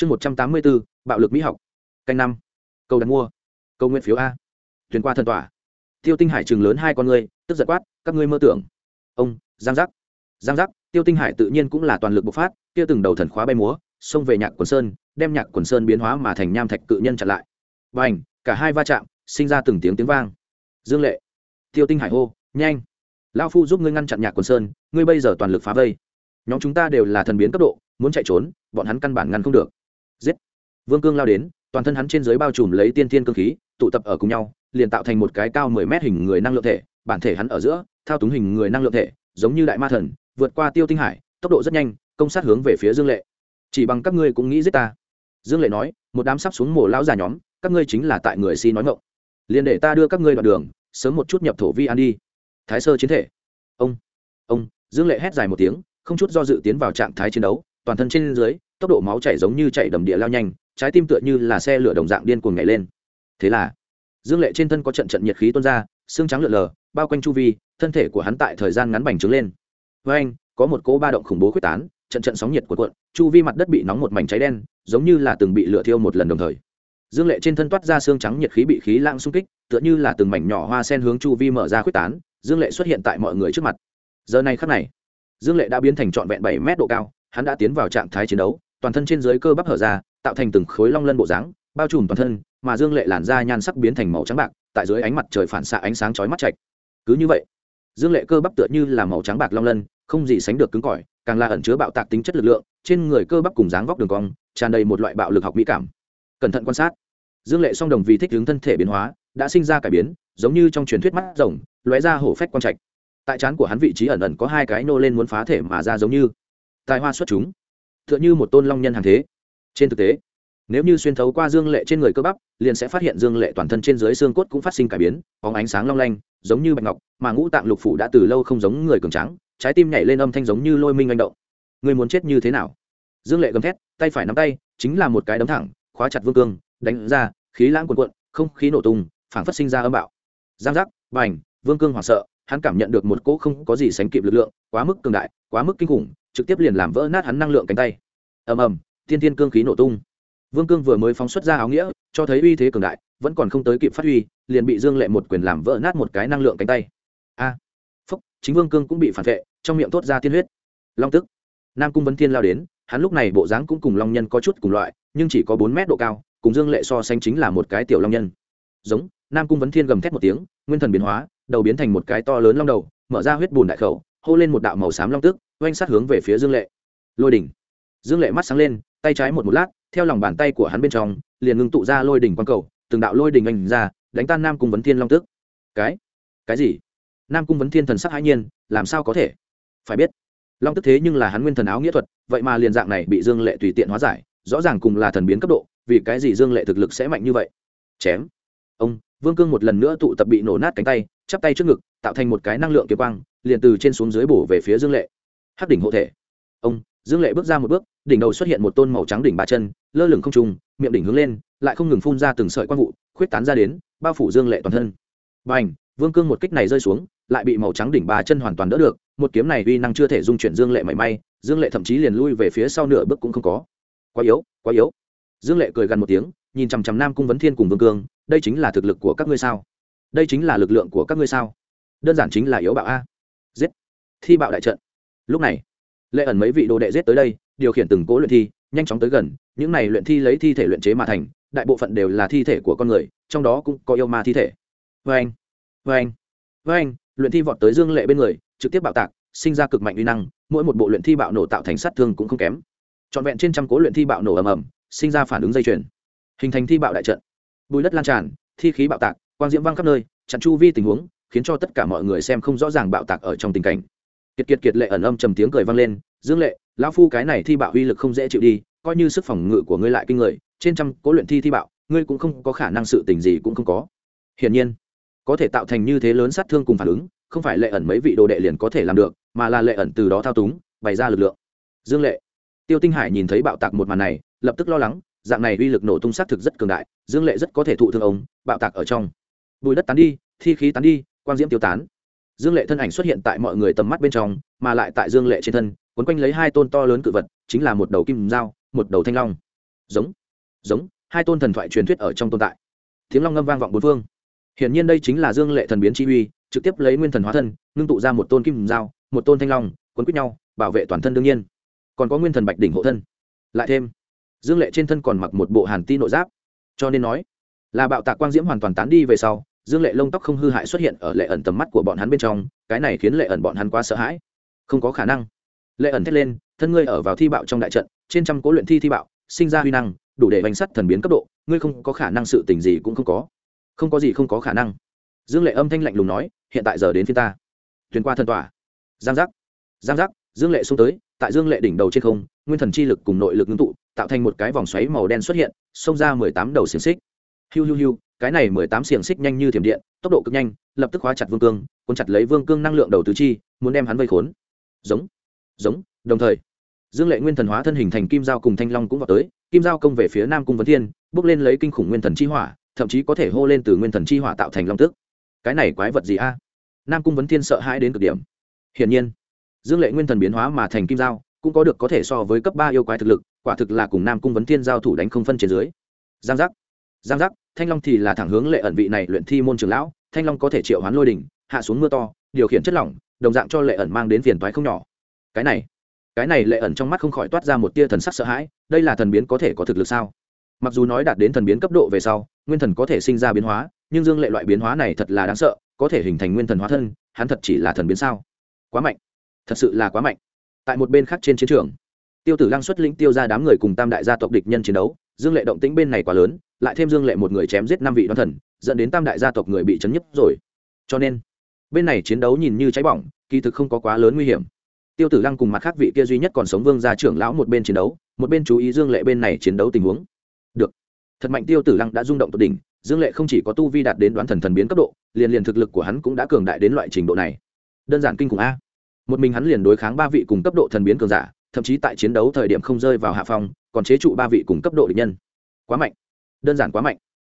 chương một trăm tám mươi bốn bạo lực mỹ học. Canh năm. Câu đặt mua. Câu nguyện phiếu a. Thuyền qua thần tỏa. Tiêu tinh hải chừng lớn hai con người, tức giật quát các ngươi mơ tưởng. Ông giang giác. Giang giác tiêu tinh hải tự nhiên cũng là toàn lực bộc phát kia từng đầu thần khóa bay múa xông về nhạc quần sơn đem nhạc quần sơn biến hóa mà thành nham thạch cự nhân chặn lại. Và ảnh cả hai va chạm sinh ra từng tiếng tiếng vang. Dương lệ. Tiêu tinh hải hô nhanh! Lao phu giúp ngươi ngăn chặn nhạc quần sơn ngươi bây giờ toàn lực phá vây. Nhóm chúng ta đều là thần biến cấp độ muốn chạy trốn bọn hắn căn bản ngăn không được giết. Vương cương lao đến, toàn thân hắn trên dưới bao trùm lấy tiên tiên cương khí, tụ tập ở cùng nhau, liền tạo thành một cái cao mười mét hình người năng lượng thể, bản thể hắn ở giữa, thao túng hình người năng lượng thể, giống như đại ma thần, vượt qua tiêu tinh hải, tốc độ rất nhanh, công sát hướng về phía dương lệ. Chỉ bằng các ngươi cũng nghĩ giết ta. Dương lệ nói, một đám sắp xuống mồ lão già nhóm, các ngươi chính là tại người si nói ngộng liền để ta đưa các ngươi đoạn đường, sớm một chút nhập thổ vi an đi. Thái sơ chiến thể. Ông ông, dương lệ hét dài một tiếng, không chút do dự tiến vào trạng thái chiến đấu, toàn thân trên dưới tốc độ máu chảy giống như chảy đầm địa lao nhanh, trái tim tựa như là xe lửa đồng dạng điên cuồng nhảy lên. Thế là, dương lệ trên thân có trận trận nhiệt khí tuôn ra, xương trắng lượn lờ, bao quanh chu vi, thân thể của hắn tại thời gian ngắn bành trướng lên. Với anh, có một cỗ ba động khủng bố quyết tán, trận trận sóng nhiệt của cuộn, chu vi mặt đất bị nóng một mảnh cháy đen, giống như là từng bị lửa thiêu một lần đồng thời. Dương lệ trên thân toát ra xương trắng nhiệt khí bị khí lãng xung kích, tựa như là từng mảnh nhỏ hoa sen hướng chu vi mở ra quyết tán, dương lệ xuất hiện tại mọi người trước mặt. Giờ này khắc này, dương lệ đã biến thành trọn vẹn bảy mét độ cao, hắn đã tiến vào trạng thái chiến đấu toàn thân trên dưới cơ bắp hở ra, tạo thành từng khối long lân bộ dáng, bao trùm toàn thân, mà dương lệ làn da nhan sắc biến thành màu trắng bạc, tại dưới ánh mặt trời phản xạ ánh sáng chói mắt chạch cứ như vậy, dương lệ cơ bắp tựa như là màu trắng bạc long lân, không gì sánh được cứng cỏi, càng là ẩn chứa bạo tạc tính chất lực lượng, trên người cơ bắp cùng dáng vóc đường cong, tràn đầy một loại bạo lực học mỹ cảm. Cẩn thận quan sát. Dương lệ song đồng vì thích ứng thân thể biến hóa, đã sinh ra cải biến, giống như trong truyền thuyết mắt rồng, lóe ra hổ phách quang trạch. Tại trán của hắn vị trí ẩn ẩn có hai cái nô lên muốn phá thể mà ra giống như. Tài hoa xuất chúng tựa như một tôn long nhân hàng thế. Trên thực tế, nếu như xuyên thấu qua dương lệ trên người cơ bắp, liền sẽ phát hiện dương lệ toàn thân trên dưới xương cốt cũng phát sinh cải biến có ánh sáng long lanh, giống như bạch ngọc, mà ngũ tạng lục phủ đã từ lâu không giống người cường trắng trái tim nhảy lên âm thanh giống như lôi minh manh động. Người muốn chết như thế nào? Dương lệ gầm thét, tay phải nắm tay, chính là một cái đấm thẳng, khóa chặt vương cương, đánh ra, khí lãng cuồn cuộn, không khí nổ tung, phảng phất sinh ra âm bạo. Giang giác, bành, vương cương hoảng sợ, hắn cảm nhận được một cỗ không có gì sánh kịp lực lượng, quá mức cường đại, quá mức kinh khủng, trực tiếp liền làm vỡ nát hắn năng lượng cánh tay ầm ầm thiên thiên cương khí nổ tung. Vương cương vừa mới phóng xuất ra áo nghĩa cho thấy uy thế cường đại vẫn còn không tới kịp phát huy liền bị dương lệ một quyền làm vỡ nát một cái năng lượng cánh tay. A! À, phúc chính vương cương cũng bị phản vệ trong miệng thốt ra tiên huyết. Long tức. Nam cung vấn thiên lao đến hắn lúc này bộ dáng cũng cùng long nhân có chút cùng loại nhưng chỉ có bốn mét độ cao cùng dương lệ so sánh chính là một cái tiểu long nhân. Giống nam cung vấn thiên gầm thét một tiếng nguyên thần biến hóa đầu biến thành một cái to lớn long đầu mở ra huyết bùn đại khẩu hô lên một đạo màu xám long tức oanh sát hướng về phía dương lệ. Lôi đỉnh dương lệ mắt sáng lên, tay trái một một lát, theo lòng bàn tay của hắn bên trong, liền ngưng tụ ra lôi đỉnh quang cầu, từng đạo lôi đỉnh anh ra, đánh tan nam cung vấn thiên long tức cái? Cái gì? Nam cung vấn thiên thần sắc hãi nhiên, làm sao có thể? Phải biết, long tức thế nhưng là hắn nguyên thần áo nghĩa thuật, vậy mà liền dạng này bị dương lệ tùy tiện hóa giải, rõ ràng cùng là thần biến cấp độ, vì cái gì dương lệ thực lực sẽ mạnh như vậy? Chém. Ông, vương cương một lần nữa tụ tập bị nổ nát cánh tay, chắp tay trước ngực, tạo thành một cái năng lượng kiếm quang, liền từ trên xuống dưới bổ về phía dương lệ. Hắc đỉnh hộ thể. Ông dương lệ bước ra một bước, đỉnh đầu xuất hiện một tôn màu trắng đỉnh ba chân, lơ lửng không trùng miệng đỉnh hướng lên, lại không ngừng phun ra từng sợi quang vụ, khuyết tán ra đến, bao phủ dương lệ toàn thân. B à n h vương cương một kích này rơi xuống, lại bị màu trắng đỉnh ba chân hoàn toàn đỡ được, một kiếm này uy năng chưa thể dung chuyển dương lệ mảy may, dương lệ thậm chí liền lui về phía sau nửa bước cũng không có. Quá yếu quá yếu. Dương lệ cười gần một tiếng, nhìn chằm chằm nam cung vấn thiên cùng vương cương, đây chính là thực lực của các ngươi sao? Đây chính là lực lượng của các ngươi sao? Đơn giản chính là yếu bạo a. Giết! Thi bạo đại trận. Lúc này lệ ẩn mấy vị đồ đệ giết tới đây, điều khiển từng cố luyện thi, nhanh chóng tới gần, những này luyện thi lấy thi thể luyện chế mà thành, đại bộ phận đều là thi thể của con người, trong đó cũng có yêu ma thi thể. Vê anh vê anh vê anh luyện thi vọt tới dương lệ bên người, trực tiếp bạo tạc, sinh ra cực mạnh uy năng, mỗi một bộ luyện thi bạo nổ tạo thành sát thương cũng không kém. Trọn vẹn trên trăm cố luyện thi bạo nổ ầm ầm, sinh ra phản ứng dây chuyền. Hình thành thi bạo đại trận. Bùi đất lan tràn, thi khí bạo tạc, quang diễm văng khắp nơi, chặn chu vi tình huống, khiến cho tất cả mọi người xem không rõ ràng bạo tạc ở trong tình cảnh kiệt kiệt kiệt lệ ẩn âm trầm tiếng cười vang lên, dương lệ, lão phu cái này thi bạo uy lực không dễ chịu đi, coi như sức phòng ngự của ngươi lại kinh người, trên trăm cố luyện thi thi bạo, ngươi cũng không có khả năng sự tình gì cũng không có. Hiển nhiên, có thể tạo thành như thế lớn sát thương cùng phản ứng, không phải lệ ẩn mấy vị đồ đệ liền có thể làm được, mà là lệ ẩn từ đó thao túng, bày ra lực lượng. Dương lệ, tiêu tinh hải nhìn thấy bạo tạc một màn này, lập tức lo lắng, dạng này uy lực nổ tung sát thực rất cường đại, dương lệ rất có thể thụ thương ông, bạo tạc ở trong. Bùi đất tán đi, thi khí tán đi, quang diễm tiêu tán dương lệ thân ảnh xuất hiện tại mọi người tầm mắt bên trong, mà lại tại dương lệ trên thân, quấn quanh lấy hai tôn to lớn cự vật, chính là một đầu kim dao, một đầu thanh long. Giống giống, hai tôn thần thoại truyền thuyết ở trong tồn tại. Tiếng long ngâm vang vọng bốn phương. Hiển nhiên đây chính là dương lệ thần biến chi uy, trực tiếp lấy nguyên thần hóa thân, ngưng tụ ra một tôn kim dao, một tôn thanh long, quấn quýt nhau, bảo vệ toàn thân đương nhiên. Còn có nguyên thần bạch đỉnh hộ thân. Lại thêm, dương lệ trên thân còn mặc một bộ hàn ti nội giáp. Cho nên nói, là bạo tạc quang diễm hoàn toàn tán đi về sau dương lệ lông tóc không hư hại xuất hiện ở lệ ẩn tầm mắt của bọn hắn bên trong, cái này khiến lệ ẩn bọn hắn quá sợ hãi. Không có khả năng. Lệ ẩn thét lên, thân ngươi ở vào thi bạo trong đại trận, trên trăm cố luyện thi thi bạo, sinh ra huy năng, đủ để bánh sắt thần biến cấp độ, ngươi không có khả năng sự tình gì cũng không có. Không có gì không có khả năng. Dương lệ âm thanh lạnh lùng nói, hiện tại giờ đến phía ta. Thuyền qua thần tỏa. Giang giác. Giang giác, dương lệ xuống tới, tại dương lệ đỉnh đầu trên không, nguyên thần chi lực cùng nội lực ngưng tụ, tạo thành một cái vòng xoáy màu đen xuất hiện, xông ra mười tám đầu xiềng xích. Hiu hiu hiu cái này mười tám xiềng xích nhanh như thiểm điện, tốc độ cực nhanh, lập tức khóa chặt vương cương, cuốn chặt lấy vương cương năng lượng đầu tứ chi, muốn đem hắn vây khốn. Giống giống, đồng thời, dương lệ nguyên thần hóa thân hình thành kim giao cùng thanh long cũng vào tới, kim giao công về phía nam cung vấn thiên, bước lên lấy kinh khủng nguyên thần chi hỏa, thậm chí có thể hô lên từ nguyên thần chi hỏa tạo thành long tức cái này quái vật gì a? Nam cung vấn thiên sợ hãi đến cực điểm. Hiển nhiên, dương lệ nguyên thần biến hóa mà thành kim giao cũng có được có thể so với cấp ba yêu quái thực lực, quả thực là cùng nam cung vấn thiên giao thủ đánh không phân trên dưới. Giang giác giang giác, thanh long thì là thẳng hướng lệ ẩn vị này luyện thi môn trường lão, thanh long có thể triệu hoán lôi đỉnh, hạ xuống mưa to, điều khiển chất lỏng, đồng dạng cho lệ ẩn mang đến phiền toái không nhỏ. Cái này cái này lệ ẩn trong mắt không khỏi toát ra một tia thần sắc sợ hãi, đây là thần biến có thể có thực lực sao? Mặc dù nói đạt đến thần biến cấp độ về sau, nguyên thần có thể sinh ra biến hóa, nhưng dương lệ loại biến hóa này thật là đáng sợ, có thể hình thành nguyên thần hóa thân, hắn thật chỉ là thần biến sao? Quá mạnh, thật sự là quá mạnh. Tại một bên khác trên chiến trường, tiêu tử lăng xuất lĩnh tiêu ra đám người cùng tam đại gia tộc địch nhân chiến đấu, dương lệ động tĩnh bên này quá lớn lại thêm dương lệ một người chém giết năm vị đoan thần, dẫn đến tam đại gia tộc người bị chấn nhấp rồi. Cho nên, bên này chiến đấu nhìn như cháy bỏng, kỳ thực không có quá lớn nguy hiểm. Tiêu tử lăng cùng mặt khác vị kia duy nhất còn sống vương gia trưởng lão một bên chiến đấu, một bên chú ý dương lệ bên này chiến đấu tình huống. Được. Thật mạnh tiêu tử lăng đã rung động tột đỉnh, dương lệ không chỉ có tu vi đạt đến đoán thần thần biến cấp độ, liền liền thực lực của hắn cũng đã cường đại đến loại trình độ này. Đơn giản kinh khủng a. Một mình hắn liền đối kháng ba vị cùng cấp độ thần biến cường giả, thậm chí tại chiến đấu thời điểm không rơi vào hạ phong, còn chế trụ ba vị cùng cấp độ địch nhân. Quá mạnh đơn giản quá mạnh.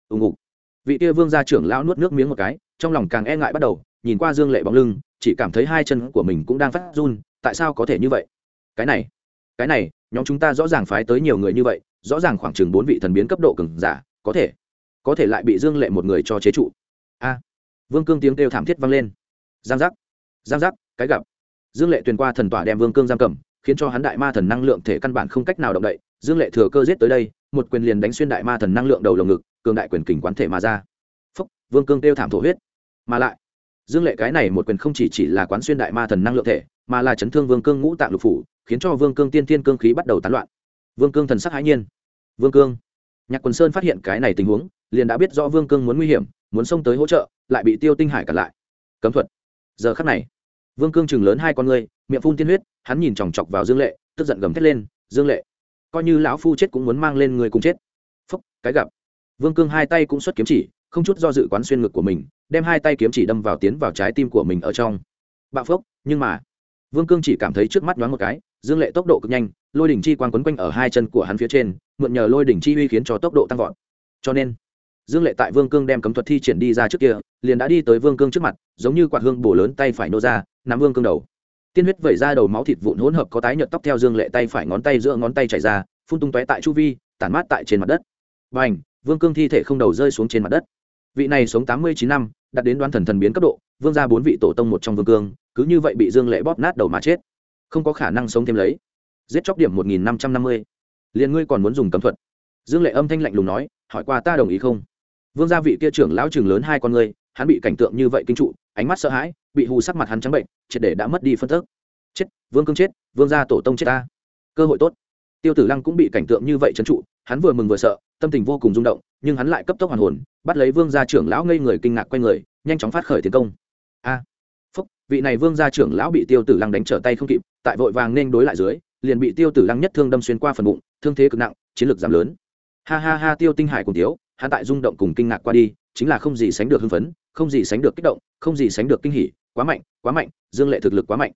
Ùng ục vị kia vương gia trưởng lão nuốt nước miếng một cái, trong lòng càng e ngại bắt đầu, nhìn qua dương lệ bóng lưng, chỉ cảm thấy hai chân của mình cũng đang phát run, tại sao có thể như vậy? Cái này cái này, nhóm chúng ta rõ ràng phái tới nhiều người như vậy, rõ ràng khoảng chừng bốn vị thần biến cấp độ cường giả, có thể có thể lại bị dương lệ một người cho chế trụ. A. Vương cương tiếng kêu thảm thiết vang lên. Giang giác giang giác, cái gặp. Dương lệ tuyền qua thần tỏa đem vương cương giam cầm, khiến cho hắn đại ma thần năng lượng thể căn bản không cách nào động đậy dương lệ thừa cơ giết tới đây, một quyền liền đánh xuyên đại ma thần năng lượng đầu lồng ngực, cường đại quyền kình quán thể mà ra. Phúc, vương cương kêu thảm thổ huyết. Mà lại, dương lệ cái này một quyền không chỉ chỉ là quán xuyên đại ma thần năng lượng thể, mà là chấn thương vương cương ngũ tạng lục phủ, khiến cho vương cương tiên tiên cương khí bắt đầu tán loạn. Vương cương thần sắc hãi nhiên. Vương cương, nhạc quần sơn phát hiện cái này tình huống, liền đã biết rõ vương cương muốn nguy hiểm, muốn xông tới hỗ trợ, lại bị tiêu tinh hải cản lại. Cấm thuật. Giờ khắc này, vương cương chừng lớn hai con ngươi miệng phun tiên huyết, hắn nhìn chòng chọc vào dương lệ, tức giận gầm thét lên, dương lệ coi như lão phu chết cũng muốn mang lên người cùng chết. Phúc, cái gặp. Vương cương hai tay cũng xuất kiếm chỉ, không chút do dự quán xuyên ngực của mình, đem hai tay kiếm chỉ đâm vào tiến vào trái tim của mình ở trong. Bạo phốc nhưng mà, vương cương chỉ cảm thấy trước mắt nhoáng một cái, dương lệ tốc độ cực nhanh, lôi đỉnh chi quang quấn quanh ở hai chân của hắn phía trên, mượn nhờ lôi đỉnh chi uy khiến cho tốc độ tăng vọt. Cho nên, dương lệ tại vương cương đem cấm thuật thi triển đi ra trước kia, liền đã đi tới vương cương trước mặt, giống như quạt hương bổ lớn tay phải nô ra, nắm vương cương đầu tiên huyết vẩy ra đầu máu thịt vụn hỗn hợp có tái nhợt tóc theo dương lệ tay phải ngón tay giữa ngón tay chảy ra, phun tung tóe tại chu vi, tản mát tại trên mặt đất. Và ảnh vương cương thi thể không đầu rơi xuống trên mặt đất. Vị này sống tám mươi chín năm đặt đến đoán thần thần biến cấp độ, vương ra bốn vị tổ tông một trong vương cương, cứ như vậy bị dương lệ bóp nát đầu mà chết. Không có khả năng sống thêm lấy. Giết chóc điểm một nghìn năm trăm năm mươi. Liền ngươi còn muốn dùng cấm thuật. Dương lệ âm thanh lạnh lùng nói, hỏi qua ta đồng ý không? Vương gia vị kia trưởng lão trường lớn hai con ngươi hắn bị cảnh tượng như vậy kinh trụ, ánh mắt sợ hãi bị hù sắc mặt hắn trắng bệnh, triệt để đã mất đi phân tức. Chết, vương cương chết, vương gia tổ tông chết ta. Cơ hội tốt. Tiêu tử lăng cũng bị cảnh tượng như vậy trấn trụ, hắn vừa mừng vừa sợ, tâm tình vô cùng rung động, nhưng hắn lại cấp tốc hoàn hồn, bắt lấy vương gia trưởng lão ngây người kinh ngạc quay người, nhanh chóng phát khởi tiến công. A. Phúc, vị này vương gia trưởng lão bị tiêu tử lăng đánh trở tay không kịp, tại vội vàng nên đối lại dưới, liền bị tiêu tử lăng nhất thương đâm xuyên qua phần bụng, thương thế cực nặng, chiến lược giảm lớn. Ha ha ha, tiêu tinh hải cùng tiếu, hắn tại rung động cùng kinh ngạc qua đi, chính là không gì sánh được hưng phấn, không gì sánh được kích động, không gì sánh được kinh hỉ quá mạnh quá mạnh, dương lệ thực lực quá mạnh.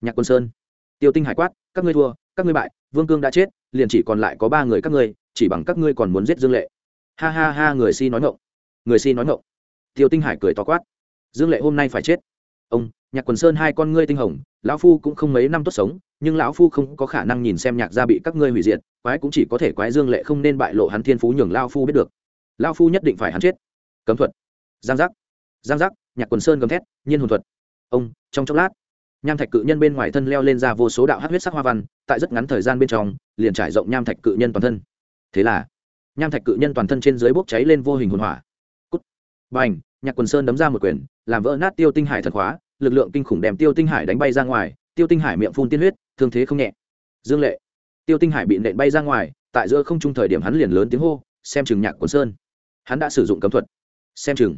Nhạc quân sơn, tiêu tinh hải quát, các ngươi thua, các ngươi bại, vương cương đã chết, liền chỉ còn lại có ba người các ngươi, chỉ bằng các ngươi còn muốn giết dương lệ. Ha ha ha, người si nói ngộng người si nói ngộng tiêu tinh hải cười to quát, dương lệ hôm nay phải chết. Ông, nhạc quần sơn hai con ngươi tinh hồng, lão phu cũng không mấy năm tốt sống, nhưng lão phu không có khả năng nhìn xem nhạc gia bị các ngươi hủy diệt, quái cũng chỉ có thể quái dương lệ không nên bại lộ hắn thiên phú nhường lao phu biết được. Lao phu nhất định phải hắn chết. Cấm thuật. Giang giác. Giang giác, nhạc quần sơn gầm thét, nhiên hồn thuật ông, trong chốc lát, nham thạch cự nhân bên ngoài thân leo lên ra vô số đạo hát huyết sắc hoa văn, tại rất ngắn thời gian bên trong, liền trải rộng nham thạch cự nhân toàn thân. Thế là, nham thạch cự nhân toàn thân trên dưới bốc cháy lên vô hình hồn hỏa. Cút. B à n h nhạc quần sơn đấm ra một quyền, làm vỡ nát tiêu tinh hải thần khóa, lực lượng kinh khủng đem tiêu tinh hải đánh bay ra ngoài, tiêu tinh hải miệng phun tiên huyết, thương thế không nhẹ. Dương lệ. Tiêu tinh hải bị nện bay ra ngoài, tại giữa không trung thời điểm hắn liền lớn tiếng hô, xem chừng nhạc quần sơn. Hắn đã sử dụng cấm thuật. Xem chừng.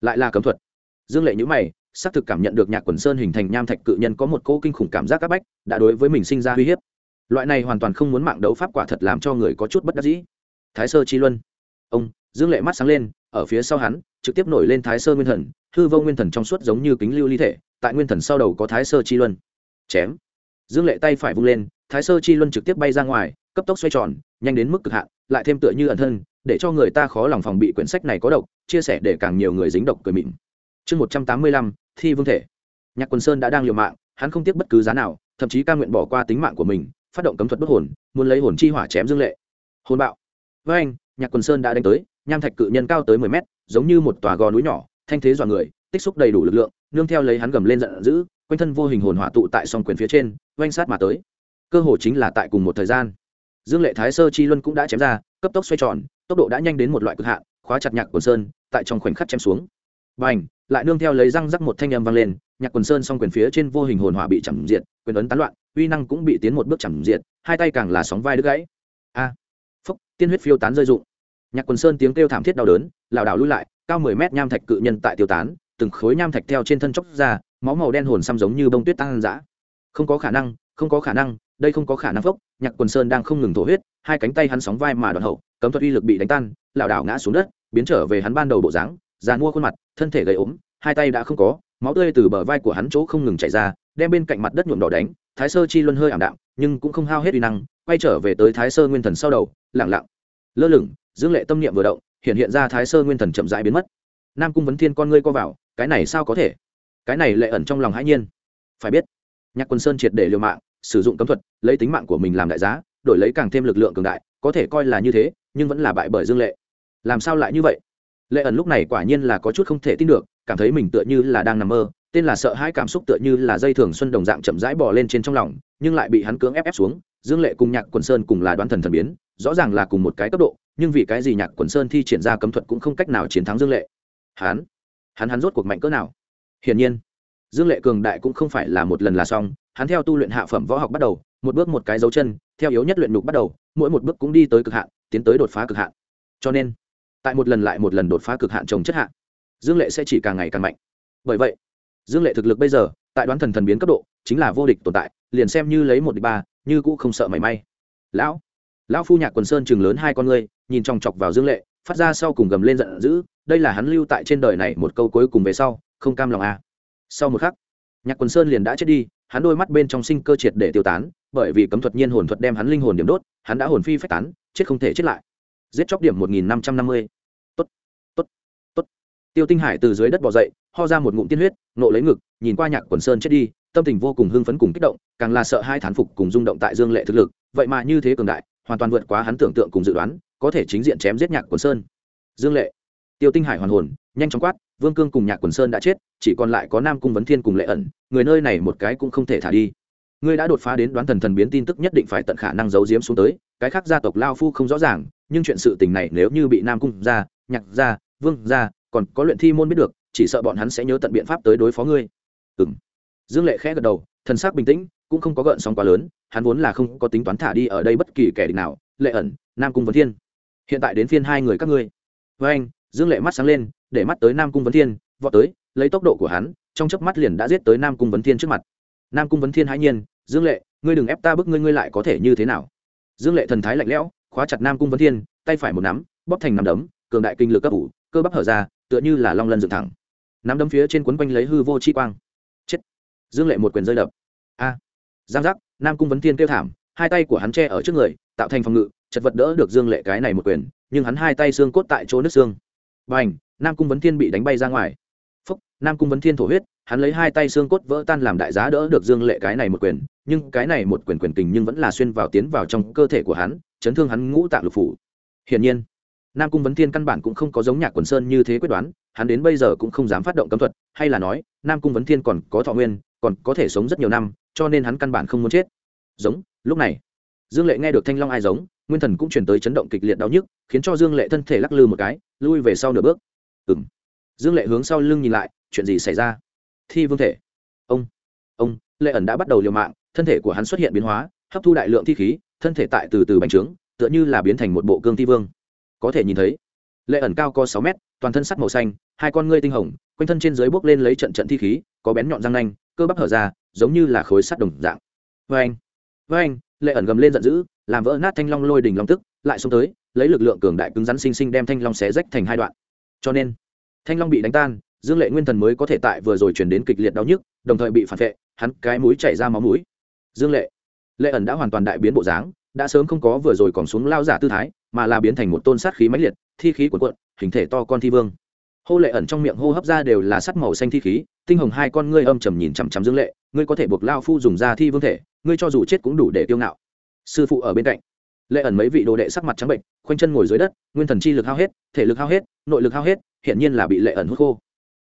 Lại là cấm thuật. Dương lệ nhữ mày xác thực cảm nhận được nhạc quần sơn hình thành nham thạch cự nhân có một cô kinh khủng cảm giác áp bách, đã đối với mình sinh ra uy hiếp. Loại này hoàn toàn không muốn mạng đấu pháp quả thật làm cho người có chút bất đắc dĩ. Thái sơ chi luân. Ông, dương lệ mắt sáng lên, ở phía sau hắn, trực tiếp nổi lên thái sơ nguyên thần, hư vô nguyên thần trong suốt giống như kính lưu ly thể, tại nguyên thần sau đầu có thái sơ chi luân. Chém. Dương lệ tay phải vung lên, thái sơ chi luân trực tiếp bay ra ngoài, cấp tốc xoay tròn, nhanh đến mức cực hạn, lại thêm tựa như ẩn thân, để cho người ta khó lòng phòng bị quyển sách này có độc, chia sẻ để càng nhiều người dính độc cười mịn. Chương một trăm tám mươi lăm thi vương thể. Nhạc quân sơn đã đang liều mạng, hắn không tiếc bất cứ giá nào, thậm chí ca nguyện bỏ qua tính mạng của mình, phát động cấm thuật bất hồn, muốn lấy hồn chi hỏa chém dương lệ. Hồn bạo. Với anh, nhạc quân sơn đã đánh tới, nham thạch cự nhân cao tới mười mét, giống như một tòa gò núi nhỏ, thanh thế dọa người, tích xúc đầy đủ lực lượng, nương theo lấy hắn gầm lên giận dữ, quanh thân vô hình hồn hỏa tụ tại song quyền phía trên, oanh sát mà tới. Cơ hồ chính là tại cùng một thời gian. Dương lệ thái sơ chi luân cũng đã chém ra, cấp tốc xoay tròn, tốc độ đã nhanh đến một loại cực hạn, khóa chặt nhạc quần sơn, tại trong khoảnh khắc chém xuống. Bành n lại nương theo lấy răng rắc một thanh âm vang lên, nhạc quần sơn song quyền phía trên vô hình hồn hỏa bị chẳng diệt, quyền ấn tán loạn, uy năng cũng bị tiến một bước chẳng diệt, hai tay càng là sóng vai đứt gãy. A! Phúc tiên huyết phiêu tán rơi rụng. Nhạc quần sơn tiếng kêu thảm thiết đau đớn, lảo đảo lui lại, cao mười mét nham thạch cự nhân tại tiêu tán, từng khối nham thạch theo trên thân chóc ra, máu màu đen hồn xăm giống như bông tuyết tăng dã không có khả năng, không có khả năng, đây không có khả năng phốc, nhạc quần sơn đang không ngừng thổ huyết, hai cánh tay hắn sóng vai mà đoạn hậu, cấm thuật uy lực bị đánh tan, lảo đảo ngã xuống đất, biến trở về hắn ban đầu bộ dáng già mua khuôn mặt, thân thể gầy ốm, hai tay đã không có, máu tươi từ bờ vai của hắn chỗ không ngừng chảy ra, đem bên cạnh mặt đất nhuộm đỏ đánh, thái sơ chi luân hơi ảm đạm, nhưng cũng không hao hết uy năng, quay trở về tới thái sơ nguyên thần sau đầu lẳng lặng, lơ lửng, dương lệ tâm niệm vừa động, hiện hiện ra thái sơ nguyên thần chậm rãi biến mất. Nam cung vấn thiên con ngươi co vào, cái này sao có thể? Cái này lệ ẩn trong lòng hãi nhiên. Phải biết, nhạc quân sơn triệt để liều mạng, sử dụng cấm thuật, lấy tính mạng của mình làm đại giá, đổi lấy càng thêm lực lượng cường đại, có thể coi là như thế, nhưng vẫn là bại bởi dương lệ. Làm sao lại như vậy? Lệ ẩn lúc này quả nhiên là có chút không thể tin được, cảm thấy mình tựa như là đang nằm mơ, tên là sợ hãi cảm xúc tựa như là dây thường xuân đồng dạng chậm rãi bỏ lên trên trong lòng, nhưng lại bị hắn cưỡng ép ép xuống. Dương lệ cùng nhạc quần sơn cùng là đoán thần thần biến, rõ ràng là cùng một cái cấp độ, nhưng vì cái gì nhạc quần sơn thi triển ra cấm thuật cũng không cách nào chiến thắng dương lệ. Hắn? Hắn hắn rốt cuộc mạnh cỡ nào? Hiển nhiên, dương lệ cường đại cũng không phải là một lần là xong, hắn theo tu luyện hạ phẩm võ học bắt đầu, một bước một cái dấu chân, theo yếu nhất luyện nhục bắt đầu, mỗi một bước cũng đi tới cực hạn, tiến tới đột phá cực hạn. Cho nên tại một lần lại một lần đột phá cực hạn trồng chất hạn dương lệ sẽ chỉ càng ngày càng mạnh. Bởi vậy, dương lệ thực lực bây giờ, tại đoán thần thần biến cấp độ, chính là vô địch tồn tại, liền xem như lấy một địch ba, như cũ không sợ mảy may. Lão lão phu nhạc quần sơn chừng lớn hai con ngươi, nhìn chòng chọc vào dương lệ, phát ra sau cùng gầm lên giận dữ, đây là hắn lưu tại trên đời này một câu cuối cùng về sau, không cam lòng à. sau một khắc, nhạc quần sơn liền đã chết đi, hắn đôi mắt bên trong sinh cơ triệt để tiêu tán, bởi vì cấm thuật nhiên hồn thuật đem hắn linh hồn điểm đốt, hắn đã hồn phi phách tán, chết không thể chết lại giết chóc điểm một nghìn năm trăm năm mươi. Tốt tốt tốt. Tiêu tinh hải từ dưới đất bỏ dậy, ho ra một ngụm tiên huyết, nộ lấy ngực, nhìn qua nhạc quần sơn chết đi, tâm tình vô cùng hưng phấn cùng kích động, càng là sợ hai thán phục cùng rung động tại dương lệ thực lực, vậy mà như thế cường đại, hoàn toàn vượt quá hắn tưởng tượng cùng dự đoán, có thể chính diện chém giết nhạc quần sơn. Dương lệ, tiêu tinh hải hoàn hồn, nhanh chóng quát, vương cương cùng nhạc quần sơn đã chết, chỉ còn lại có nam cung vấn thiên cùng lệ ẩn, người nơi này một cái cũng không thể thả đi ngươi đã đột phá đến đoán thần thần biến tin tức nhất định phải tận khả năng giấu giếm xuống tới, cái khác gia tộc lao phu không rõ ràng, nhưng chuyện sự tình này nếu như bị nam cung gia, nhạc gia, vương gia, còn có luyện thi môn biết được, chỉ sợ bọn hắn sẽ nhớ tận biện pháp tới đối phó ngươi. Ừng dương lệ khẽ gật đầu, thần sắc bình tĩnh, cũng không có gợn sóng quá lớn, hắn vốn là không có tính toán thả đi ở đây bất kỳ kẻ địch nào, lệ ẩn, nam cung vấn thiên. Hiện tại đến phiên hai người các ngươi. Với anh, dương lệ mắt sáng lên, để mắt tới nam cung vấn thiên, vọt tới, lấy tốc độ của hắn, trong chớp mắt liền đã giết tới nam cung vấn thiên trước mặt nam cung vấn thiên hãi nhiên, dương lệ, ngươi đừng ép ta bức ngươi ngươi lại có thể như thế nào? Dương lệ thần thái lạnh lẽo, khóa chặt nam cung vấn thiên, tay phải một nắm, bóp thành nắm đấm, cường đại kinh lực cấp ủ, cơ bắp hở ra, tựa như là long lân dựng thẳng. Nắm đấm phía trên quấn quanh lấy hư vô chi quang. Chết. Dương lệ một quyền rơi đập. A. Giang giác, nam cung vấn thiên kêu thảm, hai tay của hắn che ở trước người, tạo thành phòng ngự, chật vật đỡ được dương lệ cái này một quyền, nhưng hắn hai tay xương cốt tại chỗ nước xương. B à n h nam cung vấn thiên bị đánh bay ra ngoài. Phúc, nam cung vấn thiên thổ huyết hắn lấy hai tay xương cốt vỡ tan làm đại giá đỡ được dương lệ cái này một quyền, nhưng cái này một quyền quyền tình nhưng vẫn là xuyên vào tiến vào trong cơ thể của hắn, chấn thương hắn ngũ tạng lục phủ. Hiển nhiên, nam cung vấn thiên căn bản cũng không có giống nhạc quần sơn như thế quyết đoán, hắn đến bây giờ cũng không dám phát động cấm thuật, hay là nói, nam cung vấn thiên còn có thọ nguyên, còn có thể sống rất nhiều năm, cho nên hắn căn bản không muốn chết. Giống, lúc này, dương lệ nghe được thanh long ai giống, nguyên thần cũng chuyển tới chấn động kịch liệt đau nhức, khiến cho dương lệ thân thể lắc lư một cái, lui về sau nửa bước. Ừ m dương lệ hướng sau lưng nhìn lại, chuyện gì xảy ra? Thi vương thể. Ông ông, lệ ẩn đã bắt đầu liều mạng, thân thể của hắn xuất hiện biến hóa, hấp thu đại lượng thi khí, thân thể tại từ từ bành trướng, tựa như là biến thành một bộ cương thi vương. Có thể nhìn thấy, lệ ẩn cao có sáu mét, toàn thân sắt màu xanh, hai con ngươi tinh hồng, quanh thân trên dưới bốc lên lấy trận trận thi khí, có bén nhọn răng nanh, cơ bắp hở ra, giống như là khối sắt đồng dạng. Vê anh vê anh, lệ ẩn gầm lên giận dữ, làm vỡ nát thanh long lôi đình long tức, lại xuống tới, lấy lực lượng cường đại cứng rắn sinh sinh đem thanh long xé rách thành hai đoạn. Cho nên, thanh long bị đánh tan dương lệ nguyên thần mới có thể tại vừa rồi chuyển đến kịch liệt đau nhức, đồng thời bị phản vệ, hắn cái mũi chảy ra máu mũi. Dương lệ. Lệ ẩn đã hoàn toàn đại biến bộ dáng, đã sớm không có vừa rồi còn xuống lao giả tư thái, mà là biến thành một tôn sát khí mãnh liệt, thi khí cuộn cuộn, hình thể to con thi vương. Hô lệ ẩn trong miệng hô hấp ra đều là sắt màu xanh thi khí, tinh hồng hai con ngươi âm trầm nhìn chằm chằm dương lệ, ngươi có thể buộc lao phu dùng ra thi vương thể, ngươi cho dù chết cũng đủ để tiêu ngạo. Sư phụ ở bên cạnh. Lệ ẩn mấy vị đồ đệ sắc mặt trắng bệnh, khoanh chân ngồi dưới đất, nguyên thần chi lực hao hết, thể lực hao hết, nội lực hao hết hiện nhiên là bị lệ ẩn hút khô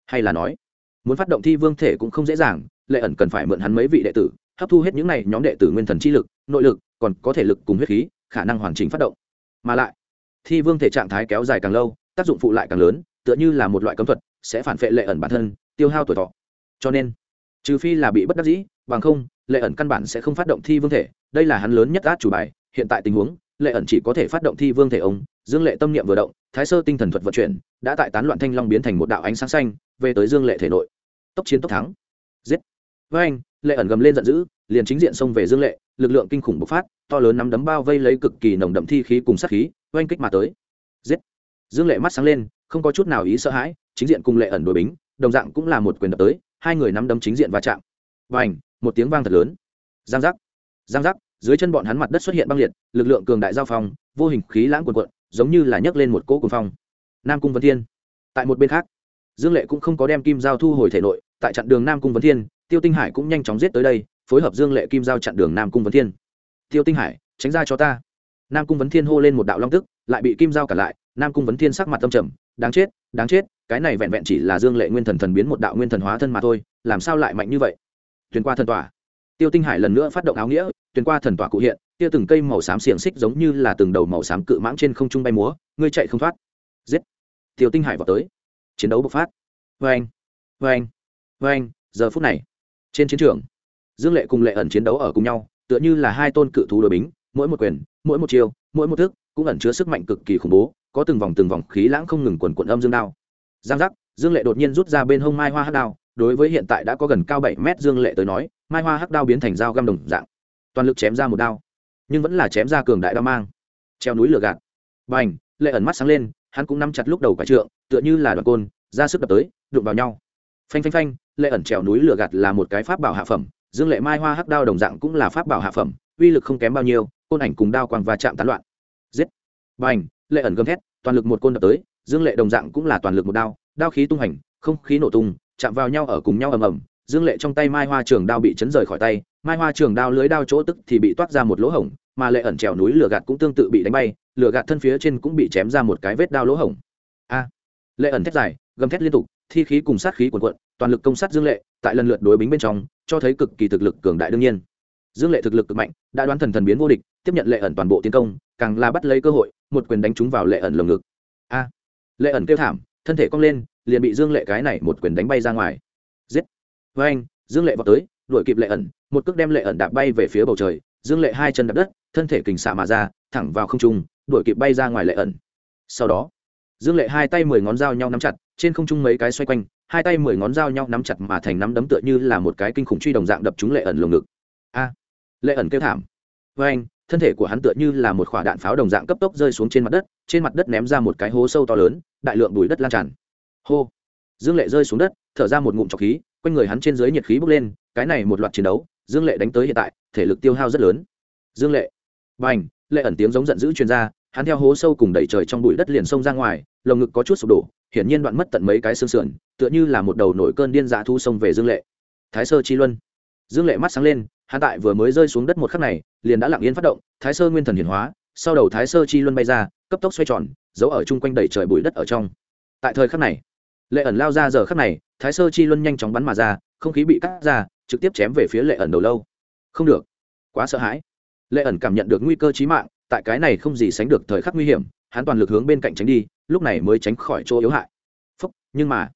hay là nói, muốn phát động thi vương thể cũng không dễ dàng, lệ ẩn cần phải mượn hắn mấy vị đệ tử, hấp thu hết những này nhóm đệ tử nguyên thần chi lực, nội lực, còn có thể lực cùng huyết khí, khả năng hoàn chỉnh phát động. Mà lại, thi vương thể trạng thái kéo dài càng lâu, tác dụng phụ lại càng lớn, tựa như là một loại cấm thuật, sẽ phản vệ lệ ẩn bản thân, tiêu hao tuổi thọ. Cho nên, trừ phi là bị bất đắc dĩ, bằng không, lệ ẩn căn bản sẽ không phát động thi vương thể, đây là hắn lớn nhất át chủ bài, hiện tại tình huống, lệ ẩn chỉ có thể phát động thi vương thể ông, dương lệ tâm niệm vừa động, thái sơ tinh thần thuật vận chuyển, đã tại tán loạn thanh long biến thành một đạo ánh sáng xanh về tới dương lệ thể nội. Tốc chiến tốc thắng. Giết. Với anh, lệ ẩn gầm lên giận dữ, liền chính diện xông về dương lệ, lực lượng kinh khủng bộc phát, to lớn nắm đấm bao vây lấy cực kỳ nồng đậm thi khí cùng sát khí oanh kích mà tới. Giết. Dương lệ mắt sáng lên, không có chút nào ý sợ hãi, chính diện cùng lệ ẩn đội bính, đồng dạng cũng là một quyền đập tới, hai người nắm đấm chính diện va chạm. Và ảnh một tiếng vang thật lớn. Giang giác. Giang giác, dưới chân bọn hắn mặt đất xuất hiện băng liệt, lực lượng cường đại giao phong, vô hình khí lãng quần quận giống như là nhấc lên một cỗ cuồng phong. Nam cung vân thiên. Tại một bên khác dương lệ cũng không có đem kim giao thu hồi thể nội, tại chặn đường nam cung Vấn thiên, tiêu tinh hải cũng nhanh chóng giết tới đây, phối hợp dương lệ kim giao chặn đường nam cung Vấn thiên. Tiêu tinh hải, tránh ra cho ta. Nam cung vấn thiên hô lên một đạo long tức, lại bị kim giao cản lại, nam cung vấn thiên sắc mặt tâm trầm, đáng chết đáng chết, cái này vẹn vẹn chỉ là dương lệ nguyên thần thần biến một đạo nguyên thần hóa thân mà thôi, làm sao lại mạnh như vậy? Tuyền qua thần tỏa. Tiêu tinh hải lần nữa phát động áo nghĩa, tuyền qua thần tỏa cụ hiện tiêu từng cây màu xám xiềng xích giống như là từng đầu màu xám cự mãng trên không trung bay múa, ngươi chạy không thoát. Giết! Tiêu tinh hải vào tới chiến đấu bộc phát. Vê anh vê anh vê anh, giờ phút này, trên chiến trường, dương lệ cùng lệ ẩn chiến đấu ở cùng nhau, tựa như là hai tôn cự thú đội bính, mỗi một quyền, mỗi một chiêu, mỗi một thức, cũng ẩn chứa sức mạnh cực kỳ khủng bố, có từng vòng từng vòng khí lãng không ngừng quần quận âm dương đao. Giang giác, dương lệ đột nhiên rút ra bên hông mai hoa hắc đao, đối với hiện tại đã có gần cao bảy mét dương lệ tới nói, mai hoa hắc đao biến thành dao găm đồng dạng, toàn lực chém ra một đao, nhưng vẫn là chém ra cường đại đao mang, treo núi lửa gạt. B à n h lệ ẩn mắt sáng lên hắn cũng nắm chặt lúc đầu quả trượng, tựa như là đoạn côn, ra sức đập tới, đụng vào nhau. Phanh phanh phanh, lệ ẩn trèo núi lửa gạt là một cái pháp bảo hạ phẩm, dương lệ mai hoa hắc đao đồng dạng cũng là pháp bảo hạ phẩm, uy lực không kém bao nhiêu, côn ảnh cùng đao quang và chạm tán loạn. Giết! B à n h lệ ẩn gầm thét, toàn lực một côn đập tới, dương lệ đồng dạng cũng là toàn lực một đao đao khí tung hành, không khí nổ tung, chạm vào nhau ở cùng nhau ầm ầm, dương lệ trong tay mai hoa trường đao bị chấn rời khỏi tay, mai hoa trường đao lưới đao chỗ tức thì bị toát ra một lỗ hổng mà lệ ẩn trèo núi lửa gạt cũng tương tự bị đánh bay, lửa gạt thân phía trên cũng bị chém ra một cái vết đao lỗ hổng. A. Lệ ẩn thét dài, gầm thét liên tục, thi khí cùng sát khí cuồn cuộn, toàn lực công sát dương lệ, tại lần lượt đối bính bên trong, cho thấy cực kỳ thực lực cường đại đương nhiên. Dương lệ thực lực cực mạnh, đã đoán thần thần biến vô địch, tiếp nhận lệ ẩn toàn bộ tiến công, càng là bắt lấy cơ hội, một quyền đánh trúng vào lệ ẩn lồng ngực. A. Lệ ẩn kêu thảm, thân thể cong lên, liền bị dương lệ cái này một quyền đánh bay ra ngoài. Giết. Với anh dương lệ vào tới, đuổi kịp lệ ẩn, một cước đem lệ ẩn đạp bay về phía bầu trời dương lệ hai chân đập đất, thân thể kình xạ mà ra, thẳng vào không trung, đuổi kịp bay ra ngoài lệ ẩn. Sau đó, dương lệ hai tay mười ngón dao nhau nắm chặt, trên không trung mấy cái xoay quanh, hai tay mười ngón dao nhau nắm chặt mà thành nắm đấm tựa như là một cái kinh khủng truy đồng dạng đập trúng lệ ẩn lồng ngực. A! Lệ ẩn kêu thảm. Với anh, thân thể của hắn tựa như là một quả đạn pháo đồng dạng cấp tốc rơi xuống trên mặt đất, trên mặt đất ném ra một cái hố sâu to lớn, đại lượng bụi đất lan tràn. Hô! Dương lệ rơi xuống đất, thở ra một ngụm trọc khí, quanh người hắn trên dưới nhiệt khí bốc lên, cái này một loạt chiến đấu dương lệ đánh tới hiện tại thể lực tiêu hao rất lớn. Dương lệ. B à n h lệ ẩn tiếng giống giận dữ chuyên gia, hắn theo hố sâu cùng đẩy trời trong bụi đất liền xông ra ngoài lồng ngực có chút sụp đổ hiển nhiên đoạn mất tận mấy cái xương sườn tựa như là một đầu nổi cơn điên dã thu xông về dương lệ. Thái sơ chi luân. Dương lệ mắt sáng lên hắn tại vừa mới rơi xuống đất một khắc này liền đã lặng yên phát động thái sơ nguyên thần hiển hóa sau đầu thái sơ chi luân bay ra cấp tốc xoay tròn giấu ở chung quanh đầy trời bụi đất ở trong. Tại thời khắc này lệ ẩn lao ra giờ khắc này, thái sơ chi luân nhanh chóng bắn mà ra, không khí bị cắt ra, trực tiếp chém về phía lệ ẩn đầu lâu. Không được. Quá sợ hãi. Lệ ẩn cảm nhận được nguy cơ chí mạng, tại cái này không gì sánh được thời khắc nguy hiểm, hắn toàn lực hướng bên cạnh tránh đi, lúc này mới tránh khỏi chỗ yếu hại. Phúc, nhưng mà,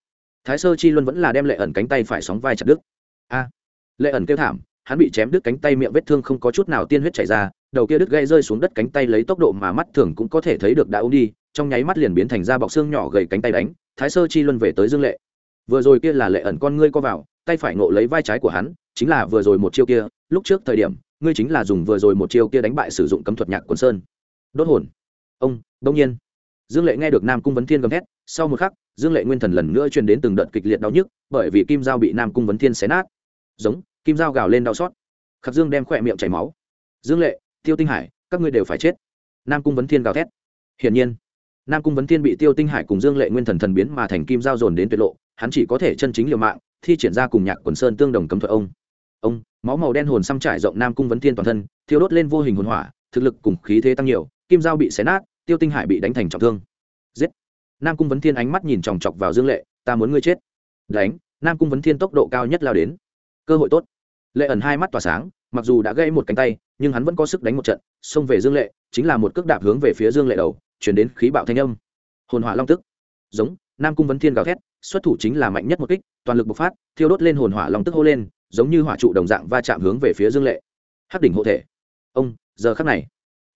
thái sơ chi luân vẫn là đem lệ ẩn cánh tay phải sóng vai chặt đứt. A. Lệ ẩn kêu thảm, hắn bị chém đứt cánh tay miệng vết thương không có chút nào tiên huyết chảy ra, đầu kia đứt gây rơi xuống đất cánh tay lấy tốc độ mà mắt thường cũng có thể thấy được đã ôm đi trong nháy mắt liền biến thành ra bọc xương nhỏ gầy cánh tay đánh, thái sơ chi luân về tới dương lệ. Vừa rồi kia là lệ ẩn con ngươi co vào, tay phải ngộ lấy vai trái của hắn, chính là vừa rồi một chiêu kia, lúc trước thời điểm, ngươi chính là dùng vừa rồi một chiêu kia đánh bại sử dụng cấm thuật nhạc quần sơn. Đốt hồn. Ông, đông nhiên. Dương lệ nghe được nam cung vấn thiên gầm thét, sau một khắc, dương lệ nguyên thần lần nữa truyền đến từng đợt kịch liệt đau nhức, bởi vì kim dao bị nam cung vấn thiên xé nát. Giống, kim dao gào lên đau xót. Khắc dương đem khỏe miệng chảy máu. Dương lệ, tiêu tinh hải, các ngươi đều phải chết. Nam cung vấn thiên gào thét. Hiển nhiên nam cung vấn thiên bị tiêu tinh hải cùng dương lệ nguyên thần thần biến mà thành kim Giao dồn đến tuyệt lộ, hắn chỉ có thể chân chính liều mạng, thi triển ra cùng nhạc quần sơn tương đồng cấm thuật ông. Ông, máu màu đen hồn xăm trải rộng nam cung vấn thiên toàn thân, thiêu đốt lên vô hình hồn hỏa, thực lực cùng khí thế tăng nhiều, kim Giao bị xé nát, tiêu tinh hải bị đánh thành trọng thương. Giết! Nam cung vấn thiên ánh mắt nhìn chòng chọc vào dương lệ, ta muốn ngươi chết. Đánh! Nam cung vấn thiên tốc độ cao nhất lao đến. Cơ hội tốt. Lệ ẩn hai mắt tỏa sáng, mặc dù đã gây một cánh tay, nhưng hắn vẫn có sức đánh một trận, xông về dương lệ, chính là một cước đạp hướng về phía dương lệ đầu chuyển đến khí bạo thanh âm. Hồn hỏa long tức. Giống, nam cung vấn thiên gào thét, xuất thủ chính là mạnh nhất một kích, toàn lực bộc phát, thiêu đốt lên hồn hỏa long tức hô lên, giống như hỏa trụ đồng dạng va chạm hướng về phía dương lệ. Hắc đỉnh hộ thể. Ông, giờ khắc này.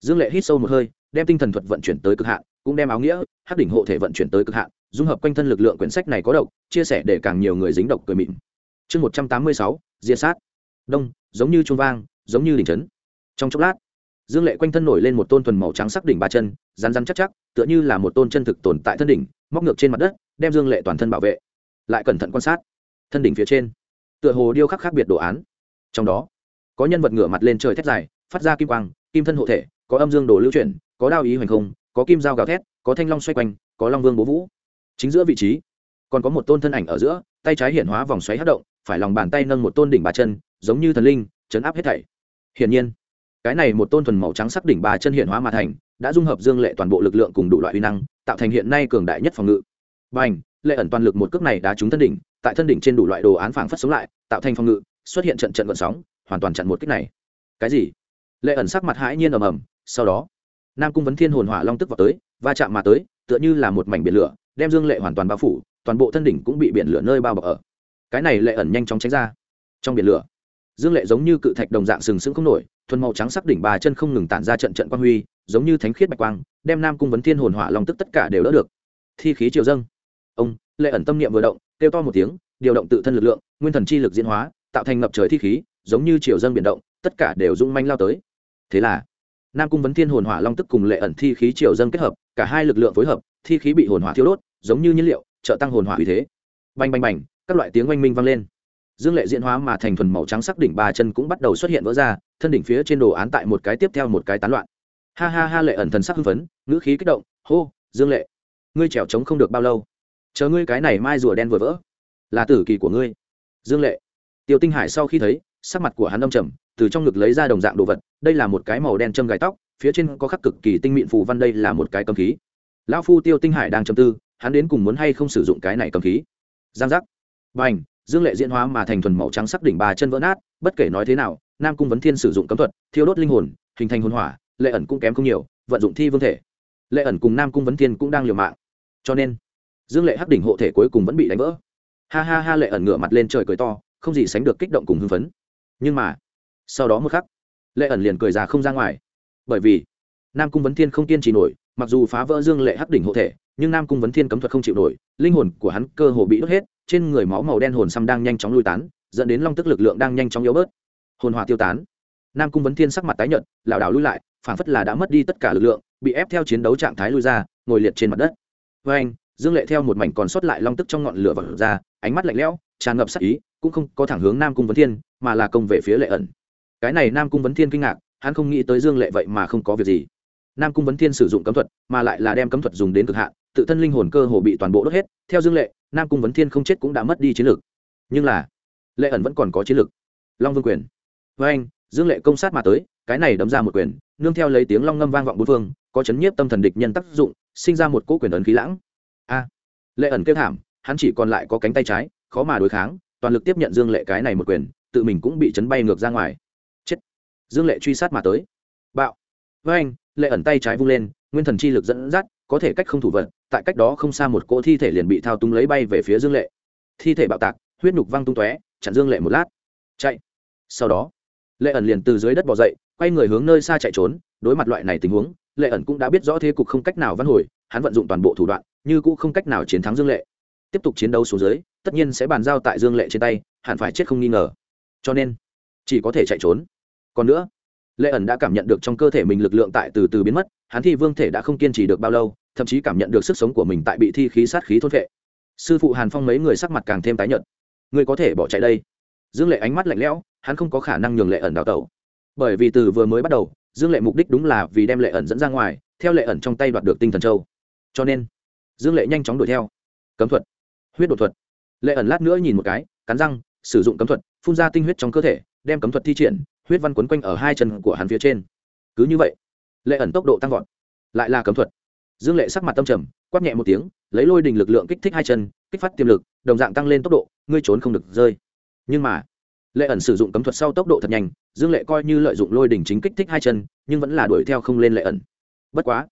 Dương lệ hít sâu một hơi, đem tinh thần thuật vận chuyển tới cực hạn, cũng đem áo nghĩa, hắc đỉnh hộ thể vận chuyển tới cực hạn, dung hợp quanh thân lực lượng quyển sách này có độc, chia sẻ để càng nhiều người dính độc cười mịn. Chương một trăm tám mươi sáu, diệt sát. Đông, giống như trung vang, giống như đỉnh trấn trong chốc lát, dương lệ quanh thân nổi lên một tôn thuần màu trắng sắc đỉnh ba chân rắn rắn chắc chắc, tựa như là một tôn chân thực tồn tại thân đỉnh, móc ngược trên mặt đất, đem dương lệ toàn thân bảo vệ. Lại cẩn thận quan sát. Thân đỉnh phía trên, tựa hồ điêu khắc khác biệt đồ án. Trong đó, có nhân vật ngửa mặt lên trời thét dài, phát ra kim quang, kim thân hộ thể, có âm dương đồ lưu chuyển, có đao ý hoành không, có kim dao gào thét, có thanh long xoay quanh, có long vương bố vũ. Chính giữa vị trí, còn có một tôn thân ảnh ở giữa, tay trái hiện hóa vòng xoáy hát động, phải lòng bàn tay nâng một tôn đỉnh ba chân, giống như thần linh, chấn áp hết thảy. Hiển nhiên, cái này một tôn thuần màu trắng sắc đỉnh ba chân hiện hóa mà thành đã dung hợp dương lệ toàn bộ lực lượng cùng đủ loại uy năng, tạo thành hiện nay cường đại nhất phòng ngự. B à n h lệ ẩn toàn lực một cước này đã trúng thân đỉnh, tại thân đỉnh trên đủ loại đồ án phảng phất sống lại, tạo thành phòng ngự, xuất hiện trận trận vận sóng, hoàn toàn chặn một kích này. Cái gì? Lệ ẩn sắc mặt hãi nhiên ầm ầm, sau đó, nam cung vấn thiên hồn hỏa long tức vào tới, va chạm mà tới, tựa như là một mảnh biển lửa, đem dương lệ hoàn toàn bao phủ, toàn bộ thân đỉnh cũng bị biển lửa nơi bao bọc ở. Cái này lệ ẩn nhanh chóng tránh ra. Trong biển lửa, dương lệ giống như cự thạch đồng dạng sừng sững không nổi, thuần màu trắng sắc đỉnh ba chân không ngừng tản ra trận trận quan huy giống như thánh khiết bạch quang, đem nam cung vấn thiên hồn hỏa long tức tất cả đều đỡ được. Thi khí triều dâng. Ông, lệ ẩn tâm niệm vừa động, kêu to một tiếng, điều động tự thân lực lượng, nguyên thần chi lực diễn hóa, tạo thành ngập trời thi khí, giống như triều dâng biển động, tất cả đều rung manh lao tới. Thế là, nam cung vấn thiên hồn hỏa long tức cùng lệ ẩn thi khí triều dâng kết hợp, cả hai lực lượng phối hợp, thi khí bị hồn hỏa thiêu đốt, giống như nhiên liệu, trợ tăng hồn hỏa uy thế. Bành bành bành, các loại tiếng oanh minh vang lên. Dương lệ diễn hóa mà thành thuần màu trắng sắc đỉnh ba chân cũng bắt đầu xuất hiện vỡ ra, thân đỉnh phía trên đồ án tại một cái tiếp theo một cái tán loạn ha ha ha, lệ ẩn thần sắc hưng phấn, ngữ khí kích động, hô, dương lệ, ngươi trèo trống không được bao lâu, chờ ngươi cái này mai rùa đen vừa vỡ, là tử kỳ của ngươi. Dương lệ tiêu tinh hải sau khi thấy, sắc mặt của hắn đông trầm, từ trong ngực lấy ra đồng dạng đồ vật, đây là một cái màu đen châm gài tóc, phía trên có khắc cực kỳ tinh mịn phù văn, đây là một cái cầm khí. Lão phu tiêu tinh hải đang châm tư, hắn đến cùng muốn hay không sử dụng cái này cầm khí? Giang giác. B à n h dương lệ diễn hóa mà thành thuần màu trắng sắc đỉnh ba chân vỡ nát, bất kể nói thế nào, nam cung vấn thiên sử dụng cấm thuật, thiêu đốt linh hồn, hình thành hồn hỏa lệ ẩn cũng kém không nhiều, vận dụng thi vương thể. Lệ ẩn cùng nam cung vấn thiên cũng đang liều mạng. Cho nên, dương lệ hắc đỉnh hộ thể cuối cùng vẫn bị đánh vỡ. Ha ha ha, lệ ẩn ngửa mặt lên trời cười to, không gì sánh được kích động cùng hưng phấn. Nhưng mà, sau đó một khắc, lệ ẩn liền cười ra không ra ngoài. Bởi vì, nam cung vấn thiên không kiên trì nổi, mặc dù phá vỡ dương lệ hắc đỉnh hộ thể, nhưng nam cung vấn thiên cấm thuật không chịu nổi, linh hồn của hắn cơ hồ bị đốt hết, trên người máu màu đen hồn xăm đang nhanh chóng lui tán, dẫn đến long tức lực lượng đang nhanh chóng yếu bớt. Hồn hòa tiêu tán. Nam cung vấn thiên sắc mặt tái nhợt, lảo đảo lui lại phản phất là đã mất đi tất cả lực lượng, bị ép theo chiến đấu trạng thái lui ra, ngồi liệt trên mặt đất. Với anh, dương lệ theo một mảnh còn sót lại long tức trong ngọn lửa vật ra, ánh mắt lạnh lẽo, tràn ngập sắc ý, cũng không có thẳng hướng nam cung vấn thiên, mà là công về phía lệ ẩn. Cái này nam cung vấn thiên kinh ngạc, hắn không nghĩ tới dương lệ vậy mà không có việc gì. Nam cung vấn thiên sử dụng cấm thuật, mà lại là đem cấm thuật dùng đến cực hạn, tự thân linh hồn cơ hồ bị toàn bộ đốt hết, theo dương lệ, nam cung vấn thiên không chết cũng đã mất đi chiến lược nhưng là, lệ ẩn vẫn còn có chiến lược long vương quyền. Với anh dương lệ công sát mà tới, cái này đấm ra một quyền, nương theo lấy tiếng long ngâm vang vọng bốn phương, có chấn nhiếp tâm thần địch nhân tác dụng, sinh ra một cỗ quyền ấn khí lãng. A! Lệ ẩn kêu thảm, hắn chỉ còn lại có cánh tay trái, khó mà đối kháng, toàn lực tiếp nhận dương lệ cái này một quyền, tự mình cũng bị chấn bay ngược ra ngoài. Chết! Dương lệ truy sát mà tới. Bạo! Với anh lệ ẩn tay trái vung lên, nguyên thần chi lực dẫn dắt, có thể cách không thủ vật, tại cách đó không xa một cỗ thi thể liền bị thao túng lấy bay về phía dương lệ. Thi thể bạo tạc, huyết nhục văng tung tóe, chặn dương lệ một lát. Chạy! Sau đó lệ ẩn liền từ dưới đất bỏ dậy, quay người hướng nơi xa chạy trốn. Đối mặt loại này tình huống, lệ ẩn cũng đã biết rõ thế cục không cách nào văn hồi, hắn vận dụng toàn bộ thủ đoạn, như cũng không cách nào chiến thắng dương lệ. Tiếp tục chiến đấu xuống dưới, tất nhiên sẽ bàn giao tại dương lệ trên tay, hẳn phải chết không nghi ngờ. Cho nên, chỉ có thể chạy trốn. Còn nữa, lệ ẩn đã cảm nhận được trong cơ thể mình lực lượng tại từ từ biến mất, hắn thi vương thể đã không kiên trì được bao lâu, thậm chí cảm nhận được sức sống của mình tại bị thi khí sát khí thốt vệ. Sư phụ hàn phong mấy người sắc mặt càng thêm tái nhợt. Ngươi có thể bỏ chạy đây? Dương lệ ánh mắt lạnh lẽo hắn không có khả năng nhường lệ ẩn đào tẩu. Bởi vì từ vừa mới bắt đầu, dương lệ mục đích đúng là vì đem lệ ẩn dẫn ra ngoài, theo lệ ẩn trong tay đoạt được tinh thần châu. Cho nên, dương lệ nhanh chóng đuổi theo. Cấm thuật. Huyết đột thuật. Lệ ẩn lát nữa nhìn một cái, cắn răng, sử dụng cấm thuật, phun ra tinh huyết trong cơ thể, đem cấm thuật thi triển, huyết văn quấn quanh ở hai chân của hắn phía trên. Cứ như vậy, lệ ẩn tốc độ tăng vọt. Lại là cấm thuật. Dương lệ sắc mặt tâm trầm, quát nhẹ một tiếng, lấy lôi đình lực lượng kích thích hai chân, kích phát tiềm lực, đồng dạng tăng lên tốc độ, ngươi trốn không được rơi. Nhưng mà lệ ẩn sử dụng cấm thuật sau tốc độ thật nhanh, dương lệ coi như lợi dụng lôi đình chính kích thích hai chân, nhưng vẫn là đuổi theo không lên lệ ẩn. Bất quá,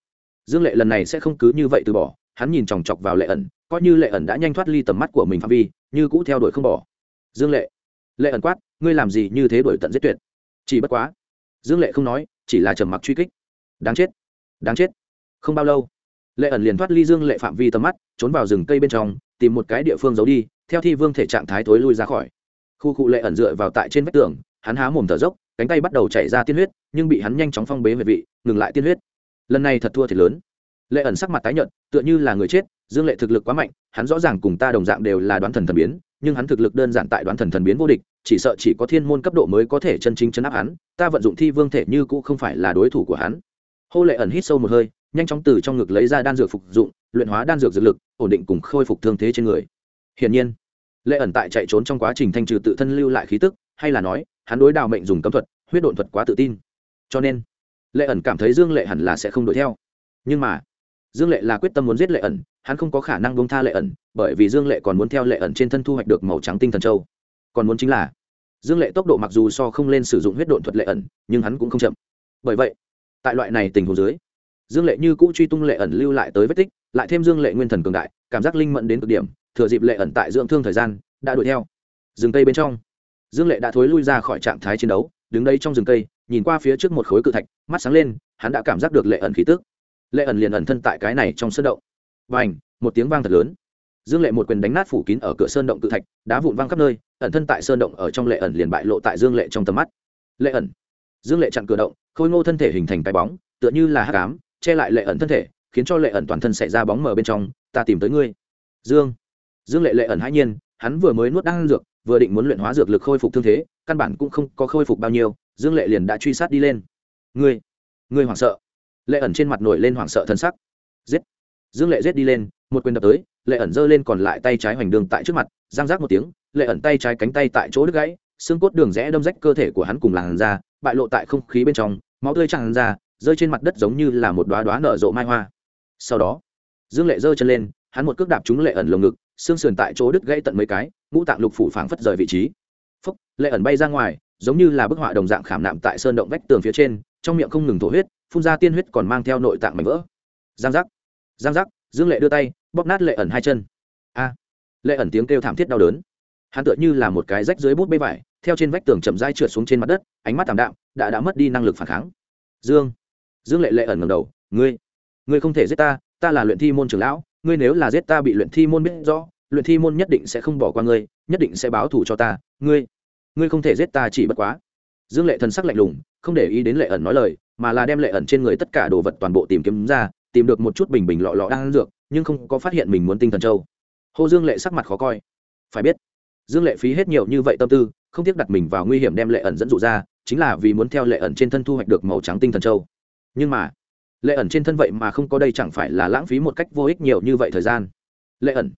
dương lệ lần này sẽ không cứ như vậy từ bỏ, hắn nhìn chòng chọc vào lệ ẩn, coi như lệ ẩn đã nhanh thoát ly tầm mắt của mình phạm vi, như cũ theo đuổi không bỏ. Dương lệ lệ ẩn quát, ngươi làm gì như thế đuổi tận giết tuyệt? Chỉ bất quá, dương lệ không nói, chỉ là trầm mặc truy kích. Đáng chết đáng chết. Không bao lâu, lệ ẩn liền thoát ly dương lệ phạm vi tầm mắt, trốn vào rừng cây bên trong, tìm một cái địa phương giấu đi, theo thi vương thể trạng thái thối lui ra khỏi khu cụ lệ ẩn dựa vào tại trên vách tường, hắn há mồm thở dốc, cánh tay bắt đầu chảy ra tiên huyết, nhưng bị hắn nhanh chóng phong bế về vị, ngừng lại tiên huyết. Lần này thật thua thiệt lớn. Lệ ẩn sắc mặt tái nhợt, tựa như là người chết, dương lệ thực lực quá mạnh, hắn rõ ràng cùng ta đồng dạng đều là đoán thần thần biến, nhưng hắn thực lực đơn giản tại đoán thần thần biến vô địch, chỉ sợ chỉ có thiên môn cấp độ mới có thể chân chính chấn áp hắn, ta vận dụng thi vương thể như cũ không phải là đối thủ của hắn. Hô lệ ẩn hít sâu một hơi, nhanh chóng từ trong ngực lấy ra đan dược phục dụng, luyện hóa đan dược dược lực, ổn định cùng khôi phục thương thế trên người. Hiển nhiên lệ ẩn tại chạy trốn trong quá trình thanh trừ tự thân lưu lại khí tức, hay là nói, hắn đối đào mệnh dùng cấm thuật, huyết độn thuật quá tự tin. Cho nên, lệ ẩn cảm thấy dương lệ hẳn là sẽ không đuổi theo. Nhưng mà, dương lệ là quyết tâm muốn giết lệ ẩn, hắn không có khả năng bông tha lệ ẩn, bởi vì dương lệ còn muốn theo lệ ẩn trên thân thu hoạch được màu trắng tinh thần châu. Còn muốn chính là, dương lệ tốc độ mặc dù so không lên sử dụng huyết độn thuật lệ ẩn, nhưng hắn cũng không chậm. Bởi vậy, tại loại này tình huống dưới, dương lệ như cũ truy tung lệ ẩn lưu lại tới vết tích, lại thêm dương lệ nguyên thần cường đại, cảm giác linh mẫn đến cực điểm thừa dịp lệ ẩn tại dưỡng thương thời gian, đã đuổi theo. Rừng cây bên trong, dương lệ đã thối lui ra khỏi trạng thái chiến đấu, đứng đây trong rừng cây, nhìn qua phía trước một khối cự thạch, mắt sáng lên, hắn đã cảm giác được lệ ẩn khí tức. Lệ ẩn liền ẩn thân tại cái này trong sơn động. Và ảnh một tiếng vang thật lớn. Dương lệ một quyền đánh nát phủ kín ở cửa sơn động cự thạch, đá vụn văng khắp nơi, ẩn thân tại sơn động ở trong lệ ẩn liền bại lộ tại dương lệ trong tầm mắt. Lệ ẩn. Dương lệ chặn cửa động, khôi ngô thân thể hình thành cái bóng, tựa như là hát cám che lại lệ ẩn thân thể, khiến cho lệ ẩn toàn thân xảy ra bóng mờ bên trong, ta tìm tới ngươi. Dương dương lệ lệ ẩn hãi nhiên, hắn vừa mới nuốt đan dược, vừa định muốn luyện hóa dược lực khôi phục thương thế, căn bản cũng không có khôi phục bao nhiêu, dương lệ liền đã truy sát đi lên. Ngươi ngươi hoảng sợ. Lệ ẩn trên mặt nổi lên hoảng sợ thân sắc. Giết. Dương lệ giết đi lên, một quyền đập tới, lệ ẩn giơ lên còn lại tay trái hoành đường tại trước mặt giang rác một tiếng, lệ ẩn tay trái cánh tay tại chỗ đứt gãy, xương cốt đường rẽ đâm rách cơ thể của hắn cùng làn da, bại lộ tại không khí bên trong, máu tươi tràn ra, rơi trên mặt đất giống như là một đoá đoá nở rộ mai hoa. Sau đó, dương lệ giơ chân lên, hắn một cước đạp trúng lệ ẩn lồng ngực xương sườn tại chỗ đứt gãy tận mấy cái, ngũ tạng lục phủ phảng phất rời vị trí. Phúc, lệ ẩn bay ra ngoài, giống như là bức họa đồng dạng khảm nạm tại sơn động vách tường phía trên, trong miệng không ngừng thổ huyết, phun ra tiên huyết còn mang theo nội tạng mảnh vỡ. Giang giác giang giác, dương lệ đưa tay, bóp nát lệ ẩn hai chân. A, lệ ẩn tiếng kêu thảm thiết đau đớn. Hắn tựa như là một cái rách dưới bút bê vải, theo trên vách tường chậm rãi trượt xuống trên mặt đất, ánh mắt tảm đạm, đã đã mất đi năng lực phản kháng. Dương dương lệ lệ ẩn ngầm đầu, ngươi ngươi không thể giết ta ta là luyện thi môn trưởng lão ngươi nếu là giết ta bị luyện thi môn biết rõ, luyện thi môn nhất định sẽ không bỏ qua ngươi, nhất định sẽ báo thù cho ta, ngươi ngươi không thể giết ta chỉ bất quá. Dương lệ thần sắc lạnh lùng, không để ý đến lệ ẩn nói lời, mà là đem lệ ẩn trên người tất cả đồ vật toàn bộ tìm kiếm ra, tìm được một chút bình bình lọ lọ đang ăn dược, nhưng không có phát hiện mình muốn tinh thần châu. Hồ dương lệ sắc mặt khó coi. Phải biết, dương lệ phí hết nhiều như vậy tâm tư, không tiếc đặt mình vào nguy hiểm đem lệ ẩn dẫn dụ ra, chính là vì muốn theo lệ ẩn trên thân thu hoạch được màu trắng tinh thần châu. Nhưng mà lệ ẩn trên thân vậy mà không có đây chẳng phải là lãng phí một cách vô ích nhiều như vậy thời gian. Lệ ẩn.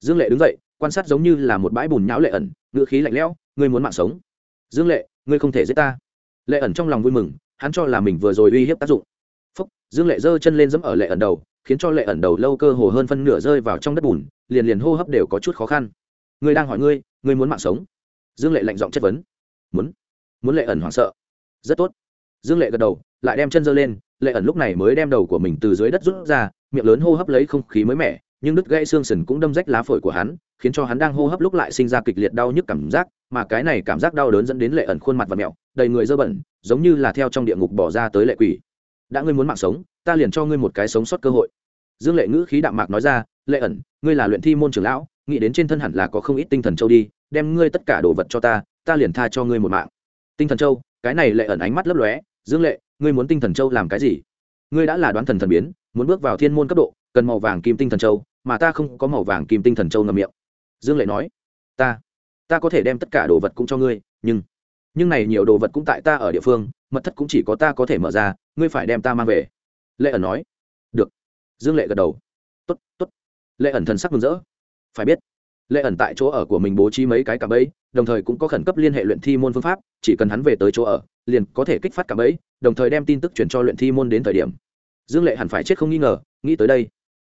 Dương lệ đứng dậy, quan sát giống như là một bãi bùn nhão lệ ẩn ngựa khí lạnh lẽo, ngươi muốn mạng sống. Dương lệ, ngươi không thể giết ta. Lệ ẩn trong lòng vui mừng, hắn cho là mình vừa rồi uy hiếp tác dụng. Phúc, dương lệ giơ chân lên dẫm ở lệ ẩn đầu, khiến cho lệ ẩn đầu lâu cơ hồ hơn phân nửa rơi vào trong đất bùn, liền liền hô hấp đều có chút khó khăn. Ngươi đang hỏi ngươi ngươi muốn mạng sống? Dương lệ lạnh giọng chất vấn. Muốn. Muốn lệ ẩn hoảng sợ. Rất tốt. Dương lệ gật đầu, lại đem chân giơ lên lệ ẩn lúc này mới đem đầu của mình từ dưới đất rút ra, miệng lớn hô hấp lấy không khí mới mẻ, nhưng đứt gãy xương sần cũng đâm rách lá phổi của hắn, khiến cho hắn đang hô hấp lúc lại sinh ra kịch liệt đau nhức cảm giác, mà cái này cảm giác đau đớn dẫn đến lệ ẩn khuôn mặt và mẹo, đầy người dơ bẩn, giống như là theo trong địa ngục bỏ ra tới lệ quỷ. Đã ngươi muốn mạng sống, ta liền cho ngươi một cái sống sót cơ hội. Dương lệ ngữ khí đạm mạc nói ra, lệ ẩn, ngươi là luyện thi môn trưởng lão, nghĩ đến trên thân hẳn là có không ít tinh thần châu đi, đem ngươi tất cả đồ vật cho ta ta liền tha cho ngươi một mạng. Tinh thần châu, cái này lệ ẩn ánh mắt lấp lóe dương lệ, ngươi muốn tinh thần châu làm cái gì? Ngươi đã là đoán thần thần biến, muốn bước vào thiên môn cấp độ, cần màu vàng kim tinh thần châu, mà ta không có màu vàng kim tinh thần châu ngầm miệng. Dương lệ nói. Ta ta có thể đem tất cả đồ vật cũng cho ngươi, nhưng nhưng này nhiều đồ vật cũng tại ta ở địa phương, mật thất cũng chỉ có ta có thể mở ra, ngươi phải đem ta mang về. Lệ ẩn nói. Được. Dương lệ gật đầu. T ố t t ố t lệ ẩn thần sắc mừng rỡ. Phải biết, lệ ẩn tại chỗ ở của mình bố trí mấy cái cạm bẫy, đồng thời cũng có khẩn cấp liên hệ luyện thi môn phương pháp, chỉ cần hắn về tới chỗ ở liền có thể kích phát cảm bẫy, đồng thời đem tin tức chuyển cho luyện thi môn đến thời điểm. Dương lệ hẳn phải chết không nghi ngờ, nghĩ tới đây.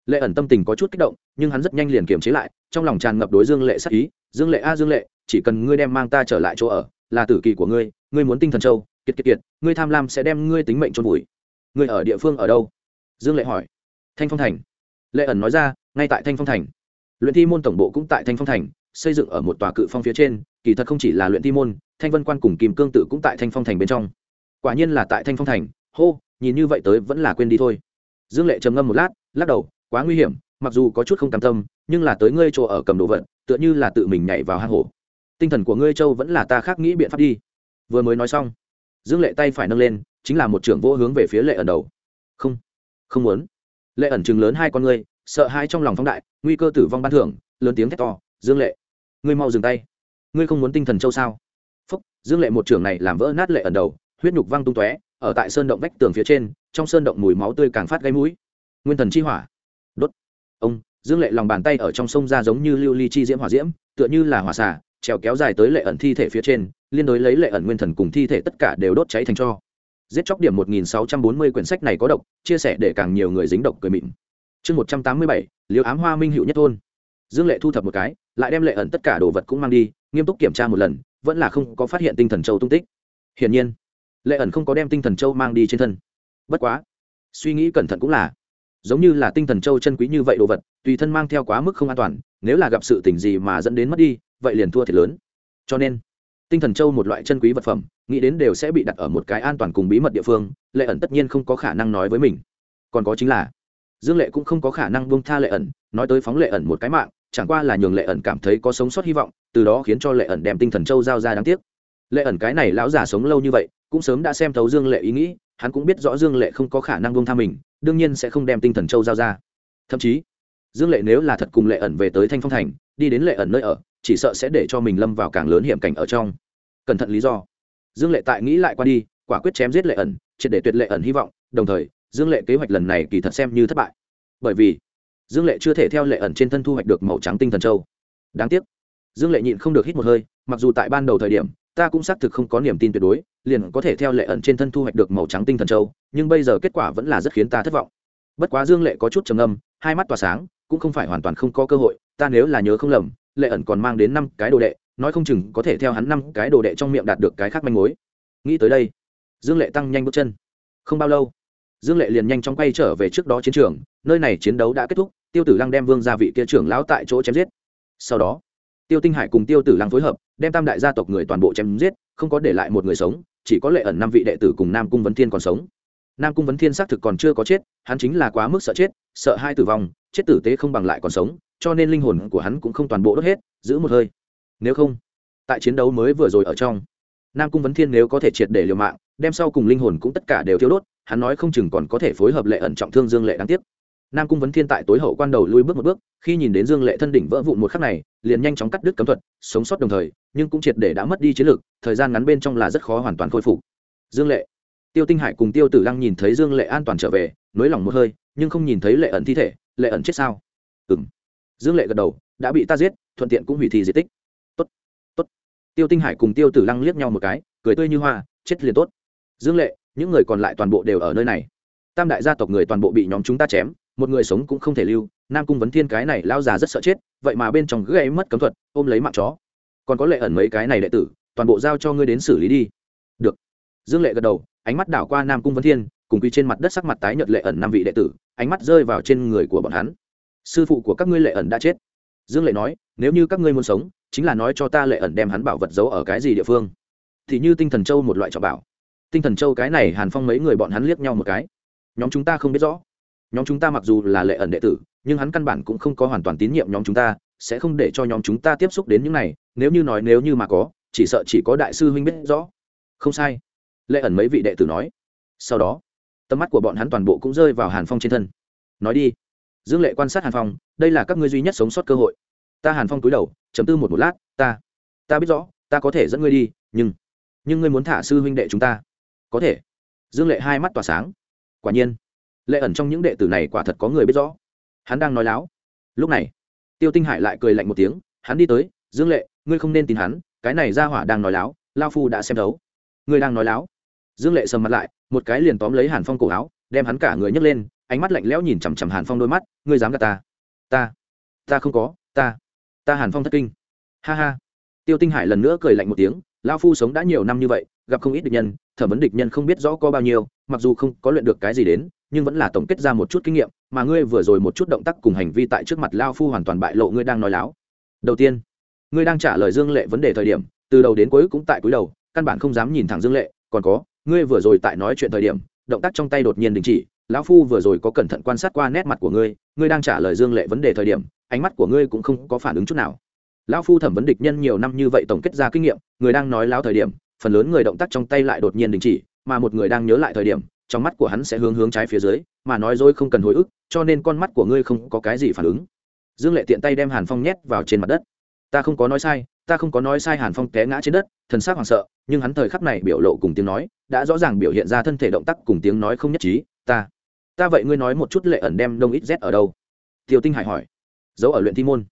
Lệ ẩn tâm tình có chút kích động, nhưng hắn rất nhanh liền kiềm chế lại, trong lòng tràn ngập đối dương lệ sắc ý, dương lệ a, dương lệ, chỉ cần ngươi đem mang ta trở lại chỗ ở, là tử kỳ của ngươi ngươi muốn tinh thần châu, kiệt kiệt kiệt, ngươi tham lam sẽ đem ngươi tính mệnh trôn vùi. Ngươi ở địa phương ở đâu? Dương lệ hỏi. Thanh phong thành. Lệ ẩn nói ra, ngay tại thanh phong thành. Luyện thi môn tổng bộ cũng tại thanh phong thành xây dựng ở một tòa cự phong phía trên, kỳ thật không chỉ là luyện thi môn, thanh vân quan cùng kìm cương tự cũng tại thanh phong thành bên trong. Quả nhiên là tại thanh phong thành, hô, nhìn như vậy tới vẫn là quên đi thôi. Dương lệ trầm ngâm một lát, lắc đầu, quá nguy hiểm, mặc dù có chút không cam tâm, nhưng là tới ngươi chỗ ở cầm đồ vật, tựa như là tự mình nhảy vào hang hổ. Tinh thần của ngươi châu vẫn là ta khác nghĩ biện pháp đi. Vừa mới nói xong, dương lệ tay phải nâng lên, chính là một trưởng vô hướng về phía lệ ẩn đầu. Không không muốn. Lệ ẩn chừng lớn hai con ngươi, sợ hai trong lòng phóng đại, nguy cơ tử vong ban thưởng, lớn tiếng thét to, dương lệ ngươi mau dừng tay. Ngươi không muốn tinh thần châu sao? Phúc dương lệ một trưởng này làm vỡ nát lệ ẩn đầu huyết nhục văng tung tóe ở tại sơn động vách tường phía trên trong sơn động mùi máu tươi càng phát gáy mũi. Nguyên thần chi hỏa. Đốt. Ông dương lệ lòng bàn tay ở trong sông ra giống như lưu ly chi diễm hỏa diễm tựa như là hỏa xả trèo kéo dài tới lệ ẩn thi thể phía trên liên đối lấy lệ ẩn nguyên thần cùng thi thể tất cả đều đốt cháy thành cho. Giết chóc điểm 1640 quyển sách này có độc chia sẻ để càng nhiều người dính độc cười mịn. Chương 187, liều ám hoa minh hữu nhất thôn. Dương lệ thu thập một cái lại đem lệ ẩn tất cả đồ vật cũng mang đi, nghiêm túc kiểm tra một lần, vẫn là không có phát hiện tinh thần châu tung tích. Hiển nhiên, lệ ẩn không có đem tinh thần châu mang đi trên thân. Bất quá, suy nghĩ cẩn thận cũng là, giống như là tinh thần châu chân quý như vậy đồ vật, tùy thân mang theo quá mức không an toàn, nếu là gặp sự tình gì mà dẫn đến mất đi, vậy liền thua thiệt lớn. Cho nên, tinh thần châu một loại chân quý vật phẩm, nghĩ đến đều sẽ bị đặt ở một cái an toàn cùng bí mật địa phương, lệ ẩn tất nhiên không có khả năng nói với mình. Còn có chính là, dương lệ cũng không có khả năng buông tha lệ ẩn, nói tới phóng lệ ẩn một cái mạng chẳng qua là nhường lệ ẩn cảm thấy có sống sót hy vọng, từ đó khiến cho lệ ẩn đem tinh thần châu giao ra đáng tiếc. Lệ ẩn cái này lão già sống lâu như vậy, cũng sớm đã xem thấu dương lệ ý nghĩ, hắn cũng biết rõ dương lệ không có khả năng buông tha mình, đương nhiên sẽ không đem tinh thần châu giao ra. Thậm chí, dương lệ nếu là thật cùng lệ ẩn về tới thanh phong thành, đi đến lệ ẩn nơi ở, chỉ sợ sẽ để cho mình lâm vào càng lớn hiểm cảnh ở trong. Cẩn thận lý do. Dương lệ tại nghĩ lại qua đi, quả quyết chém giết lệ ẩn, triệt để tuyệt lệ ẩn hy vọng, đồng thời, dương lệ kế hoạch lần này kỳ thật xem như thất bại. Bởi vì dương lệ chưa thể theo lệ ẩn trên thân thu hoạch được màu trắng tinh thần châu. Đáng tiếc, dương lệ nhịn không được hít một hơi, mặc dù tại ban đầu thời điểm, ta cũng xác thực không có niềm tin tuyệt đối, liền có thể theo lệ ẩn trên thân thu hoạch được màu trắng tinh thần châu, nhưng bây giờ kết quả vẫn là rất khiến ta thất vọng. Bất quá dương lệ có chút trầm âm hai mắt tỏa sáng, cũng không phải hoàn toàn không có cơ hội, ta nếu là nhớ không lầm, lệ ẩn còn mang đến năm cái đồ đệ, nói không chừng có thể theo hắn năm cái đồ đệ trong miệng đạt được cái khác manh mối. Nghĩ tới đây, dương lệ tăng nhanh bước chân. Không bao lâu, dương lệ liền nhanh chóng quay trở về trước đó chiến trường, nơi này chiến đấu đã kết thúc tiêu tử lăng đem vương gia vị kia trưởng lão tại chỗ chém giết. Sau đó, tiêu tinh hải cùng tiêu tử lăng phối hợp, đem tam đại gia tộc người toàn bộ chém giết, không có để lại một người sống, chỉ có lệ ẩn năm vị đệ tử cùng nam cung vấn thiên còn sống. Nam cung vấn thiên xác thực còn chưa có chết, hắn chính là quá mức sợ chết, sợ hai tử vong, chết tử tế không bằng lại còn sống, cho nên linh hồn của hắn cũng không toàn bộ đốt hết, giữ một hơi. Nếu không, tại chiến đấu mới vừa rồi ở trong, nam cung vấn thiên nếu có thể triệt để liều mạng, đem sau cùng linh hồn cũng tất cả đều thiếu đốt, hắn nói không chừng còn có thể phối hợp lệ ẩn trọng thương dương lệ đáng tiếc nam cung vấn thiên tại tối hậu quan đầu lui bước một bước, khi nhìn đến dương lệ thân đỉnh vỡ vụn một khắc này, liền nhanh chóng cắt đứt cấm thuật, sống sót đồng thời, nhưng cũng triệt để đã mất đi chiến lược, thời gian ngắn bên trong là rất khó hoàn toàn khôi phục. Dương lệ, tiêu tinh hải cùng tiêu tử lăng nhìn thấy dương lệ an toàn trở về, nới lỏng một hơi, nhưng không nhìn thấy lệ ẩn thi thể, lệ ẩn chết sao? Ừ m dương lệ gật đầu, đã bị ta giết, thuận tiện cũng hủy thi di tích. Tốt tốt. Tiêu tinh hải cùng tiêu tử lăng liếc nhau một cái, cười tươi như hoa, chết liền tốt. Dương lệ, những người còn lại toàn bộ đều ở nơi này. Tam đại gia tộc người toàn bộ bị nhóm chúng ta chém một người sống cũng không thể lưu, nam cung vấn thiên cái này lao già rất sợ chết, vậy mà bên trong gãy mất cấm thuật, ôm lấy mạng chó. Còn có lệ ẩn mấy cái này đệ tử, toàn bộ giao cho ngươi đến xử lý đi. Được. Dương lệ gật đầu, ánh mắt đảo qua nam cung vấn thiên, cùng quy trên mặt đất sắc mặt tái nhợt lệ ẩn năm vị đệ tử, ánh mắt rơi vào trên người của bọn hắn. Sư phụ của các ngươi lệ ẩn đã chết. Dương lệ nói, nếu như các ngươi muốn sống, chính là nói cho ta lệ ẩn đem hắn bảo vật giấu ở cái gì địa phương. Thì như tinh thần châu một loại trọ bảo. Tinh thần châu cái này hàn phong mấy người bọn hắn liếc nhau một cái. Nhóm chúng ta không biết rõ nhóm chúng ta mặc dù là lệ ẩn đệ tử, nhưng hắn căn bản cũng không có hoàn toàn tín nhiệm nhóm chúng ta, sẽ không để cho nhóm chúng ta tiếp xúc đến những này, nếu như nói nếu như mà có, chỉ sợ chỉ có đại sư huynh biết rõ. Không sai. Lệ ẩn mấy vị đệ tử nói. Sau đó, tầm mắt của bọn hắn toàn bộ cũng rơi vào hàn phong trên thân. Nói đi. Dương lệ quan sát hàn phong, đây là các ngươi duy nhất sống sót cơ hội. Ta hàn phong cúi đầu, chấm tư một một lát, ta ta biết rõ, ta có thể dẫn ngươi đi, nhưng nhưng ngươi muốn thả sư huynh đệ chúng ta. Có thể. Dương lệ hai mắt tỏa sáng. Quả nhiên lệ ẩn trong những đệ tử này quả thật có người biết rõ. Hắn đang nói láo. Lúc này, tiêu tinh hải lại cười lạnh một tiếng, hắn đi tới, dương lệ, ngươi không nên tin hắn, cái này ra hỏa đang nói láo, lao phu đã xem thấu. Ngươi đang nói láo? Dương lệ sầm mặt lại, một cái liền tóm lấy hàn phong cổ áo, đem hắn cả người nhấc lên, ánh mắt lạnh lẽo nhìn chằm chằm hàn phong đôi mắt, ngươi dám gạt ta? Ta ta không có, ta ta hàn phong thất kinh. Ha ha. Tiêu tinh hải lần nữa cười lạnh một tiếng, lao phu sống đã nhiều năm như vậy, gặp không ít địch nhân, thẩm vấn địch nhân không biết rõ có bao nhiêu, mặc dù không có luyện được cái gì đến nhưng vẫn là tổng kết ra một chút kinh nghiệm, mà ngươi vừa rồi một chút động tác cùng hành vi tại trước mặt lao phu hoàn toàn bại lộ ngươi đang nói láo. Đầu tiên, ngươi đang trả lời dương lệ vấn đề thời điểm, từ đầu đến cuối cũng tại cuối đầu, căn bản không dám nhìn thẳng dương lệ, còn có, ngươi vừa rồi tại nói chuyện thời điểm, động tác trong tay đột nhiên đình chỉ, lão phu vừa rồi có cẩn thận quan sát qua nét mặt của ngươi ngươi đang trả lời dương lệ vấn đề thời điểm, ánh mắt của ngươi cũng không có phản ứng chút nào. Lão phu thẩm vấn địch nhân nhiều năm như vậy tổng kết ra kinh nghiệm, người đang nói láo thời điểm, phần lớn người động tác trong tay lại đột nhiên đình chỉ, mà một người đang nhớ lại thời điểm trong mắt của hắn sẽ hướng hướng trái phía dưới, mà nói dối không cần hồi ức, cho nên con mắt của ngươi không có cái gì phản ứng. Dương lệ tiện tay đem hàn phong nhét vào trên mặt đất. Ta không có nói sai, ta không có nói sai hàn phong té ngã trên đất, thần s á c hoảng sợ, nhưng hắn thời khắc này biểu lộ cùng tiếng nói, đã rõ ràng biểu hiện ra thân thể động tác cùng tiếng nói không nhất trí, ta ta vậy ngươi nói một chút lệ ẩn đem đông ít z ở đâu? Tiêu tinh hải hỏi. Giấu ở luyện thi môn.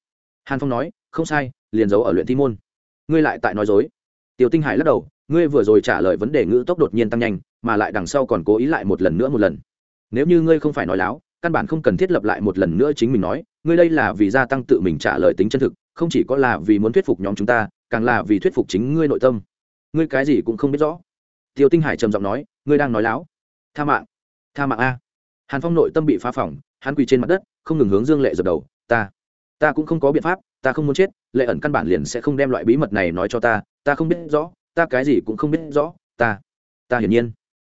Hàn phong nói, không sai, liền giấu ở luyện thi môn. Ngươi lại tại nói dối. Tiêu tinh hải lắc đầu ngươi vừa rồi trả lời vấn đề ngữ tốc đột nhiên tăng nhanh, mà lại đằng sau còn cố ý lại một lần nữa một lần. Nếu như ngươi không phải nói láo, căn bản không cần thiết lập lại một lần nữa chính mình nói, ngươi đây là vì gia tăng tự mình trả lời tính chân thực, không chỉ có là vì muốn thuyết phục nhóm chúng ta, càng là vì thuyết phục chính ngươi nội tâm. Ngươi cái gì cũng không biết rõ. Tiêu tinh hải trầm giọng nói, ngươi đang nói láo. Tha mạng tha mạng a. Hàn phong nội tâm bị phá phỏng, hắn quỳ trên mặt đất, không ngừng hướng dương lệ dập đầu, ta ta cũng không có biện pháp, ta không muốn chết, lệ ẩn căn bản liền sẽ không đem loại bí mật này nói cho ta ta không biết rõ ta cái gì cũng không biết rõ, ta ta hiển nhiên.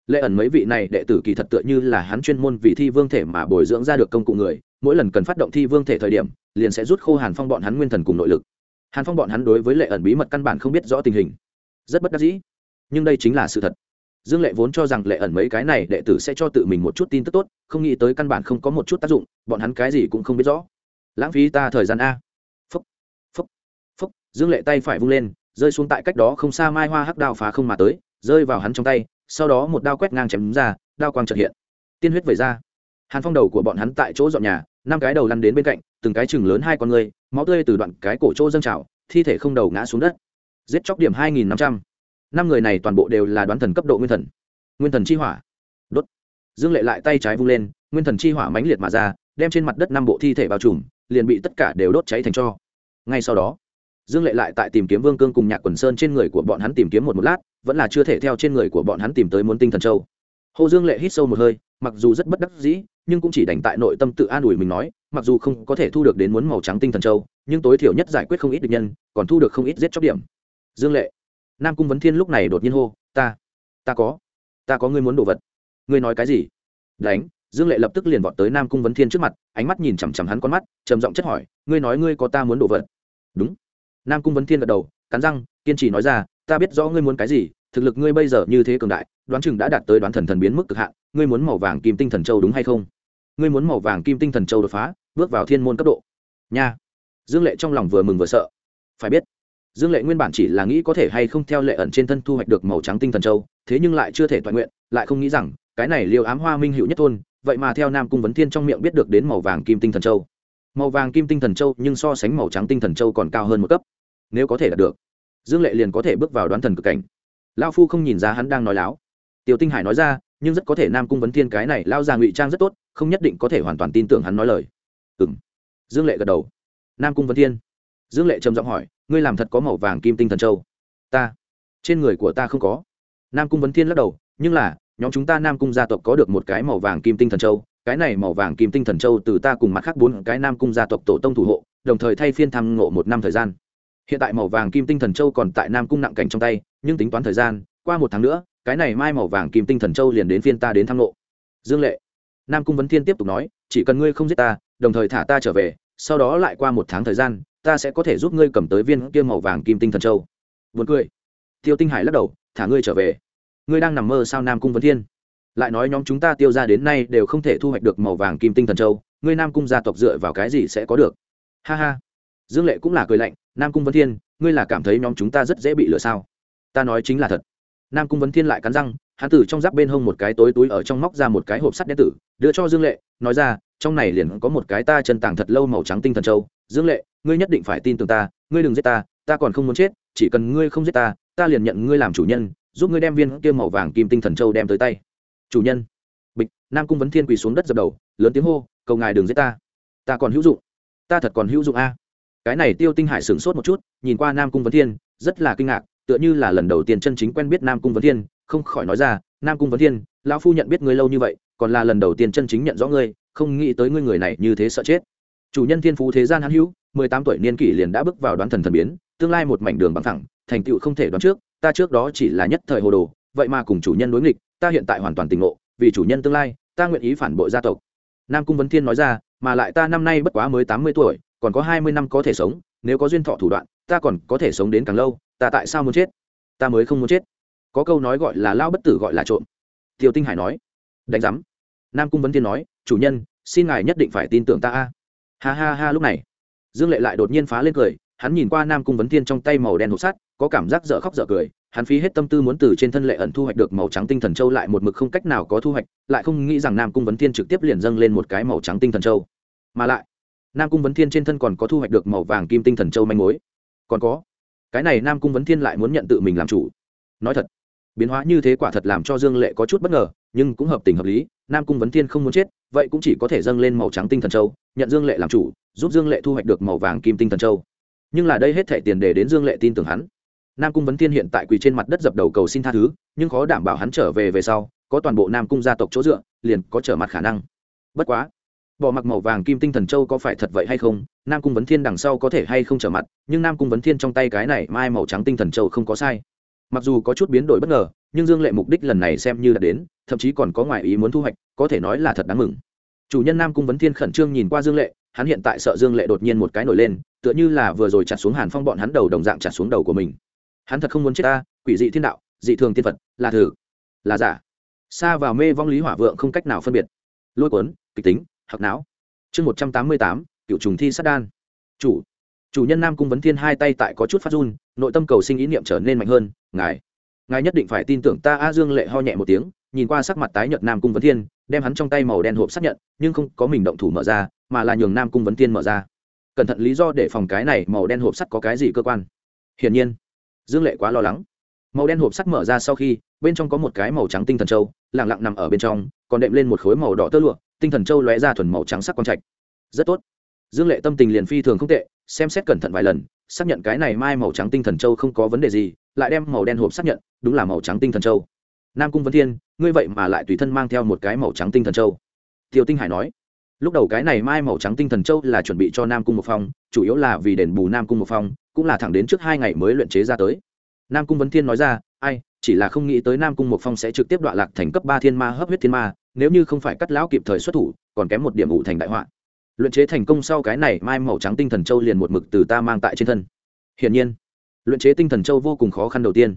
Lệ ẩn mấy vị này đệ tử kỳ thật tựa như là hắn chuyên môn vì thi vương thể mà bồi dưỡng ra được công cụ người, mỗi lần cần phát động thi vương thể thời điểm, liền sẽ rút khô hàn phong bọn hắn nguyên thần cùng nội lực. Hàn phong bọn hắn đối với lệ ẩn bí mật căn bản không biết rõ tình hình. Rất bất đắc dĩ. Nhưng đây chính là sự thật. Dương lệ vốn cho rằng lệ ẩn mấy cái này đệ tử sẽ cho tự mình một chút tin tức tốt, không nghĩ tới căn bản không có một chút tác dụng, bọn hắn cái gì cũng không biết rõ. Lãng phí ta thời gian a. Phúc phúc phúc. Dương lệ tay phải vung lên rơi xuống tại cách đó không xa mai hoa hắc đao phá không mà tới, rơi vào hắn trong tay, sau đó một đao quét ngang chém ra, đao quang trật hiện. Tiên huyết vẩy ra. Hàn phong đầu của bọn hắn tại chỗ dọn nhà, năm cái đầu lăn đến bên cạnh, từng cái chừng lớn hai con người, máu tươi từ đoạn cái cổ chỗ dâng trào, thi thể không đầu ngã xuống đất. Giết chóc điểm hai nghìn năm trăm. Năm người này toàn bộ đều là đoán thần cấp độ nguyên thần. Nguyên thần chi hỏa. Đốt. Dương lệ lại tay trái vung lên, nguyên thần chi hỏa mãnh liệt mà ra, đem trên mặt đất năm bộ thi thể bao trùm, liền bị tất cả đều đốt cháy thành cho. Ngay sau đó dương lệ lại tại tìm kiếm vương cương cùng nhạc quần sơn trên người của bọn hắn tìm kiếm một một lát, vẫn là chưa thể theo trên người của bọn hắn tìm tới muốn tinh thần châu. Hồ dương lệ hít sâu một hơi, mặc dù rất bất đắc dĩ, nhưng cũng chỉ đành tại nội tâm tự an ủi mình nói, mặc dù không có thể thu được đến muốn màu trắng tinh thần châu, nhưng tối thiểu nhất giải quyết không ít được nhân, còn thu được không ít giết chóc điểm. Dương lệ, nam cung vấn thiên lúc này đột nhiên hô, ta ta có ta có ngươi muốn đồ vật. Ngươi nói cái gì? Đánh, dương lệ lập tức liền vọt tới nam cung vấn thiên trước mặt, ánh mắt nhìn chằm chằm hắn con mắt, trầm giọng chất hỏi, ngươi nói ngươi có ta muốn đồ vật? Đúng nam cung vấn thiên gật đầu, cắn răng, kiên trì nói ra, ta biết rõ ngươi muốn cái gì, thực lực ngươi bây giờ như thế cường đại, đoán chừng đã đạt tới đoán thần thần biến mức cực hạn, ngươi muốn màu vàng kim tinh thần châu đúng hay không? Ngươi muốn màu vàng kim tinh thần châu đột phá, bước vào thiên môn cấp độ. Nha. Dương lệ trong lòng vừa mừng vừa sợ. Phải biết, dương lệ nguyên bản chỉ là nghĩ có thể hay không theo lệ ẩn trên thân thu hoạch được màu trắng tinh thần châu, thế nhưng lại chưa thể toàn nguyện, lại không nghĩ rằng, cái này liều ám hoa minh hữu nhất thôn, vậy mà theo nam cung vấn thiên trong miệng biết được đến màu vàng kim tinh thần châu. Màu vàng kim tinh thần châu nhưng so sánh màu trắng tinh thần châu còn cao hơn một cấp nếu có thể đạt được, dương lệ liền có thể bước vào đoán thần cực cảnh. Lao phu không nhìn ra hắn đang nói láo. Tiểu tinh hải nói ra, nhưng rất có thể nam cung vấn thiên cái này lao ra ngụy trang rất tốt, không nhất định có thể hoàn toàn tin tưởng hắn nói lời. Ừ m dương lệ gật đầu. Nam cung vấn thiên. Dương lệ trầm giọng hỏi, ngươi làm thật có màu vàng kim tinh thần châu? Ta. Trên người của ta không có. Nam cung vấn thiên lắc đầu, nhưng là, nhóm chúng ta nam cung gia tộc có được một cái màu vàng kim tinh thần châu, cái này màu vàng kim tinh thần châu từ ta cùng mặt khác bốn cái nam cung gia tộc tổ tông thủ hộ, đồng thời thay phiên thăm ngộ một năm thời gian hiện tại màu vàng kim tinh thần châu còn tại nam cung nặng cảnh trong tay nhưng tính toán thời gian qua một tháng nữa cái này mai màu vàng kim tinh thần châu liền đến phiên ta đến thăng lộ dương lệ nam cung vấn thiên tiếp tục nói chỉ cần ngươi không giết ta đồng thời thả ta trở về sau đó lại qua một tháng thời gian ta sẽ có thể giúp ngươi cầm tới viên kia màu vàng kim tinh thần châu Buồn cười. Tiêu Tinh Hải lắc đầu, thả ngươi trở về. Ngươi đang nằm mơ sao Nam Cung Vấn Thiên? Lại nói nhóm chúng ta tiêu ra đến nay đều không thể thu hoạch được màu vàng kim tinh thần châu, ngươi Nam Cung gia tộc dựa vào cái gì sẽ có được? Ha ha. Dương Lệ cũng là cười lạnh, Nam Cung Vấn Thiên, ngươi là cảm thấy nhóm chúng ta rất dễ bị lừa sao? Ta nói chính là thật. Nam Cung Vấn Thiên lại cắn răng, hắn tử trong giáp bên hông một cái tối túi ở trong móc ra một cái hộp sắt đen tử, đưa cho Dương Lệ, nói ra, trong này liền có một cái ta chân tàng thật lâu màu trắng tinh thần châu, Dương Lệ, ngươi nhất định phải tin tưởng ta, ngươi đừng giết ta, ta còn không muốn chết, chỉ cần ngươi không giết ta ta liền nhận ngươi làm chủ nhân giúp ngươi đem viên kia màu vàng kim tinh thần châu đem tới tay. Chủ nhân. Bịch nam cung vấn thiên quỳ xuống đất dập đầu lớn tiếng hô cầu ngài đừng giết ta. Ta còn hữu dụng. Ta thật còn hữu dụng a cái này tiêu tinh hải sửng sốt một chút, nhìn qua nam cung vấn thiên, rất là kinh ngạc, tựa như là lần đầu tiên chân chính quen biết nam cung vấn thiên, không khỏi nói ra, nam cung vấn thiên, lão phu nhận biết ngươi lâu như vậy, còn là lần đầu tiên chân chính nhận rõ ngươi, không nghĩ tới ngươi người này như thế sợ chết. Chủ nhân thiên phú thế gian hãn hữu, mười tám tuổi niên kỷ liền đã bước vào đoán thần thần biến, tương lai một mảnh đường bằng thẳng thành tựu không thể đoán trước, ta trước đó chỉ là nhất thời hồ đồ, vậy mà cùng chủ nhân đối nghịch, ta hiện tại hoàn toàn tình ngộ, vì chủ nhân tương lai, ta nguyện ý phản bội gia tộc. Nam cung vấn thiên nói ra, mà lại ta năm nay bất quá mới tám mươi tuổi còn có hai mươi năm có thể sống, nếu có duyên thọ thủ đoạn, ta còn có thể sống đến càng lâu, ta tại sao muốn chết? Ta mới không muốn chết. Có câu nói gọi là lao bất tử gọi là trộm. Tiêu tinh hải nói. Đánh giám. Nam cung vấn thiên nói, chủ nhân, xin ngài nhất định phải tin tưởng ta a. Ha ha ha lúc này, dương lệ lại đột nhiên phá lên cười, hắn nhìn qua nam cung vấn thiên trong tay màu đen hộp sắt, có cảm giác dở khóc dở cười, hắn phí hết tâm tư muốn từ trên thân lệ ẩn thu hoạch được màu trắng tinh thần châu lại một mực không cách nào có thu hoạch, lại không nghĩ rằng nam cung vấn thiên trực tiếp liền dâng lên một cái màu trắng tinh thần châu. Mà lại nam cung vấn thiên trên thân còn có thu hoạch được màu vàng kim tinh thần châu manh mối. Còn có, cái này nam cung vấn thiên lại muốn nhận tự mình làm chủ. Nói thật, biến hóa như thế quả thật làm cho dương lệ có chút bất ngờ, nhưng cũng hợp tình hợp lý, nam cung vấn thiên không muốn chết, vậy cũng chỉ có thể dâng lên màu trắng tinh thần châu, nhận dương lệ làm chủ, giúp dương lệ thu hoạch được màu vàng kim tinh thần châu. Nhưng là đây hết thẻ tiền để đến dương lệ tin tưởng hắn. Nam cung vấn thiên hiện tại quỳ trên mặt đất dập đầu cầu xin tha thứ, nhưng khó đảm bảo hắn trở về về sau, có toàn bộ nam cung gia tộc chỗ dựa, liền có trở mặt khả năng. Bất quá bỏ mặc màu vàng kim tinh thần châu có phải thật vậy hay không, nam cung vấn thiên đằng sau có thể hay không trở mặt, nhưng nam cung vấn thiên trong tay cái này mai màu trắng tinh thần châu không có sai. Mặc dù có chút biến đổi bất ngờ, nhưng dương lệ mục đích lần này xem như đã đến, thậm chí còn có ngoại ý muốn thu hoạch, có thể nói là thật đáng mừng. Chủ nhân nam cung vấn thiên khẩn trương nhìn qua dương lệ, hắn hiện tại sợ dương lệ đột nhiên một cái nổi lên, tựa như là vừa rồi chặt xuống hàn phong bọn hắn đầu đồng dạng chặt xuống đầu của mình. Hắn thật không muốn chết ta, quỷ dị thiên đạo, dị thường tiên phật, là thử, là giả. Xa vào mê vong lý hỏa vượng không cách nào phân biệt. Lôi cuốn, kịch tính hoặc não. Chương một trăm tám mươi tám, cựu trùng thi sát đan. Chủ chủ nhân nam cung vấn thiên hai tay tại có chút phát run, nội tâm cầu sinh ý niệm trở nên mạnh hơn, ngài ngài nhất định phải tin tưởng ta. A dương lệ ho nhẹ một tiếng, nhìn qua sắc mặt tái nhợt nam cung vấn thiên, đem hắn trong tay màu đen hộp xác nhận, nhưng không có mình động thủ mở ra, mà là nhường nam cung vấn thiên mở ra. Cẩn thận lý do để phòng cái này màu đen hộp sắt có cái gì cơ quan? Hiển nhiên, dương lệ quá lo lắng. Màu đen hộp sắt mở ra sau khi, bên trong có một cái màu trắng tinh thần châu lẳng lặng nằm ở bên trong, còn đệm lên một khối màu đỏ tơ lụa tinh thần châu lóe ra thuần màu trắng sắc quang trạch. Rất tốt. Dương lệ tâm tình liền phi thường không tệ, xem xét cẩn thận vài lần, xác nhận cái này mai màu trắng tinh thần châu không có vấn đề gì, lại đem màu đen hộp xác nhận, đúng là màu trắng tinh thần châu. Nam cung vấn thiên, ngươi vậy mà lại tùy thân mang theo một cái màu trắng tinh thần châu. Tiêu tinh hải nói, lúc đầu cái này mai màu trắng tinh thần châu là chuẩn bị cho nam cung một phong, chủ yếu là vì đền bù nam cung một phong, cũng là thẳng đến trước hai ngày mới luyện chế ra tới. Nam cung vấn thiên nói ra, ai, chỉ là không nghĩ tới nam cung một phong sẽ trực tiếp đoạn lạc thành cấp ba thiên ma, hấp huyết thiên ma nếu như không phải cắt lão kịp thời xuất thủ, còn kém một điểm ủ thành đại họa. Luyện chế thành công sau cái này mai màu trắng tinh thần châu liền một mực từ ta mang tại trên thân. Hiển nhiên, luyện chế tinh thần châu vô cùng khó khăn đầu tiên.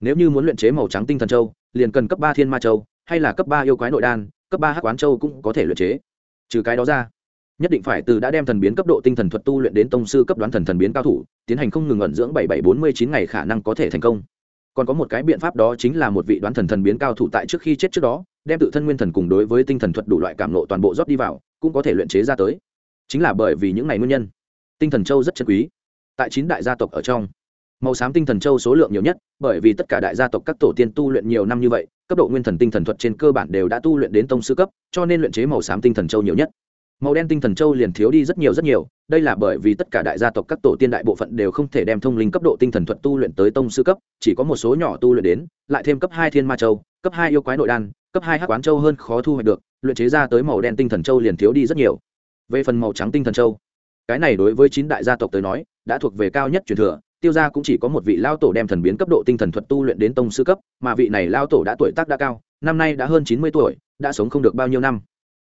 Nếu như muốn luyện chế màu trắng tinh thần châu, liền cần cấp ba thiên ma châu, hay là cấp ba yêu quái nội đan, cấp ba hắc quán châu cũng có thể luyện chế. Trừ cái đó ra, nhất định phải từ đã đem thần biến cấp độ tinh thần thuật tu luyện đến tông sư cấp đoán thần thần biến cao thủ, tiến hành không ngừng ẩn dưỡng bảy bảy bốn mươi chín ngày khả năng có thể thành công. Còn có một cái biện pháp đó chính là một vị đoán thần thần biến cao thủ tại trước khi chết trước đó đem tự thân nguyên thần cùng đối với tinh thần thuật đủ loại cảm nộ toàn bộ rót đi vào, cũng có thể luyện chế ra tới. Chính là bởi vì những này nguyên nhân, tinh thần châu rất chân quý. Tại chín đại gia tộc ở trong, màu xám tinh thần châu số lượng nhiều nhất, bởi vì tất cả đại gia tộc các tổ tiên tu luyện nhiều năm như vậy, cấp độ nguyên thần tinh thần thuật trên cơ bản đều đã tu luyện đến tông sư cấp, cho nên luyện chế màu xám tinh thần châu nhiều nhất. Màu đen tinh thần châu liền thiếu đi rất nhiều rất nhiều, đây là bởi vì tất cả đại gia tộc các tổ tiên đại bộ phận đều không thể đem thông linh cấp độ tinh thần thuật tu luyện tới tông sư cấp, chỉ có một số nhỏ tu luyện đến, lại thêm cấp hai thiên ma châu cấp hai yêu quái nội đan, cấp hai hắc quán châu hơn khó thu hoạch được, luyện chế ra tới màu đen tinh thần châu liền thiếu đi rất nhiều. Về phần màu trắng tinh thần châu, cái này đối với chín đại gia tộc tới nói, đã thuộc về cao nhất truyền thừa, tiêu gia cũng chỉ có một vị lao tổ đem thần biến cấp độ tinh thần thuật tu luyện đến tông sư cấp, mà vị này lao tổ đã tuổi tác đã cao, năm nay đã hơn chín mươi tuổi, đã sống không được bao nhiêu năm.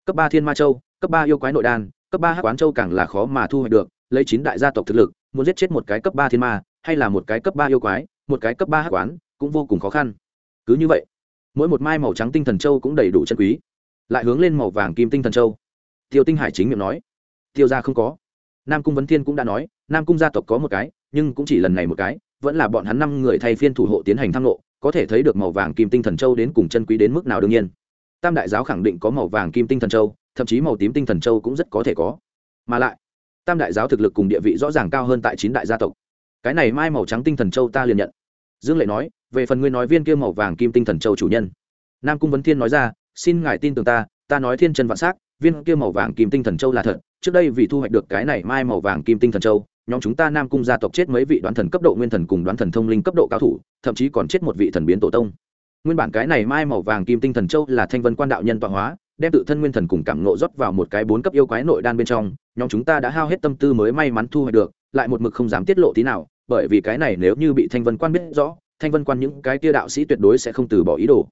Cấp ba thiên ma châu, cấp ba yêu quái nội đan, cấp ba hắc quán châu càng là khó mà thu hoạch được, lấy chín đại gia tộc thực lực, muốn giết chết một cái cấp ba thiên ma, hay là một cái cấp ba yêu quái, một cái cấp ba hắc quán, cũng vô cùng khó khăn. Cứ như vậy mỗi một mai màu trắng tinh thần châu cũng đầy đủ chân quý. Lại hướng lên màu vàng kim tinh thần châu. Tiêu tinh hải chính miệng nói. Tiêu gia không có. Nam cung vấn thiên cũng đã nói, nam cung gia tộc có một cái, nhưng cũng chỉ lần này một cái, vẫn là bọn hắn năm người thay phiên thủ hộ tiến hành thăng lộ, có thể thấy được màu vàng kim tinh thần châu đến cùng chân quý đến mức nào đương nhiên. Tam đại giáo khẳng định có màu vàng kim tinh thần châu, thậm chí màu tím tinh thần châu cũng rất có thể có. Mà lại, tam đại giáo thực lực cùng địa vị rõ ràng cao hơn tại chín đại gia tộc. Cái này mai màu trắng tinh thần châu ta liền nhận. Dương lệ nói về phần ngươi nói viên kia màu vàng kim tinh thần châu chủ nhân. Nam cung vấn thiên nói ra, xin ngài tin tưởng ta ta nói thiên chân vạn s á c viên kia màu vàng kim tinh thần châu là thật. Trước đây vì thu hoạch được cái này mai màu vàng kim tinh thần châu, nhóm chúng ta nam cung gia tộc chết mấy vị đoán thần cấp độ nguyên thần cùng đoán thần thông linh cấp độ cao thủ, thậm chí còn chết một vị thần biến tổ tông. Nguyên bản cái này mai màu vàng kim tinh thần châu là thanh vân quan đạo nhân tọa hóa, đem tự thân nguyên thần cùng cảm nộ rót vào một cái bốn cấp yêu quái nội đan bên trong, nhóm chúng ta đã hao hết tâm tư mới may mắn thu hoạch được, lại một mực không dám tiết lộ tí nào, bởi vì cái này nếu như bị thanh vân quan biết rõ thanh vân quan những cái tia đạo sĩ tuyệt đối sẽ không từ bỏ ý đồ.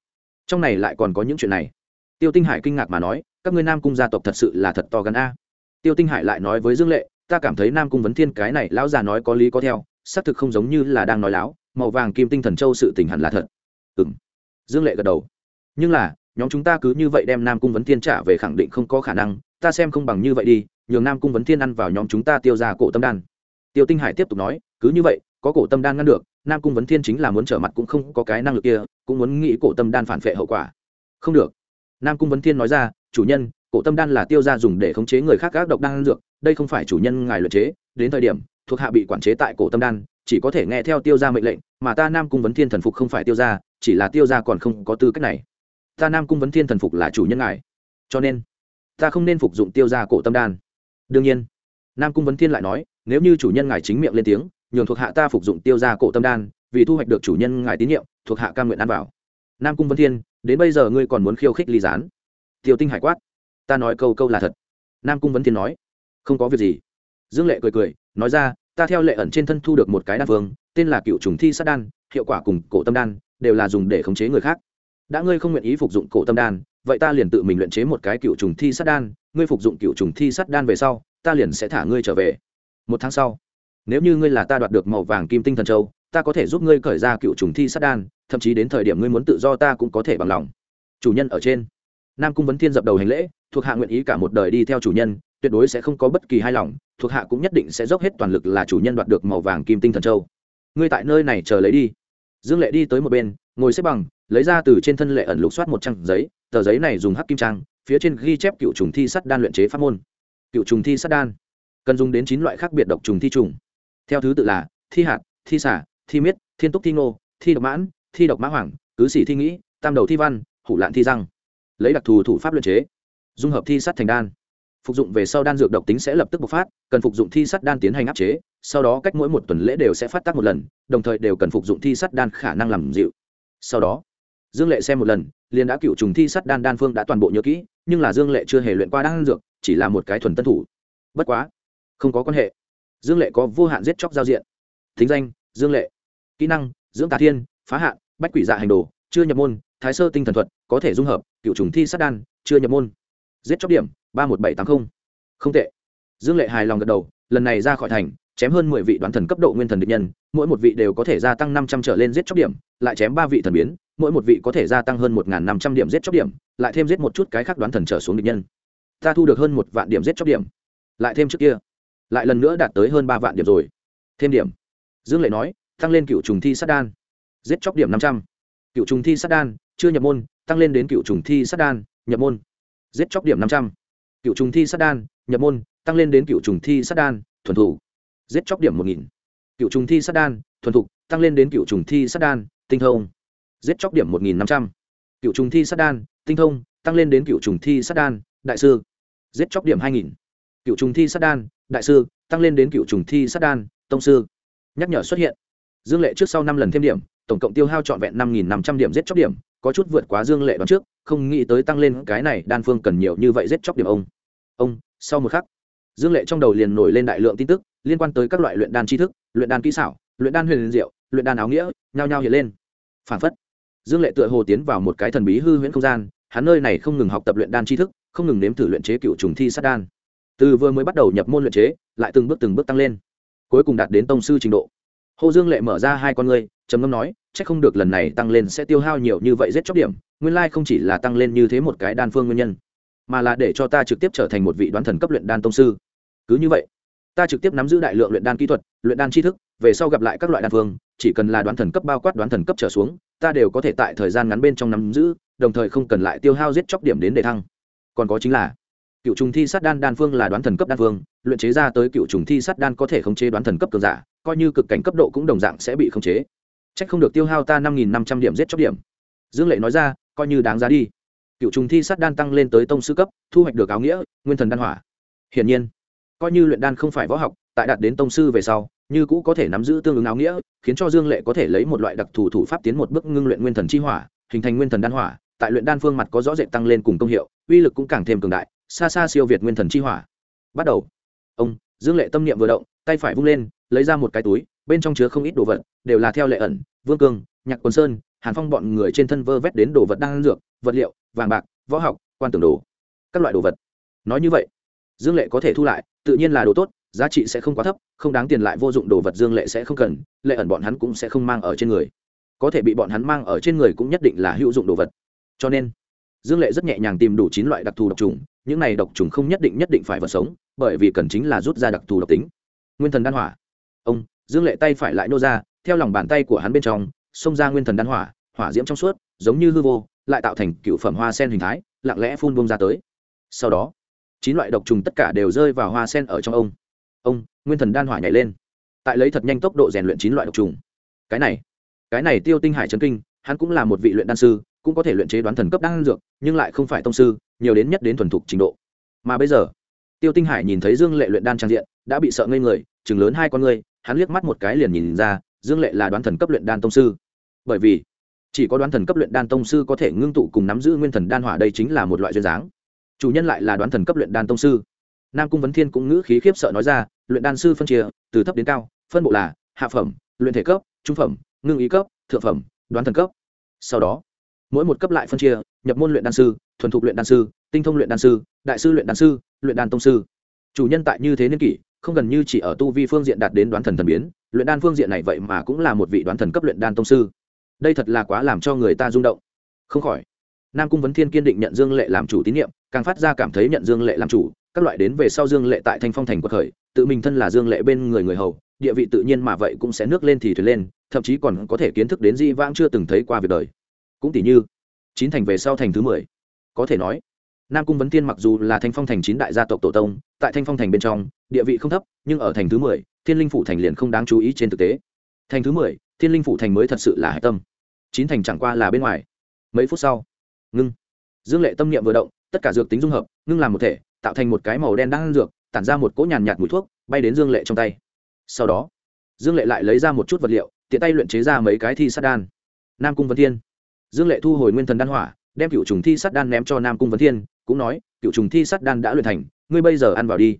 Trong này lại còn có những chuyện này. Tiêu tinh hải kinh ngạc mà nói, các ngươi nam cung gia tộc thật sự là thật to gắn a. Tiêu tinh hải lại nói với dương lệ, ta cảm thấy nam cung vấn thiên cái này lão già nói có lý có theo, xác thực không giống như là đang nói láo, màu vàng kim tinh thần châu sự tình hẳn là thật. Ừ m dương lệ gật đầu. Nhưng là, nhóm chúng ta cứ như vậy đem nam cung vấn thiên trả về khẳng định không có khả năng, ta xem không bằng như vậy đi, nhường nam cung vấn thiên ăn vào nhóm chúng ta tiêu ra cổ tâm đan. Tiêu tinh hải tiếp tục nói, cứ như vậy, có cổ tâm đan ngăn được nam cung vấn thiên chính là muốn trở mặt cũng không có cái năng lực kia, cũng muốn nghĩ cổ tâm đan phản vệ hậu quả. Không được. Nam cung vấn thiên nói ra, chủ nhân, cổ tâm đan là tiêu ra dùng để khống chế người khác các độc đan dược, đây không phải chủ nhân ngài luật chế, đến thời điểm, thuộc hạ bị quản chế tại cổ tâm đan, chỉ có thể nghe theo tiêu ra mệnh lệnh, mà ta nam cung vấn thiên thần phục không phải tiêu ra chỉ là tiêu ra còn không có tư cách này. Ta nam cung vấn thiên thần phục là chủ nhân ngài. Cho nên, ta không nên phục dụng tiêu ra cổ tâm đan. Đương nhiên, nam cung vấn thiên lại nói, nếu như chủ nhân ngài chính miệng lên tiếng nhường thuộc hạ ta phục dụng tiêu ra cổ tâm đan, vì thu hoạch được chủ nhân ngài tín nhiệm, thuộc hạ cam nguyện ăn vào. Nam cung vân thiên, đến bây giờ ngươi còn muốn khiêu khích ly gián? Tiêu tinh hải quát. Ta nói câu câu là thật. Nam cung vấn thiên nói. Không có việc gì. Dương lệ cười cười, nói ra, ta theo lệ ẩn trên thân thu được một cái đan phương tên là cựu trùng thi sát đan, hiệu quả cùng cổ tâm đan đều là dùng để khống chế người khác. Đã ngươi không nguyện ý phục dụng cổ tâm đan, vậy ta liền tự mình luyện chế một cái cựu trùng thi sát đan, ngươi phục dụng cựu trùng thi sát đan về sau, ta liền sẽ thả ngươi trở về. Một tháng sau nếu như ngươi là ta đoạt được màu vàng kim tinh thần châu, ta có thể giúp ngươi khởi ra cựu trùng thi sát đan, thậm chí đến thời điểm ngươi muốn tự do ta cũng có thể bằng lòng. Chủ nhân ở trên. Nam cung vấn thiên dập đầu hành lễ, thuộc hạ nguyện ý cả một đời đi theo chủ nhân, tuyệt đối sẽ không có bất kỳ hài lòng, thuộc hạ cũng nhất định sẽ dốc hết toàn lực là chủ nhân đoạt được màu vàng kim tinh thần châu. Ngươi tại nơi này chờ lấy đi. Dương lệ đi tới một bên, ngồi xếp bằng, lấy ra từ trên thân lệ ẩn lục soát một trang giấy, tờ giấy này dùng hắc kim trang, phía trên ghi chép cựu trùng thi sắt đan luyện chế pháp môn. Cựu trùng thi sắt đan. Cần dùng đến chín loại khác biệt độc trùng thi trùng theo thứ tự là, thi hạt, thi xả thi miết, thiên túc thi ngô, thi độc mãn, thi độc mã hoàng cứ xỉ thi nghĩ, tam đầu thi văn, hủ lạn thi răng. Lấy đặc thù thủ pháp luyện chế, dung hợp thi sắt thành đan. Phục dụng về sau đan dược độc tính sẽ lập tức bộc phát, cần phục dụng thi sắt đan tiến hành áp chế, sau đó cách mỗi một tuần lễ đều sẽ phát tác một lần, đồng thời đều cần phục dụng thi sắt đan khả năng làm dịu. Sau đó, dương lệ xem một lần, liền đã cựu trùng thi sắt đan đan phương đã toàn bộ nhớ kỹ, nhưng là dương lệ chưa hề luyện qua đan dược, chỉ là một cái thuần tân thủ. Bất quá, không có quan hệ dương lệ có vô hạn giết chóc giao diện. Thính danh, dương lệ. Kỹ năng, dưỡng tà thiên, phá hạn, bách quỷ dạ hành đồ, chưa nhập môn, thái sơ tinh thần thuật, có thể dung hợp, cựu trùng thi sát đan, chưa nhập môn. Giết chóc điểm, ba một bảy tám mươi không tệ. Dương lệ hài lòng gật đầu, lần này ra khỏi thành, chém hơn mười vị đoán thần cấp độ nguyên thần địch nhân, mỗi một vị đều có thể gia tăng năm trăm trở lên giết chóc điểm, lại chém ba vị thần biến, mỗi một vị có thể gia tăng hơn một năm trăm điểm giết chóc điểm, lại thêm giết một chút cái khác đoán thần trở xuống địch nhân. Ta thu được hơn một vạn điểm giết chóc điểm, lại thêm trước kia lại lần nữa đạt tới hơn ba vạn điểm rồi thêm điểm dương lệ nói tăng lên cựu trùng thi sát đan giết chóc điểm năm trăm cựu trùng thi sát đan chưa nhập môn tăng lên đến cựu trùng thi sát đan nhập môn giết chóc điểm năm trăm cựu trùng thi sát đan nhập môn tăng lên đến cựu trùng thi sát đan thuần thủ giết chóc điểm một nghìn cựu trùng thi sát đan thuần thục tăng lên đến cựu trùng thi sát đan tinh thông giết chóc điểm một nghìn năm trăm cựu trùng thi sát đan tinh thông tăng lên đến cựu trùng thi sát đan đại sư giết chóc điểm hai nghìn cựu trùng thi sát đan đại sư, tăng lên đến cựu trùng thi sát đan, tông sư. Nhắc nhở xuất hiện. Dương lệ trước sau năm lần thêm điểm, tổng cộng tiêu hao trọn vẹn năm nghìn năm trăm điểm giết chóc điểm, có chút vượt quá dương lệ đoán trước, không nghĩ tới tăng lên cái này đan phương cần nhiều như vậy giết chóc điểm ông. Ông, sau một khắc, dương lệ trong đầu liền nổi lên đại lượng tin tức, liên quan tới các loại luyện đan tri thức, luyện đan kỹ xảo, luyện đan huyền diệu, luyện đan áo nghĩa, nhao nhao hiện lên. Phản phất, dương lệ tựa hồ tiến vào một cái thần bí hư huyễn không gian, hắn nơi này không ngừng học tập luyện đan tri thức, không ngừng nếm thử luyện chế cựu trùng thi sát đan từ vừa mới bắt đầu nhập môn luyện chế, lại từng bước từng bước tăng lên, cuối cùng đạt đến tông sư trình độ. Hồ dương lệ mở ra hai con ngươi, trầm ngâm nói c h ắ c không được lần này tăng lên sẽ tiêu hao nhiều như vậy giết chóc điểm, nguyên lai không chỉ là tăng lên như thế một cái đan phương nguyên nhân, mà là để cho ta trực tiếp trở thành một vị đoán thần cấp luyện đan tông sư. Cứ như vậy, ta trực tiếp nắm giữ đại lượng luyện đan kỹ thuật, luyện đan tri thức, về sau gặp lại các loại đan phương, chỉ cần là đoán thần cấp bao quát đoán thần cấp trở xuống, ta đều có thể tại thời gian ngắn bên trong nắm giữ, đồng thời không cần lại tiêu hao giết chóc điểm đến để thăng. Còn có chính là cựu trùng thi sát đan đan phương là đoán thần cấp đan phương, luyện chế ra tới cựu trùng thi sát đan có thể khống chế đoán thần cấp cường giả, coi như cực cảnh cấp độ cũng đồng dạng sẽ bị khống chế. C h ắ c không được tiêu hao ta năm nghìn năm trăm điểm giết chóc điểm. Dương lệ nói ra, coi như đáng giá đi. Cựu trùng thi sát đan tăng lên tới tông sư cấp, thu hoạch được áo nghĩa, nguyên thần đan hỏa. Hiển nhiên, coi như luyện đan không phải võ học, tại đạt đến tông sư về sau, như cũ có thể nắm giữ tương ứng áo nghĩa, khiến cho dương lệ có thể lấy một loại đặc thù thủ pháp tiến một bước ngưng luyện nguyên thần chi hỏa, hình thành nguyên thần đan hỏa. Tại luyện đan phương mặt có rõ rệt tăng lên cùng công hiệu, uy lực cũng càng thêm cường đại xa xa siêu việt nguyên thần chi hỏa. Bắt đầu. Ông, dương lệ tâm niệm vừa động, tay phải vung lên, lấy ra một cái túi, bên trong chứa không ít đồ vật, đều là theo lệ ẩn, vương cương, nhạc quân sơn, hàn phong bọn người trên thân vơ vét đến đồ vật đang dược, vật liệu, vàng bạc, võ học, quan tưởng đồ, các loại đồ vật. Nói như vậy, dương lệ có thể thu lại, tự nhiên là đồ tốt, giá trị sẽ không quá thấp, không đáng tiền lại vô dụng đồ vật dương lệ sẽ không cần, lệ ẩn bọn hắn cũng sẽ không mang ở trên người. Có thể bị bọn hắn mang ở trên người cũng nhất định là hữu dụng đồ vật. Cho nên, dương lệ rất nhẹ nhàng tìm đủ chín loại đặc thù độc trùng những này độc trùng không nhất định nhất định phải vật sống, bởi vì cần chính là rút ra đặc thù độc tính. Nguyên thần đan hỏa. Ông, dương lệ tay phải lại nô ra, theo lòng bàn tay của hắn bên trong, xông ra nguyên thần đan hỏa hỏa diễm trong suốt, giống như hư vô, lại tạo thành cựu phẩm hoa sen hình thái, lặng lẽ phun bông ra tới. Sau đó, chín loại độc trùng tất cả đều rơi vào hoa sen ở trong ông. Ông, nguyên thần đan hỏa nhảy lên. Tại lấy thật nhanh tốc độ rèn luyện chín loại độc trùng. Cái này cái này tiêu tinh hải trấn kinh, hắn cũng là một vị luyện đan sư, cũng có thể luyện chế đoán thần cấp đan dược, nhưng lại không phải tông sư nhiều đến nhất đến thuần thục trình độ. Mà bây giờ, tiêu tinh hải nhìn thấy dương lệ luyện đan trang diện, đã bị sợ ngây người, chừng lớn hai con người hắn liếc mắt một cái liền nhìn ra, dương lệ là đoán thần cấp luyện đan tông sư. Bởi vì, chỉ có đoán thần cấp luyện đan tông sư có thể ngưng tụ cùng nắm giữ nguyên thần đan hỏa đây chính là một loại duyên dáng. Chủ nhân lại là đoán thần cấp luyện đan tông sư. Nam cung vấn thiên cũng ngữ khí khiếp sợ nói ra, luyện đan sư phân chia, từ thấp đến cao, phân bộ là hạ phẩm, luyện thể cấp, trung phẩm, ngưng ý cấp, thượng phẩm, đoán thần cấp. Sau đó mỗi một cấp lại phân chia, nhập môn luyện đan sư, thuần thục luyện đan sư, tinh thông luyện đan sư, đại sư luyện đan sư, luyện đan tông sư. Chủ nhân tại như thế niên kỷ, không gần như chỉ ở tu vi phương diện đạt đến đoán thần thần biến, luyện đan phương diện này vậy mà cũng là một vị đoán thần cấp luyện đan tông sư. Đây thật là quá làm cho người ta rung động. Không khỏi, nam cung vấn thiên kiên định nhận dương lệ làm chủ tín nhiệm, càng phát ra cảm thấy nhận dương lệ làm chủ, các loại đến về sau dương lệ tại thanh phong thành quật khởi, tự mình thân là dương lệ bên người người hầu, địa vị tự nhiên mà vậy cũng sẽ nước lên thì thuyền lên, thậm chí còn có thể kiến thức đến di vãng chưa từng thấy qua việc đời cũng tỷ như, chín thành về sau thành thứ mười. Có thể nói, nam cung vấn thiên mặc dù là thanh phong thành chín đại gia tộc tổ tông, tại thanh phong thành bên trong, địa vị không thấp, nhưng ở thành thứ mười, thiên linh phủ thành liền không đáng chú ý trên thực tế. Thành thứ mười, thiên linh phủ thành mới thật sự là hạch tâm. Chín thành chẳng qua là bên ngoài. Mấy phút sau, ngưng. Dương lệ tâm niệm vừa động, tất cả dược tính dung hợp, ngưng làm một thể, tạo thành một cái màu đen đang dược, tản ra một cỗ nhàn nhạt mùi thuốc, bay đến dương lệ trong tay. Sau đó, dương lệ lại lấy ra một chút vật liệu, tiện tay luyện chế ra mấy cái thi sát đan. Nam cung vấn thiên dương lệ thu hồi nguyên thần đan hỏa, đem cựu trùng thi sắt đan ném cho nam cung vấn thiên, cũng nói, cựu trùng thi sắt đan đã luyện thành, ngươi bây giờ ăn vào đi.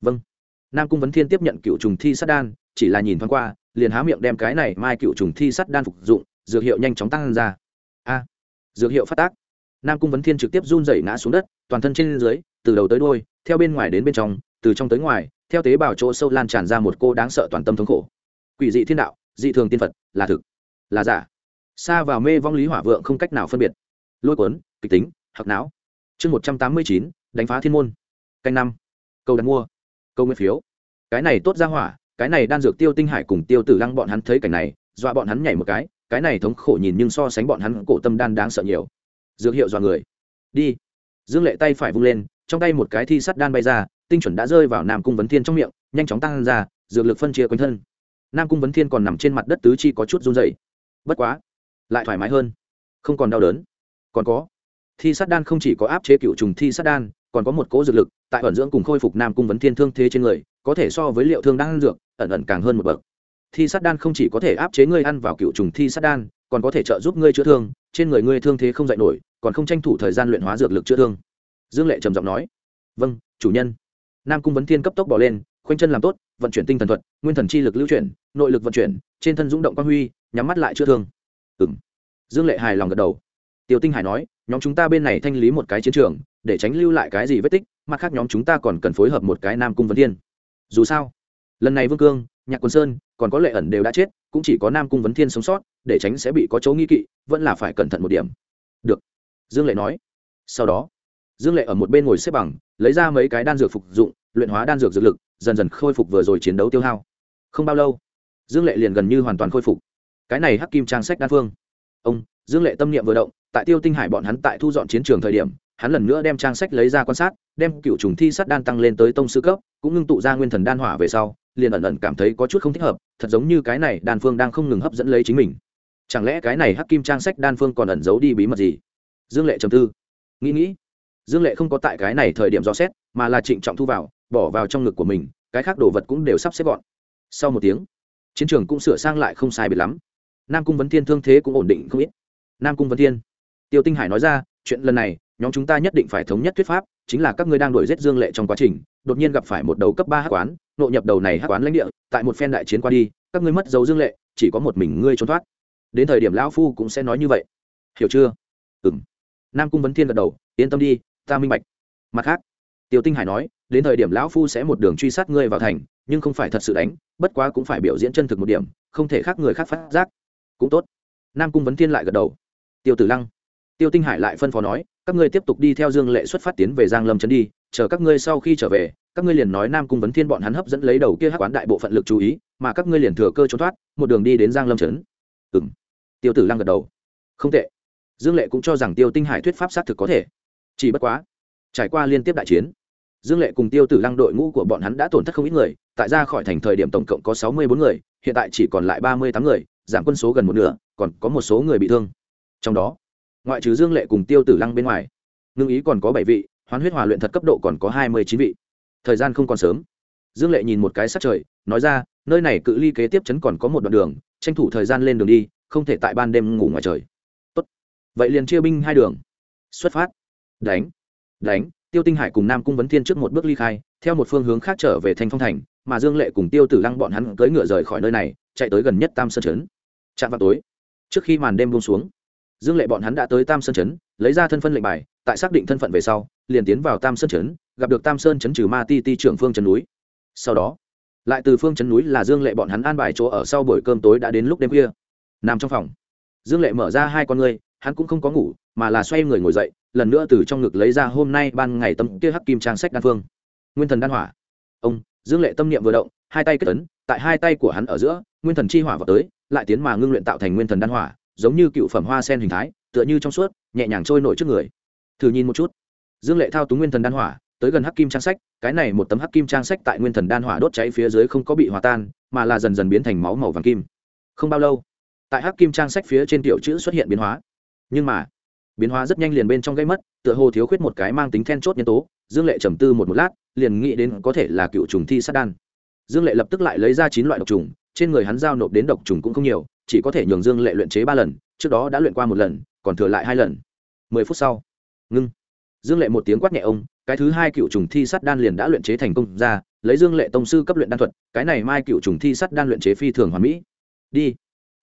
Vâng. Nam cung vấn thiên tiếp nhận cựu trùng thi sắt đan, chỉ là nhìn thoáng qua, liền há miệng đem cái này mai cựu trùng thi sắt đan phục dụng, dược hiệu nhanh chóng tăng ra. A. Dược hiệu phát tác. Nam cung vấn thiên trực tiếp run rẩy ngã xuống đất, toàn thân trên dưới, từ đầu tới đôi theo bên ngoài đến bên trong, từ trong tới ngoài, theo tế bào chỗ sâu lan tràn ra một cô đáng sợ toàn tâm thống khổ. Quỷ dị thiên đạo, dị thường tiên phật, là thực, là giả xa vào mê vong lý hỏa vượng không cách nào phân biệt. Lôi cuốn, kịch tính hoặc não. Chương một trăm tám mươi chín, đánh phá thiên môn. Canh năm. Câu đặt mua. Câu nguyên phiếu. Cái này tốt ra hỏa, cái này đan dược tiêu tinh hải cùng tiêu tử lăng bọn hắn thấy cảnh này, dọa bọn hắn nhảy một cái cái này thống khổ nhìn nhưng so sánh bọn hắn cổ tâm đan đáng sợ nhiều. Dược hiệu dọa người. Đi. Dương lệ tay phải vung lên, trong tay một cái thi sắt đan bay ra, tinh chuẩn đã rơi vào nam cung vấn thiên trong miệng, nhanh chóng tăng ra, dược lực phân chia quanh thân. Nam cung vấn thiên còn nằm trên mặt đất tứ chi có chút run dày bất quá lại thoải mái hơn. Không còn đau đớn. Còn có, thi sát đan không chỉ có áp chế cựu trùng thi sát đan, còn có một cỗ dược lực, tại ẩn dưỡng cùng khôi phục nam cung vấn thiên thương thế trên người, có thể so với liệu thương đan dược, ẩn ẩn càng hơn một bậc. Thi sát đan không chỉ có thể áp chế ngươi ăn vào cựu trùng thi sát đan, còn có thể trợ giúp ngươi chữa thương, trên người ngươi thương thế không dạy nổi, còn không tranh thủ thời gian luyện hóa dược lực chữa thương. Dương lệ trầm giọng nói vâng chủ nhân. Nam cung vấn thiên cấp tốc bỏ lên, khoanh chân làm tốt, vận chuyển tinh thần thuật, nguyên thần chi lực lưu chuyển, nội lực vận chuyển, trên thân dũng động quang huy, nhắm mắt lại chữa thương ừ m dương lệ hài lòng gật đầu. Tiêu tinh hải nói, nhóm chúng ta bên này thanh lý một cái chiến trường, để tránh lưu lại cái gì vết tích, mặt khác nhóm chúng ta còn cần phối hợp một cái nam cung vấn thiên. Dù sao, lần này vương cương, nhạc quân sơn, còn có lệ ẩn đều đã chết, cũng chỉ có nam cung vấn thiên sống sót, để tránh sẽ bị có chỗ nghi kỵ, vẫn là phải cẩn thận một điểm. Được. Dương lệ nói. Sau đó, dương lệ ở một bên ngồi xếp bằng, lấy ra mấy cái đan dược phục dụng, luyện hóa đan dược dược lực, dần dần khôi phục vừa rồi chiến đấu tiêu hao. Không bao lâu, dương lệ liền gần như hoàn toàn khôi phục cái này hắc kim trang sách đan phương. Ông, dương lệ tâm niệm vừa động, tại tiêu tinh hải bọn hắn tại thu dọn chiến trường thời điểm, hắn lần nữa đem trang sách lấy ra quan sát, đem cựu trùng thi sắt đan tăng lên tới tông sư cấp, cũng ngưng tụ ra nguyên thần đan hỏa về sau, liền ẩn ẩn cảm thấy có chút không thích hợp, thật giống như cái này đan phương đang không ngừng hấp dẫn lấy chính mình. Chẳng lẽ cái này hắc kim trang sách đan phương còn ẩn giấu đi bí mật gì? Dương lệ trầm tư. Nghĩ nghĩ, dương lệ không có tại cái này thời điểm dò xét, mà là trịnh trọng thu vào, bỏ vào trong ngực của mình, cái khác đồ vật cũng đều sắp xếp gọn. Sau một tiếng, chiến trường cũng sửa sang lại không sai biệt lắm nam cung vấn thiên thương thế cũng ổn định không ít. Nam cung vấn thiên. Tiêu tinh hải nói ra, chuyện lần này, nhóm chúng ta nhất định phải thống nhất thuyết pháp, chính là các ngươi đang đuổi giết dương lệ trong quá trình, đột nhiên gặp phải một đầu cấp ba hát quán, nội nhập đầu này hát quán lãnh địa, tại một phen đại chiến qua đi, các ngươi mất dấu dương lệ, chỉ có một mình ngươi trốn thoát. Đến thời điểm lão phu cũng sẽ nói như vậy. Hiểu chưa? Ừ m nam cung vấn thiên gật đầu, yên tâm đi, ta minh bạch. Mặt khác, tiêu tinh hải nói, đến thời điểm lão phu sẽ một đường truy sát ngươi vào thành, nhưng không phải thật sự đánh, bất quá cũng phải biểu diễn chân thực một điểm, không thể khác người khác phát giác cũng tốt. Nam cung vấn thiên lại gật đầu. Tiêu tử lăng, tiêu tinh hải lại phân phó nói, các ngươi tiếp tục đi theo dương lệ xuất phát tiến về giang lâm trấn đi, chờ các ngươi sau khi trở về, các ngươi liền nói nam cung vấn thiên bọn hắn hấp dẫn lấy đầu kia hắc quán đại bộ phận lực chú ý, mà các ngươi liền thừa cơ trốn thoát, một đường đi đến giang lâm trấn. Ừng tiêu tử lăng gật đầu. Không tệ. Dương lệ cũng cho rằng tiêu tinh hải thuyết pháp xác thực có thể. Chỉ bất quá, trải qua liên tiếp đại chiến, dương lệ cùng tiêu tử lăng đội ngũ của bọn hắn đã tổn thất không ít người, tại ra khỏi thành thời điểm tổng cộng có sáu mươi bốn người, hiện tại chỉ còn lại ba mươi tám người giảm quân số gần một nửa, còn có một số người bị thương. Trong đó, ngoại trừ dương lệ cùng tiêu tử lăng bên ngoài, ngưng ý còn có bảy vị, hoán huyết hòa luyện thật cấp độ còn có hai mươi chín vị. Thời gian không còn sớm. Dương lệ nhìn một cái sắc trời, nói ra, nơi này cự ly kế tiếp chấn còn có một đoạn đường, tranh thủ thời gian lên đường đi, không thể tại ban đêm ngủ ngoài trời. Tốt. vậy liền chia binh hai đường. Xuất phát. Đánh. Đánh. Tiêu tinh hải cùng nam cung vấn thiên trước một bước ly khai, theo một phương hướng khác trở về thanh phong thành, mà dương lệ cùng tiêu tử lăng bọn hắn cưỡi ngựa rời khỏi nơi này, chạy tới gần nhất tam sơn trấn chạm vào tối, trước khi màn đêm buông xuống, dương lệ bọn hắn đã tới tam sơn trấn, lấy ra thân phân lệnh bài, tại xác định thân phận về sau, liền tiến vào tam sơn trấn, gặp được tam sơn trấn trừ ma ti ti trưởng phương chấn núi. Sau đó, lại từ phương chấn núi là dương lệ bọn hắn an bài chỗ ở sau buổi cơm tối đã đến lúc đêm khuya. Nằm trong phòng, dương lệ mở ra hai con ngươi, hắn cũng không có ngủ, mà là xoay người ngồi dậy, lần nữa từ trong ngực lấy ra hôm nay ban ngày tâm kia hắc kim trang sách đan phương. Nguyên thần đan hỏa. Ông, dương lệ tâm niệm vừa động, hai tay kết ấn, tại hai tay của hắn ở giữa nguyên thần chi hỏa vào tới, lại tiến mà ngưng luyện tạo thành nguyên thần đan hỏa, giống như cựu phẩm hoa sen hình thái, tựa như trong suốt, nhẹ nhàng trôi nổi trước người. Thử nhìn một chút. Dương lệ thao túng nguyên thần đan hỏa, tới gần hắc kim trang sách, cái này một tấm hắc kim trang sách tại nguyên thần đan hỏa đốt cháy phía dưới không có bị hòa tan, mà là dần dần biến thành máu màu vàng kim. Không bao lâu, tại hắc kim trang sách phía trên tiểu chữ xuất hiện biến hóa. Nhưng mà, biến hóa rất nhanh liền bên trong gây mất, tựa hồ thiếu khuyết một cái mang tính then chốt nhân tố, dương lệ trầm tư một một lát, liền nghĩ đến có thể là cựu trùng thi sát đan. Dương lệ lập tức lại lấy ra chín loại độc trùng trên người hắn giao nộp đến độc trùng cũng không nhiều, chỉ có thể nhường dương lệ luyện chế ba lần, trước đó đã luyện qua một lần, còn thừa lại hai lần. Mười phút sau, ngưng. Dương lệ một tiếng quát nhẹ ông, cái thứ hai cựu trùng thi sắt đan liền đã luyện chế thành công ra, lấy dương lệ tông sư cấp luyện đan thuật, cái này mai cựu trùng thi sắt đan luyện chế phi thường hoàn mỹ. Đi.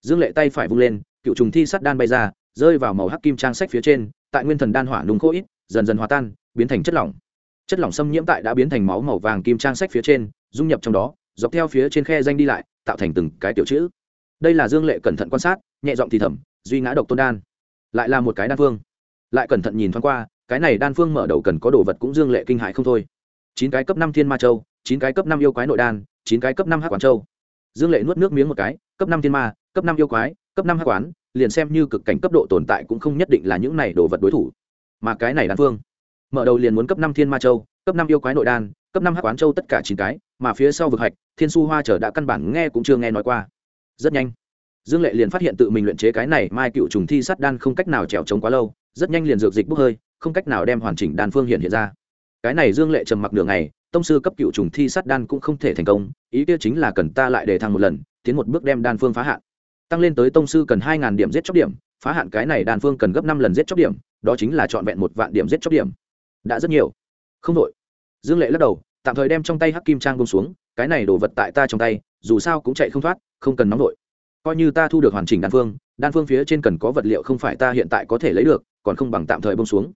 Dương lệ tay phải vung lên, cựu trùng thi sắt đan bay ra, rơi vào màu hắc kim trang sách phía trên, tại nguyên thần đan hỏa nung khô ít, dần dần hòa tan, biến thành chất lỏng. Chất lỏng xâm nhiễm tại đã biến thành máu màu vàng kim trang sách phía trên, dung nhập trong đó, dọc theo phía trên khe danh đi lại tạo thành từng cái tiểu chữ. Đây là dương lệ cẩn thận quan sát, nhẹ giọng thì thầm, duy ngã độc tôn đan, lại là một cái đan phương. Lại cẩn thận nhìn thoáng qua, cái này đan phương mở đầu cần có đồ vật cũng dương lệ kinh hại không thôi. Chín cái cấp năm thiên ma châu, chín cái cấp năm yêu quái nội đan, chín cái cấp năm hắc quán châu. Dương lệ nuốt nước miếng một cái, cấp năm thiên ma, cấp năm yêu quái, cấp năm hắc quán, liền xem như cực cảnh cấp độ tồn tại cũng không nhất định là những này đồ vật đối thủ. Mà cái này đan phương, mở đầu liền muốn cấp năm thiên ma châu, cấp năm yêu quái nội đan cấp năm hắc quán châu tất cả chín cái, mà phía sau vực hạch, thiên su hoa trở đã căn bản nghe cũng chưa nghe nói qua. Rất nhanh, dương lệ liền phát hiện tự mình luyện chế cái này mai cựu trùng thi sắt đan không cách nào trèo trống quá lâu, rất nhanh liền dược dịch bốc hơi, không cách nào đem hoàn chỉnh đan phương hiện hiện ra. Cái này dương lệ trầm mặc nửa ngày, tông sư cấp cựu trùng thi sắt đan cũng không thể thành công, ý kia chính là cần ta lại để thăng một lần, tiến một bước đem đan phương phá hạn. Tăng lên tới tông sư cần hai điểm giết chóc điểm, phá hạn cái này đan phương cần gấp năm lần giết chóc điểm, đó chính là trọn vẹn một vạn điểm giết chóc điểm. Đã rất nhiều. Không đội dương lệ lắc đầu, tạm thời đem trong tay hắc kim trang bông xuống, cái này đổ vật tại ta trong tay, dù sao cũng chạy không thoát, không cần nóng vội. Coi như ta thu được hoàn chỉnh đan phương đan phương phía trên cần có vật liệu không phải ta hiện tại có thể lấy được, còn không bằng tạm thời bông xuống.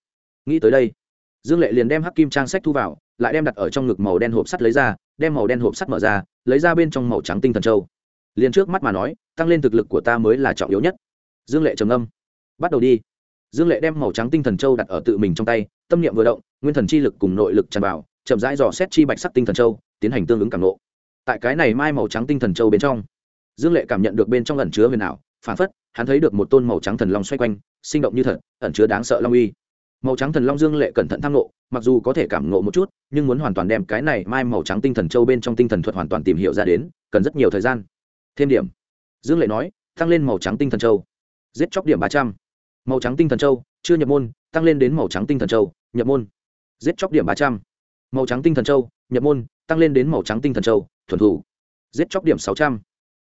Nghĩ tới đây, dương lệ liền đem hắc kim trang sách thu vào, lại đem đặt ở trong ngực màu đen hộp sắt lấy ra, đem màu đen hộp sắt mở ra, lấy ra bên trong màu trắng tinh thần châu. Liền trước mắt mà nói, tăng lên thực lực của ta mới là trọng yếu nhất. Dương lệ trầm âm bắt đầu đi. Dương lệ đem màu trắng tinh thần châu đặt ở tự mình trong tay, tâm niệm vừa động, nguyên thần chi lực cùng nội lực tràn vào chậm rãi dò xét chi bạch sắc tinh thần châu, tiến hành tương ứng cảm nộ tại cái này mai màu trắng tinh thần châu bên trong, dương lệ cảm nhận được bên trong ẩn chứa huyền ảo, phản phất, hắn thấy được một tôn màu trắng thần long xoay quanh, sinh động như thật, ẩn chứa đáng sợ long uy. Màu trắng thần long dương lệ cẩn thận tham nộ mặc dù có thể cảm nộ một chút, nhưng muốn hoàn toàn đem cái này mai màu trắng tinh thần châu bên trong tinh thần thuật hoàn toàn tìm hiểu ra đến, cần rất nhiều thời gian. Thêm điểm. Dương lệ nói, tăng lên màu trắng tinh thần châu. Giết chóc điểm ba trăm. Màu trắng tinh thần châu, chưa nhập môn, tăng lên đến màu trắng tinh thần châu, nhập môn. Giết chóc điểm ba trăm màu trắng tinh thần châu, nhập môn, tăng lên đến màu trắng tinh thần châu, thuần thủ. Giết chóc điểm sáu trăm.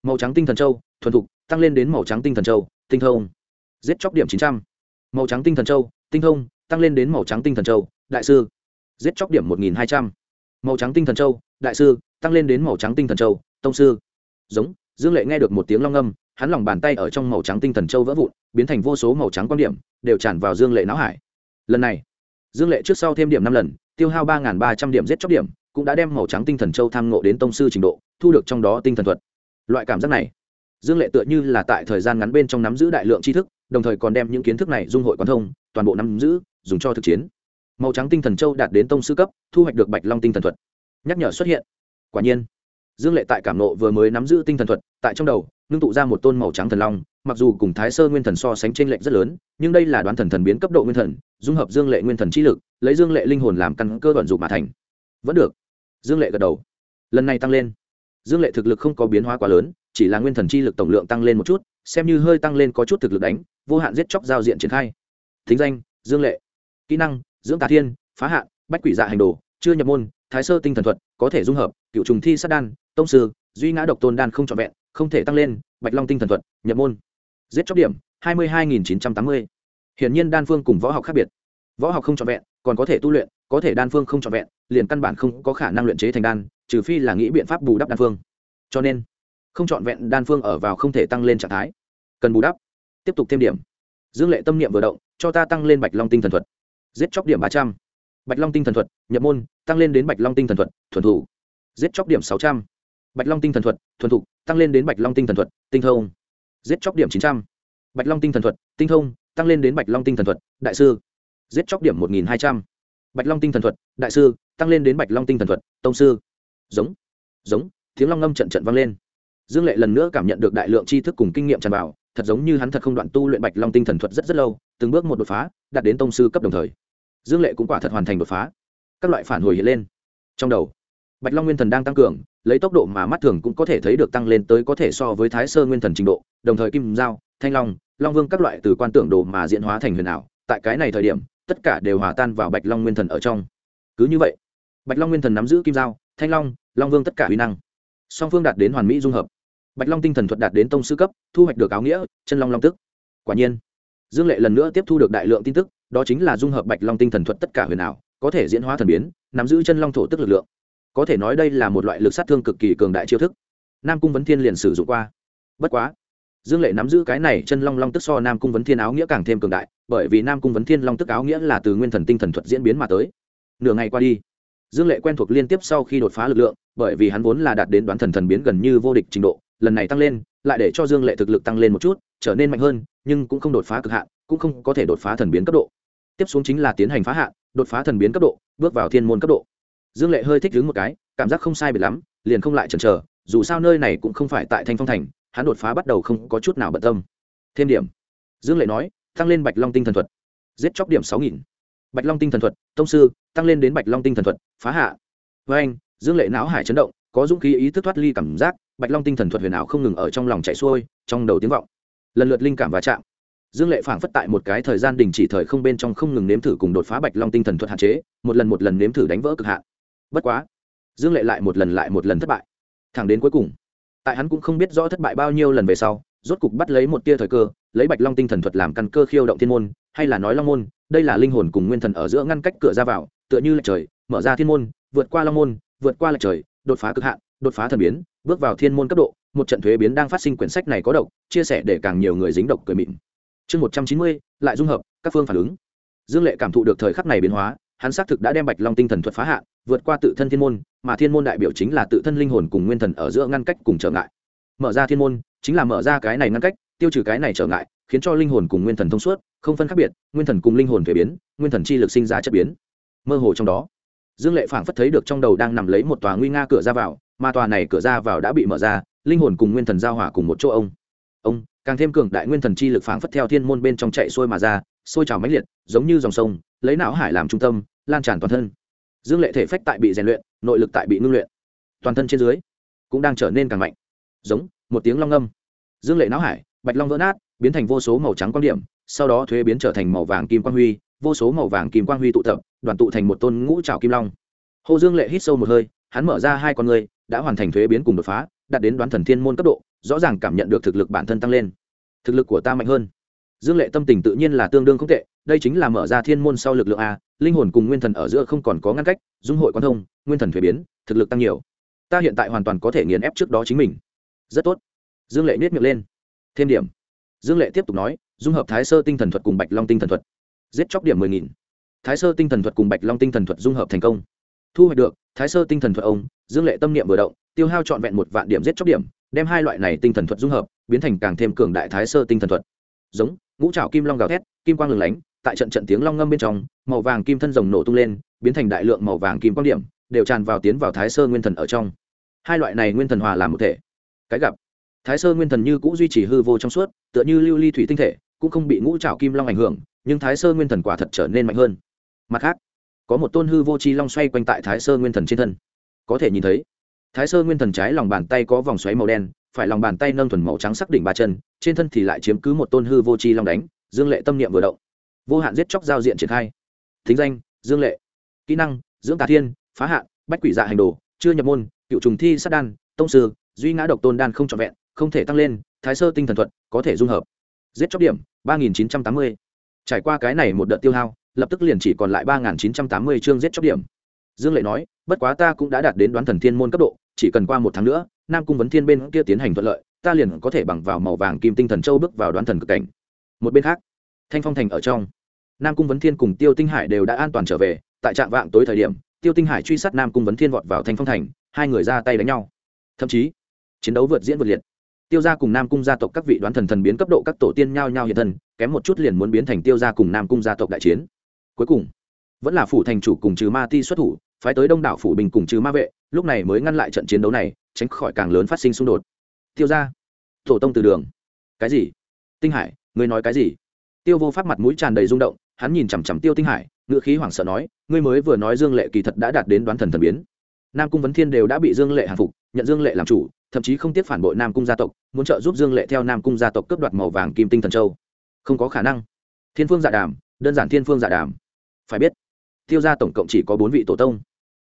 Màu trắng tinh thần châu, thuần thục tăng lên đến màu trắng tinh thần châu, tinh thông. Giết chóc điểm chín trăm. Màu trắng tinh thần châu, tinh thông, tăng lên đến màu trắng tinh thần châu, đại sư. Giết chóc điểm một nghìn hai trăm. Màu trắng tinh thần châu, đại sư, tăng lên đến màu trắng tinh thần châu, tông sư. Giống, dương lệ nghe được một tiếng long âm hắn lòng bàn tay ở trong màu trắng tinh thần châu vỡ vụn, biến thành vô số màu trắng quan điểm, đều tràn vào dương lệ não hải. Lần này, dương lệ trước sau thêm điểm năm lần tiêu hao ba ba trăm điểm giết chóc điểm, cũng đã đem màu trắng tinh thần châu tham ngộ đến tông sư trình độ, thu được trong đó tinh thần thuật. Loại cảm giác này, dương lệ tựa như là tại thời gian ngắn bên trong nắm giữ đại lượng tri thức, đồng thời còn đem những kiến thức này dung hội quán thông, toàn bộ nắm giữ, dùng cho thực chiến. Màu trắng tinh thần châu đạt đến tông sư cấp, thu hoạch được bạch long tinh thần thuật. Nhắc nhở xuất hiện. Quả nhiên, dương lệ tại cảm nộ vừa mới nắm giữ tinh thần thuật, tại trong đầu ngưng tụ ra một tôn màu trắng thần long, mặc dù cùng thái sơ nguyên thần so sánh t r ê n lệch rất lớn, nhưng đây là đoán thần thần biến cấp độ nguyên thần, dung hợp dương lệ nguyên thần trí lực, lấy dương lệ linh hồn làm căn cơ vận dụng mà thành. Vẫn được. Dương lệ gật đầu. Lần này tăng lên. Dương lệ thực lực không có biến hóa quá lớn, chỉ là nguyên thần chi lực tổng lượng tăng lên một chút, xem như hơi tăng lên có chút thực lực đánh, vô hạn giết chóc giao diện triển khai. Thính danh, dương lệ. Kỹ năng, dưỡng tà thiên, phá hạn, bách quỷ dạ hành đồ, chưa nhập môn, thái sơ tinh thần thuật, có thể dung hợp, cựu trùng thi sát đan, tông sư, duy ngã độc tôn đan không trọn vẹn không thể tăng lên, bạch long tinh thần thuật, nhập môn. Giết chóc điểm, hai mươi hai nghìn chín trăm tám mươi. Hiển nhiên đan phương cùng võ học khác biệt. Võ học không trọn vẹn, còn có thể tu luyện, có thể đan phương không trọn vẹn, liền căn bản không có khả năng luyện chế thành đan, trừ phi là nghĩ biện pháp bù đắp đan phương. Cho nên, không trọn vẹn đan phương ở vào không thể tăng lên trạng thái. Cần bù đắp. Tiếp tục thêm điểm. Dương lệ tâm niệm vừa động, cho ta tăng lên bạch long tinh thần thuật. Giết chóc điểm ba trăm. Bạch long tinh thần thuật, nhập môn, tăng lên đến bạch long tinh thần thuật, thuần thủ. Giết chóc điểm sáu trăm. Bạch long tinh thần thuật, thuần thục tăng lên đến bạch long tinh thần thuật, tinh thông. Giết chóc điểm chín trăm. Bạch long tinh thần thuật, tinh thông, tăng lên đến bạch long tinh thần thuật, đại sư. Giết chóc điểm một nghìn hai trăm. Bạch long tinh thần thuật, đại sư, tăng lên đến bạch long tinh thần thuật, tông sư. Giống giống, tiếng long ngâm trận trận vang lên. Dương lệ lần nữa cảm nhận được đại lượng tri thức cùng kinh nghiệm tràn vào, thật giống như hắn thật không đoạn tu luyện bạch long tinh thần thuật rất rất lâu, từng bước một đột phá, đạt đến tông sư cấp đồng thời. Dương lệ cũng quả thật hoàn thành đột phá. Các loại phản hồi hiện lên. Trong đầu, bạch long nguyên thần đang tăng cường lấy tốc độ mà mắt thường cũng có thể thấy được tăng lên tới có thể so với thái sơ nguyên thần trình độ, đồng thời kim giao, thanh long long vương các loại từ quan tưởng đồ mà diễn hóa thành huyền ảo, tại cái này thời điểm, tất cả đều hòa tan vào bạch long nguyên thần ở trong. Cứ như vậy, bạch long nguyên thần nắm giữ kim giao, thanh long long vương tất cả huy năng. Song phương đạt đến hoàn mỹ dung hợp. Bạch long tinh thần thuật đạt đến tông sư cấp, thu hoạch được áo nghĩa, chân long long tức. Quả nhiên, dương lệ lần nữa tiếp thu được đại lượng tin tức, đó chính là dung hợp bạch long tinh thần thuật tất cả huyền ảo, có thể diễn hóa thần biến, nắm giữ chân long thổ tức lực lượng có thể nói đây là một loại lực sát thương cực kỳ cường đại chiêu thức. Nam cung vấn thiên liền sử dụng qua. Bất quá, dương lệ nắm giữ cái này chân long long tức so nam cung vấn thiên áo nghĩa càng thêm cường đại, bởi vì nam cung vấn thiên long tức áo nghĩa là từ nguyên thần tinh thần thuật diễn biến mà tới. Nửa ngày qua đi, dương lệ quen thuộc liên tiếp sau khi đột phá lực lượng, bởi vì hắn vốn là đạt đến đoán thần thần biến gần như vô địch trình độ, lần này tăng lên, lại để cho dương lệ thực lực tăng lên một chút, trở nên mạnh hơn, nhưng cũng không đột phá cực hạn, cũng không có thể đột phá thần biến cấp độ. Tiếp xuống chính là tiến hành phá hạn, đột phá thần biến cấp độ, bước vào thiên môn cấp độ dương lệ hơi thích đứng một cái, cảm giác không sai biệt lắm, liền không lại chần chờ, dù sao nơi này cũng không phải tại thanh phong thành, hắn đột phá bắt đầu không có chút nào bận tâm. Thêm điểm. Dương lệ nói, tăng lên bạch long tinh thần thuật. Giết chóc điểm sáu nghìn. Bạch long tinh thần thuật, tông sư, tăng lên đến bạch long tinh thần thuật, phá hạ. Với anh, dương lệ não hải chấn động, có dũng khí ý thức thoát ly cảm giác, bạch long tinh thần thuật huyền ảo không ngừng ở trong lòng chạy xuôi, trong đầu tiếng vọng. Lần lượt linh cảm và chạm. Dương lệ phảng phất tại một cái thời gian đình chỉ thời không bên trong không ngừng nếm thử cùng đột phá bạch long tinh thần thuật hạn chế, một lần một lần nếm thử đánh vỡ cực hạn bất quá, dương lệ lại một lần lại một lần thất bại. Thẳng đến cuối cùng, tại hắn cũng không biết rõ thất bại bao nhiêu lần về sau, rốt cục bắt lấy một tia thời cơ, lấy bạch long tinh thần thuật làm căn cơ khiêu động thiên môn, hay là nói long môn, đây là linh hồn cùng nguyên thần ở giữa ngăn cách cửa ra vào, tựa như lệch trời, mở ra thiên môn, vượt qua long môn, vượt qua lệch trời, đột phá cực hạn, đột phá thần biến, bước vào thiên môn cấp độ, một trận thuế biến đang phát sinh quyển sách này có độc, chia sẻ để càng nhiều người dính độc cười mịn. Chương một trăm chín mươi, lại dung hợp, các phương phản ứng. Dương lệ cảm thụ được thời khắc này biến hóa hắn xác thực đã đem bạch long tinh thần thuật phá hạn, vượt qua tự thân thiên môn, mà thiên môn đại biểu chính là tự thân linh hồn cùng nguyên thần ở giữa ngăn cách cùng trở ngại. Mở ra thiên môn, chính là mở ra cái này ngăn cách, tiêu trừ cái này trở ngại, khiến cho linh hồn cùng nguyên thần thông suốt, không phân khác biệt, nguyên thần cùng linh hồn thuế biến, nguyên thần chi lực sinh ra chất biến. Mơ hồ trong đó, dương lệ phảng phất thấy được trong đầu đang nằm lấy một tòa nguy nga cửa ra vào, mà tòa này cửa ra vào đã bị mở ra, linh hồn cùng nguyên thần giao hòa cùng một chỗ ông. Ông, càng thêm cường đại nguyên thần chi lực phảng phất theo thiên môn bên trong chạy xuôi mà ra, sôi trào mãnh liệt, giống như dòng sông lấy não hải làm trung tâm, lan tràn toàn thân. Dương lệ thể phách tại bị rèn luyện, nội lực tại bị ngưng luyện. Toàn thân trên dưới cũng đang trở nên càng mạnh. Giống, một tiếng long âm. Dương lệ não hải, bạch long vỡ nát, biến thành vô số màu trắng quan điểm, sau đó thuế biến trở thành màu vàng kim quang huy, vô số màu vàng kim quang huy tụ tập, đoàn tụ thành một tôn ngũ trào kim long. Hồ dương lệ hít sâu một hơi, hắn mở ra hai con người, đã hoàn thành thuế biến cùng đột phá, đạt đến đoán thần thiên môn cấp độ, rõ ràng cảm nhận được thực lực bản thân tăng lên. Thực lực của ta mạnh hơn. Dương lệ tâm tình tự nhiên là tương đương không tệ đây chính là mở ra thiên môn sau lực lượng a, linh hồn cùng nguyên thần ở giữa không còn có ngăn cách, dung hội quan thông, nguyên thần thuế biến, thực lực tăng nhiều. Ta hiện tại hoàn toàn có thể nghiền ép trước đó chính mình. Rất tốt. Dương lệ nhét miệng lên. Thêm điểm. Dương lệ tiếp tục nói, dung hợp thái sơ tinh thần thuật cùng bạch long tinh thần thuật. Giết chóc điểm mười nghìn. Thái sơ tinh thần thuật cùng bạch long tinh thần thuật dung hợp thành công. Thu hoạch được, thái sơ tinh thần thuật ông, dương lệ tâm niệm vừa động, tiêu hao trọn vẹn một vạn điểm giết chóc điểm, đem hai loại này tinh thần thuật dung hợp, biến thành càng thêm cường đại thái sơ tinh thần thuật. Giống, ngũ trào kim long gào thét, kim quang lừng lánh tại trận trận tiếng long ngâm bên trong, màu vàng kim thân rồng nổ tung lên, biến thành đại lượng màu vàng kim quan điểm, đều tràn vào tiến vào thái sơ nguyên thần ở trong. Hai loại này nguyên thần hòa làm một thể. Cái gặp. Thái sơ nguyên thần như cũ duy trì hư vô trong suốt, tựa như lưu ly thủy tinh thể, cũng không bị ngũ trào kim long ảnh hưởng, nhưng thái sơ nguyên thần quả thật trở nên mạnh hơn. Mặt khác, có một tôn hư vô chi long xoay quanh tại thái sơ nguyên thần trên thân. Có thể nhìn thấy, thái sơ nguyên thần trái lòng bàn tay có vòng xoáy màu đen, phải lòng bàn tay nâng thuần màu trắng sắc đỉnh ba chân, trên thân thì lại chiếm cứ một tôn hư vô chi long đánh, dương lệ tâm niệm vừa động vô hạn giết chóc giao diện triển khai. Thính danh, dương lệ. Kỹ năng, dưỡng tà thiên, phá hạn, bách quỷ dạ hành đồ, chưa nhập môn, cựu trùng thi sát đan, tông sư, duy ngã độc tôn đan không trọn vẹn, không thể tăng lên, thái sơ tinh thần thuật, có thể dung hợp. Giết chóc điểm, ba nghìn chín trăm tám mươi. Trải qua cái này một đợt tiêu hao, lập tức liền chỉ còn lại ba nghìn chín trăm tám mươi chương giết chóc điểm. Dương lệ nói, bất quá ta cũng đã đạt đến đoán thần thiên môn cấp độ, chỉ cần qua một tháng nữa, nam cung vấn thiên bên kia tiến hành thuận lợi, ta liền có thể bằng vào màu vàng kim tinh thần châu bước vào đoán thần cực cảnh. Một bên khác, thanh phong thành ở trong nam cung vấn thiên cùng tiêu tinh hải đều đã an toàn trở về, tại trạm vạng tối thời điểm, tiêu tinh hải truy sát nam cung vấn thiên vọt vào thanh phong thành, hai người ra tay đánh nhau. Thậm chí, chiến đấu vượt diễn vượt liệt. Tiêu gia cùng nam cung gia tộc các vị đoán thần thần biến cấp độ các tổ tiên nhao nhao hiện thân, kém một chút liền muốn biến thành tiêu gia cùng nam cung gia tộc đại chiến. Cuối cùng, vẫn là phủ thành chủ cùng trừ ma ti xuất thủ, phái tới đông đảo phủ bình cùng trừ ma vệ, lúc này mới ngăn lại trận chiến đấu này, tránh khỏi càng lớn phát sinh xung đột. Tiêu gia, tổ tông từ đường. Cái gì? Tinh hải, ngươi nói cái gì? Tiêu vô pháp mặt mũi tràn đầy rung động hắn nhìn chằm chằm tiêu tinh hải ngựa khí hoảng sợ nói, ngươi mới vừa nói dương lệ kỳ thật đã đạt đến đoán thần thần biến. Nam cung vấn thiên đều đã bị dương lệ hàng phục, nhận dương lệ làm chủ, thậm chí không tiếc phản bội nam cung gia tộc, muốn trợ giúp dương lệ theo nam cung gia tộc cướp đoạt màu vàng kim tinh thần châu. Không có khả năng. Thiên phương dạ đàm, đơn giản thiên phương dạ đàm. Phải biết, tiêu gia tổng cộng chỉ có bốn vị tổ tông.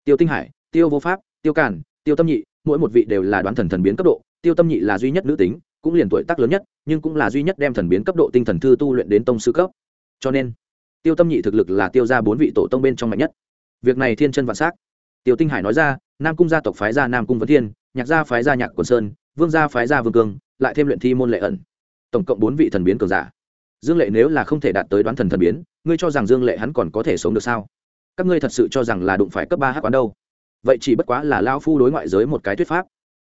Tiêu tinh hải, tiêu vô pháp, tiêu càn, tiêu tâm nhị, mỗi một vị đều là đoán thần thần biến cấp độ. Tiêu tâm nhị là duy nhất nữ tính, cũng liền tuổi tác lớn nhất, nhưng cũng là duy nhất đem thần biến cấp độ tinh thần thư tu luyện đến tông sư cấp. Cho nên tiêu tâm nhị thực lực là tiêu ra bốn vị tổ tông bên trong mạnh nhất. Việc này thiên chân vạn s á c tiêu tinh hải nói ra, nam cung gia tộc phái gia nam cung vấn thiên, nhạc gia phái gia nhạc quần sơn, vương gia phái gia vương cương, lại thêm luyện thi môn lệ ẩn. Tổng cộng bốn vị thần biến cường giả. Dương lệ nếu là không thể đạt tới đoán thần thần biến, ngươi cho rằng dương lệ hắn còn có thể sống được sao? Các ngươi thật sự cho rằng là đụng phải cấp ba h quán đâu? Vậy chỉ bất quá là lao phu đối ngoại giới một cái thuyết pháp.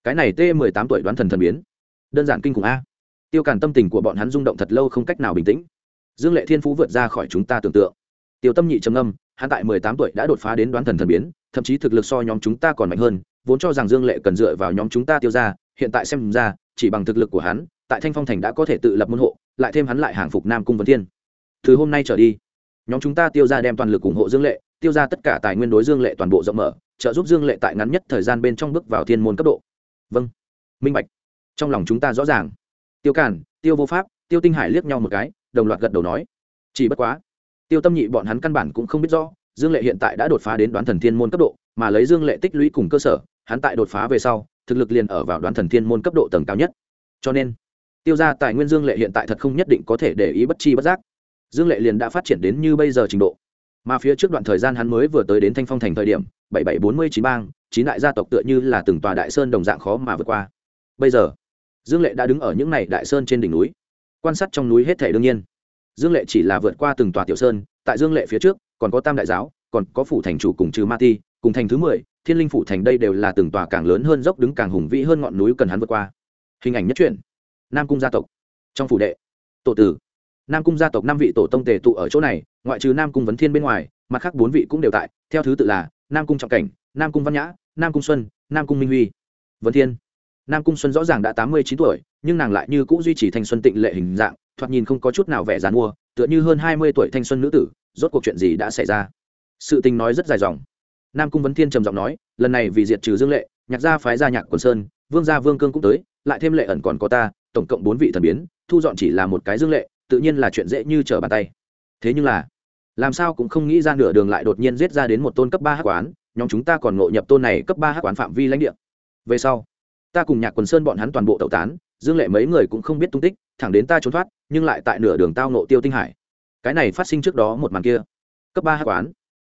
Cái này t mười tám tuổi đoán thần thần biến. Đơn giản kinh khủng a. Tiêu càn tâm tình của bọn hắn rung động thật lâu không cách nào bình tĩnh dương lệ thiên phú vượt ra khỏi chúng ta tưởng tượng. Tiêu tâm nhị trầm âm hắn tại mười tám tuổi đã đột phá đến đoán thần thần biến, thậm chí thực lực so nhóm chúng ta còn mạnh hơn, vốn cho rằng dương lệ cần dựa vào nhóm chúng ta tiêu ra, hiện tại xem ra, chỉ bằng thực lực của hắn, tại thanh phong thành đã có thể tự lập môn hộ, lại thêm hắn lại hàng phục nam cung vấn thiên. Từ hôm nay trở đi, nhóm chúng ta tiêu ra đem toàn lực ủng hộ dương lệ, tiêu ra tất cả tài nguyên đối dương lệ toàn bộ rộng mở, trợ giúp dương lệ tại ngắn nhất thời gian bên trong bước vào thiên môn cấp độ. Vâng minh bạch. Trong lòng chúng ta rõ ràng. Tiêu càn, tiêu vô pháp, tiêu tinh hải liếc nhau một cái đồng loạt gật đầu nói, chỉ bất quá, tiêu tâm nhị bọn hắn căn bản cũng không biết rõ, dương lệ hiện tại đã đột phá đến đoán thần thiên môn cấp độ, mà lấy dương lệ tích lũy cùng cơ sở, hắn tại đột phá về sau, thực lực liền ở vào đoán thần thiên môn cấp độ tầng cao nhất. Cho nên, tiêu ra tài nguyên dương lệ hiện tại thật không nhất định có thể để ý bất chi bất giác. Dương lệ liền đã phát triển đến như bây giờ trình độ. Mà phía trước đoạn thời gian hắn mới vừa tới đến thanh phong thành thời điểm, bảy bảy bốn mươi chín bang, chín đại gia tộc tựa như là từng tòa đại sơn đồng dạng khó mà vượt qua. Bây giờ, dương lệ đã đứng ở những n à y đại sơn trên đỉnh núi quan sát trong núi hết thể đương nhiên. Dương lệ chỉ là vượt qua từng tòa tiểu sơn, tại dương lệ phía trước, còn có tam đại giáo, còn có phủ thành chủ cùng trừ ma ti, cùng thành thứ mười, thiên linh phủ thành đây đều là từng tòa càng lớn hơn dốc đứng càng hùng vĩ hơn ngọn núi cần hắn vượt qua. Hình ảnh nhất truyện, nam cung gia tộc, trong phủ đệ. Tổ tử, nam cung gia tộc năm vị tổ tông tề tụ ở chỗ này, ngoại trừ nam cung vấn thiên bên ngoài, mặt khác bốn vị cũng đều tại, theo thứ tự là nam cung trọng cảnh, nam cung văn nhã, nam cung xuân, nam cung minh huy. Vấn thiên nam cung xuân rõ ràng đã tám mươi chín tuổi, nhưng nàng lại như cũ duy trì thanh xuân tịnh lệ hình dạng, thoạt nhìn không có chút nào vẻ dàn mua tựa như hơn hai mươi tuổi thanh xuân nữ tử, rốt cuộc chuyện gì đã xảy ra? Sự tình nói rất dài dòng. Nam cung vấn thiên trầm giọng nói, lần này vì diệt trừ dương lệ, nhạc gia phái gia nhạc quần sơn, vương gia vương cương cũng tới, lại thêm lệ ẩn còn có ta, tổng cộng bốn vị thần biến, thu dọn chỉ là một cái dương lệ, tự nhiên là chuyện dễ như trở bàn tay. Thế nhưng là, làm sao cũng không nghĩ ra nửa đường lại đột nhiên giết ra đến một tôn cấp ba hát quán, nhóm chúng ta còn ngộ nhập tôn này cấp ba hát quán phạm vi lãnh địa. Về sau ta cùng nhạc quần sơn bọn hắn toàn bộ tẩu tán dương lệ mấy người cũng không biết tung tích thẳng đến ta trốn thoát nhưng lại tại nửa đường tao nộ tiêu tinh hải. Cái này phát sinh trước đó một màn kia. Cấp ba hát quán.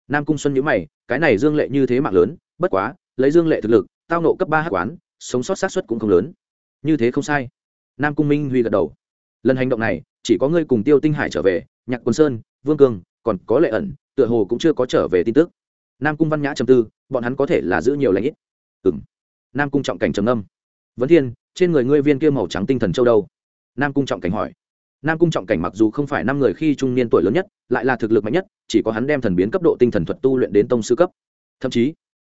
Nam cung xuân nhữ mày cái này dương lệ như thế mạng lớn bất quá lấy dương lệ thực lực tao nộ cấp ba hát quán sống sót sát xuất cũng không lớn. Như thế không sai. Nam cung minh huy gật đầu. Lần hành động này chỉ có ngươi cùng tiêu tinh hải trở về nhạc quân sơn vương cường, còn có lệ ẩn tựa hồ cũng chưa có trở về tin tức. Nam cung văn nhã trầm tư bọn hắn có thể là giữ nhiều lãnh ít. Ừng nam cung trọng cảnh trầm âm vấn thiên, trên người ngươi viên kia màu trắng tinh thần châu đâu? Nam cung trọng cảnh hỏi. Nam cung trọng cảnh mặc dù không phải năm người khi trung niên tuổi lớn nhất, lại là thực lực mạnh nhất, chỉ có hắn đem thần biến cấp độ tinh thần thuật tu luyện đến tông sư cấp. Thậm chí,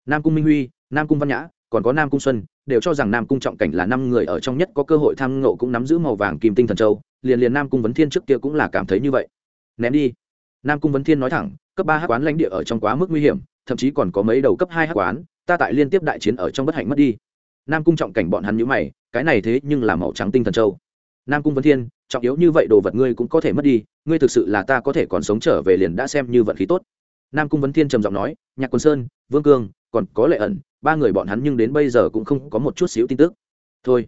nam cung minh huy, nam cung văn nhã, còn có nam cung xuân, đều cho rằng nam cung trọng cảnh là năm người ở trong nhất có cơ hội tham ngộ cũng nắm giữ màu vàng kim tinh thần châu, liền liền nam cung vấn thiên trước kia cũng là cảm thấy như vậy. Ném đi. Nam cung vấn thiên nói thẳng, cấp ba hát quán lãnh địa ở trong quá mức nguy hiểm, thậm chí còn có mấy đầu cấp hai hát quán ta tại liên tiếp đại chiến ở trong bất hạnh mất đi. Nam cung trọng cảnh bọn hắn nhữ mày, cái này thế nhưng là màu trắng tinh thần châu. Nam cung vấn thiên, trọng yếu như vậy đồ vật ngươi cũng có thể mất đi, ngươi thực sự là ta có thể còn sống trở về liền đã xem như vận khí tốt. Nam cung vấn thiên trầm giọng nói, nhạc quân sơn, vương cương, còn có lệ ẩn, ba người bọn hắn nhưng đến bây giờ cũng không có một chút xíu tin tức. Thôi.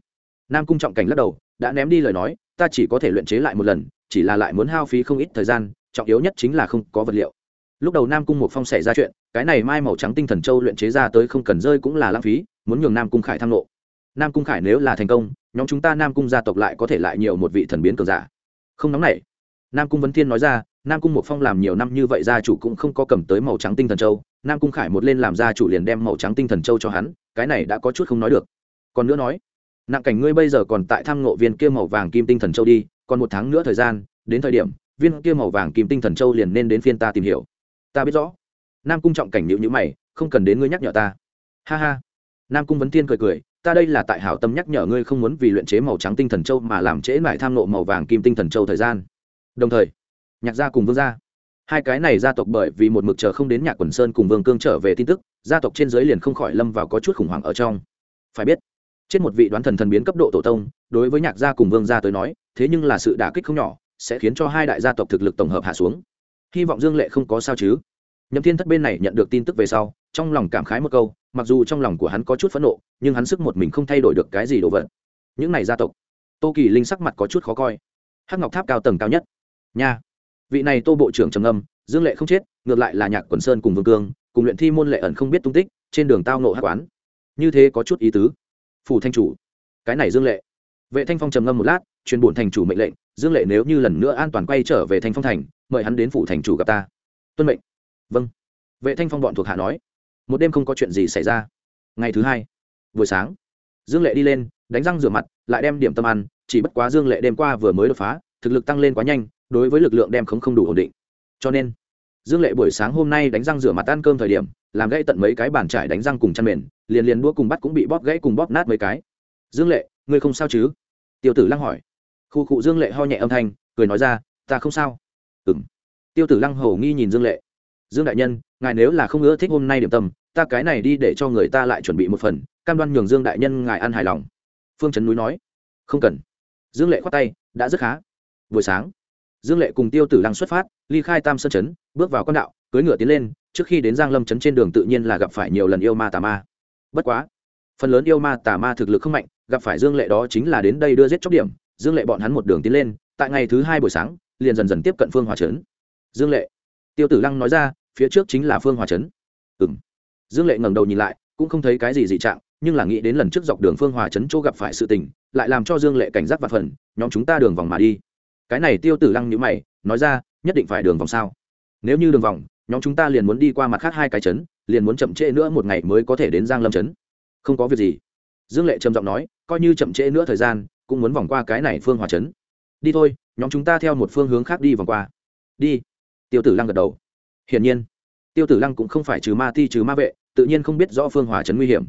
Nam cung trọng cảnh lắc đầu, đã ném đi lời nói, ta chỉ có thể luyện chế lại một lần, chỉ là lại muốn hao phí không ít thời gian, trọng yếu nhất chính là không có vật liệu lúc đầu nam cung một phong xảy ra chuyện, cái này mai màu trắng tinh thần châu luyện chế ra tới không cần rơi cũng là lãng phí, muốn nhường nam cung khải tham lộ nam cung khải nếu là thành công, nhóm chúng ta nam cung gia tộc lại có thể lại nhiều một vị thần biến cường giả. Không nóng nảy. Nam cung vấn thiên nói ra, nam cung một phong làm nhiều năm như vậy gia chủ cũng không có cầm tới màu trắng tinh thần châu, nam cung khải một lên làm gia chủ liền đem màu trắng tinh thần châu cho hắn, cái này đã có chút không nói được. Còn nữa nói, nặng cảnh ngươi bây giờ còn tại tham ngộ viên kia màu vàng kim tinh thần châu đi, còn một tháng nữa thời gian, đến thời điểm, viên kia màu vàng kim tinh thần châu liền nên đến phiên ta tìm hiểu ta biết rõ. Nam cung trọng cảnh nhịu nhữ mày, không cần đến ngươi nhắc nhở ta. Ha ha. Nam cung vấn tiên cười cười, ta đây là tại hảo tâm nhắc nhở ngươi không muốn vì luyện chế màu trắng tinh thần châu mà làm trễ mải tham nộ màu vàng kim tinh thần châu thời gian. Đồng thời, nhạc gia cùng vương gia. Hai cái này gia tộc bởi vì một mực chờ không đến nhạc quần sơn cùng vương cương trở về tin tức, gia tộc trên giới liền không khỏi lâm vào có chút khủng hoảng ở trong. Phải biết, chết một vị đoán thần thần biến cấp độ tổ tông, đối với nhạc gia cùng vương gia tới nói, thế nhưng là sự đả kích không nhỏ, sẽ khiến cho hai đại gia tộc thực lực tổng hợp hạ xuống hy vọng dương lệ không có sao chứ. Nhậm thiên thất bên này nhận được tin tức về sau, trong lòng cảm khái một câu, mặc dù trong lòng của hắn có chút phẫn nộ, nhưng hắn sức một mình không thay đổi được cái gì đồ vật. Những này gia tộc, tô kỳ linh sắc mặt có chút khó coi. Hắc ngọc tháp cao tầng cao nhất. Nha. Vị này tô bộ trưởng trầm âm dương lệ không chết, ngược lại là nhạc quần sơn cùng vương cương, cùng luyện thi môn lệ ẩn không biết tung tích, trên đường tao nộ hát quán. Như thế có chút ý tứ. Phủ thanh chủ. Cái này dương lệ. Vệ thanh phong trầm ngâm một lát, truyền bổn thành chủ mệnh lệnh, dương lệ nếu như lần nữa an toàn quay trở về thanh phong thành mời hắn đến phủ thành chủ gặp ta. Tuân mệnh. Vâng. Vệ thanh phong bọn thuộc hạ nói. Một đêm không có chuyện gì xảy ra. Ngày thứ hai, buổi sáng, dương lệ đi lên, đánh răng rửa mặt, lại đem điểm tâm ăn, chỉ bất quá dương lệ đêm qua vừa mới đột phá, thực lực tăng lên quá nhanh, đối với lực lượng đem không không đủ ổn định. Cho nên, dương lệ buổi sáng hôm nay đánh răng rửa mặt ăn cơm thời điểm, làm gãy tận mấy cái bàn trải đánh răng cùng chăn mền, liền liền đua cùng bắt cũng bị bóp gãy cùng bóp nát mấy cái. Dương lệ, ngươi không sao chứ? Tiêu tử lăng hỏi. Khu cụ dương lệ ho nhẹ âm thanh, cười nói ra, ta không sao ừng tiêu tử lăng hầu nghi nhìn dương lệ. Dương đại nhân ngài nếu là không ưa thích hôm nay điểm tâm ta cái này đi để cho người ta lại chuẩn bị một phần cam đoan nhường dương đại nhân ngài ăn hài lòng. Phương trấn núi nói. Không cần. Dương lệ khoát tay đã rất khá. Buổi sáng dương lệ cùng tiêu tử lăng xuất phát ly khai tam sơn Trấn, bước vào con đạo cưỡi ngựa tiến lên trước khi đến giang lâm Trấn trên đường tự nhiên là gặp phải nhiều lần yêu ma tà ma. Bất quá phần lớn yêu ma tà ma thực lực không mạnh gặp phải dương lệ đó chính là đến đây đưa giết chóc điểm. Dương lệ bọn hắn một đường tiến lên tại ngày thứ hai buổi sáng liền dần dần tiếp cận phương hòa trấn. Dương lệ. Tiêu tử lăng nói ra, phía trước chính là phương hòa trấn. Ừ m dương lệ ngẩng đầu nhìn lại, cũng không thấy cái gì dị trạng, nhưng là nghĩ đến lần trước dọc đường phương hòa trấn chỗ gặp phải sự tình, lại làm cho dương lệ cảnh giác và phần, nhóm chúng ta đường vòng mà đi. Cái này tiêu tử lăng nhữ mày, nói ra, nhất định phải đường vòng sao? Nếu như đường vòng, nhóm chúng ta liền muốn đi qua mặt khác hai cái trấn, liền muốn chậm trễ nữa một ngày mới có thể đến giang lâm trấn. Không có việc gì. Dương lệ trầm giọng nói, coi như chậm trễ nữa thời gian, cũng muốn vòng qua cái này phương hòa trấn đi thôi, nhóm chúng ta theo một phương hướng khác đi vòng qua. Đi. Tiêu tử lăng gật đầu. Hiển nhiên, tiêu tử lăng cũng không phải trừ ma ti trừ ma vệ, tự nhiên không biết rõ phương hòa trấn nguy hiểm.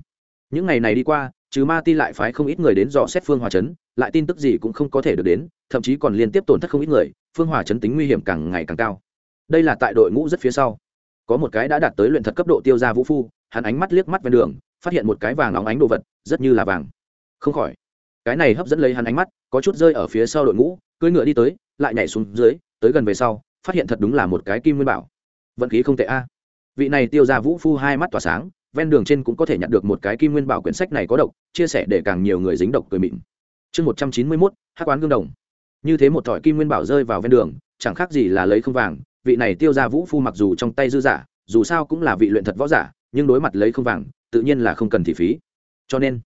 Những ngày này đi qua, trừ ma ti lại phái không ít người đến dò xét phương hòa trấn lại tin tức gì cũng không có thể được đến, thậm chí còn liên tiếp tổn thất không ít người, phương hòa trấn tính nguy hiểm càng ngày càng cao. Đây là tại đội ngũ rất phía sau. Có một cái đã đạt tới luyện thật cấp độ tiêu ra vũ phu, hắn ánh mắt liếc mắt ven đường, phát hiện một cái vàng óng ánh đồ vật, rất như là vàng. Không khỏi cái này hấp dẫn lấy hắn ánh mắt, có chút rơi ở phía sau đội ngũ, cưỡi ngựa đi tới, lại nhảy xuống dưới, tới gần về sau, phát hiện thật đúng là một cái kim nguyên bảo. Vận khí không tệ a. Vị này tiêu ra vũ phu hai mắt tỏa sáng, ven đường trên cũng có thể nhận được một cái kim nguyên bảo quyển sách này có độc, chia sẻ để càng nhiều người dính độc cười mịn. Chương một trăm chín mươi mốt hát quán gương đồng. Như thế một thỏi kim nguyên bảo rơi vào ven đường, chẳng khác gì là lấy không vàng, vị này tiêu ra vũ phu mặc dù trong tay dư giả, dù sao cũng là vị luyện thật võ giả, nhưng đối mặt lấy không vàng, tự nhiên là không cần thị phí. Cho nên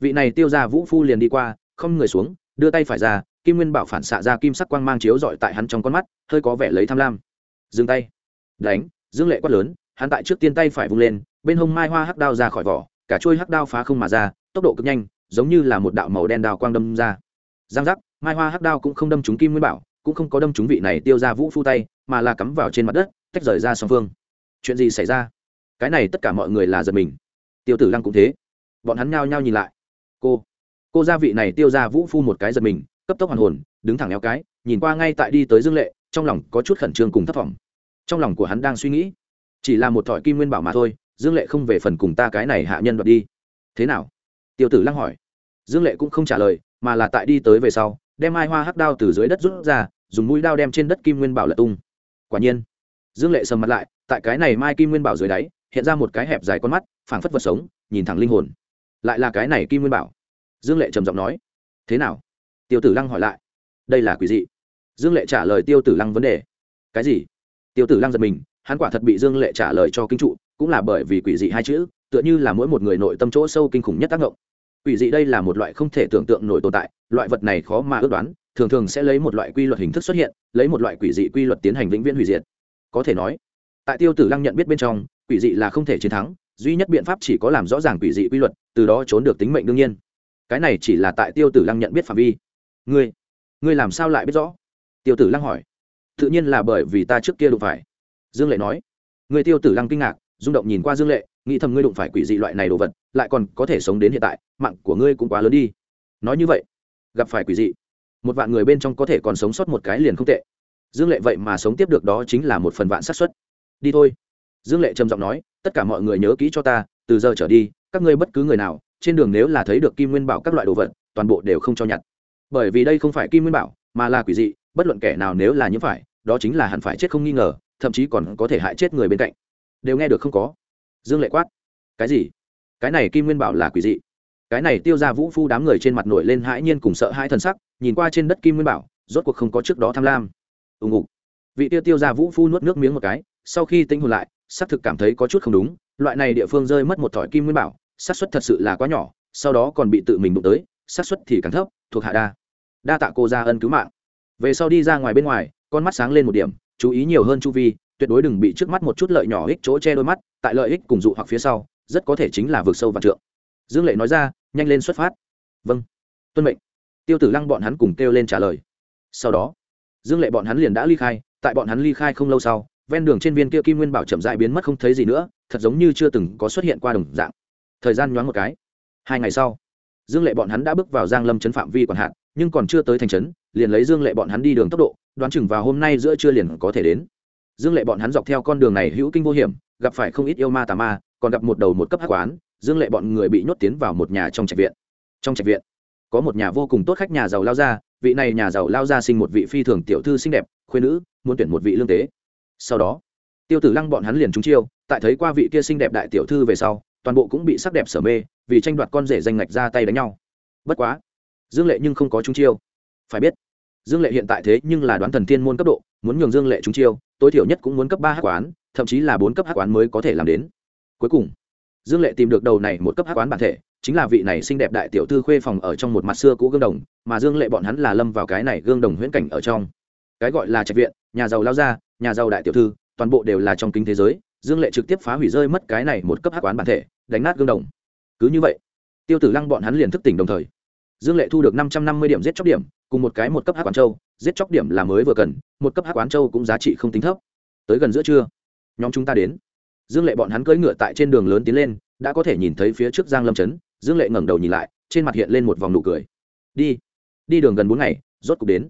vị này tiêu ra vũ phu liền đi qua, không người xuống, đưa tay phải ra, kim nguyên bảo phản xạ ra kim sắc quang mang chiếu dọi tại hắn trong con mắt, hơi có vẻ lấy tham lam. Dừng tay. Đánh, dương lệ quát lớn, hắn tại trước tiên tay phải vung lên, bên hông mai hoa hắc đao ra khỏi vỏ, cả trôi hắc đao phá không mà ra, tốc độ cực nhanh, giống như là một đạo màu đen đao quang đâm ra. Giang giác, mai hoa hắc đao cũng không đâm trúng kim nguyên bảo, cũng không có đâm trúng vị này tiêu ra vũ phu tay, mà là cắm vào trên mặt đất, tách rời ra song phương. Chuyện gì xảy ra? Cái này tất cả mọi người là giật mình. Tiêu tử lăng cũng thế. Bọn hắn nhao nhao nhìn lại cô. Cô gia vị này tiêu ra vũ phu một cái giật mình, cấp tốc hoàn hồn, đứng thẳng eo cái, nhìn qua ngay tại đi tới dương lệ, trong lòng có chút khẩn trương cùng thất vọng trong lòng của hắn đang suy nghĩ, chỉ là một thỏi kim nguyên bảo mà thôi, dương lệ không về phần cùng ta cái này hạ nhân đoạt đi. Thế nào? Tiêu tử lăng hỏi. Dương lệ cũng không trả lời, mà là tại đi tới về sau, đem mai hoa hắc đao từ dưới đất rút ra, dùng mũi đao đem trên đất kim nguyên bảo lật tung. Quả nhiên, dương lệ sầm mặt lại, tại cái này mai kim nguyên bảo dưới đáy, hiện ra một cái hẹp dài con mắt, phảng phất vật sống, nhìn thẳng linh hồn lại là cái này kim nguyên bảo. Dương lệ trầm giọng nói, thế nào? Tiêu tử lăng hỏi lại, đây là quỷ dị. Dương lệ trả lời tiêu tử lăng vấn đề, cái gì? Tiêu tử lăng giật mình, hắn quả thật bị dương lệ trả lời cho kinh trụ, cũng là bởi vì quỷ dị hai chữ, tựa như là mỗi một người nội tâm chỗ sâu kinh khủng nhất tác động. Quỷ dị đây là một loại không thể tưởng tượng nổi tồn tại, loại vật này khó mà ước đoán, thường thường sẽ lấy một loại quy luật hình thức xuất hiện, lấy một loại quỷ dị quy luật tiến hành vĩnh viễn hủy diệt. Có thể nói, tại tiêu tử lăng nhận biết bên trong, quỷ dị là không thể chiến thắng duy nhất biện pháp chỉ có làm rõ ràng quỷ dị quy luật, từ đó trốn được tính mệnh đương nhiên. Cái này chỉ là tại tiêu tử lăng nhận biết phạm vi. Ngươi ngươi làm sao lại biết rõ? Tiêu tử lăng hỏi. Tự nhiên là bởi vì ta trước kia đụng phải. Dương lệ nói. Người tiêu tử lăng kinh ngạc, rung động nhìn qua dương lệ, nghĩ thầm ngươi đụng phải quỷ dị loại này đồ vật, lại còn có thể sống đến hiện tại, mạng của ngươi cũng quá lớn đi. Nói như vậy, gặp phải quỷ dị, một vạn người bên trong có thể còn sống sót một cái liền không tệ. Dương lệ vậy mà sống tiếp được đó chính là một phần vạn xác suất. Đi thôi. Dương lệ trầm giọng nói tất cả mọi người nhớ kỹ cho ta, từ giờ trở đi, các ngươi bất cứ người nào, trên đường nếu là thấy được kim nguyên bảo các loại đồ vật, toàn bộ đều không cho nhặt. Bởi vì đây không phải kim nguyên bảo, mà là quỷ dị, bất luận kẻ nào nếu là nhiễm phải, đó chính là hẳn phải chết không nghi ngờ, thậm chí còn có thể hại chết người bên cạnh. Đều nghe được không có? Dương lệ quát. Cái gì? Cái này kim nguyên bảo là quỷ dị. Cái này tiêu ra vũ phu đám người trên mặt nổi lên hãi nhiên cùng sợ hãi t sắc, nhìn qua trên đất kim nguyên bảo, rốt cuộc không có trước đó tham lam. Ùng ục vị tiêu tiêu ra vũ phu nuốt nước miếng một cái, sau khi tinh hồn lại xác thực cảm thấy có chút không đúng, loại này địa phương rơi mất một thỏi kim nguyên bảo, xác suất thật sự là quá nhỏ, sau đó còn bị tự mình đụng tới, xác suất thì càng thấp, thuộc hạ đa. Đa tạ cô ra ân cứu mạng. Về sau đi ra ngoài bên ngoài, con mắt sáng lên một điểm, chú ý nhiều hơn chu vi, tuyệt đối đừng bị trước mắt một chút lợi nhỏ ích chỗ che đôi mắt, tại lợi ích cùng dụ hoặc phía sau, rất có thể chính là vượt sâu và trượng. Dương lệ nói ra, nhanh lên xuất phát. Vâng. Tuân mệnh. Tiêu tử lăng bọn hắn cùng kêu lên trả lời. Sau đó, dương lệ bọn hắn liền đã ly khai, tại bọn hắn ly khai không lâu sau ven đường trên viên kia kim nguyên bảo chậm dại biến mất không thấy gì nữa, thật giống như chưa từng có xuất hiện qua đồng dạng. Thời gian nhoáng một cái. Hai ngày sau, dương lệ bọn hắn đã bước vào giang lâm chấn phạm vi còn hạn, nhưng còn chưa tới thành trấn, liền lấy dương lệ bọn hắn đi đường tốc độ, đoán chừng vào hôm nay giữa trưa liền có thể đến. Dương lệ bọn hắn dọc theo con đường này hữu kinh vô hiểm, gặp phải không ít yêu ma tà ma, còn gặp một đầu một cấp hát quán, dương lệ bọn người bị nhốt tiến vào một nhà trong trạch viện. Trong trạch viện, có một nhà vô cùng tốt khách nhà giàu lao ra vị này nhà giàu lao ra sinh một vị phi thường tiểu thư xinh đẹp khuyên nữ, muốn tuyển một vị lương tế sau đó, tiêu tử lăng bọn hắn liền trúng chiêu, tại thấy qua vị kia xinh đẹp đại tiểu thư về sau, toàn bộ cũng bị sắc đẹp sở mê, vì tranh đoạt con rể danh ngạch ra tay đánh nhau. Bất quá, dương lệ nhưng không có trúng chiêu. Phải biết, dương lệ hiện tại thế nhưng là đoán thần thiên môn cấp độ, muốn nhường dương lệ trúng chiêu, tối thiểu nhất cũng muốn cấp ba hát quán, thậm chí là bốn cấp hát quán mới có thể làm đến. Cuối cùng, dương lệ tìm được đầu này một cấp hát quán bản thể, chính là vị này xinh đẹp đại tiểu thư khuê phòng ở trong một mặt xưa cũ gương đồng, mà dương lệ bọn hắn là lâm vào cái này gương đồng huyễn cảnh ở trong. Cái gọi là trạch viện, nhà giàu lao ra nhà giàu đại tiểu thư, toàn bộ đều là trong kính thế giới, dương lệ trực tiếp phá hủy rơi mất cái này một cấp hát quán bản thể, đánh nát gương đồng. Cứ như vậy, tiêu tử lăng bọn hắn liền thức tỉnh đồng thời. Dương lệ thu được năm trăm năm mươi điểm giết chóc điểm, cùng một cái một cấp hát quán châu, giết chóc điểm là mới vừa cần, một cấp hát quán châu cũng giá trị không tính thấp. Tới gần giữa trưa, nhóm chúng ta đến. Dương lệ bọn hắn cưỡi ngựa tại trên đường lớn tiến lên, đã có thể nhìn thấy phía trước giang lâm trấn, dương lệ ngẩng đầu nhìn lại, trên mặt hiện lên một vòng nụ cười. Đi đi đường gần bốn ngày, rốt cục đến.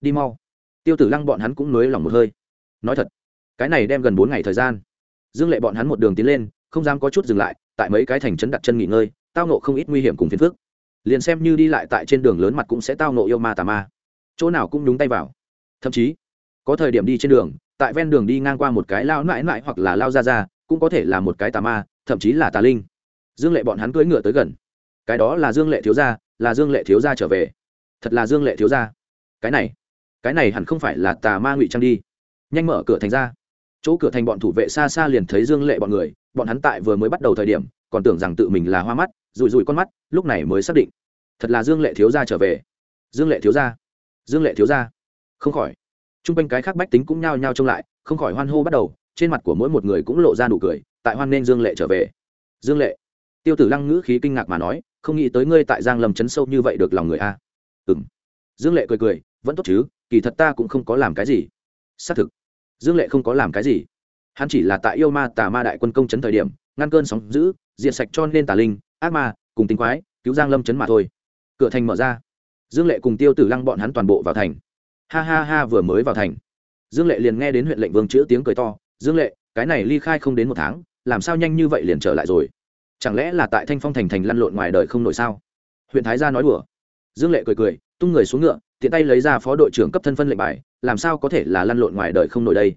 Đi mau. Tiêu tử lăng bọn hắn cũng nới lòng một hơi nói thật, cái này đem gần bốn ngày thời gian. Dương lệ bọn hắn một đường tiến lên, không dám có chút dừng lại, tại mấy cái thành trấn đặt chân nghỉ ngơi, tao nộ không ít nguy hiểm cùng phiền phức. Liền xem như đi lại tại trên đường lớn mặt cũng sẽ tao nộ yêu ma tà ma. Chỗ nào cũng đúng tay vào. Thậm chí, có thời điểm đi trên đường, tại ven đường đi ngang qua một cái lao mãi mãi hoặc là lao ra ra cũng có thể là một cái tà ma, thậm chí là tà linh. Dương lệ bọn hắn cưỡi ngựa tới gần. Cái đó là dương lệ thiếu gia, là dương lệ thiếu gia trở về. Thật là dương lệ thiếu gia. Cái này cái này hẳn không phải là tà ma ngụy trang đi nhanh mở cửa thành ra. Chỗ cửa thành bọn thủ vệ xa xa liền thấy dương lệ bọn người, bọn hắn tại vừa mới bắt đầu thời điểm, còn tưởng rằng tự mình là hoa mắt rùi rùi con mắt, lúc này mới xác định. Thật là dương lệ thiếu gia trở về. Dương lệ thiếu gia. Dương lệ thiếu gia. Không khỏi. T r u n g quanh cái khác bách tính cũng nhao nhao trông lại, không khỏi hoan hô bắt đầu, trên mặt của mỗi một người cũng lộ ra nụ cười, tại hoan nên dương lệ trở về. Dương lệ. Tiêu tử lăng ngữ khí kinh ngạc mà nói, không nghĩ tới ngươi tại giang lầm chấn sâu như vậy được lòng người a. Ừ m dương lệ cười cười, vẫn tốt chứ, kỳ thật ta cũng không có làm cái gì. Xác thực dương lệ không có làm cái gì. Hắn chỉ là tại yêu ma tà ma đại quân công chấn thời điểm, ngăn cơn sóng giữ diệt sạch cho nên tà linh, ác ma, cùng tính quái, cứu giang lâm chấn mà thôi. Cửa thành mở ra. Dương lệ cùng tiêu tử lăng bọn hắn toàn bộ vào thành. Ha ha ha, vừa mới vào thành. Dương lệ liền nghe đến huyện lệnh vương chữ tiếng cười to. Dương lệ, cái này ly khai không đến một tháng, làm sao nhanh như vậy liền trở lại rồi? Chẳng lẽ là tại thanh phong thành thành lăn lộn ngoài đời không nổi sao? Huyện thái gia nói đùa. Dương lệ cười cười tung người xuống ngựa, tiện tay lấy ra phó đội trưởng cấp thân phân lệnh bài, làm sao có thể là lăn lộn ngoài đời không nổi đây?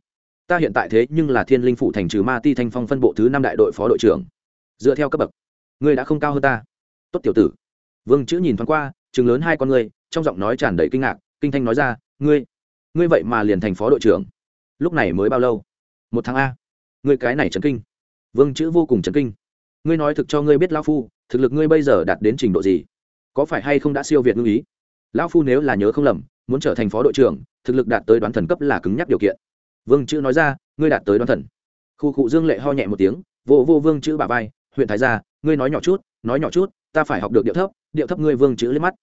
Ta hiện tại thế nhưng là thiên linh phủ thành trừ ma ti thanh phong phân bộ thứ năm đại đội phó đội trưởng. Dựa theo cấp bậc, ngươi đã không cao hơn ta. Tốt tiểu tử. Vương chữ nhìn thoáng qua chừng lớn hai con ngươi, trong giọng nói tràn đầy kinh ngạc, kinh thanh nói ra, ngươi ngươi vậy mà liền thành phó đội trưởng. Lúc này mới bao lâu? Một tháng a. Ngươi cái này trấn kinh. Vương chữ vô cùng trấn kinh. Ngươi nói thực cho ngươi biết lão phu, thực lực ngươi bây giờ đạt đến trình độ gì? Có phải hay không đã siêu việt ngư ý? Lão phu nếu là nhớ không lầm, muốn trở thành phó đội trưởng, thực lực đạt tới đoán thần cấp là cứng nhắc điều kiện. Vương chữ nói ra, ngươi đạt tới đoán thần. Khu cụ dương lệ ho nhẹ một tiếng, vô vô vương chữ bà vai, huyện thái gia, ngươi nói nhỏ chút, nói nhỏ chút, ta phải học được điệu thấp điệu thấp ngươi vương chữ lên mắt.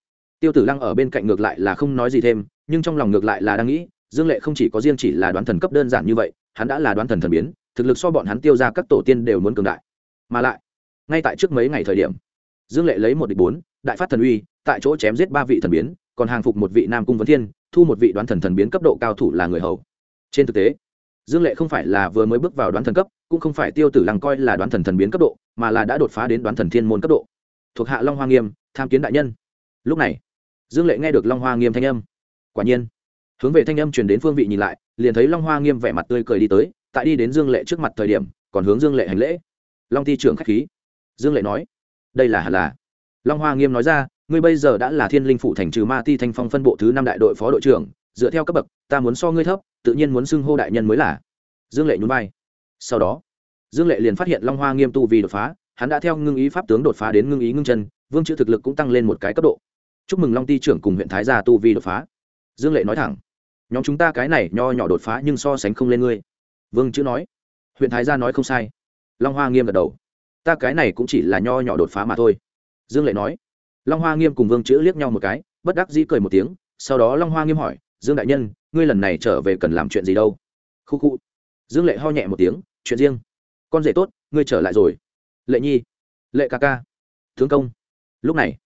Tiêu tử lăng ở bên cạnh ngược lại là không nói gì thêm, nhưng trong lòng ngược lại là đang nghĩ, dương lệ không chỉ có riêng chỉ là đoán thần cấp đơn giản như vậy, hắn đã là đoán thần thần biến, thực lực so bọn hắn tiêu ra các tổ tiên đều muốn cường đại. Mà lại, ngay tại trước mấy ngày thời điểm, dương lệ lấy một địch bốn, đại phát thần uy, tại chỗ chém giết ba vị thần biến còn hàng phục một vị nam cung vấn thiên, thu một vị đoán thần thần biến cấp độ cao thủ là người hầu. Trên thực tế, dương lệ không phải là vừa mới bước vào đoán thần cấp, cũng không phải tiêu tử lăng coi là đoán thần thần biến cấp độ, mà là đã đột phá đến đoán thần thiên môn cấp độ. Thuộc hạ long hoa nghiêm, tham kiến đại nhân. Lúc này, dương lệ nghe được long hoa nghiêm thanh âm. Quả nhiên, hướng về thanh âm truyền đến phương vị nhìn lại, liền thấy long hoa nghiêm vẻ mặt tươi cười đi tới, tại đi đến dương lệ trước mặt thời điểm, còn hướng dương lệ hành lễ. Long thi trưởng k h á c h khí. Dương lệ nói. Đây là hẳn là. Long hoa nghiêm nói ra ngươi bây giờ đã là thiên linh phủ thành trừ ma ti thanh phong phân bộ thứ năm đại đội phó đội trưởng, dựa theo cấp bậc, ta muốn so ngươi thấp, tự nhiên muốn xưng hô đại nhân mới là. Dương lệ nhún vai. Sau đó, dương lệ liền phát hiện long hoa nghiêm tu vì đột phá, hắn đã theo ngưng ý pháp tướng đột phá đến ngưng ý ngưng chân, vương chữ thực lực cũng tăng lên một cái cấp độ. Chúc mừng long ti trưởng cùng huyện thái gia tu vi đột phá. Dương lệ nói thẳng. Nhóm chúng ta cái này nho nhỏ đột phá nhưng so sánh không lên ngươi. Vương chữ nói. Huyện thái gia nói không sai. Long hoa nghiêm gật đầu. Ta cái này cũng chỉ là nho nhỏ đột phá mà thôi. Dương lệ nói long hoa nghiêm cùng vương chữ liếc nhau một cái, bất đắc dĩ cười một tiếng, sau đó long hoa nghiêm hỏi, dương đại nhân, ngươi lần này trở về cần làm chuyện gì đâu? Khu khu. Dương lệ ho nhẹ một tiếng, chuyện riêng. Con rể tốt, ngươi trở lại rồi. Lệ nhi. Lệ ca ca. Tướng công. Lúc này,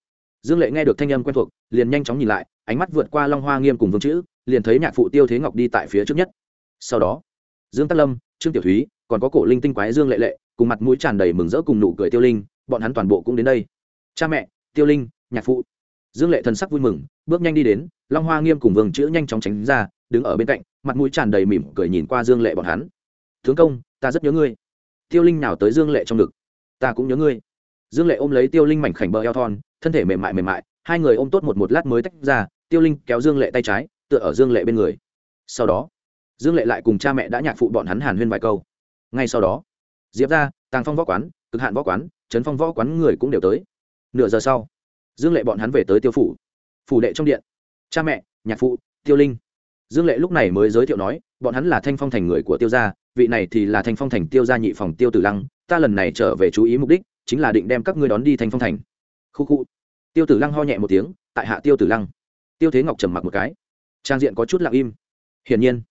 dương lệ nghe được thanh âm quen thuộc, liền nhanh chóng nhìn lại, ánh mắt vượt qua long hoa nghiêm cùng vương chữ, liền thấy nhạc phụ tiêu thế ngọc đi tại phía trước nhất. Sau đó, dương tắc lâm, trương tiểu thúy, còn có cổ linh tinh quái dương lệ lệ, cùng mặt mũi tràn đầy mừng rỡ cùng nụ cười tiêu linh, bọn hắn toàn bộ cũng đến đây. Cha mẹ tiêu linh, nhạc phụ. Dương lệ thần sắc vui mừng, bước nhanh đi đến, long hoa nghiêm cùng vương chữ nhanh chóng tránh ra, đứng ở bên cạnh, mặt mũi tràn đầy mỉm cười nhìn qua dương lệ bọn hắn. Tướng công, ta rất nhớ ngươi. Tiêu linh nào tới dương lệ trong ngực. Ta cũng nhớ ngươi. Dương lệ ôm lấy tiêu linh mảnh khảnh bờ eo thon, thân thể mềm mại mềm mại, hai người ôm tốt một một lát mới tách ra, tiêu linh kéo dương lệ tay trái, tựa ở dương lệ bên người. Sau đó, dương lệ lại cùng cha mẹ đã nhạc phụ bọn hắn hàn huyên vài câu. Ngay sau đó, diệp ra tàng phong võ quán, cực hạn võ quán, trấn phong võ quán người cũng đều tới nửa giờ sau, dương lệ bọn hắn về tới tiêu phủ. Phủ đệ trong điện, cha mẹ, nhạc phụ, tiêu linh. Dương lệ lúc này mới giới thiệu nói, bọn hắn là thanh phong thành người của tiêu gia, vị này thì là thanh phong thành tiêu gia nhị phòng tiêu tử lăng, ta lần này trở về chú ý mục đích, chính là định đem các ngươi đón đi thanh phong thành. Khu khu. Tiêu tử lăng ho nhẹ một tiếng, tại hạ tiêu tử lăng. Tiêu thế ngọc trầm mặc một cái. Trang diện có chút lặng im. Hiển nhiên,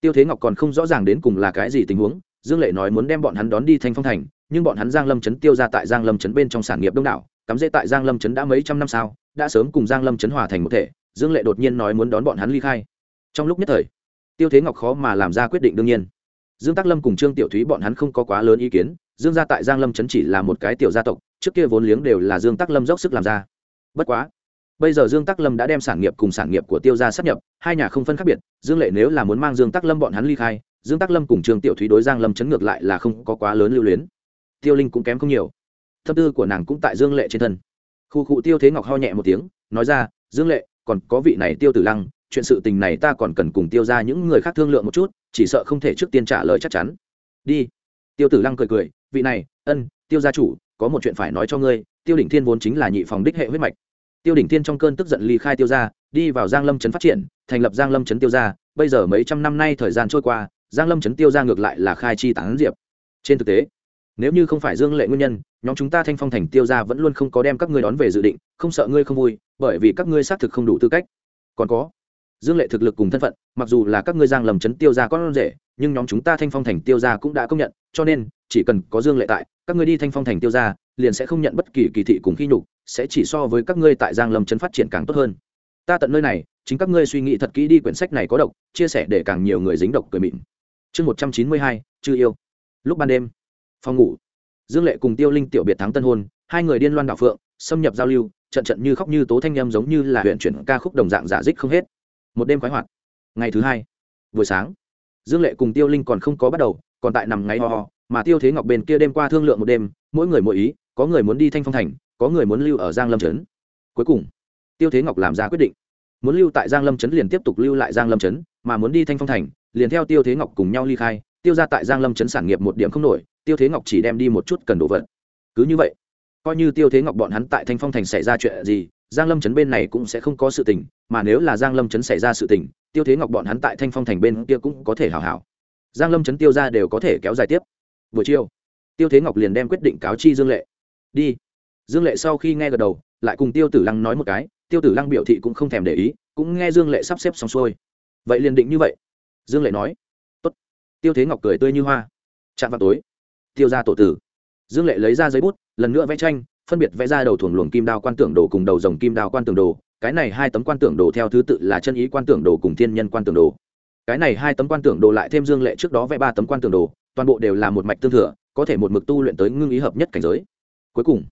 tiêu thế ngọc còn không rõ ràng đến cùng là cái gì tình huống, dương lệ nói muốn đem bọn hắn đón đi thanh phong thành, nhưng bọn hắn giang lâm Chấn tiêu ra tại giang lâm Chấn bên trong sản nghiệp đông đảo cắm rễ tại giang lâm trấn đã mấy trăm năm sao, đã sớm cùng giang lâm trấn hòa thành một thể, dương lệ đột nhiên nói muốn đón bọn hắn ly khai. Trong lúc nhất thời, tiêu thế ngọc khó mà làm ra quyết định đương nhiên. Dương tác lâm cùng trương tiểu thúy bọn hắn không có quá lớn ý kiến, dương gia tại giang lâm trấn chỉ là một cái tiểu gia tộc, trước kia vốn liếng đều là dương tác lâm dốc sức làm ra. Bất quá, bây giờ dương tác lâm đã đem sản nghiệp cùng sản nghiệp của tiêu gia sắp nhập, hai nhà không phân khác biệt, dương lệ nếu là muốn mang dương tác lâm bọn hắn ly khai, dương tác lâm cùng trương tiểu thúy đối giang lâm chấn ngược lại là không có quá lớn lưu luyến. Tiêu linh cũng kém không nhiều tâm tư của nàng cũng tại dương lệ trên thân. Khu cụ tiêu thế ngọc ho nhẹ một tiếng, nói ra, dương lệ, còn có vị này tiêu tử lăng, chuyện sự tình này ta còn cần cùng tiêu ra những người khác thương lượng một chút, chỉ sợ không thể trước tiên trả lời chắc chắn. Đi. Tiêu tử lăng cười cười, vị này, ân, tiêu gia chủ, có một chuyện phải nói cho ngươi, tiêu đỉnh thiên vốn chính là nhị phòng đích hệ huyết mạch. Tiêu đỉnh thiên trong cơn tức giận ly khai tiêu gia, đi vào giang lâm trấn phát triển, thành lập giang lâm trấn tiêu gia, bây giờ mấy trăm năm nay thời gian trôi qua, giang lâm trấn tiêu gia ngược lại là khai chi tán diệp. Trên thực tế nếu như không phải dương lệ nguyên nhân, nhóm chúng ta thanh phong thành tiêu gia vẫn luôn không có đem các ngươi đón về dự định, không sợ ngươi không vui, bởi vì các ngươi xác thực không đủ tư cách. Còn có, dương lệ thực lực cùng thân phận, mặc dù là các ngươi giang lầm chấn tiêu gia có rể, nhưng nhóm chúng ta thanh phong thành tiêu gia cũng đã công nhận, cho nên, chỉ cần có dương lệ tại, các ngươi đi thanh phong thành tiêu gia, liền sẽ không nhận bất kỳ kỳ thị cùng khi nhục, sẽ chỉ so với các ngươi tại giang lâm chấn phát triển càng tốt hơn. Ta tận nơi này, chính các ngươi suy nghĩ thật kỹ đi quyển sách này có độc, chia sẻ để càng nhiều người dính độc cười mịn. Chương một trăm chín mươi hai, chư yêu. Lúc ban đêm phòng ngủ. Dương lệ cùng tiêu linh tiểu biệt thắng tân hôn, hai người điên loan đạo phượng, xâm nhập giao lưu, trận trận như khóc như tố thanh â m giống như là huyện chuyển ca khúc đồng dạng giả dích không hết. Một đêm khoái hoạt. Ngày thứ hai, buổi sáng, dương lệ cùng tiêu linh còn không có bắt đầu, còn tại nằm ngáy ho ho, mà tiêu thế ngọc bên kia đêm qua thương lượng một đêm, mỗi người mỗi ý, có người muốn đi thanh phong thành, có người muốn lưu ở giang lâm trấn. Cuối cùng, tiêu thế ngọc làm ra quyết định. Muốn lưu tại giang lâm trấn liền tiếp tục lưu lại giang lâm trấn, mà muốn đi thanh phong thành, liền theo tiêu thế ngọc cùng nhau ly khai, tiêu ra tại giang lâm trấn sản nghiệp một điểm không nổi tiêu thế ngọc chỉ đem đi một chút cần đồ vật. Cứ như vậy, coi như tiêu thế ngọc bọn hắn tại thanh phong thành xảy ra chuyện gì, giang lâm chấn bên này cũng sẽ không có sự tình, mà nếu là giang lâm chấn xảy ra sự tình, tiêu thế ngọc bọn hắn tại thanh phong thành bên kia cũng có thể hào hảo. Giang lâm chấn tiêu ra đều có thể kéo dài tiếp. Buổi chiều, tiêu thế ngọc liền đem quyết định cáo chi dương lệ. Đi. Dương lệ sau khi nghe gật đầu, lại cùng tiêu tử lăng nói một cái, tiêu tử lăng biểu thị cũng không thèm để ý, cũng nghe dương lệ sắp xếp xong xuôi. Vậy liền định như vậy. Dương lệ nói. Tốt. tiêu thế ngọc cười tươi như hoa. Chạm vào tối tiêu ra tổ tử. Dương lệ lấy ra giấy bút, lần nữa vẽ tranh, phân biệt vẽ ra đầu thuồng luồng kim đao quan tưởng đồ cùng đầu dòng kim đao quan tưởng đồ. Cái này hai tấm quan tưởng đồ theo thứ tự là chân ý quan tưởng đồ cùng thiên nhân quan tưởng đồ. Cái này hai tấm quan tưởng đồ lại thêm dương lệ trước đó vẽ ba tấm quan tưởng đồ, toàn bộ đều là một mạch tương thừa, có thể một mực tu luyện tới ngưng ý hợp nhất cảnh giới. Cuối cùng,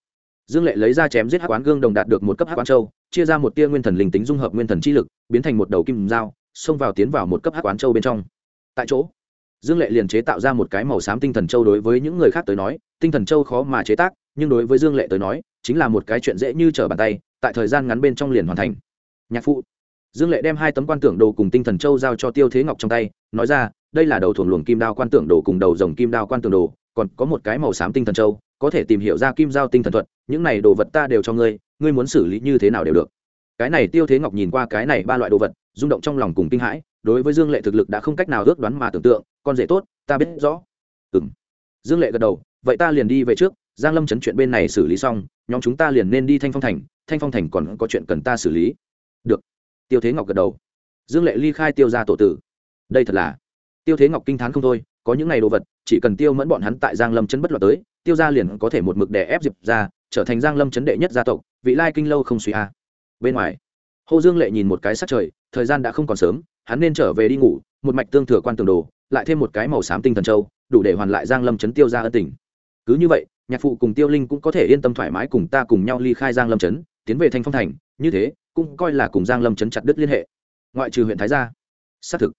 dương lệ lấy ra chém giết hắc quán gương đồng đạt được một cấp hắc quán châu, chia ra một tia nguyên thần linh tính dung hợp nguyên thần chi lực, biến thành một đầu kim dao, xông vào tiến vào một cấp hắc quán châu bên trong. Tại chỗ dương lệ liền chế tạo ra một cái màu xám tinh thần châu đối với những người khác tới nói, tinh thần châu khó mà chế tác, nhưng đối với dương lệ tới nói, chính là một cái chuyện dễ như trở bàn tay, tại thời gian ngắn bên trong liền hoàn thành. Nhạc phụ. Dương lệ đem hai tấm quan tưởng đồ cùng tinh thần châu giao cho tiêu thế ngọc trong tay, nói ra, đây là đầu thuồng luồng kim đao quan tưởng đồ cùng đầu dòng kim đao quan tưởng đồ, còn có một cái màu xám tinh thần châu, có thể tìm hiểu ra kim giao tinh thần thuật, những này đồ vật ta đều cho ngươi ngươi muốn xử lý như thế nào đều được. Cái này tiêu thế ngọc nhìn qua cái này ba loại đồ vật, rung động trong lòng cùng kinh hãi đối với dương lệ thực lực đã không cách nào ước đoán mà tưởng tượng, con rể tốt, ta biết rõ. Ừ m dương lệ gật đầu, vậy ta liền đi về trước, giang lâm chấn chuyện bên này xử lý xong, nhóm chúng ta liền nên đi thanh phong thành, thanh phong thành còn có chuyện cần ta xử lý. Được. Tiêu thế ngọc gật đầu. Dương lệ ly khai tiêu ra tổ tử. Đây thật là, tiêu thế ngọc kinh t h á n không thôi, có những ngày đồ vật, chỉ cần tiêu mẫn bọn hắn tại giang lâm chấn bất loạt tới, tiêu ra liền có thể một mực đè ép diệp ra trở thành giang lâm chấn đệ nhất gia tộc, vị lai kinh lâu không suy a. Bên ngoài hồ dương lệ nhìn một cái sắc trời, thời gian đã không còn sớm, hắn nên trở về đi ngủ, một mạch tương thừa quan tường đồ, lại thêm một cái màu xám tinh thần châu, đủ để hoàn lại giang lâm chấn tiêu ra ân tình. Cứ như vậy, nhạc phụ cùng tiêu linh cũng có thể yên tâm thoải mái cùng ta cùng nhau ly khai giang lâm chấn, tiến về thanh phong thành, như thế, cũng coi là cùng giang lâm chấn chặt đứt liên hệ. Ngoại trừ huyện thái gia. Xác thực.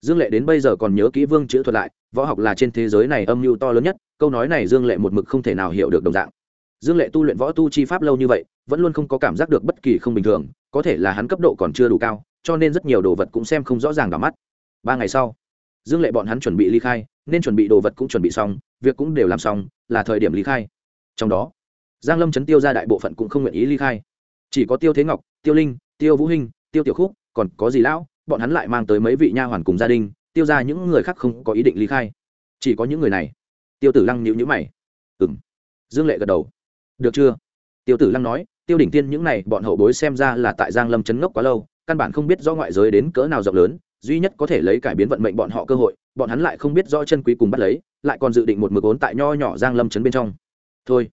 Dương lệ đến bây giờ còn nhớ kỹ vương chữ thuật lại, võ học là trên thế giới này âm mưu to lớn nhất, câu nói này dương lệ một mực không thể nào hiểu được đồng dạng. Dương lệ tu luyện võ tu chi pháp lâu như vậy, vẫn luôn không có cảm giác được bất kỳ không bình thường có thể là hắn cấp độ còn chưa đủ cao, cho nên rất nhiều đồ vật cũng xem không rõ ràng vào mắt. Ba ngày sau, dương lệ bọn hắn chuẩn bị ly khai, nên chuẩn bị đồ vật cũng chuẩn bị xong, việc cũng đều làm xong, là thời điểm ly khai. Trong đó, giang lâm chấn tiêu ra đại bộ phận cũng không nguyện ý ly khai. Chỉ có tiêu thế ngọc, tiêu linh, tiêu vũ hinh, tiêu tiểu khúc, còn có gì lão, bọn hắn lại mang tới mấy vị nha hoàn cùng gia đình, tiêu ra những người khác không có ý định ly khai. Chỉ có những người này. Tiêu tử lăng nhíu nhíu mày. Ừm. Dương lệ gật đầu. Được chưa? Tiêu tử lăng nói tiêu đỉnh tiên những này, bọn hậu bối xem ra là tại giang lâm chấn ngốc quá lâu, căn bản không biết do ngoại giới đến cỡ nào rộng lớn, duy nhất có thể lấy cải biến vận mệnh bọn họ cơ hội, bọn hắn lại không biết do chân quý cùng bắt lấy, lại còn dự định một mực ốn tại nho nhỏ giang lâm chấn bên trong. Thôi.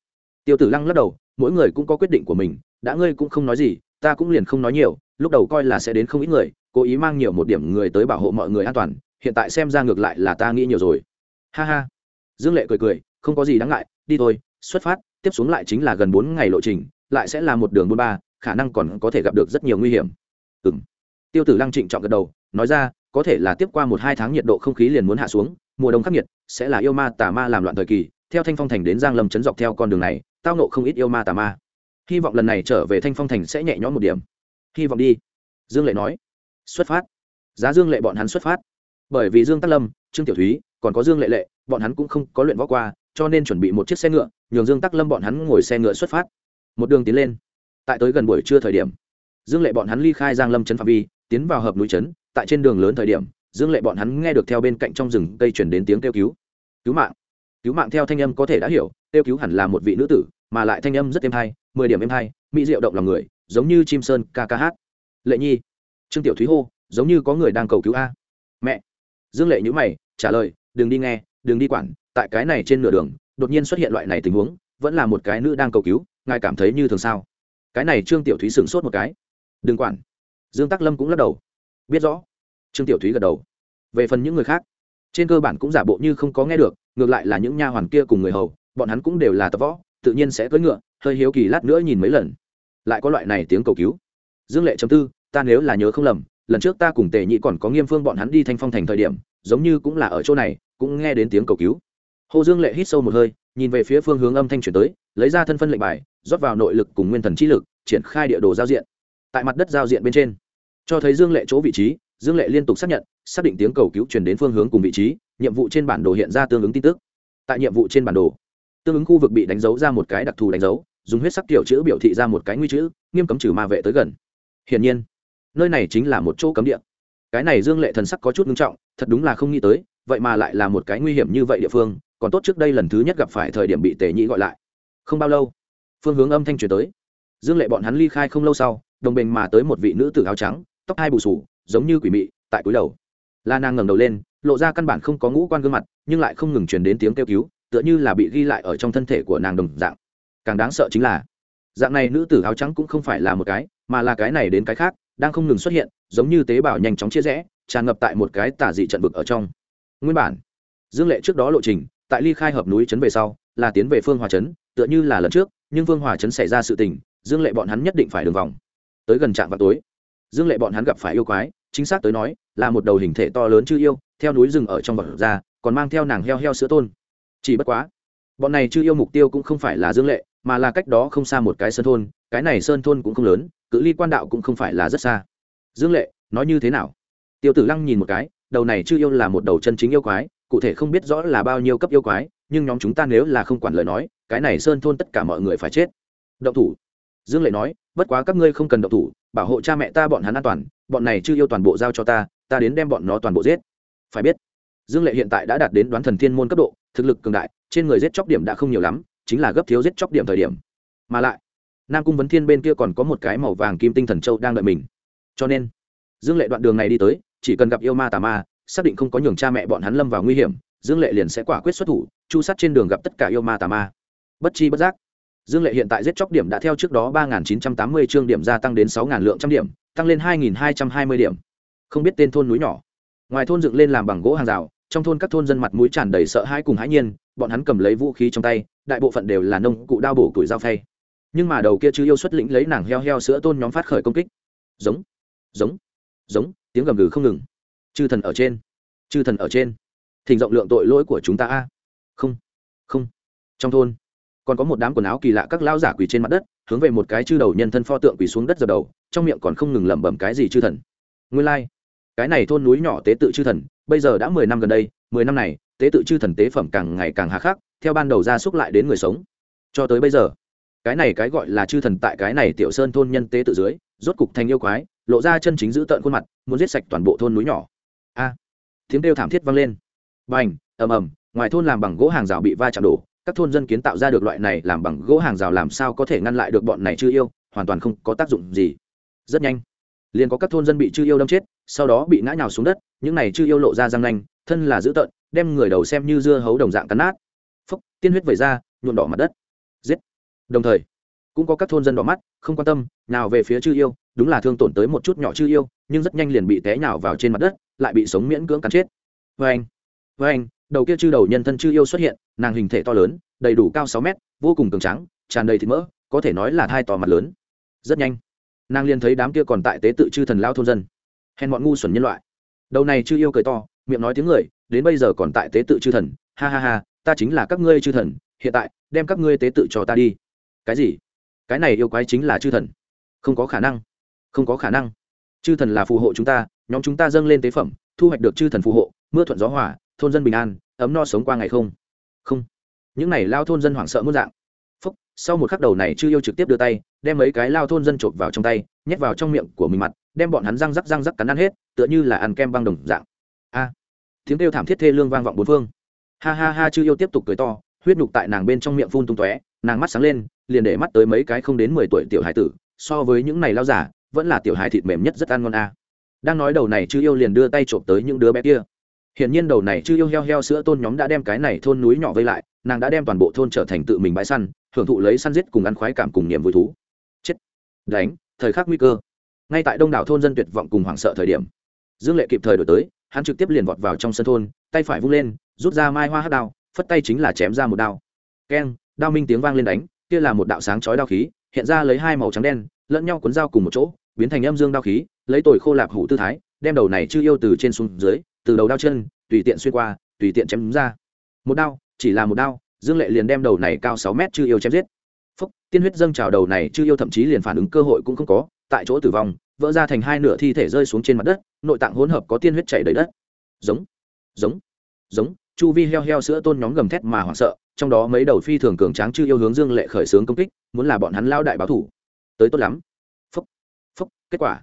Tiêu tử lăng lắc đầu, mỗi người cũng có quyết định của mình, đã ngươi cũng không nói gì, ta cũng liền không nói nhiều, lúc đầu coi là sẽ đến không ít người, cố ý mang nhiều một điểm người tới bảo hộ mọi người an toàn, hiện tại xem ra ngược lại là ta nghĩ nhiều rồi. Ha ha. Dương lệ cười cười, không có gì đáng ngại, đi thôi, xuất phát, tiếp xuống lại chính là gần bốn ngày lộ trình lại sẽ là một đường buôn ba, khả năng còn có thể gặp được rất nhiều nguy hiểm. Ừ m tiêu tử lăng trịnh trọng gật đầu, nói ra, có thể là tiếp qua một hai tháng nhiệt độ không khí liền muốn hạ xuống, mùa đông khắc nghiệt, sẽ là yêu ma tà ma làm loạn thời kỳ, theo thanh phong thành đến giang lâm chấn dọc theo con đường này, tao nộ không ít yêu ma tà ma. Hy vọng lần này trở về thanh phong thành sẽ nhẹ nhõm một điểm. Hy vọng đi. Dương lệ nói. Xuất phát. Giá dương lệ bọn hắn xuất phát. Bởi vì dương tắc lâm, trương tiểu thúy, còn có dương lệ lệ, bọn hắn cũng không có luyện võ qua, cho nên chuẩn bị một chiếc xe ngựa, nhường dương tắc lâm bọn hắn ngồi xe ngựa xuất phát một đường tiến lên. Tại tới gần buổi trưa thời điểm, dương lệ bọn hắn ly khai giang lâm trấn phạm vi, tiến vào hợp núi trấn, tại trên đường lớn thời điểm, dương lệ bọn hắn nghe được theo bên cạnh trong rừng cây chuyển đến tiếng kêu cứu. Cứu mạng cứu mạng theo thanh âm có thể đã hiểu, kêu cứu hẳn là một vị nữ tử, mà lại thanh âm rất êm hay, mười điểm êm hay, mỹ diệu động lòng người, giống như chim sơn ca ca hát. Lệ nhi, trương tiểu thúy hô, giống như có người đang cầu cứu a. Mẹ. Dương lệ nhữ mày, trả lời, đừng đi nghe, đừng đi quản, tại cái này trên nửa đường, đột nhiên xuất hiện loại này tình huống, vẫn là một cái nữ đang cầu cứu ngài cảm thấy như thường sao? Cái này trương tiểu thúy sửng sốt một cái. Đừng quản. Dương tắc lâm cũng lắc đầu. Biết rõ. Trương tiểu thúy gật đầu. Về phần những người khác, trên cơ bản cũng giả bộ như không có nghe được, ngược lại là những nha hoàn kia cùng người hầu, bọn hắn cũng đều là tập võ, tự nhiên sẽ cưỡi ngựa, hơi hiếu kỳ lát nữa nhìn mấy lần. Lại có loại này tiếng cầu cứu. Dương lệ chấm tư, ta nếu là nhớ không lầm, lần trước ta cùng tề nhị còn có nghiêm phương bọn hắn đi thanh phong thành thời điểm, giống như cũng là ở chỗ này, cũng nghe đến tiếng cầu cứu. Hồ dương lệ hít sâu một hơi nhìn về phía phương hướng âm thanh chuyển tới, lấy ra thân phân lệnh bài, rót vào nội lực cùng nguyên thần trí lực, triển khai địa đồ giao diện. Tại mặt đất giao diện bên trên, cho thấy dương lệ chỗ vị trí, dương lệ liên tục xác nhận, xác định tiếng cầu cứu chuyển đến phương hướng cùng vị trí, nhiệm vụ trên bản đồ hiện ra tương ứng tin tức. Tại nhiệm vụ trên bản đồ, tương ứng khu vực bị đánh dấu ra một cái đặc thù đánh dấu, dùng huyết sắc kiểu chữ biểu thị ra một cái nguy chữ, nghiêm cấm trừ ma vệ tới gần. Hiển nhiên, nơi này chính là một chỗ cấm địa. Cái này dương lệ thần sắc có chút nghiêm trọng, thật đúng là không nghĩ tới, vậy mà lại là một cái nguy hiểm như vậy địa phương còn tốt trước đây lần thứ nhất gặp phải thời điểm bị tề nhĩ gọi lại. Không bao lâu, phương hướng âm thanh truyền tới. Dương lệ bọn hắn ly khai không lâu sau, đồng bình mà tới một vị nữ tử áo trắng, tóc hai bù sù giống như quỷ mị, tại cúi đầu. La nàng ngẩng đầu lên, lộ ra căn bản không có ngũ quan gương mặt, nhưng lại không ngừng truyền đến tiếng kêu cứu, tựa như là bị ghi lại ở trong thân thể của nàng đồng dạng. Càng đáng sợ chính là, dạng này nữ tử áo trắng cũng không phải là một cái, mà là cái này đến cái khác, đang không ngừng xuất hiện, giống như tế bào nhanh chóng chia rẽ, tràn ngập tại một cái tả dị trận vực ở trong. Nguyên bản, dương lệ trước đó lộ trình tại ly khai hợp núi trấn về sau, là tiến về phương hòa trấn, tựa như là lần trước, nhưng phương hòa trấn xảy ra sự tình, dương lệ bọn hắn nhất định phải đường vòng. Tới gần trạm vào tối, dương lệ bọn hắn gặp phải yêu quái, chính xác tới nói, là một đầu hình thể to lớn chư yêu, theo núi rừng ở trong vật ra, còn mang theo nàng heo heo sữa tôn. Chỉ bất quá, bọn này chư yêu mục tiêu cũng không phải là dương lệ, mà là cách đó không xa một cái sơn thôn, cái này sơn thôn cũng không lớn, cự ly quan đạo cũng không phải là rất xa. Dương lệ, nói như thế nào? Tiêu tử lăng nhìn một cái, đầu này chư yêu là một đầu chân chính yêu quái cụ thể không biết rõ là bao nhiêu cấp yêu quái, nhưng nhóm chúng ta nếu là không quản lời nói, cái này sơn thôn tất cả mọi người phải chết. Động thủ. Dương lệ nói, bất quá các ngươi không cần động thủ, bảo hộ cha mẹ ta bọn hắn an toàn, bọn này chưa yêu toàn bộ giao cho ta ta đến đem bọn nó toàn bộ giết. Phải biết, dương lệ hiện tại đã đạt đến đoán thần thiên môn cấp độ, thực lực cường đại, trên người giết chóc điểm đã không nhiều lắm, chính là gấp thiếu giết chóc điểm thời điểm. Mà lại, nam cung vấn thiên bên kia còn có một cái màu vàng kim tinh thần châu đang đợi mình. Cho nên, dương lệ đoạn đường này đi tới, chỉ cần gặp yêu ma tà ma xác định không có nhường cha mẹ bọn hắn lâm vào nguy hiểm, dương lệ liền sẽ quả quyết xuất thủ, chu sát trên đường gặp tất cả yêu ma tà ma. Bất chi bất giác, dương lệ hiện tại giết chóc điểm đã theo trước đó ba nghìn chín trăm tám mươi chương điểm gia tăng đến sáu lượng trăm điểm, tăng lên hai nghìn hai trăm hai mươi điểm. Không biết tên thôn núi nhỏ. Ngoài thôn dựng lên làm bằng gỗ hàng rào, trong thôn các thôn dân mặt mũi tràn đầy sợ hãi cùng hãi nhiên, bọn hắn cầm lấy vũ khí trong tay, đại bộ phận đều là nông cụ đao bổ tuổi dao phay. Nhưng mà đầu kia chứ yêu xuất lĩnh lấy nàng heo heo sữa tôn nhóm phát khởi công kích. Giống giống giống, tiếng gầm gừ không ngừng chư thần ở trên. Chư thần ở trên. Thỉnh rộng lượng tội lỗi của chúng ta a. Không không. Trong thôn, còn có một đám quần áo kỳ lạ các lao giả quỳ trên mặt đất, hướng về một cái chư đầu nhân thân pho tượng quỳ xuống đất dập đầu, trong miệng còn không ngừng lẩm bẩm cái gì chư thần. Nguyên lai、like. cái này thôn núi nhỏ tế tự chư thần, bây giờ đã mười năm gần đây, mười năm này, tế tự chư thần tế phẩm càng ngày càng hà khắc, theo ban đầu ra xúc lại đến người sống. Cho tới bây giờ, cái này cái gọi là chư thần tại cái này tiểu sơn thôn nhân tế tự dưới, rốt cục thành yêu quái, lộ ra chân chính giữ tợn khuôn mặt, muốn giết sạch toàn bộ thôn núi nhỏ tiếng kêu thảm thiết vang lên. Bành, ầm ầm, ngoài thôn làm bằng gỗ hàng rào bị va chạm đổ, các thôn dân kiến tạo ra được loại này làm bằng gỗ hàng rào làm sao có thể ngăn lại được bọn này chưa yêu, hoàn toàn không có tác dụng gì. Rất nhanh, liền có các thôn dân bị chư yêu đâm chết, sau đó bị ngã nhào xuống đất, những này chư yêu lộ ra răng nanh, thân là dữ tợn, đem người đầu xem như dưa hấu đồng dạng cắn nát. Phốc tiên huyết vẩy ra, nhuộm đỏ mặt đất. Giết. Đồng thời cũng có các thôn dân đỏ mắt, không quan tâm, nào về phía chư yêu, đúng là thương tổn tới một chút nhỏ chư yêu, nhưng rất nhanh liền bị té nhào vào trên mặt đất, lại bị sống miễn cưỡng cắn chết. Vê anh vê anh đầu kia chư đầu nhân thân chư yêu xuất hiện, nàng hình thể to lớn, đầy đủ cao sáu mét, vô cùng cường trắng tràn đầy thịt mỡ, có thể nói là thai tò mặt lớn. Rất nhanh, nàng liền thấy đám kia còn tại tế tự chư thần lao thôn dân. Hèn bọn ngu xuẩn nhân loại. Đầu này chư yêu cười to, miệng nói tiếng người, đến bây giờ còn tại tế tự chư thần. Ha ha ha, ta chính là các ngươi chư thần, hiện tại, đem các ngươi tế tự cho ta đi. Cái gì? Cái này yêu quái chính là chư thần. Không có khả năng. Không có khả năng. Chư thần là phù hộ chúng ta, nhóm chúng ta dâng lên tế phẩm, thu hoạch được chư thần phù hộ, mưa thuận gió hỏa thôn dân bình an, ấm no sống qua ngày không. Không. Những này lao thôn dân hoảng sợ muốn dạng. Phúc, sau một khắc đầu này chư yêu trực tiếp đưa tay, đem mấy cái lao thôn dân chộp vào trong tay, nhét vào trong miệng của mình mặt, đem bọn hắn răng rắc răng rắc cắn ăn hết, tựa như là ăn kem băng đồng dạng. A. Tiếng kêu thảm thiết thê lương vang vọng bốn phương. Ha ha ha, chư yêu tiếp tục cười to, huyết nhục tại nàng bên trong miệng phun tung tóe, nàng mắt sáng lên liền để mắt tới mấy cái không đến mười tuổi tiểu hải tử so với những này lao giả vẫn là tiểu hải thịt mềm nhất rất ăn ngon a đang nói đầu này chư yêu liền đưa tay trộm tới những đứa bé kia Hiển nhiên đầu này chư yêu heo heo sữa tôn nhóm đã đem cái này thôn núi nhỏ vây lại, nàng đã đem toàn bộ thôn trở thành tự mình bãi săn, hưởng thụ lấy săn giết cùng ăn khoái cảm cùng niềm vui thú. Chết, đánh, thời khắc nguy cơ. Ngay tại đông đảo thôn dân tuyệt vọng cùng hoảng sợ thời điểm, Dương Lệ kịp thời đổi tới, hắn trực tiếp liền vọt vào trong sân thôn, tay phải vung lên, rút ra mai hoa hắc đao, phất tay chính là chém ra một đao. Keng, đao minh tiếng vang lên đánh, kia là một đạo sáng chói đao khí, hiện ra lấy hai màu trắng đen, lẫn nhau cuốn dao cùng một chỗ, biến thành âm dương đao khí, lấy tuổi khô lạp hủ tư thái, đem đầu này chư yêu từ trên xuống dưới, từ đầu đao chân, tùy tiện xuyên qua tùy tiện chém ra. Một đao chỉ là một đao dương lệ liền đem đầu này cao sáu mét chư yêu chém giết. Phúc tiên huyết dâng trào đầu này chư yêu thậm chí liền phản ứng cơ hội cũng không có tại chỗ tử vong vỡ ra thành hai nửa thi thể rơi xuống trên mặt đất nội tạng hỗn hợp có tiên huyết chảy đầy đất. Giống giống giống chu vi heo heo sữa tôn nhóm gầm thét mà hoảng sợ, trong đó mấy đầu phi thường cường tráng chưa yêu hướng dương lệ khởi xướng công kích, muốn là bọn hắn lao đại báo thủ. Tới tốt lắm. Phúc phúc, kết quả.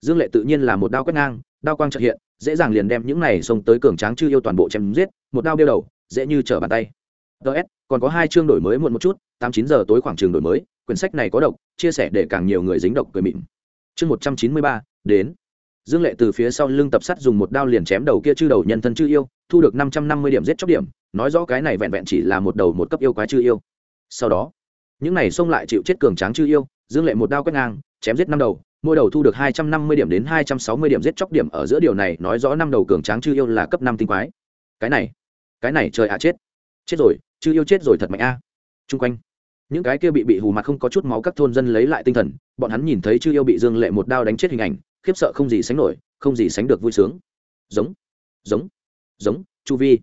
Dương lệ tự nhiên là một đao quét ngang, đao quang trợ hiện, dễ dàng liền đem những này xông tới cường tráng chư yêu toàn bộ chém giết, một đao đeo đầu, dễ như trở bàn tay. Ts còn có hai chương đổi mới muộn một chút, tám chín giờ tối khoảng trường đổi mới, quyển sách này có độc, chia sẻ để càng nhiều người dính độc cười mịn. Chương một trăm chín mươi ba, đến. Dương lệ từ phía sau lưng tập sắt dùng một đao liền chém đầu kia chư đầu nhân thân chư yêu thu được năm trăm năm mươi điểm giết chóc điểm, nói rõ cái này vẹn vẹn chỉ là một đầu một cấp yêu quái chư yêu. Sau đó, những này xông lại chịu chết cường tráng chư yêu, dương lệ một đao quét ngang, chém giết năm đầu, mỗi đầu thu được hai trăm năm mươi điểm đến hai trăm sáu mươi điểm giết chóc điểm, ở giữa điều này nói rõ năm đầu cường tráng chư yêu là cấp năm tinh quái. Cái này cái này trời ạ à, chết. Chết rồi, chư yêu chết rồi thật mạnh a. À. chung quanh, những cái kia bị bị hù mặt không có chút máu các thôn dân lấy lại tinh thần, bọn hắn nhìn thấy chư yêu bị dương lệ một đao đánh chết hình ảnh, khiếp sợ không gì sánh nổi, không gì sánh được vui sướng. Giống giống giống, chu vi.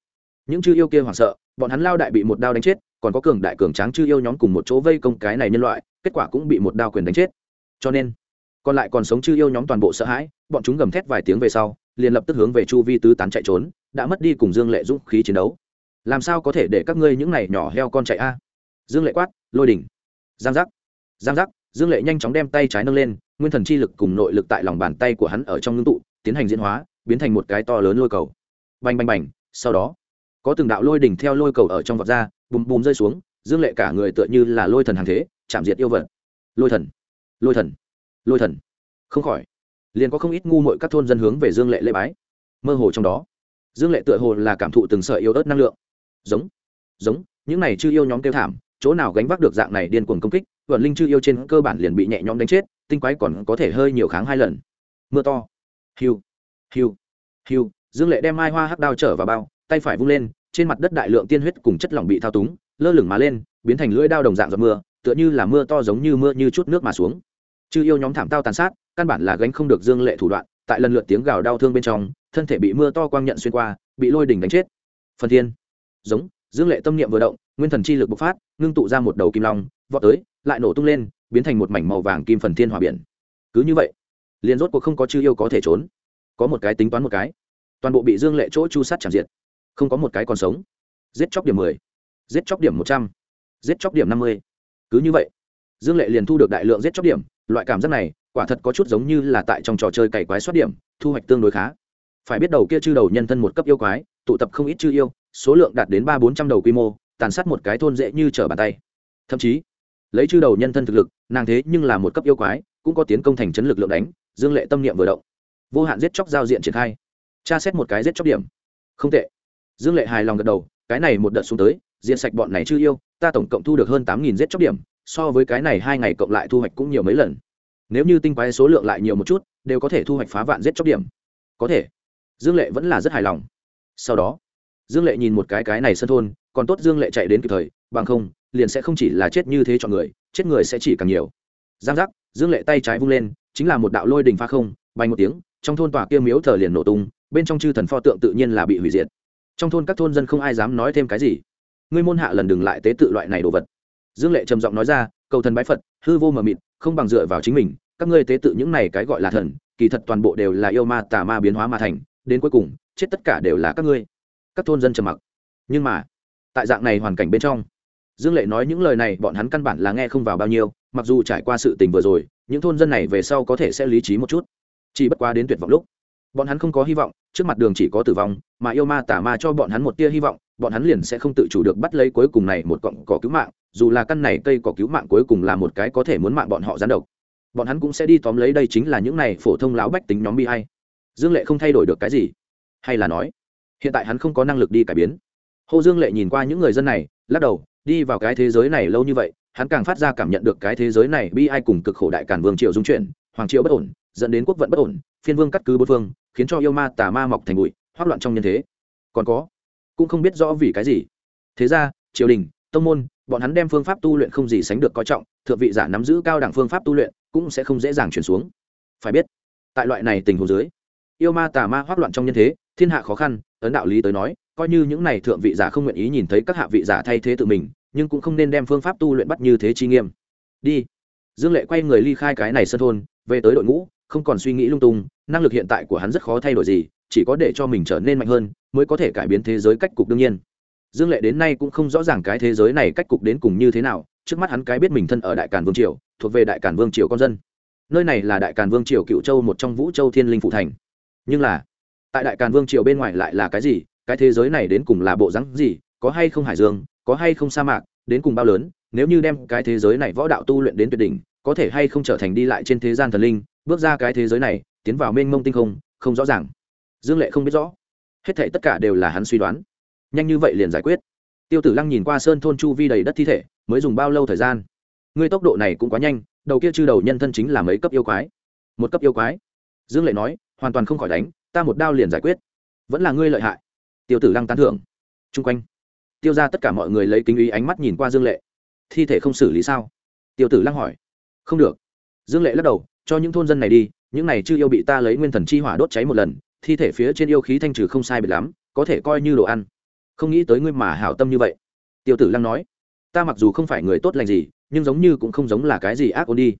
Những chư yêu kia hoảng sợ, bọn hắn lao đại bị một đao đánh chết, còn có cường đại cường tráng chư yêu nhóm cùng một chỗ vây công cái này nhân loại, kết quả cũng bị một đao quyền đánh chết. Cho nên, còn lại còn sống chư yêu nhóm toàn bộ sợ hãi, bọn chúng gầm thét vài tiếng về sau, liền lập tức hướng về chu vi tứ tán chạy trốn, đã mất đi cùng dương lệ dũng khí chiến đấu. Làm sao có thể để các ngươi những này nhỏ heo con chạy a? Dương lệ quát, lôi đỉnh. Giang giác. Giang giác, dương lệ nhanh chóng đem tay trái nâng lên, nguyên thần chi lực cùng nội lực tại lòng bàn tay của hắn ở trong ngưng tụ, tiến hành diễn hóa, biến thành một cái to lớn lôi cầu bành bành bành, sau đó, có từng đạo lôi đỉnh theo lôi cầu ở trong vọt ra, bùm bùm rơi xuống, dương lệ cả người tựa như là lôi thần hàng thế, chạm diệt yêu vật. Lôi thần lôi thần lôi thần. Không khỏi, liền có không ít ngu mội các thôn dân hướng về dương lệ lễ bái. Mơ hồ trong đó, dương lệ tựa hồ là cảm thụ từng sợi yếu ớt năng lượng. Giống giống, những này chưa yêu nhóm kêu thảm, chỗ nào gánh vác được dạng này điên cuồng công kích vận linh chưa yêu trên cơ bản liền bị nhẹ nhõm đánh chết, tinh quái còn có thể hơi nhiều kháng hai lần. Mưa to. Hiu hiu hiu dương lệ đem mai hoa hắc đao trở vào bao, tay phải vung lên, trên mặt đất đại lượng tiên huyết cùng chất lỏng bị thao túng, lơ lửng mà lên, biến thành lưỡi đao đồng dạng giọt mưa, tựa như là mưa to giống như mưa như chút nước mà xuống. Chư yêu nhóm thảm tao tàn sát, căn bản là gánh không được dương lệ thủ đoạn, tại lần lượt tiếng gào đau thương bên trong, thân thể bị mưa to quang nhận xuyên qua, bị lôi đỉnh đánh chết. Phần thiên. Giống, dương lệ tâm niệm vừa động, nguyên thần chi lực bộc phát, ngưng tụ ra một đầu kim long, vọt tới, lại nổ tung lên, biến thành một mảnh màu vàng kim phần thiên hòa biển. Cứ như vậy, liền rốt cuộc không có chư yêu có thể trốn. Có một cái tính toán một cái toàn bộ bị dương lệ chỗ chu sát chạm diệt. Không có một cái còn sống. Giết chóc điểm mười, giết chóc điểm một trăm, giết chóc điểm năm mươi. Cứ như vậy, dương lệ liền thu được đại lượng giết chóc điểm. Loại cảm giác này, quả thật có chút giống như là tại trong trò chơi cày quái xuất điểm, thu hoạch tương đối khá. Phải biết đầu kia chư đầu nhân thân một cấp yêu quái, tụ tập không ít chư yêu, số lượng đạt đến ba bốn trăm đầu quy mô, tàn sát một cái thôn dễ như trở bàn tay. Thậm chí, lấy chư đầu nhân thân thực lực, nàng thế nhưng là một cấp yêu quái, cũng có tiến công thành chấn lực lượng đánh, dương lệ tâm niệm vừa động. Vô hạn giết chóc giao diện triển khai tra xét một cái giết chóc điểm. Không tệ. Dương lệ hài lòng gật đầu, cái này một đợt xuống tới diện sạch bọn này chưa yêu, ta tổng cộng thu được hơn tám nghìn giết chóc điểm, so với cái này hai ngày cộng lại thu hoạch cũng nhiều mấy lần. Nếu như tinh quái số lượng lại nhiều một chút, đều có thể thu hoạch phá vạn giết chóc điểm. Có thể. Dương lệ vẫn là rất hài lòng. Sau đó, dương lệ nhìn một cái cái này sân thôn, còn tốt dương lệ chạy đến kịp thời, bằng không, liền sẽ không chỉ là chết như thế chọn người, chết người sẽ chỉ càng nhiều. Giang giác, dương lệ tay trái vung lên, chính là một đạo lôi đình pha không, bay một tiếng, trong thôn tòa kia miếu thờ liền nổ tung bên trong chư thần pho tượng tự nhiên là bị hủy diệt. Trong thôn các thôn dân không ai dám nói thêm cái gì. Ngươi môn hạ lần đừng lại tế tự loại này đồ vật. Dương lệ trầm giọng nói ra, cầu thần bái phật, hư vô mờ mịt, không bằng dựa vào chính mình. Các ngươi tế tự những này cái gọi là thần, kỳ thật toàn bộ đều là yêu ma, tà ma biến hóa mà thành, đến cuối cùng, chết tất cả đều là các ngươi. Các thôn dân trầm mặc. Nhưng mà, tại dạng này hoàn cảnh bên trong, dương lệ nói những lời này bọn hắn căn bản là nghe không vào bao nhiêu, mặc dù trải qua sự tình vừa rồi, những thôn dân này về sau có thể sẽ lý trí một chút. Chỉ bất quá đến tuyệt vọng lúc bọn hắn không có hy vọng, trước mặt đường chỉ có tử vong, mà yêu ma tả ma cho bọn hắn một tia hy vọng, bọn hắn liền sẽ không tự chủ được bắt lấy cuối cùng này một cọng cỏ cứu mạng, dù là căn này cây cỏ cứu mạng cuối cùng là một cái có thể muốn mạng bọn họ gián độc. Bọn hắn cũng sẽ đi tóm lấy đây chính là những này phổ thông lão bách tính nhóm bi hay dương lệ không thay đổi được cái gì, hay là nói, hiện tại hắn không có năng lực đi cải biến. Hồ dương lệ nhìn qua những người dân này, lắc đầu, đi vào cái thế giới này lâu như vậy, hắn càng phát ra cảm nhận được cái thế giới này bi ai cùng cực khổ đại cản vương triều dung chuyển, hoàng triều bất ổn, dẫn đến quốc vận bất ổn, phiên vương cắt cứ bốn phương khiến cho yêu ma tà ma mọc thành bụi, hoác loạn trong nhân thế. Còn có, cũng không biết rõ vì cái gì. Thế ra, triều đình, tông môn, bọn hắn đem phương pháp tu luyện không gì sánh được coi trọng, thượng vị giả nắm giữ cao đẳng phương pháp tu luyện, cũng sẽ không dễ dàng chuyển xuống. Phải biết, tại loại này tình huống dưới, yêu ma tà ma hoác loạn trong nhân thế, thiên hạ khó khăn ấn đạo lý tới nói, coi như những này thượng vị giả không nguyện ý nhìn thấy các hạ vị giả thay thế tự mình, nhưng cũng không nên đem phương pháp tu luyện bắt như thế chi nghiêm. Đi. Dương lệ quay người ly khai cái này sân thôn, về tới đội ngũ, không còn suy nghĩ lung tung năng lực hiện tại của hắn rất khó thay đổi gì, chỉ có để cho mình trở nên mạnh hơn, mới có thể cải biến thế giới cách cục đương nhiên. Dương lệ đến nay cũng không rõ ràng cái thế giới này cách cục đến cùng như thế nào, trước mắt hắn cái biết mình thân ở đại càn vương triều, thuộc về đại càn vương triều con dân. Nơi này là đại càn vương triều cựu châu một trong vũ châu thiên linh phụ thành. Nhưng là, tại đại càn vương triều bên ngoài lại là cái gì? Cái thế giới này đến cùng là bộ rắn gì? Có hay không hải dương? Có hay không sa mạc? Đến cùng bao lớn? Nếu như đem cái thế giới này võ đạo tu luyện đến tuyệt đỉnh, có thể hay không trở thành đi lại trên thế gian thần linh? Bước ra cái thế giới này tiến vào mênh mông tinh không không rõ ràng. Dương lệ không biết rõ. Hết thể tất cả đều là hắn suy đoán. Nhanh như vậy liền giải quyết. Tiêu tử lăng nhìn qua sơn thôn chu vi đầy đất thi thể, mới dùng bao lâu thời gian? Ngươi tốc độ này cũng quá nhanh, đầu kia chư đầu nhân thân chính là mấy cấp yêu quái. Một cấp yêu quái. Dương lệ nói, hoàn toàn không khỏi đánh, ta một đao liền giải quyết. Vẫn là ngươi lợi hại. Tiêu tử lăng tán thưởng. Chung quanh. Tiêu ra tất cả mọi người lấy kính ý ánh mắt nhìn qua dương lệ. Thi thể không xử lý sao? Tiêu tử lăng hỏi. Không được. Dương lệ lắc đầu, cho những thôn dân này đi những này chưa yêu bị ta lấy nguyên thần chi hỏa đốt cháy một lần, thi thể phía trên yêu khí thanh trừ không sai biệt lắm, có thể coi như đồ ăn. Không nghĩ tới ngươi mà hảo tâm như vậy. Tiêu tử lăng nói. Ta mặc dù không phải người tốt lành gì, nhưng giống như cũng không giống là cái gì ác ôn đi.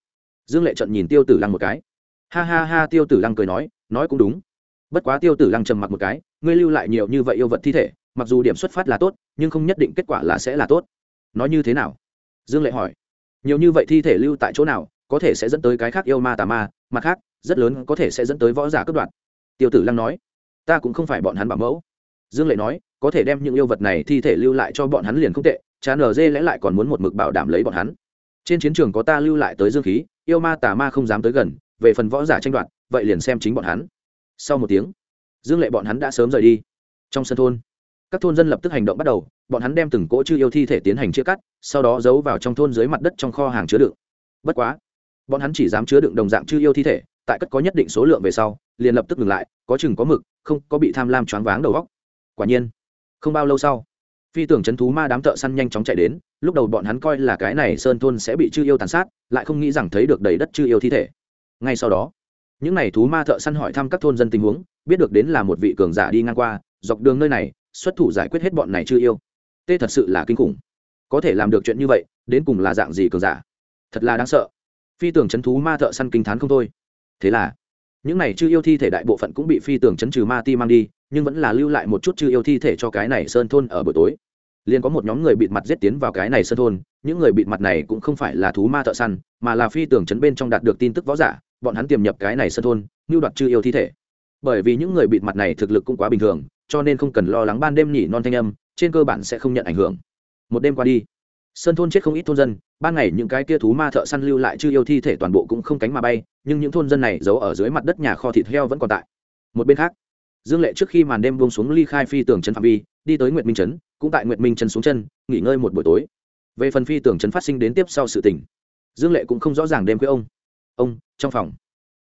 Dương lệ trận nhìn tiêu tử lăng một cái. Ha ha ha, tiêu tử lăng cười nói nói cũng đúng. Bất quá tiêu tử lăng trầm mặc một cái, ngươi lưu lại nhiều như vậy yêu vật thi thể, mặc dù điểm xuất phát là tốt, nhưng không nhất định kết quả là sẽ là tốt. Nói như thế nào? Dương lệ hỏi. Nhiều như vậy thi thể lưu tại chỗ nào có thể sẽ dẫn tới cái khác yêu ma tà ma, mặt khác, rất lớn có thể sẽ dẫn tới võ giả cướp đoạt. Tiêu tử lăng nói, ta cũng không phải bọn hắn bảo mẫu. Dương lệ nói, có thể đem những yêu vật này thi thể lưu lại cho bọn hắn liền không tệ chán ở dê lẽ lại còn muốn một mực bảo đảm lấy bọn hắn. Trên chiến trường có ta lưu lại tới dương khí, yêu ma tà ma không dám tới gần, về phần võ giả tranh đoạt, vậy liền xem chính bọn hắn. Sau một tiếng, dương lệ bọn hắn đã sớm rời đi. Trong sân thôn, các thôn dân lập tức hành động bắt đầu, bọn hắn đem từng cỗ chư yêu thi thể tiến hành chia cắt, sau đó giấu vào trong thôn dưới mặt đất trong kho hàng chứa đựng. Bất quá bọn hắn chỉ dám chứa đựng đồng dạng chư yêu thi thể, tại cất có nhất định số lượng về sau, liền lập tức ngừng lại, có chừng có mực, không, có bị tham lam choáng váng đầu góc quả nhiên, không bao lâu sau, phi tưởng chấn thú ma đám thợ săn nhanh chóng chạy đến, lúc đầu bọn hắn coi là cái này sơn thôn sẽ bị chư yêu tàn sát, lại không nghĩ rằng thấy được đầy đất chư yêu thi thể. Ngay sau đó, những n à y thú ma thợ săn hỏi thăm các thôn dân tình huống, biết được đến là một vị cường giả đi ngang qua, dọc đường nơi này, xuất thủ giải quyết hết bọn này chư yêu. Tê thật sự là kinh khủng. Có thể làm được chuyện như vậy, đến cùng là dạng gì cường giả? Thật là đáng sợ phi tưởng chấn thú ma thợ săn kinh t h á n không thôi. Thế là, những này chư yêu thi thể đại bộ phận cũng bị phi tưởng chấn trừ ma ti mang đi, nhưng vẫn là lưu lại một chút chư yêu thi thể cho cái này sơn thôn ở buổi tối. Liền có một nhóm người bịt mặt giết tiến vào cái này sơn thôn, những người bịt mặt này cũng không phải là thú ma thợ săn, mà là phi tưởng chấn bên trong đạt được tin tức võ giả, bọn hắn tiềm nhập cái này sơn thôn như đoạt chư yêu thi thể. Bởi vì những người bịt mặt này thực lực cũng quá bình thường, cho nên không cần lo lắng ban đêm nhỉ non thanh âm, trên cơ bản sẽ không nhận ảnh hưởng. Một đêm qua đi sơn thôn chết không ít thôn dân, ban ngày những cái kia thú ma thợ săn lưu lại chưa yêu thi thể toàn bộ cũng không cánh mà bay, nhưng những thôn dân này giấu ở dưới mặt đất nhà kho thịt heo vẫn còn tại. Một bên khác, dương lệ trước khi màn đêm buông xuống ly khai phi tường trấn phạm vi, đi tới nguyệt minh trấn, cũng tại nguyệt minh trấn xuống chân, nghỉ ngơi một buổi tối. Về phần phi tường trấn phát sinh đến tiếp sau sự tỉnh dương lệ cũng không rõ ràng đêm với ông. Ông, trong phòng.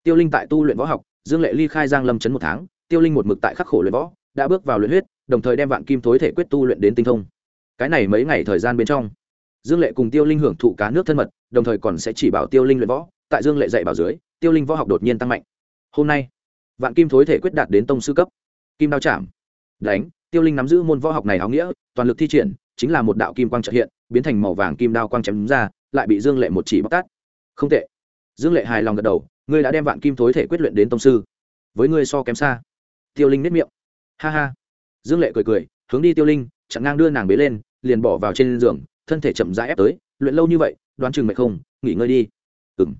Tiêu linh tại tu luyện võ học, dương lệ ly khai giang lâm trấn một tháng, tiêu linh một mực tại khắc khổ luyện võ, đã bước vào luyện huyết, đồng thời đem vạn kim thối thể quyết tu luyện đến tinh thông. Cái này mấy ngày thời gian bên trong dương lệ cùng tiêu linh hưởng thụ cá nước thân mật, đồng thời còn sẽ chỉ bảo tiêu linh luyện võ. Tại dương lệ dạy bảo dưới, tiêu linh võ học đột nhiên tăng mạnh. Hôm nay, vạn kim thối thể quyết đạt đến tông sư cấp. Kim đao chạm. Đánh, tiêu linh nắm giữ môn võ học này áo nghĩa, toàn lực thi triển, chính là một đạo kim quang trợ hiện, biến thành màu vàng kim đao quang chém ra, lại bị dương lệ một chỉ bóc tát. Không tệ. Dương lệ hài lòng gật đầu, ngươi đã đem vạn kim thối thể quyết luyện đến tông sư. Với ngươi so kém xa. Tiêu linh nếp miệng. Ha ha. Dương lệ cười cười, hướng đi tiêu linh, chặn ngang đưa nàng bế lên, liền bỏ vào trên giường thân thể chậm rãi ép tới, luyện lâu như vậy, đoán chừng mệt không, nghỉ ngơi đi. Ừ m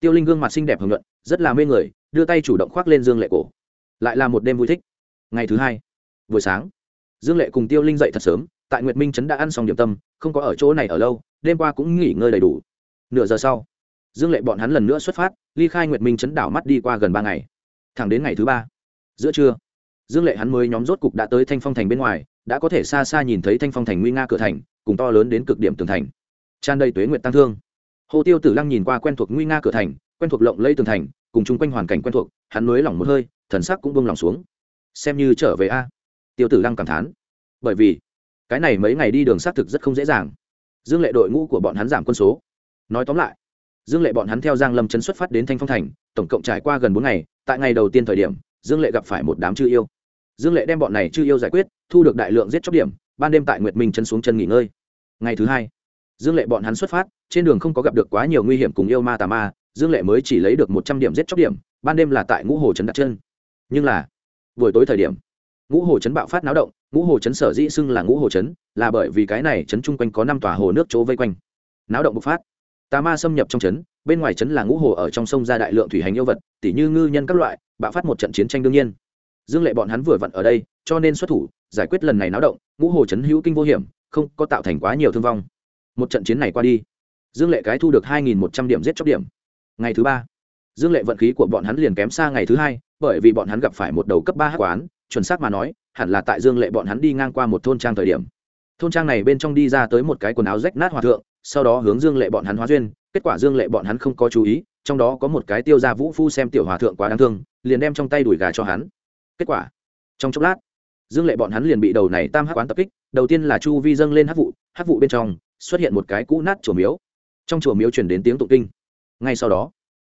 tiêu linh gương mặt xinh đẹp hưởng luận rất là mê người, đưa tay chủ động khoác lên dương lệ cổ. Lại là một đêm vui thích. Ngày thứ hai, buổi sáng, dương lệ cùng tiêu linh dậy thật sớm, tại nguyệt minh trấn đã ăn xong điểm tâm, không có ở chỗ này ở lâu, đêm qua cũng nghỉ ngơi đầy đủ. Nửa giờ sau, dương lệ bọn hắn lần nữa xuất phát, ly khai nguyệt minh trấn đảo mắt đi qua gần ba ngày. Thẳng đến ngày thứ ba, giữa trưa dương lệ hắn mới nhóm rốt cục đã tới thanh phong thành bên ngoài, đã có thể xa xa nhìn thấy thanh phong thành nguy nga cửa thành, cùng to lớn đến cực điểm tường thành. Tràn đầy tuế nguyện tăng thương. Hồ tiêu tử lăng nhìn qua quen thuộc nguy nga cửa thành, quen thuộc lộng lây tường thành, cùng chung quanh hoàn cảnh quen thuộc, hắn mới lỏng một hơi, thần sắc cũng bông lỏng xuống. Xem như trở về a. Tiêu tử lăng cảm thán. Bởi vì, cái này mấy ngày đi đường xác thực rất không dễ dàng. Dương lệ đội ngũ của bọn hắn giảm quân số. Nói tóm lại, dương lệ bọn hắn theo giang lâm chấn xuất phát đến thanh phong thành, tổng cộng trải qua gần bốn ngày, tại ngày đầu tiên thời điểm, dương lệ gặp phải một đám chư yêu dương lệ đem bọn này chưa yêu giải quyết, thu được đại lượng giết chóc điểm, ban đêm tại nguyệt minh chân xuống chân nghỉ ngơi. Ngày thứ hai, dương lệ bọn hắn xuất phát, trên đường không có gặp được quá nhiều nguy hiểm cùng yêu ma tà ma, dương lệ mới chỉ lấy được một trăm điểm giết chóc điểm, ban đêm là tại ngũ hồ trấn đặt chân. Nhưng là, buổi tối thời điểm, ngũ hồ trấn bạo phát náo động, ngũ hồ trấn sở dĩ xưng là ngũ hồ trấn, là bởi vì cái này trấn chung quanh có năm tòa hồ nước chỗ vây quanh. Náo động bộc phát, tà ma xâm nhập trong trấn, bên ngoài trấn là ngũ hồ ở trong sông ra đại lượng thủy hành yêu vật, tỉ như ngư nhân các loại, bạo phát một trận chiến tranh đương nhiên dương lệ bọn hắn vừa vặn ở đây, cho nên xuất thủ, giải quyết lần này náo động, ngũ hồ chấn hữu kinh vô hiểm, không có tạo thành quá nhiều thương vong. Một trận chiến này qua đi, dương lệ cái thu được hai nghìn một trăm điểm giết chóc điểm. Ngày thứ ba, dương lệ vận khí của bọn hắn liền kém xa ngày thứ hai, bởi vì bọn hắn gặp phải một đầu cấp ba hát quán, chuẩn xác mà nói, hẳn là tại dương lệ bọn hắn đi ngang qua một thôn trang thời điểm. Thôn trang này bên trong đi ra tới một cái quần áo rách nát hòa thượng, sau đó hướng dương lệ bọn hắn hóa duyên, kết quả dương lệ bọn hắn không có chú ý, trong đó có một cái tiêu ra vũ phu xem tiểu hòa thượng quá đáng thương, liền đem trong tay đùi gà cho hắn kết quả, trong chốc lát, dương lệ bọn hắn liền bị đầu này tam hắc quán tập kích, đầu tiên là chu vi dâng lên hắc vụ hắc vụ bên trong xuất hiện một cái cũ nát chùa miếu. Trong chùa miếu chuyển đến tiếng tụng kinh. Ngay sau đó,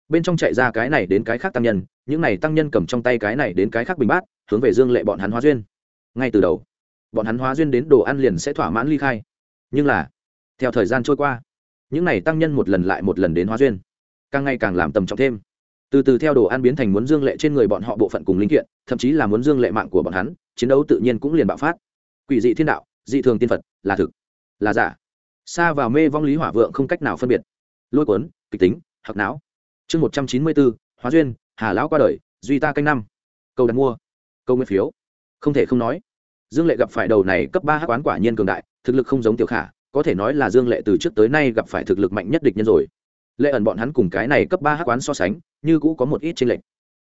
bên trong chạy ra cái này đến cái khác tăng nhân, những này tăng nhân cầm trong tay cái này đến cái khác bình bát, hướng về dương lệ bọn hắn hóa duyên. Ngay từ đầu, bọn hắn hóa duyên đến đồ ăn liền sẽ thỏa mãn ly khai. Nhưng là, theo thời gian trôi qua, những này tăng nhân một lần lại một lần đến hóa duyên, càng ngày càng làm tầm trọng thêm từ từ theo đồ ăn biến thành muốn dương lệ trên người bọn họ bộ phận cùng linh kiện, thậm chí là muốn dương lệ mạng của bọn hắn, chiến đấu tự nhiên cũng liền bạo phát. Quỷ dị thiên đạo, dị thường tiên phật, là thực, là giả. Xa vào mê vong lý hỏa vượng không cách nào phân biệt. Lôi cuốn, kịch tính hoặc não. Chương một trăm chín mươi bốn hóa duyên, hà lão qua đời, duy ta canh năm. Câu đặt mua, câu nguyên phiếu. Không thể không nói, dương lệ gặp phải đầu này cấp ba hát quán quả nhiên cường đại, thực lực không giống tiểu khả, có thể nói là dương lệ từ trước tới nay gặp phải thực lực mạnh nhất địch nhân rồi lệ ẩn bọn hắn cùng cái này cấp ba hát quán so sánh, như cũ có một ít tranh lệch.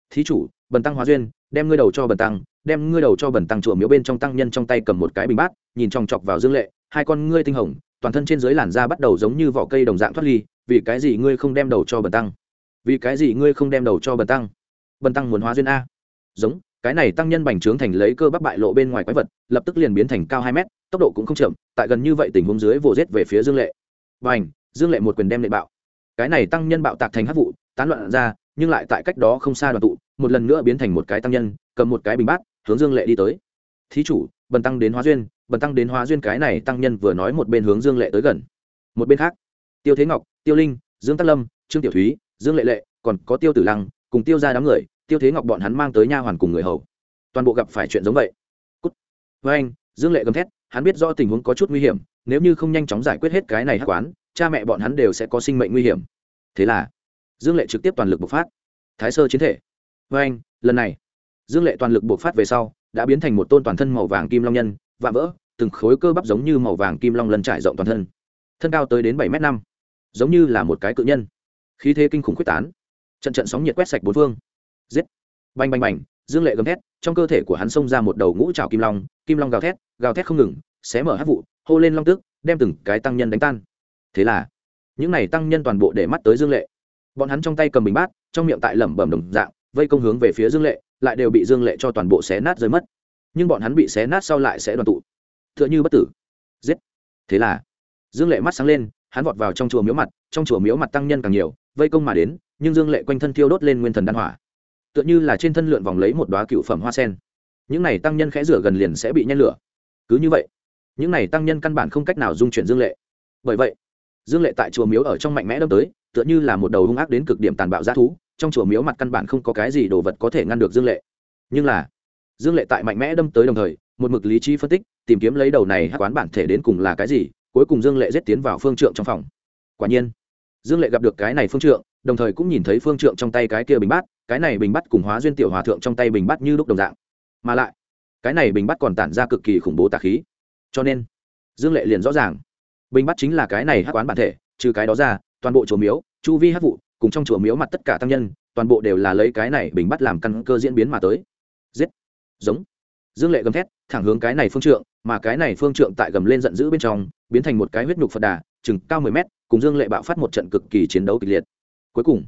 Thí chủ, bần tăng hóa duyên, đem ngươi đầu cho bần tăng, đem ngươi đầu cho bần tăng chùa miếu bên trong tăng nhân trong tay cầm một cái bình bát, nhìn chòng chọc vào dương lệ, hai con ngươi tinh hồng, toàn thân trên dưới làn da bắt đầu giống như vỏ cây đồng dạng thoát ly, vì cái gì ngươi không đem đầu cho bần tăng? Vì cái gì ngươi không đem đầu cho bần tăng? Bần tăng muốn hóa duyên a. Giống, cái này tăng nhân bành trướng thành lấy cơ bắp bại lộ bên ngoài quái vật, lập tức liền biến thành cao hai mét, tốc độ cũng không chậm, tại gần như vậy tình huống dưới vồ rết về phía dương lệ. Bành, dương lệ một quyền đem lệ bạo cái này tăng nhân bạo tạc thành hát vụ, tán loạn ra, nhưng lại tại cách đó không xa đoàn tụ, một lần nữa biến thành một cái tăng nhân, cầm một cái bình bát, hướng dương lệ đi tới. Thí chủ, bần tăng đến hóa duyên, bần tăng đến hóa duyên cái này tăng nhân vừa nói một bên hướng dương lệ tới gần. Một bên khác, tiêu thế ngọc, tiêu linh, dương tắc lâm, trương tiểu thúy, dương lệ lệ, còn có tiêu tử lăng, cùng tiêu ra đám người, tiêu thế ngọc bọn hắn mang tới nha hoàn cùng người hầu. Toàn bộ gặp phải chuyện giống vậy. Cút. Với anh, dương lệ gầm thét, hắn biết do tình huống có chút nguy hiểm, nếu như không nhanh chóng giải quyết hết cái này hắc quán cha mẹ bọn hắn đều sẽ có sinh mệnh nguy hiểm. Thế là, dương lệ trực tiếp toàn lực bộc phát. Thái sơ chiến thể. Với anh, lần này, dương lệ toàn lực bộc phát về sau, đã biến thành một tôn toàn thân màu vàng kim long nhân và vỡ, từng khối cơ bắp giống như màu vàng kim long lần trải rộng toàn thân. Thân cao tới đến bảy m năm, giống như là một cái cự nhân. Khí thế kinh khủng quyết tán. Trận trận sóng nhiệt quét sạch bốn phương. Giết. Bành bành bành, dương lệ gầm thét, trong cơ thể của hắn xông ra một đầu ngũ trào kim long kim long gào thét gào thét không ngừng, xé mở hát vụ, hô lên long tức, đem từng cái tăng nhân đánh tan thế là, những n à y tăng nhân toàn bộ để mắt tới dương lệ. Bọn hắn trong tay cầm bình bát, trong miệng tại lẩm bẩm đồng dạng, vây công hướng về phía dương lệ, lại đều bị dương lệ cho toàn bộ xé nát rơi mất. Nhưng bọn hắn bị xé nát sau lại sẽ đoàn tụ. T h ư ợ n h ư bất tử. Giết. Thế là, dương lệ mắt sáng lên, hắn vọt vào trong chùa miếu mặt, trong chùa miếu mặt tăng nhân càng nhiều, vây công mà đến, nhưng dương lệ quanh thân thiêu đốt lên nguyên thần đan hỏa. Tựa như là trên thân lượn vòng lấy một đoá cựu phẩm hoa sen. Những này tăng nhân khẽ rửa gần liền sẽ bị nhen lửa. Cứ như vậy, những này tăng nhân căn bản không cách nào dung chuyển dương lệ. Bởi vậy dương lệ tại chùa miếu ở trong mạnh mẽ đâm tới, tựa như là một đầu hung ác đến cực điểm tàn bạo g thú, trong chùa miếu mặt căn bản không có cái gì đồ vật có thể ngăn được dương lệ. Nhưng là, dương lệ tại mạnh mẽ đâm tới đồng thời, một mực lý trí phân tích, tìm kiếm lấy đầu này hát quán bản thể đến cùng là cái gì, cuối cùng dương lệ giết tiến vào phương trượng trong phòng. Quả nhiên, dương lệ gặp được cái này phương trượng, đồng thời cũng nhìn thấy phương trượng trong tay cái kia bình bát, cái này bình bắt cùng hóa duyên tiểu hòa thượng trong tay bình bắt như lúc đồng dạng. Mà lại, cái này bình bắt còn tản ra cực kỳ khủng bố tà khí. Cho nên, dương lệ liền rõ ràng bình bắt chính là cái này hát quán bản thể, trừ cái đó ra, toàn bộ chùa miếu, chu vi hát vụ, cùng trong chùa miếu mặt tất cả tăng nhân, toàn bộ đều là lấy cái này bình bắt làm căn cơ diễn biến mà tới. Giết! Giống! Dương lệ gầm thét, thẳng hướng cái này phương trượng, mà cái này phương trượng tại gầm lên giận dữ bên trong, biến thành một cái huyết nhục phật đà, chừng cao mười mét, cùng dương lệ bạo phát một trận cực kỳ chiến đấu kịch liệt. Cuối cùng,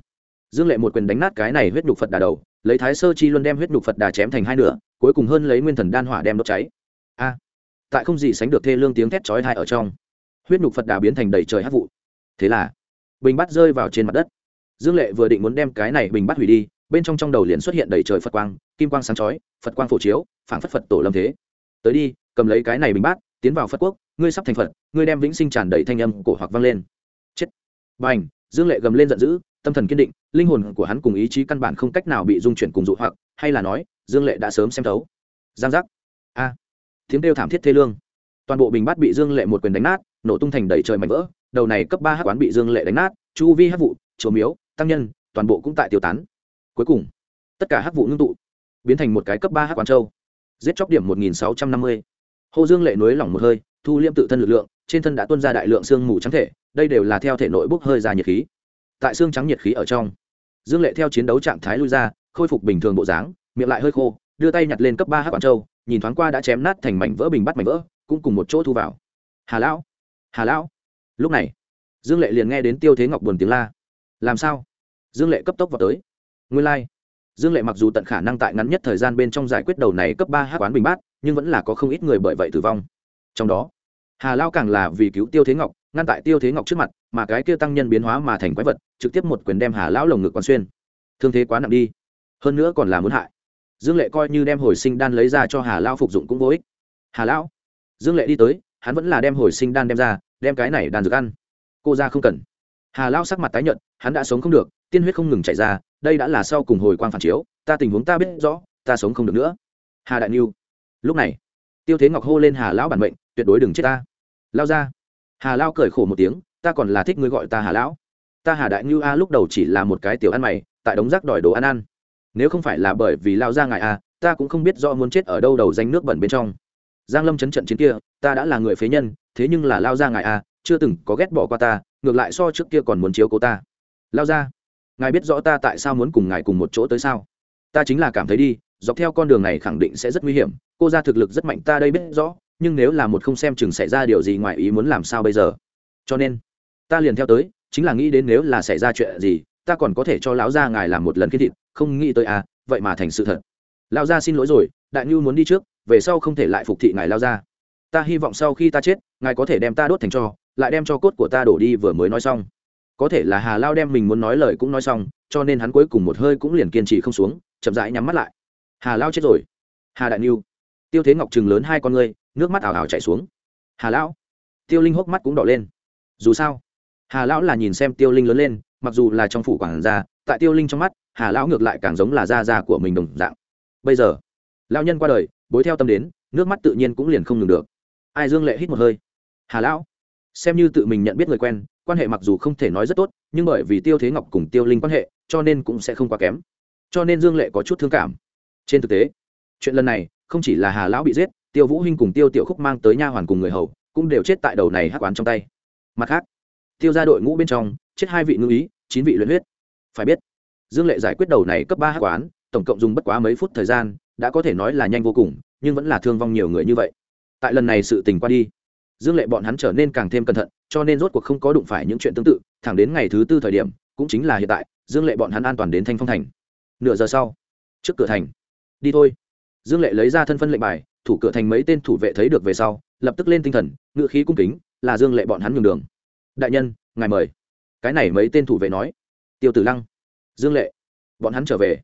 dương lệ một quyền đánh nát cái này huyết nhục phật đà đầu, lấy thái sơ chi luân đem huyết nhục phật đà chém thành hai nửa, cuối cùng hơn lấy nguyên thần đan hỏa đem đốt cháy. A! Tại không gì sánh được thê lương tiếng thét chói tai ở trong huyết nhục phật đà biến thành đầy trời hát vụ. Thế là, bình bắt rơi vào trên mặt đất. Dương lệ vừa định muốn đem cái này bình bắt hủy đi, bên trong trong đầu liền xuất hiện đầy trời phật quang, kim quang sáng chói, phật quang phổ chiếu, phảng phất phật tổ lâm thế. Tới đi, cầm lấy cái này bình bát, tiến vào phật quốc, ngươi sắp thành phật, ngươi đem vĩnh sinh tràn đầy thanh âm cổ hoặc vang lên. Chết. B à n h dương lệ gầm lên giận dữ, tâm thần kiên định, linh hồn của hắn cùng ý chí căn bản không cách nào bị dung chuyển cùng dụ hoặc, hay là nói, dương lệ đã sớm xem thấu. Giang giác. A. À. tiếng kêu thảm thiết thê lương. Toàn bộ bình bát bị dương lệ một quyền đánh nát nổ tung thành đầy trời mảnh vỡ, đầu này cấp ba hát quán bị dương lệ đánh nát, chu vi hát vụ, chùa miếu, tăng nhân, toàn bộ cũng tại tiêu tán. Cuối cùng, tất cả hắc vụ ngưng tụ, biến thành một cái cấp ba hắc quán châu. Giết chóc điểm một nghìn sáu trăm năm mươi. Hồ dương lệ nối lỏng một hơi, thu liêm tự thân lực lượng, trên thân đã tuân ra đại lượng xương mù trắng thể, đây đều là theo thể nội bốc hơi ra nhiệt khí. Tại xương trắng nhiệt khí ở trong, dương lệ theo chiến đấu trạng thái lui ra, khôi phục bình thường bộ dáng, miệng lại hơi khô, đưa tay nhặt lên cấp ba hắc quán châu, nhìn thoáng qua đã chém nát thành mảnh vỡ, bình bắt mảnh vỡ, cũng cùng một chỗ thu vào. Hà lão hà lão. Lúc này, dương lệ liền nghe đến tiêu thế ngọc buồn tiếng la. Làm sao? Dương lệ cấp tốc vào tới. Nguyên lai、like. dương lệ mặc dù tận khả năng tại ngắn nhất thời gian bên trong giải quyết đầu này cấp ba hát quán bình bát, nhưng vẫn là có không ít người bởi vậy tử vong. Trong đó, hà lao càng là vì cứu tiêu thế ngọc, ngăn tại tiêu thế ngọc trước mặt, mà cái kia tăng nhân biến hóa mà thành quái vật, trực tiếp một quyền đem hà lão lồng ngực quán xuyên. Thương thế quá nặng đi. Hơn nữa còn là muốn hại. Dương lệ coi như đem hồi sinh đan lấy ra cho hà lao phục dụng cũng vô ích. Hà lão, dương lệ đi tới, hắn vẫn là đem hồi sinh đan đem ra đem cái này đàn dược ăn. Cô ra không cần. Hà lao sắc mặt tái nhợt, hắn đã sống không được, tiên huyết không ngừng chạy ra, đây đã là sau cùng hồi quang phản chiếu, ta tình huống ta biết rõ, ta sống không được nữa. Hà đại niu. Lúc này, tiêu thế ngọc hô lên hà lão bản mệnh, tuyệt đối đừng chết ta. Lao ra. Hà lao cười khổ một tiếng, ta còn là thích ngươi gọi ta hà lão. Ta hà đại niu a, lúc đầu chỉ là một cái tiểu ăn mày, tại đống rác đòi đồ ăn ăn. Nếu không phải là bởi vì lao ra ngài a, ta cũng không biết do muốn chết ở đâu đầu danh nước bẩn bên trong. Giang lâm chấn trận chiến kia, ta đã là người phế nhân thế nhưng là lao ra ngài a chưa từng có ghét bỏ qua ta, ngược lại so trước kia còn muốn chiếu cố ta. Lao ra, ngài biết rõ ta tại sao muốn cùng ngài cùng một chỗ tới sao? Ta chính là cảm thấy đi, dọc theo con đường này khẳng định sẽ rất nguy hiểm, cô ra thực lực rất mạnh, ta đây biết rõ, nhưng nếu là một không xem chừng xảy ra điều gì ngoài ý muốn làm sao bây giờ? Cho nên, ta liền theo tới, chính là nghĩ đến nếu là xảy ra chuyện gì, ta còn có thể cho lão gia ngài làm một lần khiên thịt, không nghĩ tới à vậy mà thành sự thật. Lão gia xin lỗi rồi, đại nhu muốn đi trước, về sau không thể lại phục thị ngài lao gia ta hy vọng sau khi ta chết, ngài có thể đem ta đốt thành cho, lại đem cho cốt của ta đổ đi vừa mới nói xong. Có thể là hà lao đem mình muốn nói lời cũng nói xong, cho nên hắn cuối cùng một hơi cũng liền kiên trì không xuống, chậm rãi nhắm mắt lại. Hà lao chết rồi. Hà đại niu. Tiêu thế ngọc chừng lớn hai con ngươi, nước mắt ảo ảo chảy xuống. Hà lão. Tiêu linh hốc mắt cũng đỏ lên. Dù sao, hà lão là nhìn xem tiêu linh lớn lên, mặc dù là trong phủ quản gia, tại tiêu linh trong mắt, hà lão ngược lại càng giống là da da của mình đồng dạng. Bây giờ, lão nhân qua đời, bối theo tâm đến, nước mắt tự nhiên cũng liền không ngừng được ai dương lệ hít một hơi. Hà lão, xem như tự mình nhận biết người quen, quan hệ mặc dù không thể nói rất tốt, nhưng bởi vì tiêu thế ngọc cùng tiêu linh quan hệ, cho nên cũng sẽ không quá kém. Cho nên dương lệ có chút thương cảm. Trên thực tế, chuyện lần này không chỉ là hà lão bị giết, tiêu vũ huynh cùng tiêu tiểu khúc mang tới nha hoàn cùng người hầu, cũng đều chết tại đầu này hắc quán trong tay. Mặt khác, tiêu ra đội ngũ bên trong, chết hai vị ngư ý, chín vị luyện huyết. Phải biết, dương lệ giải quyết đầu này cấp ba hắc quán, tổng cộng dùng bất quá mấy phút thời gian, đã có thể nói là nhanh vô cùng, nhưng vẫn là thương vong nhiều người như vậy tại lần này sự tình qua đi. Dương lệ bọn hắn trở nên càng thêm cẩn thận, cho nên rốt cuộc không có đụng phải những chuyện tương tự, thẳng đến ngày thứ tư thời điểm, cũng chính là hiện tại, dương lệ bọn hắn an toàn đến thanh phong thành. Nửa giờ sau, trước cửa thành. Đi thôi. Dương lệ lấy ra thân phân lệnh bài, thủ cửa thành mấy tên thủ vệ thấy được về sau, lập tức lên tinh thần ngự khí cung kính, là dương lệ bọn hắn nhường đường. Đại nhân, ngài mời. Cái này mấy tên thủ vệ nói. Tiêu tử lăng. Dương lệ. Bọn hắn trở về.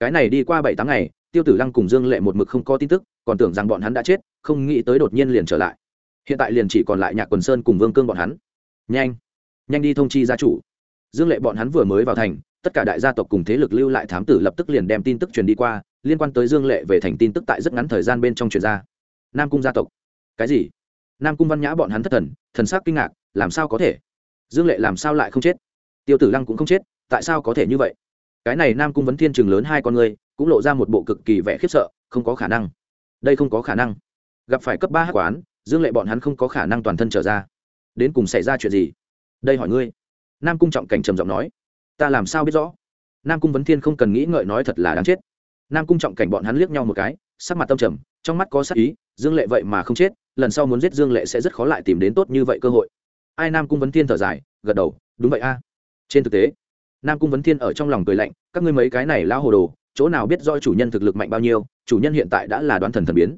Cái này đi qua bảy tháng ngày, tiêu tử lăng cùng dương lệ một mực không có tin tức còn tưởng rằng bọn hắn đã chết, không nghĩ tới đột nhiên liền trở lại. Hiện tại liền chỉ còn lại nhạc quần sơn cùng vương cương bọn hắn. Nhanh nhanh đi thông chi gia chủ. Dương lệ bọn hắn vừa mới vào thành, tất cả đại gia tộc cùng thế lực lưu lại thám tử lập tức liền đem tin tức truyền đi qua, liên quan tới dương lệ về thành tin tức tại rất ngắn thời gian bên trong truyền ra. Nam cung gia tộc. Cái gì? Nam cung văn nhã bọn hắn thất thần thần sắc kinh ngạc, làm sao có thể? Dương lệ làm sao lại không chết? Tiêu tử lăng cũng không chết, tại sao có thể như vậy? Cái này nam cung vấn thiên trường lớn hai con người, cũng lộ ra một bộ cực kỳ vẻ khiếp sợ, không có khả năng đây không có khả năng. Gặp phải cấp ba hát quán, dương lệ bọn hắn không có khả năng toàn thân trở ra. Đến cùng xảy ra chuyện gì? Đây hỏi ngươi. Nam cung trọng cảnh trầm giọng nói. Ta làm sao biết rõ? Nam cung vấn thiên không cần nghĩ ngợi nói thật là đáng chết. Nam cung trọng cảnh bọn hắn liếc nhau một cái, sắc mặt tâm trầm, trong mắt có sắc ý, dương lệ vậy mà không chết, lần sau muốn giết dương lệ sẽ rất khó lại tìm đến tốt như vậy cơ hội. Ai nam cung vấn thiên thở dài, gật đầu, đúng vậy a. Trên thực tế, nam cung vấn thiên ở trong lòng cười lạnh, các ngươi mấy cái này lao hồ đồ chỗ nào biết do chủ nhân thực lực mạnh bao nhiêu, chủ nhân hiện tại đã là đoán thần thần biến.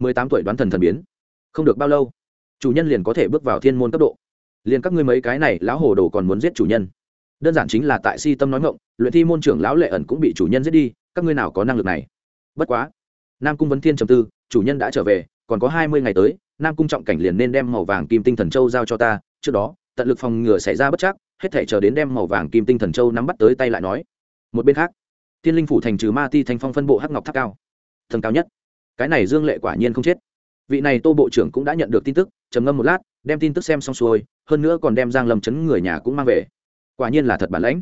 Mười tám tuổi đoán thần thần biến. Không được bao lâu, chủ nhân liền có thể bước vào thiên môn cấp độ. Liền các ngươi mấy cái này lão hồ đồ còn muốn giết chủ nhân. Đơn giản chính là tại si tâm nói ngộng luyện thi môn trưởng lão lệ ẩn cũng bị chủ nhân giết đi, các ngươi nào có năng lực này? Bất quá, nam cung vấn thiên trầm tư, chủ nhân đã trở về, còn có hai mươi ngày tới, nam cung trọng cảnh liền nên đem màu vàng kim tinh thần châu giao cho ta, trước đó, tận lực phòng ngừa xảy ra bất chắc, hết thể chờ đến đem màu vàng kim tinh thần châu nắm bắt tới tay lại nói. Một bên khác thiên linh phủ thành trừ ma ti thanh phong phân bộ hắc ngọc tháp cao. Thần cao nhất. Cái này dương lệ quả nhiên không chết. Vị này tô bộ trưởng cũng đã nhận được tin tức, trầm ngâm một lát, đem tin tức xem xong xuôi, hơn nữa còn đem giang lâm chấn người nhà cũng mang về. Quả nhiên là thật bản lãnh.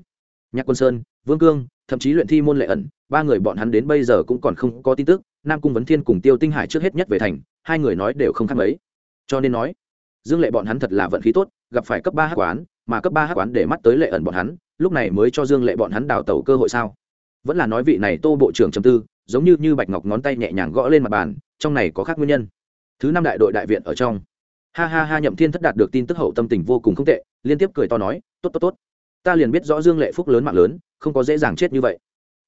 Nhạc quân sơn, vương cương, thậm chí luyện thi môn lệ ẩn, ba người bọn hắn đến bây giờ cũng còn không có tin tức, nam cung vấn thiên cùng tiêu tinh hải trước hết nhất về thành, hai người nói đều không khác mấy. Cho nên nói, dương lệ bọn hắn thật là vận khí tốt, gặp phải cấp ba hát quán, mà cấp ba hát quán để mắt tới lệ ẩn bọn hắn, lúc này mới cho dương lệ bọn hắn đào tẩu cơ hội sao? Vẫn là nói vị này tô bộ trưởng trầm tư, giống như như bạch ngọc ngón tay nhẹ nhàng gõ lên mặt bàn, trong này có khác nguyên nhân. Thứ năm đại đội đại viện ở trong. Ha ha ha, nhậm thiên thất đạt được tin tức hậu tâm tình vô cùng không tệ, liên tiếp cười to nói, tốt tốt tốt. Ta liền biết rõ dương lệ phúc lớn mạng lớn, không có dễ dàng chết như vậy.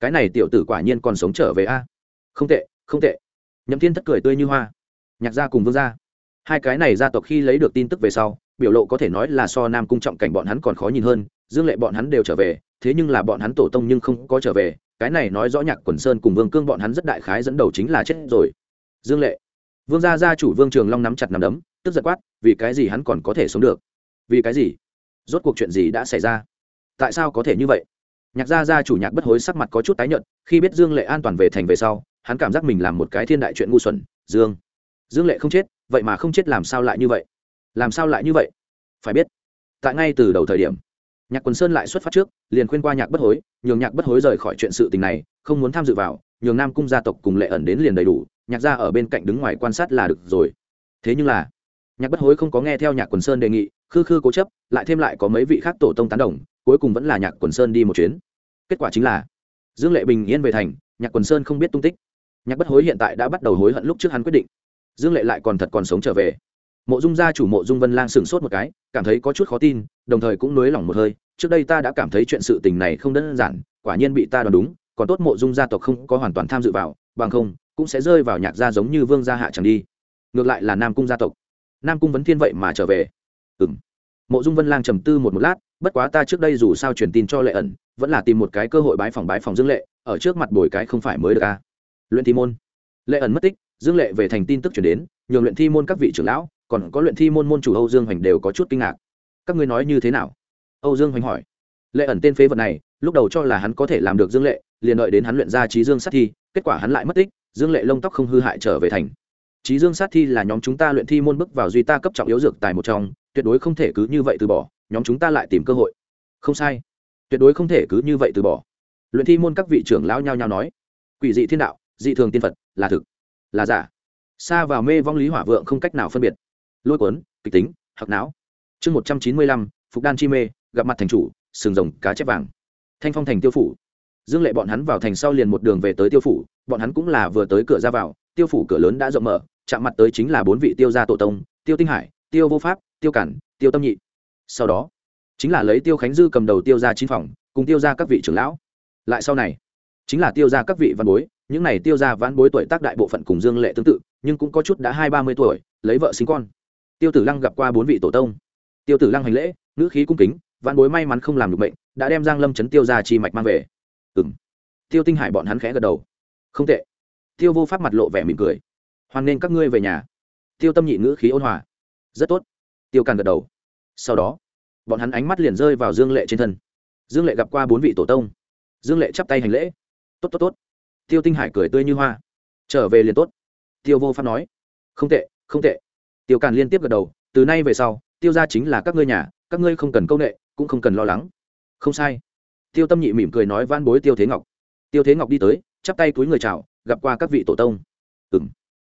Cái này tiểu tử quả nhiên còn sống trở về a. Không tệ không tệ. Nhậm thiên thất cười tươi như hoa. Nhạc gia cùng vương gia. Hai cái này gia tộc khi lấy được tin tức về sau, biểu lộ có thể nói là so nam cung trọng cảnh bọn hắn còn khó nhìn hơn, dương lệ bọn hắn đều trở về, thế nhưng là bọn hắn tổ tông nhưng không có trở về cái này nói rõ nhạc quần sơn cùng vương cương bọn hắn rất đại khái dẫn đầu chính là chết rồi. Dương lệ. Vương gia gia chủ vương trường long nắm chặt nắm đấm, tức giật quát, vì cái gì hắn còn có thể sống được? Vì cái gì? Rốt cuộc chuyện gì đã xảy ra? Tại sao có thể như vậy? Nhạc gia gia chủ nhạc bất hối sắc mặt có chút tái nhợt, khi biết dương lệ an toàn về thành về sau, hắn cảm giác mình làm một cái thiên đại chuyện ngu xuẩn, dương. Dương lệ không chết, vậy mà không chết làm sao lại như vậy? Làm sao lại như vậy? Phải biết, tại ngay từ đầu thời điểm nhạc quần sơn lại xuất phát trước, liền khuyên qua nhạc bất hối, nhường nhạc bất hối rời khỏi chuyện sự tình này, không muốn tham dự vào, nhường nam cung gia tộc cùng lệ ẩn đến liền đầy đủ, nhạc gia ở bên cạnh đứng ngoài quan sát là được rồi. Thế nhưng là, nhạc bất hối không có nghe theo nhạc quần sơn đề nghị, khư khư cố chấp, lại thêm lại có mấy vị khác tổ tông tán đồng, cuối cùng vẫn là nhạc quần sơn đi một chuyến. Kết quả chính là, dương lệ bình yên về thành, nhạc quần sơn không biết tung tích. Nhạc bất hối hiện tại đã bắt đầu hối hận lúc trước hắn quyết định. Dương lệ lại còn thật còn sống trở về mộ dung gia chủ mộ dung vân lang sửng sốt một cái, cảm thấy có chút khó tin, đồng thời cũng nới lỏng một hơi, trước đây ta đã cảm thấy chuyện sự tình này không đơn giản, quả nhiên bị ta đoán đúng, còn tốt mộ dung gia tộc không có hoàn toàn tham dự vào, bằng không, cũng sẽ rơi vào nhạc gia giống như vương gia hạ chẳng đi. Ngược lại là nam cung gia tộc. Nam cung vấn thiên vậy mà trở về. Ừ m mộ dung vân lang trầm tư một một lát, bất quá ta trước đây dù sao truyền tin cho lệ ẩn, vẫn là tìm một cái cơ hội bái phòng bái phòng dương lệ, ở trước mặt bồi cái không phải mới được a luyện thi môn. Lệ ẩn mất tích, dương lệ về thành tin tức chuyển đến, nhường luyện thi môn các vị trưởng lão còn có luyện thi môn môn chủ âu dương hoành đều có chút kinh ngạc. Các ngươi nói như thế nào? Âu dương hoành hỏi. Lệ ẩn tên phế vật này, lúc đầu cho là hắn có thể làm được dương lệ, liền đợi đến hắn luyện ra trí dương sát thi, kết quả hắn lại mất tích, dương lệ lông tóc không hư hại trở về thành. Trí dương sát thi là nhóm chúng ta luyện thi môn bước vào duy ta cấp trọng yếu dược tài một trong, tuyệt đối không thể cứ như vậy từ bỏ, nhóm chúng ta lại tìm cơ hội. Không sai. Tuyệt đối không thể cứ như vậy từ bỏ. Luyện thi môn các vị trưởng lão nhao nhao nói. Quỷ dị thiên đạo, dị thường tiên phật, là thực, là giả. Xa vào mê vong lý hỏa vượng không cách nào phân biệt lôi cuốn, kịch tính hoặc não. Chương một trăm chín mươi lăm, phục đan chi mê, gặp mặt thành chủ, sừng rồng, cá chép vàng. Thanh phong thành tiêu phủ. Dương lệ bọn hắn vào thành sau liền một đường về tới tiêu phủ, bọn hắn cũng là vừa tới cửa ra vào, tiêu phủ cửa lớn đã rộng mở, chạm mặt tới chính là bốn vị tiêu gia tổ tông, tiêu tinh hải, tiêu vô pháp, tiêu cản, tiêu tâm nhị. Sau đó, chính là lấy tiêu khánh dư cầm đầu tiêu ra chín phòng, cùng tiêu ra các vị trưởng lão. Lại sau này, chính là tiêu ra các vị văn bối, những này tiêu ra vãn bối tuổi tác đại bộ phận cùng dương lệ tương tự, nhưng cũng có chút đã hai ba mươi tuổi, lấy vợ sinh con tiêu tử lăng gặp qua bốn vị tổ tông. Tiêu tử lăng hành lễ, ngữ khí cung kính văn bối may mắn không làm được bệnh đã đem giang lâm chấn tiêu ra chi mạch mang về. Ừ m tiêu tinh hải bọn hắn khẽ gật đầu. Không tệ. Tiêu vô pháp mặt lộ vẻ mỉm cười. Hoan nên các ngươi về nhà. Tiêu tâm nhị ngữ khí ôn hòa. Rất tốt. Tiêu càn gật đầu. Sau đó, bọn hắn ánh mắt liền rơi vào dương lệ trên thân. Dương lệ gặp qua bốn vị tổ tông. Dương lệ chắp tay hành lễ. Tốt tốt tốt. Tiêu tinh hải cười tươi như hoa. Trở về liền tốt. Tiêu vô pháp nói. Không tệ không tệ tiêu càn liên tiếp gật đầu, từ nay về sau, tiêu ra chính là các ngươi nhà, các ngươi không cần công ệ cũng không cần lo lắng. Không sai. Tiêu tâm nhị mỉm cười nói van bối tiêu thế ngọc. Tiêu thế ngọc đi tới, chắp tay túi người chào, gặp qua các vị tổ tông. Ừ m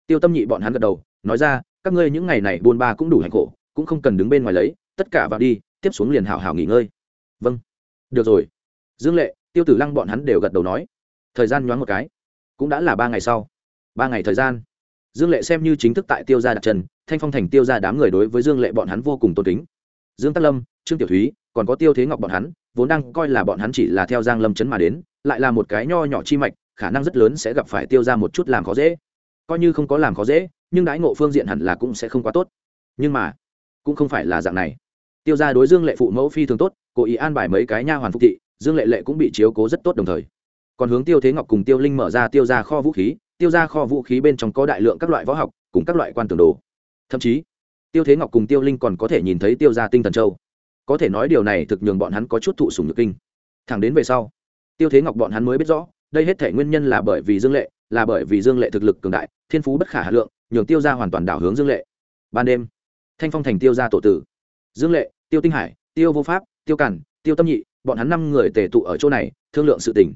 tiêu tâm nhị bọn hắn gật đầu, nói ra, các ngươi những ngày này buôn ba cũng đủ hành khổ, cũng không cần đứng bên ngoài lấy, tất cả vào đi, tiếp xuống liền hảo hảo nghỉ ngơi. Vâng. Được rồi. Dương lệ, tiêu tử lăng bọn hắn đều gật đầu nói. Thời gian nhoáng một cái. Cũng đã là ba ngày sau. Ba ngày thời gian. Dương lệ xem như chính thức tại tiêu gia đặt trần thanh phong thành tiêu gia đám người đối với dương lệ bọn hắn vô cùng tôn kính. Dương tắc lâm, trương tiểu thúy, còn có tiêu thế ngọc bọn hắn, vốn đang coi là bọn hắn chỉ là theo giang lâm chấn mà đến, lại là một cái nho nhỏ chi mạch, khả năng rất lớn sẽ gặp phải tiêu ra một chút làm khó dễ. Coi như không có làm khó dễ, nhưng đãi ngộ phương diện hẳn là cũng sẽ không quá tốt. Nhưng mà, cũng không phải là dạng này. Tiêu ra đối dương lệ phụ mẫu phi thường tốt, cố ý an bài mấy cái nha hoàn phục thị, dương lệ lệ cũng bị chiếu cố rất tốt đồng thời. Còn hướng tiêu thế ngọc cùng tiêu linh mở ra tiêu ra kho vũ khí, tiêu ra kho vũ khí bên trong có đại lượng các loại võ học, cùng các loại quan tường đồ thậm chí, tiêu thế ngọc cùng tiêu linh còn có thể nhìn thấy tiêu ra tinh thần châu. Có thể nói điều này thực nhường bọn hắn có chút thụ sùng nhược kinh. Thẳng đến về sau, tiêu thế ngọc bọn hắn mới biết rõ, đây hết thể nguyên nhân là bởi vì dương lệ, là bởi vì dương lệ thực lực cường đại, thiên phú bất khả hà lượng, nhường tiêu ra hoàn toàn đảo hướng dương lệ. Ban đêm, thanh phong thành tiêu ra tổ tử. Dương lệ, tiêu tinh hải, tiêu vô pháp, tiêu cản tiêu tâm nhị, bọn hắn năm người tề tụ ở chỗ này, thương lượng sự tình.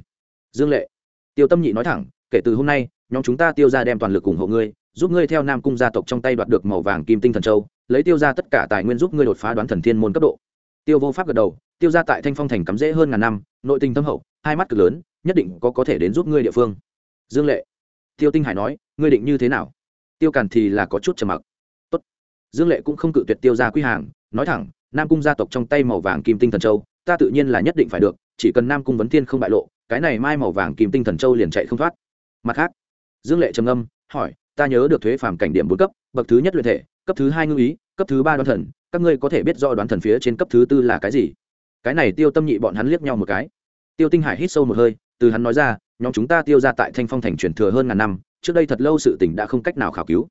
Dương lệ, tiêu tâm nhị nói thẳng, kể từ hôm nay, nhóm chúng ta tiêu ra đem toàn lực ủng hộ ngươi giúp ngươi theo nam cung gia tộc trong tay đoạt được màu vàng kim tinh thần châu, lấy tiêu ra tất cả tài nguyên giúp ngươi đột phá đoán thần thiên môn cấp độ. Tiêu vô pháp gật đầu, tiêu ra tại thanh phong thành cắm rễ hơn ngàn năm, nội tình thâm hậu, hai mắt cực lớn, nhất định có có thể đến giúp ngươi địa phương. Dương lệ, tiêu tinh hải nói, ngươi định như thế nào? Tiêu càn thì là có chút trầm mặc. Tốt. dương lệ cũng không cự tuyệt tiêu ra quy hàng, nói thẳng, nam cung gia tộc trong tay màu vàng kim tinh thần châu, ta tự nhiên là nhất định phải được, chỉ cần nam cung vấn thiên không bại lộ, cái này mai màu vàng kim tinh thần châu liền chạy không thoát. Mặt khác, dương lệ trầm âm hỏi ta nhớ được thuế phàm cảnh điểm bốn cấp, bậc thứ nhất luyện thể, cấp thứ hai ngư ý, cấp thứ ba đoán thần. Các ngươi có thể biết do đoán thần phía trên cấp thứ tư là cái gì? Cái này tiêu tâm nhị bọn hắn liếc nhau một cái. Tiêu tinh hải hít sâu một hơi, từ hắn nói ra, nhóm chúng ta tiêu ra tại thanh phong thành truyền thừa hơn ngàn năm, trước đây thật lâu sự tỉnh đã không cách nào khảo cứu.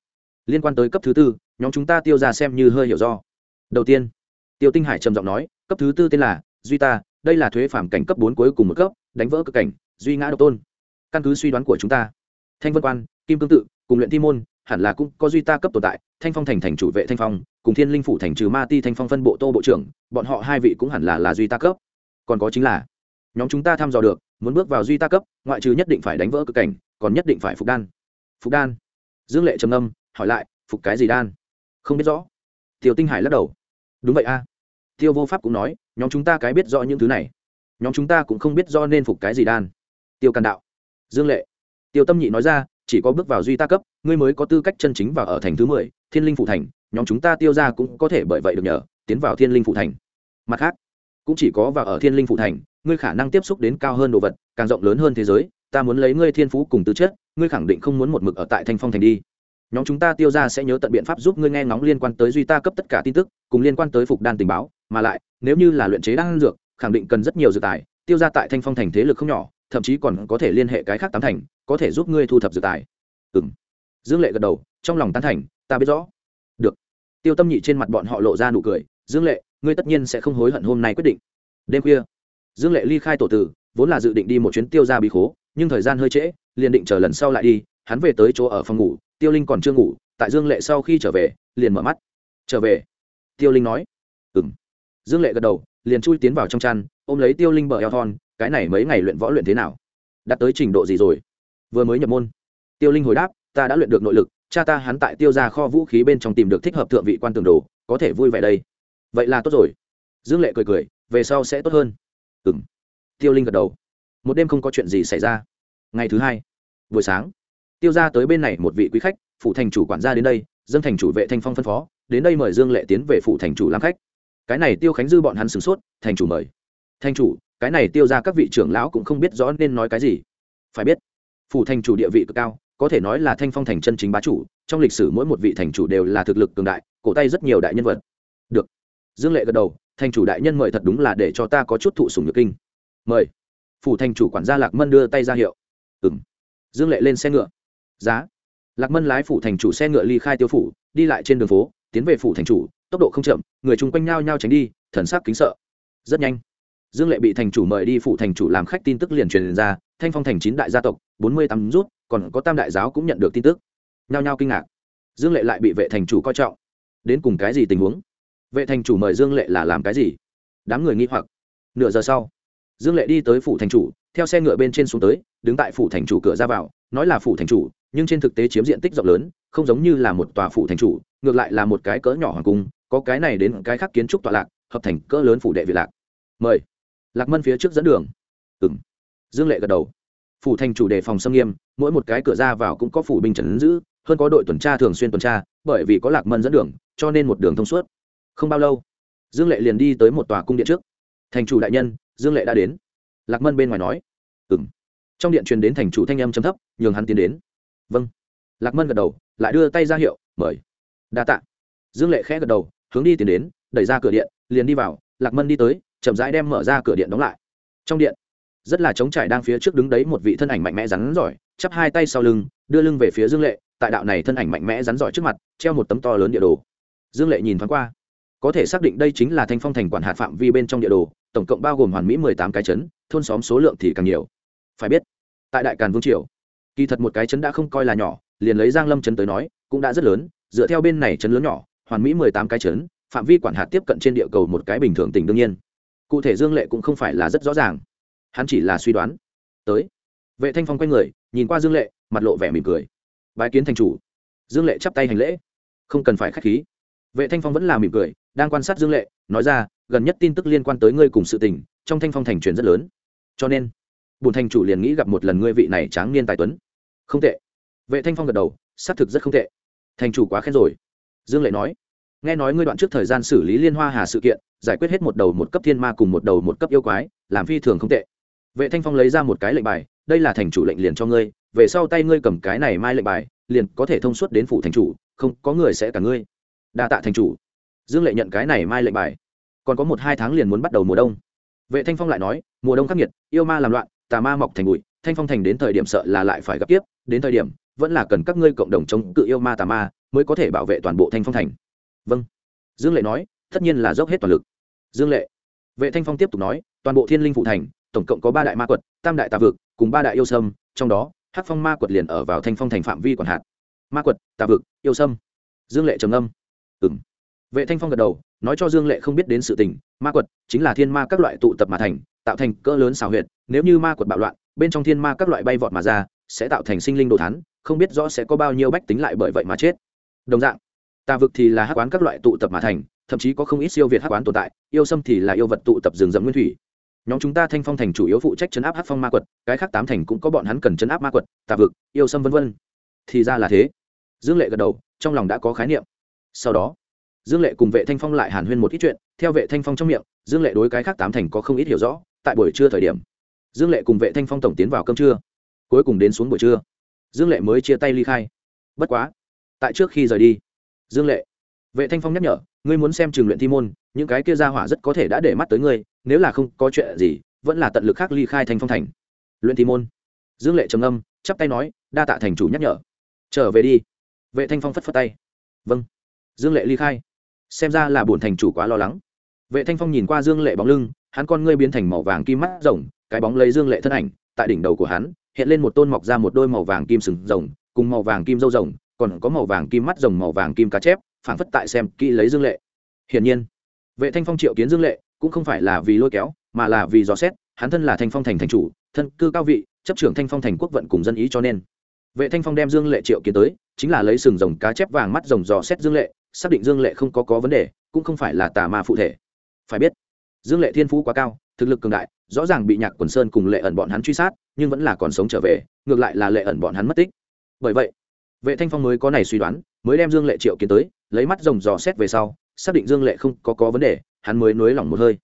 Liên quan tới cấp thứ tư, nhóm chúng ta tiêu ra xem như hơi hiểu do. Đầu tiên, tiêu tinh hải trầm giọng nói, cấp thứ tư tên là duy ta, đây là thuế phạm cảnh cấp bốn cuối cùng một cấp, đánh vỡ cực cảnh, duy ngã độc tôn. Căn cứ suy đoán của chúng ta. Thanh vân quan, kim cương tự cùng luyện thi môn, hẳn là cũng có duy ta cấp tồn tại, thanh phong thành thành chủ vệ thanh phong, cùng thiên linh phủ thành trừ ma ti thanh phong phân bộ tô bộ trưởng, bọn họ hai vị cũng hẳn là là duy ta cấp. Còn có chính là, nhóm chúng ta thăm dò được, muốn bước vào duy ta cấp, ngoại trừ nhất định phải đánh vỡ cực cảnh, còn nhất định phải phục đan. Phục đan? Dương lệ trầm âm hỏi lại, phục cái gì đan? Không biết rõ. Tiêu tinh hải lắc đầu. Đúng vậy a. Tiêu vô pháp cũng nói, nhóm chúng ta cái biết rõ những thứ này. Nhóm chúng ta cũng không biết do nên phục cái gì đan. Tiêu càn đạo. Dương lệ. Tiêu tâm nhị nói ra chỉ có bước vào duy ta cấp, ngươi mới có tư cách chân chính vào ở thành thứ mười, thiên linh phụ thành, nhóm chúng ta tiêu ra cũng có thể bởi vậy được nhờ, tiến vào thiên linh phụ thành. Mặt khác, cũng chỉ có vào ở thiên linh phụ thành, ngươi khả năng tiếp xúc đến cao hơn đồ vật, càng rộng lớn hơn thế giới, ta muốn lấy ngươi thiên phú cùng tư chất, ngươi khẳng định không muốn một mực ở tại thanh phong thành đi. Nhóm chúng ta tiêu ra sẽ nhớ tận biện pháp giúp ngươi nghe ngóng liên quan tới duy ta cấp tất cả tin tức, cùng liên quan tới phục đan tình báo, mà lại, nếu như là luyện chế đan dược, khẳng định cần rất nhiều dược tài, tiêu ra tại thanh phong thành thế lực không nhỏ, thậm chí còn có thể liên hệ cái khác tám thành có thể giúp ngươi thu thập dự tài. Ừng dương lệ gật đầu, trong lòng tán thành, ta biết rõ. Được. Tiêu tâm nhị trên mặt bọn họ lộ ra nụ cười, dương lệ, ngươi tất nhiên sẽ không hối hận hôm nay quyết định. Đêm khuya, dương lệ ly khai tổ tử, vốn là dự định đi một chuyến tiêu ra bí khố, nhưng thời gian hơi trễ, liền định chờ lần sau lại đi, hắn về tới chỗ ở phòng ngủ, tiêu linh còn chưa ngủ, tại dương lệ sau khi trở về, liền mở mắt. Trở về? Tiêu linh nói. Ừng dương lệ gật đầu, liền chui tiến vào trong chăn, ôm lấy tiêu linh bờ eo thon, cái này mấy ngày luyện võ luyện thế nào? Đạt tới trình độ gì rồi? Vừa mới nhập môn. Tiêu linh hồi đáp, ta đã luyện được nội lực, cha ta hắn tại tiêu ra kho vũ khí bên trong tìm được thích hợp thượng vị quan tường đồ, có thể vui vẻ đây. Vậy là tốt rồi. Dương lệ cười cười, về sau sẽ tốt hơn. Ừ m tiêu linh gật đầu. Một đêm không có chuyện gì xảy ra. Ngày thứ hai, buổi sáng, tiêu ra tới bên này một vị quý khách phụ thành chủ quản gia đến đây dân thành chủ vệ thanh phong phân phó, đến đây mời dương lệ tiến về phụ thành chủ làm khách. Cái này tiêu khánh dư bọn hắn sửng sốt, thành chủ mời. Thành chủ, cái này tiêu ra các vị trưởng lão cũng không biết rõ nên nói cái gì. Phải biết phủ thành chủ địa vị cực cao, có thể nói là thanh phong thành chân chính bá chủ, trong lịch sử mỗi một vị thành chủ đều là thực lực cường đại, cổ tay rất nhiều đại nhân vật. Được. Dương lệ gật đầu, thành chủ đại nhân mời thật đúng là để cho ta có chút thụ sùng nhược kinh. Mời. Phủ thành chủ quản gia lạc mân đưa tay ra hiệu. Ừ m dương lệ lên xe ngựa. Giá. Lạc mân lái phủ thành chủ xe ngựa ly khai tiêu phủ, đi lại trên đường phố, tiến về phủ thành chủ, tốc độ không chậm, người chung quanh nhao nhao tránh đi, thần sắc kính sợ. Rất nhanh dương lệ bị thành chủ mời đi Phụ thành chủ làm khách tin tức liền truyền ra, thanh phong thành chín đại gia tộc, bốn mươi tám rút, còn có tam đại giáo cũng nhận được tin tức. Nhao nhao kinh ngạc. Dương lệ lại bị vệ thành chủ coi trọng. Đến cùng cái gì tình huống? Vệ thành chủ mời dương lệ là làm cái gì? Đám người nghi hoặc. Nửa giờ sau, dương lệ đi tới phủ thành chủ, theo xe ngựa bên trên xuống tới, đứng tại phủ thành chủ cửa ra vào, nói là phủ thành chủ, nhưng trên thực tế chiếm diện tích rộng lớn, không giống như là một tòa phủ thành chủ, ngược lại là một cái cỡ nhỏ hoàng cung, có cái này đến cái khác kiến trúc tọa lạc, hợp thành cỡ lớn phủ đệ việt lạc. Mời lạc mân phía trước dẫn đường. Ừ m dương lệ gật đầu. Phủ thành chủ đề phòng xâm nghiêm, mỗi một cái cửa ra vào cũng có phủ binh trần giữ, hơn có đội tuần tra thường xuyên tuần tra, bởi vì có lạc mân dẫn đường, cho nên một đường thông suốt. Không bao lâu, dương lệ liền đi tới một tòa cung điện trước. Thành chủ đại nhân, dương lệ đã đến. Lạc mân bên ngoài nói. Ừ m trong điện truyền đến thành chủ thanh âm chấm thấp, nhường hắn tiến đến. Vâng. Lạc mân gật đầu, lại đưa tay ra hiệu, mời. Đa t ạ dương lệ khẽ gật đầu, hướng đi tiến đến, đẩy ra cửa điện, liền đi vào, lạc mân đi tới chậm rãi đem mở ra cửa điện đóng lại. Trong điện, rất là trống trải đang phía trước đứng đấy một vị thân ảnh mạnh mẽ rắn giỏi, chắp hai tay sau lưng, đưa lưng về phía dương lệ, tại đạo này thân ảnh mạnh mẽ rắn giỏi trước mặt, treo một tấm to lớn địa đồ. Dương lệ nhìn thoáng qua, có thể xác định đây chính là thanh phong thành quản hạt phạm vi bên trong địa đồ, tổng cộng bao gồm hoàn mỹ mười tám cái chấn, thôn xóm số lượng thì càng nhiều. Phải biết, tại đại càn vương triều, kỳ thật một cái chấn đã không coi là nhỏ, liền lấy giang lâm chấn tới nói, cũng đã rất lớn, dựa theo bên này chấn lớn nhỏ, hoàn mỹ mười tám cái chấn, phạm vi quản hạt tiếp cận trên địa cầu một cái bình thường tỉnh đương nhiên cụ thể dương lệ cũng không phải là rất rõ ràng. Hắn chỉ là suy đoán. Tới. Vệ thanh phong quay người, nhìn qua dương lệ, mặt lộ vẻ mỉm cười. Bái kiến thành chủ. Dương lệ chắp tay hành lễ. Không cần phải k h á c h khí. Vệ thanh phong vẫn là mỉm cười, đang quan sát dương lệ, nói ra, gần nhất tin tức liên quan tới ngươi cùng sự tình, trong thanh phong thành truyền rất lớn. Cho nên bùn thành chủ liền nghĩ gặp một lần ngươi vị này tráng niên tài tuấn. Không tệ. Vệ thanh phong gật đầu, xác thực rất không tệ. Thành chủ quá khen rồi. Dương lệ nói nghe nói ngươi đoạn trước thời gian xử lý liên hoa hà sự kiện, giải quyết hết một đầu một cấp thiên ma cùng một đầu một cấp yêu quái, làm phi thường không tệ. Vệ thanh phong lấy ra một cái lệnh bài, đây là thành chủ lệnh liền cho ngươi, về sau tay ngươi cầm cái này mai lệnh bài, liền có thể thông suốt đến phủ thành chủ, không có người sẽ cả ngươi. Đa tạ thành chủ. Dương lệ nhận cái này mai lệnh bài. Còn có một hai tháng liền muốn bắt đầu mùa đông. Vệ thanh phong lại nói, mùa đông khắc nghiệt, yêu ma làm loạn, tà ma mọc thành bụi, thanh phong thành đến thời điểm sợ là lại phải gặp tiếp đến thời điểm, vẫn là cần các ngươi cộng đồng chống cự yêu ma tà ma, mới có thể bảo vệ toàn bộ thanh phong thành vâng. Dương lệ nói, tất nhiên là dốc hết toàn lực. Dương lệ. Vệ thanh phong tiếp tục nói, toàn bộ thiên linh phụ thành, tổng cộng có ba đại ma quật, tam đại tà vực, cùng ba đại yêu sâm, trong đó, hắc phong ma quật liền ở vào thanh phong thành phạm vi quản hạt ma quật, tà vực, yêu sâm. Dương lệ trầm âm ừ m vệ thanh phong gật đầu, nói cho dương lệ không biết đến sự tình, ma quật chính là thiên ma các loại tụ tập mà thành, tạo thành cỡ lớn xào huyệt, nếu như ma quật bạo loạn, bên trong thiên ma các loại bay vọt mà ra, sẽ tạo thành sinh linh đồ thắn không biết rõ sẽ có bao nhiêu bách tính lại bởi vậy mà chết. Đồng dạng tà vực thì là hắc quán các loại tụ tập mà thành, thậm chí có không ít siêu việt hắc quán tồn tại, yêu sâm thì là yêu vật tụ tập rừng rậm nguyên thủy. Nhóm chúng ta thanh phong thành chủ yếu phụ trách chấn áp hắc phong ma quật, cái khác tám thành cũng có bọn hắn cần chấn áp ma quật, tà vực, yêu sâm vân vân. Thì ra là thế. Dương lệ gật đầu, trong lòng đã có khái niệm. Sau đó, dương lệ cùng vệ thanh phong lại hàn huyên một ít chuyện, theo vệ thanh phong trong miệng, dương lệ đối cái khác tám thành có không ít hiểu rõ, tại buổi trưa thời điểm, dương lệ cùng vệ thanh phong tổng tiến vào cơm trưa. Cuối cùng đến xuống buổi trưa, dương lệ mới chia tay ly khai. Bất quá, tại trước khi rời đi dương lệ. Vệ thanh phong nhắc nhở, ngươi muốn xem trường luyện thi môn, những cái kia ra hỏa rất có thể đã để mắt tới ngươi, nếu là không có chuyện gì, vẫn là tận lực khác ly khai thanh phong thành. Luyện thi môn. Dương lệ trầm âm chắp tay nói, đa tạ thành chủ nhắc nhở. Trở về đi. Vệ thanh phong phất phất tay. Vâng. Dương lệ ly khai. Xem ra là bổn thành chủ quá lo lắng. Vệ thanh phong nhìn qua dương lệ bóng lưng, hắn con ngươi biến thành màu vàng kim mắt rồng, cái bóng lấy dương lệ thân ảnh, tại đỉnh đầu của hắn, hiện lên một tôn mọc ra một đôi màu vàng kim sừng rồng, cùng màu vàng kim dâu rồng còn có màu vàng kim mắt rồng màu vàng kim cá chép, phảng phất tại xem kỹ lấy dương lệ. Hiển nhiên, vệ thanh phong triệu kiến dương lệ cũng không phải là vì lôi kéo, mà là vì dò xét, hắn thân là thanh phong thành thành chủ, thân cư cao vị, chấp trưởng thanh phong thành quốc vận cùng dân ý cho nên. Vệ thanh phong đem dương lệ triệu kiến tới, chính là lấy sừng rồng cá chép vàng mắt rồng dò xét dương lệ, xác định dương lệ không có có vấn đề, cũng không phải là tà ma phụ thể. Phải biết, dương lệ thiên phú quá cao, thực lực cường đại, rõ ràng bị nhạc quần sơn cùng lệ ẩn bọn hắn truy sát, nhưng vẫn là còn sống trở về, ngược lại là lệ ẩn bọn hắn mất tích. Bởi vậy vệ thanh phong mới có này suy đoán, mới đem dương lệ triệu kiến tới, lấy mắt rồng dò xét về sau, xác định dương lệ không có có vấn đề, hắn mới nới lỏng một hơi.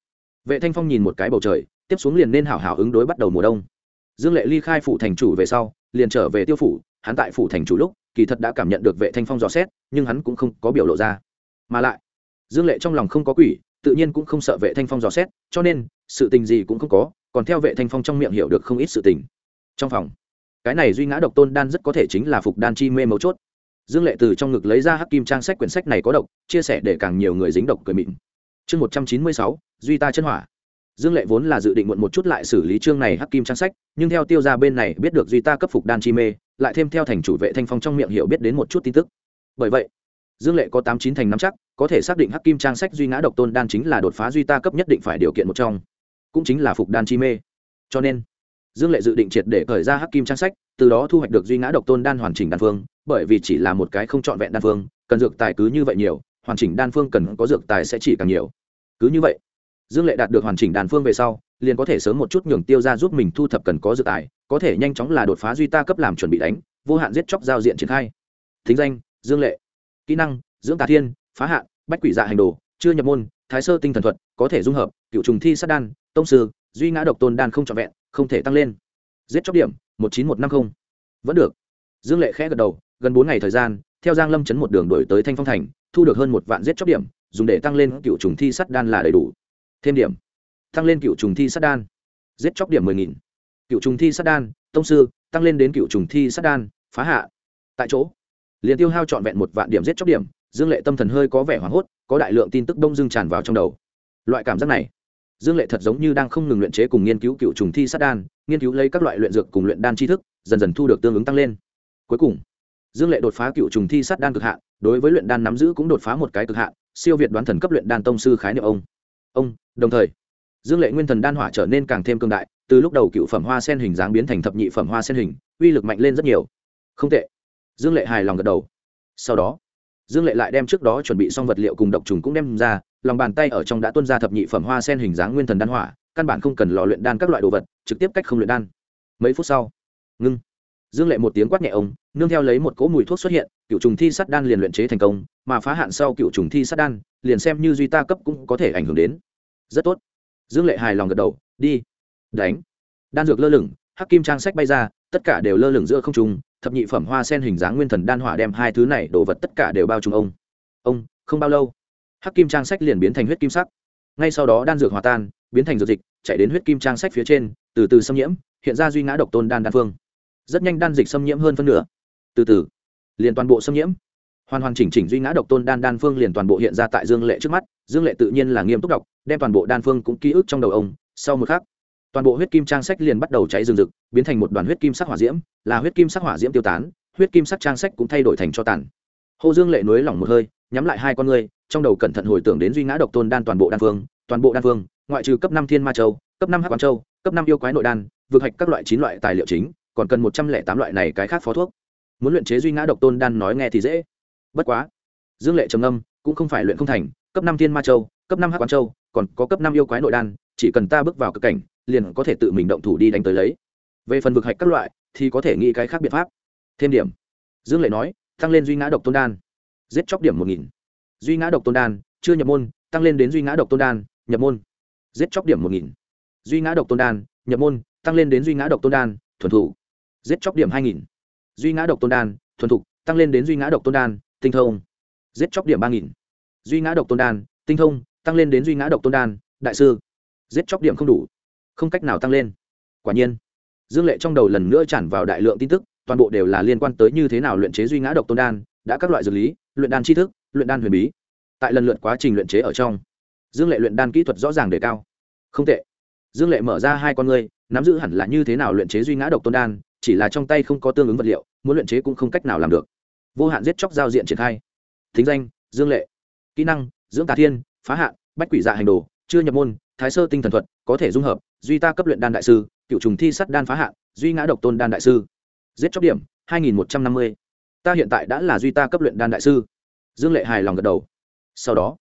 Vệ thanh phong nhìn một cái bầu trời, tiếp xuống liền nên hảo hảo ứng đối bắt đầu mùa đông. Dương lệ ly khai phủ thành chủ về sau, liền trở về tiêu phủ, hắn tại phủ thành chủ lúc, kỳ thật đã cảm nhận được vệ thanh phong dò xét, nhưng hắn cũng không có biểu lộ ra. Mà lại, dương lệ trong lòng không có quỷ, tự nhiên cũng không sợ vệ thanh phong dò xét, cho nên, sự tình gì cũng không có, còn theo vệ thanh phong trong miệng hiểu được không ít sự tình. Trong phòng cái này duy ngã độc tôn đan rất có thể chính là phục đan chi mê mấu chốt. Dương lệ từ trong ngực lấy ra hắc kim trang sách quyển sách này có độc, chia sẻ để càng nhiều người dính độc cười mịn. Chương một trăm chín mươi sáu, duy ta chân hỏa. Dương lệ vốn là dự định muộn một chút lại xử lý chương này hắc kim trang sách, nhưng theo tiêu ra bên này biết được duy ta cấp phục đan chi mê, lại thêm theo thành chủ vệ thanh phong trong miệng hiểu biết đến một chút tin tức. Bởi vậy, dương lệ có tám chín thành năm chắc, có thể xác định hắc kim trang sách duy ngã độc tôn đan chính là đột phá duy ta cấp nhất định phải điều kiện một trong, cũng chính là phục đan chi mê. Cho nên dương lệ dự định triệt để khởi ra hắc kim trang sách, từ đó thu hoạch được duy ngã độc tôn đan hoàn chỉnh đan phương, bởi vì chỉ là một cái không trọn vẹn đan phương, cần dược tài cứ như vậy nhiều, hoàn chỉnh đan phương cần có dược tài sẽ chỉ càng nhiều. Cứ như vậy, dương lệ đạt được hoàn chỉnh đan phương về sau, liền có thể sớm một chút nhường tiêu ra giúp mình thu thập cần có dược tài, có thể nhanh chóng là đột phá duy ta cấp làm chuẩn bị đánh, vô hạn giết chóc giao diện triển khai. Thính danh, dương lệ. Kỹ năng, dưỡng tà thiên, phá hạn, bách quỷ dạ hành đồ, chưa nhập môn, thái sơ tinh thần thuật, có thể dung hợp, cựu trùng thi sát đan, tông sư duy ngã độc tôn đan không trọn vẹn, không thể tăng lên. Giết chóc điểm, một chín một năm mươi vẫn được. Dương lệ khẽ gật đầu, gần bốn ngày thời gian, theo giang lâm chấn một đường đổi tới thanh phong thành, thu được hơn một vạn giết chóc điểm, dùng để tăng lên cựu trùng thi sắt đan là đầy đủ. Thêm điểm. Tăng lên cựu trùng thi sắt đan. Giết chóc điểm mười nghìn. Cựu trùng thi sắt đan, tông sư, tăng lên đến cựu trùng thi sắt đan, phá hạ. Tại chỗ, liền tiêu hao trọn vẹn một vạn điểm giết chóc điểm, dương lệ tâm thần hơi có vẻ hoảng hốt, có đại lượng tin tức đông dương tràn vào trong đầu. Loại cảm giác này dương lệ thật giống như đang không ngừng luyện chế cùng nghiên cứu cựu trùng thi sát đan, nghiên cứu lấy các loại luyện dược cùng luyện đan tri thức, dần dần thu được tương ứng tăng lên. Cuối cùng, dương lệ đột phá cựu trùng thi sát đan cực hạn, đối với luyện đan nắm giữ cũng đột phá một cái cực hạn, siêu việt đoán thần cấp luyện đan tông sư khái niệm ông. Ông, đồng thời, dương lệ nguyên thần đan hỏa trở nên càng thêm cương đại, từ lúc đầu cựu phẩm hoa sen hình dáng biến thành thập nhị phẩm hoa sen hình, uy lực mạnh lên rất nhiều. Không tệ. Dương lệ hài lòng gật đầu. Sau đó, dương lệ lại đem trước đó chuẩn bị xong vật liệu cùng độc trùng cũng đem ra lòng bàn tay ở trong đã tuân ra thập nhị phẩm hoa sen hình dáng nguyên thần đan hỏa, căn bản không cần lò luyện đan các loại đồ vật, trực tiếp cách không luyện đan. Mấy phút sau, ngưng. Dương lệ một tiếng quát nhẹ ông, nương theo lấy một cỗ mùi thuốc xuất hiện, cựu trùng thi sắt đan liền luyện chế thành công, mà phá hạn sau cựu trùng thi sắt đan, liền xem như duy ta cấp cũng có thể ảnh hưởng đến. Rất tốt. Dương lệ hài lòng gật đầu, đi. Đánh. Đan dược lơ lửng, hắc kim trang sách bay ra, tất cả đều lơ lửng giữa không trung, thập nhị phẩm hoa sen hình dáng nguyên thần đan hỏa đem hai thứ này đồ vật tất cả đều bao trùm ông. Ông, không bao lâu hắc kim trang sách liền biến thành huyết kim sắc. Ngay sau đó đan dược hòa tan, biến thành dược dịch, chạy đến huyết kim trang sách phía trên, từ từ xâm nhiễm, hiện ra duy ngã độc tôn đan đan phương. Rất nhanh đan dịch xâm nhiễm hơn phân nửa. Từ từ, liền toàn bộ xâm nhiễm. Hoàn hoàn chỉnh chỉnh duy ngã độc tôn đan đan phương liền toàn bộ hiện ra tại dương lệ trước mắt, dương lệ tự nhiên là nghiêm túc đọc, đem toàn bộ đan phương cũng ký ức trong đầu ông. Sau một khắc, toàn bộ huyết kim trang sách liền bắt đầu cháy rừng rực, biến thành một đoàn huyết kim sắc hỏa diễm, là huyết kim sắc hỏa diễm tiêu tán, huyết kim sắc trang sách cũng thay đổi thành cho tàn hồ dương lệ nối lỏng một hơi, nhắm lại hai con ngươi, trong đầu cẩn thận hồi tưởng đến duy ngã độc tôn đan toàn bộ đan phương toàn bộ đan phương ngoại trừ cấp năm thiên ma châu, cấp năm hắc quán châu, cấp năm yêu quái nội đan vượt hạch các loại chín loại tài liệu chính, còn cần một trăm lẻ tám loại này cái khác phó thuốc. Muốn luyện chế duy ngã độc tôn đan nói nghe thì dễ. Bất quá, dương lệ trầm âm cũng không phải luyện không thành, cấp năm thiên ma châu, cấp năm hắc quán châu, còn có cấp năm yêu quái nội đan, chỉ cần ta bước vào cực cảnh, liền có thể tự mình động thủ đi đánh tới lấy. Về phần vực hạch các loại, thì có thể nghĩ cái khác biện pháp. Thêm điểm. Dương lệ nói tăng lên duy ngã độc tôn đan. Giết chóc điểm một nghìn. Duy ngã độc tôn đan, chưa nhập môn, tăng lên đến duy ngã độc tôn đan, nhập môn. Giết chóc điểm một nghìn. Duy ngã độc tôn đan, nhập môn, tăng lên đến duy ngã độc tôn đan, thuần thủ giết chóc điểm hai nghìn. Duy ngã độc tôn đan, thuần thục tăng lên đến duy ngã độc tôn đan, tinh thông. Giết chóc điểm ba nghìn. Duy ngã độc tôn đan, tinh thông, tăng lên đến duy ngã độc tôn đan, đại sư. Giết chóc điểm không đủ. Không cách nào tăng lên. Quả nhiên, dương lệ trong đầu lần nữa tràn vào đại lượng tin tức toàn bộ đều là liên quan tới như thế nào luyện chế duy ngã độc tôn đan, đã các loại dược lý, luyện đan tri thức, luyện đan huyền bí. Tại lần lượt quá trình luyện chế ở trong, dương lệ luyện đan kỹ thuật rõ ràng đề cao. Không tệ. Dương lệ mở ra hai con ngươi, nắm giữ hẳn là như thế nào luyện chế duy ngã độc tôn đan, chỉ là trong tay không có tương ứng vật liệu, muốn luyện chế cũng không cách nào làm được. Vô hạn giết chóc giao diện triển khai. Thính danh, dương lệ. Kỹ năng, dưỡng tà thiên, phá hạn, bách quỷ dạ hành đồ, chưa nhập môn, thái sơ tinh thần thuật, có thể dung hợp, duy ta cấp luyện đan đại sư, cựu trùng thi sắt đan phá hạn, duy ngã độc tôn đan đại sư giết chóc điểm, hai nghìn một trăm năm mươi. Ta hiện tại đã là duy ta cấp luyện đan đại sư. Dương lệ hài lòng gật đầu. Sau đó,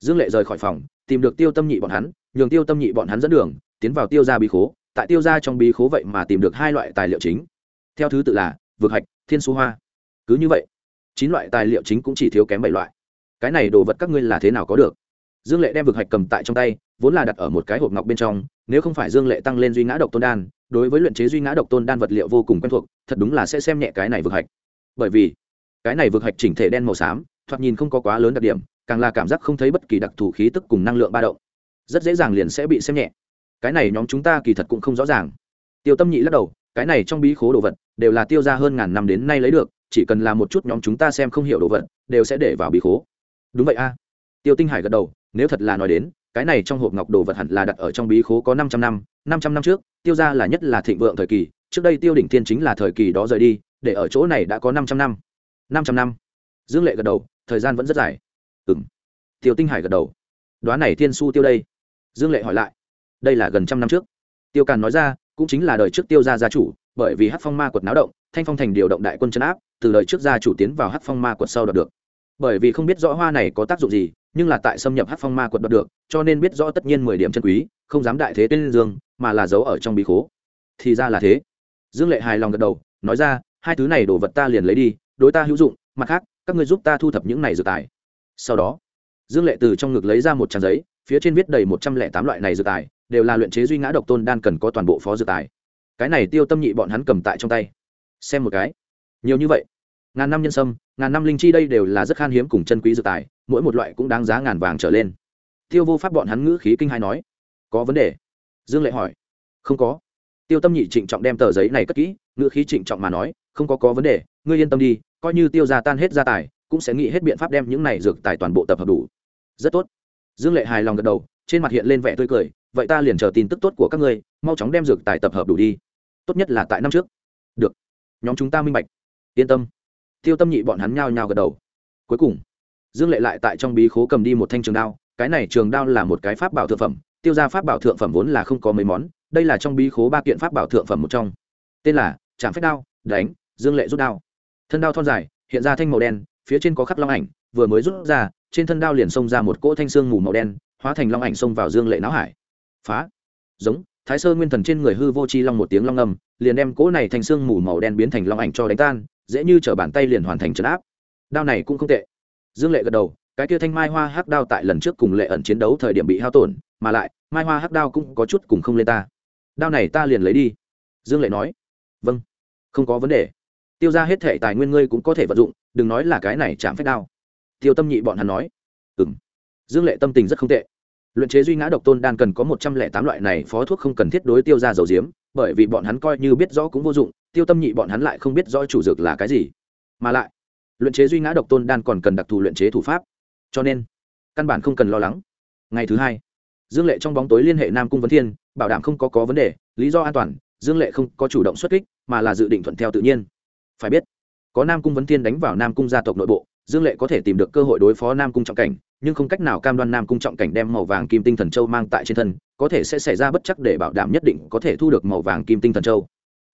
dương lệ rời khỏi phòng, tìm được tiêu tâm nhị bọn hắn, nhường tiêu tâm nhị bọn hắn dẫn đường, tiến vào tiêu ra bí khố. Tại tiêu ra trong bí khố vậy mà tìm được hai loại tài liệu chính. Theo thứ tự là, vực hạch, thiên su hoa. Cứ như vậy, chín loại tài liệu chính cũng chỉ thiếu kém bảy loại. Cái này đồ vật các ngươi là thế nào có được? Dương lệ đem vực hạch cầm tại trong tay, vốn là đặt ở một cái hộp ngọc bên trong, nếu không phải dương lệ tăng lên duy ngã độc tôn đan đối với luyện chế duy ngã độc tôn đan vật liệu vô cùng quen thuộc, thật đúng là sẽ xem nhẹ cái này vực hạch. Bởi vì, cái này vực hạch chỉnh thể đen màu xám, thoạt nhìn không có quá lớn đặc điểm, càng là cảm giác không thấy bất kỳ đặc thù khí tức cùng năng lượng ba động. Rất dễ dàng liền sẽ bị xem nhẹ. Cái này nhóm chúng ta kỳ thật cũng không rõ ràng. Tiêu tâm nhị lắc đầu, cái này trong bí khố đồ vật, đều là tiêu ra hơn ngàn năm đến nay lấy được, chỉ cần là một chút nhóm chúng ta xem không hiểu đồ vật, đều sẽ để vào bí khố. Đúng vậy a. Tiêu tinh hải gật đầu, nếu thật là nói đến cái này trong hộp ngọc đồ vật hẳn là đặt ở trong bí khố có năm trăm năm năm trăm năm trước tiêu gia là nhất là thịnh vượng thời kỳ trước đây tiêu đỉnh thiên chính là thời kỳ đó rời đi để ở chỗ này đã có năm trăm năm. Năm trăm năm. Dương lệ gật đầu thời gian vẫn rất dài. Ừm, tiêu tinh hải gật đầu. Đoán này thiên su tiêu đây. Dương lệ hỏi lại. Đây là gần trăm năm trước. Tiêu càn nói ra cũng chính là đời trước tiêu gia gia chủ bởi vì hắc phong ma quật náo động thanh phong thành điều động đại quân chấn áp từ đời trước gia chủ tiến vào hắc phong ma quật sau đoạt được. Bởi vì không biết rõ hoa này có tác dụng gì nhưng là tại xâm nhập hát phong ma quật đoạt được, cho nên biết rõ tất nhiên mười điểm chân quý, không dám đại thế tên dương, mà là giấu ở trong bí khố. Thì ra là thế. Dương lệ hài lòng gật đầu, nói ra, hai thứ này đồ vật ta liền lấy đi, đối ta hữu dụng, mặt khác, các người giúp ta thu thập những này dược tài. Sau đó, dương lệ từ trong ngực lấy ra một trang giấy, phía trên viết đầy một trăm lẻ tám loại này dược tài, đều là luyện chế duy ngã độc tôn đan cần có toàn bộ phó dược tài. Cái này tiêu tâm nhị bọn hắn cầm tại trong tay. Xem một cái. Nhiều như vậy ngàn năm nhân sâm, ngàn năm linh chi đây đều là rất khan hiếm cùng chân quý dược tài, mỗi một loại cũng đáng giá ngàn vàng trở lên. Tiêu vô pháp bọn hắn ngữ khí kinh hai nói. Có vấn đề? Dương lệ hỏi. Không có. Tiêu tâm nhị trịnh trọng đem tờ giấy này cất kỹ, ngữ khí trịnh trọng mà nói, không có có vấn đề, ngươi yên tâm đi, coi như tiêu gia tan hết gia tài, cũng sẽ nghĩ hết biện pháp đem những này dược tài toàn bộ tập hợp đủ. Rất tốt. Dương lệ hài lòng gật đầu, trên mặt hiện lên vẻ tươi cười, vậy ta liền chờ tin tức tốt của các ngươi, mau chóng đem dược tài tập hợp đủ đi. Tốt nhất là tại năm trước. Được. Nhóm chúng ta minh bạch. Yên tâm tiêu tâm nhị bọn hắn nhao nhao gật đầu. Cuối cùng, dương lệ lại tại trong bí khố cầm đi một thanh trường đao, cái này trường đao là một cái pháp bảo thượng phẩm, tiêu ra pháp bảo thượng phẩm vốn là không có mấy món, đây là trong bí khố ba kiện pháp bảo thượng phẩm một trong. Tên là trạm phép đao, đánh, dương lệ rút đao. Thân đao thon dài, hiện ra thanh màu đen, phía trên có khắc long ảnh, vừa mới rút ra, trên thân đao liền xông ra một cỗ thanh xương mù màu đen, hóa thành long ảnh xông vào dương lệ não hải. Phá. Giống, thái sơ nguyên thần trên người hư vô chi long một tiếng long ngầm liền đem cỗ này thành xương mù màu đen biến thành long ảnh cho đánh tan dễ như t bàn tay liền hoàn thành trấn áp. Đao này cũng không tệ. Dương lệ gật đầu, cái kia thanh mai hoa hắc đao tại lần trước cùng lệ ẩn chiến đấu thời điểm bị hao tổn, mà lại, mai hoa hắc đao cũng có chút cùng không lên ta. Đao này ta liền lấy đi. Dương lệ nói. Vâng không có vấn đề. Tiêu ra hết thệ tài nguyên ngươi cũng có thể vận dụng, đừng nói là cái này chạm phép đao. Tiêu tâm nhị bọn hắn nói. Ừ m dương lệ tâm tình rất không tệ. Luyện chế duy ngã độc tôn đan cần có một trăm lẻ tám loại này phó thuốc không cần thiết đối tiêu ra dầu diếm, bởi vì bọn hắn coi như biết rõ cũng vô dụng tiêu tâm nhị bọn hắn lại không biết rõ chủ dược là cái gì. Mà lại, luyện chế duy ngã độc tôn đan còn cần đặc thù luyện chế thủ pháp. Cho nên, căn bản không cần lo lắng. Ngày thứ hai, dương lệ trong bóng tối liên hệ nam cung vấn thiên, bảo đảm không có có vấn đề, lý do an toàn, dương lệ không có chủ động xuất kích, mà là dự định thuận theo tự nhiên. Phải biết, có nam cung vấn thiên đánh vào nam cung gia tộc nội bộ, dương lệ có thể tìm được cơ hội đối phó nam cung trọng cảnh, nhưng không cách nào cam đoan nam cung trọng cảnh đem màu vàng kim tinh thần châu mang tại trên thân, có thể sẽ xảy ra bất chắc để bảo đảm nhất định có thể thu được màu vàng kim tinh thần châu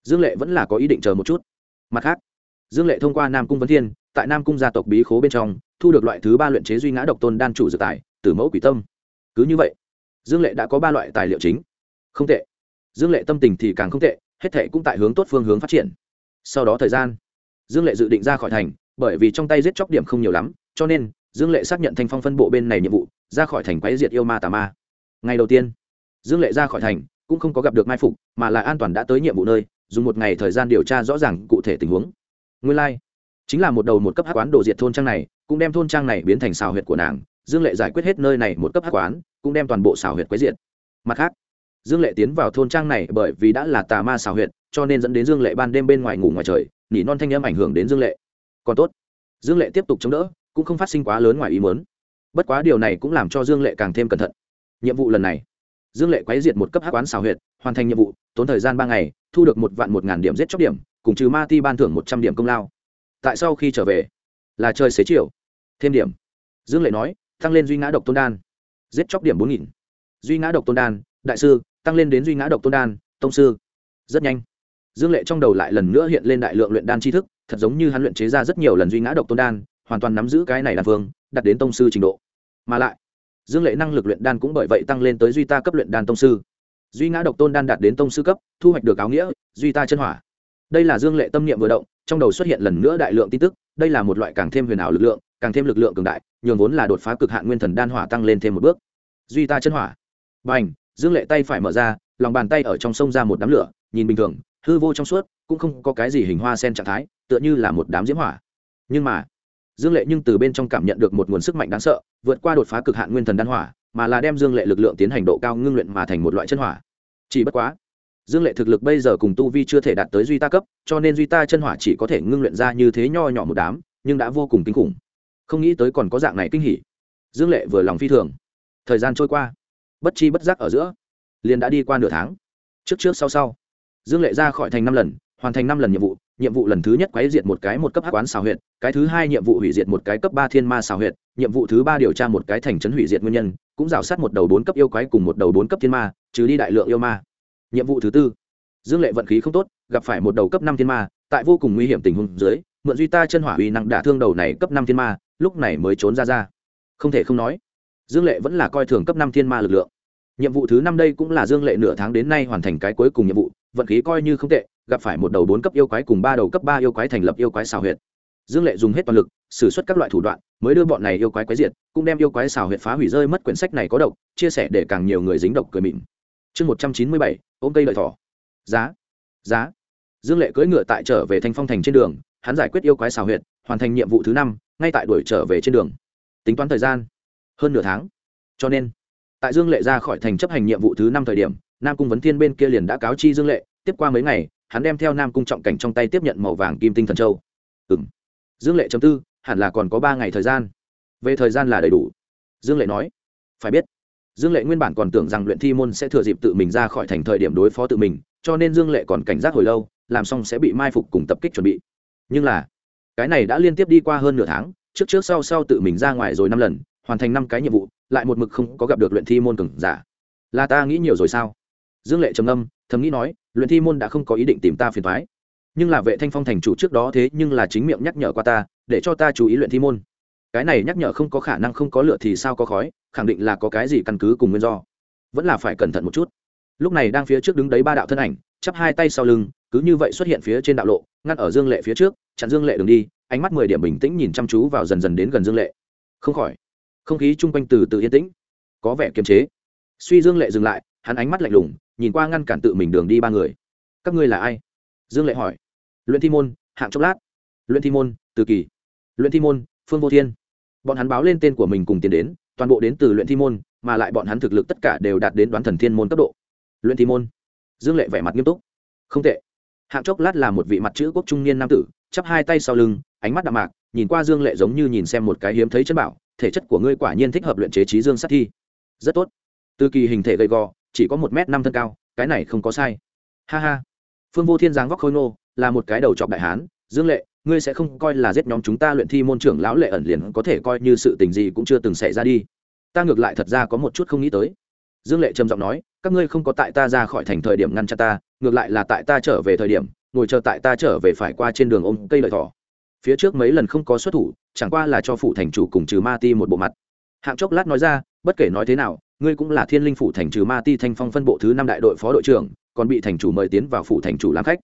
dương lệ vẫn là có ý định chờ một chút. Mặt khác, dương lệ thông qua nam cung vấn thiên, tại nam cung gia tộc bí khố bên trong, thu được loại thứ ba luyện chế duy ngã độc tôn đan chủ dự tài từ mẫu quỷ tâm. Cứ như vậy, dương lệ đã có ba loại tài liệu chính. Không tệ. Dương lệ tâm tình thì càng không tệ, hết thệ cũng tại hướng tốt phương hướng phát triển. Sau đó thời gian, dương lệ dự định ra khỏi thành, bởi vì trong tay giết chóc điểm không nhiều lắm, cho nên, dương lệ xác nhận thanh phong phân bộ bên này nhiệm vụ, ra khỏi thành quái diệt yêu ma tà ma. Ngày đầu tiên, dương lệ ra khỏi thành cũng không có gặp được mai phục, mà là an toàn đã tới nhiệm vụ nơi, dùng một ngày thời gian điều tra rõ ràng cụ thể tình huống. Nguyên lai、like. chính là một đầu một cấp hát quán đồ diệt thôn trang này, cũng đem thôn trang này biến thành xào huyệt của nàng, dương lệ giải quyết hết nơi này một cấp hát quán, cũng đem toàn bộ xào huyệt quấy diện mặt khác, dương lệ tiến vào thôn trang này bởi vì đã là tà ma xào huyệt, cho nên dẫn đến dương lệ ban đêm bên ngoài ngủ ngoài trời, nỉ non thanh âm ảnh hưởng đến dương lệ. Còn tốt, dương lệ tiếp tục chống đỡ, cũng không phát sinh quá lớn ngoài ý mớn bất quá điều này cũng làm cho dương lệ càng thêm cẩn thận. Nhiệm vụ lần này dương lệ quấy diệt một cấp hát quán xào huyệt, hoàn thành nhiệm vụ, tốn thời gian ba ngày, thu được một vạn một ngàn điểm giết chóc điểm, cùng trừ ma ti ban thưởng một trăm điểm công lao. Tại sau khi trở về, là chơi xế chiều. Thêm điểm. Dương lệ nói, tăng lên duy ngã độc tôn đan. Giết chóc điểm bốn nghìn. Duy ngã độc tôn đan, đại sư, tăng lên đến duy ngã độc tôn đan, tông sư. Rất nhanh. Dương lệ trong đầu lại lần nữa hiện lên đại lượng luyện đan tri thức, thật giống như hắn luyện chế ra rất nhiều lần duy ngã độc tôn đan, hoàn toàn nắm giữ cái này đan phương đặt đến tông sư trình độ. Mà lại dương lệ năng lực luyện đan cũng bởi vậy tăng lên tới duy ta cấp luyện đan tông sư. Duy ngã độc tôn đan đạt đến tông sư cấp, thu hoạch được áo nghĩa, duy ta chân hỏa. Đây là dương lệ tâm niệm vừa động, trong đầu xuất hiện lần nữa đại lượng tin tức, đây là một loại càng thêm huyền ảo lực lượng, càng thêm lực lượng cường đại, nhường vốn là đột phá cực hạn nguyên thần đan hỏa tăng lên thêm một bước. Duy ta chân hỏa. B à n h dương lệ tay phải mở ra, lòng bàn tay ở trong sông ra một đám lửa, nhìn bình thường, hư vô trong suốt, cũng không có cái gì hình hoa sen trạng thái, tựa như là một đám diễm hỏa. Nhưng mà dương lệ nhưng từ bên trong cảm nhận được một nguồn sức mạnh đáng sợ, vượt qua đột phá cực hạn nguyên thần đan hỏa, mà là đem dương lệ lực lượng tiến hành độ cao ngưng luyện mà thành một loại chân hỏa. Chỉ bất quá, dương lệ thực lực bây giờ cùng tu vi chưa thể đạt tới duy ta cấp, cho nên duy ta chân hỏa chỉ có thể ngưng luyện ra như thế nho nhỏ một đám, nhưng đã vô cùng kinh khủng. Không nghĩ tới còn có dạng này kinh hỉ. Dương lệ vừa lòng phi thường. Thời gian trôi qua, bất chi bất giác ở giữa, liền đã đi qua nửa tháng. Trước trước sau sau, dương lệ ra khỏi thành năm lần hoàn thành năm lần nhiệm vụ nhiệm vụ lần thứ nhất quấy diệt một cái một cấp hắc quán xào huyệt, cái thứ hai nhiệm vụ hủy diệt một cái cấp ba thiên ma xào huyệt, nhiệm vụ thứ ba điều tra một cái thành trấn hủy diệt nguyên nhân, cũng rào sát một đầu bốn cấp yêu quái cùng một đầu bốn cấp thiên ma, trừ đi đại lượng yêu ma. Nhiệm vụ thứ tư, dương lệ vận khí không tốt, gặp phải một đầu cấp năm thiên ma, tại vô cùng nguy hiểm tình huống dưới, mượn duy ta chân hỏa uy năng đả thương đầu này cấp năm thiên ma, lúc này mới trốn ra ra. Không thể không nói, dương lệ vẫn là coi thường cấp năm thiên ma lực lượng. Nhiệm vụ thứ năm đây cũng là dương lệ nửa tháng đến nay hoàn thành cái cuối cùng nhiệm vụ vận khí coi như không tệ, gặp phải một đầu bốn cấp yêu quái cùng ba đầu cấp ba yêu quái thành lập yêu quái xào huyệt. Dương lệ dùng hết toàn lực xử suất các loại thủ đoạn, mới đưa bọn này yêu quái quái diệt, cũng đem yêu quái xào huyệt phá hủy rơi mất quyển sách này có độc, chia sẻ để càng nhiều người dính độc cười mịn. Chương một trăm chín mươi bảy, ôm cây lợi thỏ. Giá. Giá. Dương lệ cưỡi ngựa tại trở về thanh phong thành trên đường, hắn giải quyết yêu quái xào huyệt, hoàn thành nhiệm vụ thứ năm, ngay tại đuổi trở về trên đường. Tính toán thời gian. Hơn nửa tháng. Cho nên, tại dương lệ ra khỏi thành chấp hành nhiệm vụ thứ năm thời điểm nam cung vấn thiên bên kia liền đã cáo chi dương lệ, tiếp qua mấy ngày, hắn đem theo nam cung trọng cảnh trong tay tiếp nhận màu vàng kim tinh thần châu. Ừ m dương lệ chấm tư, hẳn là còn có ba ngày thời gian. Về thời gian là đầy đủ. Dương lệ nói. Phải biết, dương lệ nguyên bản còn tưởng rằng luyện thi môn sẽ thừa dịp tự mình ra khỏi thành thời điểm đối phó tự mình, cho nên dương lệ còn cảnh giác hồi lâu, làm xong sẽ bị mai phục cùng tập kích chuẩn bị. Nhưng là, cái này đã liên tiếp đi qua hơn nửa tháng, trước trước sau sau tự mình ra ngoài rồi năm lần, hoàn thành năm cái nhiệm vụ, lại một mực không có gặp được luyện thi môn cừng giả. Là ta nghĩ nhiều rồi sao? Dương lệ trầm âm thầm nghĩ nói, luyện thi môn đã không có ý định tìm ta phiền thoái nhưng là vệ thanh phong thành chủ trước đó thế nhưng là chính miệng nhắc nhở qua ta, để cho ta chú ý luyện thi môn. Cái này nhắc nhở không có khả năng không có lựa thì sao có khói, khẳng định là có cái gì căn cứ cùng nguyên do. Vẫn là phải cẩn thận một chút. Lúc này đang phía trước đứng đấy ba đạo thân ảnh, chắp hai tay sau lưng, cứ như vậy xuất hiện phía trên đạo lộ, ngăn ở dương lệ phía trước, chặn dương lệ đường đi, ánh mắt mười điểm bình tĩnh nhìn chăm chú vào dần dần đến gần dương lệ. Không khỏi, không khí chung quanh từ từ yên tĩnh, có vẻ kiềm chế. Suy dương lệ dừng lại, hắn ánh mắt lạnh lùng nhìn qua ngăn cản tự mình đường đi ba người. Các ngươi là ai? Dương lệ hỏi. Luyện thi môn, hạng chốc lát. Luyện thi môn, từ kỳ. Luyện thi môn, phương vô thiên. Bọn hắn báo lên tên của mình cùng tiến đến, toàn bộ đến từ luyện thi môn, mà lại bọn hắn thực lực tất cả đều đạt đến đoán thần thiên môn cấp độ. Luyện thi môn. Dương lệ vẻ mặt nghiêm túc. Không tệ. Hạng chốc lát là một vị mặt chữ quốc trung niên nam tử, chắp hai tay sau lưng, ánh mắt đạm mạc, nhìn qua dương lệ giống như nhìn xem một cái hiếm thấy chân bảo, thể chất của ngươi quả nhiên thích hợp luyện chế trí dương sát thi. Rất tốt. Từ kỳ hình thể gầy gò chỉ có một m năm thân cao, cái này không có sai. Ha ha. Phương vô thiên giáng vóc khôi ngô, là một cái đầu trọc đại hán, dương lệ, ngươi sẽ không coi là giết nhóm chúng ta luyện thi môn trưởng lão lệ ẩn liền có thể coi như sự tình gì cũng chưa từng xảy ra đi. Ta ngược lại thật ra có một chút không nghĩ tới. Dương lệ trầm giọng nói, các ngươi không có tại ta ra khỏi thành thời điểm ngăn chặn ta, ngược lại là tại ta trở về thời điểm, ngồi chờ tại ta trở về phải qua trên đường ôm cây lợi thỏ. Phía trước mấy lần không có xuất thủ, chẳng qua là cho phụ thành chủ cùng trừ ma ti một bộ mặt. Hạng chốc lát nói ra, bất kể nói thế nào ngươi cũng là thiên linh phủ thành trừ ma ti thanh phong phân bộ thứ năm đại đội phó đội trưởng, còn bị thành chủ mời tiến vào phủ thành chủ làm khách.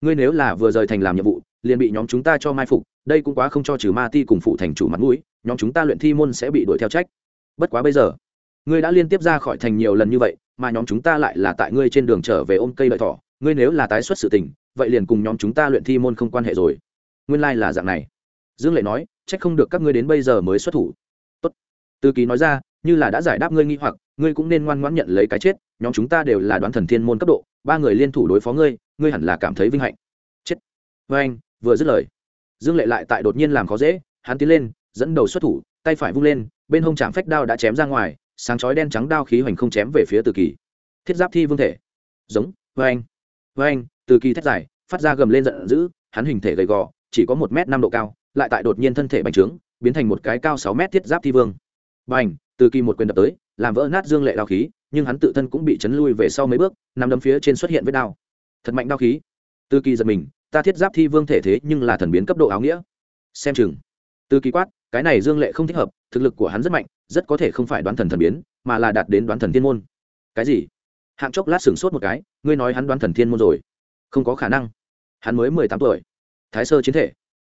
Ngươi nếu là vừa rời thành làm nhiệm vụ, liền bị nhóm chúng ta cho mai phục, đây cũng quá không cho trừ ma ti cùng Phủ thành chủ mặt mũi, nhóm chúng ta luyện thi môn sẽ bị đuổi theo trách. Bất quá bây giờ, ngươi đã liên tiếp ra khỏi thành nhiều lần như vậy, mà nhóm chúng ta lại là tại ngươi trên đường trở về ôm cây lợi thỏ, ngươi nếu là tái xuất sự tình, vậy liền cùng nhóm chúng ta luyện thi môn không quan hệ rồi. Nguyên lai、like、là dạng này. Dương lệ nói c h ắ c không được các ngươi đến bây giờ mới xuất thủ. Tốt. từ ký nói ra như là đã giải đáp ngươi nghi hoặc, ngươi cũng nên ngoan ngoãn nhận lấy cái chết, nhóm chúng ta đều là đoán thần thiên môn cấp độ, ba người liên thủ đối phó ngươi ngươi hẳn là cảm thấy vinh hạnh. Chết. Với anh, vừa dứt lời, dương lệ lại tại đột nhiên làm khó dễ, hắn tiến lên, dẫn đầu xuất thủ, tay phải vung lên, bên hông chạm phách đao đã chém ra ngoài, sáng chói đen trắng đao khí hoành không chém về phía từ kỳ. Thiết giáp thi vương thể. Giống với anh với anh, từ kỳ thét dài, phát ra gầm lên giận dữ, hắn hình thể gầy gò, chỉ có một m năm độ cao, lại tại đột nhiên thân thể bành trướng, biến thành một cái cao sáu m thiết giáp thi vương. Bành từ kỳ một quyền đập tới, làm vỡ nát dương lệ đao khí, nhưng hắn tự thân cũng bị chấn lui về sau mấy bước, nằm đấm phía trên xuất hiện vết đao. Thật mạnh đao khí. Từ kỳ giật mình, ta thiết giáp thi vương thể thế nhưng là thần biến cấp độ áo nghĩa. Xem chừng. Từ kỳ quát, cái này dương lệ không thích hợp, thực lực của hắn rất mạnh, rất có thể không phải đoán thần thần biến, mà là đạt đến đoán thần thiên môn. Cái gì? Hạng chốc lát sửng sốt một cái, ngươi nói hắn đoán thần thiên môn rồi. Không có khả năng. Hắn mới mười tám tuổi. Thái sơ chiến thể.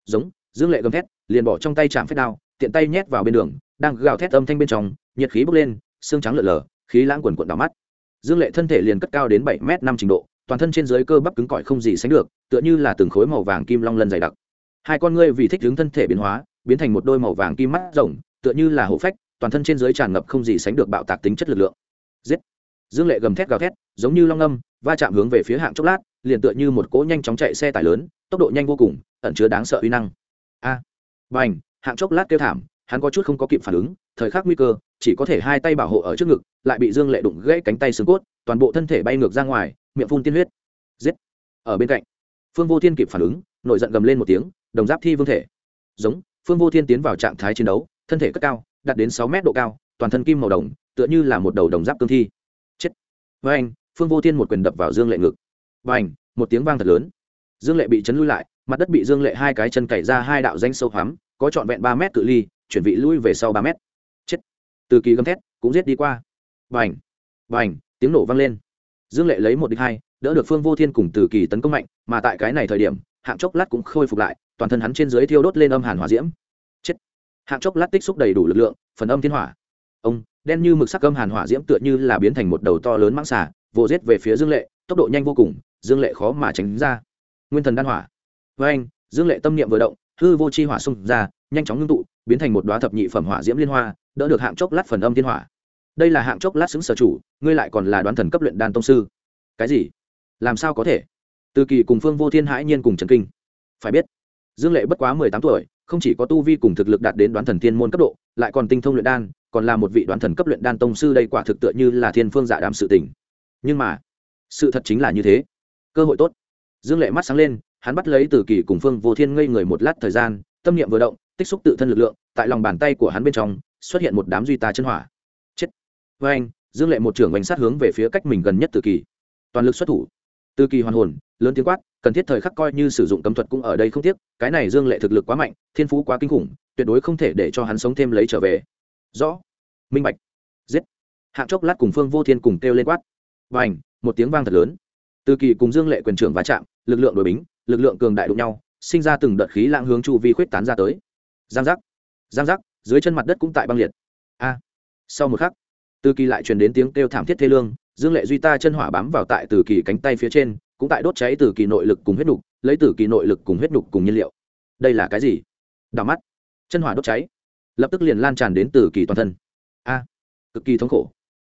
Giống, dương lệ gầm thét, liền bỏ trong tay chạm phép đao, tiện tay nhét vào bên đường đang gào thét âm thanh bên trong nhiệt khí bốc lên xương trắng lợn lờ khí lãng quần quận đỏ mắt. Dương lệ thân thể liền cất cao đến bảy m năm trình độ toàn thân trên dưới cơ bắp cứng cỏi không gì sánh được tựa như là từng khối màu vàng kim long lân dày đặc. Hai con ngươi vì thích hướng thân thể biến hóa biến thành một đôi màu vàng kim mắt rồng tựa như là hổ phách toàn thân trên dưới tràn ngập không gì sánh được bạo tạc tính chất lực lượng. Giết! Dương lệ gầm thét gào thét giống như long âm va chạm hướng về phía hạng chốc lát liền tựa như một cỗ nhanh chóng chạy xe tải lớn tốc độ nhanh vô cùng ẩn chứa đáng sợ uy năng. A! À, hạng chốc lát kêu thảm hắn có chút không có kịp phản ứng thời khắc nguy cơ chỉ có thể hai tay bảo hộ ở trước ngực lại bị dương lệ đụng gãy cánh tay xương cốt toàn bộ thân thể bay ngược ra ngoài miệng phun tiên huyết. Giết! Ở bên cạnh phương vô thiên kịp phản ứng nổi giận gầm lên một tiếng đồng giáp thi vương thể. Giống phương vô thiên tiến vào trạng thái chiến đấu thân thể cất cao đạt đến sáu mét độ cao toàn thân kim màu đồng tựa như là một đầu đồng giáp cương thi. Chết! Với anh phương vô thiên một quyền đập vào dương lệ ngực. Và anh, một tiếng vang thật lớn. Dương lệ bị chấn lui lại mặt đất bị dương lệ hai cái chân cày ra hai đạo danh sâu hoắm có trọn vẹn ba mét cự ly chuyển vị lui về sau ba mét. Chết. Từ kỳ gầm thét cũng giết đi qua. Bành, bành, tiếng nổ vang lên. Dương lệ lấy một đích hai đỡ được phương vô thiên cùng từ kỳ tấn công mạnh mà tại cái này thời điểm hạng chốc lát cũng khôi phục lại toàn thân hắn trên dưới thiêu đốt lên âm hàn hỏa diễm. Chết. Hạng chốc lát tích xúc đầy đủ lực lượng phần âm thiên hỏa. Ông đen như mực sắc âm hàn hỏa diễm tựa như là biến thành một đầu to lớn mãng xà vồ giết về phía dương lệ tốc độ nhanh vô cùng dương lệ khó mà tránh ra. Nguyên thần đan hỏa. Với anh dương lệ tâm niệm vừa động hư vô chi hỏa xung ra nhanh chóng ngưng tụ biến thành một đoá thập nhị phẩm hỏa diễm liên hoa, đỡ được hạng chốc lát phần âm thiên hỏa. Đây là hạng chốc lát xứng sở chủ, ngươi lại còn là đoán thần cấp luyện đan tông sư. Cái gì? Làm sao có thể? Từ kỳ cùng phương vô thiên hãi nhiên cùng trần kinh. Phải biết, dương lệ bất quá mười tám tuổi, không chỉ có tu vi cùng thực lực đạt đến đoán thần thiên môn cấp độ, lại còn tinh thông luyện đan, còn là một vị đoán thần cấp luyện đan tông sư đây quả thực tựa như là thiên phương dạ đàm sự tình. Nhưng mà, sự thật chính là như thế. Cơ hội tốt. Dương lệ mắt sáng lên, hắn bắt lấy từ kỳ cùng phương vô thiên ngây người một lát thời gian, tâm niệm vừa động tích xúc tự thân lực lượng, tại lòng bàn tay của hắn bên trong, xuất hiện một đám duy tà chân hỏa. Chết. Với anh, dương lệ một trưởng bánh sát hướng về phía cách mình gần nhất từ kỳ. Toàn lực xuất thủ. Từ kỳ hoàn hồn, lớn tiếng quát, cần thiết thời khắc coi như sử dụng cấm thuật cũng ở đây không tiếc, cái này dương lệ thực lực quá mạnh, thiên phú quá kinh khủng, tuyệt đối không thể để cho hắn sống thêm lấy trở về. Rõ. Minh bạch. Giết. Hạng chốc lát cùng phương vô thiên cùng kêu lên quát. Và ảnh một tiếng vang thật lớn. Từ kỳ cùng dương lệ quyền trưởng va chạm, lực lượng đội bính, lực lượng cường đại đụng nhau, sinh ra từng đợt khí lãng hướng chu vi khuyết tán ra tới giang giác. Giang giác, dưới chân mặt đất cũng tại băng liệt. A. Sau một khắc, từ kỳ lại truyền đến tiếng kêu thảm thiết thê lương, dương lệ duy ta chân hỏa bám vào tại từ kỳ cánh tay phía trên, cũng tại đốt cháy từ kỳ nội lực cùng huyết nục, lấy từ kỳ nội lực cùng huyết nục cùng nhiên liệu. Đây là cái gì? Đào mắt. Chân hỏa đốt cháy. Lập tức liền lan tràn đến từ kỳ toàn thân. A. Cực kỳ thống khổ.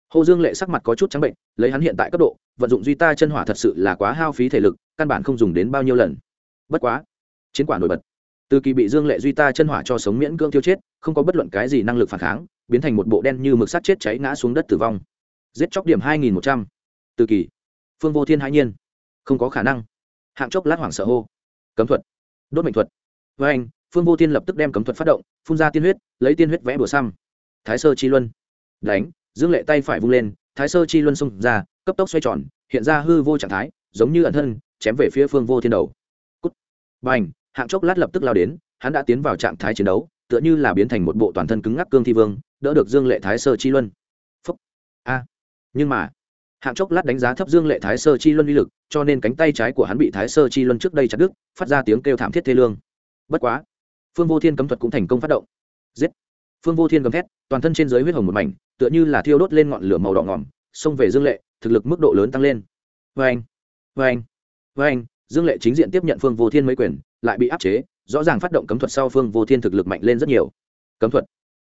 Hồ dương lệ sắc mặt có chút trắng bệnh, lấy hắn hiện tại cấp độ, vận dụng duy ta chân hỏa thật sự là quá hao phí thể lực, căn bản không dùng đến bao nhiêu lần. Bất quá, chiến quả nổi bật từ kỳ bị dương lệ duy ta chân hỏa cho sống miễn cưỡng tiêu chết, không có bất luận cái gì năng lực phản kháng, biến thành một bộ đen như mực sắt chết cháy ngã xuống đất tử vong. Giết chóc điểm hai nghìn một trăm. Từ kỳ. Phương vô thiên hãi nhiên. Không có khả năng. Hạng chốc lát hoảng sợ hô. Cấm thuật. Đốt mệnh thuật. Với anh, phương vô thiên lập tức đem cấm thuật phát động, phun ra tiên huyết, lấy tiên huyết vẽ bừa xăm. Thái sơ chi luân. Đánh, dương lệ tay phải vung lên, thái sơ chi luân xông ra, cấp tốc xoay tròn, hiện ra hư vô trạng thái, giống như ẩn thân, chém về phía phương vô thiên đầu. Cút. B à n h hạng chốc lát lập tức lao đến, hắn đã tiến vào trạng thái chiến đấu, tựa như là biến thành một bộ toàn thân cứng ngắc cương thi vương, đỡ được dương lệ thái sơ chi luân. Phúc. A. Nhưng mà, hạng chốc lát đánh giá thấp dương lệ thái sơ chi luân uy lực, cho nên cánh tay trái của hắn bị thái sơ chi luân trước đây chặt đứt, phát ra tiếng kêu thảm thiết thê lương. Bất quá, phương vô thiên cấm thuật cũng thành công phát động. Giết. Phương vô thiên gầm thét, toàn thân trên giới huyết hồng một mảnh, tựa như là thiêu đốt lên ngọn lửa màu đỏ ngỏm, xông về dương lệ, thực lực mức độ lớn tăng lên. Vê anh vê anh vê anh dương lệ chính diện tiếp nhận phương vô thiên mấy quyền lại bị áp chế, rõ ràng phát động cấm thuật sau phương vô thiên thực lực mạnh lên rất nhiều. Cấm thuật?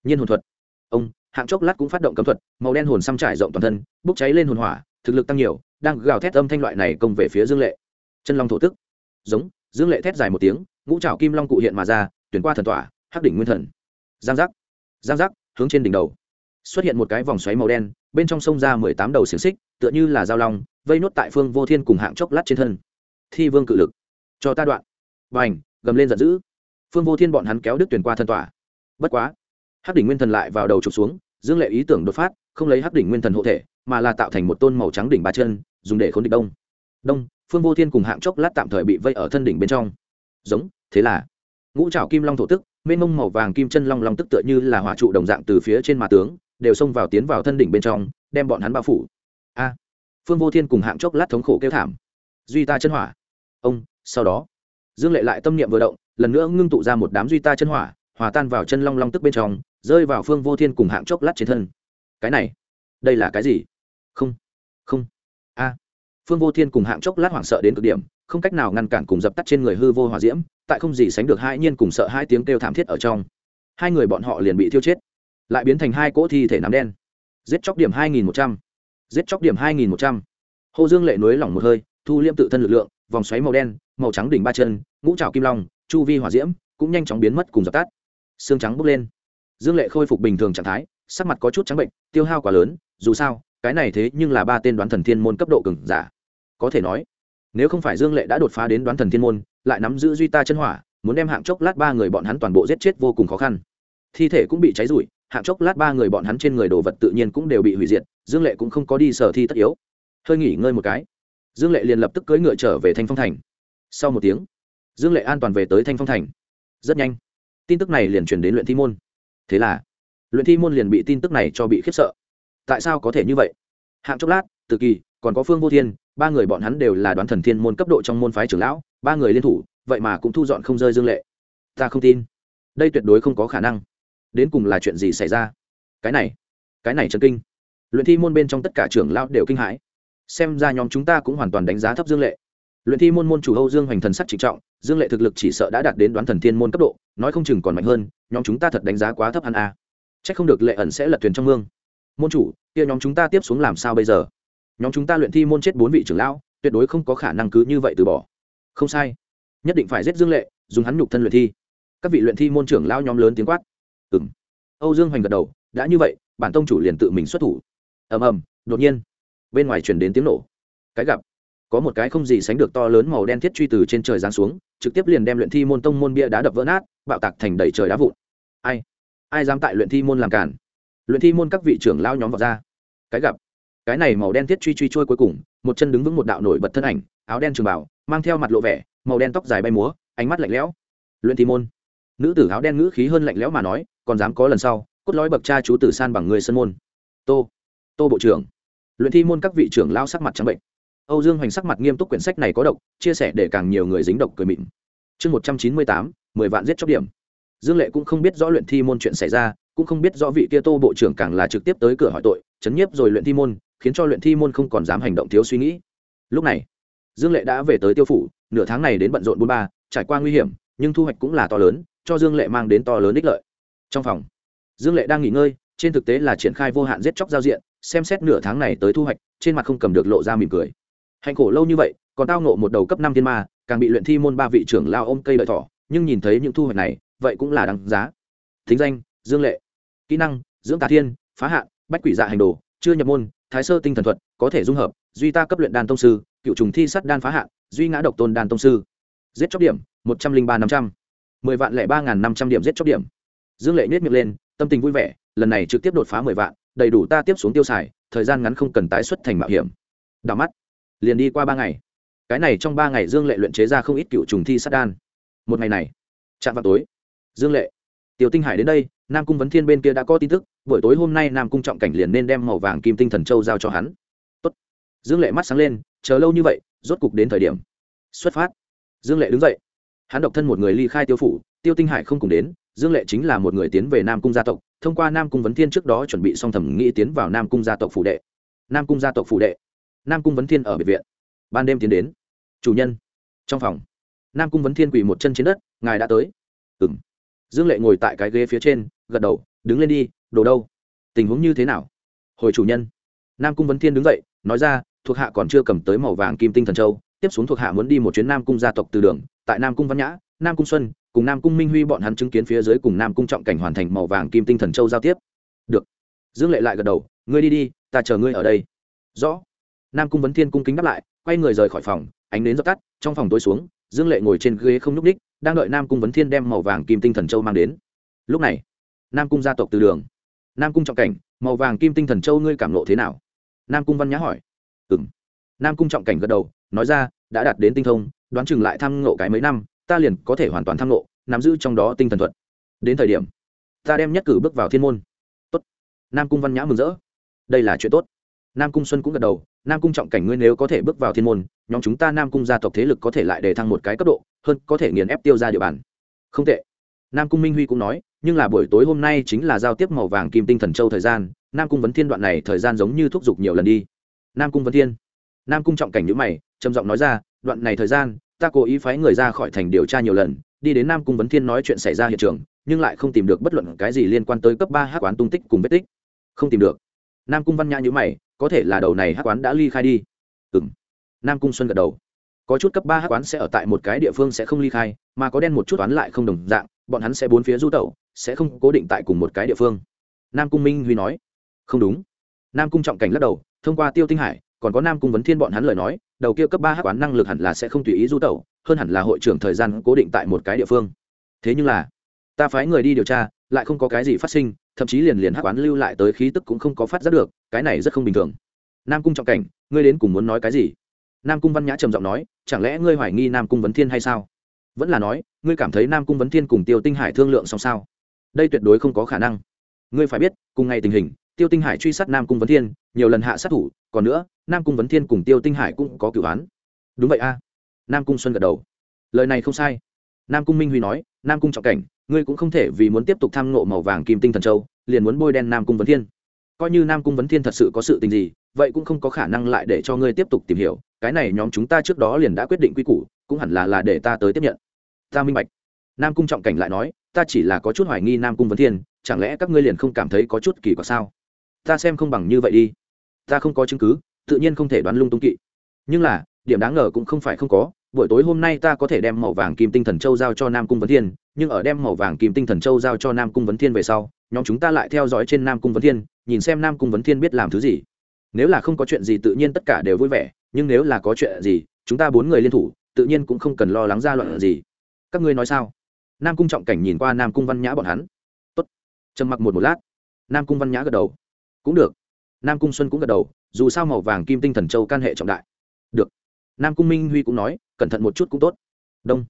Nhiên hồn thuật. Ông, hạng chốc lát cũng phát động cấm thuật, màu đen hồn xăm trải rộng toàn thân, bốc cháy lên hồn hỏa, thực lực tăng nhiều, đang gào thét âm thanh loại này công về phía dương lệ. Chân long thổ tức. Giống, dương lệ thét dài một tiếng, ngũ trào kim long cụ hiện mà ra, tuyển qua thần tỏa, hắc đỉnh nguyên thần. Giang giác. Giang giác, hướng trên đỉnh đầu. Xuất hiện một cái vòng xoáy màu đen, bên trong sông ra mười tám đầu xiềng xích, tựa như là dao long, vây nốt tại phương vô thiên cùng hạng chốc lát trên thân. Thi vương cự lực. Cho ta đoạn và gầm lên giận dữ. Phương vô thiên bọn hắn kéo đức tuyển qua thân tỏa bất quá, hắc đỉnh nguyên thần lại vào đầu trục xuống, dương lệ ý tưởng đột phát, không lấy hắc đỉnh nguyên thần hộ thể, mà là tạo thành một tôn màu trắng đỉnh ba chân, dùng để khốn địch đông. Đông, phương vô thiên cùng hạng chốc lát tạm thời bị vây ở thân đỉnh bên trong. Giống, thế là, ngũ trào kim long thổ tức, mênh mông màu vàng kim chân long long tức tựa như là hỏa trụ đồng dạng từ phía trên mà tướng, đều xông vào tiến vào thân đỉnh bên trong, đem bọn hắn bao phủ. A, phương vô thiên cùng hạng chốc lát thống khổ kêu thảm. Duy ta chân hỏa. Ông, sau đó dương lệ lại tâm niệm vừa động, lần nữa ngưng tụ ra một đám duy ta chân hỏa, hòa tan vào chân long long tức bên trong, rơi vào phương vô thiên cùng hạng chốc lát trên thân. Cái này, đây là cái gì? Không không. A, phương vô thiên cùng hạng chốc lát hoảng sợ đến cực điểm, không cách nào ngăn cản cùng dập tắt trên người hư vô hòa diễm, tại không gì sánh được hai nhiên cùng sợ hai tiếng kêu thảm thiết ở trong. Hai người bọn họ liền bị thiêu chết, lại biến thành hai cỗ thi thể nám đen. Giết chóc điểm hai nghìn một trăm, giết chóc điểm hai nghìn một trăm. Hồ dương lệ nối lỏng một hơi, thu liêm tự thân lực lượng vòng xoáy màu đen, màu trắng đỉnh ba chân, ngũ trào kim long, chu vi hỏa diễm, cũng nhanh chóng biến mất cùng dập tắt. Xương trắng bốc lên. Dương lệ khôi phục bình thường trạng thái, sắc mặt có chút trắng bệnh, tiêu hao quá lớn, dù sao, cái này thế nhưng là ba tên đoán thần thiên môn cấp độ cứng giả. Có thể nói, nếu không phải dương lệ đã đột phá đến đoán thần thiên môn, lại nắm giữ duy ta chân hỏa, muốn đem hạng chốc lát ba người bọn hắn toàn bộ giết chết vô cùng khó khăn. Thi thể cũng bị cháy rụi, hạng chốc lát ba người bọn hắn trên người đồ vật tự nhiên cũng đều bị hủy diệt, dương lệ cũng không có đi sở thi tất yếu. Hơi nghỉ ngơi một cái dương lệ liền lập tức cưỡi ngựa trở về thanh phong thành. Sau một tiếng, dương lệ an toàn về tới thanh phong thành. Rất nhanh, tin tức này liền truyền đến luyện thi môn. Thế là, luyện thi môn liền bị tin tức này cho bị khiếp sợ. Tại sao có thể như vậy? Hạng chốc lát tự kỳ, còn có phương vô thiên, ba người bọn hắn đều là đoán thần thiên môn cấp độ trong môn phái trưởng lão, ba người liên thủ, vậy mà cũng thu dọn không rơi dương lệ. Ta không tin. Đây tuyệt đối không có khả năng. Đến cùng là chuyện gì xảy ra? Cái này cái này chân kinh. Luyện thi môn bên trong tất cả trưởng lão đều kinh hãi xem ra nhóm chúng ta cũng hoàn toàn đánh giá thấp dương lệ. Luyện thi môn môn chủ âu dương hoành thần sắc trịnh trọng, dương lệ thực lực chỉ sợ đã đạt đến đoán thần thiên môn cấp độ, nói không chừng còn mạnh hơn, nhóm chúng ta thật đánh giá quá thấp hắn a. À. c h ắ c không được lệ ẩn sẽ lật thuyền trong mương. Môn chủ, kia nhóm chúng ta tiếp xuống làm sao bây giờ? Nhóm chúng ta luyện thi môn chết bốn vị trưởng lão, tuyệt đối không có khả năng cứ như vậy từ bỏ. Không sai. Nhất định phải giết dương lệ, dùng hắn nhục thân luyện thi. Các vị luyện thi môn trưởng lão nhóm lớn tiếng quát. Ừ m âu dương hoành gật đầu, đã như vậy, bản tông chủ liền tự mình xuất thủ. Ầm ầm, đột nhiên bên ngoài chuyển đến tiếng nổ. Cái gặp, có một cái không gì sánh được to lớn màu đen thiết truy từ trên trời giáng xuống, trực tiếp liền đem luyện thi môn tông môn bia đá đập vỡ nát, bạo tạc thành đầy trời đá vụn. Ai? Ai dám tại luyện thi môn làm cản? Luyện thi môn các vị trưởng lao nhóm vào ra. Cái gặp, cái này màu đen thiết truy truy trôi cuối cùng, một chân đứng vững một đạo nổi bật thân ảnh, áo đen trường bảo mang theo mặt lộ vẻ, màu đen tóc dài bay múa, ánh mắt lạnh lẽo. Luyện thi môn. Nữ tử áo đen ngữ khí hơn lạnh lẽo mà nói, còn dám có lần sau, cốt lõi bậc cha chú tử san bằng người sân môn. Tô tô bộ trưởng luyện thi môn các vị trưởng lao sắc mặt trắng bệnh. Âu dương hoành sắc mặt nghiêm túc quyển sách này có độc, chia sẻ để càng nhiều người dính độc cười mịn. Chương một trăm chín mươi tám, mười vạn giết chóc điểm. Dương lệ cũng không biết rõ luyện thi môn chuyện xảy ra, cũng không biết rõ vị kia tô bộ trưởng càng là trực tiếp tới cửa hỏi tội, chấn nhiếp rồi luyện thi môn, khiến cho luyện thi môn không còn dám hành động thiếu suy nghĩ. Lúc này, dương lệ đã về tới tiêu phủ, nửa tháng này đến bận rộn bốn ba, trải qua nguy hiểm, nhưng thu hoạch cũng là to lớn, cho dương lệ mang đến to lớn ích lợi. Trong phòng, dương lệ đang nghỉ ngơi, trên thực tế là triển khai vô hạn giết chóc giao diện xem xét nửa tháng này tới thu hoạch, trên mặt không cầm được lộ ra mỉm cười. Hạnh khổ lâu như vậy, còn tao nộ một đầu cấp năm thiên ma, càng bị luyện thi môn ba vị trưởng lao ôm cây lợi thỏ, nhưng nhìn thấy những thu hoạch này, vậy cũng là đáng giá. Thính danh, dương lệ. Kỹ năng, dưỡng tà thiên, phá hạn, bách quỷ dạ hành đồ, chưa nhập môn, thái sơ tinh thần thuật, có thể dung hợp, duy ta cấp luyện đan tông sư, cựu trùng thi sắt đan phá hạn, duy ngã độc tôn đan tông sư. Giết chóc điểm, một trăm linh ba năm trăm. Mười vạn lẻ ba n g h n năm trăm điểm giết chóc điểm. Dương lệ nhét miệng lên, tâm tình vui vẻ, lần này trực tiếp đột phá mười vạn đầy đủ ta tiếp xuống tiêu xài, thời gian ngắn không cần tái xuất thành mạo hiểm. Đào mắt. Liền đi qua ba ngày. Cái này trong ba ngày dương lệ luyện chế ra không ít cựu trùng thi sát đan. Một ngày này, chạm vào tối. Dương lệ, tiểu tinh hải đến đây, nam cung vấn thiên bên kia đã có tin tức, buổi tối hôm nay nam cung trọng cảnh liền nên đem màu vàng kim tinh thần châu giao cho hắn. Tốt. dương lệ mắt sáng lên, chờ lâu như vậy, rốt cục đến thời điểm. Xuất phát. Dương lệ đứng dậy. Hắn độc thân một người ly khai tiêu phủ, tiêu tinh hải không cùng đến dương lệ chính là một người tiến về nam cung gia tộc thông qua nam cung vấn thiên trước đó chuẩn bị xong thẩm nghĩ tiến vào nam cung gia tộc phủ đệ nam cung gia tộc phủ đệ nam cung vấn thiên ở biệt viện ban đêm tiến đến chủ nhân trong phòng nam cung vấn thiên quỳ một chân trên đất ngài đã tới ừ m dương lệ ngồi tại cái ghế phía trên gật đầu đứng lên đi đồ đâu tình huống như thế nào hồi chủ nhân nam cung vấn thiên đứng dậy nói ra thuộc hạ còn chưa cầm tới màu vàng kim tinh thần châu tiếp xuống thuộc hạ muốn đi một chuyến nam cung gia tộc từ đường tại nam cung văn nhã nam cung xuân cùng nam cung minh huy bọn hắn chứng kiến phía dưới cùng nam cung trọng cảnh hoàn thành màu vàng kim tinh thần châu giao tiếp. Được. Dương lệ lại gật đầu, ngươi đi đi, ta chờ ngươi ở đây. Rõ. Nam cung vấn thiên cung kính đáp lại, quay người rời khỏi phòng, ánh đến dập tắt, trong phòng tối xuống, dương lệ ngồi trên ghế không n ú c ních đang đợi nam cung vấn thiên đem màu vàng kim tinh thần châu mang đến. Lúc này, nam cung gia tộc từ đường. Nam cung trọng cảnh, màu vàng kim tinh thần châu ngươi cảm lộ thế nào? Nam cung văn nhã hỏi. Ừ m nam cung trọng cảnh gật đầu, nói ra, đã đạt đến tinh thông, đoán chừng lại thăm ngộ cái mấy năm ta liền có thể hoàn toàn tham lộ, nắm giữ trong đó tinh thần thuật. Đến thời điểm ta đem nhất cử bước vào thiên môn. Tốt. Nam cung văn nhã mừng rỡ. Đây là chuyện tốt. Nam cung xuân cũng gật đầu nam cung trọng cảnh ngươi nếu có thể bước vào thiên môn nhóm chúng ta nam cung gia tộc thế lực có thể lại đề thăng một cái cấp độ hơn có thể nghiền ép tiêu ra địa bàn. Không tệ. Nam cung minh huy cũng nói nhưng là buổi tối hôm nay chính là giao tiếp màu vàng kim tinh thần châu thời gian nam cung vấn thiên đoạn này thời gian giống như thúc giục nhiều lần đi. Nam cung vấn thiên. Nam cung trọng cảnh nhữ mày trầm giọng nói ra đoạn này thời gian ta cố ý phái người ra khỏi thành điều tra nhiều lần, đi đến nam cung vấn thiên nói chuyện xảy ra hiện trường, nhưng lại không tìm được bất luận cái gì liên quan tới cấp ba hát quán tung tích cùng vết tích. Không tìm được. Nam cung văn nhã nhữ mày, có thể là đầu này hát quán đã ly khai đi. Ừ m nam cung xuân gật đầu. Có chút cấp ba hát quán sẽ ở tại một cái địa phương sẽ không ly khai, mà có đen một chút toán lại không đồng dạng, bọn hắn sẽ bốn phía du tẩu, sẽ không cố định tại cùng một cái địa phương. Nam cung minh huy nói. Không đúng. Nam cung trọng cảnh lắc đầu, thông qua tiêu tinh hải, còn có nam cung vấn thiên bọn hắn lời nói đầu kia cấp ba hắc quán năng lực hẳn là sẽ không tùy ý du tẩu, hơn hẳn là hội trưởng thời gian cố định tại một cái địa phương. Thế nhưng là, ta phái người đi điều tra, lại không có cái gì phát sinh, thậm chí liền liền hắc quán lưu lại tới khí tức cũng không có phát giác được, cái này rất không bình thường. Nam cung trọng cảnh, ngươi đến cùng muốn nói cái gì? Nam cung văn nhã trầm giọng nói, chẳng lẽ ngươi hoài nghi nam cung vấn thiên hay sao? Vẫn là nói, ngươi cảm thấy nam cung vấn thiên cùng tiêu tinh hải thương lượng xong sao? Đây tuyệt đối không có khả năng. Ngươi phải biết, cùng ngày tình hình, tiêu tinh hải truy sát nam cung vấn thiên, nhiều lần hạ sát thủ còn nữa, nam cung vấn thiên cùng tiêu tinh hải cũng có cửu án. Đúng vậy a. Nam cung xuân gật đầu. Lời này không sai. Nam cung minh huy nói, nam cung trọng cảnh, ngươi cũng không thể vì muốn tiếp tục tham ngộ màu vàng kim tinh thần châu, liền muốn bôi đen nam cung vấn thiên. Coi như nam cung vấn thiên thật sự có sự tình gì, vậy cũng không có khả năng lại để cho ngươi tiếp tục tìm hiểu, cái này nhóm chúng ta trước đó liền đã quyết định quy củ, cũng hẳn là là để ta tới tiếp nhận. Ta minh bạch. Nam cung trọng cảnh lại nói, ta chỉ là có chút hoài nghi nam cung vấn thiên, chẳng lẽ các ngươi liền không cảm thấy có chút kỳ quặc sao? Ta xem không bằng như vậy đi ta không có chứng cứ, tự nhiên không thể đoán lung tung kỵ. Nhưng là, điểm đáng ngờ cũng không phải không có, buổi tối hôm nay ta có thể đem màu vàng kim tinh thần châu giao cho nam cung vấn thiên, nhưng ở đem màu vàng kim tinh thần châu giao cho nam cung vấn thiên về sau, nhóm chúng ta lại theo dõi trên nam cung vấn thiên, nhìn xem nam cung vấn thiên biết làm thứ gì. Nếu là không có chuyện gì tự nhiên tất cả đều vui vẻ, nhưng nếu là có chuyện gì, chúng ta bốn người liên thủ, tự nhiên cũng không cần lo lắng ra loạn gì. Các ngươi nói sao? Nam cung trọng cảnh nhìn qua nam cung văn nhã bọn hắn. Tốt. Trầm mặc một một lát. Nam cung văn nhã gật đầu. Cũng được nam cung xuân cũng gật đầu, dù sao màu vàng kim tinh thần châu can hệ trọng đại. Được. Nam cung minh huy cũng nói, cẩn thận một chút cũng tốt. Đông.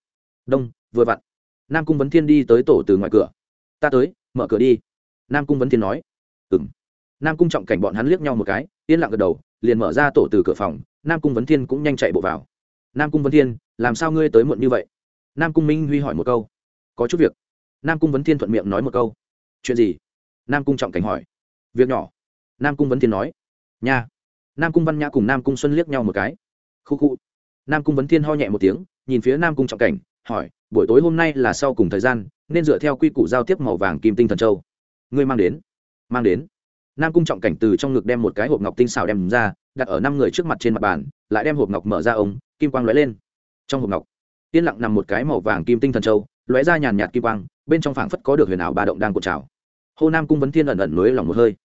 Đông, vừa vặn. Nam cung vấn thiên đi tới tổ từ ngoài cửa. Ta tới, mở cửa đi. Nam cung vấn thiên nói. Ừ m nam cung trọng cảnh bọn hắn liếc nhau một cái, yên lặng gật đầu, liền mở ra tổ từ cửa phòng. Nam cung vấn thiên cũng nhanh chạy bộ vào. Nam cung vấn thiên, làm sao ngươi tới muộn như vậy? Nam cung minh huy hỏi một câu. Có chút việc. Nam cung vấn thiên thuận miệng nói một câu. Chuyện gì? Nam cung trọng cảnh hỏi. Việc nhỏ nam cung vấn thiên nói, nha, nam cung văn nhã cùng nam cung xuân liếc nhau một cái, khu khu, nam cung vấn thiên ho nhẹ một tiếng, nhìn phía nam cung trọng cảnh, hỏi, buổi tối hôm nay là sau cùng thời gian, nên dựa theo quy củ giao tiếp màu vàng kim tinh thần châu. Ngươi mang đến mang đến. Nam cung trọng cảnh từ trong ngực đem một cái hộp ngọc tinh xảo đem ra, đặt ở năm người trước mặt trên mặt bàn, lại đem hộp ngọc mở ra ống kim quang lóe lên. Trong hộp ngọc, yên lặng nằm một cái màu vàng kim tinh thần châu, lóe ra nhàn nhạt kim quang, bên trong phảng phất có được huyền ảo ba động đang cột trào. Hô nam cung vấn thiên ẩn ẩn nối lòng một hơi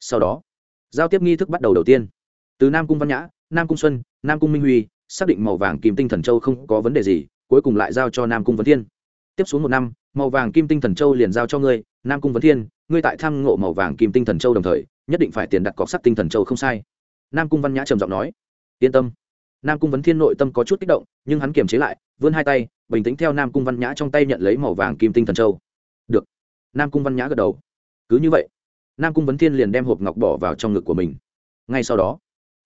sau đó, giao tiếp nghi thức bắt đầu đầu tiên. Từ nam cung văn nhã, nam cung xuân, nam cung minh huy, xác định màu vàng kim tinh thần châu không có vấn đề gì, cuối cùng lại giao cho nam cung vấn thiên. Tiếp xuống một năm, màu vàng kim tinh thần châu liền giao cho ngươi, nam cung vấn thiên, ngươi tại thăng ngộ màu vàng kim tinh thần châu đồng thời, nhất định phải tiền đặt cọc sắc tinh thần châu không sai. Nam cung văn nhã trầm giọng nói, yên tâm. Nam cung vấn thiên nội tâm có chút kích động, nhưng hắn kiềm chế lại, vươn hai tay, bình tĩnh theo nam cung văn nhã trong tay nhận lấy màu vàng kim tinh thần châu. Được. Nam cung văn nhã gật đầu. Cứ như vậy nam cung vấn thiên liền đem hộp ngọc bỏ vào trong ngực của mình. Ngay sau đó,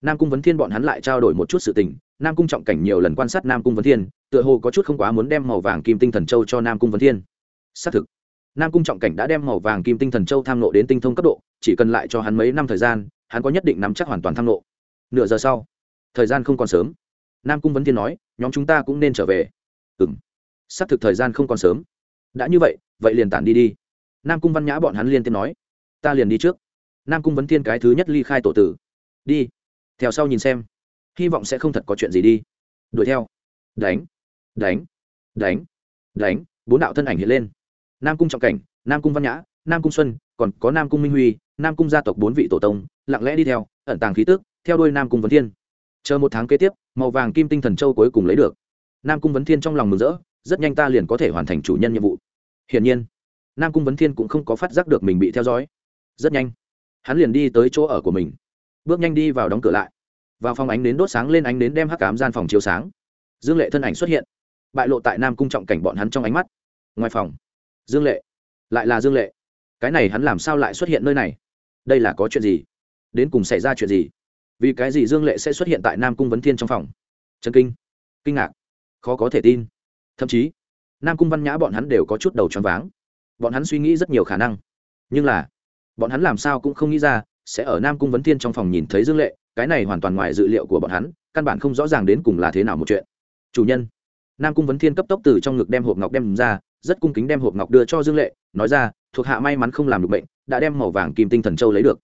nam cung vấn thiên bọn hắn lại trao đổi một chút sự tình. Nam cung trọng cảnh nhiều lần quan sát nam cung vấn thiên, tựa hồ có chút không quá muốn đem màu vàng kim tinh thần châu cho nam cung vấn thiên. Xác thực, nam cung trọng cảnh đã đem màu vàng kim tinh thần châu tham nộ đến tinh thông cấp độ, chỉ cần lại cho hắn mấy năm thời gian, hắn có nhất định nắm chắc hoàn toàn tham nộ. Nửa giờ sau, thời gian không còn sớm. Nam cung vấn thiên nói, nhóm chúng ta cũng nên trở về. Ừ m xác thực thời gian không còn sớm. Đã như vậy vậy liền tản đi đi. Nam cung văn nhã bọn hắn liên tiếp nói ta liền đi trước. Nam cung vấn thiên cái thứ nhất ly khai tổ tử. Đi, theo sau nhìn xem. Hy vọng sẽ không thật có chuyện gì đi. Đuổi theo. Đánh đánh đánh đánh, bốn đạo thân ảnh hiện lên. Nam cung trọng cảnh, nam cung văn nhã, nam cung xuân, còn có nam cung minh huy, nam cung gia tộc bốn vị tổ tông, lặng lẽ đi theo, ẩn tàng khí tức, theo đuôi nam cung vấn thiên. Chờ một tháng kế tiếp, màu vàng kim tinh thần châu cuối cùng lấy được. Nam cung vấn thiên trong lòng mừng rỡ, rất nhanh ta liền có thể hoàn thành chủ nhân nhiệm vụ. Hiển nhiên, nam cung vấn thiên cũng không có phát giác được mình bị theo dõi rất nhanh. Hắn liền đi tới chỗ ở của mình. Bước nhanh đi vào đóng cửa lại. Vào phòng ánh đến đốt sáng lên ánh đến đem hắc cám gian phòng chiếu sáng. Dương lệ thân ảnh xuất hiện. Bại lộ tại nam cung trọng cảnh bọn hắn trong ánh mắt. Ngoài phòng. Dương lệ. Lại là dương lệ. Cái này hắn làm sao lại xuất hiện nơi này? Đây là có chuyện gì? Đến cùng xảy ra chuyện gì? Vì cái gì dương lệ sẽ xuất hiện tại nam cung vấn thiên trong phòng? Trần kinh. Kinh ngạc. Khó có thể tin. Thậm chí, nam cung văn nhã bọn hắn đều có chút đầu choáng váng. Bọn hắn suy nghĩ rất nhiều khả năng. Nhưng là bọn hắn làm sao cũng không nghĩ ra, sẽ ở nam cung vấn thiên trong phòng nhìn thấy dương lệ, cái này hoàn toàn ngoài dự liệu của bọn hắn, căn bản không rõ ràng đến cùng là thế nào một chuyện. Chủ nhân, nam cung vấn thiên cấp tốc từ trong ngực đem hộp ngọc đem ra, rất cung kính đem hộp ngọc đưa cho dương lệ, nói ra, thuộc hạ may mắn không làm được bệnh, đã đem màu vàng kim tinh thần châu lấy được.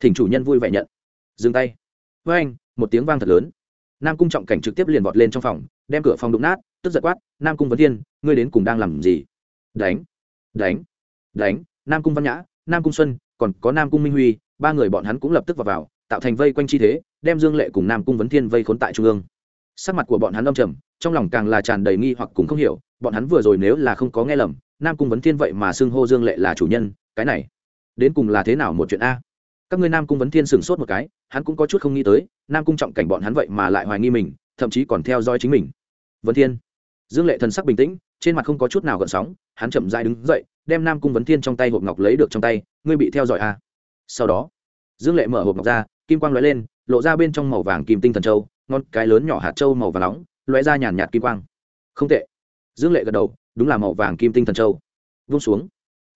Thỉnh chủ nhân vui vẻ nhận. Dừng tay. Với anh, một tiếng vang thật lớn. Nam cung trọng cảnh trực tiếp liền vọt lên trong phòng, đem cửa phòng đụng nát, tức giật quát, nam cung vấn thiên, ngươi đến cùng đang làm gì? Đánh đánh đánh, nam cung văn nhã, nam cung xuân còn có nam cung minh huy ba người bọn hắn cũng lập tức vào, vào tạo thành vây quanh chi thế đem dương lệ cùng nam cung vấn thiên vây khốn tại trung ương. Sắc mặt của bọn hắn âm trầm trong lòng càng là tràn đầy nghi hoặc cùng không hiểu bọn hắn vừa rồi nếu là không có nghe lầm nam cung vấn thiên vậy mà xưng hô dương lệ là chủ nhân cái này đến cùng là thế nào một chuyện a? Các ngươi nam cung vấn thiên sửng sốt một cái hắn cũng có chút không nghĩ tới nam cung trọng cảnh bọn hắn vậy mà lại hoài nghi mình thậm chí còn theo dõi chính mình. Vấn thiên dương lệ thần sắc bình tĩnh, trên mặt không có chút nào gợn sóng, hắn chậm dại đứng dậy, đem nam cung vấn thiên trong tay hộp ngọc lấy được trong tay, ngươi bị theo dõi à? sau đó, dương lệ mở hộp ngọc ra, kim quang lóe lên, lộ ra bên trong màu vàng kim tinh thần châu, ngon, cái lớn nhỏ hạt châu màu vàng nóng, lóe ra nhàn nhạt kim quang. Không tệ. Dương lệ gật đầu, đúng là màu vàng kim tinh thần châu. Vung xuống,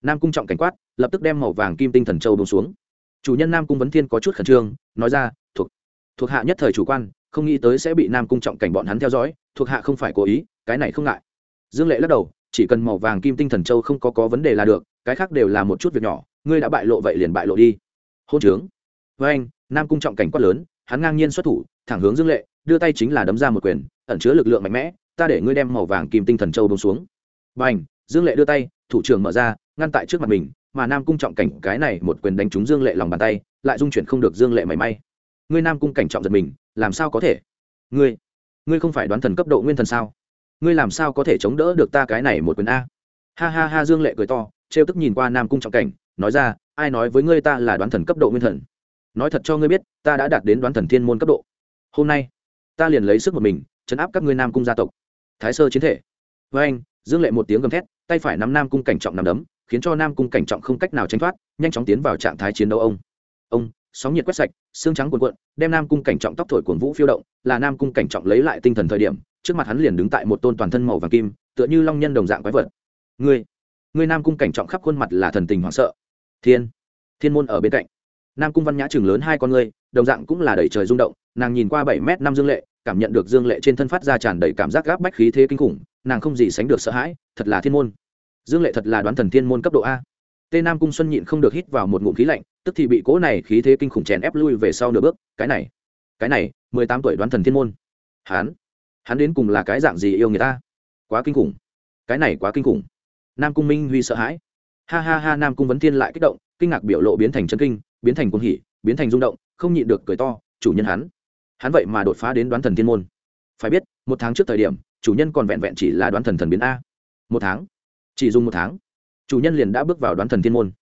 nam cung trọng cảnh quát, lập tức đem màu vàng kim tinh thần châu bông xuống. Chủ nhân nam cung vấn thiên có chút khẩn trương, nói ra, thuộc thuộc hạ nhất thời chủ quan, không nghĩ tới sẽ bị nam cung trọng cảnh bọn hắn theo dõi, thuộc hạ không phải cố ý cái này không ngại. Dương lệ lắc đầu, chỉ cần màu vàng kim tinh thần châu không có có vấn đề là được, cái khác đều là một chút việc nhỏ, ngươi đã bại lộ vậy liền bại lộ đi. Hôn trướng. Với anh, nam cung trọng cảnh quát lớn, hắn ngang nhiên xuất thủ, thẳng hướng dương lệ, đưa tay chính là đấm ra một quyền, ẩn chứa lực lượng mạnh mẽ, ta để ngươi đem màu vàng kim tinh thần châu bông xuống. B à n h dương lệ đưa tay, thủ trưởng mở ra, ngăn tại trước mặt mình, mà nam cung trọng cảnh cái này một quyền đánh trúng dương lệ lòng bàn tay, lại dung chuyển không được dương lệ mảy may. Ngươi nam cung cảnh trọng giật mình, làm sao có thể? Ngươi ngươi không phải đoán thần cấp độ nguyên thần sao? Ngươi làm sao có thể chống đỡ được ta cái này một quyền a? Ha ha ha, dương lệ cười to, trêu tức nhìn qua nam cung trọng cảnh, nói ra, ai nói với ngươi ta là đoán thần cấp độ nguyên thần? Nói thật cho ngươi biết, ta đã đạt đến đoán thần thiên môn cấp độ. Hôm nay, ta liền lấy sức một mình, chấn áp các ngươi nam cung gia tộc. Thái sơ chiến thể. Với anh, dương lệ một tiếng gầm thét, tay phải nắm nam cung cảnh trọng nằm đấm, khiến cho nam cung cảnh trọng không cách nào tránh thoát, nhanh chóng tiến vào trạng thái chiến đấu ông. Ông, sóng nhiệt quét sạch, xương trắng cuộn cuộn, đem nam cung cảnh trọng tóc thổi cuồng vũ phiêu động, là nam cung cảnh trọng lấy lại tinh thần thời điểm trước mặt hắn liền đứng tại một tôn toàn thân màu vàng kim, tựa như long nhân đồng dạng quái vật. Ngươi ngươi nam cung cảnh trọng khắp khuôn mặt là thần tình hoảng sợ. Thiên thiên môn ở bên cạnh. Nam cung văn nhã chừng lớn hai con ngươi, đồng dạng cũng là đẩy trời rung động, nàng nhìn qua bảy m năm dương lệ, cảm nhận được dương lệ trên thân phát ra tràn đầy cảm giác gáp bách khí thế kinh khủng, nàng không gì sánh được sợ hãi, thật là thiên môn. Dương lệ thật là đoán thần thiên môn cấp độ a. Tê nam cung xuân nhịn không được hít vào một ngụm khí lạnh, tức thì bị cố này khí thế kinh khủng chèn ép lui về sau nửa bước. Cái này cái này, mười tám tuổi đoán thần thiên môn. Hán hắn đến cùng là cái dạng gì yêu người ta? Quá kinh khủng. Cái này quá kinh khủng. Nam cung minh huy sợ hãi. Ha ha ha, nam cung vấn thiên lại kích động, kinh ngạc biểu lộ biến thành chân kinh, biến thành cung hỉ, biến thành rung động, không nhịn được cười to, chủ nhân hắn hắn vậy mà đột phá đến đoán thần thiên môn. Phải biết, một tháng trước thời điểm, chủ nhân còn vẹn vẹn chỉ là đoán thần thần biến a. Một tháng? Chỉ dùng một tháng, chủ nhân liền đã bước vào đoán thần thiên môn.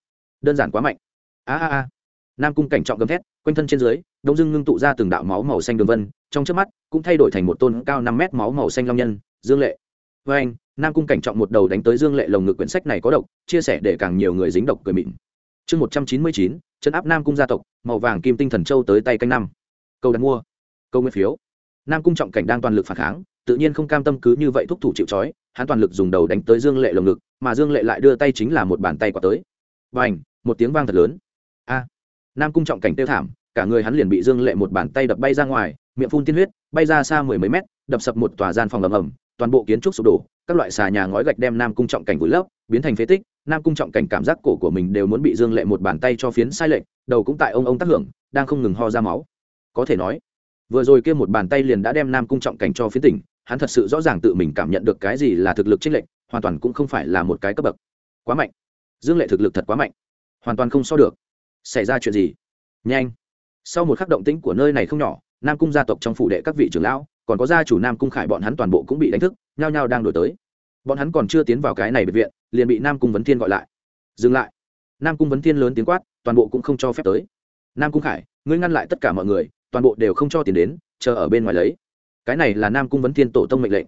Đơn giản quá mạnh. A a a nam cung cảnh trọng gầm thét, quanh thân trên dưới, đông dưng ngưng tụ ra từng đạo máu màu xanh đường vân, trong trước mắt, cũng thay đổi thành một tôn cao năm mét máu màu xanh long nhân, dương lệ. Với anh, nam cung cảnh trọng một đầu đánh tới dương lệ lồng ngực quyển sách này có độc, chia sẻ để càng nhiều người dính độc cười mịn. Chương một trăm chín mươi chín, chấn áp nam cung gia tộc, màu vàng kim tinh thần châu tới tay canh năm. Câu đặt mua. Câu nguyên phiếu. Nam cung trọng cảnh đang toàn lực phản kháng, tự nhiên không cam tâm cứ như vậy thúc thủ chịu trói, hắn toàn lực dùng đầu đánh tới dương lệ lồng ngực, mà dương lệ lại đưa tay chính là một bàn tay quả tới. Và ảnh một tiếng vang thật lớn. A nam cung trọng cảnh tiêu thảm, cả người hắn liền bị dương lệ một bàn tay đập bay ra ngoài, miệng phun tiên huyết, bay ra xa mười mấy mét, đập sập một tòa gian phòng ầm ầm, toàn bộ kiến trúc sụp đổ, các loại xà nhà ngói gạch đem nam cung trọng cảnh vùi lấp, biến thành phế tích. Nam cung trọng cảnh cảm giác cổ của mình đều muốn bị dương lệ một bàn tay cho phiến sai lệch, đầu cũng tại ông ông tác hưởng, đang không ngừng ho ra máu. Có thể nói, vừa rồi kia một bàn tay liền đã đem nam cung trọng cảnh cho phiến tỉnh, hắn thật sự rõ ràng tự mình cảm nhận được cái gì là thực lực chênh lệch, hoàn toàn cũng không phải là một cái cấp bậc quá mạnh. Dương lệ thực lực thật quá mạnh, hoàn toàn không so được xảy ra chuyện gì? Nhanh. Sau một khắc động tĩnh của nơi này không nhỏ, nam cung gia tộc trong phủ đệ các vị trưởng lão, còn có gia chủ nam cung khải bọn hắn toàn bộ cũng bị đánh thức, nhao nhao đang đổi tới. Bọn hắn còn chưa tiến vào cái này biệt viện, liền bị nam cung vấn thiên gọi lại. Dừng lại. Nam cung vấn thiên lớn tiếng quát, toàn bộ cũng không cho phép tới. Nam cung khải, ngươi ngăn lại tất cả mọi người, toàn bộ đều không cho tiền đến, chờ ở bên ngoài lấy. Cái này là nam cung vấn thiên tổ tông mệnh lệnh.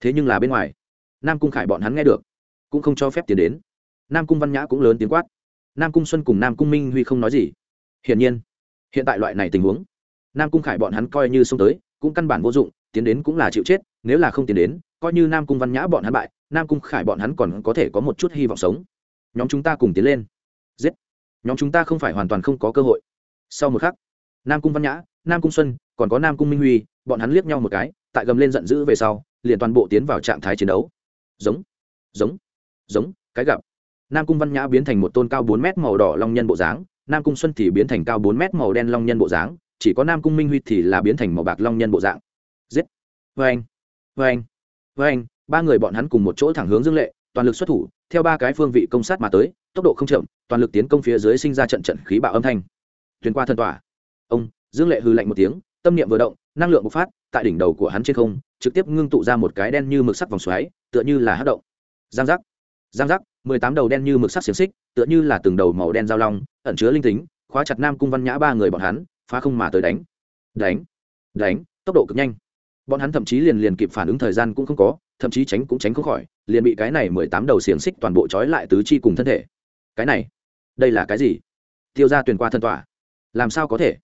Thế nhưng là bên ngoài, nam cung khải bọn hắn nghe được, cũng không cho phép tiền đến. Nam cung văn nhã cũng lớn tiếng quát nam cung xuân cùng nam cung minh huy không nói gì. Hiển nhiên, hiện tại loại này tình huống, nam cung khải bọn hắn coi như xông tới, cũng căn bản vô dụng, tiến đến cũng là chịu chết, nếu là không tiến đến, coi như nam cung văn nhã bọn hắn bại, nam cung khải bọn hắn còn có thể có một chút hy vọng sống. Nhóm chúng ta cùng tiến lên. Giết. Nhóm chúng ta không phải hoàn toàn không có cơ hội. Sau một khắc, nam cung văn nhã, nam cung xuân, còn có nam cung minh huy, bọn hắn liếc nhau một cái, tại gầm lên giận dữ về sau, liền toàn bộ tiến vào trạng thái chiến đấu. Giống. Giống. Giống. Cái gặp nam cung văn nhã biến thành một tôn cao bốn mét màu đỏ long nhân bộ dáng, nam cung xuân thì biến thành cao bốn mét màu đen long nhân bộ dáng, chỉ có nam cung minh huy thì là biến thành màu bạc long nhân bộ dạng. Giết! Vê anh! Vê anh! Vê anh! Ba người bọn hắn cùng một chỗ thẳng hướng dương lệ, toàn lực xuất thủ, theo ba cái phương vị công sát mà tới, tốc độ không chậm, toàn lực tiến công phía dưới sinh ra trận trận khí bạo âm thanh. Tuyền qua thân tỏa. Ông, dương lệ hư lạnh một tiếng, tâm niệm vừa động, năng lượng bộc phát, tại đỉnh đầu của hắn trên không, trực tiếp ngưng tụ ra một cái đen như mực sắc vòng xoáy, tựa như là hát động. Giang giác! Giang giác! Mười tám đầu đen như mực sắc xiềng xích, tựa như là từng đầu màu đen giao long, ẩn chứa linh tính, khóa chặt nam cung văn nhã ba người bọn hắn, phá không mà tới đánh. Đánh đánh, tốc độ cực nhanh. Bọn hắn thậm chí liền liền kịp phản ứng thời gian cũng không có, thậm chí tránh cũng tránh không khỏi, liền bị cái này mười tám đầu xiềng xích toàn bộ trói lại tứ chi cùng thân thể. Cái này, đây là cái gì? Tiêu ra tuyển qua thần tỏa. Làm sao có thể?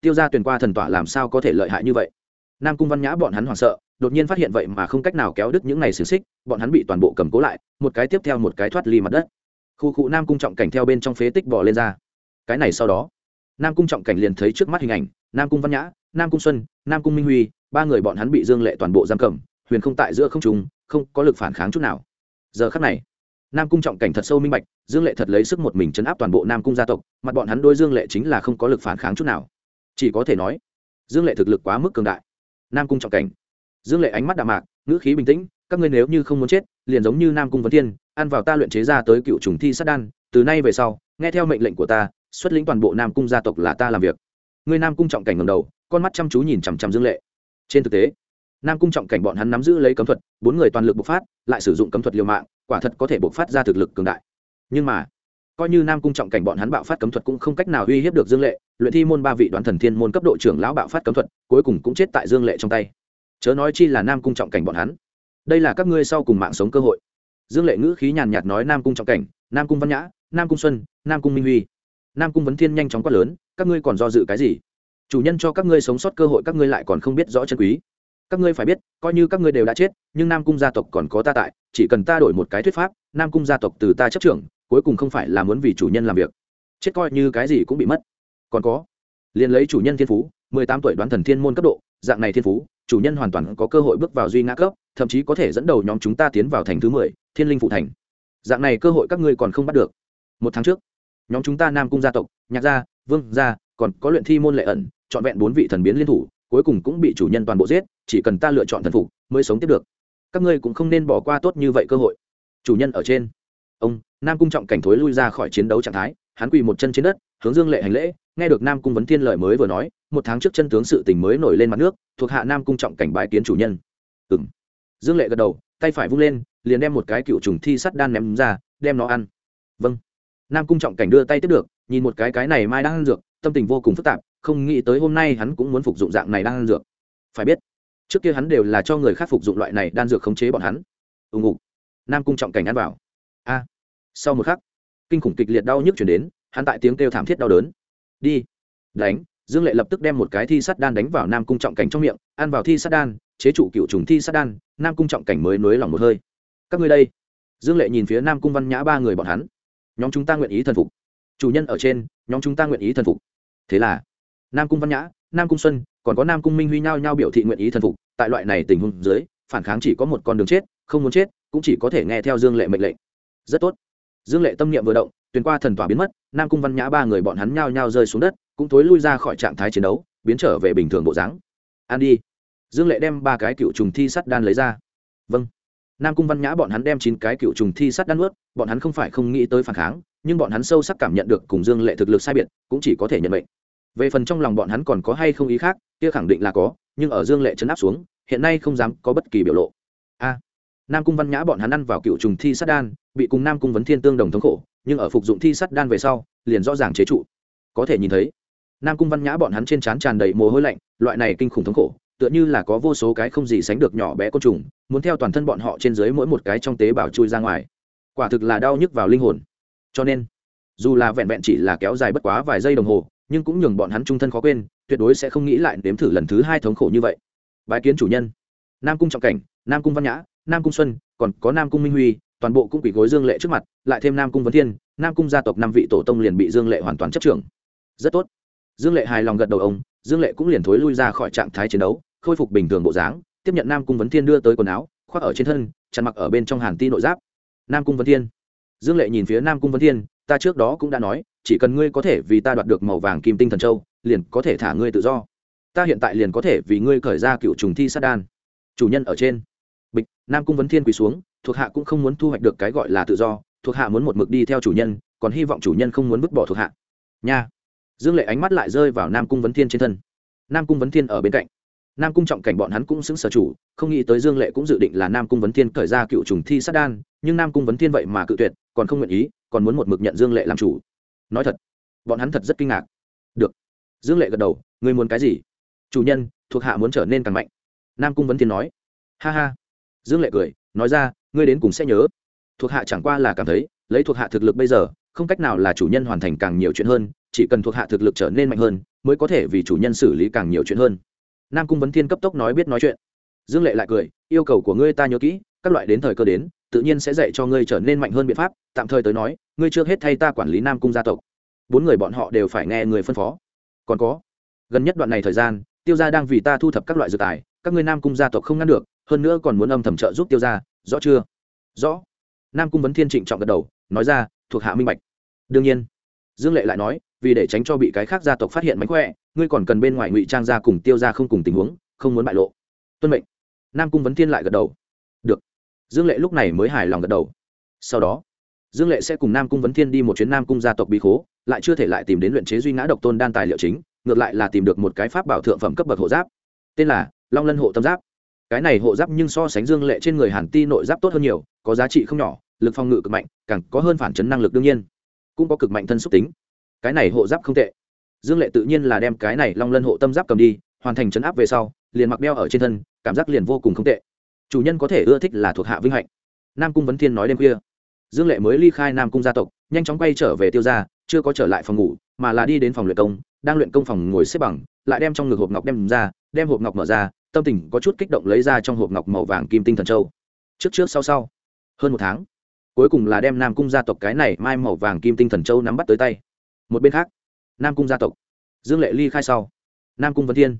Tiêu ra tuyển qua thần tỏa làm sao có thể lợi hại như vậy? Nam cung văn nhã bọn hắn hoảng sợ đột nhiên phát hiện vậy mà không cách nào kéo đứt những này xiềng xích, bọn hắn bị toàn bộ cầm cố lại, một cái tiếp theo một cái thoát ly mặt đất. Khu cụ nam cung trọng cảnh theo bên trong phế tích bỏ lên ra. Cái này sau đó, nam cung trọng cảnh liền thấy trước mắt hình ảnh, nam cung văn nhã, nam cung xuân, nam cung minh huy, ba người bọn hắn bị dương lệ toàn bộ giam cầm, huyền không tại giữa không trùng không có lực phản kháng chút nào. Giờ khắc này, nam cung trọng cảnh thật sâu minh bạch, dương lệ thật lấy sức một mình chấn áp toàn bộ nam cung gia tộc, mặt bọn hắn đôi dương lệ chính là không có lực phản kháng chút nào. Chỉ có thể nói, dương lệ thực lực quá mức cường đại. Nam cung trọng cảnh dương lệ ánh mắt đạm mạc, ngữ khí bình tĩnh, các ngươi nếu như không muốn chết, liền giống như nam cung vấn thiên, ăn vào ta luyện chế ra tới cựu trùng thi sát đan, từ nay về sau, nghe theo mệnh lệnh của ta, xuất lĩnh toàn bộ nam cung gia tộc là ta làm việc. Người nam cung trọng cảnh ngầm đầu, con mắt chăm chú nhìn chằm chằm dương lệ. Trên thực tế, nam cung trọng cảnh bọn hắn nắm giữ lấy cấm thuật, bốn người toàn lực bộc phát, lại sử dụng cấm thuật liều mạng, quả thật có thể bộc phát ra thực lực cường đại. Nhưng mà, coi như nam cung trọng cảnh bọn hắn bạo phát cấm thuật cũng không cách nào uy hiếp được dương lệ, luyện thi môn ba vị đoán thần thiên môn cấp độ trưởng lão bạo phát cấm thuật, cuối cùng cũng chết tại dương lệ trong tay chớ nói chi là nam cung trọng cảnh bọn hắn. Đây là các ngươi sau cùng mạng sống cơ hội. Dương lệ ngữ khí nhàn nhạt nói nam cung trọng cảnh, nam cung văn nhã, nam cung xuân, nam cung minh huy. Nam cung vấn thiên nhanh chóng quát lớn, các ngươi còn do dự cái gì? Chủ nhân cho các ngươi sống sót cơ hội các ngươi lại còn không biết rõ chân quý. Các ngươi phải biết, coi như các ngươi đều đã chết, nhưng nam cung gia tộc còn có ta tại, chỉ cần ta đổi một cái thuyết pháp, nam cung gia tộc từ ta chấp trưởng, cuối cùng không phải là muốn vì chủ nhân làm việc. Chết coi như cái gì cũng bị mất. Còn có, liền lấy chủ nhân thiên phú, mười tám tuổi đoán thần thiên môn cấp độ, dạng này thiên phú chủ nhân hoàn toàn có cơ hội bước vào duy ngã cấp, thậm chí có thể dẫn đầu nhóm chúng ta tiến vào thành thứ mười, thiên linh phụ thành. Dạng này cơ hội các ngươi còn không bắt được. Một tháng trước, nhóm chúng ta nam cung gia tộc, nhạc gia, vương gia còn có luyện thi môn lệ ẩn, trọn vẹn bốn vị thần biến liên thủ, cuối cùng cũng bị chủ nhân toàn bộ giết, chỉ cần ta lựa chọn thần phục, mới sống tiếp được. Các ngươi cũng không nên bỏ qua tốt như vậy cơ hội. Chủ nhân ở trên. Ông, nam cung trọng cảnh thối lui ra khỏi chiến đấu trạng thái hắn quỳ một chân trên đất, hướng dương lệ hành lễ, nghe được nam cung vấn thiên lời mới vừa nói, một tháng trước chân tướng sự tình mới nổi lên mặt nước, thuộc hạ nam cung trọng cảnh bái kiến chủ nhân. Ừ m dương lệ gật đầu, tay phải vung lên, liền đem một cái cựu trùng thi sắt đan ném ra, đem nó ăn. Vâng. Nam cung trọng cảnh đưa tay tiếp được, nhìn một cái cái này mai đang ăn dược, tâm tình vô cùng phức tạp, không nghĩ tới hôm nay hắn cũng muốn phục dụng dạng này đang ăn dược. Phải biết, trước kia hắn đều là cho người khác phục dụng loại này đan dược khống chế bọn hắn. Ưng ngục. Nam cung trọng cảnh ăn vào. A. Sau một khắc kinh khủng kịch liệt đau nhức chuyển đến, hắn tại tiếng kêu thảm thiết đau đớn. Đi, đánh. Dương lệ lập tức đem một cái thi sắt đan đánh vào nam cung trọng cảnh trong miệng, ăn vào thi sắt đan, chế trụ cựu trùng thi sắt đan, nam cung trọng cảnh mới nới lòng một hơi. Các ngươi đây. Dương lệ nhìn phía nam cung văn nhã ba người bọn hắn. Nhóm chúng ta nguyện ý thần phục. Chủ nhân ở trên, nhóm chúng ta nguyện ý thần phục. Thế là, nam cung văn nhã, nam cung xuân, còn có nam cung minh huy nhao nhao biểu thị nguyện ý thần phục, tại loại này tình huống dưới, phản kháng chỉ có một con đường chết, không muốn chết, cũng chỉ có thể nghe theo dương lệ mệnh lệnh. Rất tốt dương lệ tâm niệm vừa động tuyển qua thần tỏa biến mất, nam cung văn nhã ba người bọn hắn nhao nhao rơi xuống đất, cũng thối lui ra khỏi trạng thái chiến đấu, biến trở về bình thường bộ dáng. An đi. Dương lệ đem ba cái cựu trùng thi sắt đan lấy ra. Vâng. Nam cung văn nhã bọn hắn đem chín cái cựu trùng thi sắt đan ướt bọn hắn không phải không nghĩ tới phản kháng, nhưng bọn hắn sâu sắc cảm nhận được cùng dương lệ thực lực sai biệt, cũng chỉ có thể nhận mệnh. Về phần trong lòng bọn hắn còn có hay không ý khác, kia khẳng định là có, nhưng ở dương lệ chấn áp xuống, hiện nay không dám có bất kỳ biểu lộ nam cung văn nhã bọn hắn ăn vào cựu trùng thi sắt đan, bị cùng nam cung vấn thiên tương đồng thống khổ, nhưng ở phục dụng thi sắt đan về sau, liền rõ ràng chế trụ. Có thể nhìn thấy, nam cung văn nhã bọn hắn trên trán tràn đầy mồ hôi lạnh, loại này kinh khủng thống khổ, tựa như là có vô số cái không gì sánh được nhỏ bé côn trùng, muốn theo toàn thân bọn họ trên dưới mỗi một cái trong tế bào chui ra ngoài. Quả thực là đau nhức vào linh hồn. Cho nên, dù là vẹn vẹn chỉ là kéo dài bất quá vài giây đồng hồ, nhưng cũng nhường bọn hắn trung thân khó quên, tuyệt đối sẽ không nghĩ lại nếm thử lần thứ hai thống khổ như vậy. Bái kiến chủ nhân. Nam cung trọng cảnh, nam cung văn nhã nam cung xuân, còn có nam cung minh huy, toàn bộ cũng quỷ gối dương lệ trước mặt, lại thêm nam cung vấn thiên, nam cung gia tộc năm vị tổ tông liền bị dương lệ hoàn toàn chấp trưởng. Rất tốt. Dương lệ hài lòng gật đầu ông, dương lệ cũng liền thối lui ra khỏi trạng thái chiến đấu, khôi phục bình thường bộ dáng, tiếp nhận nam cung vấn thiên đưa tới quần áo, khoác ở trên thân chăn mặc ở bên trong hàn ti nội giáp. Nam cung vấn thiên. Dương lệ nhìn phía nam cung vấn thiên, ta trước đó cũng đã nói, chỉ cần ngươi có thể vì ta đoạt được màu vàng kim tinh thần châu, liền có thể thả ngươi tự do. Ta hiện tại liền có thể vì ngươi khởi ra cựu trùng thi sát đan. Chủ nhân ở trên bịch, nam cung vấn thiên quỳ xuống, thuộc hạ cũng không muốn thu hoạch được cái gọi là tự do, thuộc hạ muốn một mực đi theo chủ nhân, còn hy vọng chủ nhân không muốn vứt bỏ thuộc hạ. Nha. Dương lệ ánh mắt lại rơi vào nam cung vấn thiên trên thân. Nam cung vấn thiên ở bên cạnh. Nam cung trọng cảnh bọn hắn cũng xứng sở chủ, không nghĩ tới dương lệ cũng dự định là nam cung vấn thiên khởi ra cựu trùng thi sát đan, nhưng nam cung vấn thiên vậy mà cự tuyệt, còn không nguyện ý, còn muốn một mực nhận dương lệ làm chủ. Nói thật, bọn hắn thật rất kinh ngạc. Được. Dương lệ gật đầu, ngươi muốn cái gì? Chủ nhân, thuộc hạ muốn trở nên càng mạnh. Nam cung vấn thiên nói. Ha ha dương lệ cười, nói ra, ngươi đến cùng sẽ nhớ. Thuộc hạ chẳng qua là cảm thấy, lấy thuộc hạ thực lực bây giờ, không cách nào là chủ nhân hoàn thành càng nhiều chuyện hơn, chỉ cần thuộc hạ thực lực trở nên mạnh hơn, mới có thể vì chủ nhân xử lý càng nhiều chuyện hơn. Nam cung vấn thiên cấp tốc nói biết nói chuyện. Dương lệ lại cười, yêu cầu của ngươi ta nhớ kỹ, các loại đến thời cơ đến, tự nhiên sẽ dạy cho ngươi trở nên mạnh hơn biện pháp, tạm thời tới nói, ngươi chưa hết thay ta quản lý nam cung gia tộc. Bốn người bọn họ đều phải nghe người phân phó. Còn có, gần nhất đoạn này thời gian, tiêu gia đang vì ta thu thập các loại dược tài, các ngươi nam cung gia tộc không ngăn được hơn nữa còn muốn âm thầm trợ giúp tiêu gia, rõ chưa? Rõ. Nam cung vấn thiên trịnh trọng gật đầu, nói ra, thuộc hạ minh bạch. Đương nhiên. Dương lệ lại nói, vì để tránh cho bị cái khác gia tộc phát hiện mánh khỏe, ngươi còn cần bên ngoài ngụy trang ra cùng tiêu ra không cùng tình huống, không muốn bại lộ. Tuân mệnh. Nam cung vấn thiên lại gật đầu. Được. Dương lệ lúc này mới hài lòng gật đầu. Sau đó, dương lệ sẽ cùng nam cung vấn thiên đi một chuyến nam cung gia tộc bí khố, lại chưa thể lại tìm đến luyện chế duy ngã độc tôn đan tài liệu chính, ngược lại là tìm được một cái pháp bảo thượng phẩm cấp bậc hộ giáp. Tên là long lân hộ tâm giáp cái này hộ giáp nhưng so sánh dương lệ trên người hàn ti nội giáp tốt hơn nhiều, có giá trị không nhỏ, lực phòng ngự cực mạnh, càng có hơn phản chấn năng lực đương nhiên. Cũng có cực mạnh thân xúc tính. Cái này hộ giáp không tệ. Dương lệ tự nhiên là đem cái này long lân hộ tâm giáp cầm đi, hoàn thành chấn áp về sau, liền mặc đeo ở trên thân, cảm giác liền vô cùng không tệ. Chủ nhân có thể ưa thích là thuộc hạ vinh hạnh. Nam cung vấn thiên nói đêm khuya. Dương lệ mới ly khai nam cung gia tộc, nhanh chóng quay trở về tiêu gia, chưa có trở lại phòng ngủ, mà là đi đến phòng luyện công, đang luyện công phòng ngồi xếp bằng, lại đem trong ngực hộp ngọc đem ra, đem hộp ngọc mở ra tâm tình có chút kích động lấy ra trong hộp ngọc màu vàng kim tinh thần châu. Trước trước sau sau. Hơn một tháng, cuối cùng là đem nam cung gia tộc cái này mai màu vàng kim tinh thần châu nắm bắt tới tay. Một bên khác, nam cung gia tộc, dương lệ ly khai sau. Nam cung vấn thiên.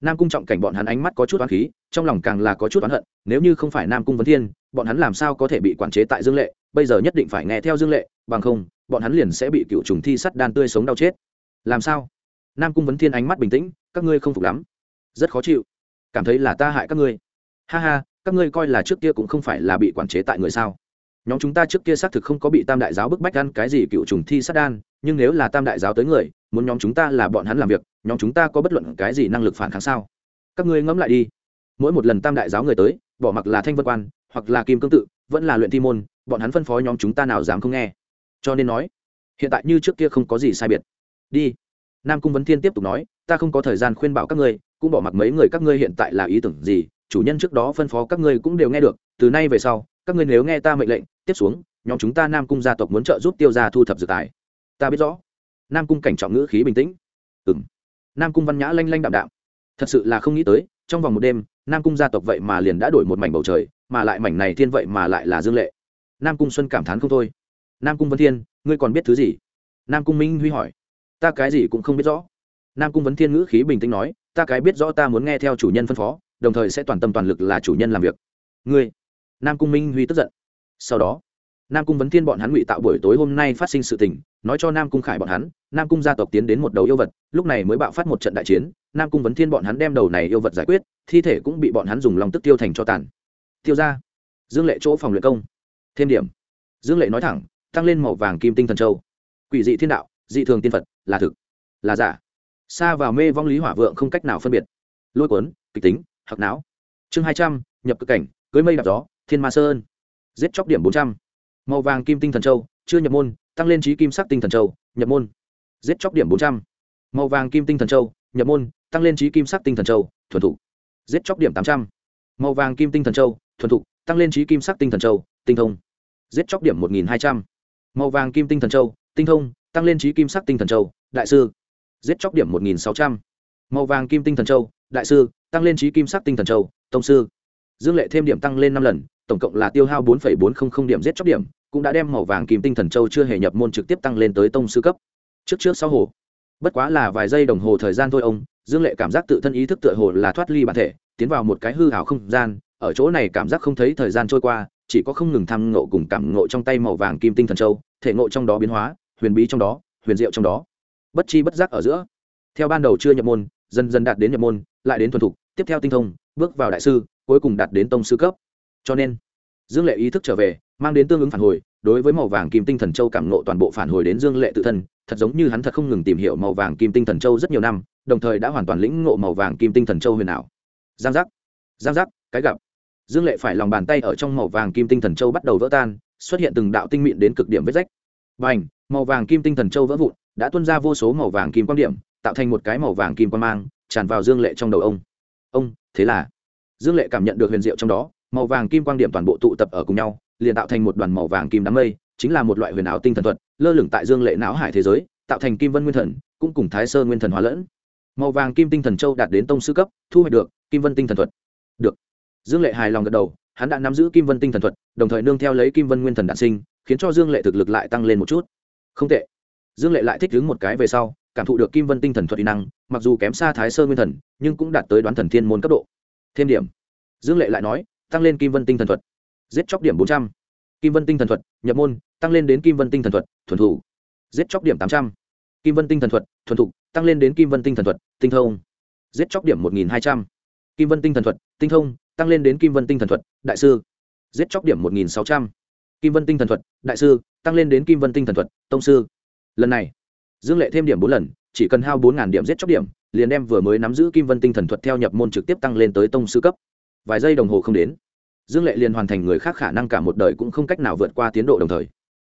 Nam cung trọng cảnh bọn hắn ánh mắt có chút oán khí, trong lòng càng là có chút oán hận, nếu như không phải nam cung vấn thiên, bọn hắn làm sao có thể bị quản chế tại dương lệ, bây giờ nhất định phải nghe theo dương lệ, bằng không, bọn hắn liền sẽ bị cựu trùng thi sắt đan tươi sống đau chết. Làm sao? Nam cung vấn thiên ánh mắt bình tĩnh, các ngươi không phục lắm. Rất khó chịu cảm thấy là ta hại các ngươi. Ha ha, các ngươi coi là trước kia cũng không phải là bị quản chế tại người sao? Nhóm chúng ta trước kia xác thực không có bị tam đại giáo bức bách ăn cái gì cựu trùng thi sát đan, nhưng nếu là tam đại giáo tới người, muốn nhóm chúng ta là bọn hắn làm việc, nhóm chúng ta có bất luận cái gì năng lực phản kháng sao? Các ngươi ngẫm lại đi. Mỗi một lần tam đại giáo người tới, bỏ mặc là thanh vân quan, hoặc là kim cương tự, vẫn là luyện thi môn, bọn hắn phân phó nhóm chúng ta nào dám không nghe. Cho nên nói, hiện tại như trước kia không có gì sai biệt. Đi. Nam cung vấn thiên tiếp tục nói, ta không có thời gian khuyên bảo các ngươi cũng bỏ mặc mấy người các ngươi hiện tại là ý tưởng gì, chủ nhân trước đó phân phó các ngươi cũng đều nghe được, từ nay về sau, các ngươi nếu nghe ta mệnh lệnh, tiếp xuống, nhóm chúng ta nam cung gia tộc muốn trợ giúp tiêu gia thu thập dược tài. Ta biết rõ. Nam cung cảnh trọng ngữ khí bình tĩnh. Ừng nam cung văn nhã lanh lanh đạm đạm. Thật sự là không nghĩ tới, trong vòng một đêm, nam cung gia tộc vậy mà liền đã đổi một mảnh bầu trời, mà lại mảnh này thiên vậy mà lại là dương lệ. Nam cung xuân cảm thán không thôi. Nam cung vân thiên, ngươi còn biết thứ gì? Nam cung minh huy hỏi. Ta cái gì cũng không biết rõ. Nam cung vấn thiên ngữ khí bình tĩnh nói ta cái biết rõ ta muốn nghe theo chủ nhân phân phó, đồng thời sẽ toàn tâm toàn lực là chủ nhân làm việc. Ngươi, nam cung minh huy tức giận. Sau đó, nam cung vấn thiên bọn hắn ngụy tạo buổi tối hôm nay phát sinh sự tình, nói cho nam cung khải bọn hắn, nam cung gia tộc tiến đến một đầu yêu vật, lúc này mới bạo phát một trận đại chiến, nam cung vấn thiên bọn hắn đem đầu này yêu vật giải quyết, thi thể cũng bị bọn hắn dùng lòng tức tiêu thành cho tàn. Tiêu ra dương lệ chỗ phòng luyện công. Thêm điểm. Dương lệ nói thẳng, tăng lên màu vàng kim tinh thần châu. Quỷ dị thiên đạo, dị thường tiên phật, là thực, là giả xa vào mê vong lý hỏa vượng không cách nào phân biệt. Lôi cuốn, kịch tính hoặc não. Chương hai trăm, nhập cực cảnh, cưới mây đạp gió, thiên ma sơn giết chóc điểm bốn trăm. Màu vàng kim tinh thần châu, chưa nhập môn, tăng lên trí kim sắc tinh thần châu, nhập môn. Giết chóc điểm bốn trăm. Màu vàng kim tinh thần châu, nhập môn, tăng lên trí kim sắc tinh thần châu, thuần thục. Giết chóc điểm tám trăm. Màu vàng kim tinh thần châu, thuần thục, tăng lên trí kim sắc tinh thần châu, tinh thông. Giết chóc điểm một nghìn hai trăm. Màu vàng kim tinh thần châu, tinh thông, tăng lên trí kim sắc tinh thần châu, đại sư giết chóc điểm một nghìn sáu trăm. Màu vàng kim tinh thần châu, đại sư, tăng lên trí kim sắc tinh thần châu, tông sư. Dương lệ thêm điểm tăng lên năm lần, tổng cộng là tiêu hao bốn bốn trăm linh điểm giết chóc điểm, cũng đã đem màu vàng kim tinh thần châu chưa hề nhập môn trực tiếp tăng lên tới tông sư cấp. Trước trước sau hồ. Bất quá là vài giây đồng hồ thời gian thôi ông, dương lệ cảm giác tự thân ý thức tựa hồ là thoát ly bản thể, tiến vào một cái hư hảo không gian, ở chỗ này cảm giác không thấy thời gian trôi qua, chỉ có không ngừng tham ngộ cùng cảm ngộ trong tay màu vàng kim tinh thần châu, thể ngộ trong đó biến hóa, huyền bí trong đó, huyền diệu trong đó bất chi bất giác ở giữa. Theo ban đầu chưa nhập môn, dần dần đạt đến nhập môn, lại đến thuần thục, tiếp theo tinh thông, bước vào đại sư, cuối cùng đạt đến tông sư cấp. Cho nên, dương lệ ý thức trở về, mang đến tương ứng phản hồi, đối với màu vàng kim tinh thần châu cảm nộ toàn bộ phản hồi đến dương lệ tự thân, thật giống như hắn thật không ngừng tìm hiểu màu vàng kim tinh thần châu rất nhiều năm, đồng thời đã hoàn toàn lĩnh ngộ màu vàng kim tinh thần châu huyền ảo. Giang giác giang giác, cái gặp. Dương lệ phải lòng bàn tay ở trong màu vàng kim tinh thần châu bắt đầu vỡ tan, xuất hiện từng đạo tinh mịn đến cực điểm vết rách. Và n h màu vàng kim tinh thần châu vỡ vụn đã tuân ra vô số màu vàng kim quan điểm, tạo thành một cái màu vàng kim quan mang, tràn vào dương lệ trong đầu ông. Ông, thế là? Dương lệ cảm nhận được huyền diệu trong đó, màu vàng kim quang điểm toàn bộ tụ tập ở cùng nhau, liền tạo thành một đoàn màu vàng kim đám mây, chính là một loại huyền ảo tinh thần thuật, lơ lửng tại dương lệ não hải thế giới, tạo thành kim vân nguyên thần, cũng cùng thái sơ nguyên thần hóa lẫn. Màu vàng kim tinh thần châu đạt đến tông sư cấp, thu hoạch được kim vân tinh thần thuật. Được. Dương lệ hài lòng gật đầu, hắn đã nắm giữ kim vân tinh thần thuật, đồng thời nương theo lấy kim vân nguyên thần đạn sinh, khiến cho dương lệ thực lực lại tăng lên một chút. Không tệ dương lệ lại thích đứng một cái về sau cảm thụ được kim vân tinh thần thuật y năng mặc dù kém xa thái sơ nguyên thần nhưng cũng đạt tới đoán thần thiên môn cấp độ thêm điểm dương lệ lại nói tăng lên kim vân tinh thần thuật giết chóc điểm bốn trăm kim vân tinh thần thuật nhập môn tăng lên đến kim vân tinh thần thuật thuần thủ giết chóc điểm tám trăm kim vân tinh thần thuật thuần thục tăng lên đến kim vân tinh thần thuật tinh thông giết chóc điểm một nghìn hai trăm kim vân tinh thần thuật tinh thông tăng lên đến kim vân tinh thần thuật đại sư giết chóc điểm một nghìn sáu trăm kim vân tinh thần thuật đại sư tăng lên đến kim vân tinh thần thuật tông sư lần này, dương lệ thêm điểm bốn lần, chỉ cần hao bốn điểm giết chóc điểm, liền đem vừa mới nắm giữ kim vân tinh thần thuật theo nhập môn trực tiếp tăng lên tới tông sư cấp. Vài giây đồng hồ không đến, dương lệ liền hoàn thành người khác khả năng cả một đời cũng không cách nào vượt qua tiến độ đồng thời.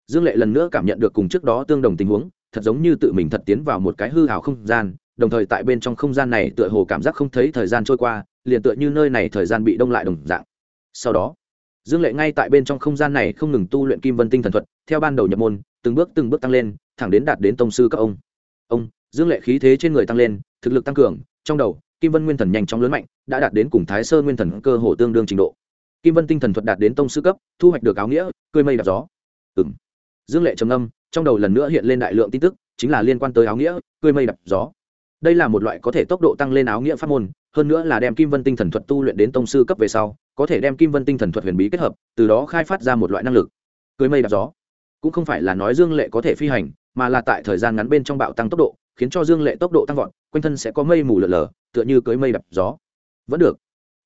Dương lệ lần nữa cảm nhận được cùng trước đó tương đồng tình huống, thật giống như tự mình thật tiến vào một cái hư hào không gian, đồng thời tại bên trong không gian này tựa hồ cảm giác không thấy thời gian trôi qua, liền tựa như nơi này thời gian bị đông lại đồng dạng. Sau đó, dương lệ ngay tại bên trong không gian này không ngừng tu luyện kim vân tinh thần thuật, theo ban đầu nhập môn, từng bước từng bước tăng lên thẳng đến đạt đến tông sư các ông. Ông dương lệ khí thế trên người tăng lên thực lực tăng cường trong đầu kim vân nguyên thần nhanh chóng lớn mạnh đã đạt đến cùng thái sơ nguyên thần cơ hồ tương đương trình độ. Kim vân tinh thần thuật đạt đến tông sư cấp thu hoạch được áo nghĩa cười mây đạp gió. Ừm, dương lệ trầm âm trong đầu lần nữa hiện lên đại lượng tin tức chính là liên quan tới áo nghĩa cười mây đạp gió. Đây là một loại có thể tốc độ tăng lên áo nghĩa pháp môn hơn nữa là đem kim vân tinh thần thuật tu luyện đến tông sư cấp về sau có thể đem kim vân tinh thần thuật huyền bí kết hợp từ đó khai phát ra một loại năng lực. Cười mây đạp gió. Cũng không phải là nói dương lệ có thể phi hành mà là tại thời gian ngắn bên trong bạo tăng tốc độ, khiến cho dương lệ tốc độ tăng vọt, quanh thân sẽ có mây mù lở lở, tựa như cưới mây đập gió. Vẫn được.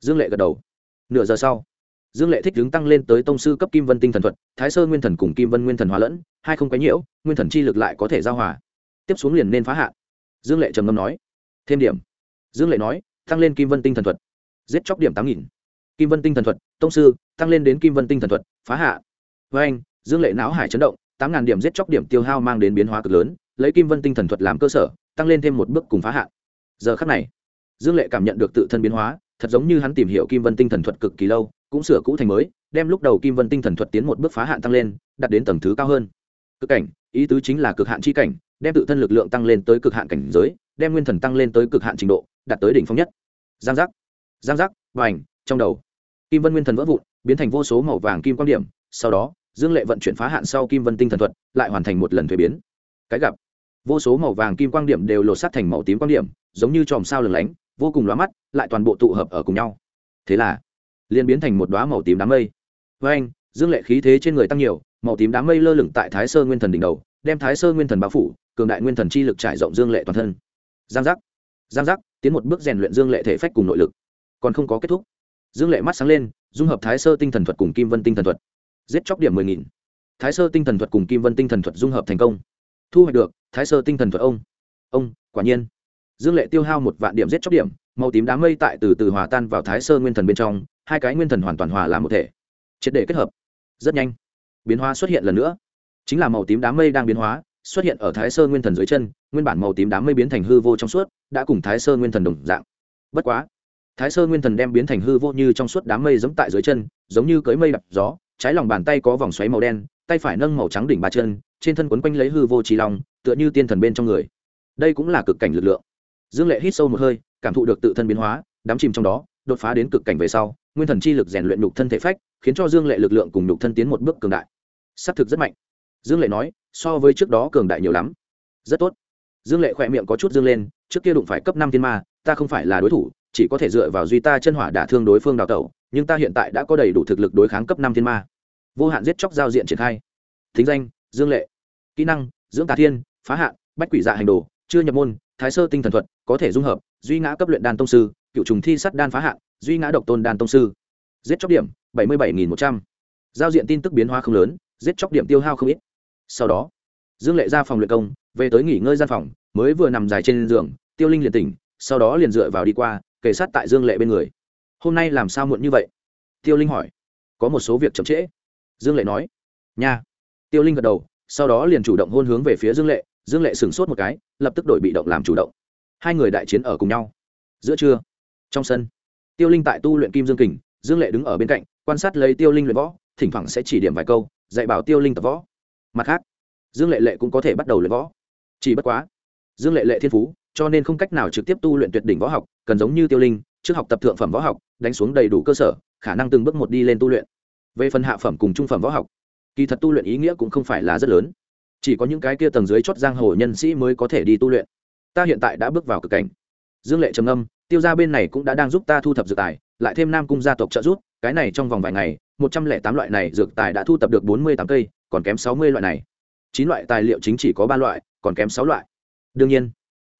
Dương lệ gật đầu. Nửa giờ sau, dương lệ thích đứng tăng lên tới tông sư cấp kim vân tinh thần thuật, thái sơ nguyên thần cùng kim vân nguyên thần hóa lẫn, hai không quấy nhiễu, nguyên thần chi lực lại có thể giao hòa. Tiếp xuống liền nên phá hạn. Dương lệ trầm ngâm nói. Thêm điểm. Dương lệ nói, tăng lên kim vân tinh thần thuật. Giết chóc điểm tám nghìn. Kim vân tinh thần thuật, tông sư, tăng lên đến kim vân tinh thần thuật, phá hạ với anh dương lệ não hải chấn động tám ngàn điểm giết chóc điểm tiêu hao mang đến biến hóa cực lớn, lấy kim vân tinh thần thuật làm cơ sở, tăng lên thêm một bước cùng phá hạn. Giờ khắc này, dương lệ cảm nhận được tự thân biến hóa, thật giống như hắn tìm hiểu kim vân tinh thần thuật cực kỳ lâu, cũng sửa cũ thành mới, đem lúc đầu kim vân tinh thần thuật tiến một bước phá hạn tăng lên đặt đến tầng thứ cao hơn. Cực cảnh, ý tứ chính là cực hạn chi cảnh, đem tự thân lực lượng tăng lên tới cực hạn cảnh giới, đem nguyên thần tăng lên tới cực hạn trình độ, đạt tới đỉnh phong nhất. Giang giác giang giác và ảnh trong đầu. Kim vân nguyên thần vỡ vụn, biến thành vô số màu vàng kim quan điểm, sau đó dương lệ vận chuyển phá hạn sau kim vân tinh thần thuật, lại hoàn thành một lần thuế biến. Cái gặp, vô số màu vàng kim quang điểm đều lột sát thành màu tím quang điểm, giống như chòm sao lừng lánh, vô cùng lóa mắt, lại toàn bộ tụ hợp ở cùng nhau. Thế là, liền biến thành một đoá màu tím đám mây. Với anh, dương lệ khí thế trên người tăng nhiều, màu tím đám mây lơ lửng tại thái sơ nguyên thần đỉnh đầu, đem thái sơ nguyên thần bao phủ, cường đại nguyên thần chi lực trải rộng dương lệ toàn thân. Giang giác giang giác, tiến một bước rèn luyện dương lệ thể phách cùng nội lực. Còn không có kết thúc. Dương lệ mắt sáng lên, dung hợp thái sơ tinh thần thuật cùng kim vân tinh thần thuật giết chóc điểm mười nghìn. Thái sơ tinh thần thuật cùng kim vân tinh thần thuật dung hợp thành công. Thu hoạch được, thái sơ tinh thần thuật ông. Ông, quả nhiên. Dương lệ tiêu hao một vạn điểm giết chóc điểm, màu tím đám mây tại từ từ hòa tan vào thái sơ nguyên thần bên trong, hai cái nguyên thần hoàn toàn hòa làm một thể. Triệt để kết hợp. Rất nhanh. Biến hóa xuất hiện lần nữa. Chính là màu tím đám mây đang biến hóa, xuất hiện ở thái sơ nguyên thần dưới chân, nguyên bản màu tím đám mây biến thành hư vô trong suốt, đã cùng thái sơ nguyên thần đồng dạng. Bất quá, thái sơ nguyên thần đem biến thành hư vô như trong suốt đám mây giống tại dưới chân, giống như cưới mây đập gió trái lòng bàn tay có vòng xoáy màu đen tay phải nâng màu trắng đỉnh ba chân trên thân quấn quanh lấy hư vô trí long, tựa như tiên thần bên trong người. Đây cũng là cực cảnh lực lượng. Dương lệ hít sâu một hơi cảm thụ được tự thân biến hóa đắm chìm trong đó đột phá đến cực cảnh về sau nguyên thần chi lực rèn luyện nhục thân thể phách khiến cho dương lệ lực lượng cùng nhục thân tiến một bước cường đại. S á c thực rất mạnh. Dương lệ nói so với trước đó cường đại nhiều lắm. Rất tốt. Dương lệ khỏe miệng có chút dương lên trước kia đụng phải cấp năm thiên ma ta không phải là đối thủ chỉ có thể dựa vào duy ta chân hỏa đả thương đối phương đào tẩu, nhưng ta hiện tại đã có đầy đủ thực lực đối kháng cấp năm thiên ma. Vô hạn giết chóc giao diện triển khai. Thính danh, dương lệ. Kỹ năng, dưỡng tà thiên, phá hạn, bách quỷ dạ hành đồ, chưa nhập môn, thái sơ tinh thần thuật, có thể dung hợp, duy ngã cấp luyện đan tông sư, cựu trùng thi sắt đan phá hạn, duy ngã độc tôn đan tông sư. Giết chóc điểm, bảy mươi bảy một trăm. Giao diện tin tức biến hóa không lớn, giết chóc điểm tiêu hao không ít. Sau đó, dương lệ ra phòng luyện công, về tới nghỉ ngơi gian phòng, mới vừa nằm dài trên giường, tiêu linh liền tỉnh, sau đó liền dựa vào đi qua kề sát tại dương lệ bên người. Hôm nay làm sao muộn như vậy? Tiêu linh hỏi. Có một số việc chậm trễ. Dương lệ nói. Nha. Tiêu linh gật đầu, sau đó liền chủ động hôn hướng về phía dương lệ. Dương lệ sửng sốt một cái, lập tức đổi bị động làm chủ động. Hai người đại chiến ở cùng nhau. Giữa trưa, trong sân, tiêu linh tại tu luyện kim dương kình, dương lệ đứng ở bên cạnh, quan sát lấy tiêu linh luyện võ, thỉnh thoảng sẽ chỉ điểm vài câu, dạy bảo tiêu linh tập võ. Mặt khác, dương lệ lệ cũng có thể bắt đầu luyện võ. Chỉ bất quá, dương lệ lệ thiên phú cho nên không cách nào trực tiếp tu luyện tuyệt đỉnh võ học, cần giống như tiêu linh, trước học tập thượng phẩm võ học, đánh xuống đầy đủ cơ sở, khả năng từng bước một đi lên tu luyện. Về phần hạ phẩm cùng trung phẩm võ học, kỳ thật tu luyện ý nghĩa cũng không phải là rất lớn. Chỉ có những cái kia tầng dưới chót giang hồ nhân sĩ mới có thể đi tu luyện. Ta hiện tại đã bước vào cực cảnh. Dương lệ trầm âm tiêu gia bên này cũng đã đang giúp ta thu thập dược tài, lại thêm nam cung gia tộc trợ giúp, cái này trong vòng vài ngày, một trăm lẻ tám loại này dược tài đã thu thập được bốn mươi tám cây, còn kém sáu mươi loại này. Chín loại tài liệu chính chỉ có ba loại, còn kém sáu loại. Đương nhiên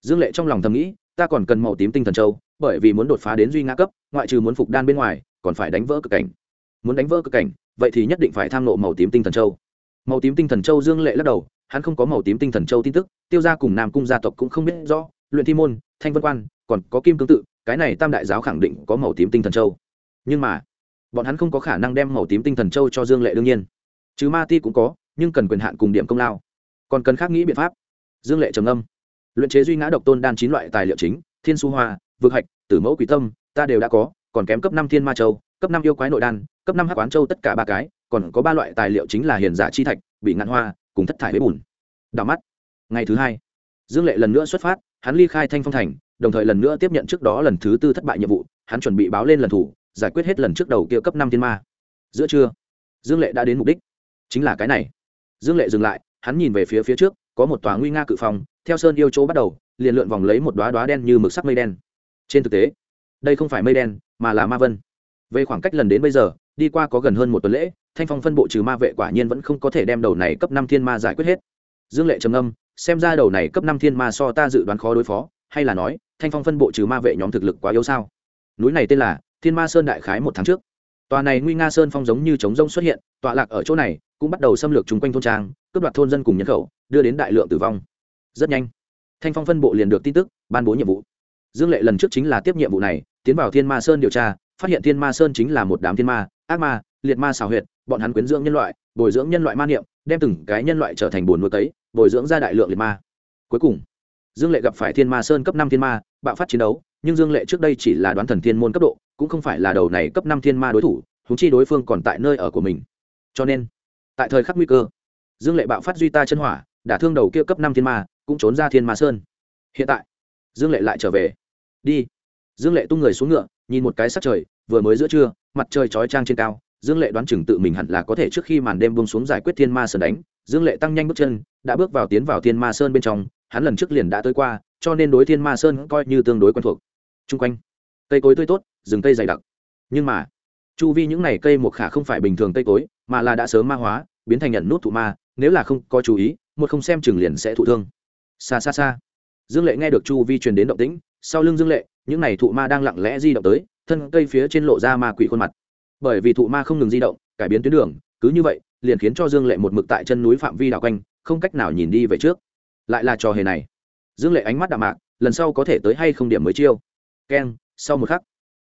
dương lệ trong lòng thầm nghĩ, ta còn cần màu tím tinh thần châu, bởi vì muốn đột phá đến duy ngã cấp, ngoại trừ muốn phục đan bên ngoài, còn phải đánh vỡ cực cảnh. Muốn đánh vỡ cực cảnh, vậy thì nhất định phải tham nộ màu tím tinh thần châu. Màu tím tinh thần châu dương lệ lắc đầu, hắn không có màu tím tinh thần châu tin tức, tiêu gia cùng nam cung gia tộc cũng không biết rõ, luyện thi môn, thanh vân quan, còn có kim cương tự, cái này tam đại giáo khẳng định có màu tím tinh thần châu. Nhưng mà, bọn hắn không có khả năng đem màu tím tinh thần châu cho dương lệ đương nhiên. Chứ ma ti cũng có, nhưng cần quyền hạn cùng điểm công lao. Còn cần khác nghĩ biện pháp. Dương lệ trầm âm luyện chế duy ngã độc tôn đan chín loại tài liệu chính, thiên su hoa, vực hạch, tử mẫu quỷ tâm, ta đều đã có, còn kém cấp năm thiên ma châu, cấp năm yêu quái nội đan, cấp năm hắc quán châu tất cả ba cái, còn có ba loại tài liệu chính là hiền giả chi thạch, bị ngạn hoa, cùng thất thải với bùn. Đào mắt. Ngày thứ hai, dương lệ lần nữa xuất phát, hắn ly khai thanh phong thành, đồng thời lần nữa tiếp nhận trước đó lần thứ tư thất bại nhiệm vụ, hắn chuẩn bị báo lên lần thủ, giải quyết hết lần trước đầu kia cấp năm thiên ma. Giữa trưa, dương lệ đã đến mục đích, chính là cái này. Dương lệ dừng lại, hắn nhìn về phía phía trước có một tòa nguy nga cự phòng theo sơn yêu chỗ bắt đầu, liền lượn vòng lấy một đoá đoá đen như mực sắc mây đen. Trên thực tế, đây không phải mây đen, mà là ma vân. Về khoảng cách lần đến bây giờ, đi qua có gần hơn một tuần lễ, thanh phong phân bộ trừ ma vệ quả nhiên vẫn không có thể đem đầu này cấp năm thiên ma giải quyết hết. Dương lệ trầm âm xem ra đầu này cấp năm thiên ma so ta dự đoán khó đối phó, hay là nói, thanh phong phân bộ trừ ma vệ nhóm thực lực quá yếu sao? Núi này tên là thiên ma sơn đại khái một tháng trước. Tòa này nguy nga sơn phong giống như trống rông xuất hiện, tọa lạc ở chỗ này, cũng bắt đầu xâm lược chung quanh thôn trang, cướp đoạt thôn dân cùng nhân khẩu đưa đến đại lượng tử vong. Rất nhanh, thanh phong phân bộ liền được tin tức, ban bố nhiệm vụ. Dương lệ lần trước chính là tiếp nhiệm vụ này, tiến vào thiên ma sơn điều tra, phát hiện thiên ma sơn chính là một đám thiên ma, ác ma, liệt ma xào huyệt, bọn hắn quyến dưỡng nhân loại, bồi dưỡng nhân loại ma niệm, đem từng cái nhân loại trở thành bồn nuôi cấy bồi dưỡng ra đại lượng liệt ma. Cuối cùng, dương lệ gặp phải thiên ma sơn cấp năm thiên ma, bạo phát chiến đấu, nhưng dương lệ trước đây chỉ là đoán thần thiên môn cấp độ, cũng không phải là đầu này cấp năm thiên ma đối thủ thú chi đối phương còn tại nơi ở của mình. Cho nên, tại thời khắc nguy cơ, dương lệ bạo phát duy ta chân hỏa đả thương đầu kia cấp năm thiên ma, cũng trốn ra thiên ma sơn. Hiện tại, dương lệ lại trở về. Đi. Dương lệ tung người xuống ngựa, nhìn một cái sắc trời, vừa mới giữa trưa, mặt trời chói trang trên cao, dương lệ đoán chừng tự mình hẳn là có thể trước khi màn đêm bông xuống giải quyết thiên ma sơn đánh. Dương lệ tăng nhanh bước chân, đã bước vào tiến vào thiên ma sơn bên trong, hắn lần trước liền đã tới qua, cho nên đối thiên ma sơn coi như tương đối quen thuộc. T r u n g quanh, cây cối tươi tốt, rừng cây dày đặc. Nhưng mà, chu vi những n à y cây một khả không phải bình thường cây cối, mà là đã sớm ma hóa, biến thành nhận nút thụ ma, nếu là không có chú ý một không xem chừng liền sẽ thụ thương. Xa xa xa. Dương lệ nghe được chu vi truyền đến động tĩnh, sau lưng dương lệ, những n à y thụ ma đang lặng lẽ di động tới, thân cây phía trên lộ ra ma quỷ khuôn mặt. Bởi vì thụ ma không ngừng di động, cải biến tuyến đường, cứ như vậy, liền khiến cho dương lệ một mực tại chân núi phạm vi đảo quanh, không cách nào nhìn đi về trước. Lại là trò hề này. Dương lệ ánh mắt đạm mạc, lần sau có thể tới hay không điểm mới chiêu. Keng, sau một khắc,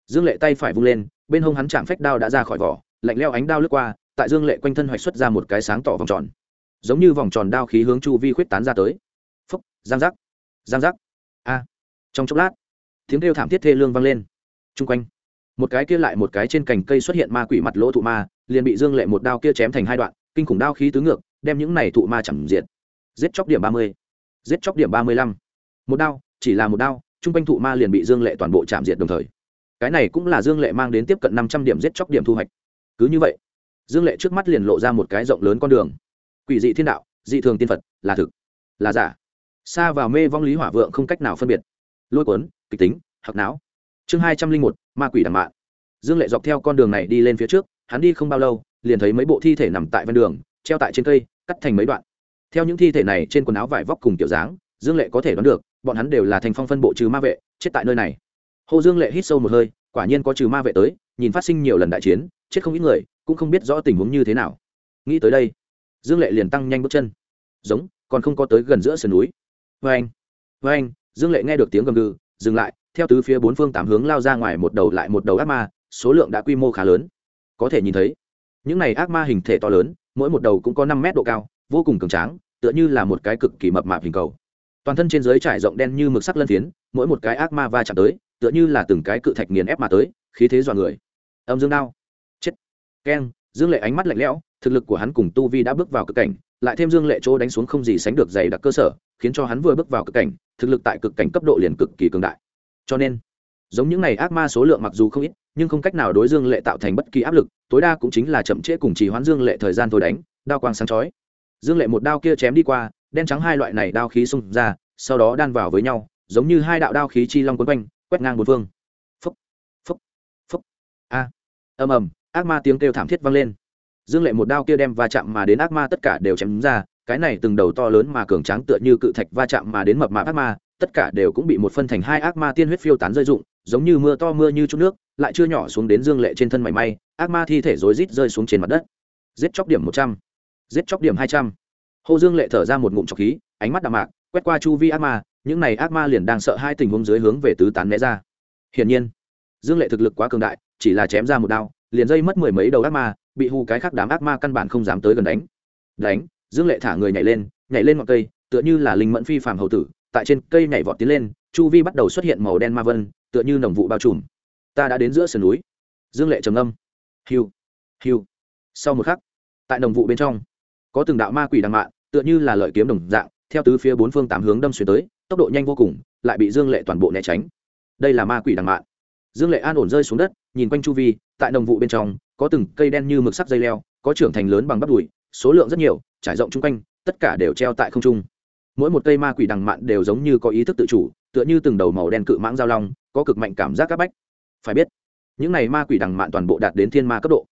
dương lệ tay phải vung lên, bên hông hắn chạm phách đao đã ra khỏi vỏ, lạnh leo ánh đao lướt qua, tại dương lệ quanh thân hoạch xuất ra một cái sáng tỏ vòng tròn giống như vòng tròn đao khí hướng chu vi khuyết tán ra tới. Phúc, giang giác giang giác. A. Trong chốc lát, tiếng kêu thảm thiết thê lương vang lên. Chung quanh, một cái kia lại một cái trên cành cây xuất hiện ma quỷ mặt lỗ thụ ma, liền bị dương lệ một đao kia chém thành hai đoạn, kinh khủng đao khí tứ ngược, đem những này thụ ma chẳng diệt. Giết chóc điểm ba mươi, giết chóc điểm ba mươi lăm. Một đao, chỉ là một đao, trung quanh thụ ma liền bị dương lệ toàn bộ chạm diệt đồng thời. Cái này cũng là dương lệ mang đến tiếp cận năm trăm điểm giết chóc điểm thu hoạch. Cứ như vậy, dương lệ trước mắt liền lộ ra một cái rộng lớn con đường quỷ dị thiên đạo, dị thường tiên phật, là thực, là giả. Xa vào mê vong lý hỏa vượng không cách nào phân biệt. Lôi cuốn, kịch tính hoặc não. Chương hai trăm linh một, ma quỷ đằng mạng. dương lệ dọc theo con đường này đi lên phía trước, hắn đi không bao lâu, liền thấy mấy bộ thi thể nằm tại ven đường, treo tại trên cây, cắt thành mấy đoạn. Theo những thi thể này trên quần áo vải vóc cùng kiểu dáng, dương lệ có thể đoán được, bọn hắn đều là thành phong phân bộ trừ ma vệ, chết tại nơi này. Hồ dương lệ hít sâu một hơi, quả nhiên có trừ ma vệ tới, nhìn phát sinh nhiều lần đại chiến, chết không ít người, cũng không biết rõ tình huống như thế nào. Nghĩ tới đây dương lệ liền tăng nhanh bước chân. Giống, còn không có tới gần giữa sườn núi. Vê anh vê anh dương lệ nghe được tiếng gầm gừ, dừng lại, theo tứ phía bốn phương tám hướng lao ra ngoài một đầu lại một đầu ác ma, số lượng đã quy mô khá lớn. Có thể nhìn thấy, những này ác ma hình thể to lớn, mỗi một đầu cũng có năm mét độ cao, vô cùng cường tráng, tựa như là một cái cực kỳ mập mạp hình cầu. Toàn thân trên dưới trải rộng đen như mực sắc lân phiến, mỗi một cái ác ma va chạm tới, tựa như là từng cái cự thạch nghiền ép mà tới, khí thế dọa người. Âm dương đao. Chết. Keng dương lệ ánh mắt lạnh lẽo, thực lực của hắn cùng tu vi đã bước vào cực cảnh, lại thêm dương lệ chỗ đánh xuống không gì sánh được dày đặc cơ sở, khiến cho hắn vừa bước vào cực cảnh, thực lực tại cực cảnh cấp độ liền cực kỳ cường đại. Cho nên, giống những này ác ma số lượng mặc dù không ít, nhưng không cách nào đối dương lệ tạo thành bất kỳ áp lực, tối đa cũng chính là chậm trễ cùng trì hoãn dương lệ thời gian thôi đánh, đao quang sáng chói. Dương lệ một đao kia chém đi qua, đen trắng hai loại này đao khí xung ra, sau đó đan vào với nhau, giống như hai đạo đao khí chi long quấn quanh, quét ngang bốn phương. Phúc phúc phúc a, ầm ầm ác ma tiếng kêu thảm thiết vang lên. Dương lệ một đao kia đem va chạm mà đến ác ma tất cả đều chém ra, cái này từng đầu to lớn mà cường tráng tựa như cự thạch va chạm mà đến mập mạp ác ma, tất cả đều cũng bị một phân thành hai ác ma tiên huyết phiêu tán rơi rụng, giống như mưa to mưa như chút nước, lại chưa nhỏ xuống đến dương lệ trên thân mảy may, ác ma thi thể rối rít rơi xuống trên mặt đất. Giết chóc điểm một trăm, giết chóc điểm hai trăm. Hồ dương lệ thở ra một ngụm trọc khí, ánh mắt đạm mạc, quét qua chu vi ác ma, những này ác ma liền đang sợ hai tình huống dưới hướng về tứ tán né ra. Hiển nhiên, dương lệ thực lực quá cường đại, chỉ là chém ra một đao liền dây mất mười mấy đầu ác ma, bị hù cái khác đám ác ma căn bản không dám tới gần đánh. Đánh, dương lệ thả người nhảy lên nhảy lên ngọn cây, tựa như là linh mẫn phi phàm hậu tử, tại trên cây nhảy vọt tiến lên, chu vi bắt đầu xuất hiện màu đen ma vân, tựa như nồng vụ bao trùm. Ta đã đến giữa sườn núi. Dương lệ trầm âm hiu hiu. Sau một khắc, tại nồng vụ bên trong, có từng đạo ma quỷ đằng mạ, tựa như là lợi kiếm đồng dạng, theo tứ phía bốn phương tám hướng đâm xuyên tới, tốc độ nhanh vô cùng, lại bị dương lệ toàn bộ né tránh. Đây là ma quỷ đằng mạ. Dương lệ an ổn rơi xuống đất, nhìn quanh chu vi tại nồng vụ bên trong, có từng cây đen như mực sắc dây leo, có trưởng thành lớn bằng bắp đùi, số lượng rất nhiều, trải rộng chung quanh, tất cả đều treo tại không trung. Mỗi một cây ma quỷ đằng mạn đều giống như có ý thức tự chủ, tựa như từng đầu màu đen cự mãng giao long, có cực mạnh cảm giác áp bách. Phải biết, những này ma quỷ đằng mạn toàn bộ đạt đến thiên ma cấp độ.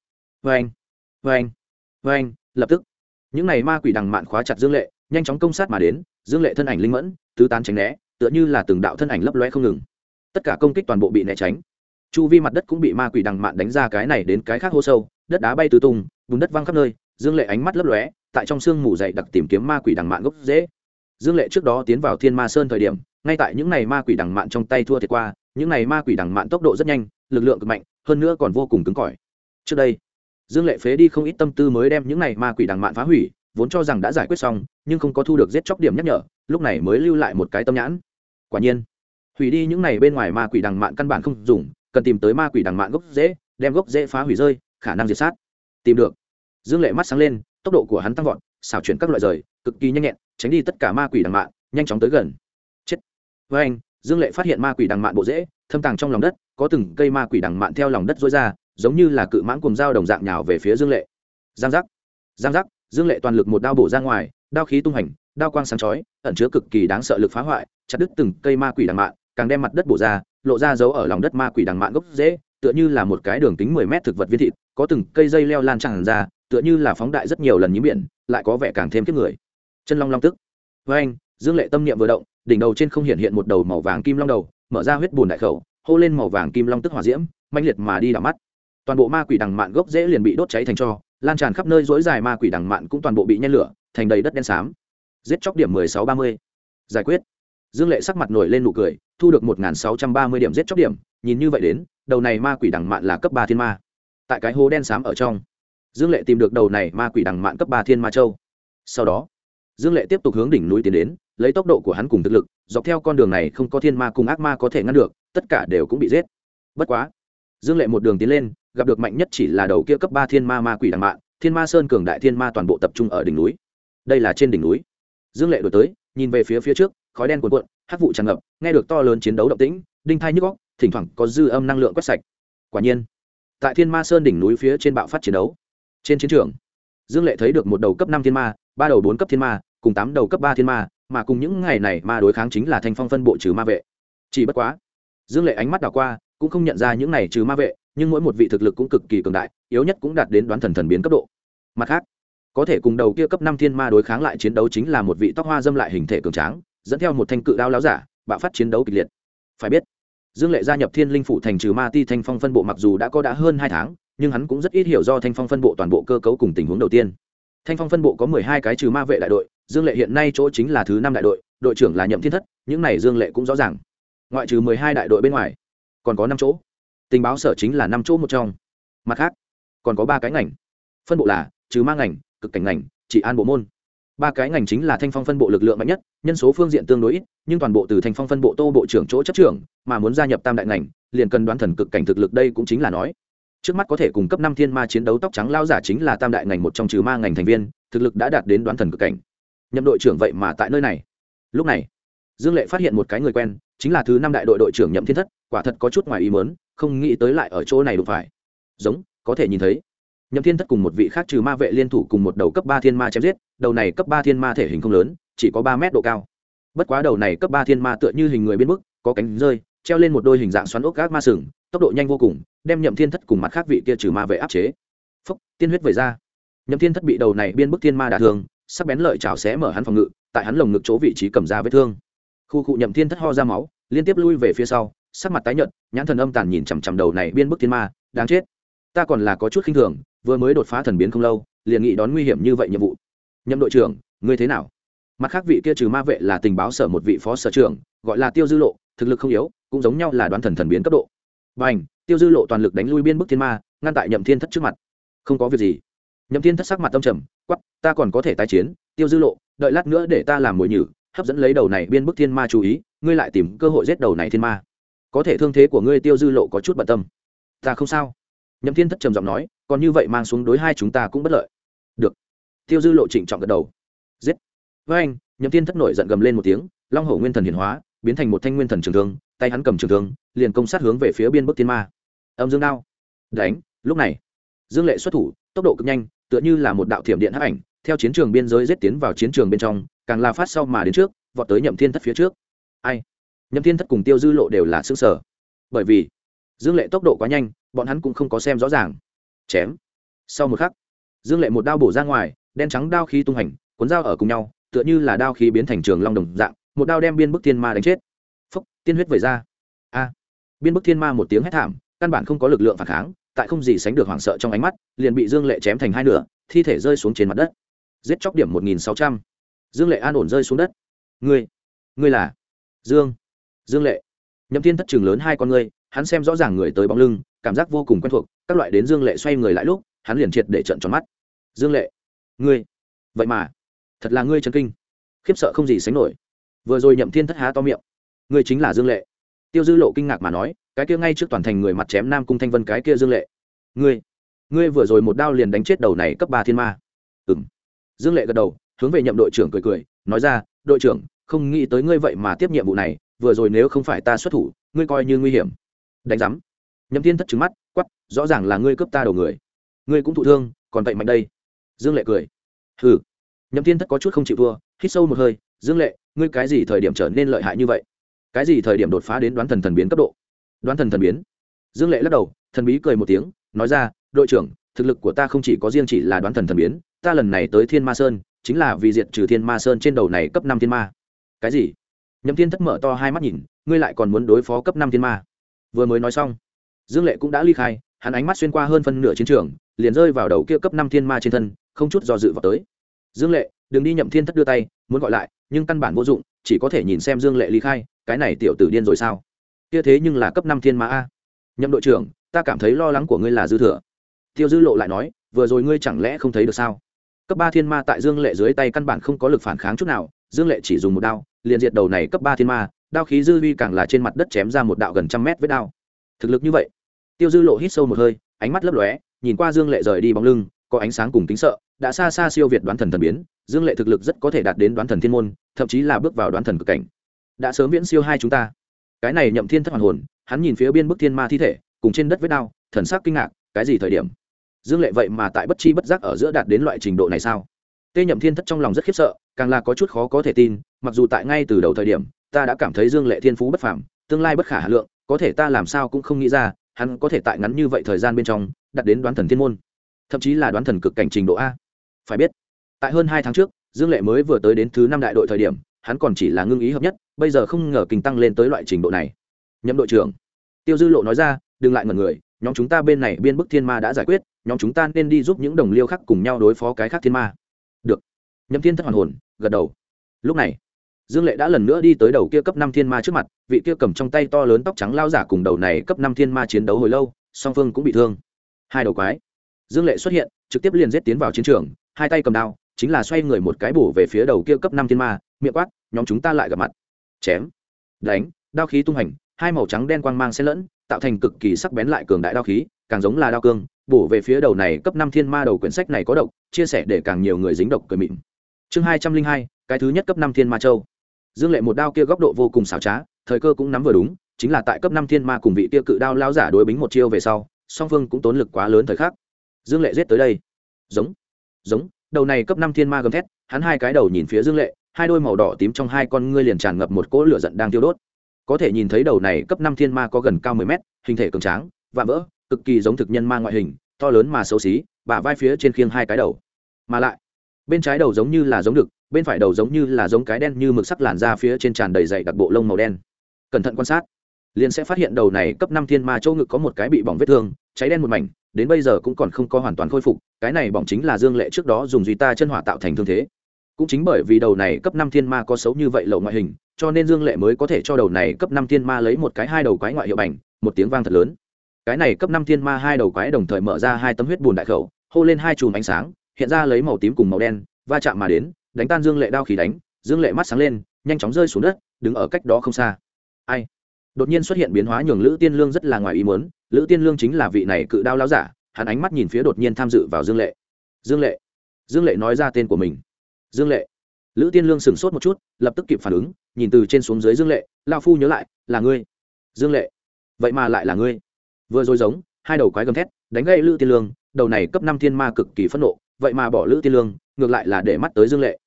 Vê anh vê anh vê anh, lập tức. Những này ma quỷ đằng mạn khóa chặt dương lệ, nhanh chóng công sát mà đến, dương lệ thân ảnh linh mẫn, tứ tán tránh né, tựa như là từng đạo thân ảnh lấp loe không ngừng. Tất cả công kích toàn bộ bị né tránh chu vi mặt đất cũng bị ma quỷ đằng mạn đánh ra cái này đến cái khác hô sâu, đất đá bay tứ tung, bùn đất văng khắp nơi, dương lệ ánh mắt lấp lóe, tại trong sương mù dày đặc tìm kiếm ma quỷ đằng mạn gốc dễ dương lệ trước đó tiến vào thiên ma sơn thời điểm, ngay tại những này ma quỷ đằng mạn trong tay thua thiệt qua, những này ma quỷ đằng mạn tốc độ rất nhanh, lực lượng cực mạnh, hơn nữa còn vô cùng cứng cỏi. Trước đây, dương lệ phế đi không ít tâm tư mới đem những này ma quỷ đằng mạn phá hủy, vốn cho rằng đã giải quyết xong, nhưng không có thu được giết chóc điểm nhắc nhở, lúc này mới lưu lại một cái tâm nhãn. Quả nhiên, hủy đi những này bên ngoài ma quỷ đằng mạn căn bản không dùng cần tìm tới ma quỷ đằng mạn gốc dễ đem gốc dễ phá hủy rơi, khả năng diệt sát. Tìm được. Dương lệ mắt sáng lên, tốc độ của hắn tăng vọt, xảo chuyển các loại rời, cực kỳ nhanh nhẹn, tránh đi tất cả ma quỷ đằng mạn nhanh chóng tới gần. Chết. Với anh, dương lệ phát hiện ma quỷ đằng mạn bộ dễ thâm tàng trong lòng đất, có từng cây ma quỷ đằng mạn theo lòng đất dối ra, giống như là cự mãng cùng dao đồng dạng nhào về phía dương lệ. Giang giác. Giang giác, dương lệ toàn lực một đao bổ ra ngoài, đao khí tung hành, đao quang sáng chói, ẩn chứa cực kỳ đáng sợ lực phá hoại, chặt đứt từng cây ma quỷ đằng mạn càng đem mặt đất bổ ra, lộ ra dấu ở lòng đất ma quỷ đằng mạn gốc dễ, tựa như là một cái đường kính mười mét thực vật viên thịt, có từng cây dây leo lan tràn ra, tựa như là phóng đại rất nhiều lần nhím biển, lại có vẻ càng thêm kiếp người. Chân long long tức. Với anh, dương lệ tâm niệm vừa động, đỉnh đầu trên không hiện hiện một đầu màu vàng kim long đầu, mở ra huyết bùn đại khẩu, hô lên màu vàng kim long tức hỏa diễm manh liệt mà đi đảo mắt. Toàn bộ ma quỷ đằng mạn gốc dễ liền bị đốt cháy thành cho, lan tràn khắp nơi dối dài ma quỷ đằng mạn cũng toàn bộ bị nhen lửa, thành đầy đất đen xám. Giết chóc điểm mười sáu ba mươi. Giải quyết. Dương lệ sắc mặt nổi lên nụ cười thu được một nghìn sáu trăm ba mươi điểm giết chóc điểm, nhìn như vậy đến, đầu này ma quỷ đằng mạn là cấp ba thiên ma. Tại cái hố đen xám ở trong, dương lệ tìm được đầu này ma quỷ đằng mạn cấp ba thiên ma châu. Sau đó, dương lệ tiếp tục hướng đỉnh núi tiến đến, lấy tốc độ của hắn cùng thực lực, dọc theo con đường này không có thiên ma cùng ác ma có thể ngăn được, tất cả đều cũng bị giết. Bất quá, dương lệ một đường tiến lên, gặp được mạnh nhất chỉ là đầu kia cấp ba thiên ma ma quỷ đằng mạn, thiên ma sơn cường đại thiên ma toàn bộ tập trung ở đỉnh núi. Đây là trên đỉnh núi. Dương lệ đổi tới, nhìn về phía phía trước khói đen cuồn cuộn hát vụ tràn ngập, nghe được to lớn chiến đấu động tĩnh, đinh thai nhức góc thỉnh thoảng có dư âm năng lượng quét sạch. Quả nhiên, tại thiên ma sơn đỉnh núi phía trên bạo phát chiến đấu. Trên chiến trường, dương lệ thấy được một đầu cấp năm thiên ma, ba đầu bốn cấp thiên ma, cùng tám đầu cấp ba thiên ma, mà cùng những ngày này ma đối kháng chính là thanh phong phân bộ trừ ma vệ. Chỉ bất quá, dương lệ ánh mắt đảo qua, cũng không nhận ra những này trừ ma vệ, nhưng mỗi một vị thực lực cũng cực kỳ cường đại, yếu nhất cũng đạt đến đoán thần thần biến cấp độ. Mặt khác, có thể cùng đầu kia cấp năm thiên ma đối kháng lại chiến đấu chính là một vị tóc hoa dâm lại hình thể cường tráng dẫn theo một thanh cự đao láo giả, bạo phát chiến đấu kịch liệt. Phải biết, dương lệ gia nhập thiên linh phủ thành trừ ma ti thanh phong phân bộ mặc dù đã có đã hơn hai tháng, nhưng hắn cũng rất ít hiểu do thanh phong phân bộ toàn bộ cơ cấu cùng tình huống đầu tiên. Thanh phong phân bộ có mười hai cái trừ ma vệ đại đội, dương lệ hiện nay chỗ chính là thứ năm đại đội đội trưởng là nhậm thiên thất, những này dương lệ cũng rõ ràng. Ngoại trừ mười hai đại đội bên ngoài, còn có năm chỗ. Tình báo sở chính là năm chỗ một trong. Mặt khác, còn có ba cái ngành. Phân bộ là trừ ma ngành, cực cảnh ngành, trị an bộ môn ba cái ngành chính là thanh phong phân bộ lực lượng mạnh nhất, nhân số phương diện tương đối ít, nhưng toàn bộ từ thanh phong phân bộ tô bộ trưởng chỗ chấp trưởng, mà muốn gia nhập tam đại ngành, liền cần đoán thần cực cảnh thực lực đây cũng chính là nói. Trước mắt có thể cung cấp năm thiên ma chiến đấu tóc trắng lao giả chính là tam đại ngành một trong trừ ma ngành thành viên, thực lực đã đạt đến đoán thần cực cảnh. Nhậm đội trưởng vậy mà tại nơi này. Lúc này, dương lệ phát hiện một cái người quen, chính là thứ năm đại đội đội trưởng nhậm thiên thất, quả thật có chút ngoài ý mớn không nghĩ tới lại ở chỗ này đụng phải. Giống, có thể nhìn thấy nhậm thiên thất cùng một vị khác trừ ma vệ liên thủ cùng một đầu cấp ba thiên ma chém giết, đầu này cấp ba thiên ma thể hình không lớn, chỉ có ba mét độ cao. Bất quá đầu này cấp ba thiên ma tựa như hình người biến bức, có cánh rơi, treo lên một đôi hình dạng xoắn ốc gác ma sừng, tốc độ nhanh vô cùng, đem nhậm thiên thất cùng mặt khác vị kia trừ ma vệ áp chế. Phúc, tiên huyết về ra. Nhậm thiên thất bị đầu này biên bức thiên ma đả thương, sắc bén lợi chảo xé mở hắn phòng ngự, tại hắn lồng ngực chỗ vị trí cầm ra vết thương. Khu cụ nhậm thiên thất ho ra máu, liên tiếp lui về phía sau, sắc mặt tái nhợt, nhãn thần âm tàn nhìn chằm chằm đầu này biên bức thiên ma, đáng chết ta còn là có chút khinh thường, vừa mới đột phá thần biến không lâu, liền nghĩ đón nguy hiểm như vậy nhiệm vụ. Nhậm đội trưởng, ngươi thế nào? Mặt khác vị kia trừ ma vệ là tình báo sở một vị phó sở trưởng, gọi là tiêu dư lộ, thực lực không yếu, cũng giống nhau là đoán thần thần biến cấp độ. Và ảnh tiêu dư lộ toàn lực đánh lui biên bức thiên ma, ngăn tại nhậm thiên thất trước mặt. Không có việc gì. Nhậm thiên thất sắc mặt tâm trầm quắp ta còn có thể tái chiến, tiêu dư lộ, đợi lát nữa để ta làm mồi nhử, hấp dẫn lấy đầu này biên bức thiên ma chú ý, ngươi lại tìm cơ hội giết đầu này thiên ma. Có thể thương thế của ngươi tiêu dư lộ có chút bận tâm. Ta không sao nhậm thiên thất trầm giọng nói, còn như vậy mang xuống đối hai chúng ta cũng bất lợi. Được. Tiêu dư lộ trịnh trọng gật đầu. Giết. Với anh. Nhậm thiên thất nổi giận gầm lên một tiếng, long hổ nguyên thần hiển hóa, biến thành một thanh nguyên thần trường thương, tay hắn cầm trường thương, liền công sát hướng về phía biên bức thiên ma. Âm dương đao. Đánh, lúc này, dương lệ xuất thủ, tốc độ cực nhanh, tựa như là một đạo thiểm điện hấp ảnh, theo chiến trường biên giới giết tiến vào chiến trường bên trong, càng là phát sau mà đến trước, vọt tới nhậm thiên thất phía trước. Ai? Nhậm thiên thất cùng tiêu dư lộ đều là xương sở bởi vì, dương lệ tốc độ quá nhanh bọn hắn cũng không có xem rõ ràng. Chém. Sau một khắc, dương lệ một đao bổ ra ngoài, đen trắng đao khí tung hành, cuốn dao ở cùng nhau, tựa như là đao khí biến thành trường long đồng dạng, một đao đem biên bức thiên ma đánh chết. Phúc, tiên huyết vẩy ra. A. À, biên bức thiên ma một tiếng hét thảm, căn bản không có lực lượng phản kháng, tại không gì sánh được hoảng sợ trong ánh mắt, liền bị dương lệ chém thành hai nửa, thi thể rơi xuống trên mặt đất. Giết chóc điểm một nghìn sáu trăm. Dương lệ an ổn rơi xuống đất. Ngươi ngươi là dương. Dương lệ, nhậm thiên thất trường lớn hai con ngươi hắn xem rõ ràng người tới bóng lưng, cảm giác vô cùng quen thuộc, các loại đến dương lệ xoay người lại lúc, hắn liền triệt để trận tròn mắt. Dương lệ, ngươi, vậy mà, thật là ngươi trần kinh, khiếp sợ không gì sánh nổi. Vừa rồi nhậm thiên thất há to miệng. Ngươi chính là dương lệ. Tiêu dư lộ kinh ngạc mà nói, cái kia ngay trước toàn thành người mặt chém nam cung thanh vân cái kia dương lệ. Ngươi ngươi vừa rồi một đao liền đánh chết đầu này cấp ba thiên ma. Ừ m dương lệ gật đầu, hướng về nhậm đội trưởng cười cười, nói ra, đội trưởng, không nghĩ tới ngươi vậy mà tiếp nhiệm vụ này, vừa rồi nếu không phải ta xuất thủ, ngươi coi như nguy hiểm đánh giám. Nhậm thiên thất trứng mắt quắp rõ ràng là ngươi cướp ta đầu người. Ngươi cũng thụ thương, còn vậy mạnh đây. Dương lệ cười. Hừ. Nhậm thiên thất có chút không chịu thua, hít sâu một hơi, dương lệ, ngươi cái gì thời điểm trở nên lợi hại như vậy? Cái gì thời điểm đột phá đến đoán thần thần biến cấp độ? Đoán thần thần biến? Dương lệ lắc đầu, thần bí cười một tiếng, nói ra, đội trưởng, thực lực của ta không chỉ có riêng chỉ là đoán thần thần biến, ta lần này tới thiên ma sơn, chính là vì diệt trừ thiên ma sơn trên đầu này cấp năm thiên ma. Cái gì? Nhậm thiên thất mở to hai mắt nhìn, ngươi lại còn muốn đối phó cấp năm thiên ma? Vừa mới nói xong, dương lệ cũng đã ly khai, hắn ánh mắt xuyên qua hơn phân nửa chiến trường, liền rơi vào đầu kia cấp năm thiên ma trên thân, không chút do dự vào tới. Dương lệ, đừng đi nhậm thiên thất đưa tay, muốn gọi lại, nhưng căn bản vô dụng, chỉ có thể nhìn xem dương lệ ly khai, cái này tiểu tử điên rồi sao? Kia thế nhưng là cấp năm thiên ma a. Nhậm đội trưởng, ta cảm thấy lo lắng của ngươi là dư thừa. Tiêu dư lộ lại nói, vừa rồi ngươi chẳng lẽ không thấy được sao? Cấp ba thiên ma tại dương lệ dưới tay căn bản không có lực phản kháng chút nào, dương lệ chỉ dùng một đao, liền diệt đầu này cấp ba thiên ma đao khí dư vi càng là trên mặt đất chém ra một đạo gần trăm mét với đao. Thực lực như vậy, tiêu dư lộ hít sâu một hơi, ánh mắt lấp lóe, nhìn qua dương lệ rời đi bóng lưng, có ánh sáng cùng tính sợ, đã xa xa siêu việt đoán thần thần biến, dương lệ thực lực rất có thể đạt đến đoán thần thiên môn, thậm chí là bước vào đoán thần cực cảnh. Đã sớm viễn siêu hai chúng ta. Cái này nhậm thiên thất hoàn hồn, hắn nhìn phía biên bức thiên ma thi thể, cùng trên đất với đao, thần sắc kinh ngạc, cái gì thời điểm? Dương lệ vậy mà tại bất chi bất giác ở giữa đạt đến loại trình độ này sao? Tê nhậm thiên thất trong lòng rất khiếp sợ, càng là có chút khó có thể tin, mặc dù tại ngay từ đầu thời điểm ta đã cảm thấy dương lệ thiên phú bất phàm, tương lai bất khả hà lượng, có thể ta làm sao cũng không nghĩ ra, hắn có thể tại ngắn như vậy thời gian bên trong đặt đến đoán thần thiên môn. Thậm chí là đoán thần cực cảnh trình độ a. Phải biết, tại hơn hai tháng trước, dương lệ mới vừa tới đến thứ năm đại đội thời điểm, hắn còn chỉ là ngưng ý hợp nhất, bây giờ không ngờ kinh tăng lên tới loại trình độ này. Nhậm đội trưởng, tiêu dư lộ nói ra, đừng lại ngẩn người, nhóm chúng ta bên này biên bức thiên ma đã giải quyết, nhóm chúng ta nên đi giúp những đồng liêu khác cùng nhau đối phó cái khác thiên ma. Được. Nhậm thiên thất hoàn hồn, gật đầu. Lúc này dương lệ đã lần nữa đi tới đầu kia cấp năm thiên ma trước mặt, vị kia cầm trong tay to lớn tóc trắng lao giả cùng đầu này cấp năm thiên ma chiến đấu hồi lâu, song phương cũng bị thương. Hai đầu quái. Dương lệ xuất hiện, trực tiếp liền giết tiến vào chiến trường, hai tay cầm đao, chính là xoay người một cái bổ về phía đầu kia cấp năm thiên ma, miệng quát, nhóm chúng ta lại gặp mặt. Chém. Đánh, đao khí tung hành, hai màu trắng đen quang mang xen lẫn, tạo thành cực kỳ sắc bén lại cường đại đao khí, càng giống là đao cương, bổ về phía đầu này cấp năm thiên ma đầu quyển sách này có độc, chia sẻ để càng nhiều người dính độc cười mịn. Chương hai trăm linh hai, cái thứ nhất cấp năm thiên ma châu dương lệ một đao kia góc độ vô cùng xảo trá, thời cơ cũng nắm vừa đúng, chính là tại cấp năm thiên ma cùng vị kia cự đao lao giả đối bính một chiêu về sau, song phương cũng tốn lực quá lớn thời khắc. Dương lệ giết tới đây. Giống giống, đầu này cấp năm thiên ma gầm thét, hắn hai cái đầu nhìn phía dương lệ, hai đôi màu đỏ tím trong hai con ngươi liền tràn ngập một cỗ lửa giận đang tiêu đốt. Có thể nhìn thấy đầu này cấp năm thiên ma có gần cao mười mét, hình thể cường tráng, vạm vỡ, cực kỳ giống thực nhân ma ngoại hình, to lớn mà xấu xí, bả vai phía trên khiêng hai cái đầu. Mà lại, bên trái đầu giống như là giống đực bên phải đầu giống như là giống cái đen như mực sắc làn ra phía trên tràn đầy dày đặc bộ lông màu đen. Cẩn thận quan sát, liền sẽ phát hiện đầu này cấp năm thiên ma châu ngực có một cái bị bỏng vết thương, cháy đen một mảnh, đến bây giờ cũng còn không có hoàn toàn khôi phục, cái này bỏng chính là dương lệ trước đó dùng duy ta chân hỏa tạo thành thương thế. Cũng chính bởi vì đầu này cấp năm thiên ma có xấu như vậy lậu ngoại hình, cho nên dương lệ mới có thể cho đầu này cấp năm thiên ma lấy một cái hai đầu quái ngoại hiệu bành, một tiếng vang thật lớn. Cái này cấp năm thiên ma hai đầu quái đồng thời mở ra hai tấm huyết bùn đại khẩu, hô lên hai chùm ánh sáng, hiện ra lấy màu tím cùng màu đen, va chạm mà đến đánh tan dương lệ đao khí đánh, dương lệ mắt sáng lên, nhanh chóng rơi xuống đất, đứng ở cách đó không xa. Ai? Đột nhiên xuất hiện biến hóa nhường lữ tiên lương rất là ngoài ý muốn, lữ tiên lương chính là vị này cự đao lao giả, hắn ánh mắt nhìn phía đột nhiên tham dự vào dương lệ. Dương lệ. Dương lệ nói ra tên của mình. Dương lệ. Lữ tiên lương sửng sốt một chút, lập tức kịp phản ứng, nhìn từ trên xuống dưới dương lệ lao phu nhớ lại, là ngươi. Dương lệ. Vậy mà lại là ngươi. Vừa rồi giống, hai đầu quái gầm thét, đánh gây lữ tiên lương, đầu này cấp năm thiên ma cực kỳ phẫn nộ, vậy mà bỏ lữ tiên lương, ngược lại là để mắt tới dương lệ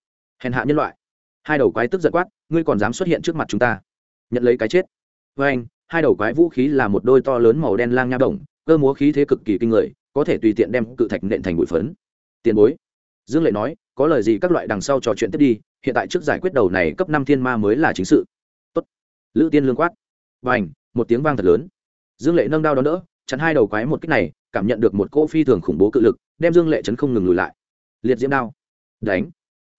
hèn hạ nhân loại. Hai đầu quái tức giật quát, ngươi còn dám xuất hiện trước mặt chúng ta? Nhận lấy cái chết. Với anh, hai đầu quái vũ khí là một đôi to lớn màu đen lang nha đồng, cơ múa khí thế cực kỳ kinh người, có thể tùy tiện đem cự thạch nện thành bụi phấn. Tiền bối. Dương lệ nói, có lời gì các loại đằng sau trò chuyện tiếp đi, hiện tại trước giải quyết đầu này cấp năm thiên ma mới là chính sự. Tốt. lữ tiên lương quát. Và ảnh một tiếng vang thật lớn. Dương lệ nâng đao đó đỡ chắn hai đầu quái một cách này, cảm nhận được một cỗ phi thường khủng bố cự lực, đem dương lệ chấn không ngừng lùi lại. Liệt diễm đao. Đánh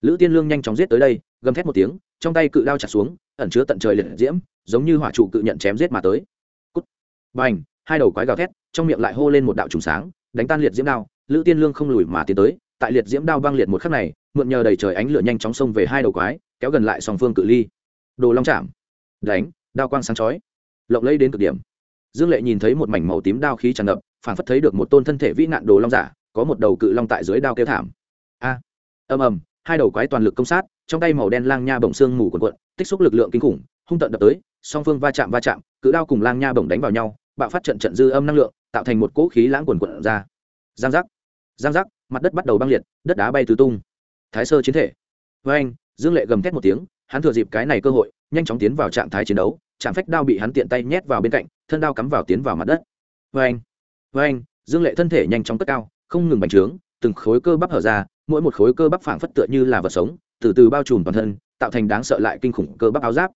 lữ tiên lương nhanh chóng giết tới đây, gầm thét một tiếng, trong tay cự đao chặt xuống, ẩn chứa tận trời liệt diễm, giống như hỏa trụ cự nhận chém giết mà tới. Cút. Bành, hai đầu quái gào thét, trong miệng lại hô lên một đạo trùng sáng, đánh tan liệt diễm đao. Lữ tiên lương không lùi mà tiến tới, tại liệt diễm đao băng liệt một khắc này, mượn nhờ đầy trời ánh lửa nhanh chóng xông về hai đầu quái, kéo gần lại song phương cự ly. Đồ long chạm. Đánh, đao quang sáng chói. Lộng lẫy đến cực điểm. Dương lệ nhìn thấy một mảnh màu tím đao khí tràn ngập phản phất thấy được một tôn thân thể vĩ nạn đồ long giả, có một đầu cự long tại dưới đao kêu thảm. A. Ầm ầm hai đầu quái toàn lực công sát, trong tay màu đen lang nha bổng xương mù quần quận tích xúc lực lượng kinh khủng, hung tận đập tới, song phương va chạm va chạm, cự đao cùng lang nha bổng đánh vào nhau, bạo phát trận trận dư âm năng lượng, tạo thành một cỗ khí lãng quần quận ra. Giang giác giang giác, mặt đất bắt đầu băng liệt, đất đá bay tứ tung. Thái sơ chiến thể. Với anh, dương lệ gầm thét một tiếng, hắn thừa dịp cái này cơ hội, nhanh chóng tiến vào trạng thái chiến đấu, chạm phách đao bị hắn tiện tay nhét vào bên cạnh, thân đao cắm vào tiến vào mặt đất. Với anh với anh, dương lệ thân thể nhanh chóng cất cao, không ngừng bành trướng, từng khối cơ bắp hở ra mỗi một khối cơ bắp phảng phất tựa như là vật sống, từ từ bao trùm toàn thân, tạo thành đáng sợ lại kinh khủng cơ bắp áo giáp.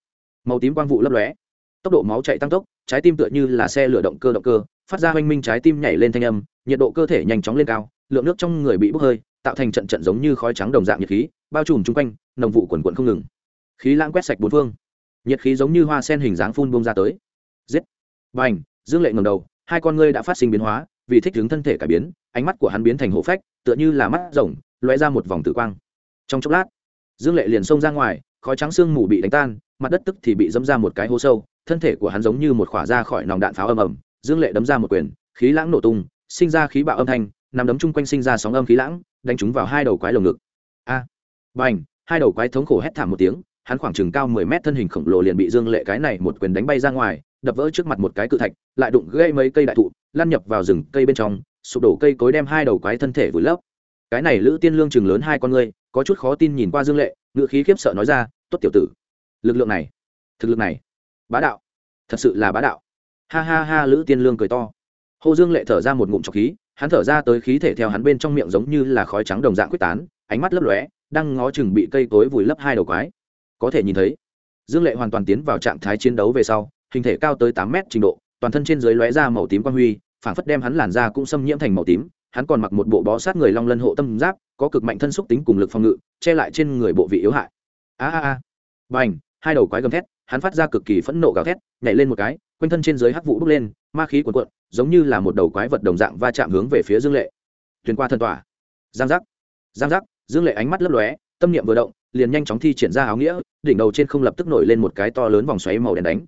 Màu tím quang vụ lấp lóe, tốc độ máu chạy tăng tốc, trái tim tựa như là xe lửa động cơ động cơ, phát ra hoanh minh trái tim nhảy lên thanh âm, nhiệt độ cơ thể nhanh chóng lên cao, lượng nước trong người bị bốc hơi, tạo thành trận trận giống như khói trắng đồng dạng nhiệt khí, bao trùm chung quanh, nồng vụ quần quận không ngừng. Khí lãng quét sạch bốn phương. Nhiệt khí giống như hoa sen hình dáng phun bông ra tới. Giết. B à n h dương lệ ngầm đầu, hai con ngươi đã phát sinh biến hóa, vì thích ứng thân thể cải biến, ánh mắt của hắn biến thành hổ phách, tựa như là mắt rồng Loé ra một vòng tử quang. Trong chốc lát dương lệ liền xông ra ngoài khói trắng xương mù bị đánh tan mặt đất tức thì bị dẫm ra một cái hố sâu thân thể của hắn giống như một khỏa ra khỏi nòng đạn pháo ầm ầm. Dương lệ đấm ra một quyền khí lãng nổ tung sinh ra khí bạo âm thanh nằm đấm chung quanh sinh ra sóng âm khí lãng đánh chúng vào hai đầu quái lồng ngực. A! À, b hai đầu quái thống khổ hét thảm một tiếng hắn khoảng chừng cao mười mét thân hình khổng lồ liền bị dương lệ cái này một quyền đánh bay ra ngoài đập vỡ trước mặt một cái cự thạch lại đụng gây mấy cây đại thụ lan nhập vào rừng cây bên trong sụp đổ cây cối đem hai đầu quái thân thể vùi lấp cái này lữ tiên lương chừng lớn hai con ngươi, có chút khó tin nhìn qua dương lệ ngự khí khiếp sợ nói ra, tốt tiểu tử, lực lượng này, thực lực này, bá đạo, thật sự là bá đạo. Ha ha ha, lữ tiên lương cười to. Hồ dương lệ thở ra một ngụm trọc khí, hắn thở ra tới khí thể theo hắn bên trong miệng giống như là khói trắng đồng dạng quyết tán, ánh mắt lấp lóe, đang ngó chừng bị cây cối vùi lấp hai đầu quái. Có thể nhìn thấy, dương lệ hoàn toàn tiến vào trạng thái chiến đấu về sau, hình thể cao tới tám mét trình độ, toàn thân trên dưới lóe ra màu tím quang huy, phảng phất đem hắn làn da cũng xâm nhiễm thành màu tím hắn còn mặc một bộ bó sát người long lân hộ tâm giáp, có cực mạnh thân xúc tính cùng lực phòng ngự, che lại trên người bộ vị yếu hại. A a a. Bành, hai đầu quái gầm thét, hắn phát ra cực kỳ phẫn nộ gào thét, nhảy lên một cái, quanh thân trên dưới hắc vụ bốc lên, ma khí cuồn cuộn, giống như là một đầu quái vật đồng dạng va chạm hướng về phía dương lệ. Thuyền qua thân tỏa. Giang giác. Giang giác, dương lệ ánh mắt lấp lóe, tâm niệm vừa động, liền nhanh chóng thi triển ra áo nghĩa, đỉnh đầu trên không lập tức nổi lên một cái to lớn vòng xoáy màu đen đánh.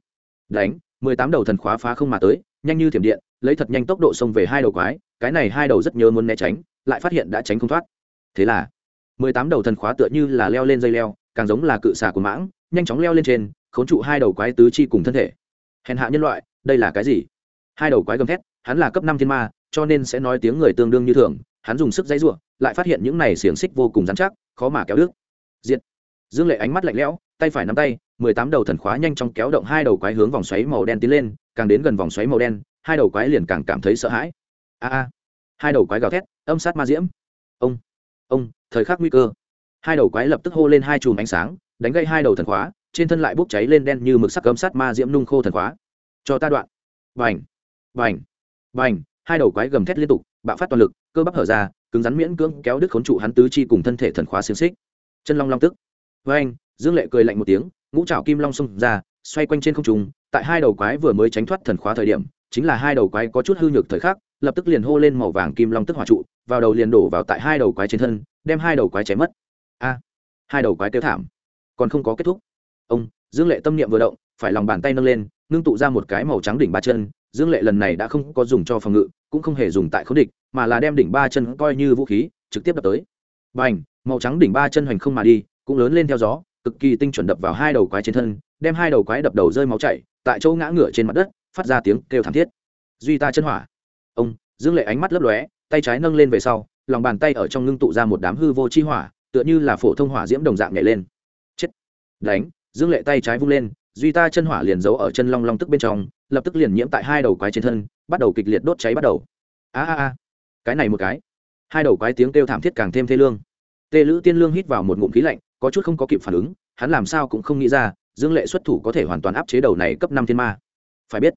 Đánh, mười tám đầu thần khóa phá không mà tới, nhanh như thiểm điện, lấy thật nhanh tốc độ xông về hai đầu quái cái này hai đầu rất nhớ muốn né tránh, lại phát hiện đã tránh không thoát. Thế là, mười tám đầu thần khóa tựa như là leo lên dây leo, càng giống là cự xà của mãng, nhanh chóng leo lên trên, khốn trụ hai đầu quái tứ chi cùng thân thể. Hèn hạ nhân loại, đây là cái gì? Hai đầu quái gầm thét, hắn là cấp năm thiên ma, cho nên sẽ nói tiếng người tương đương như thường, hắn dùng sức dãy ruộng lại phát hiện những này xiềng xích vô cùng dán chắc, khó mà kéo đứt. Diện dương lệ ánh mắt lạnh lẽo, tay phải nắm tay, mười tám đầu thần khóa nhanh chóng kéo động hai đầu quái hướng vòng xoáy màu đen tiến lên, càng đến gần vòng xoáy màu đen, hai đầu quái liền càng cảm thấy sợ hãi a a, hai đầu quái gào thét, âm sát ma diễm. Ông ông, thời khắc nguy cơ. Hai đầu quái lập tức hô lên hai chùm ánh sáng, đánh gây hai đầu thần khóa, trên thân lại bốc cháy lên đen như mực sắc âm sát ma diễm nung khô thần khóa. Cho ta đoạn. Vành vành vành hai đầu quái gầm thét liên tục, bạo phát toàn lực, cơ bắp hở ra, cứng rắn miễn cưỡng kéo đứt khốn trụ hắn tứ chi cùng thân thể thần khóa xiềng xích. Chân long long tức. Với anh dương lệ cười lạnh một tiếng, ngũ trảo kim long xông ra, xoay quanh trên không trung, tại hai đầu quái vừa mới tránh thoát thần khóa thời điểm, chính là hai đầu quái có chút hư nhược thời khắc lập tức liền hô lên màu vàng kim long tức hỏa trụ, vào đầu liền đổ vào tại hai đầu quái trên thân, đem hai đầu quái chém mất. A, hai đầu quái tiêu thảm. Còn không có kết thúc. Ông, dương lệ tâm niệm vừa động, phải lòng bàn tay nâng lên, ngưng tụ ra một cái màu trắng đỉnh ba chân. Dương lệ lần này đã không có dùng cho phòng ngự, cũng không hề dùng tại khống địch, mà là đem đỉnh ba chân coi như vũ khí, trực tiếp đập tới. B à n h màu trắng đỉnh ba chân hoành không mà đi, cũng lớn lên theo gió, cực kỳ tinh chuẩn đập vào hai đầu quái trên thân, đem hai đầu quái đập đầu rơi máu chảy, tại chỗ ngã ngửa trên mặt đất, phát ra tiếng kêu thảm thiết. Duy ta chân hỏa ông dương lệ ánh mắt lấp lóe tay trái nâng lên về sau lòng bàn tay ở trong ngưng tụ ra một đám hư vô chi hỏa tựa như là phổ thông hỏa diễm đồng dạng nhảy lên chết đánh dương lệ tay trái vung lên duy ta chân hỏa liền giấu ở chân long long tức bên trong lập tức liền nhiễm tại hai đầu quái trên thân bắt đầu kịch liệt đốt cháy bắt đầu a a a cái này một cái hai đầu quái tiếng kêu thảm thiết càng thêm thê lương tê lữ tiên lương hít vào một ngụm khí lạnh có chút không có kịp phản ứng hắn làm sao cũng không nghĩ ra dương lệ xuất thủ có thể hoàn toàn áp chế đầu này cấp năm thiên ma phải biết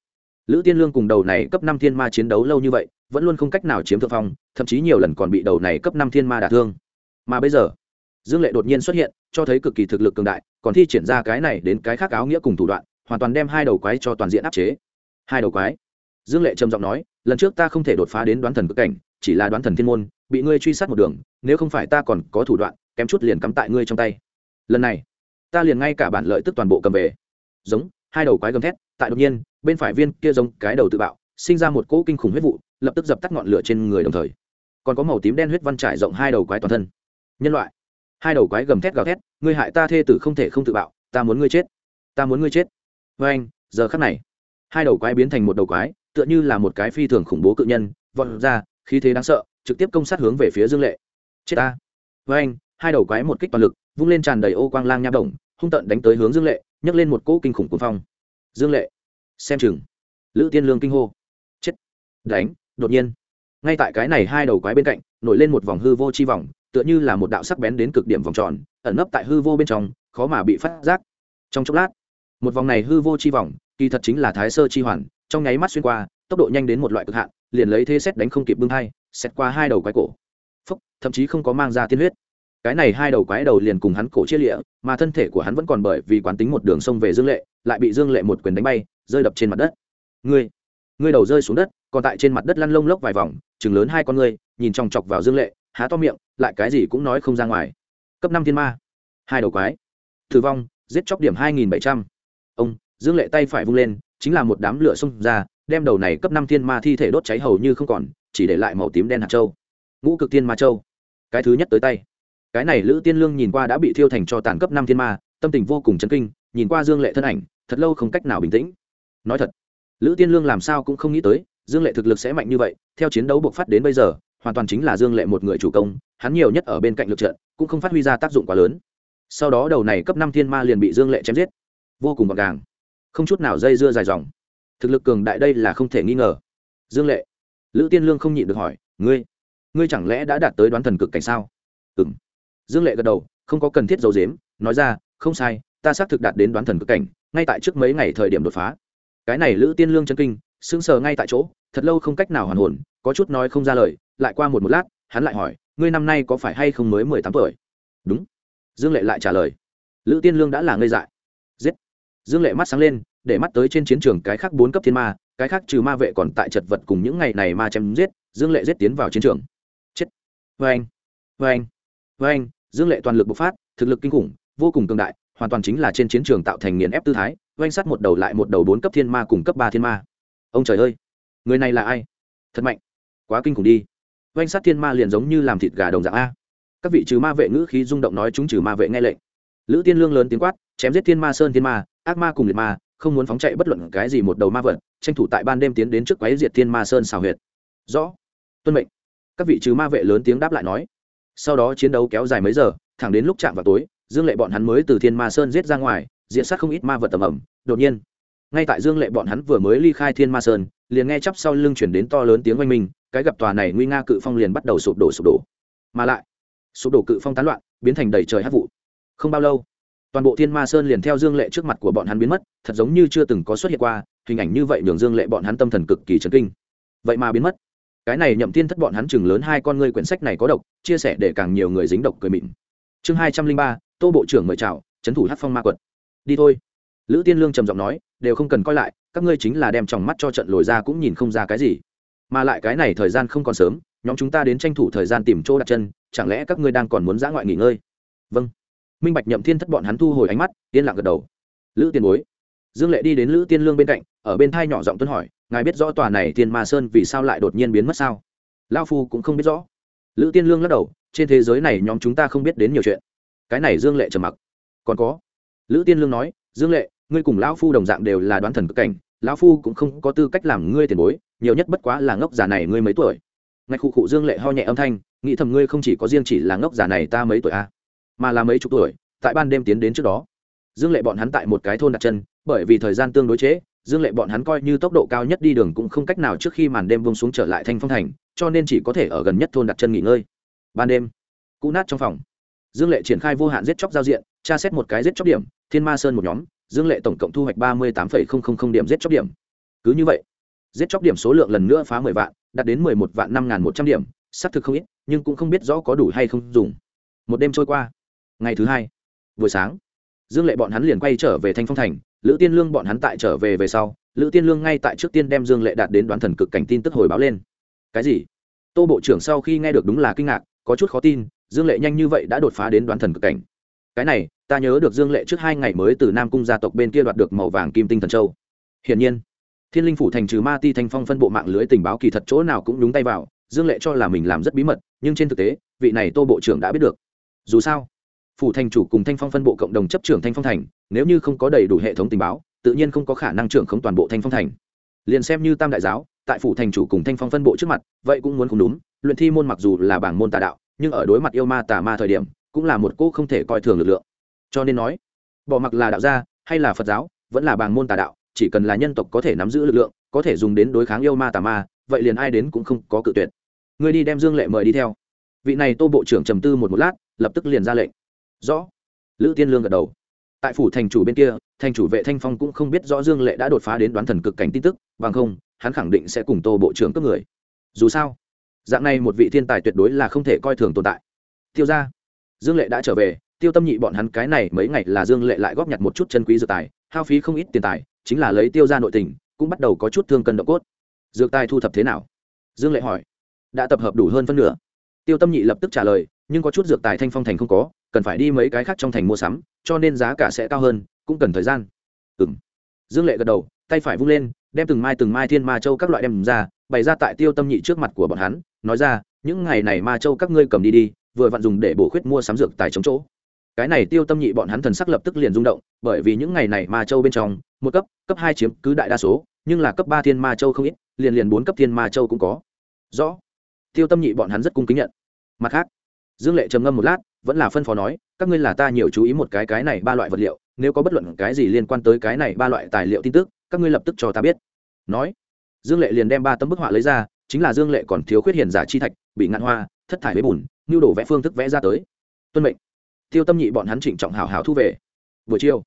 lữ tiên lương cùng đầu này cấp năm thiên ma chiến đấu lâu như vậy, vẫn luôn không cách nào chiếm thượng phong, thậm chí nhiều lần còn bị đầu này cấp năm thiên ma đả thương. Mà bây giờ, dương lệ đột nhiên xuất hiện, cho thấy cực kỳ thực lực cường đại, còn thi triển ra cái này đến cái khác áo nghĩa cùng thủ đoạn, hoàn toàn đem hai đầu quái cho toàn diện áp chế. Hai đầu quái. Dương lệ trầm giọng nói, lần trước ta không thể đột phá đến đoán thần cực cảnh, chỉ là đoán thần thiên môn, bị ngươi truy sát một đường, nếu không phải ta còn có thủ đoạn, kém chút liền cắm tại ngươi trong tay. Lần này, ta liền ngay cả bản lợi tức toàn bộ cầm về. Giống, hai đầu quái gầm thét, tại đột nhiên bên phải viên kia giống cái đầu tự bạo, sinh ra một cỗ kinh khủng huyết vụ, lập tức dập tắt ngọn lửa trên người đồng thời. Còn có màu tím đen huyết văn trải rộng hai đầu quái toàn thân. Nhân loại, hai đầu quái gầm thét gào thét, ngươi hại ta thê tử không thể không tự bạo, ta muốn ngươi chết, ta muốn ngươi chết. Với anh, giờ khắc này, hai đầu quái biến thành một đầu quái, tựa như là một cái phi thường khủng bố cự nhân, vọt ra, khí thế đáng sợ, trực tiếp công sát hướng về phía dương lệ. Chết ta. Với anh, hai đầu quái một kích toàn lực, vung lên tràn đầy ô quang lang nha đồng, hung tận đánh tới hướng dương lệ, nhấc lên một cỗ kinh khủng cuồng phong. Dương lệ xem chừng. Lữ tiên lương kinh hô. Chết. Đánh, đột nhiên. Ngay tại cái này hai đầu quái bên cạnh, nổi lên một vòng hư vô chi vòng, tựa như là một đạo sắc bén đến cực điểm vòng tròn, ẩn nấp tại hư vô bên trong, khó mà bị phát giác. Trong chốc lát, một vòng này hư vô chi vòng, kỳ thật chính là thái sơ chi hoàn, trong nháy mắt xuyên qua, tốc độ nhanh đến một loại cực hạn, liền lấy thế xét đánh không kịp bưng hai xét qua hai đầu quái cổ. Phúc, thậm chí không có mang ra tiên huyết. Cái này hai đầu quái đầu liền cùng hắn cổ chia lịa, mà thân thể của hắn vẫn còn bởi vì quán tính một đường sông về dương lệ, lại bị dương lệ một quyền đánh bay rơi đập trên mặt đất. Ngươi ngươi đầu rơi xuống đất, còn tại trên mặt đất lăn lông lốc vài vòng, chừng lớn hai con ngươi, nhìn chòng chọc vào dương lệ, há to miệng, lại cái gì cũng nói không ra ngoài. Cấp năm thiên ma, hai đầu quái thử vong, giết chóc điểm hai nghìn bảy trăm. Ông, dương lệ tay phải vung lên, chính là một đám lửa xông ra, đem đầu này cấp năm thiên ma thi thể đốt cháy hầu như không còn, chỉ để lại màu tím đen hạt châu. Ngũ cực thiên ma châu, cái thứ nhất tới tay. Cái này lữ tiên lương nhìn qua đã bị thiêu thành cho tàn cấp năm thiên ma, tâm tình vô cùng chấn kinh, nhìn qua dương lệ thân ảnh, thật lâu không cách nào bình tĩnh nói thật, lữ tiên lương làm sao cũng không nghĩ tới, dương lệ thực lực sẽ mạnh như vậy, theo chiến đấu buộc phát đến bây giờ, hoàn toàn chính là dương lệ một người chủ công, hắn nhiều nhất ở bên cạnh lực trận, cũng không phát huy ra tác dụng quá lớn. Sau đó đầu này cấp năm thiên ma liền bị dương lệ chém giết. Vô cùng gọn gàng, không chút nào dây dưa dài dòng. Thực lực cường đại đây là không thể nghi ngờ. Dương lệ, lữ tiên lương không nhịn được hỏi, ngươi ngươi chẳng lẽ đã đạt tới đoán thần cực cảnh sao? Ừ m dương lệ gật đầu, không có cần thiết giấu dếm nói ra, không sai, ta xác thực đạt đến đoán thần cực cảnh, ngay tại trước mấy ngày thời điểm đột phá cái này lữ tiên lương chân kinh, sững sờ ngay tại chỗ, thật lâu không cách nào hoàn hồn, có chút nói không ra lời, lại qua một một lát, hắn lại hỏi, ngươi năm nay có phải hay không mới mười tám tuổi? Đúng. Dương lệ lại trả lời, lữ tiên lương đã là ngây dại. Giết. Dương lệ mắt sáng lên, để mắt tới trên chiến trường cái khác bốn cấp thiên ma, cái khác trừ ma vệ còn tại chật vật cùng những ngày này ma chém giết, dương lệ giết tiến vào chiến trường. Chết. Vê anh vê anh vê anh dương lệ toàn lực bộc phát, thực lực kinh khủng, vô cùng cường đại hoàn toàn chính là trên chiến trường tạo thành nghiền ép tư thái, oanh sát một đầu lại một đầu bốn cấp thiên ma cùng cấp ba thiên ma. Ông trời ơi, người này là ai? Thật mạnh, quá kinh khủng đi. Oanh sát thiên ma liền giống như làm thịt gà đồng dạng a. Các vị trừ ma vệ ngữ khí rung động nói chúng trừ ma vệ nghe lệnh. Lữ tiên lương lớn tiếng quát, chém giết thiên ma sơn thiên ma, ác ma cùng liệt ma, không muốn phóng chạy bất luận cái gì một đầu ma vật, tranh thủ tại ban đêm tiến đến trước quái diệt thiên ma sơn xào huyệt. Rõ. Tuân mệnh. Các vị trừ ma vệ lớn tiếng đáp lại nói. Sau đó chiến đấu kéo dài mấy giờ, thẳng đến lúc chạm vào tối dương lệ bọn hắn mới từ thiên ma sơn giết ra ngoài, diện sát không ít ma vật tầm ẩm. Đột nhiên, ngay tại dương lệ bọn hắn vừa mới ly khai thiên ma sơn, liền nghe chắp sau lưng chuyển đến to lớn tiếng oanh minh, cái gặp tòa này nguy nga cự phong liền bắt đầu sụp đổ sụp đổ. Mà lại, sụp đổ cự phong tán loạn, biến thành đầy trời hát vụ. Không bao lâu, toàn bộ thiên ma sơn liền theo dương lệ trước mặt của bọn hắn biến mất, thật giống như chưa từng có xuất hiện qua, hình ảnh như vậy nhường dương lệ bọn hắn tâm thần cực kỳ trấn kinh. Vậy mà biến mất. Cái này nhậm thiên thất bọn hắn chừng lớn hai con ngươi quyển sách này có độc, chia sẻ để càng nhiều người dính độc cười mịn. Chương hai trăm linh ba tô bộ trưởng mời chào, trấn thủ hát phong ma quật. Đi thôi. Lữ tiên lương trầm giọng nói, đều không cần coi lại, các ngươi chính là đem tròng mắt cho trận lồi ra cũng nhìn không ra cái gì. Mà lại cái này thời gian không còn sớm, nhóm chúng ta đến tranh thủ thời gian tìm chỗ đặt chân, chẳng lẽ các ngươi đang còn muốn dã ngoại nghỉ ngơi? Vâng. Minh bạch nhậm thiên thất bọn hắn thu hồi ánh mắt, yên lặng gật đầu. Lữ tiên bối. Dương lệ đi đến lữ tiên lương bên cạnh, ở bên thai nhỏ giọng tuân hỏi, ngài biết rõ tòa này tiên ma sơn vì sao lại đột nhiên biến mất sao? Lao phu cũng không biết rõ. Lữ tiên lương lắc đầu, trên thế giới này nhóm chúng ta không biết đến nhiều chuyện cái này dương lệ trầm mặc. Còn có lữ tiên lương nói dương lệ ngươi cùng lão phu đồng dạng đều là đoán thần cực cảnh lão phu cũng không có tư cách làm ngươi tiền bối nhiều nhất bất quá là ngốc giả này ngươi mấy tuổi. Ngay khu cụ dương lệ ho nhẹ âm thanh nghĩ thầm ngươi không chỉ có riêng chỉ là ngốc giả này ta mấy tuổi a à, mà là mấy chục tuổi tại ban đêm tiến đến trước đó. Dương lệ bọn hắn tại một cái thôn đặt chân bởi vì thời gian tương đối chế dương lệ bọn hắn coi như tốc độ cao nhất đi đường cũng không cách nào trước khi màn đêm bông xuống trở lại thanh phong thành cho nên chỉ có thể ở gần nhất thôn đặt chân nghỉ ngơi. Ban đêm cụ nát trong phòng dương lệ triển khai vô hạn giết chóc giao diện, tra xét một cái giết chóc điểm, thiên ma sơn một nhóm, dương lệ tổng cộng thu hoạch ba mươi tám điểm giết chóc điểm. Cứ như vậy, giết chóc điểm số lượng lần nữa phá mười vạn, đạt đến mười một vạn năm n một trăm điểm, xác thực không ít, nhưng cũng không biết rõ có đủ hay không dùng. Một đêm trôi qua, ngày thứ hai, buổi sáng, dương lệ bọn hắn liền quay trở về thanh phong thành, lữ tiên lương bọn hắn tại trở về về sau, lữ tiên lương ngay tại trước tiên đem dương lệ đạt đến đoán thần cực cảnh tin tức hồi báo lên. Cái gì? Tô bộ trưởng sau khi nghe được đúng là kinh ngạc, có chút khó tin dương lệ nhanh như vậy đã đột phá đến đoán thần cực cảnh. Cái này, ta nhớ được dương lệ trước hai ngày mới từ nam cung gia tộc bên kia đoạt được màu vàng kim tinh thần châu. Hiển nhiên, thiên linh phủ thành trừ ma ti thanh phong phân bộ mạng lưới tình báo kỳ thật chỗ nào cũng đúng tay vào, dương lệ cho là mình làm rất bí mật, nhưng trên thực tế, vị này tô bộ trưởng đã biết được. Dù sao, phủ thành chủ cùng thanh phong phân bộ cộng đồng chấp trưởng thanh phong thành, nếu như không có đầy đủ hệ thống tình báo, tự nhiên không có khả năng trưởng không toàn bộ thanh phong thành. Liền xem như tam đại giáo, tại phủ thành chủ cùng thanh phong phân bộ trước mặt, vậy cũng muốn không đúng, luyện thi môn mặc dù là bảng môn tà đạo nhưng ở đối mặt yêu ma tà ma thời điểm, cũng là một cô không thể coi thường lực lượng. Cho nên nói, bỏ mặc là đạo gia hay là phật giáo, vẫn là bàng môn tà đạo, chỉ cần là nhân tộc có thể nắm giữ lực lượng, có thể dùng đến đối kháng yêu ma tà ma, vậy liền ai đến cũng không có cự tuyệt. Người đi đem dương lệ mời đi theo. Vị này tô bộ trưởng trầm tư một một lát, lập tức liền ra lệnh. Rõ. Lữ tiên lương gật đầu. Tại phủ thành chủ bên kia, thành chủ vệ thanh phong cũng không biết rõ dương lệ đã đột phá đến đoán thần cực cảnh tin tức, bằng không, hắn khẳng định sẽ cùng tô bộ trưởng cướp người. Dù sao dạng này một vị thiên tài tuyệt đối là không thể coi thường tồn tại. Tiêu ra dương lệ đã trở về, tiêu tâm nhị bọn hắn cái này mấy ngày là dương lệ lại góp nhặt một chút chân quý dược tài, hao phí không ít tiền tài, chính là lấy tiêu ra nội tình, cũng bắt đầu có chút thương cân độ cốt. Dược tài thu thập thế nào? Dương lệ hỏi. Đã tập hợp đủ hơn phân nửa. Tiêu tâm nhị lập tức trả lời, nhưng có chút dược tài thanh phong thành không có, cần phải đi mấy cái khác trong thành mua sắm, cho nên giá cả sẽ cao hơn, cũng cần thời gian. Ừ m dương lệ gật đầu, tay phải vung lên, đem từng mai từng mai thiên ma châu các loại đem ra, bày ra tại tiêu tâm nhị trước mặt của bọn hắn nói ra, những ngày này ma châu các ngươi cầm đi đi, vừa vặn dùng để bổ khuyết mua sắm dược tài chống chỗ. Cái này tiêu tâm nhị bọn hắn thần sắc lập tức liền rung động, bởi vì những ngày này ma châu bên trong, một cấp cấp hai chiếm cứ đại đa số, nhưng là cấp ba thiên ma châu không ít, liền liền bốn cấp thiên ma châu cũng có. Rõ. Tiêu tâm nhị bọn hắn rất cung kính nhận. Mặt khác, dương lệ trầm ngâm một lát, vẫn là phân phó nói, các ngươi là ta nhiều chú ý một cái cái này ba loại vật liệu, nếu có bất luận cái gì liên quan tới cái này ba loại tài liệu tin tức, các ngươi lập tức cho ta biết. Nói, dương lệ liền đem ba tấm bức họa lấy ra chính là dương lệ còn thiếu khuyết hiền giả chi thạch, bị ngạn hoa, thất thải với bùn, nhu đổ vẽ phương thức vẽ ra tới. Tuân mệnh. Tiêu tâm nhị bọn hắn trịnh trọng hào hào thu về. Buổi chiều,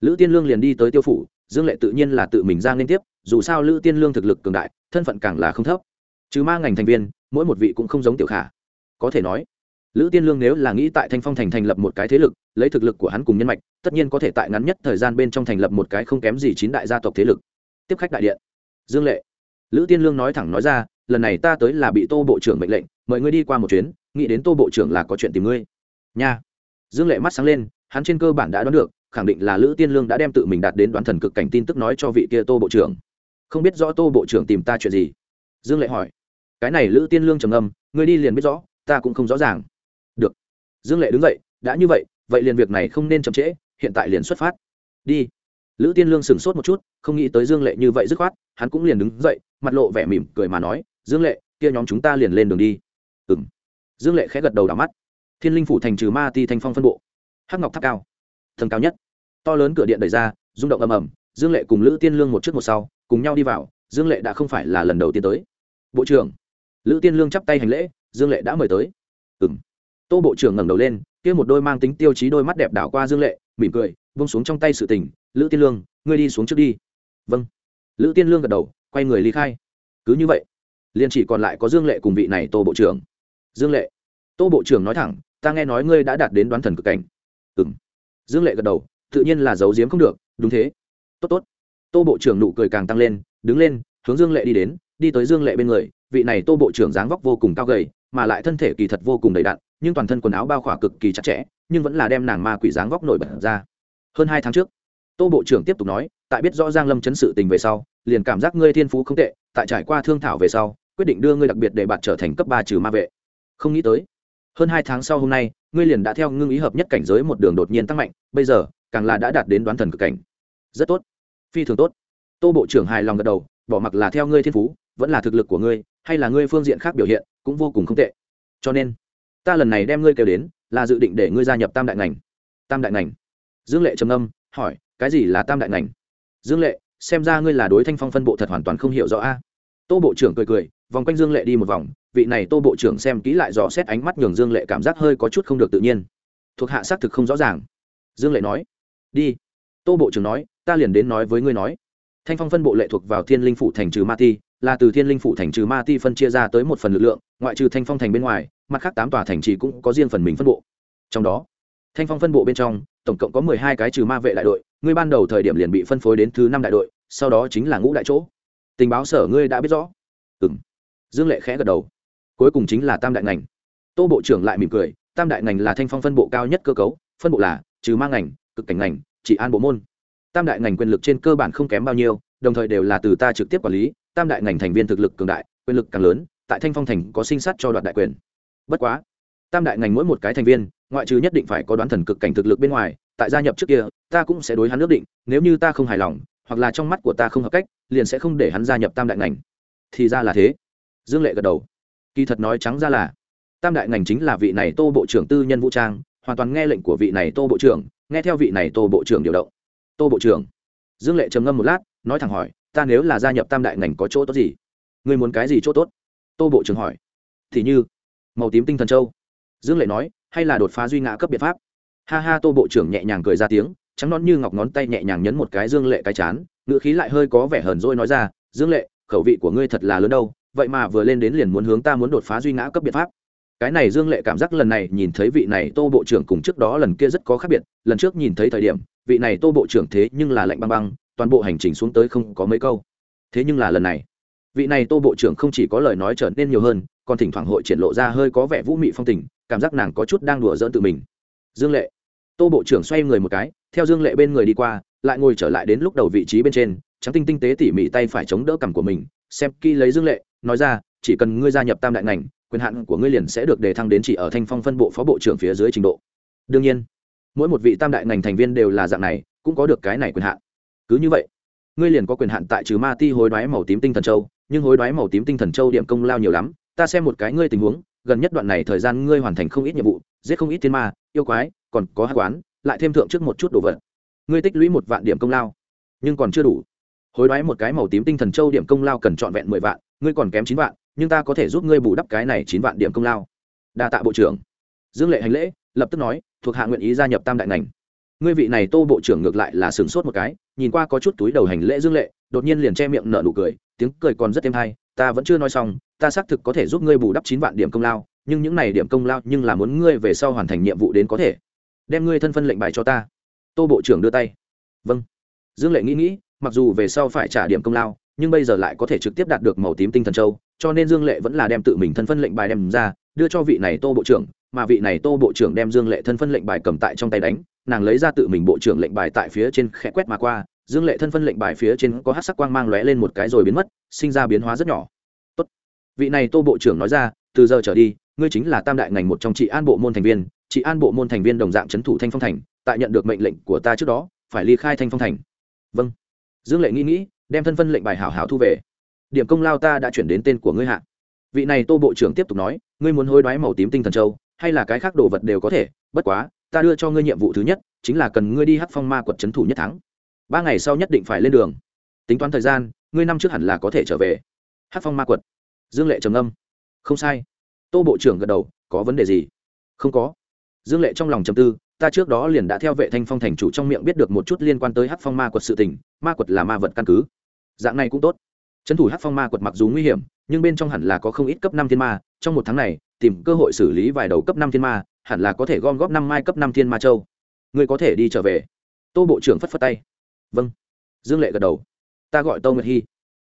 lữ tiên lương liền đi tới tiêu phủ, dương lệ tự nhiên là tự mình ra liên tiếp, dù sao lữ tiên lương thực lực cường đại, thân phận càng là không thấp. Trừ ma ngành thành viên, mỗi một vị cũng không giống tiểu khả. Có thể nói, lữ tiên lương nếu là nghĩ tại thanh phong thành thành lập một cái thế lực, lấy thực lực của hắn cùng nhân mạch, tất nhiên có thể tại ngắn nhất thời gian bên trong thành lập một cái không kém gì chín đại gia tộc thế lực. Tiếp khách đại điện. Dương lệ, lữ tiên lương nói thẳng nói ra lần này ta tới là bị tô bộ trưởng mệnh lệnh, mời ngươi đi qua một chuyến, nghĩ đến tô bộ trưởng là có chuyện tìm ngươi. Nha. Dương lệ mắt sáng lên, hắn trên cơ bản đã đoán được, khẳng định là lữ tiên lương đã đem tự mình đạt đến đoán thần cực cảnh tin tức nói cho vị kia tô bộ trưởng. Không biết rõ tô bộ trưởng tìm ta chuyện gì? Dương lệ hỏi. Cái này lữ tiên lương trầm âm ngươi đi liền biết rõ, ta cũng không rõ ràng. Được. Dương lệ đứng dậy, đã như vậy vậy liền việc này không nên chậm trễ, hiện tại liền xuất phát. Đi. Lữ tiên lương sửng sốt một chút, không nghĩ tới dương lệ như vậy dứt khoát, hắn cũng liền đứng dậy, mặt lộ vẻ mỉm cười mà nói dương lệ, kia nhóm chúng ta liền lên đường đi. Ừ m dương lệ khẽ gật đầu đ mắt. Thiên linh phủ thành trừ ma ti thanh phong phân bộ. Hắc ngọc tháp cao. Thần cao nhất. To lớn cửa điện đẩy ra, rung động ầm ầm. Dương lệ cùng lữ tiên lương một trước một sau, cùng nhau đi vào. Dương lệ đã không phải là lần đầu tiên tới. Bộ trưởng. Lữ tiên lương chắp tay hành lễ, dương lệ đã mời tới. Ừ m tô bộ trưởng ngẩng đầu lên, kia một đôi mang tính tiêu chí đôi mắt đẹp đảo qua dương lệ, mỉm cười vung xuống trong tay sự tình. Lữ tiên lương, ngươi đi xuống trước đi. Vâng. Lữ tiên lương gật đầu, quay người ly khai. Cứ như vậy liền chỉ còn lại có dương lệ cùng vị này tô bộ trưởng. Dương lệ, tô bộ trưởng nói thẳng, ta nghe nói ngươi đã đạt đến đoán thần cực cảnh. Ừ m dương lệ gật đầu, tự nhiên là giấu giếm không được, đúng thế. Tốt tốt. Tô bộ trưởng nụ cười càng tăng lên, đứng lên, hướng dương lệ đi đến, đi tới dương lệ bên người, vị này tô bộ trưởng dáng vóc vô cùng cao gầy, mà lại thân thể kỳ thật vô cùng đầy đặn, nhưng toàn thân quần áo bao khỏa cực kỳ chặt chẽ, nhưng vẫn là đem nàng ma quỷ dáng vóc nổi bật ra. Hơn hai tháng trước, tô bộ trưởng tiếp tục nói, tại biết rõ giang lâm chấn sự tình về sau, liền cảm giác ngươi thiên phú không tệ, tại trải qua thương thảo về sau quyết định đưa ngươi đặc biệt để bạn trở thành cấp ba trừ ma vệ. Không nghĩ tới, hơn hai tháng sau hôm nay, ngươi liền đã theo ngưng ý hợp nhất cảnh giới một đường đột nhiên tăng mạnh, bây giờ, càng là đã đạt đến đoán thần cực cảnh. Rất tốt, phi thường tốt. Tô bộ trưởng hài lòng gật đầu, bỏ mặc là theo ngươi thiên phú, vẫn là thực lực của ngươi, hay là ngươi phương diện khác biểu hiện, cũng vô cùng không tệ. Cho nên, ta lần này đem ngươi kêu đến, là dự định để ngươi gia nhập tam đại ngành. Tam đại ngành? Dương lệ trầm âm hỏi, cái gì là tam đại ngành? Dương lệ, xem ra ngươi là đối thanh phong phân bộ thật hoàn toàn không hiểu rõ a tô bộ trưởng cười cười, vòng quanh dương lệ đi một vòng, vị này tô bộ trưởng xem kỹ lại dò xét ánh mắt nhường dương lệ cảm giác hơi có chút không được tự nhiên. Thuộc hạ xác thực không rõ ràng. Dương lệ nói, đi. Tô bộ trưởng nói, ta liền đến nói với ngươi nói. Thanh phong phân bộ lệ thuộc vào thiên linh phủ thành trừ ma ti, là từ thiên linh phủ thành trừ ma ti phân chia ra tới một phần lực lượng, ngoại trừ thanh phong thành bên ngoài, mặt khác tám tòa thành trì cũng có riêng phần mình phân bộ. Trong đó, thanh phong phân bộ bên trong, tổng cộng có mười hai cái trừ ma vệ đại đội ngươi ban đầu thời điểm liền bị phân phối đến thứ năm đại đội, sau đó chính là ngũ đại chỗ tình báo sở ngươi đã biết rõ. Ừ m dương lệ khẽ gật đầu. Cuối cùng chính là tam đại ngành. Tô bộ trưởng lại mỉm cười, tam đại ngành là thanh phong phân bộ cao nhất cơ cấu, phân bộ là trừ mang ngành, cực cảnh ngành chỉ an bộ môn. Tam đại ngành quyền lực trên cơ bản không kém bao nhiêu, đồng thời đều là từ ta trực tiếp quản lý, tam đại ngành thành viên thực lực cường đại, quyền lực càng lớn, tại thanh phong thành có sinh sát cho đoạt đại quyền. Bất quá, tam đại ngành mỗi một cái thành viên, ngoại trừ nhất định phải có đoán thần cực cảnh thực lực bên ngoài, tại gia nhập trước kia, ta cũng sẽ đối hắn ước định, nếu như ta không hài lòng hoặc là trong mắt của ta không hợp cách, liền sẽ không để hắn gia nhập tam đại ngành. Thì ra là thế. Dương lệ gật đầu. Kỳ thật nói trắng ra là, tam đại ngành chính là vị này tô bộ trưởng tư nhân vũ trang, hoàn toàn nghe lệnh của vị này tô bộ trưởng, nghe theo vị này tô bộ trưởng điều động. Tô bộ trưởng. Dương lệ trầm ngâm một lát, nói thẳng hỏi, ta nếu là gia nhập tam đại ngành có chỗ tốt gì? Ngươi muốn cái gì chỗ tốt? Tô bộ trưởng hỏi. Thì như, màu tím tinh thần châu. Dương lệ nói, hay là đột phá duy ngã cấp biện pháp? Ha ha, tô bộ trưởng nhẹ nhàng cười ra tiếng trắng nón như ngọc ngón tay nhẹ nhàng nhấn một cái dương lệ cái chán ngựa khí lại hơi có vẻ hờn dỗi nói ra, dương lệ, khẩu vị của ngươi thật là lớn đâu, vậy mà vừa lên đến liền muốn hướng ta muốn đột phá duy ngã cấp biện pháp. Cái này dương lệ cảm giác lần này nhìn thấy vị này tô bộ trưởng cùng trước đó lần kia rất có khác biệt, lần trước nhìn thấy thời điểm, vị này tô bộ trưởng thế nhưng là lạnh băng băng, toàn bộ hành trình xuống tới không có mấy câu. Thế nhưng là lần này, vị này tô bộ trưởng không chỉ có lời nói trở nên nhiều hơn, còn thỉnh thoảng hội triển lộ ra hơi có vẻ vũ mị phong tình, cảm giác nàng có chút đang đùa dỡn tự mình. Dương lệ. Tô bộ trưởng xoay người một cái theo dương lệ bên người đi qua, lại ngồi trở lại đến lúc đầu vị trí bên trên trắng tinh tinh tế tỉ mỉ tay phải chống đỡ cằm của mình, xem kỹ lấy dương lệ, nói ra, chỉ cần ngươi gia nhập tam đại ngành, quyền hạn của ngươi liền sẽ được đề thăng đến chỉ ở thanh phong phân bộ phó bộ trưởng phía dưới trình độ. Đương nhiên, mỗi một vị tam đại ngành thành viên đều là dạng này, cũng có được cái này quyền hạn. Cứ như vậy, ngươi liền có quyền hạn tại trừ ma ti hối đoái màu tím tinh thần châu, nhưng hối đoái màu tím tinh thần châu điểm công lao nhiều lắm, ta xem một cái ngươi tình huống, gần nhất đoạn này thời gian ngươi hoàn thành không ít nhiệm vụ, giết không ít thiên ma, yêu quái, còn có hát quán lại thêm thượng trước một chút đồ vật. Ngươi tích lũy một vạn điểm công lao, nhưng còn chưa đủ. Hối đoái một cái màu tím tinh thần châu điểm công lao cần trọn vẹn mười vạn, ngươi còn kém chín vạn, nhưng ta có thể giúp ngươi bù đắp cái này chín vạn điểm công lao. Đa tạ bộ trưởng. Dương lệ hành lễ, lập tức nói, thuộc hạ nguyện ý gia nhập tam đại ngành. Ngươi vị này tô bộ trưởng ngược lại là sửng sốt một cái, nhìn qua có chút túi đầu hành lễ dương lệ, đột nhiên liền che miệng nở nụ cười, tiếng cười còn rất êm hay, ta vẫn chưa nói xong, ta xác thực có thể giúp ngươi bù đắp chín vạn điểm công lao, nhưng những này điểm công lao nhưng là muốn ngươi về sau hoàn thành nhiệm vụ đến có thể đem ngươi thân phân lệnh bài cho ta. Tô bộ trưởng đưa tay. Vâng. Dương lệ nghĩ nghĩ, mặc dù về sau phải trả điểm công lao, nhưng bây giờ lại có thể trực tiếp đạt được màu tím tinh thần châu, cho nên dương lệ vẫn là đem tự mình thân phân lệnh bài đem ra, đưa cho vị này tô bộ trưởng, mà vị này tô bộ trưởng đem dương lệ thân phân lệnh bài cầm tại trong tay đánh, nàng lấy ra tự mình bộ trưởng lệnh bài tại phía trên khẽ quét mà qua, dương lệ thân phân lệnh bài phía trên có hát sắc quang mang lóe lên một cái rồi biến mất, sinh ra biến hóa rất nhỏ. Tốt. vị này tô bộ trưởng nói ra, từ giờ trở đi, ngươi chính là tam đại ngành một trong trị an bộ môn thành viên chị an bộ môn thành viên đồng dạng c h ấ n thủ thanh phong thành, tại nhận được mệnh lệnh của ta trước đó, phải ly khai thanh phong thành. Vâng. Dương lệ nghĩ nghĩ, đem thân phân lệnh bài hảo hảo thu về. Điểm công lao ta đã chuyển đến tên của ngươi hạ. Vị này tô bộ trưởng tiếp tục nói, ngươi muốn hối đoái màu tím tinh thần châu, hay là cái khác đồ vật đều có thể, bất quá, ta đưa cho ngươi nhiệm vụ thứ nhất, chính là cần ngươi đi hát phong ma quật c h ấ n thủ nhất thắng. Ba ngày sau nhất định phải lên đường. Tính toán thời gian, ngươi năm trước hẳn là có thể trở về. Hát phong ma quật dương lệ trầm âm không sai. Tô bộ trưởng gật đầu, có vấn đề gì? Không có dương lệ trong lòng trầm tư, ta trước đó liền đã theo vệ thanh phong thành chủ trong miệng biết được một chút liên quan tới hát phong ma quật sự tình, ma quật là ma vật căn cứ. Dạng này cũng tốt. Trấn thủ hát phong ma quật mặc dù nguy hiểm, nhưng bên trong hẳn là có không ít cấp năm thiên ma, trong một tháng này, tìm cơ hội xử lý vài đầu cấp năm thiên ma, hẳn là có thể gom góp năm mai cấp năm thiên ma châu. Người có thể đi trở về. Tô bộ trưởng phất phất tay. Vâng. Dương lệ gật đầu. Ta gọi tô nguyệt hy.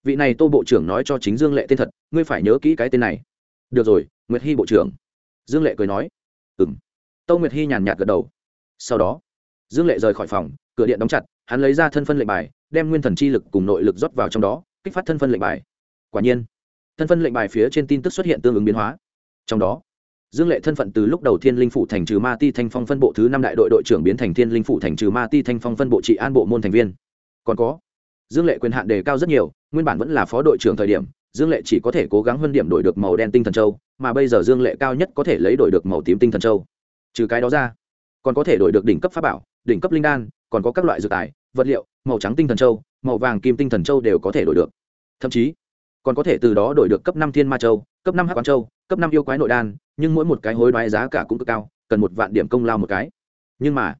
Vị này tô bộ trưởng nói cho chính dương lệ tên thật, ngươi phải nhớ kỹ cái tên này. Được rồi, nguyệt hy bộ trưởng. Dương lệ cười nói. Ừng tâu nguyệt hy nhàn nhạt gật đầu. Sau đó, dương lệ rời khỏi phòng, cửa điện đóng chặt, hắn lấy ra thân phân lệnh bài, đem nguyên thần chi lực cùng nội lực rót vào trong đó, kích phát thân phân lệnh bài. Quả nhiên, thân phân lệnh bài phía trên tin tức xuất hiện tương ứng biến hóa. Trong đó, dương lệ thân phận từ lúc đầu thiên linh phủ thành trừ ma ti thanh phong phân bộ thứ năm đại đội đội trưởng biến thành thiên linh phủ thành trừ ma ti thanh phong phân bộ trị an bộ môn thành viên. Còn có, dương lệ quyền hạn đề cao rất nhiều, nguyên bản vẫn là phó đội trưởng thời điểm, dương lệ chỉ có thể cố gắng hơn điểm đổi được màu đen tinh thần châu, mà bây giờ dương lệ cao nhất có thể lấy đổi được màu tím tinh thần châu trừ cái đó ra, còn có thể đổi được đỉnh cấp pháp bảo, đỉnh cấp linh đan, còn có các loại dược tài, vật liệu, màu trắng tinh thần châu, màu vàng kim tinh thần châu đều có thể đổi được. Thậm chí, còn có thể từ đó đổi được cấp năm thiên ma châu, cấp năm hắc quán châu, cấp năm yêu quái nội đan, nhưng mỗi một cái hối đoái giá cả cũng cực cao, cần một vạn điểm công lao một cái. Nhưng mà,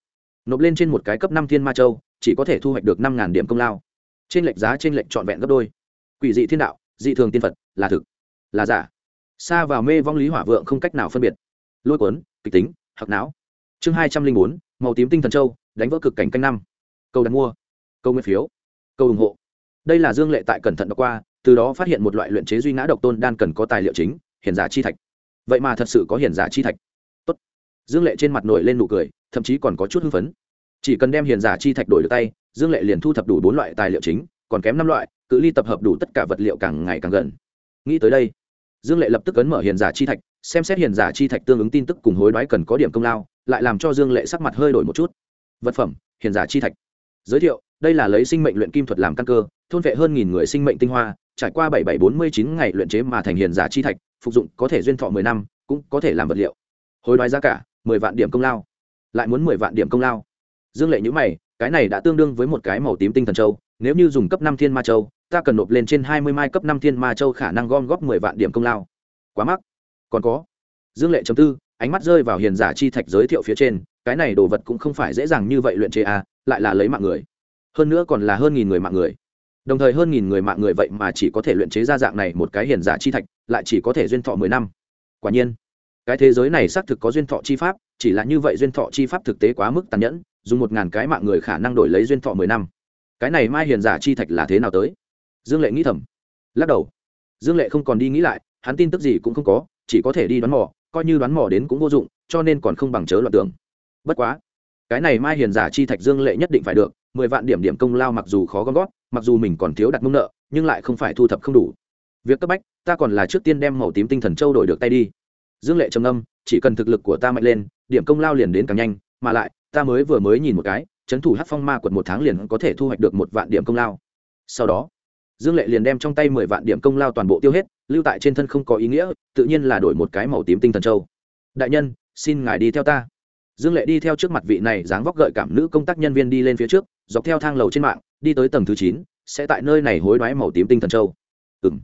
nộp lên trên một cái cấp năm thiên ma châu, chỉ có thể thu hoạch được năm ngàn điểm công lao. Trên lệch giá trên lệch trọn vẹn gấp đôi. Quỷ dị thiên đạo, dị thường tiên phật, là thực, là giả. Xa vào mê vong lý hỏa vượng không cách nào phân biệt. Lôi cuốn, kịch tính hoặc não chương hai trăm linh bốn, màu tím tinh thần châu, đánh vỡ cực cảnh canh năm. Câu đặt mua. Câu nguyên phiếu. Câu ủng hộ. Đây là dương lệ tại cẩn thận đọc qua, từ đó phát hiện một loại luyện chế duy ngã độc tôn đan cần có tài liệu chính hiền giả chi thạch. Vậy mà thật sự có hiền giả chi thạch. Tốt. dương lệ trên mặt nổi lên nụ cười, thậm chí còn có chút hưng phấn. Chỉ cần đem hiền giả chi thạch đổi được tay, dương lệ liền thu thập đủ bốn loại tài liệu chính, còn kém năm loại, cự ly tập hợp đủ tất cả vật liệu càng ngày càng gần. Nghĩ tới đây dương lệ lập tức ấn mở hiền giả chi thạch, xem xét hiền giả chi thạch tương ứng tin tức cùng hối đoái cần có điểm công lao, lại làm cho dương lệ sắc mặt hơi đổi một chút. Vật phẩm, hiền giả chi thạch. Giới thiệu, đây là lấy sinh mệnh luyện kim thuật làm căn cơ, thôn vệ hơn nghìn người sinh mệnh tinh hoa, trải qua bảy bảy bốn mươi chín ngày luyện chế mà thành hiền giả chi thạch, phục dụng có thể duyên thọ mười năm, cũng có thể làm vật liệu. Hối đoái giá cả, mười vạn điểm công lao. Lại muốn mười vạn điểm công lao. Dương lệ nhữ mày, cái này đã tương đương với một cái màu tím tinh thần châu, nếu như dùng cấp năm thiên ma châu ta cần nộp lên trên hai mươi mai cấp năm thiên ma châu khả năng gom góp mười vạn điểm công lao. Quá mắc. Còn có. Dương lệ chấm tư, ánh mắt rơi vào hiền giả chi thạch giới thiệu phía trên, cái này đồ vật cũng không phải dễ dàng như vậy luyện chế à lại là lấy mạng người. Hơn nữa còn là hơn nghìn người mạng người. Đồng thời hơn nghìn người mạng người vậy mà chỉ có thể luyện chế ra dạng này một cái hiền giả chi thạch, lại chỉ có thể duyên thọ mười năm. Quả nhiên, cái thế giới này xác thực có duyên thọ chi pháp, chỉ là như vậy duyên thọ chi pháp thực tế quá mức tàn nhẫn, dùng một ngàn cái mạng người khả năng đổi lấy duyên thọ mười năm. Cái này mai hiền giả chi thạch là thế nào tới? Dương lệ nghĩ thầm. Lắc đầu. Dương lệ không còn đi nghĩ lại, hắn tin tức gì cũng không có, chỉ có thể đi đoán mò, coi như đoán mò đến cũng vô dụng, cho nên còn không bằng chớ loạn tưởng. Bất quá, cái này mai hiền giả chi thạch dương lệ nhất định phải được, mười vạn điểm điểm công lao mặc dù khó gom gót mặc dù mình còn thiếu đặt mông nợ, nhưng lại không phải thu thập không đủ. Việc cấp bách, ta còn là trước tiên đem màu tím tinh thần châu đổi được tay đi. Dương lệ trầm âm chỉ cần thực lực của ta mạnh lên, điểm công lao liền đến càng nhanh, mà lại, ta mới vừa mới nhìn một cái trấn thủ hát phong ma quật một tháng liền có thể thu hoạch được một vạn điểm công lao. Sau đó dương lệ liền đem trong tay mười vạn điểm công lao toàn bộ tiêu hết, lưu tại trên thân không có ý nghĩa, tự nhiên là đổi một cái màu tím tinh thần châu. Đại nhân, xin ngài đi theo ta. Dương lệ đi theo trước mặt vị này dáng vóc gợi cảm nữ công tác nhân viên đi lên phía trước, dọc theo thang lầu trên mạng, đi tới tầng thứ chín, sẽ tại nơi này hối đoái màu tím tinh thần châu. Ừ m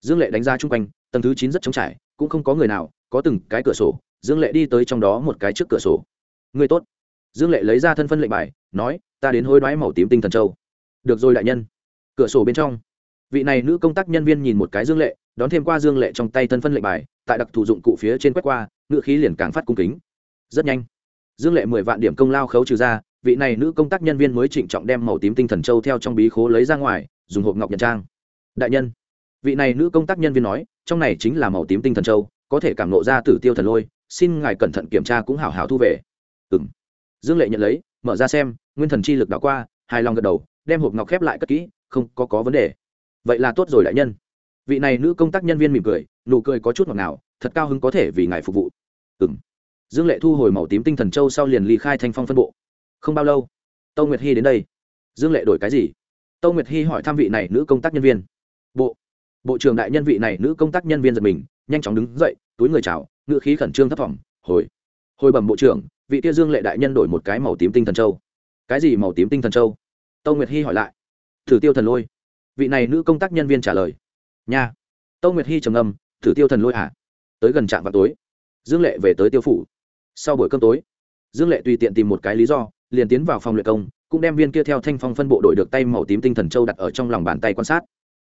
dương lệ đánh ra chung quanh, tầng thứ chín rất trống trải, cũng không có người nào, có từng cái cửa sổ, dương lệ đi tới trong đó một cái trước cửa sổ. Người tốt. Dương lệ lấy ra thân phân lệnh bài, nói, ta đến hối đoái màu tím tinh thần châu. Được rồi đại nhân. Cửa sổ bên trong vị này nữ công tác nhân viên nhìn một cái dương lệ, đón thêm qua dương lệ trong tay thân phân lệnh bài, tại đặc thù dụng cụ phía trên quét qua ngự khí liền càng phát cung kính. Rất nhanh, dương lệ mười vạn điểm công lao khấu trừ ra, vị này nữ công tác nhân viên mới trịnh trọng đem màu tím tinh thần châu theo trong bí khố lấy ra ngoài, dùng hộp ngọc nhận trang. Đại nhân, vị này nữ công tác nhân viên nói, trong này chính là màu tím tinh thần châu, có thể cảm nộ ra tử tiêu thần lôi, xin ngài cẩn thận kiểm tra cũng hảo hảo thu về. Ừ m dương lệ nhận lấy, mở ra xem, nguyên thần chi lực đảo qua, hài lòng gật đầu, đem hộp ngọc khép lại cất kỹ, không có có vấn đề vậy là tốt rồi đại nhân. Vị này nữ công tác nhân viên mỉm cười, nụ cười có chút ngọt ngào, thật cao hứng có thể vì ngài phục vụ. Ừ m dương lệ thu hồi màu tím tinh thần châu sau liền ly khai thanh phong phân bộ. Không bao lâu, tâu nguyệt hy đến đây. Dương lệ đổi cái gì? Tâu nguyệt hy hỏi thăm vị này nữ công tác nhân viên. Bộ. Bộ trưởng đại nhân vị này nữ công tác nhân viên giật mình, nhanh chóng đứng dậy, túi người chào ngự khí khẩn trương thấp thỏm, hồi. Hồi bẩm bộ trưởng, vị tia dương lệ đại nhân đổi một cái màu tím tinh thần châu. Cái gì màu tím tinh thần châu? Tâu nguyệt hy hỏi lại. Thử tiêu thần lôi vị này nữ công tác nhân viên trả lời. Nha. Tâu nguyệt hy trầm âm thử tiêu thần lôi hả tới gần trạm vào tối. Dương lệ về tới tiêu phủ. Sau buổi cơm tối, dương lệ tùy tiện tìm một cái lý do, liền tiến vào phòng luyện công, cũng đem viên kia theo thanh phong phân bộ đội được tay màu tím tinh thần châu đặt ở trong lòng bàn tay quan sát.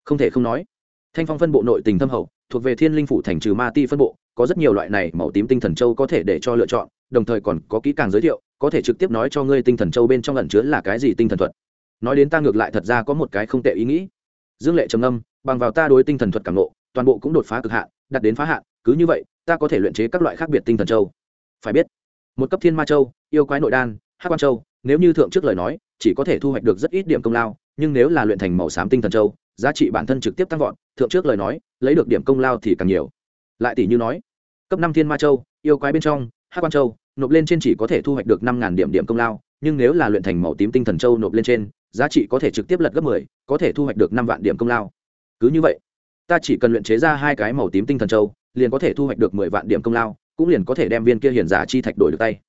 Không thể không nói, thanh phong phân bộ nội tình thâm hậu, thuộc về thiên linh phủ thành trừ ma ti phân bộ, có rất nhiều loại này màu tím tinh thần châu có thể để cho lựa chọn, đồng thời còn có kỹ càng giới thiệu, có thể trực tiếp nói cho ngươi tinh thần châu bên trong ẩn chứa là cái gì tinh thần thuật. Nói đến ta ngược lại thật ra có một cái không tệ ý nghĩ dương lệ trầm âm bằng vào ta đối tinh thần thuật cảm nộ toàn bộ cũng đột phá cực hạn, đặt đến phá hạn, cứ như vậy, ta có thể luyện chế các loại khác biệt tinh thần châu. Phải biết, một cấp thiên ma châu, yêu quái nội đan hát quan châu, nếu như thượng trước lời nói, chỉ có thể thu hoạch được rất ít điểm công lao, nhưng nếu là luyện thành màu xám tinh thần châu, giá trị bản thân trực tiếp tăng vọt, thượng trước lời nói, lấy được điểm công lao thì càng nhiều. Lại tỷ như nói, cấp năm thiên ma châu, yêu quái bên trong hát quan châu, nộp lên trên chỉ có thể thu hoạch được năm ngàn điểm điểm công lao, nhưng nếu là luyện thành màu tím tinh thần châu nộp lên trên giá trị có thể trực tiếp lật gấp mười, có thể thu hoạch được năm vạn điểm công lao. Cứ như vậy, ta chỉ cần luyện chế ra hai cái màu tím tinh thần châu, liền có thể thu hoạch được mười vạn điểm công lao, cũng liền có thể đem viên kia hiển giả chi thạch đổi được tay.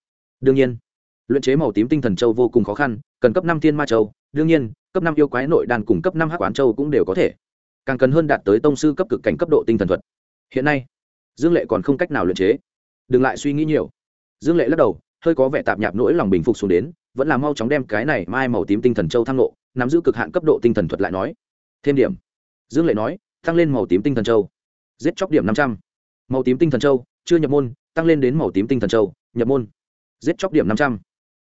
Đương nhiên, luyện chế màu tím tinh thần châu vô cùng khó khăn, cần cấp năm thiên ma châu, đương nhiên, cấp năm yêu quái nội đàn cùng cấp năm hắc quán châu cũng đều có thể. Càng cần hơn đạt tới tông sư cấp cực cảnh cấp độ tinh thần thuật. Hiện nay, dương lệ còn không cách nào luyện chế. Đừng lại suy nghĩ nhiều. Dương lệ lắc đầu, hơi có vẻ tạp nhạp nỗi lòng bình phục xuống đến vẫn là mau chóng đem cái này mai màu tím tinh thần châu thăng lộ nắm giữ cực hạn cấp độ tinh thần thuật lại nói thêm điểm dương lệ nói tăng lên màu tím tinh thần châu giết chóc điểm năm trăm màu tím tinh thần châu chưa nhập môn tăng lên đến màu tím tinh thần châu nhập môn giết chóc điểm năm trăm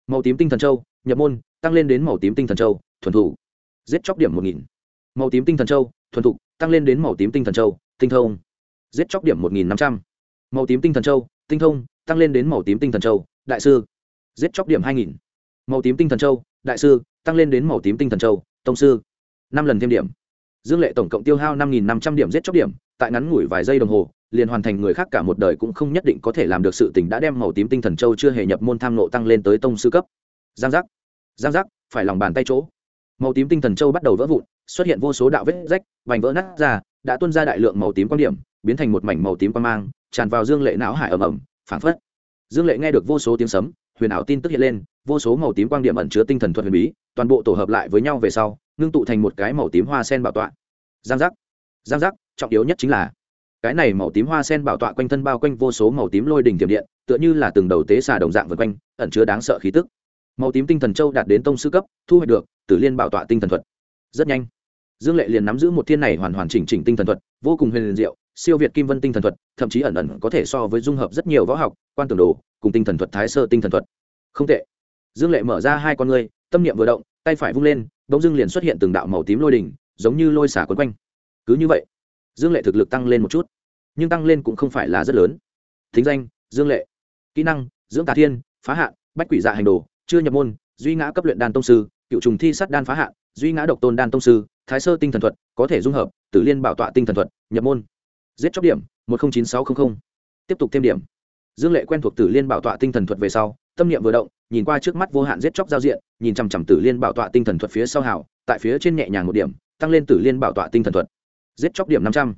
màu tím tinh thần châu nhập môn tăng lên đến màu tím tinh thần châu thuần thủ giết chóc điểm một nghìn màu tím tinh thần châu thuần thục tăng lên đến màu tím tinh thần châu tinh thông giết chóc điểm một nghìn năm trăm màu tím tinh thần châu tinh thông tăng lên đến màu tím tinh thần châu đại sư giết chóc điểm hai nghìn màu tím tinh thần châu, đại sư, tăng lên đến màu tím tinh thần châu, tông sư. Năm lần thêm điểm. Dương lệ tổng cộng tiêu hao năm nghìn năm trăm điểm giết chóc điểm, tại ngắn ngủi vài giây đồng hồ, liền hoàn thành người khác cả một đời cũng không nhất định có thể làm được sự tình đã đem màu tím tinh thần châu chưa hề nhập môn tham nộ tăng lên tới tông sư cấp. Giang giác. Giang giác, phải lòng bàn tay chỗ. Màu tím tinh thần châu bắt đầu vỡ vụn, xuất hiện vô số đạo vết rách, vành vỡ nát ra, đã tuôn ra đại lượng màu tím quan điểm, biến thành một mảnh màu tím quan mang, tràn vào dương lệ não hải ầm ầm, phảng phất. Dương lệ nghe được vô số tiếng sấm huyền ảo tin tức hiện lên, vô số màu tím quang điểm ẩn chứa tinh thần thuật huyền bí, toàn bộ tổ hợp lại với nhau về sau, ngưng tụ thành một cái màu tím hoa sen bảo tọa. Giang giác giang giác, trọng yếu nhất chính là, cái này màu tím hoa sen bảo tọa quanh thân bao quanh vô số màu tím lôi đỉnh tiềm điện, tựa như là từng đầu tế xà đồng dạng vượt quanh, ẩn chứa đáng sợ khí tức. Màu tím tinh thần châu đạt đến tông sư cấp, thu hoạch được tử liên bảo tọa tinh thần thuật. Rất nhanh, dương lệ liền nắm giữ một thiên này hoàn hoàn chỉnh chỉnh tinh thần thuật, vô cùng huyền diệu siêu việt kim vân tinh thần thuật, thậm chí ẩn ẩn có thể so với dung hợp rất nhiều võ học, quan tưởng đồ, cùng tinh thần thuật, thái sơ tinh thần thuật. Không tệ. Dương lệ mở ra hai con ngươi, tâm niệm vừa động, tay phải vung lên, bỗng dưng liền xuất hiện từng đạo màu tím lôi đỉnh, giống như lôi xả quấn quanh. Cứ như vậy, dương lệ thực lực tăng lên một chút, nhưng tăng lên cũng không phải là rất lớn. Thính danh, dương lệ. Kỹ năng, dưỡng tà thiên, phá hạn, bách quỷ dạ hành đồ, chưa nhập môn, duy ngã cấp luyện đan tông sư, cựu trùng thi sát đan phá hạn, duy ngã độc tôn đan tông sư, thái sơ tinh thần thuật, có thể dung hợp, tử liên bảo tọa tinh thần thuật, nhập môn giết chóc điểm, một nghìn chín sáu trăm linh tiếp tục thêm điểm. Dương lệ quen thuộc tử liên bảo tọa tinh thần thuật về sau, tâm niệm vừa động, nhìn qua trước mắt vô hạn giết chóc giao diện, nhìn chằm chằm tử liên bảo tọa tinh thần thuật phía sau hảo tại phía trên nhẹ nhàng một điểm, tăng lên tử liên bảo tọa tinh thần thuật. Giết chóc điểm năm trăm.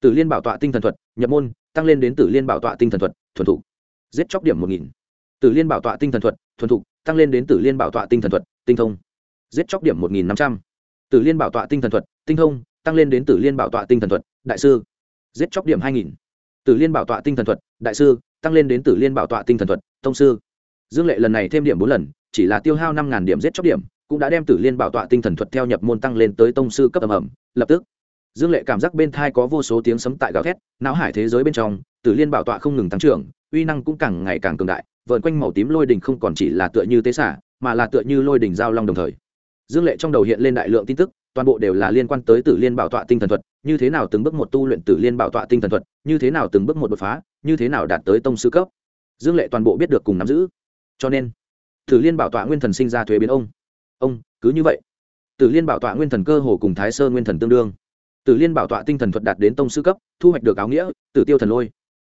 Tử liên bảo tọa tinh thần thuật, nhập môn, tăng lên đến tử liên bảo tọa tinh thần thuật, thuần thục. Giết chóc điểm một nghìn. Tử liên bảo tọa tinh thần thuật, thuần thục, tăng lên đến tử liên bảo tọa tinh thần thuật, tinh thông. Giết chóc điểm một nghìn năm trăm. Tử liên bảo tọa tinh thần thuật, tinh thông, tăng lên đến tử liên bảo tọa tinh thần thuật, đại sư giết chóc điểm hai nghìn. Tử liên bảo tọa tinh thần thuật, đại sư, tăng lên đến tử liên bảo tọa tinh thần thuật thông sư. Dương lệ lần này thêm điểm bốn lần, chỉ là tiêu hao năm điểm giết chóc điểm, cũng đã đem tử liên bảo tọa tinh thần thuật theo nhập môn tăng lên tới tông sư cấp ẩm ẩm lập tức. Dương lệ cảm giác bên thai có vô số tiếng sấm tại gào thét, não hải thế giới bên trong, tử liên bảo tọa không ngừng tăng trưởng, uy năng cũng càng ngày càng cường đại vợn quanh màu tím lôi đình không còn chỉ là tựa như tế xả, mà là tựa như lôi đình giao long đồng thời. Dương lệ trong đầu hiện lên đại lượng tin tức, toàn bộ đều là liên quan tới tử liên bảo tọa tinh thần thuật như thế nào từng bước một tu luyện tử liên bảo tọa tinh thần thuật, như thế nào từng bước một đột phá, như thế nào đạt tới tông sư cấp. Dương lệ toàn bộ biết được cùng nắm giữ. Cho nên, tử liên bảo tọa nguyên thần sinh ra thuế biến ông. Ông, cứ như vậy. Tử liên bảo tọa nguyên thần cơ hồ cùng thái sơ nguyên thần tương đương. Tử liên bảo tọa tinh thần thuật đạt đến tông sư cấp, thu hoạch được áo nghĩa, tử tiêu thần lôi.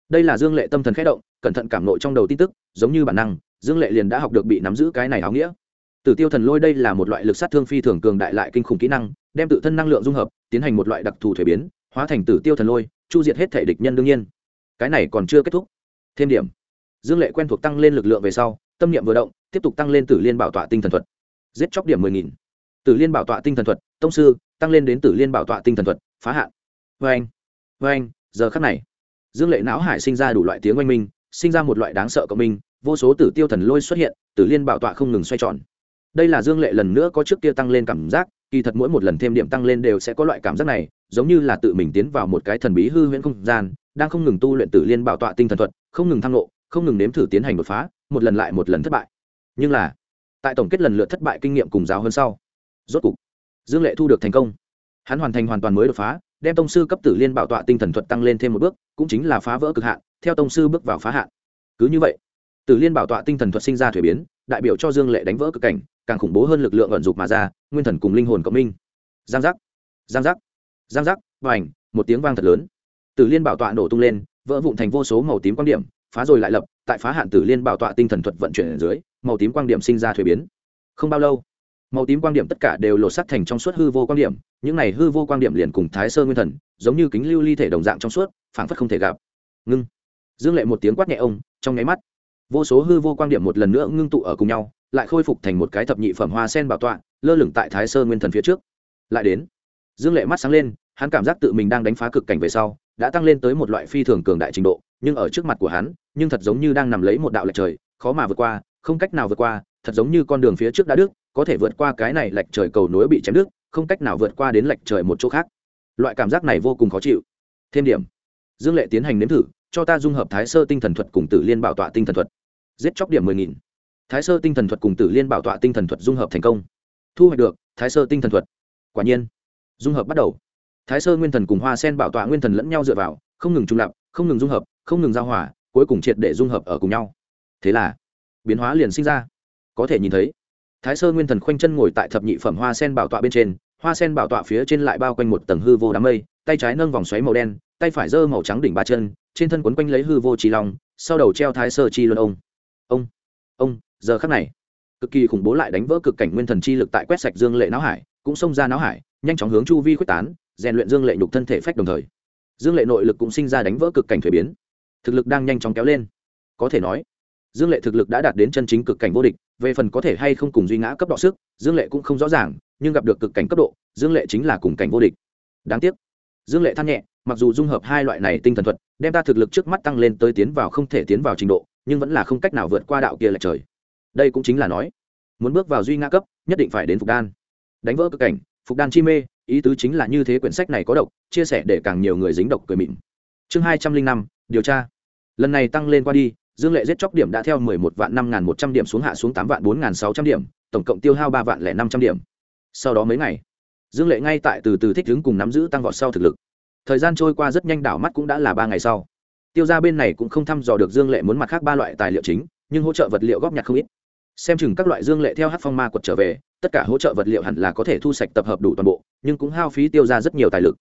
Đây là dương lệ tâm thần khẽ động, cẩn thận cảm nội trong đầu tin tức, giống như bản năng, dương lệ liền đã học được bị nắm giữ cái này áo nghĩa. Tử tiêu thần lôi đây là một loại lực sát thương phi thường cường đại lại kinh khủng kỹ năng đem tự thân năng lượng dung hợp, tiến hành một loại đặc thù thuế biến, hóa thành tử tiêu thần lôi, chu diệt hết thể địch nhân đương nhiên. Cái này còn chưa kết thúc. Thêm điểm. Dương lệ quen thuộc tăng lên lực lượng về sau, tâm niệm vừa động, tiếp tục tăng lên tử liên bảo tọa tinh thần thuật. Giết chóc điểm mười nghìn. Tử liên bảo tọa tinh thần thuật, tông sư, tăng lên đến tử liên bảo tọa tinh thần thuật, phá hạn. Vê anh vê anh, giờ khắc này. Dương lệ não hải sinh ra đủ loại tiếng oanh minh, sinh ra một loại đáng sợ cộng minh, vô số tử tiêu thần lôi xuất hiện, tử liên bảo tọa không ngừng xoay tròn đây là dương lệ lần nữa có trước kia tăng lên cảm giác, kỳ thật mỗi một lần thêm điểm tăng lên đều sẽ có loại cảm giác này, giống như là tự mình tiến vào một cái thần bí hư huyễn không gian, đang không ngừng tu luyện tử liên bảo tọa tinh thần thuật, không ngừng thăng lộ, không ngừng nếm thử tiến hành đột phá, một lần lại một lần thất bại. Nhưng là, tại tổng kết lần lượt thất bại kinh nghiệm cùng giáo hơn sau, rốt cục, dương lệ thu được thành công. Hắn hoàn thành hoàn toàn mới đột phá, đem tông sư cấp tử liên bảo tọa tinh thần thuật tăng lên thêm một bước, cũng chính là phá vỡ cực hạn, theo tông sư bước vào phá hạn. Cứ như vậy, tử liên bảo tọa tinh thần thuật sinh ra thuế biến, đại biểu cho dương lệ đánh vỡ cực cảnh càng khủng bố hơn lực lượng ẩn dục mà ra, nguyên thần cùng linh hồn cộng minh. Giang giác giang giác giang giác và ảnh một tiếng vang thật lớn. Tử liên bảo tọa nổ tung lên, vỡ vụn thành vô số màu tím quan điểm, phá rồi lại lập, tại phá hạn tử liên bảo tọa tinh thần thuật vận chuyển ở dưới, màu tím quan điểm sinh ra thuế biến. Không bao lâu, màu tím quan điểm tất cả đều lột sắc thành trong suốt hư vô quan điểm, những này hư vô quan điểm liền cùng thái sơ nguyên thần, giống như kính lưu ly thể đồng dạng trong suốt, phảng phất không thể gặp. Ngưng. Dương lệ một tiếng quát nhẹ ông, trong nháy mắt, vô số hư vô quan điểm một lần nữa ngưng tụ ở cùng nhau lại khôi phục thành một cái thập nhị phẩm hoa sen bảo tọa, lơ lửng tại thái sơ nguyên thần phía trước. Lại đến, dương lệ mắt sáng lên, hắn cảm giác tự mình đang đánh phá cực cảnh về sau, đã tăng lên tới một loại phi thường cường đại trình độ, nhưng ở trước mặt của hắn, nhưng thật giống như đang nằm lấy một đạo lệch trời, khó mà vượt qua, không cách nào vượt qua, thật giống như con đường phía trước đã đứt, có thể vượt qua cái này lệch trời cầu nối bị chém đứt, không cách nào vượt qua đến lệch trời một chỗ khác. Loại cảm giác này vô cùng khó chịu. Thêm điểm, dương lệ tiến hành nếm thử, cho ta dung hợp thái sơ tinh thần thuật cùng tử liên bảo tọa tinh thần thuật. Giết chóc điểm mười nghìn thái sơ tinh thần thuật cùng tử liên bảo tọa tinh thần thuật dung hợp thành công. Thu hoạch được, thái sơ tinh thần thuật. Quả nhiên, dung hợp bắt đầu. Thái sơ nguyên thần cùng hoa sen bảo tọa nguyên thần lẫn nhau dựa vào, không ngừng trung lập, không ngừng dung hợp, không ngừng giao hòa, cuối cùng triệt để dung hợp ở cùng nhau. Thế là, biến hóa liền sinh ra. Có thể nhìn thấy, thái sơ nguyên thần khoanh chân ngồi tại thập nhị phẩm hoa sen bảo tọa bên trên, hoa sen bảo tọa phía trên lại bao quanh một tầng hư vô đám mây, tay trái nâng vòng xoáy màu đen, tay phải giơ màu trắng đỉnh ba chân, trên thân quấn quanh lấy hư vô trí long, sau đầu treo thái sơ chi luân ông. Ông ông giờ khắc này, cực kỳ khủng bố lại đánh vỡ cực cảnh nguyên thần chi lực tại quét sạch dương lệ não hải, cũng xông ra não hải, nhanh chóng hướng chu vi quyết tán, rèn luyện dương lệ nhục thân thể phách đồng thời. Dương lệ nội lực cũng sinh ra đánh vỡ cực cảnh thuế biến. Thực lực đang nhanh chóng kéo lên. Có thể nói, dương lệ thực lực đã đạt đến chân chính cực cảnh vô địch, về phần có thể hay không cùng duy ngã cấp độ sức, dương lệ cũng không rõ ràng, nhưng gặp được cực cảnh cấp độ, dương lệ chính là cùng cảnh vô địch. Đáng tiếc, dương lệ than nhẹ, mặc dù dung hợp hai loại này tinh thần thuật, đem ta thực lực trước mắt tăng lên tới tiến vào không thể tiến vào trình độ, nhưng vẫn là không cách nào vượt qua đạo kia lệch trời đây cũng chính là nói, muốn bước vào duy ngã cấp, nhất định phải đến phục đan. Đánh vỡ cực cảnh, phục đan chi mê, ý tứ chính là như thế quyển sách này có độc, chia sẻ để càng nhiều người dính độc cười mịn. Chương hai trăm linh năm, điều tra. Lần này tăng lên qua đi, dương lệ giết chóc điểm đã theo mười một vạn năm n g h n một trăm điểm xuống hạ xuống tám vạn bốn n g h n sáu trăm điểm, tổng cộng tiêu hao ba vạn lẻ năm trăm điểm. Sau đó mấy ngày, dương lệ ngay tại từ từ thích đứng cùng nắm giữ tăng vọt sau thực lực. Thời gian trôi qua rất nhanh đảo mắt cũng đã là ba ngày sau. Tiêu ra bên này cũng không thăm dò được dương lệ muốn mặt khác ba loại tài liệu chính, nhưng hỗ trợ vật liệu góp nhặt không ít xem chừng các loại dương lệ theo hát phong ma quật trở về, tất cả hỗ trợ vật liệu hẳn là có thể thu sạch tập hợp đủ toàn bộ, nhưng cũng hao phí tiêu ra rất nhiều tài lực.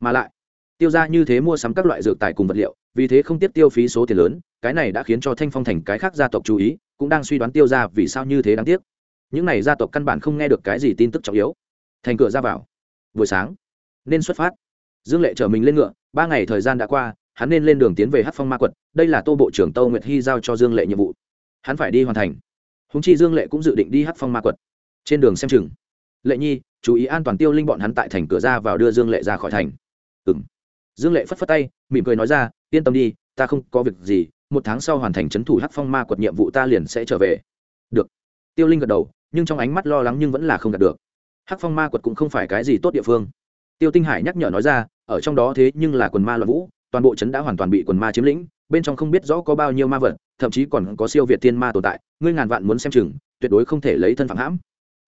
Mà lại, tiêu ra như thế mua sắm các loại dược tài cùng vật liệu, vì thế không tiếp tiêu phí số tiền lớn, cái này đã khiến cho thanh phong thành cái khác gia tộc chú ý, cũng đang suy đoán tiêu ra vì sao như thế đáng tiếc. Những n à y gia tộc căn bản không nghe được cái gì tin tức trọng yếu. Thành cửa ra vào. Buổi sáng, nên xuất phát. Dương lệ chở mình lên ngựa, ba ngày thời gian đã qua, hắn nên lên đường tiến về hát phong ma quật, đây là tô bộ trưởng tâu nguyệt hy giao cho dương lệ nhiệm vụ. Hắn phải đi hoàn thành húng chi dương lệ cũng dự định đi hát phong ma quật. Trên đường xem chừng. Lệ nhi, chú ý an toàn tiêu linh bọn hắn tại thành cửa ra vào đưa dương lệ ra khỏi thành. Ừ m dương lệ phất phất tay, mỉm cười nói ra, yên tâm đi, ta không có việc gì, một tháng sau hoàn thành c h ấ n thủ hát phong ma quật nhiệm vụ ta liền sẽ trở về. Được. Tiêu linh gật đầu, nhưng trong ánh mắt lo lắng nhưng vẫn là không đạt được. Hát phong ma quật cũng không phải cái gì tốt địa phương. Tiêu tinh hải nhắc nhở nói ra, ở trong đó thế nhưng là quần ma loạn vũ, toàn bộ trấn đã hoàn toàn bị quần ma chiếm lĩnh, bên trong không biết rõ có bao nhiêu ma vật thậm chí còn có siêu việt tiên ma tồn tại, ngươi ngàn vạn muốn xem chừng, tuyệt đối không thể lấy thân phạm hãm.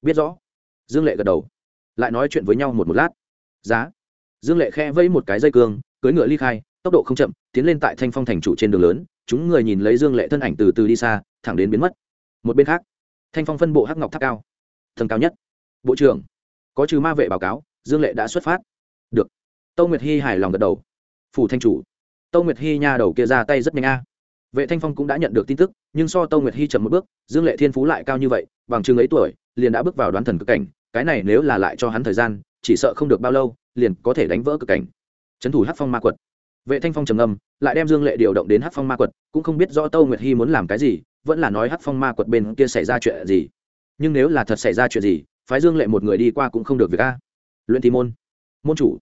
Biết rõ. Dương lệ gật đầu. Lại nói chuyện với nhau một một lát. Giá. Dương lệ khe vẫy một cái dây cương, cưỡi ngựa ly khai, tốc độ không chậm, tiến lên tại thanh phong thành chủ trên đường lớn, chúng người nhìn lấy dương lệ thân ảnh từ từ đi xa, thẳng đến biến mất. Một bên khác, thanh phong phân bộ hắc ngọc tháp cao. Thần cao nhất. Bộ trưởng. Có trừ ma vệ báo cáo, dương lệ đã xuất phát. Được. Tâu nguyệt hy hài lòng gật đầu. Phủ thanh chủ. Tâu nguyệt hy nha đầu kia ra tay rất nhanh a vệ thanh phong cũng đã nhận được tin tức, nhưng so tâu nguyệt hy chậm một bước, dương lệ thiên phú lại cao như vậy, bằng chừng ấy tuổi, liền đã bước vào đoán thần cực cảnh, cái này nếu là lại cho hắn thời gian, chỉ sợ không được bao lâu, liền có thể đánh vỡ cực cảnh. Trấn thủ hát phong ma quật. Vệ thanh phong trầm ngâm, lại đem dương lệ điều động đến hát phong ma quật, cũng không biết rõ tâu nguyệt hy muốn làm cái gì, vẫn là nói hát phong ma quật bên kia xảy ra chuyện gì. Nhưng nếu là thật xảy ra chuyện gì, phái dương lệ một người đi qua cũng không được việc a. Luyện thi môn. Môn chủ.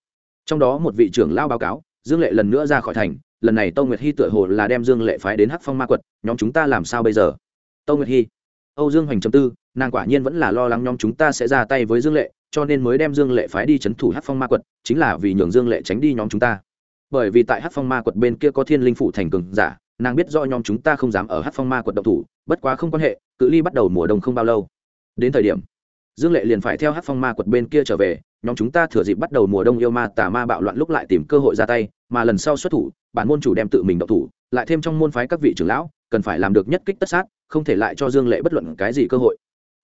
Trong đó một vị trưởng lao báo cáo, dương lệ lần nữa ra khỏi thành lần này tâu nguyệt hy tựa hồ là đem dương lệ phái đến Hắc phong ma quật, nhóm chúng ta làm sao bây giờ? Tâu nguyệt hy âu dương hoành chấm tư, nàng quả nhiên vẫn là lo lắng nhóm chúng ta sẽ ra tay với dương lệ, cho nên mới đem dương lệ phái đi c h ấ n thủ hát phong ma quật, chính là vì nhường dương lệ tránh đi nhóm chúng ta. Bởi vì tại hát phong ma quật bên kia có thiên linh phủ thành cường giả, nàng biết do nhóm chúng ta không dám ở hát phong ma quật động thủ, bất quá không quan hệ, cự ly bắt đầu mùa đông không bao lâu. Đến thời điểm dương lệ liền phải theo hát phong ma quật bên kia trở về, nhóm chúng ta thừa dịp bắt đầu mùa đông yêu ma tà ma bạo loạn lúc lại tìm cơ hội ra tay, mà lần sau xuất thủ, bản môn chủ đem tự mình động thủ, lại thêm trong môn phái các vị trưởng lão, cần phải làm được nhất kích tất sát, không thể lại cho dương lệ bất luận cái gì cơ hội.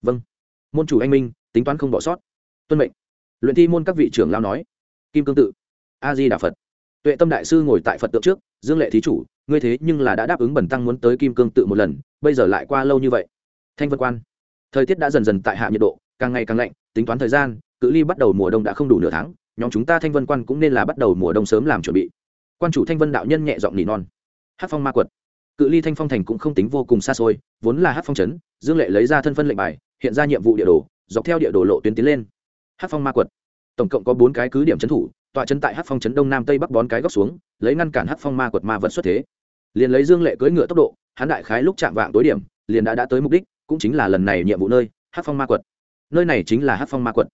Vâng. Môn chủ anh minh, tính toán không bỏ sót. Tuân mệnh. Luyện thi môn các vị trưởng lão nói. Kim cương tự. A di đà phật. Tuệ tâm đại sư ngồi tại phật tượng trước, dương lệ thí chủ, ngươi thế nhưng là đã đáp ứng bẩn tăng muốn tới kim cương tự một lần, bây giờ lại qua lâu như vậy. Thanh vân quan. Thời tiết đã dần dần tại hạ nhiệt độ càng ngày càng lạnh, tính toán thời gian, cự ly bắt đầu mùa đông đã không đủ nửa tháng, nhóm chúng ta thanh vân quan cũng nên là bắt đầu mùa đông sớm làm chuẩn bị. Quan chủ thanh vân đạo nhân nhẹ giọng nỉ non. Hát phong ma quật. Cự ly thanh phong thành cũng không tính vô cùng xa xôi, vốn là hát phong trấn, dương lệ lấy ra thân phân lệnh bài, hiện ra nhiệm vụ địa đồ, dọc theo địa đồ lộ tuyến tiến lên. Hát phong ma quật. Tổng cộng có bốn cái cứ điểm trấn thủ, tọa trấn tại hát phong trấn đông nam tây bắc bón cái góc xuống, lấy ngăn cản hát phong ma quật ma vật xuất thế. Liền lấy dương lệ cưỡi ngựa tốc độ, hắn đại khái lúc chạm vạng tối điểm, liền đã đã tới mục đích, cũng chính là lần này nhiệm vụ nơi, hát phong ma quật nơi này chính là hát phong ma quật.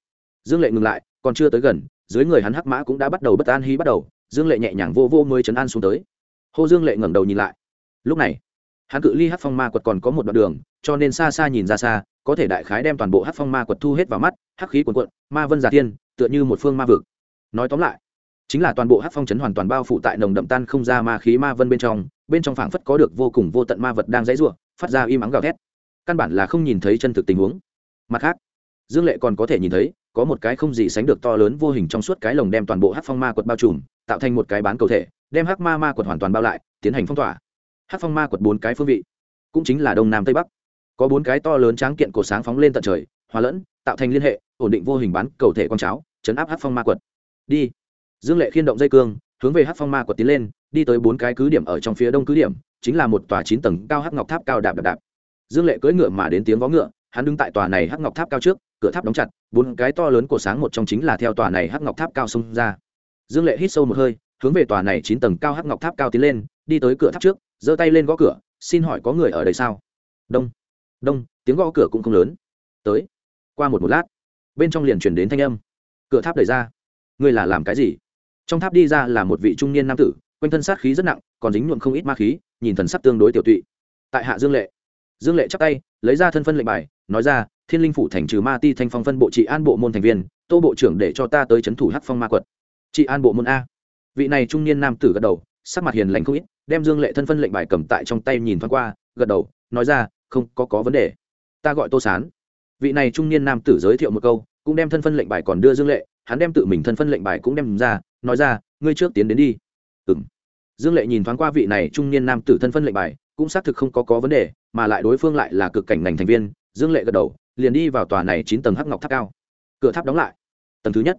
Dương lệ ngừng lại, còn chưa tới gần, dưới người hắn hắc mã cũng đã bắt đầu bất an hí bắt đầu, dương lệ nhẹ nhàng vô vô mới chấn an xuống tới. Hô dương lệ ngẩng đầu nhìn lại. Lúc này, hắn cự ly hát phong ma quật còn có một đoạn đường, cho nên xa xa nhìn ra xa, có thể đại khái đem toàn bộ hát phong ma quật thu hết vào mắt, hắc khí quần quận ma vân giả tiên tựa như một phương ma vực. Nói tóm lại, chính là toàn bộ hát phong chấn hoàn toàn bao phủ tại nồng đậm tan không ra ma khí ma vân bên trong bên trong phảng phất có được vô cùng vô tận ma vật đang dãy ruộng phát ra im ắng gào thét. Căn bản là không nhìn thấy chân thực tình huống. Mặt khác dương lệ còn có thể nhìn thấy, có một cái không gì sánh được to lớn vô hình trong suốt cái lồng đem toàn bộ hát phong ma quật bao trùm, tạo thành một cái bán cầu thể, đem hắc ma ma quật hoàn toàn bao lại, tiến hành phong tỏa. Hắc phong ma quật bốn cái phương vị, cũng chính là đông nam tây bắc. Có bốn cái to lớn tráng kiện cổ sáng phóng lên tận trời, hòa lẫn, tạo thành liên hệ, ổn định vô hình bán cầu thể con cháo, chấn áp hắc phong ma quật. Đi. Dương lệ khiên động dây cương, hướng về hắc phong ma quật tiến lên, đi tới bốn cái cứ điểm ở trong phía đông cứ điểm, chính là một tòa chín tầng cao hắc ngọc tháp cao đạp đạp đạp. Dương lệ cưỡi ngựa mà đến tiếng vó ngựa, hắn đứng tại tòa này hắc ngọc tháp cao trước cửa tháp đóng chặt, bốn cái to lớn của sáng một trong chính là theo tòa này hắc ngọc tháp cao xông ra. Dương lệ hít sâu một hơi, hướng về tòa này chín tầng cao hắc ngọc tháp cao tiến lên, đi tới cửa tháp trước, giơ tay lên gõ cửa, xin hỏi có người ở đây sao? Đông đông, tiếng gõ cửa cũng không lớn. Tới. Qua một một lát, bên trong liền chuyển đến thanh âm. Cửa tháp đẩy ra. Ngươi là làm cái gì? Trong tháp đi ra là một vị trung niên nam tử, quanh thân sát khí rất nặng, còn dính nhuộm không ít ma khí, nhìn thần sắc tương đối tiểu tụy. Tại hạ dương lệ. Dương lệ chắc tay, lấy ra thân phân lệnh bài, nói ra thiên linh phủ thành trừ ma ti thanh phong phân bộ trị an bộ môn thành viên, tô bộ trưởng để cho ta tới c h ấ n thủ hát phong ma quật. Trị an bộ môn a. Vị này trung niên nam tử gật đầu, sắc mặt hiền lành không ít, đem dương lệ thân phân lệnh bài cầm tại trong tay nhìn thoáng qua, gật đầu, nói ra, không, có có vấn đề. Ta gọi tô sán. Vị này trung niên nam tử giới thiệu một câu, cũng đem thân phân lệnh bài còn đưa dương lệ, hắn đem tự mình thân phân lệnh bài cũng đem ra, nói ra, ngươi trước tiến đến đi. Ừ m dương lệ nhìn thoáng qua vị này trung niên nam tử thân phân lệnh bài, cũng xác thực không có có vấn đề, mà lại đối phương lại là cực cảnh ngành thành viên dương lệ gật đầu, liền đi vào tòa này chín tầng hắc ngọc tháp cao. Cửa tháp đóng lại. Tầng thứ nhất.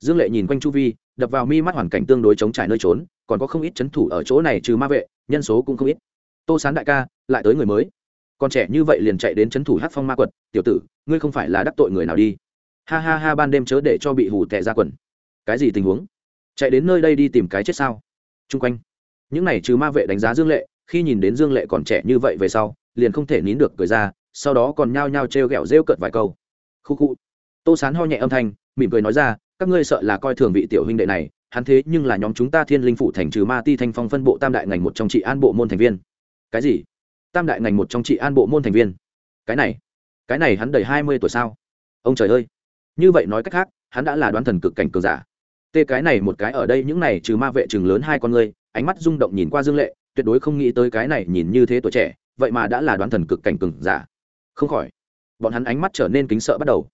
Dương lệ nhìn quanh chu vi, đập vào mi mắt hoàn cảnh tương đối chống trải nơi trốn, còn có không ít c h ấ n thủ ở chỗ này trừ ma vệ, nhân số cũng không ít. Tô sán đại ca, lại tới người mới. Còn trẻ như vậy liền chạy đến c h ấ n thủ hát phong ma quật, tiểu tử, ngươi không phải là đắc tội người nào đi? Ha ha ha, ban đêm chớ để cho bị hù tệ ra quần. Cái gì tình huống? Chạy đến nơi đây đi tìm cái chết sao? T r u n g quanh. Những này trừ ma vệ đánh giá dương lệ, khi nhìn đến dương lệ còn trẻ như vậy về sau, liền không thể nín được cười ra sau đó còn nhao nhao t r e o g ẹ o rêu cợt vài câu. Khu khu. Tô sán ho nhẹ âm thanh, mỉm cười nói ra, các ngươi sợ là coi thường vị tiểu huynh đệ này, hắn thế nhưng là nhóm chúng ta thiên linh phủ thành trừ ma ti thanh phong phân bộ tam đại ngành một trong trị an bộ môn thành viên. Cái gì? Tam đại ngành một trong trị an bộ môn thành viên? Cái này? Cái này hắn đầy hai mươi tuổi sao? Ông trời ơi. Như vậy nói cách khác, hắn đã là đoán thần cực cảnh cường giả. Tê cái này một cái ở đây những này trừ ma vệ chừng lớn hai con ngươi ánh mắt rung động nhìn qua dương lệ, tuyệt đối không nghĩ tới cái này nhìn như thế tuổi trẻ, vậy mà đã là đoán thần cực cảnh cường giả không khỏi. Bọn hắn ánh mắt trở nên kính sợ bắt đầu.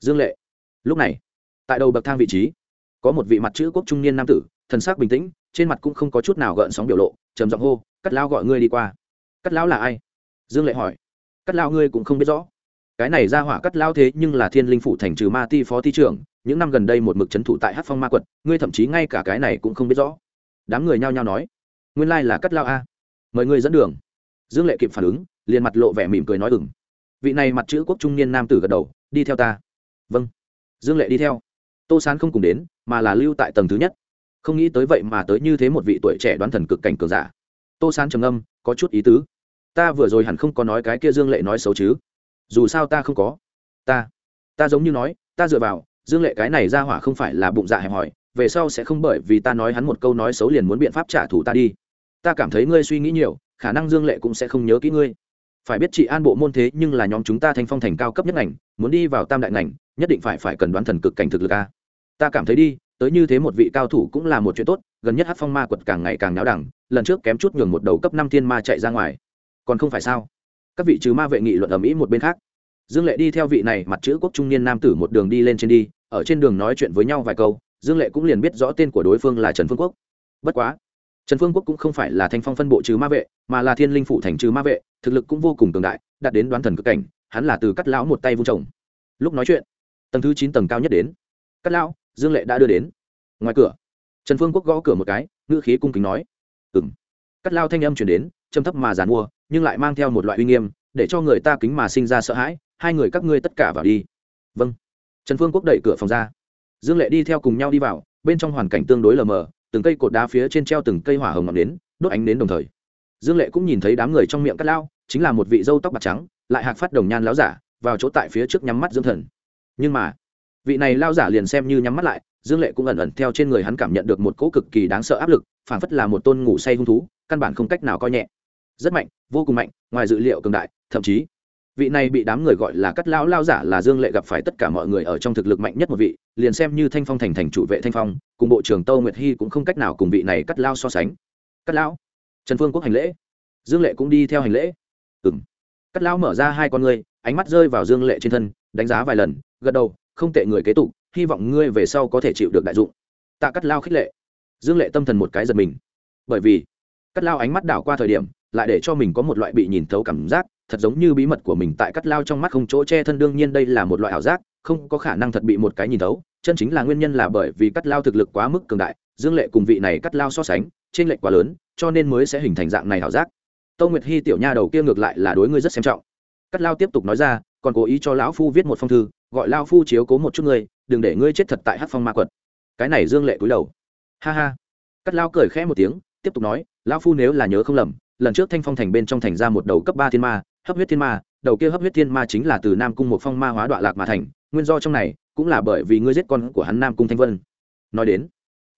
Dương lệ, lúc này, tại đầu bậc thang vị trí, có một vị mặt chữ quốc trung niên nam tử, thần sắc bình tĩnh, trên mặt cũng không có chút nào gợn sóng biểu lộ, trầm giọng hô, cắt lao gọi ngươi đi qua. Cắt lão là ai? Dương lệ hỏi. Cắt lao ngươi cũng không biết rõ. Cái này ra hỏa cắt lao thế nhưng là thiên linh phủ thành trừ ma ti phó ti trưởng, những năm gần đây một mực c h ấ n thủ tại hát phong ma quật, ngươi thậm chí ngay cả cái này cũng không biết rõ. Đám người nhao nhao nói. Nguyên lai là cắt lao a. Mời ngươi dẫn đường. Dương lệ kịp phản ứng, liền mặt lộ vẻ mỉm cười nói ừng vị này mặt chữ quốc trung niên nam tử gật đầu, đi theo ta. Vâng. Dương lệ đi theo. Tô sán không cùng đến, mà là lưu tại tầng thứ nhất. Không nghĩ tới vậy mà tới như thế một vị tuổi trẻ đoán thần cực cảnh cường giả. Tô sán trầm âm có chút ý tứ. Ta vừa rồi hẳn không có nói cái kia dương lệ nói xấu chứ. Dù sao ta không có. Ta ta giống như nói, ta dựa vào, dương lệ cái này ra hỏa không phải là bụng dạ hẹp hòi, về sau sẽ không bởi vì ta nói hắn một câu nói xấu liền muốn biện pháp trả thù ta đi. Ta cảm thấy ngươi suy nghĩ nhiều, khả năng dương lệ cũng sẽ không nhớ kỹ ngươi phải biết chị an bộ môn thế nhưng là nhóm chúng ta thanh phong thành cao cấp nhất ngành, muốn đi vào tam đại ngành, nhất định phải phải cần đoán thần cực cảnh thực lực a. Ta cảm thấy đi, tới như thế một vị cao thủ cũng là một chuyện tốt, gần nhất hát phong ma quật càng ngày càng náo đẳng lần trước kém chút nhường một đầu cấp năm thiên ma chạy ra ngoài. Còn không phải sao? Các vị trừ ma vệ nghị luận ở mỹ một bên khác. Dương lệ đi theo vị này, mặt chữ quốc trung niên nam tử một đường đi lên trên đi, ở trên đường nói chuyện với nhau vài câu, dương lệ cũng liền biết rõ tên của đối phương là trần phương quốc. Bất quá trần phương quốc cũng không phải là thanh phong phân bộ trừ ma vệ, mà là thiên linh phụ thành trừ ma vệ, thực lực cũng vô cùng cường đại, đạt đến đoán thần cực cảnh, hắn là từ cắt lão một tay vung trồng. Lúc nói chuyện, tầng thứ chín tầng cao nhất đến. Cắt lão, dương lệ đã đưa đến. Ngoài cửa, trần phương quốc gõ cửa một cái, ngữ khí cung kính nói. Ừng cắt lao thanh âm chuyển đến châm thấp mà giàn mua, nhưng lại mang theo một loại uy nghiêm, để cho người ta kính mà sinh ra sợ hãi, hai người các ngươi tất cả vào đi. Vâng. Trần phương quốc đẩy cửa phòng ra. Dương lệ đi theo cùng nhau đi vào, bên trong hoàn cảnh tương đối lờ mờ từng cây cột đá phía trên treo từng cây hỏa hồng ngọn nến, đốt ánh đến đồng thời. Dương lệ cũng nhìn thấy đám người trong miệng cắt lao, chính là một vị dâu tóc bạc trắng, lại hạc phát đồng nhan láo giả, vào chỗ tại phía trước nhắm mắt dưỡng thần. Nhưng mà, vị này lao giả liền xem như nhắm mắt lại, dương lệ cũng ẩn ẩn theo trên người hắn cảm nhận được một cỗ cực kỳ đáng sợ áp lực phản phất là một tôn ngủ say hung thú, căn bản không cách nào coi nhẹ. Rất mạnh, vô cùng mạnh, ngoài dự liệu cường đại, thậm chí vị này bị đám người gọi là cắt lão lao giả là dương lệ gặp phải tất cả mọi người ở trong thực lực mạnh nhất một vị, liền xem như thanh phong thành thành chủ vệ thanh phong, cùng bộ trưởng tâu nguyệt hy cũng không cách nào cùng vị này cắt lao so sánh. Cắt lão, trần phương quốc hành lễ. Dương lệ cũng đi theo hành lễ. Ừng cắt lão mở ra hai con ngươi, ánh mắt rơi vào dương lệ trên thân, đánh giá vài lần, gật đầu, không tệ người kế tục, hy vọng ngươi về sau có thể chịu được đại dụng. Tạ cắt lao khích lệ. Dương lệ tâm thần một cái giật mình. Bởi vì, cắt lao ánh mắt đảo qua thời điểm, lại để cho mình có một loại bị nhìn thấu cảm giác thật giống như bí mật của mình tại cắt lao trong mắt không chỗ che thân. Đương nhiên đây là một loại ảo giác, không có khả năng thật bị một cái nhìn thấu. Chân chính là nguyên nhân là bởi vì cắt lao thực lực quá mức cường đại, dương lệ cùng vị này cắt lao so sánh trên lệnh quá lớn, cho nên mới sẽ hình thành dạng này ảo giác. Tâu nguyệt hy tiểu nha đầu kia ngược lại là đối ngươi rất xem trọng. Cắt lao tiếp tục nói ra, còn cố ý cho lão phu viết một phong thư, gọi lao phu chiếu cố một chút ngươi, đừng để ngươi chết thật tại hát phong ma quật. Cái này dương lệ cúi đầu. Ha ha. Cắt lao cười khẽ một tiếng, tiếp tục nói, lão phu nếu là nhớ không lầm, lần trước thanh phong thành bên trong thành ra một đầu cấp ba thiên ma hấp huyết thiên ma, đầu kia hấp huyết thiên ma chính là từ nam cung một phong ma hóa đoạn lạc mà thành, nguyên do trong này cũng là bởi vì ngươi giết con của hắn nam cung thanh vân. Nói đến,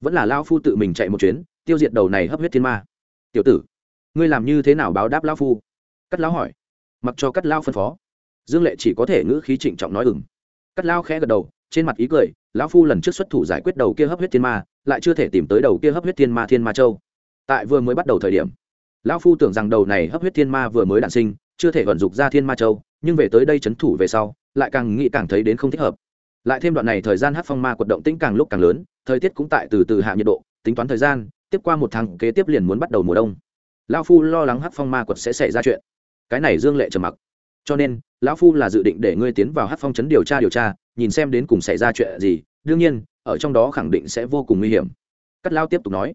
vẫn là lao phu tự mình chạy một chuyến, tiêu diệt đầu này hấp huyết thiên ma. Tiểu tử, ngươi làm như thế nào báo đáp lao phu? Cắt lão hỏi. Mặc cho cắt lao phân phó. Dương lệ chỉ có thể ngữ khí trịnh trọng nói ừng cắt lao khẽ gật đầu, trên mặt ý cười, lão phu lần trước xuất thủ giải quyết đầu kia hấp huyết thiên ma, lại chưa thể tìm tới đầu kia hấp huyết thiên ma thiên ma châu. Tại vừa mới bắt đầu thời điểm, lão phu tưởng rằng đầu này hấp huyết thiên ma vừa mới đản sinh chưa thể vận dụng ra thiên ma châu, nhưng về tới đây c h ấ n thủ về sau, lại càng nghĩ càng thấy đến không thích hợp. Lại thêm đoạn này thời gian hát phong ma quật động tĩnh càng lúc càng lớn, thời tiết cũng tại từ từ hạ nhiệt độ, tính toán thời gian, tiếp qua một tháng, kế tiếp liền muốn bắt đầu mùa đông. Lão phu lo lắng hát phong ma quật sẽ xảy ra chuyện. Cái này dương lệ trầm mặc. Cho nên, lão phu là dự định để ngươi tiến vào hát phong chấn điều tra điều tra, nhìn xem đến cùng xảy ra chuyện gì. Đương nhiên, ở trong đó khẳng định sẽ vô cùng nguy hiểm. Cắt lao tiếp tục nói.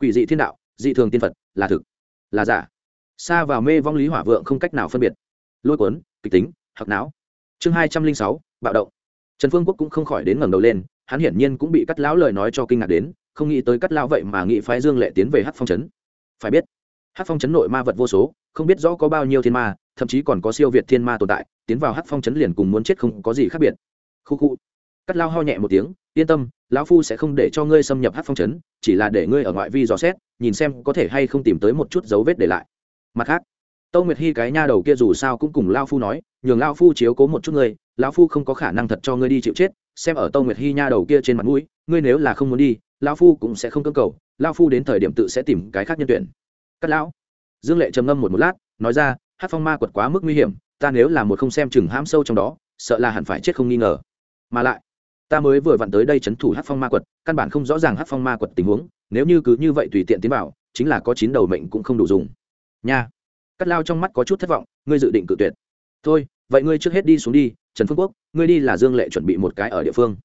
Quỷ dị thiên đạo, dị thường tiên phật, là thực, là giả xa vào mê vong lý hỏa vượng không cách nào phân biệt. Lôi cuốn, kịch tính hoặc não. Chương hai trăm linh sáu, bạo động. Trần phương quốc cũng không khỏi đến ngẩng đầu lên, hắn hiển nhiên cũng bị cắt lão lời nói cho kinh ngạc đến, không nghĩ tới cắt lão vậy mà nghĩ phái dương lệ tiến về hát phong trấn. Phải biết hát phong trấn nội ma vật vô số, không biết rõ có bao nhiêu thiên ma, thậm chí còn có siêu việt thiên ma tồn tại, tiến vào hát phong trấn liền cùng muốn chết không có gì khác biệt. Khu khu. Cắt lao ho nhẹ một tiếng, yên tâm, lão phu sẽ không để cho ngươi xâm nhập hát phong trấn, chỉ là để ngươi ở ngoại vi dò xét, nhìn xem có thể hay không tìm tới một chút dấu vết để lại mặt khác, tâu nguyệt hy cái nha đầu kia dù sao cũng cùng lao phu nói, nhường lao phu chiếu cố một chút ngươi lão phu không có khả năng thật cho ngươi đi chịu chết, xem ở tâu nguyệt hy nha đầu kia trên mặt mũi, ngươi nếu là không muốn đi, lao phu cũng sẽ không cơ cầu, lao phu đến thời điểm tự sẽ tìm cái khác nhân tuyển. Cắt lão. Dương lệ trầm ngâm một một lát, nói ra, hát phong ma quật quá mức nguy hiểm, ta nếu là một không xem chừng hãm sâu trong đó, sợ là hẳn phải chết không nghi ngờ. Mà lại, ta mới vừa vặn tới đây c h ấ n thủ hát phong ma quật, căn bản không rõ ràng hát phong ma quật tình huống, nếu như cứ như vậy tùy tiện tiến vào, chính là có chín đầu mệnh cũng không đủ dùng nha. Cắt lao trong mắt có chút thất vọng, ngươi dự định cự tuyệt. Thôi, vậy ngươi trước hết đi xuống đi, trần phương quốc, ngươi đi là dương lệ chuẩn bị một cái ở địa phương.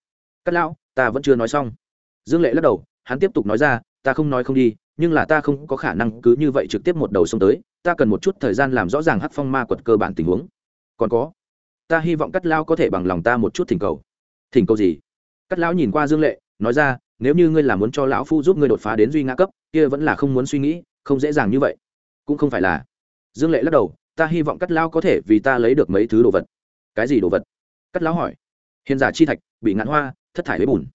Cắt lão ta vẫn chưa nói xong. Dương lệ lắc đầu, hắn tiếp tục nói ra, ta không nói không đi, nhưng là ta không có khả năng cứ như vậy trực tiếp một đầu xông tới, ta cần một chút thời gian làm rõ ràng hát phong ma quật cơ bản tình huống. Còn có, ta hy vọng cắt lao có thể bằng lòng ta một chút thỉnh cầu. Thỉnh cầu gì? Cắt lão nhìn qua dương lệ, nói ra, nếu như ngươi là muốn cho lão phu giúp ngươi đột phá đến duy ngã cấp, kia vẫn là không muốn suy nghĩ, không dễ dàng như vậy cũng không phải là. Dương lệ lắc đầu, ta hy vọng cắt lão có thể vì ta lấy được mấy thứ đồ vật. Cái gì đồ vật? Cắt lão hỏi. Hiền giả chi thạch, bị ngạn hoa, thất thải với bùn.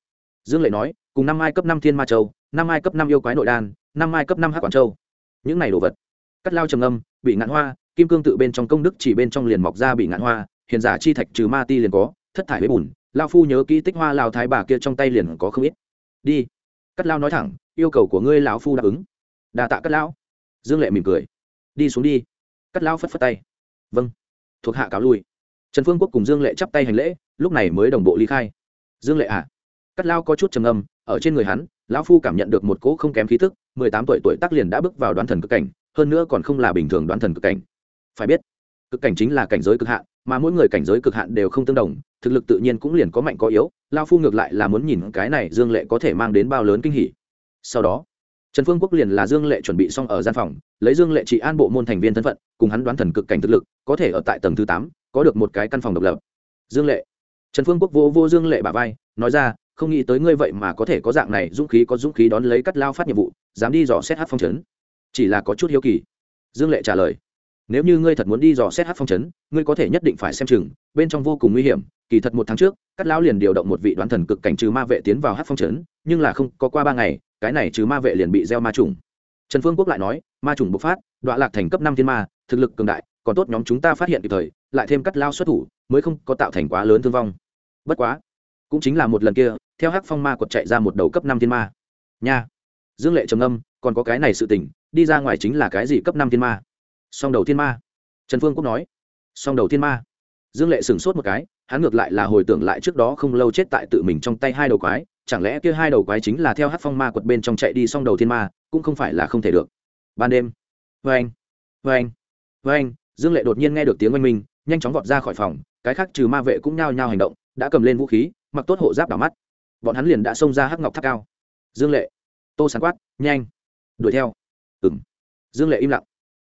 Dương lệ nói, cùng năm mai cấp năm thiên ma châu, năm mai cấp năm yêu quái nội đan, năm mai cấp năm hát quản châu. Những này đồ vật. Cắt lao trầm âm bị ngạn hoa, kim cương tự bên trong công đức chỉ bên trong liền mọc ra bị ngạn hoa, hiền giả chi thạch trừ ma ti liền có, thất thải với bùn lao phu nhớ kỹ tích hoa lao thái bà kia trong tay liền có không ít. Đi. Cắt lao nói thẳng, yêu cầu của ngươi lão phu đáp ứng. Đà tạ cắt lão dương lệ mỉm cười. Đi xuống đi. Cắt lao phất phất tay. Vâng. Thuộc hạ cáo lui. Trần phương quốc cùng dương lệ chắp tay hành lễ, lúc này mới đồng bộ ly khai. Dương lệ à. Cắt lao có chút trầm âm ở trên người hắn, lão phu cảm nhận được một cỗ không kém khí thức mười tám tuổi tuổi tác liền đã bước vào đoán thần cực cảnh, hơn nữa còn không là bình thường đoán thần cực cảnh. Phải biết, cực cảnh chính là cảnh giới cực hạn, mà mỗi người cảnh giới cực hạn đều không tương đồng, thực lực tự nhiên cũng liền có mạnh có yếu lao phu ngược lại là muốn nhìn cái này dương lệ có thể mang đến bao lớn kinh hỉ. Sau đó trần phương quốc liền là dương lệ chuẩn bị xong ở gian phòng, lấy dương lệ trị an bộ môn thành viên thân phận, cùng hắn đoán thần cực cảnh thực lực, có thể ở tại tầng thứ tám, có được một cái căn phòng độc lập. Dương lệ. Trần phương quốc vô vô dương lệ bà vai, nói ra, không nghĩ tới ngươi vậy mà có thể có dạng này, dũng khí có dũng khí đón lấy cắt lao phát nhiệm vụ, dám đi dò xét hát phong trấn chỉ là có chút hiếu kỳ. Dương lệ trả lời, nếu như ngươi thật muốn đi dò xét hát phong trấn ngươi có thể nhất định phải xem chừng, bên trong vô cùng nguy hiểm, kỳ thật một tháng trước, cắt lão liền điều động một vị đoán thần cực cảnh trừ ma vệ tiến vào hát phong trấn nhưng là không có qua ba ngày cái này trừ ma vệ liền bị gieo ma trùng. Trần phương quốc lại nói, ma trùng bộc phát đoạn lạc thành cấp năm thiên ma, thực lực cường đại, còn tốt nhóm chúng ta phát hiện kịp thời, lại thêm cắt lao xuất thủ, mới không có tạo thành quá lớn thương vong. Bất quá, cũng chính là một lần kia, theo hắc phong ma quật chạy ra một đầu cấp năm thiên ma. Nha! Dương lệ trầm âm còn có cái này sự tình, đi ra ngoài chính là cái gì cấp năm thiên ma? Song đầu thiên ma. Trần phương quốc nói, song đầu thiên ma. Dương lệ sửng sốt một cái, hắn ngược lại là hồi tưởng lại trước đó không lâu chết tại tự mình trong tay hai đầu quái chẳng lẽ kia hai đầu quái chính là theo hát phong ma quật bên trong chạy đi xong đầu thiên ma, cũng không phải là không thể được. Ban đêm. Vê anh vê anh vê anh dương lệ đột nhiên nghe được tiếng oanh minh, nhanh chóng vọt ra khỏi phòng, cái khác trừ ma vệ cũng nhao nhao hành động, đã cầm lên vũ khí, mặc tốt hộ giáp đỏ mắt. Bọn hắn liền đã xông ra hắc ngọc tháp cao. Dương lệ. Tô sán quát, nhanh, đuổi theo. Ừng dương lệ im lặng.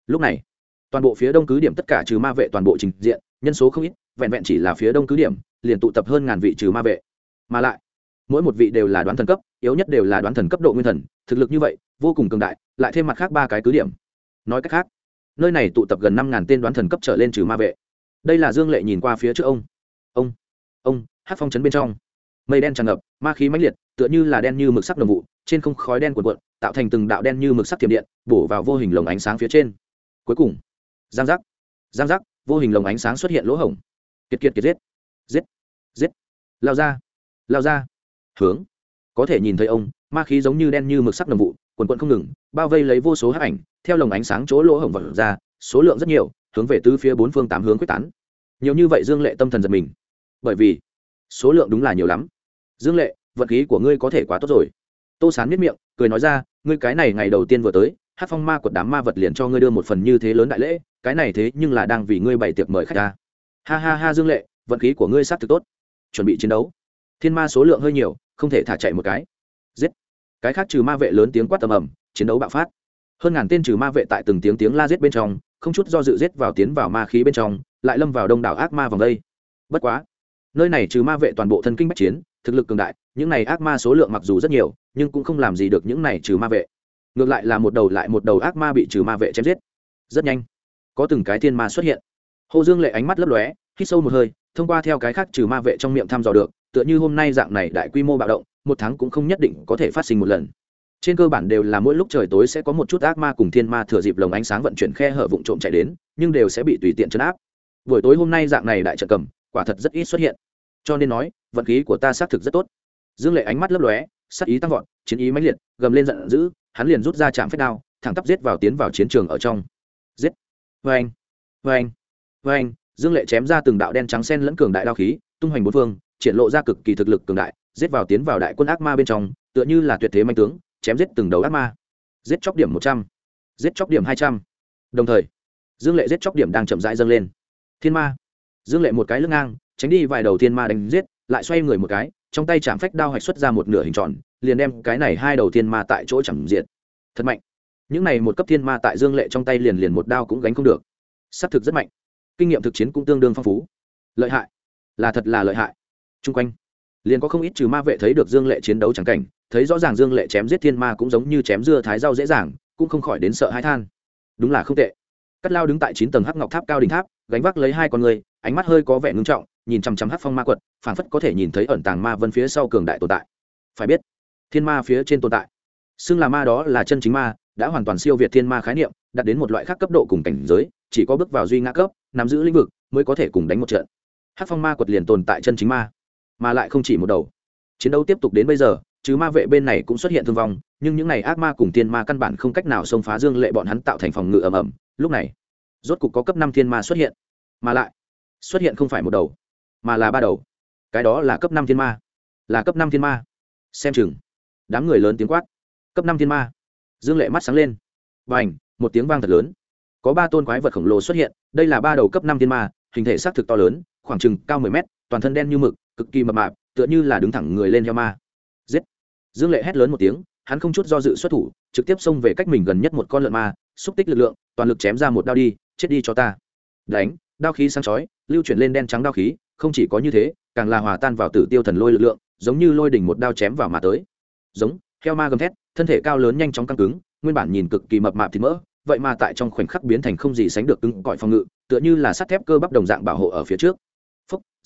Lúc này, toàn bộ phía đông cứ điểm tất cả trừ ma vệ toàn bộ trình diện, nhân số không ít, vẹn vẹn chỉ là phía đông cứ điểm, liền tụ tập hơn ngàn vị trừ ma vệ. Mà lại mỗi một vị đều là đoán thần cấp, yếu nhất đều là đoán thần cấp độ nguyên thần, thực lực như vậy, vô cùng cường đại, lại thêm mặt khác ba cái cứ điểm. Nói cách khác, nơi này tụ tập gần năm ngàn tên đoán thần cấp trở lên trừ ma vệ. Đây là dương lệ nhìn qua phía trước ông. Ông ông, hát phong chấn bên trong. Mây đen tràn ngập, ma khí mãnh liệt, tựa như là đen như mực sắc đồng vụ, trên không khói đen cuộn cuộn, tạo thành từng đạo đen như mực sắc thiểm điện, bổ vào vô hình lồng ánh sáng phía trên. Cuối cùng, giang giác giang giác, vô hình lồng ánh sáng xuất hiện lỗ hổng. Kiệt kiệt kiệt giết giết giết. Lao ra lao ra hướng. Có thể nhìn thấy ông, ma khí giống như đen như mực sắc nồng vụ, quần quận không ngừng, bao vây lấy vô số hắc ảnh, theo lồng ánh sáng chỗ lỗ hổng vật ra, số lượng rất nhiều, hướng về tứ phía bốn phương tám hướng quyết tán. Nhiều như vậy dương lệ tâm thần giật mình. Bởi vì, số lượng đúng là nhiều lắm. Dương lệ, vận khí của ngươi có thể quá tốt rồi. Tô sán miết miệng, cười nói ra, ngươi cái này ngày đầu tiên vừa tới, hát phong ma quật đám ma vật liền cho ngươi đưa một phần như thế lớn đại lễ, cái này thế nhưng là đang vì ngươi bày tiệc mời khách ta. Ha ha ha dương lệ, vận khí của ngươi s á t thực tốt. Chuẩn bị chiến đấu. Thiên ma số lượng hơi nhiều không thể thả chạy một cái. Giết. Cái khác trừ ma vệ lớn tiếng quát tầm ầm, chiến đấu bạo phát. Hơn ngàn tên trừ ma vệ tại từng tiếng tiếng la giết bên trong, không chút do dự giết vào tiến vào ma khí bên trong, lại lâm vào đông đảo ác ma vòng đây. Bất quá, nơi này trừ ma vệ toàn bộ thân kinh bách chiến, thực lực cường đại, những này ác ma số lượng mặc dù rất nhiều, nhưng cũng không làm gì được những này trừ ma vệ. Ngược lại là một đầu lại một đầu ác ma bị trừ ma vệ chém giết. Rất nhanh, có từng cái thiên ma xuất hiện. Hồ dương lệ ánh mắt lấp lóe, hít sâu một hơi, thông qua theo cái khác trừ ma vệ trong miệng thăm dò được tựa như hôm nay dạng này đại quy mô bạo động, một tháng cũng không nhất định có thể phát sinh một lần. Trên cơ bản đều là mỗi lúc trời tối sẽ có một chút ác ma cùng thiên ma thừa dịp lồng ánh sáng vận chuyển khe hở vụn trộm chạy đến, nhưng đều sẽ bị tùy tiện chấn áp. Buổi tối hôm nay dạng này đại trận cầm, quả thật rất ít xuất hiện. Cho nên nói, vận khí của ta xác thực rất tốt. Dương lệ ánh mắt lấp lóe, sắc ý tăng vọt, chiến ý mãnh liệt, gầm lên giận dữ, hắn liền rút ra chạm phép đao, thẳng tắp giết vào tiến vào chiến trường ở trong. Giết! Vê anh vê anh vê anh dương lệ chém ra từng đạo đen trắng sen lẫn cường đại đao khí, tung hoành bốn phương triển lộ ra cực kỳ thực lực cường đại, giết vào tiến vào đại quân ác ma bên trong, tựa như là tuyệt thế manh tướng, chém giết từng đầu ác ma. Giết chóc điểm một trăm, giết chóc điểm hai trăm. Đồng thời, dương lệ giết chóc điểm đang chậm rãi dâng lên. Thiên ma. Dương lệ một cái lưng ngang, tránh đi vài đầu thiên ma đánh giết, lại xoay người một cái, trong tay chạm phách đao hạch xuất ra một nửa hình tròn, liền đem cái này hai đầu thiên ma tại chỗ chẳng diện thật mạnh. Những này một cấp thiên ma tại dương lệ trong tay liền liền một đao cũng gánh không được. S c thực rất mạnh. Kinh nghiệm thực chiến cũng tương đương phong phú. Lợi hại. Là thật là lợi hại chung quanh. Liền có không ít trừ ma vệ thấy được dương lệ chiến đấu c cảnh, thấy rõ ràng dương lệ chém giết thiên ma cũng giống như chém dưa thái rau dễ dàng, cũng không khỏi đến sợ hãi than. Đúng là không tệ. Cắt lao đứng tại chín tầng hắc ngọc tháp cao đỉnh tháp, gánh vác lấy hai con người, ánh mắt hơi có vẻ ngưng trọng, nhìn chằm chằm hắc phong ma quật, phảng phất có thể nhìn thấy ẩn tàng ma vân phía sau cường đại tồn tại. Phải biết, thiên ma phía trên tồn tại, xưng là ma đó là chân chính ma, đã hoàn toàn siêu việt thiên ma khái niệm, đạt đến một loại khác cấp độ cùng cảnh giới, chỉ có bước vào duy ngã cấp, nắm giữ lĩnh vực mới có thể cùng đánh một trận. Hắc phong ma quật liền tồn tại chân chính ma mà lại không chỉ một đầu. Chiến đấu tiếp tục đến bây giờ, chứ ma vệ bên này cũng xuất hiện thương vong, nhưng những n à y ác ma cùng thiên ma căn bản không cách nào xông phá dương lệ bọn hắn tạo thành phòng ngự ầm ầm. Lúc này, rốt cục có cấp năm thiên ma xuất hiện. Mà lại, xuất hiện không phải một đầu, mà là ba đầu. Cái đó là cấp năm thiên ma. Là cấp năm thiên ma. Xem chừng, đám người lớn tiếng quát. Cấp năm thiên ma. Dương lệ mắt sáng lên. B à n h một tiếng vang thật lớn. Có ba tôn quái vật khổng lồ xuất hiện, đây là ba đầu cấp năm thiên ma, hình thể xác thực to lớn, khoảng chừng cao mười mét, toàn thân đen như mực cực kỳ mập mạp, tựa như là đứng thẳng người lên heo ma. Giết! Dương lệ hét lớn một tiếng, hắn không chút do dự xuất thủ, trực tiếp xông về cách mình gần nhất một con lợn ma, xúc tích lực lượng, toàn lực chém ra một đao đi, chết đi cho ta. Đánh! Đao khí sáng chói, lưu chuyển lên đen trắng đao khí, không chỉ có như thế, càng là hòa tan vào tử tiêu thần lôi lực lượng, giống như lôi đỉnh một đao chém vào mà tới. Giống! Heo ma gầm thét, thân thể cao lớn nhanh chóng căng cứng, nguyên bản nhìn cực kỳ mập mạp thịt mỡ, vậy mà tại trong khoảnh khắc biến thành không gì sánh được cứng cỏi phòng ngự, tựa như là sắt thép cơ bắp đồng dạng bảo hộ ở phía trước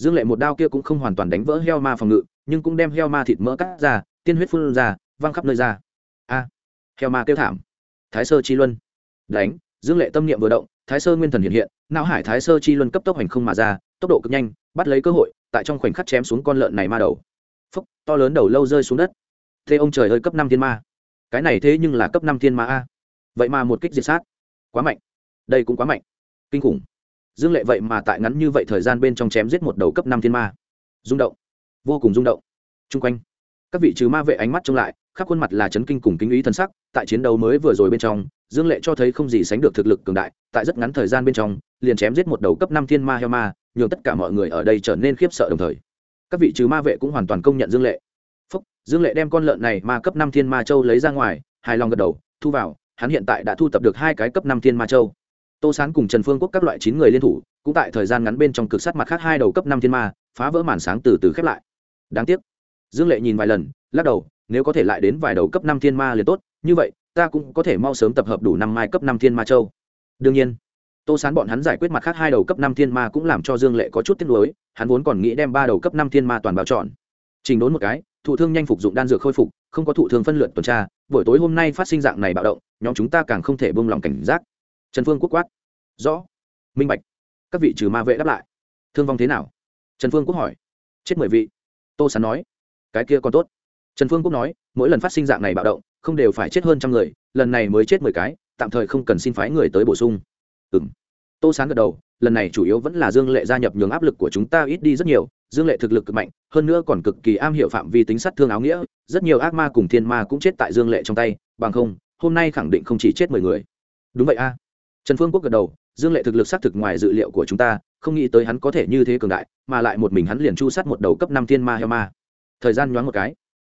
dương lệ một đao kia cũng không hoàn toàn đánh vỡ heo ma phòng ngự, nhưng cũng đem heo ma thịt mỡ cắt ra, tiên huyết phun ra, văng khắp nơi ra. A, heo ma kêu thảm. Thái sơ chi luân. Đánh, dương lệ tâm niệm vừa động, thái sơ nguyên thần hiện hiện, não hải thái sơ chi luân cấp tốc hành không mà ra, tốc độ cực nhanh, bắt lấy cơ hội, tại trong khoảnh khắc chém xuống con lợn này ma đầu. Phúc, to lớn đầu lâu rơi xuống đất. Thế ông trời ơi, cấp năm thiên ma. Cái này thế nhưng là cấp năm thiên ma a. Vậy mà một kích diệt sát. Quá mạnh. Đây cũng quá mạnh. Kinh khủng dương lệ vậy mà tại ngắn như vậy thời gian bên trong chém giết một đầu cấp năm thiên ma. Rung động. Vô cùng rung động. Chung quanh, các vị trừ ma vệ ánh mắt trông lại, khắp khuôn mặt là chấn kinh cùng kinh ý thân sắc, tại chiến đấu mới vừa rồi bên trong, dương lệ cho thấy không gì sánh được thực lực cường đại, tại rất ngắn thời gian bên trong, liền chém giết một đầu cấp năm thiên ma heo ma, nhường tất cả mọi người ở đây trở nên khiếp sợ đồng thời. Các vị trừ ma vệ cũng hoàn toàn công nhận dương lệ. Phúc, dương lệ đem con lợn này ma cấp năm thiên ma châu lấy ra ngoài, hài lòng gật đầu, thu vào, hắn hiện tại đã thu tập được hai cái cấp năm thiên ma châu tô sán cùng trần phương quốc các loại chín người liên thủ, cũng tại thời gian ngắn bên trong cực sát mặt khác hai đầu cấp năm thiên ma, phá vỡ màn sáng từ từ khép lại. Đáng tiếc. Dương lệ nhìn vài lần, lắc đầu, nếu có thể lại đến vài đầu cấp năm thiên ma liền tốt, như vậy, ta cũng có thể mau sớm tập hợp đủ năm mai cấp năm thiên ma châu. Đương nhiên, tô sán bọn hắn giải quyết mặt khác hai đầu cấp năm thiên ma cũng làm cho dương lệ có chút tiếc nuối, hắn vốn còn nghĩ đem ba đầu cấp năm thiên ma toàn bao chọn trình đốn một cái, thụ thương nhanh phục dụng đan dược khôi phục, không có thụ thương phân lượt tuần tra, buổi tối hôm nay phát sinh dạng này bạo động, nhóm chúng ta càng không thể buông lỏng cảnh giác trần phương quốc quát. Rõ. Minh bạch. Các vị trừ ma vệ đáp lại. Thương vong thế nào? Trần phương quốc hỏi. Chết mười vị. Tô sán nói. Cái kia còn tốt. Trần phương quốc nói, mỗi lần phát sinh dạng này bạo động, không đều phải chết hơn trăm người, lần này mới chết mười cái, tạm thời không cần xin phái người tới bổ sung. Ừ m tô sán gật đầu, lần này chủ yếu vẫn là dương lệ gia nhập nhường áp lực của chúng ta ít đi rất nhiều, dương lệ thực lực cực mạnh, hơn nữa còn cực kỳ am hiểu phạm vi tính sát thương áo nghĩa, rất nhiều ác ma cùng thiên ma cũng chết tại dương lệ trong tay, bằng không, hôm nay khẳng định không chỉ chết mười người. Đúng vậy a trần phương quốc gật đầu, dương lệ thực lực xác thực ngoài dự liệu của chúng ta, không nghĩ tới hắn có thể như thế cường đại, mà lại một mình hắn liền chu sát một đầu cấp năm thiên ma heo ma. Thời gian nhoáng một cái,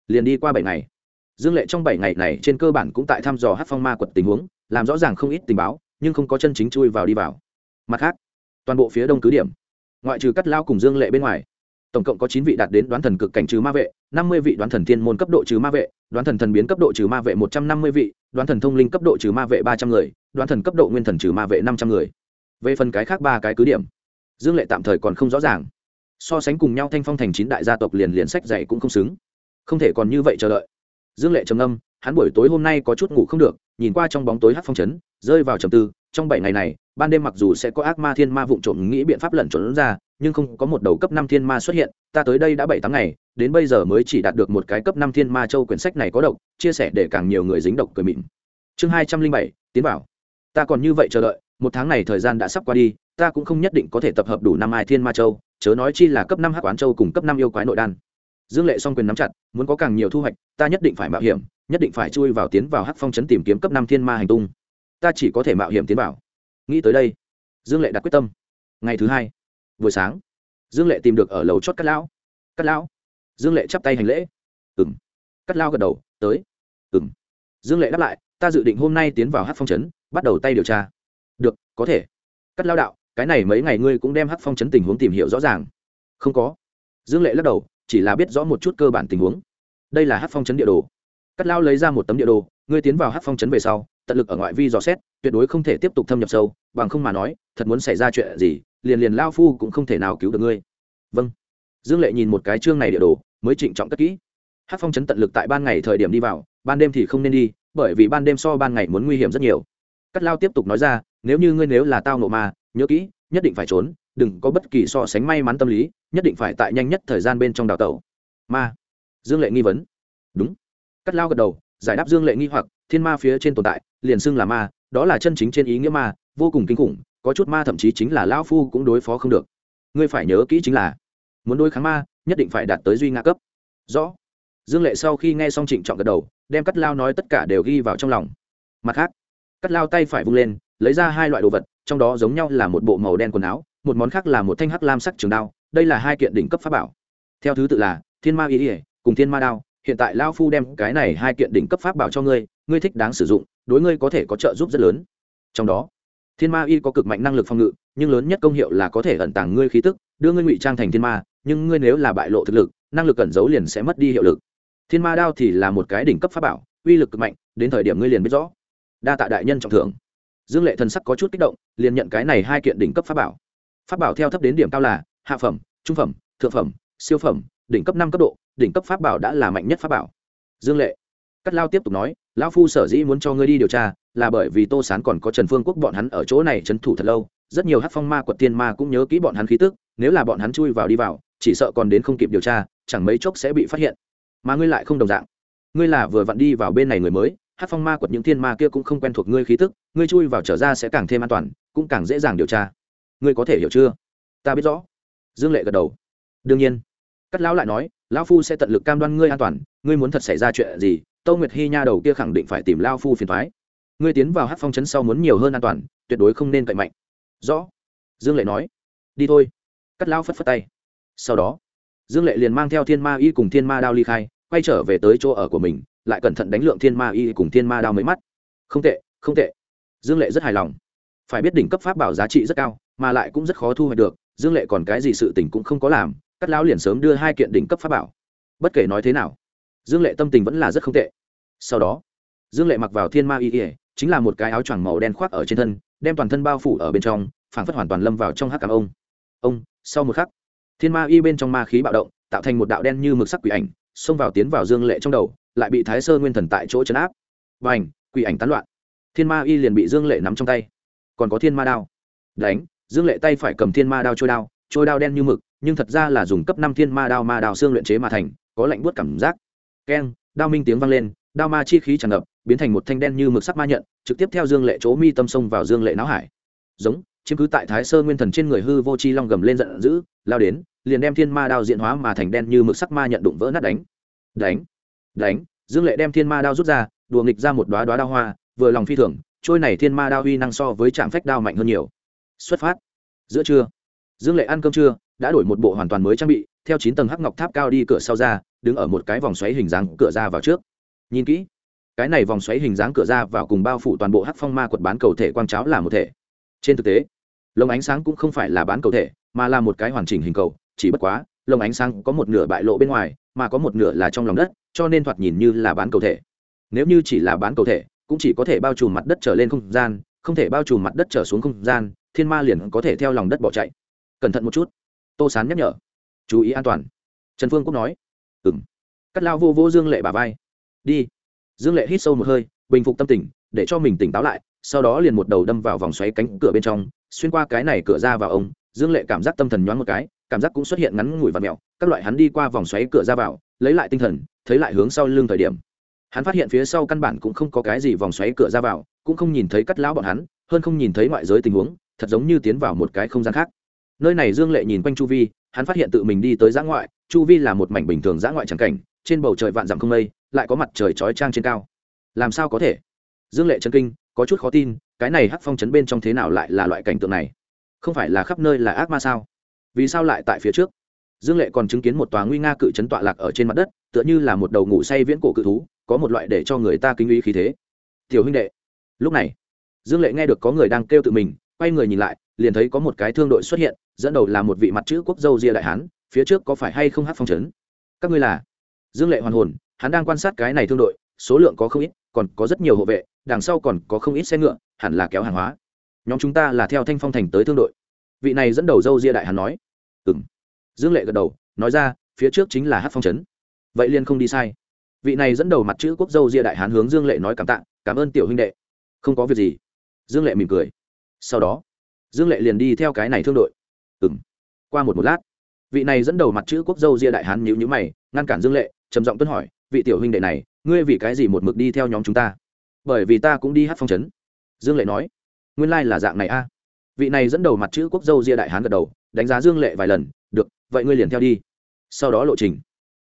liền đi qua bảy ngày. Dương lệ trong bảy ngày này trên cơ bản cũng tại thăm dò hát phong ma quật tình huống, làm rõ ràng không ít tình báo, nhưng không có chân chính chui vào đi vào. Mặt khác, toàn bộ phía đông cứ điểm, ngoại trừ cắt lao cùng dương lệ bên ngoài tổng cộng có chín vị đạt đến đoán thần cực cảnh trừ ma vệ năm mươi vị đoán thần thiên môn cấp độ trừ ma vệ đoán thần thần biến cấp độ trừ ma vệ một trăm năm mươi vị đoán thần thông linh cấp độ trừ ma vệ ba trăm người đoán thần cấp độ nguyên thần trừ ma vệ năm trăm người. Về phần cái khác ba cái cứ điểm dương lệ tạm thời còn không rõ ràng. So sánh cùng nhau thanh phong thành chín đại gia tộc liền liền sách dạy cũng không xứng. Không thể còn như vậy chờ đợi. Dương lệ trầm ngâm, hắn buổi tối hôm nay có chút ngủ không được nhìn qua trong bóng tối hắc phong trấn rơi vào trầm tư trong bảy ngày này ban đêm mặc dù sẽ có ác ma thiên ma vụng trộm nghĩ biện pháp lẩn trốn ra nhưng không có một đầu cấp năm thiên ma xuất hiện, ta tới đây đã bảy tháng ngày, đến bây giờ mới chỉ đạt được một cái cấp năm thiên ma châu quyển sách này có độc, chia sẻ để càng nhiều người dính độc cười mịn. Chương hai trăm linh bảy, tiến bảo ta còn như vậy chờ đợi, một tháng này thời gian đã sắp qua đi, ta cũng không nhất định có thể tập hợp đủ năm ai thiên ma châu, chớ nói chi là cấp năm hắc quán châu cùng cấp năm yêu quái nội đan. Dương lệ song quyền nắm chặt, muốn có càng nhiều thu hoạch, ta nhất định phải mạo hiểm, nhất định phải chui vào tiến vào hắc phong trấn tìm kiếm cấp năm thiên ma hành tung. Ta chỉ có thể mạo hiểm tiến vào. Nghĩ tới đây, dương lệ đặt quyết tâm. Ngày thứ hai buổi sáng, dương lệ tìm được ở lầu chót cắt lão. Cắt lão, dương lệ chắp tay hành lễ. Ừng cắt lao gật đầu, tới. Ừng dương lệ đáp lại, ta dự định hôm nay tiến vào hát phong trấn, bắt đầu tay điều tra. Được, có thể. Cắt lao đạo, cái này mấy ngày ngươi cũng đem hát phong trấn tình huống tìm hiểu rõ ràng. Không có. Dương lệ lắc đầu, chỉ là biết rõ một chút cơ bản tình huống. Đây là hát phong trấn địa đồ. Cắt lao lấy ra một tấm địa đồ, ngươi tiến vào hát phong trấn về sau, tận lực ở ngoại vi dò xét tuyệt đối không thể tiếp tục thâm nhập sâu, bằng không mà nói, thật muốn xảy ra chuyện gì, liền liền lao phu cũng không thể nào cứu được ngươi. Vâng. Dương lệ nhìn một cái chương này địa đồ, mới trịnh trọng cất kỹ. Hát phong chấn tận lực tại ban ngày thời điểm đi vào, ban đêm thì không nên đi, bởi vì ban đêm so ban ngày muốn nguy hiểm rất nhiều. Cắt lao tiếp tục nói ra, nếu như ngươi nếu là tao nộ ma, nhớ kỹ, nhất định phải trốn, đừng có bất kỳ so sánh may mắn tâm lý, nhất định phải tại nhanh nhất thời gian bên trong đào tẩu. Ma. Dương lệ nghi vấn. Đúng. Cắt lao gật đầu, giải đáp dương lệ nghi hoặc, thiên ma phía trên tồn tại, liền xưng là ma đó là chân chính trên ý nghĩa ma, vô cùng kinh khủng, có chút ma thậm chí chính là lão phu cũng đối phó không được. Ngươi phải nhớ kỹ chính là, muốn đối kháng ma, nhất định phải đạt tới duy nga cấp. Rõ. Dương lệ sau khi nghe xong trịnh trọng gật đầu, đem cắt lao nói tất cả đều ghi vào trong lòng. Mặt khác, cắt lao tay phải vung lên, lấy ra hai loại đồ vật, trong đó giống nhau là một bộ màu đen quần áo, một món khác là một thanh hắc lam sắc trường đao, đây là hai kiện đỉnh cấp pháp bảo. Theo thứ tự là, thiên ma ý ỉa cùng thiên ma đao, hiện tại lao phu đem cái này hai kiện đỉnh cấp pháp bảo cho ngươi ngươi thích đáng sử dụng đối ngươi có thể có trợ giúp rất lớn. Trong đó, thiên ma y có cực mạnh năng lực phòng ngự, nhưng lớn nhất công hiệu là có thể ẩn tàng ngươi khí tức, đưa ngươi ngụy trang thành thiên ma, nhưng ngươi nếu là bại lộ thực lực, năng lực cẩn giấu liền sẽ mất đi hiệu lực. Thiên ma đao thì là một cái đỉnh cấp pháp bảo, uy lực cực mạnh, đến thời điểm ngươi liền biết rõ. Đa tạ đại nhân trọng thưởng. Dương lệ thần sắc có chút kích động, liền nhận cái này hai kiện đỉnh cấp pháp bảo. Pháp bảo theo thấp đến điểm cao là hạ phẩm, trung phẩm, thượng phẩm, siêu phẩm, đỉnh cấp năm cấp độ, đỉnh cấp pháp bảo đã là mạnh nhất pháp bảo. Dương lệ, cắt lao tiếp tục nói lão phu sở dĩ muốn cho ngươi đi điều tra, là bởi vì tô sán còn có trần phương quốc bọn hắn ở chỗ này trấn thủ thật lâu, rất nhiều hát phong ma quật tiên ma cũng nhớ kỹ bọn hắn khí tức, nếu là bọn hắn chui vào đi vào, chỉ sợ còn đến không kịp điều tra, chẳng mấy chốc sẽ bị phát hiện. Mà ngươi lại không đồng dạng. Ngươi là vừa vặn đi vào bên này người mới hát phong ma quật những thiên ma kia cũng không quen thuộc ngươi khí tức, ngươi chui vào trở ra sẽ càng thêm an toàn, cũng càng dễ dàng điều tra. Ngươi có thể hiểu chưa? Ta biết rõ. Dương lệ gật đầu. Đương nhiên. Cắt lão lại nói, lão phu sẽ tận lực cam đoan ngươi an toàn, ngươi muốn thật xảy ra chuyện gì tâu nguyệt hy nha đầu kia khẳng định phải tìm lao phu phiền thoái ngươi tiến vào hát phong chấn sau muốn nhiều hơn an toàn, tuyệt đối không nên cậy mạnh. Rõ. Dương lệ nói. Đi thôi. Cắt lao phất phất tay. Sau đó, dương lệ liền mang theo thiên ma y cùng thiên ma đao ly khai, quay trở về tới chỗ ở của mình, lại cẩn thận đánh lượng thiên ma y cùng thiên ma đao mấy mắt. Không tệ không tệ. Dương lệ rất hài lòng. Phải biết đỉnh cấp pháp bảo giá trị rất cao, mà lại cũng rất khó thu hoạch được. Dương lệ còn cái gì sự tình cũng không có làm, cắt lão liền sớm đưa hai kiện đỉnh cấp pháp bảo. Bất kể nói thế nào dương lệ tâm tình vẫn là rất không tệ. Sau đó, dương lệ mặc vào thiên ma y ỉa chính là một cái áo choàng màu đen khoác ở trên thân, đem toàn thân bao phủ ở bên trong, phảng phất hoàn toàn lâm vào trong hắc cảm ông. Ông, sau một khắc, thiên ma y bên trong ma khí bạo động, tạo thành một đạo đen như mực sắc quỷ ảnh, xông vào tiến vào dương lệ trong đầu, lại bị thái sơ nguyên thần tại chỗ chấn áp. Và ảnh quỷ ảnh tán loạn. Thiên ma y liền bị dương lệ nắm trong tay. Còn có thiên ma đao. Đánh, dương lệ tay phải cầm thiên ma đao trôi đao trôi đao đen như mực, nhưng thật ra là dùng cấp năm thiên ma đao ma đao xương luyện chế mà thành, có lạnh buốt cảm giác keng, đao minh tiếng vang lên, đao ma chi khí tràn ngập, biến thành một thanh đen như mực sắc ma nhận, trực tiếp theo dương lệ chỗ mi tâm sông vào dương lệ não hải. Giống, chiếm cứ tại thái sơ nguyên thần trên người hư vô chi long gầm lên giận dữ, lao đến, liền đem thiên ma đao diện hóa mà thành đen như mực sắc ma nhận đụng vỡ nát đánh. Đánh đánh, dương lệ đem thiên ma đao rút ra, đùa nghịch ra một đoá đoá đao hoa, vừa lòng phi thường, trôi này thiên ma đao uy năng so với trạm phách đao mạnh hơn nhiều. Xuất phát. Giữa trưa, dương lệ ăn cơm trưa, đã đổi một bộ hoàn toàn mới trang bị theo chín tầng hắc ngọc tháp cao đi cửa sau ra, đứng ở một cái vòng xoáy hình dáng cửa ra vào trước. Nhìn kỹ, cái này vòng xoáy hình dáng cửa ra vào cùng bao phủ toàn bộ hắc phong ma quật bán cầu thể quang cháo là một thể. Trên thực tế, lồng ánh sáng cũng không phải là bán cầu thể, mà là một cái hoàn chỉnh hình cầu, chỉ bất quá, lồng ánh sáng có một nửa bại lộ bên ngoài, mà có một nửa là trong lòng đất, cho nên thoạt nhìn như là bán cầu thể. Nếu như chỉ là bán cầu thể, cũng chỉ có thể bao trùm mặt đất trở lên không gian, không thể bao trùm mặt đất trở xuống không gian, thiên ma liền có thể theo lòng đất bỏ chạy. Cẩn thận một chút. Tô sán nhắc nhở chú ý an toàn. Trần phương cũng nói. Ừng cắt lao vô vô dương lệ bà vai. Đi. Dương lệ hít sâu một hơi, bình phục tâm tình, để cho mình tỉnh táo lại, sau đó liền một đầu đâm vào vòng xoáy cánh cửa bên trong, xuyên qua cái này cửa ra vào ông, dương lệ cảm giác tâm thần nhoáng một cái, cảm giác cũng xuất hiện ngắn ngủi và mẹo, các loại hắn đi qua vòng xoáy cửa ra vào, lấy lại tinh thần, thấy lại hướng sau lưng thời điểm. Hắn phát hiện phía sau căn bản cũng không có cái gì vòng xoáy cửa ra vào, cũng không nhìn thấy cắt lão bọn hắn, hơn không nhìn thấy ngoại giới tình huống, thật giống như tiến vào một cái không gian khác nơi này dương lệ nhìn quanh chu vi, hắn phát hiện tự mình đi tới giã ngoại, chu vi là một mảnh bình thường giã ngoại trắng cảnh, trên bầu trời vạn dặm không mây, lại có mặt trời chói trang trên cao. Làm sao có thể? Dương lệ chân kinh, có chút khó tin, cái này hắc phong chấn bên trong thế nào lại là loại cảnh tượng này? Không phải là khắp nơi là ác ma sao? Vì sao lại tại phía trước? Dương lệ còn chứng kiến một tòa nguy nga cự chấn tọa lạc ở trên mặt đất, tựa như là một đầu ngủ say viễn cổ cự thú, có một loại để cho người ta kinh uy khí thế. Tiểu huynh đệ, lúc này, dương lệ nghe được có người đang kêu tự mình, quay người nhìn lại, liền thấy có một cái thương đội xuất hiện dẫn đầu là một vị mặt chữ quốc dâu ria đại hán, phía trước có phải hay không hát phong trấn? Các ngươi là? Dương lệ hoàn hồn, hắn đang quan sát cái này thương đội, số lượng có không ít, còn có rất nhiều hộ vệ, đằng sau còn có không ít xe ngựa, hẳn là kéo hàng hóa. Nhóm chúng ta là theo thanh phong thành tới thương đội. Vị này dẫn đầu dâu ria đại hán nói. Ừ m dương lệ gật đầu, nói ra, phía trước chính là hát phong trấn. Vậy liên không đi sai. Vị này dẫn đầu mặt chữ quốc dâu ria đại hán hướng dương lệ nói cảm tạ, cảm ơn tiểu huynh đệ. Không có việc gì. Dương lệ mỉm cười. Sau đó, dương lệ liền đi theo cái này thương đội ừng qua một một lát, vị này dẫn đầu mặt chữ quốc dâu ria đại hán nhữ nhữ mày, ngăn cản dương lệ, trầm giọng tuân hỏi, vị tiểu huynh đệ này, ngươi vì cái gì một mực đi theo nhóm chúng ta? Bởi vì ta cũng đi hát phong trấn. Dương lệ nói, nguyên lai là dạng này a. Vị này dẫn đầu mặt chữ quốc dâu ria đại hán gật đầu, đánh giá dương lệ vài lần, được, vậy ngươi liền theo đi. Sau đó lộ trình.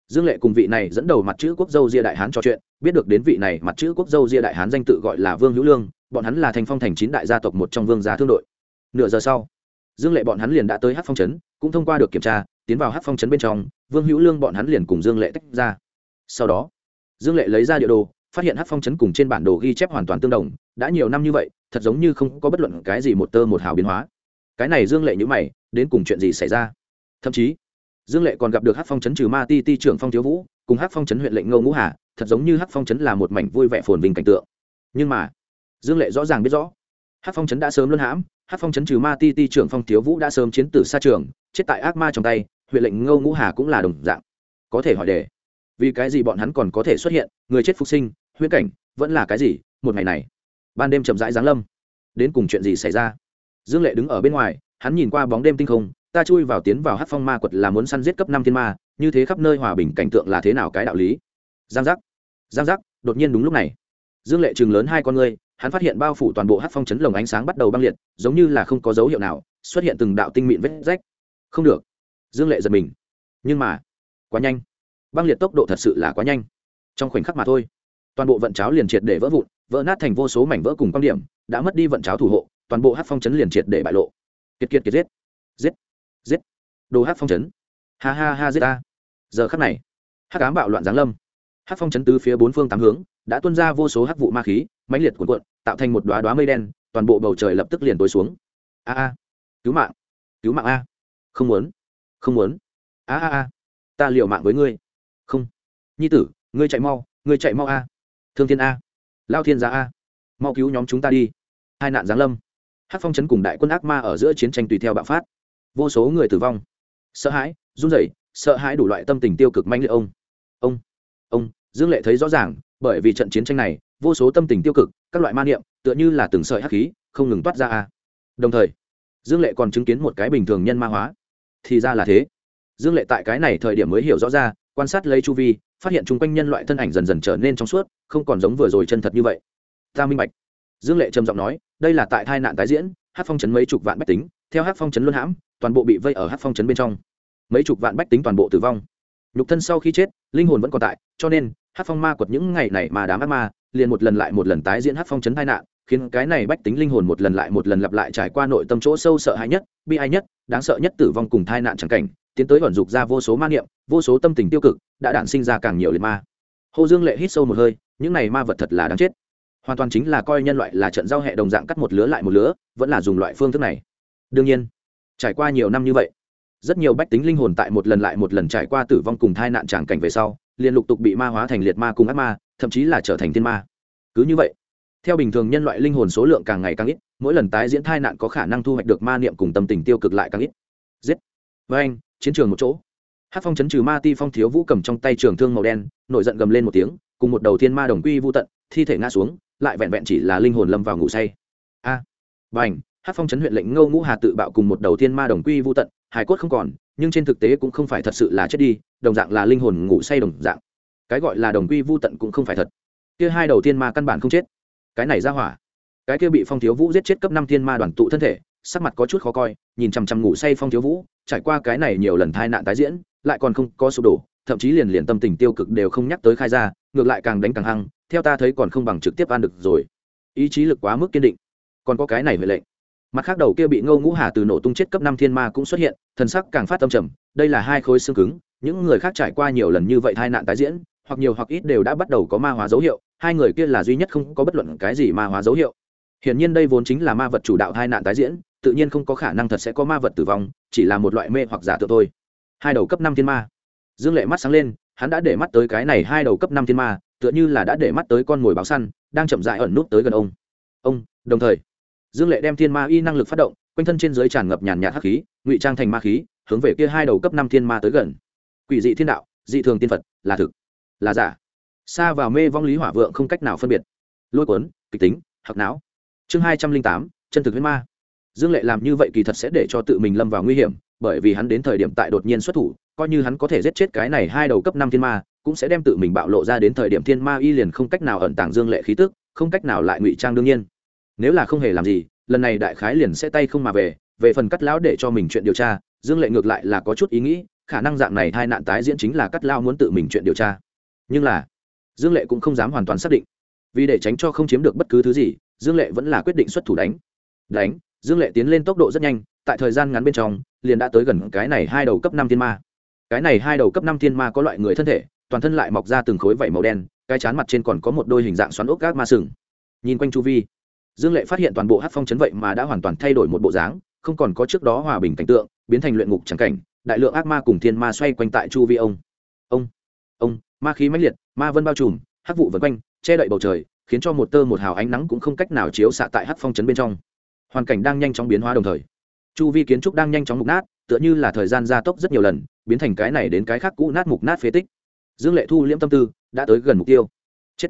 Dương lệ cùng vị này dẫn đầu mặt chữ quốc dâu ria đại hán trò chuyện, biết được đến vị này mặt chữ quốc dâu ria đại hán danh tự gọi là vương hữu lương, bọn hắn là thành phong thành chín đại gia tộc một trong vương gia thương đội. Nửa giờ sau dương lệ bọn hắn liền đã tới hát phong trấn, cũng thông qua được kiểm tra, tiến vào hát phong trấn bên trong, vương hữu lương bọn hắn liền cùng dương lệ tách ra. Sau đó, dương lệ lấy ra địa đồ, phát hiện hát phong trấn cùng trên bản đồ ghi chép hoàn toàn tương đồng, đã nhiều năm như vậy, thật giống như không có bất luận cái gì một tơ một hào biến hóa. Cái này dương lệ nhữ mày, đến cùng chuyện gì xảy ra? Thậm chí, dương lệ còn gặp được hát phong trấn trừ ma ti ti trưởng phong thiếu vũ, cùng hát phong trấn huyện lệnh ngô ngũ hà, thật giống như hát phong trấn là một mảnh vui vẻ phồn vinh cảnh tượng. Nhưng mà, dương lệ rõ ràng biết rõ hát phong trấn đã sớm luân hãm hát phong trấn trừ ma ti ti trưởng phong thiếu vũ đã sớm chiến tử xa trường chết tại ác ma trong tay huyện lệnh ngô ngũ hà cũng là đồng dạng có thể hỏi đề vì cái gì bọn hắn còn có thể xuất hiện người chết phục sinh huyễn cảnh vẫn là cái gì một ngày này ban đêm chậm rãi giáng lâm đến cùng chuyện gì xảy ra dương lệ đứng ở bên ngoài hắn nhìn qua bóng đêm tinh không ta chui vào tiến vào hát phong ma quật là muốn săn giết cấp năm thiên ma như thế khắp nơi hòa bình cảnh tượng là thế nào cái đạo lý giang giác giang giác đột nhiên đúng lúc này dương lệ chừng lớn hai con ngươi hắn phát hiện bao phủ toàn bộ hát phong chấn lồng ánh sáng bắt đầu băng liệt, giống như là không có dấu hiệu nào, xuất hiện từng đạo tinh mịn vết rách. Không được. Dương lệ giật mình. Nhưng mà, quá nhanh. Băng liệt tốc độ thật sự là quá nhanh. Trong khoảnh khắc mà thôi, toàn bộ vận cháo liền triệt để vỡ vụn, vỡ nát thành vô số mảnh vỡ cùng quan điểm, đã mất đi vận cháo thủ hộ, toàn bộ hát phong chấn liền triệt để bại lộ. Kiệt kiệt kiệt giết. Giết. Giết. Đồ hát phong chấn. Ha ha ha giết ta. Giờ khắc này hát cám bạo loạn giáng lâm. Hát phong chấn tứ phía bốn phương tám hướng, đã tuôn ra vô số hắc vụ ma khí mãnh liệt cuộn cuộn, tạo thành một đoá đoá mây đen, toàn bộ bầu trời lập tức liền tối xuống. A a, cứu mạng cứu mạng a. Không muốn không muốn. A a a, ta liều mạng với ngươi. Không. Nhi tử, ngươi chạy mau, ngươi chạy mau a. Thương thiên a, lao thiên giá a, mau cứu nhóm chúng ta đi. Hai nạn giáng lâm. Hát phong chấn cùng đại quân ác ma ở giữa chiến tranh tùy theo bạo phát. Vô số người tử vong. Sợ hãi, run rẩy, sợ hãi đủ loại tâm tình tiêu cực manh liệt ông. Ông ông, dương lệ thấy rõ ràng, bởi vì trận chiến tranh này vô số tâm tình tiêu cực, các loại ma niệm, tựa như là từng sợi hắc khí, không ngừng toát ra a. Đồng thời, dương lệ còn chứng kiến một cái bình thường nhân ma hóa. Thì ra là thế. Dương lệ tại cái này thời điểm mới hiểu rõ ra, quan sát lấy chu vi, phát hiện chung quanh nhân loại thân ảnh dần dần trở nên trong suốt, không còn giống vừa rồi chân thật như vậy. Ta minh bạch. Dương lệ trầm giọng nói, đây là tại tai nạn tái diễn, hát phong chấn mấy chục vạn bách tính, theo hát phong chấn luân hãm, toàn bộ bị vây ở hát phong chấn bên trong. Mấy chục vạn bách tính toàn bộ tử vong. Nhục thân sau khi chết, linh hồn vẫn còn tại, cho nên, hát phong ma quật những ngày này mà đám ác ma liền một lần lại một lần tái diễn hát phong chấn tai nạn, khiến cái này bách tính linh hồn một lần lại một lần lặp lại trải qua nội tâm chỗ sâu sợ hãi nhất, bi ai nhất, đáng sợ nhất tử vong cùng tai nạn chẳng cảnh, tiến tới vận dục ra vô số ma niệm, vô số tâm tình tiêu cực, đã đản sinh ra càng nhiều liệt ma. Hồ dương lệ hít sâu một hơi, những này ma vật thật là đáng chết. Hoàn toàn chính là coi nhân loại là trận giao hệ đồng dạng cắt một lứa lại một lứa, vẫn là dùng loại phương thức này. Đương nhiên, trải qua nhiều năm như vậy rất nhiều bách tính linh hồn tại một lần lại một lần trải qua tử vong cùng tai nạn tràng cảnh về sau liền lục tục bị ma hóa thành liệt ma cùng ác ma thậm chí là trở thành thiên ma. Cứ như vậy theo bình thường nhân loại linh hồn số lượng càng ngày càng ít mỗi lần tái diễn tai nạn có khả năng thu hoạch được ma niệm cùng tâm tình tiêu cực lại càng ít. Giết. Với anh chiến trường một chỗ. Hát phong chấn trừ ma ti phong thiếu vũ cầm trong tay trường thương màu đen nổi giận gầm lên một tiếng cùng một đầu thiên ma đồng quy vô tận thi thể ngã xuống lại vẹn vẹn chỉ là linh hồn lâm vào ngủ say. A. À, anh hát phong chấn huyện lệnh ngô ngũ hà tự bạo cùng một đầu thiên ma đồng quy vô tận hải cốt không còn, nhưng trên thực tế cũng không phải thật sự là chết đi, đồng dạng là linh hồn ngủ say đồng dạng. Cái gọi là đồng quy vô tận cũng không phải thật. Kia hai đầu tiên ma căn bản không chết. Cái này ra hỏa. Cái kia bị phong thiếu vũ giết chết cấp năm thiên ma đoàn tụ thân thể, sắc mặt có chút khó coi, nhìn chằm chằm ngủ say phong thiếu vũ, trải qua cái này nhiều lần tai nạn tái diễn, lại còn không có sụp đổ, thậm chí liền liền tâm tình tiêu cực đều không nhắc tới khai ra, ngược lại càng đánh càng hăng, theo ta thấy còn không bằng trực tiếp ăn được rồi. Ý chí lực quá mức kiên định. Còn có cái này huệ lệnh mặt khác đầu kia bị ngô ngũ hà từ nổ tung chết cấp năm thiên ma cũng xuất hiện, thần sắc càng phát tâm trầm, đây là hai khối xương cứng, những người khác trải qua nhiều lần như vậy tai nạn tái diễn, hoặc nhiều hoặc ít đều đã bắt đầu có ma hóa dấu hiệu, hai người kia là duy nhất không có bất luận cái gì ma hóa dấu hiệu. Hiển nhiên đây vốn chính là ma vật chủ đạo tai nạn tái diễn, tự nhiên không có khả năng thật sẽ có ma vật tử vong, chỉ là một loại mê hoặc giả tự thôi. Hai đầu cấp năm thiên ma. Dương lệ mắt sáng lên, hắn đã để mắt tới cái này hai đầu cấp năm thiên ma, tựa như là đã để mắt tới con mồi báo săn, đang chậm dại ẩn nút tới gần ông. Ông, đồng thời dương lệ đem thiên ma y năng lực phát động, quanh thân trên dưới tràn ngập nhàn nhạt hắc khí, ngụy trang thành ma khí, hướng về kia hai đầu cấp năm thiên ma tới gần. Quỷ dị thiên đạo, dị thường tiên phật, là thực, là giả. Xa vào mê vong lý hỏa vượng không cách nào phân biệt. Lôi cuốn, kịch tính hoặc não. Chương hai trăm linh tám, chân thực huyết ma. Dương lệ làm như vậy kỳ thật sẽ để cho tự mình lâm vào nguy hiểm, bởi vì hắn đến thời điểm tại đột nhiên xuất thủ, coi như hắn có thể giết chết cái này hai đầu cấp năm thiên ma, cũng sẽ đem tự mình bạo lộ ra đến thời điểm thiên ma y liền không cách nào ẩn tàng dương lệ khí tức, không cách nào lại ngụy trang đương nhiên nếu là không hề làm gì, lần này đại khái liền sẽ tay không mà về về phần cắt lão để cho mình chuyện điều tra, dương lệ ngược lại là có chút ý nghĩ, khả năng dạng này hai nạn tái diễn chính là cắt lao muốn tự mình chuyện điều tra. Nhưng là, dương lệ cũng không dám hoàn toàn xác định. Vì để tránh cho không chiếm được bất cứ thứ gì, dương lệ vẫn là quyết định xuất thủ đánh. Đánh, dương lệ tiến lên tốc độ rất nhanh, tại thời gian ngắn bên trong, liền đã tới gần cái này hai đầu cấp năm thiên ma. Cái này hai đầu cấp năm thiên ma có loại người thân thể, toàn thân lại mọc ra từng khối vảy màu đen, cái chán mặt trên còn có một đôi hình dạng xoắn ốc gác ma sừng. Nhìn quanh chu vi dương lệ phát hiện toàn bộ hát phong chấn vậy mà đã hoàn toàn thay đổi một bộ dáng, không còn có trước đó hòa bình cảnh tượng, biến thành luyện ngục trắng cảnh, đại lượng ác ma cùng thiên ma xoay quanh tại chu vi ông. Ông ông, ma khí mãnh liệt, ma vân bao trùm, hắc vụ vân quanh, che đậy bầu trời, khiến cho một tơ một hào ánh nắng cũng không cách nào chiếu xạ tại hát phong chấn bên trong. Hoàn cảnh đang nhanh chóng biến hóa đồng thời. Chu vi kiến trúc đang nhanh chóng mục nát, tựa như là thời gian gia tốc rất nhiều lần, biến thành cái này đến cái khác cũ nát mục nát phế tích. Dương lệ thu liễm tâm tư, đã tới gần mục tiêu. Chết.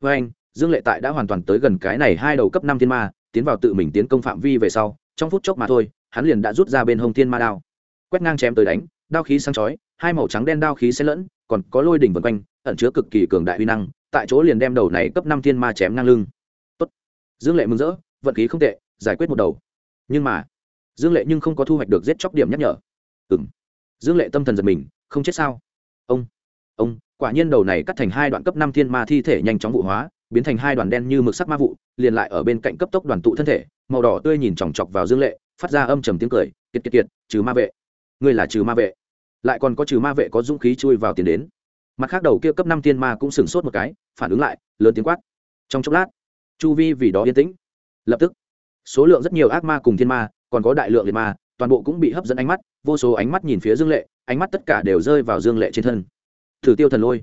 Với anh dương lệ tại đã hoàn toàn tới gần cái này hai đầu cấp năm thiên ma, tiến vào tự mình tiến công phạm vi về sau, trong phút chốc mà thôi, hắn liền đã rút ra bên hông thiên ma đao. Quét ngang chém tới đánh, đao khí sáng chói, hai màu trắng đen đao khí xen lẫn, còn có lôi đỉnh vân quanh, ẩn chứa cực kỳ cường đại uy năng, tại chỗ liền đem đầu này cấp năm thiên ma chém ngang lưng. Tốt. dương lệ mừng rỡ, vận khí không tệ, giải quyết một đầu. Nhưng mà, dương lệ nhưng không có thu hoạch được giết chóc điểm nhắc nhở. Ừ m dương lệ tâm thần giật mình, không chết sao? Ông ông, quả nhiên đầu này cắt thành hai đoạn cấp năm thiên ma thi thể nhanh chóng vụ hóa biến thành hai đoàn đen như mực sắc ma vụ, liền lại ở bên cạnh cấp tốc đoàn tụ thân thể, màu đỏ tươi nhìn chòng chọc vào dương lệ, phát ra âm trầm tiếng cười, kiệt kiệt kiệt, trừ ma vệ. Ngươi là trừ ma vệ. Lại còn có trừ ma vệ có dũng khí chui vào tiền đến. Mặt khác đầu kia cấp năm thiên ma cũng sửng sốt một cái, phản ứng lại, lớn tiếng quát. Trong chốc lát, chu vi vì đó yên tĩnh. Lập tức, số lượng rất nhiều ác ma cùng thiên ma, còn có đại lượng liệt ma, toàn bộ cũng bị hấp dẫn ánh mắt, vô số ánh mắt nhìn phía dương lệ, ánh mắt tất cả đều rơi vào dương lệ trên thân. Thử tiêu thần lôi.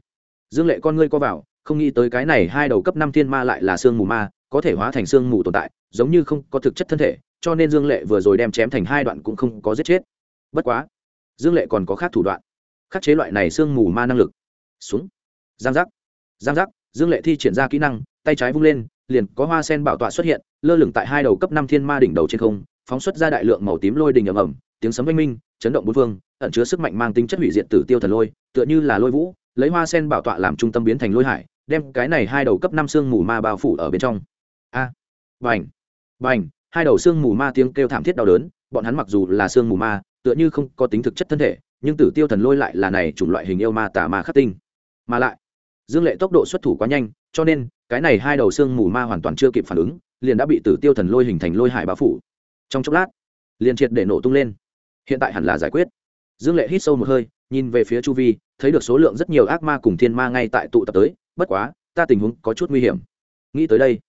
Dương lệ con ngươi co vào không nghĩ tới cái này hai đầu cấp năm thiên ma lại là sương mù ma, có thể hóa thành sương mù tồn tại, giống như không có thực chất thân thể, cho nên dương lệ vừa rồi đem chém thành hai đoạn cũng không có giết chết. Bất quá, dương lệ còn có khác thủ đoạn, khắc chế loại này sương mù ma năng lực. Xuống giang giác. Giang giác, dương lệ thi triển ra kỹ năng, tay trái vung lên, liền có hoa sen bảo tọa xuất hiện, lơ lửng tại hai đầu cấp năm thiên ma đỉnh đầu trên không, phóng xuất ra đại lượng màu tím lôi đình ầm ầm, tiếng sấm oanh minh, chấn động bốn phương, ẩn chứa sức mạnh mang tính chất hủy diệt tử tiêu thần lôi, tựa như là lôi vũ, lấy hoa sen bảo tọa làm trung tâm biến thành lôi hải đem cái này hai đầu cấp năm xương mù ma bao phủ ở bên trong. A à, vành hai đầu xương mù ma tiếng kêu thảm thiết đau đớn bọn hắn mặc dù là xương mù ma tựa như không có tính thực chất thân thể nhưng tử tiêu thần lôi lại là này chủng loại hình yêu ma tà ma khắc tinh. Mà lại dương lệ tốc độ xuất thủ quá nhanh cho nên cái này hai đầu xương mù ma hoàn toàn chưa kịp phản ứng liền đã bị tử tiêu thần lôi hình thành lôi hải bao phủ. Trong chốc lát liền triệt để nổ tung lên. Hiện tại hẳn là giải quyết. Dương lệ hít sâu một hơi nhìn về phía chu vi thấy được số lượng rất nhiều ác ma cùng thiên ma ngay tại tụ tập tới bất quá, ta tình huống có chút nguy hiểm. Nghĩ tới đây,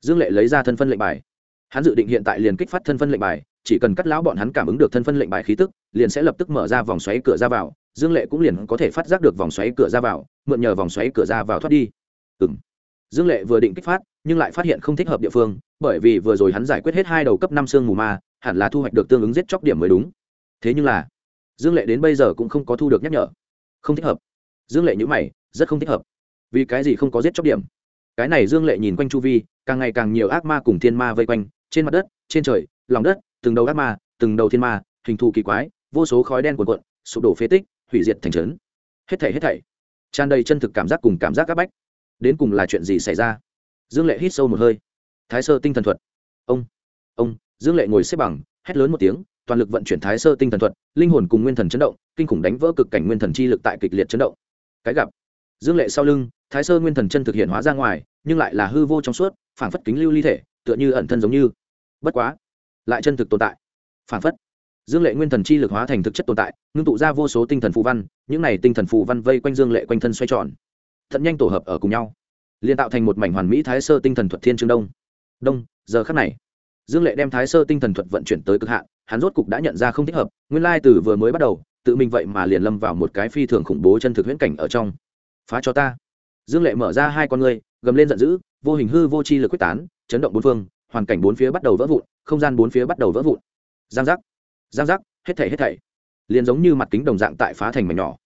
dương lệ lấy ra thân phân lệnh bài. Hắn dự định hiện tại liền kích phát thân phân lệnh bài, chỉ cần cắt lão bọn hắn cảm ứng được thân phân lệnh bài khí tức, liền sẽ lập tức mở ra vòng xoáy cửa ra vào, dương lệ cũng liền có thể phát giác được vòng xoáy cửa ra vào, mượn nhờ vòng xoáy cửa ra vào thoát đi. Ừm. dương lệ vừa định kích phát, nhưng lại phát hiện không thích hợp địa phương, bởi vì vừa rồi hắn giải quyết hết hai đầu cấp năm xương mù ma, hẳn là thu hoạch được tương ứng giết chóc điểm mới đúng. Thế nhưng là, dương lệ đến bây giờ cũng không có thu được nhắc nhở. Không thích hợp. Dương lệ nhữ mày, rất không thích hợp vì cái gì không có giết chóc điểm? Cái này dương lệ nhìn quanh chu vi, càng ngày càng nhiều ác ma cùng thiên ma vây quanh, trên mặt đất, trên trời, lòng đất, từng đầu ác ma, từng đầu thiên ma, hình thù kỳ quái, vô số khói đen cuồn cuộn, sụp đổ phế tích, hủy diệt thành trấn. Hết thảy hết thảy. Tràn đầy chân thực cảm giác cùng cảm giác áp bách. Đến cùng là chuyện gì xảy ra? Dương lệ hít sâu một hơi. Thái sơ tinh thần thuật. Ông ông, dương lệ ngồi xếp bằng, hét lớn một tiếng, toàn lực vận chuyển thái sơ tinh thần thuật, linh hồn cùng nguyên thần chấn động, kinh khủng đánh vỡ cực cảnh nguyên thần chi lực tại kịch liệt chấn động. Cái gặp dương lệ sau lưng, thái sơ nguyên thần chân thực hiện hóa ra ngoài, nhưng lại là hư vô trong suốt phản phất kính lưu ly thể, tựa như ẩn thân giống như. Bất quá, lại chân thực tồn tại. Phản phất, dương lệ nguyên thần chi lực hóa thành thực chất tồn tại, ngưng tụ ra vô số tinh thần phù văn, những này tinh thần phù văn vây quanh dương lệ quanh thân xoay tròn. Thật nhanh tổ hợp ở cùng nhau, liền tạo thành một mảnh hoàn mỹ thái sơ tinh thần thuật thiên trương đông. Đông, giờ khắc này, dương lệ đem thái sơ tinh thần thuật vận chuyển tới cực hạn, hắn rốt cục đã nhận ra không thích hợp, nguyên lai từ vừa mới bắt đầu, tự mình vậy mà liền lâm vào một cái phi thường khủng bố chân thực huyễn cảnh ở trong phá cho ta. Dương lệ mở ra hai con ngươi, gầm lên giận dữ, vô hình hư vô chi lực quyết tán, chấn động bốn phương, hoàn cảnh bốn phía bắt đầu vỡ vụn, không gian bốn phía bắt đầu vỡ vụn. Giang giác giang giác, hết thảy hết thảy. Liền giống như mặt kính đồng dạng tại phá thành mảnh nhỏ.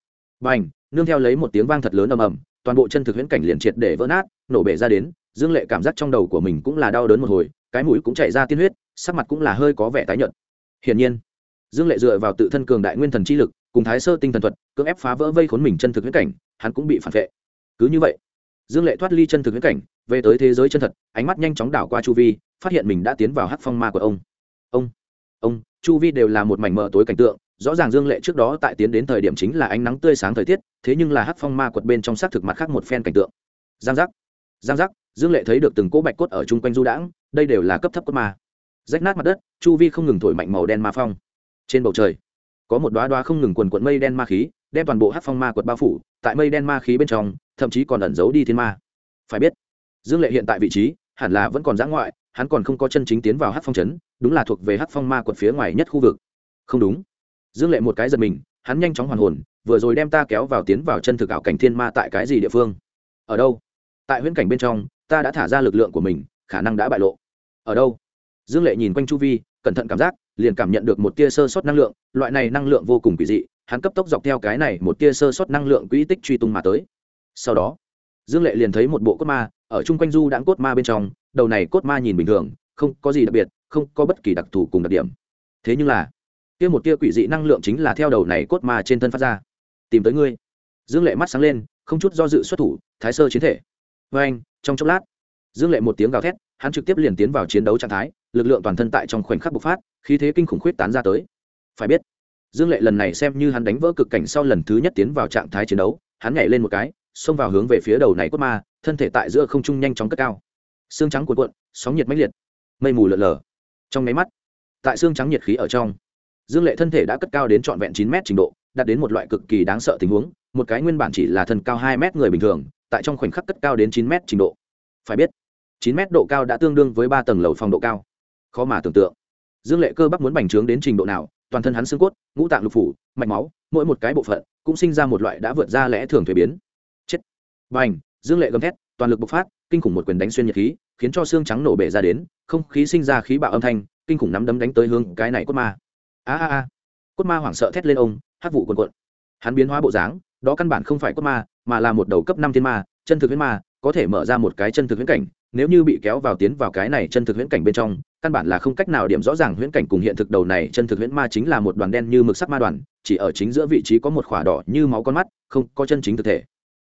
B à n h nương theo lấy một tiếng vang thật lớn ầm ầm, toàn bộ chân thực huyễn cảnh liền triệt để vỡ nát, nổ bể ra đến, dương lệ cảm giác trong đầu của mình cũng là đau đớn một hồi, cái mũi cũng chảy ra tiên huyết, sắc mặt cũng là hơi có vẻ tái nhợt. Hiển nhiên, dương lệ dựa vào tự thân cường đại nguyên thần chi lực, cùng thái sơ tinh thần thuật, cưỡng ép phá vỡ vây khốn mình chân thực huyễn cảnh hắn cũng bị phản vệ. Cứ như vậy, dương lệ thoát ly chân thực viễn cảnh, về tới thế giới chân thật, ánh mắt nhanh chóng đảo qua chu vi, phát hiện mình đã tiến vào hắc phong ma của ông. Ông ông, chu vi đều là một mảnh mờ tối cảnh tượng, rõ ràng dương lệ trước đó tại tiến đến thời điểm chính là ánh nắng tươi sáng thời tiết, thế nhưng là hắc phong ma quật bên trong xác thực mặt khác một phen cảnh tượng. Giang giác giang giác, dương lệ thấy được từng cỗ bạch cốt ở chung quanh du đãng, đây đều là cấp thấp cốt ma. Rách nát mặt đất, chu vi không ngừng thổi mạnh màu đen ma phong. Trên bầu trời, có một đoá đoá không ngừng quần quận mây đen ma khí, đem toàn bộ hắc phong ma quật bao phủ tại mây đen ma khí bên trong, thậm chí còn ẩn giấu đi thiên ma. Phải biết, dương lệ hiện tại vị trí, hẳn là vẫn còn giã ngoại, hắn còn không có chân chính tiến vào hát phong trấn, đúng là thuộc về hát phong ma quật phía ngoài nhất khu vực. Không đúng. Dương lệ một cái giật mình, hắn nhanh chóng hoàn hồn, vừa rồi đem ta kéo vào tiến vào chân thực ảo cảnh thiên ma tại cái gì địa phương? Ở đâu? Tại huyễn cảnh bên trong, ta đã thả ra lực lượng của mình, khả năng đã bại lộ. Ở đâu? Dương lệ nhìn quanh chu vi, cẩn thận cảm giác liền cảm nhận được một tia sơ sót năng lượng, loại này năng lượng vô cùng kỳ dị, hắn cấp tốc dọc theo cái này một tia sơ sót năng lượng quỹ tích truy tung mà tới. Sau đó, dương lệ liền thấy một bộ cốt ma, ở chung quanh du đãng cốt ma bên trong, đầu này cốt ma nhìn bình thường, không có gì đặc biệt, không có bất kỳ đặc thù cùng đặc điểm. Thế nhưng là, kia một tia quỷ dị năng lượng chính là theo đầu này cốt ma trên thân phát ra. Tìm tới ngươi. Dương lệ mắt sáng lên, không chút do dự xuất thủ, thái sơ chiến thể. Vê anh trong chốc lát, dương lệ một tiếng gào thét hắn trực tiếp liền tiến vào chiến đấu trạng thái, lực lượng toàn thân tại trong khoảnh khắc bộc phát, khí thế kinh khủng khuyết tán ra tới. Phải biết, dương lệ lần này xem như hắn đánh vỡ cực cảnh sau lần thứ nhất tiến vào trạng thái chiến đấu, hắn nhảy lên một cái, xông vào hướng về phía đầu này quất ma, thân thể tại giữa không trung nhanh chóng cất cao. Xương trắng cuộn cuộn, sóng nhiệt mãnh liệt, mây mù lợn lờ trong máy mắt, tại xương trắng nhiệt khí ở trong, dương lệ thân thể đã cất cao đến trọn vẹn chín mét trình độ, đạt đến một loại cực kỳ đáng sợ tình huống, một cái nguyên bản chỉ là thân cao hai mét người bình thường, tại trong khoảnh khắc cất cao đến chín mét trình độ. Phải biết chín mét độ cao đã tương đương với ba tầng lầu phòng độ cao. Khó mà tưởng tượng. Dương lệ cơ bắp muốn bành trướng đến trình độ nào, toàn thân hắn xương cốt, ngũ tạng lục phủ, mạch máu, mỗi một cái bộ phận cũng sinh ra một loại đã vượt ra lẽ thường thủy biến. Chết. Bành, dương lệ gầm thét, toàn lực bộc phát, kinh khủng một quyền đánh xuyên nhiệt khí, khiến cho xương trắng nổ bể ra đến, không khí sinh ra khí bạo âm thanh, kinh khủng nắm đấm đánh tới hướng cái này cốt ma. A a a. Cốt ma hoảng sợ thét lên ông, hắc vụ cuồn cuộn. hắn biến hóa bộ dáng, đó căn bản không phải cốt ma, mà là một đầu cấp năm thiên ma, chân thực huyết ma có thể mở ra một cái chân thực huyễn cảnh, nếu như bị kéo vào tiến vào cái này chân thực huyễn cảnh bên trong, căn bản là không cách nào điểm rõ ràng huyễn cảnh cùng hiện thực đầu này chân thực huyễn ma chính là một đoàn đen như mực sắc ma đoàn, chỉ ở chính giữa vị trí có một khỏa đỏ như máu con mắt, không có chân chính thực thể.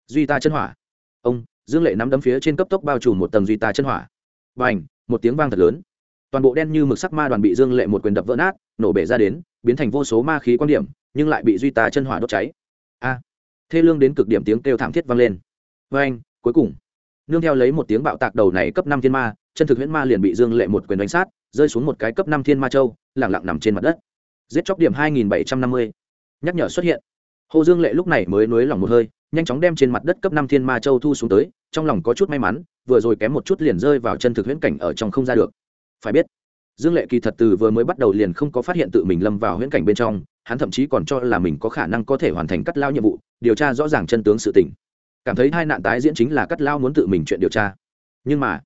Duy ta chân hỏa. Ông, dương lệ nắm đấm phía trên cấp tốc bao trùm một tầng duy ta chân hỏa. B à n h một tiếng vang thật lớn. Toàn bộ đen như mực sắc ma đoàn bị dương lệ một quyền đập vỡ nát, nổ bể ra đến, biến thành vô số ma khí quan điểm, nhưng lại bị duy ta chân hỏa đốt cháy. A. Thê lương đến cực điểm tiếng kêu thảm thiết vang lên. Vê anh cuối cùng nương theo lấy một tiếng bạo tạc đầu này cấp năm thiên ma, chân thực huyễn ma liền bị dương lệ một quyền đánh sát, rơi xuống một cái cấp năm thiên ma châu, lẳng lặng nằm trên mặt đất. Giết chóc điểm hai nghìn bảy trăm năm mươi. Nhắc nhở xuất hiện. Hồ dương lệ lúc này mới nối lòng một hơi, nhanh chóng đem trên mặt đất cấp năm thiên ma châu thu xuống tới, trong lòng có chút may mắn, vừa rồi kém một chút liền rơi vào chân thực huyễn cảnh ở trong không ra được. Phải biết, dương lệ kỳ thật từ vừa mới bắt đầu liền không có phát hiện tự mình lâm vào huyễn cảnh bên trong, hắn thậm chí còn cho là mình có khả năng có thể hoàn thành cắt lao nhiệm vụ, điều tra rõ ràng chân tướng sự tình cảm thấy hai nạn tái diễn chính là cắt lao muốn tự mình chuyện điều tra. Nhưng mà,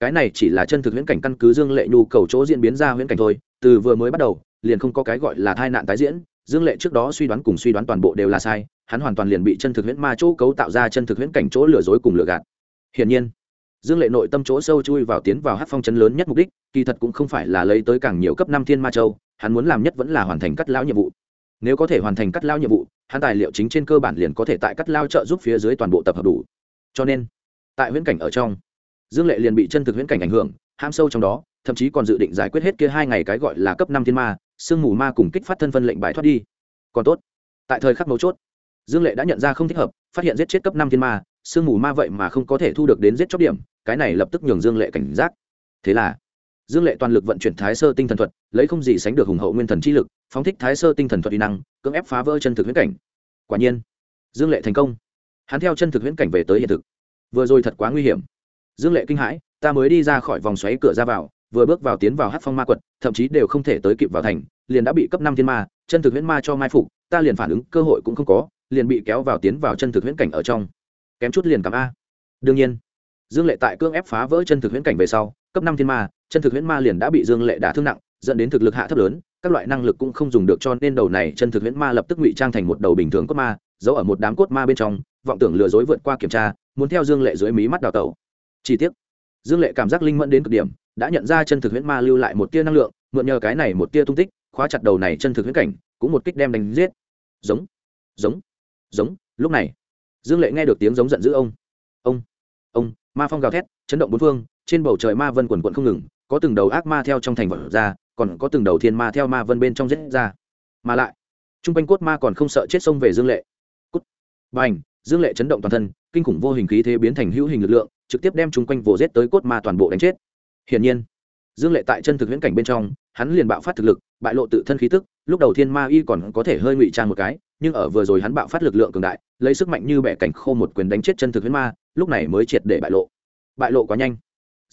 cái này chỉ là chân thực huyễn cảnh căn cứ dương lệ nhu cầu chỗ diễn biến ra huyễn cảnh thôi, từ vừa mới bắt đầu, liền không có cái gọi là hai nạn tái diễn. Dương lệ trước đó suy đoán cùng suy đoán toàn bộ đều là sai, hắn hoàn toàn liền bị chân thực huyễn ma chỗ cấu tạo ra chân thực huyễn cảnh chỗ lừa dối cùng lừa gạt. Hiển nhiên, dương lệ nội tâm chỗ sâu chui vào tiến vào hát phong chấn lớn nhất mục đích, kỳ thật cũng không phải là lấy tới càng nhiều cấp năm thiên ma châu, hắn muốn làm nhất vẫn là hoàn thành cắt lao nhiệm vụ. Nếu có thể hoàn thành cắt lao nhiệm vụ hắn tài liệu chính trên cơ bản liền có thể tại cắt lao trợ giúp phía dưới toàn bộ tập hợp đủ. Cho nên, tại huyễn cảnh ở trong, dương lệ liền bị chân thực huyễn cảnh ảnh hưởng, ham sâu trong đó, thậm chí còn dự định giải quyết hết kia hai ngày cái gọi là cấp năm thiên ma, sương mù ma cùng kích phát thân phân lệnh bài thoát đi. Còn tốt, tại thời khắc mấu chốt, dương lệ đã nhận ra không thích hợp, phát hiện giết chết cấp năm thiên ma, sương mù ma vậy mà không có thể thu được đến giết chóc điểm, cái này lập tức nhường dương lệ cảnh giác. Thế là dương lệ toàn lực vận chuyển thái sơ tinh thần thuật, lấy không gì sánh được hùng hậu nguyên thần chi lực, phóng thích thái sơ tinh thần thuật uy năng, cưỡng ép phá vỡ chân thực huyễn cảnh. Quả nhiên, dương lệ thành công. Hắn theo chân thực huyễn cảnh về tới hiện thực. Vừa rồi thật quá nguy hiểm. Dương lệ kinh hãi, ta mới đi ra khỏi vòng xoáy cửa ra vào, vừa bước vào tiến vào hát phong ma quật, thậm chí đều không thể tới kịp vào thành, liền đã bị cấp năm thiên ma, chân thực huyễn ma cho mai phục, ta liền phản ứng, cơ hội cũng không có, liền bị kéo vào tiến vào chân thực huyễn cảnh ở trong. Kém chút liền cảm a. Đương nhiên, dương lệ tại cương ép phá vỡ chân thực huyễn cảnh về sau, cấp năm thiên ma chân thực huyễn ma liền đã bị dương lệ đả thương nặng, dẫn đến thực lực hạ thấp lớn, các loại năng lực cũng không dùng được cho nên đầu này chân thực huyễn ma lập tức ngụy trang thành một đầu bình thường cốt ma, giấu ở một đám cốt ma bên trong, vọng tưởng lừa dối vượt qua kiểm tra, muốn theo dương lệ dưới mí mắt đào tẩu. Chi tiết dương lệ cảm giác linh mẫn đến cực điểm, đã nhận ra chân thực huyễn ma lưu lại một tia năng lượng, mượn nhờ cái này một tia tung tích, khóa chặt đầu này chân thực huyễn cảnh, cũng một kích đem đánh giết. Giống giống giống, lúc này, dương lệ nghe được tiếng giống giận dữ ông. Ông ông, ma phong gào thét, chấn động bốn phương, trên bầu trời ma vân quần quận không ngừng có từng đầu ác ma theo trong thành vật ra, còn có từng đầu thiên ma theo ma vân bên trong giết ra. Mà lại t r u n g quanh cốt ma còn không sợ chết sông về dương lệ. Cút. B à n h dương lệ chấn động toàn thân, kinh khủng vô hình khí thế biến thành hữu hình lực lượng, trực tiếp đem chung quanh vồ rết tới cốt ma toàn bộ đánh chết. Hiển nhiên, dương lệ tại chân thực viễn cảnh bên trong, hắn liền bạo phát thực lực, bại lộ tự thân khí tức, lúc đầu thiên ma y còn có thể hơi ngụy trang một cái, nhưng ở vừa rồi hắn bạo phát lực lượng cường đại, lấy sức mạnh như bẻ cảnh khô một quyền đánh chết chân thực huyễn ma, lúc này mới triệt để bại lộ. Bại lộ quá nhanh.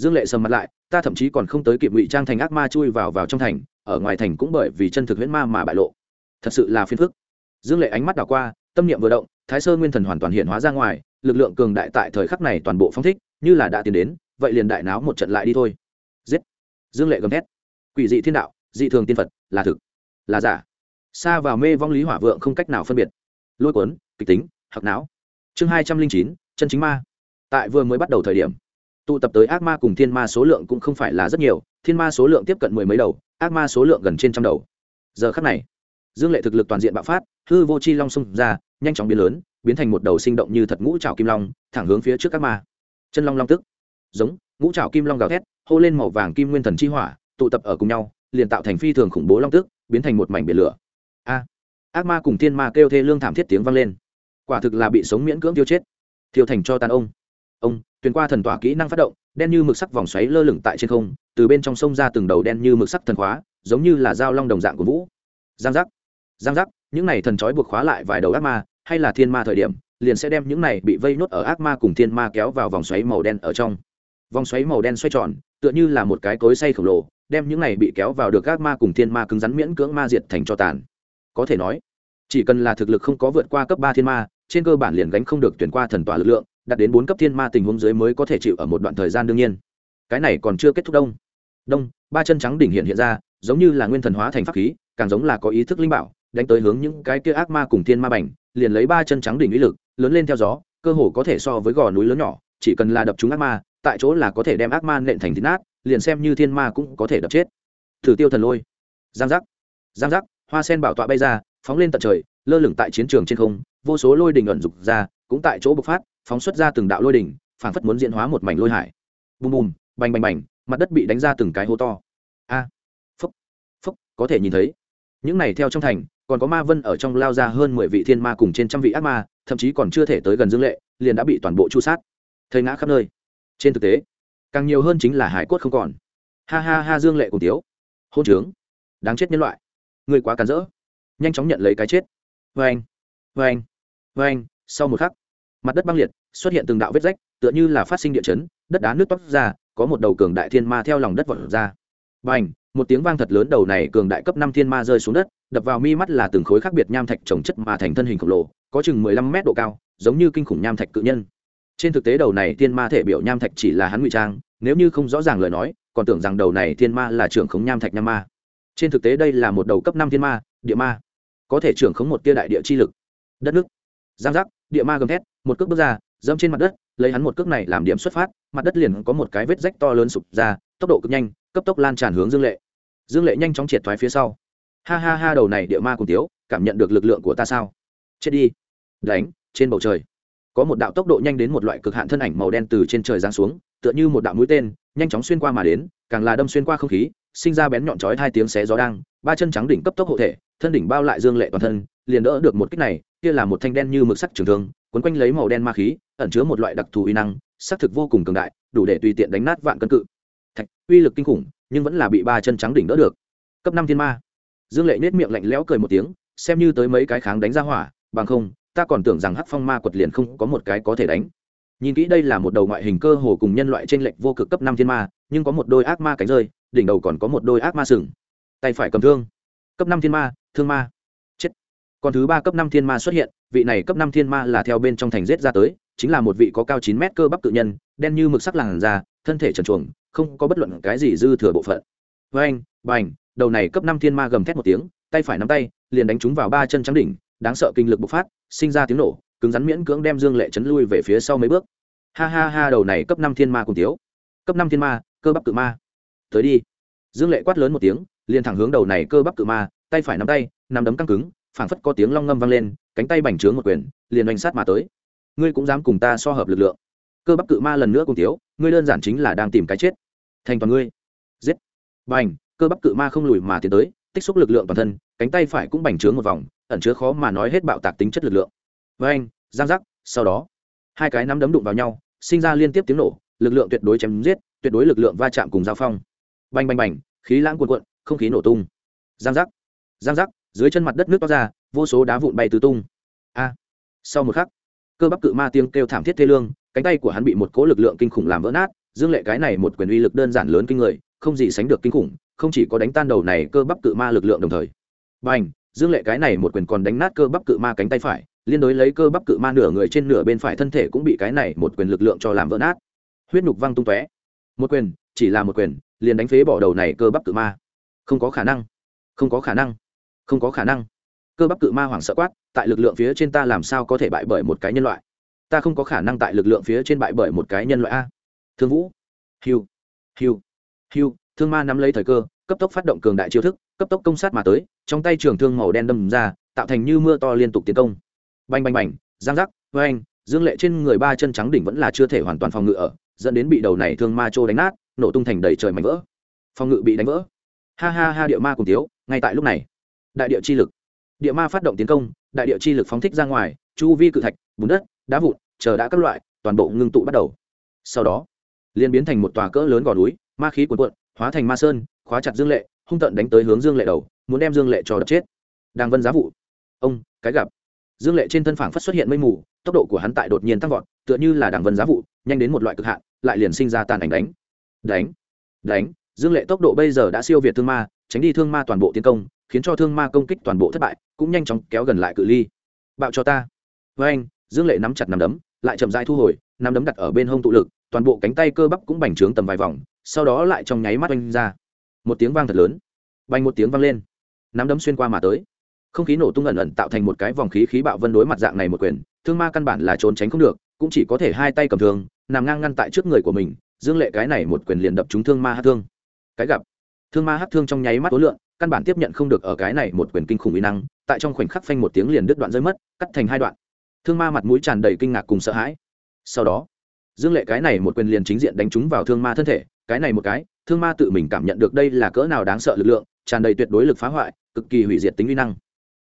Dương lệ sầm mặt lại ta thậm chí còn không tới kịp ngụy trang thành ác ma chui vào vào trong thành, ở ngoài thành cũng bởi vì chân thực huyễn ma mà bại lộ. Thật sự là phiền phức. Dương lệ ánh mắt đảo qua, tâm niệm vừa động, thái sơ nguyên thần hoàn toàn hiện hóa ra ngoài, lực lượng cường đại tại thời khắc này toàn bộ phong thích, như là đã tiến đến, vậy liền đại náo một trận lại đi thôi. Giết. Dương lệ gầm thét. Quỷ dị thiên đạo, dị thường tiên phật, là thực, là giả. Xa vào mê vong lý hỏa vượng không cách nào phân biệt. Lôi cuốn, kịch tính hoặc não. Chương hai trăm linh chín, chân chính ma. Tại vừa mới bắt đầu thời điểm tụ tập tới ác ma cùng thiên ma số lượng cũng không phải là rất nhiều, thiên ma số lượng tiếp cận mười mấy đầu, ác ma số lượng gần trên trăm đầu. Giờ khắc này, dương lệ thực lực toàn diện bạo phát, hư vô chi long xung ra, nhanh chóng biến lớn, biến thành một đầu sinh động như thật ngũ trào kim long, thẳng hướng phía trước ác ma. Chân long long tức. Giống, ngũ trào kim long gào thét, hô lên màu vàng kim nguyên thần chi hỏa, tụ tập ở cùng nhau, liền tạo thành phi thường khủng bố long tức, biến thành một mảnh biển lửa. A. Ác ma cùng thiên ma kêu thê lương thảm thiết tiếng vang lên. Quả thực là bị sống miễn cưỡng tiêu chết. Thiêu thành cho tàn ông. Ông tuyền qua thần tỏa kỹ năng phát động, đen như mực sắc vòng xoáy lơ lửng tại trên không, từ bên trong sông ra từng đầu đen như mực sắc thần khóa, giống như là dao long đồng dạng của vũ. Giang giác giang giác, những này thần trói buộc khóa lại vài đầu ác ma, hay là thiên ma thời điểm, liền sẽ đem những này bị vây nốt ở ác ma cùng thiên ma kéo vào vòng xoáy màu đen ở trong. Vòng xoáy màu đen xoay tròn, tựa như là một cái cối xay khổng lồ, đem những này bị kéo vào được ác ma cùng thiên ma cứng rắn miễn cưỡng ma diệt thành cho tàn. Có thể nói, chỉ cần là thực lực không có vượt qua cấp ba thiên ma, trên cơ bản liền gánh không được tuyển qua thần tỏa lực lượng đạt đến bốn cấp thiên ma tình huống dưới mới có thể chịu ở một đoạn thời gian đương nhiên. Cái này còn chưa kết thúc đông. Đông, ba chân trắng đỉnh hiện hiện ra, giống như là nguyên thần hóa thành pháp khí, càng giống là có ý thức linh bảo, đánh tới hướng những cái kia ác ma cùng thiên ma bành, liền lấy ba chân trắng đỉnh uy lực, lớn lên theo gió, cơ hồ có thể so với gò núi lớn nhỏ, chỉ cần là đập chúng ác ma, tại chỗ là có thể đem ác ma nện thành thịt nát, liền xem như thiên ma cũng có thể đập chết. Thử tiêu thần lôi. Giang giác. Giang giác, hoa sen bảo tọa bay ra, phóng lên tận trời, lơ lửng tại chiến trường trên không, vô số lôi đình ẩn dục ra cũng tại chỗ bộc phát, phóng xuất ra từng đạo lôi đỉnh, phảng phất muốn diễn hóa một mảnh lôi hải. Bùm bùm, bành bành bành, mặt đất bị đánh ra từng cái hố to. A, phúc phúc, có thể nhìn thấy. Những này theo trong thành, còn có ma vân ở trong lao ra hơn mười vị thiên ma cùng trên trăm vị ác ma, thậm chí còn chưa thể tới gần dương lệ, liền đã bị toàn bộ chu sát. Thầy ngã khắp nơi. Trên thực tế, càng nhiều hơn chính là hải cốt không còn. Ha ha ha, dương lệ cùng tiếu. Hôn trướng. Đáng chết nhân loại. Người quá cản rỡ. Nhanh chóng nhận lấy cái chết. Vê anh vê anh vê anh sau một khắc, mặt đất băng liệt, xuất hiện từng đạo vết rách, tựa như là phát sinh địa chấn, đất đá nước toát ra, có một đầu cường đại thiên ma theo lòng đất vọt ra. Và ảnh một tiếng vang thật lớn đầu này cường đại cấp năm thiên ma rơi xuống đất, đập vào mi mắt là từng khối khác biệt nham thạch trồng chất mà thành thân hình khổng lồ, có chừng mười lăm mét độ cao, giống như kinh khủng nham thạch cự nhân. Trên thực tế đầu này thiên ma thể biểu nham thạch chỉ là hắn ngụy trang, nếu như không rõ ràng lời nói, còn tưởng rằng đầu này thiên ma là trưởng khống nham thạch nham ma. Trên thực tế đây là một đầu cấp năm thiên ma, địa ma, có thể trưởng khống một tia đại địa chi lực. Đất nước. Giang giác địa ma gầm thét, một cước bước ra, dẫm trên mặt đất, lấy hắn một cước này làm điểm xuất phát, mặt đất liền có một cái vết rách to lớn sụp ra, tốc độ cực nhanh, cấp tốc lan tràn hướng dương lệ. Dương lệ nhanh chóng triệt thoái phía sau. Ha ha ha, đầu này địa ma cùng tiếu cảm nhận được lực lượng của ta sao? Chết đi. Đánh, trên bầu trời. Có một đạo tốc độ nhanh đến một loại cực hạn thân ảnh màu đen từ trên trời giáng xuống, tựa như một đạo mũi tên, nhanh chóng xuyên qua mà đến, càng là đâm xuyên qua không khí, sinh ra bén nhọn chói hai tiếng xé gió đang, ba chân trắng đỉnh cấp tốc hộ thể, thân đỉnh bao lại dương lệ toàn thân liền đỡ được một kích này, kia là một thanh đen như mực sắc trường thương, quấn quanh lấy màu đen ma khí, ẩn chứa một loại đặc thù uy năng xác thực vô cùng cường đại, đủ để tùy tiện đánh nát vạn cân cự. Thạch, uy lực kinh khủng, nhưng vẫn là bị ba chân trắng đỉnh đỡ được. Cấp năm thiên ma. Dương lệ nết miệng lạnh lẽo cười một tiếng, xem như tới mấy cái kháng đánh ra hỏa, bằng không, ta còn tưởng rằng hắc phong ma quật liền không có một cái có thể đánh. Nhìn kỹ đây là một đầu ngoại hình cơ hồ cùng nhân loại trên lệnh vô cực cấp năm thiên ma, nhưng có một đôi ác ma cánh rơi, đỉnh đầu còn có một đôi ác ma sừng. Tay phải cầm thương. Cấp năm thiên ma, thương ma còn thứ ba cấp năm thiên ma xuất hiện, vị này cấp năm thiên ma là theo bên trong thành giết ra tới, chính là một vị có cao chín mét cơ bắp tự nhân, đen như mực sắc làn da, thân thể trần truồng, không có bất luận cái gì dư thừa bộ phận. Với anh bành, đầu này cấp năm thiên ma gầm thét một tiếng, tay phải nắm tay, liền đánh trúng vào ba chân trắng đỉnh, đáng sợ kinh lực bộc phát, sinh ra tiếng nổ, cứng rắn miễn cưỡng đem dương lệ chấn lui về phía sau mấy bước. Ha ha ha, đầu này cấp năm thiên ma cùng tiếu cấp năm thiên ma, cơ bắp cự ma. Tới đi. Dương lệ quát lớn một tiếng, liền thẳng hướng đầu này cơ bắp cự ma, tay phải nắm tay, nắm đấm căng cứng phảng phất có tiếng long ngâm vang lên, cánh tay bành trướng một quyền, liền oanh sát mà tới. Ngươi cũng dám cùng ta so hợp lực lượng. Cơ bắp cự ma lần nữa cùng tiếu ngươi đơn giản chính là đang tìm cái chết. Thành toàn ngươi. Giết. Bành, cơ bắp cự ma không lùi mà tiến tới, tích xúc lực lượng toàn thân, cánh tay phải cũng bành trướng một vòng, ẩn chứa khó mà nói hết bạo tạc tính chất lực lượng. Với anh giang giác, sau đó, hai cái nắm đấm đụng vào nhau, sinh ra liên tiếp tiếng nổ, lực lượng tuyệt đối chém giết, tuyệt đối lực lượng va chạm cùng giao phong. Bành bành bành, khí lãng cuồn cuộn, không khí nổ tung. Giang giác. Giang giác dưới chân mặt đất nước toát ra, vô số đá vụn bay tứ tung. A! Sau một khắc, cơ bắp cự ma tiếng kêu thảm thiết thê lương, cánh tay của hắn bị một cỗ lực lượng kinh khủng làm vỡ nát, dương lệ cái này một quyền uy lực đơn giản lớn kinh người, không gì sánh được kinh khủng, không chỉ có đánh tan đầu này cơ bắp cự ma lực lượng đồng thời. B à n h dương lệ cái này một quyền còn đánh nát cơ bắp cự ma cánh tay phải, liên đối lấy cơ bắp cự ma nửa người trên nửa bên phải thân thể cũng bị cái này một quyền lực lượng cho làm vỡ nát. Huyết nhục văng tung tóe. Một quyền, chỉ là một quyền, liền đánh phế bỏ đầu này cơ bắp cự ma. Không có khả năng. Không có khả năng không có khả năng. Cơ bắp cự ma hoảng sợ quát, tại lực lượng phía trên ta làm sao có thể bại bởi một cái nhân loại? Ta không có khả năng tại lực lượng phía trên bại bởi một cái nhân loại a. Thương vũ. Hiu hiu hiu thương ma nắm lấy thời cơ, cấp tốc phát động cường đại chiêu thức, cấp tốc công sát mà tới, trong tay trường thương màu đen đâm ra, tạo thành như mưa to liên tục tiến công. Bành bành bành, giang giác vê anh dương lệ trên người ba chân trắng đỉnh vẫn là chưa thể hoàn toàn phòng ngự ở, dẫn đến bị đầu này thương ma trô đánh nát, nổ tung thành đầy trời mảnh vỡ. Phòng ngự bị đánh vỡ. Ha ha ha, địa ma cùng tiếu ngay tại lúc này đại địa chi lực. Địa ma phát động tiến công, đại địa chi lực phóng thích ra ngoài, chu vi cự thạch, bùn đất, đá vụn, chờ đã các loại, toàn bộ ngưng tụ bắt đầu. Sau đó, liền biến thành một tòa cỡ lớn gò núi, ma khí cuồn cuộn, hóa thành ma sơn, khóa chặt dương lệ, hung tận đánh tới hướng dương lệ đầu, muốn đem dương lệ cho đập chết. Đang vân giá vụ, ông, cái gặp. Dương lệ trên thân phảng phất xuất hiện mây mù, tốc độ của hắn tại đột nhiên tăng vọt, tựa như là đảng vân giá vụ, nhanh đến một loại cực hạn, lại liền sinh ra tàn ảnh đánh. Đánh đánh, dương lệ tốc độ bây giờ đã siêu việt thương ma, tránh đi thương ma toàn bộ tiến công khiến cho thương ma công kích toàn bộ thất bại, cũng nhanh chóng kéo gần lại cự ly. Bạo cho ta. Với anh, dương lệ nắm chặt nắm đấm, lại chậm rãi thu hồi, nắm đấm đặt ở bên hông tụ lực, toàn bộ cánh tay cơ bắp cũng bành trướng tầm vài vòng, sau đó lại trong nháy mắt oanh ra. Một tiếng vang thật lớn. Bành một tiếng vang lên. Nắm đấm xuyên qua mà tới. Không khí nổ tung ẩn ẩn tạo thành một cái vòng khí khí bạo vân đối mặt dạng này một quyền, thương ma căn bản là trốn tránh không được, cũng chỉ có thể hai tay cầm thương, nằm ngang ngăn tại trước người của mình, dương lệ cái này một quyền liền đập trúng thương ma hát thương. Cái gặp. Thương ma hát thương trong nháy mắt tối lượng căn bản tiếp nhận không được ở cái này một quyền kinh khủng uy năng, tại trong khoảnh khắc phanh một tiếng liền đứt đoạn rơi mất, cắt thành hai đoạn. Thương ma mặt mũi tràn đầy kinh ngạc cùng sợ hãi. Sau đó, dương lệ cái này một quyền liền chính diện đánh trúng vào thương ma thân thể, cái này một cái, thương ma tự mình cảm nhận được đây là cỡ nào đáng sợ lực lượng, tràn đầy tuyệt đối lực phá hoại, cực kỳ hủy diệt tính uy năng.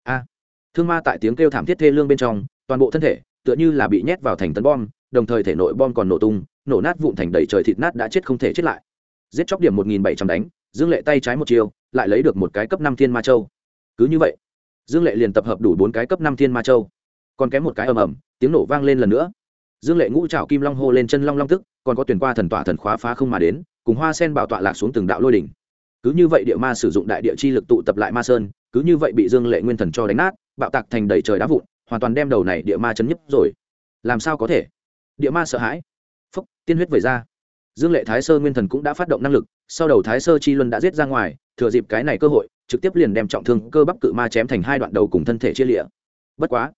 A! Thương ma tại tiếng kêu thảm thiết thê lương bên trong, toàn bộ thân thể, tựa như là bị nhét vào thành tấn bom, đồng thời thể nội bom còn nổ tung, nổ nát vụn thành đầy trời thịt nát đã chết không thể chết lại. Giết chóc điểm một nghìn bảy trăm đánh dương lệ tay trái một chiều lại lấy được một cái cấp năm thiên ma châu. Cứ như vậy, dương lệ liền tập hợp đủ bốn cái cấp năm thiên ma châu. Còn kém một cái ầm ầm, tiếng nổ vang lên lần nữa. Dương lệ ngũ trào kim long hô lên chân long long tức, còn có tuyển qua thần tỏa thần khóa phá không mà đến, cùng hoa sen bảo tọa lạc xuống từng đạo lôi đỉnh. Cứ như vậy địa ma sử dụng đại địa chi lực tụ tập lại ma sơn, cứ như vậy bị dương lệ nguyên thần cho đánh nát, bạo tạc thành đầy trời đá vụn, hoàn toàn đem đầu này địa ma chấn nhấp rồi. Làm sao có thể? Địa ma sợ hãi. Phúc, tiên huyết vẩy ra. Dương lệ thái sơ nguyên thần cũng đã phát động năng lực sau đầu thái sơ chi luân đã giết ra ngoài, thừa dịp cái này cơ hội, trực tiếp liền đem trọng thương cơ bắp cự ma chém thành hai đoạn đầu cùng thân thể chia lịa. Bất quá,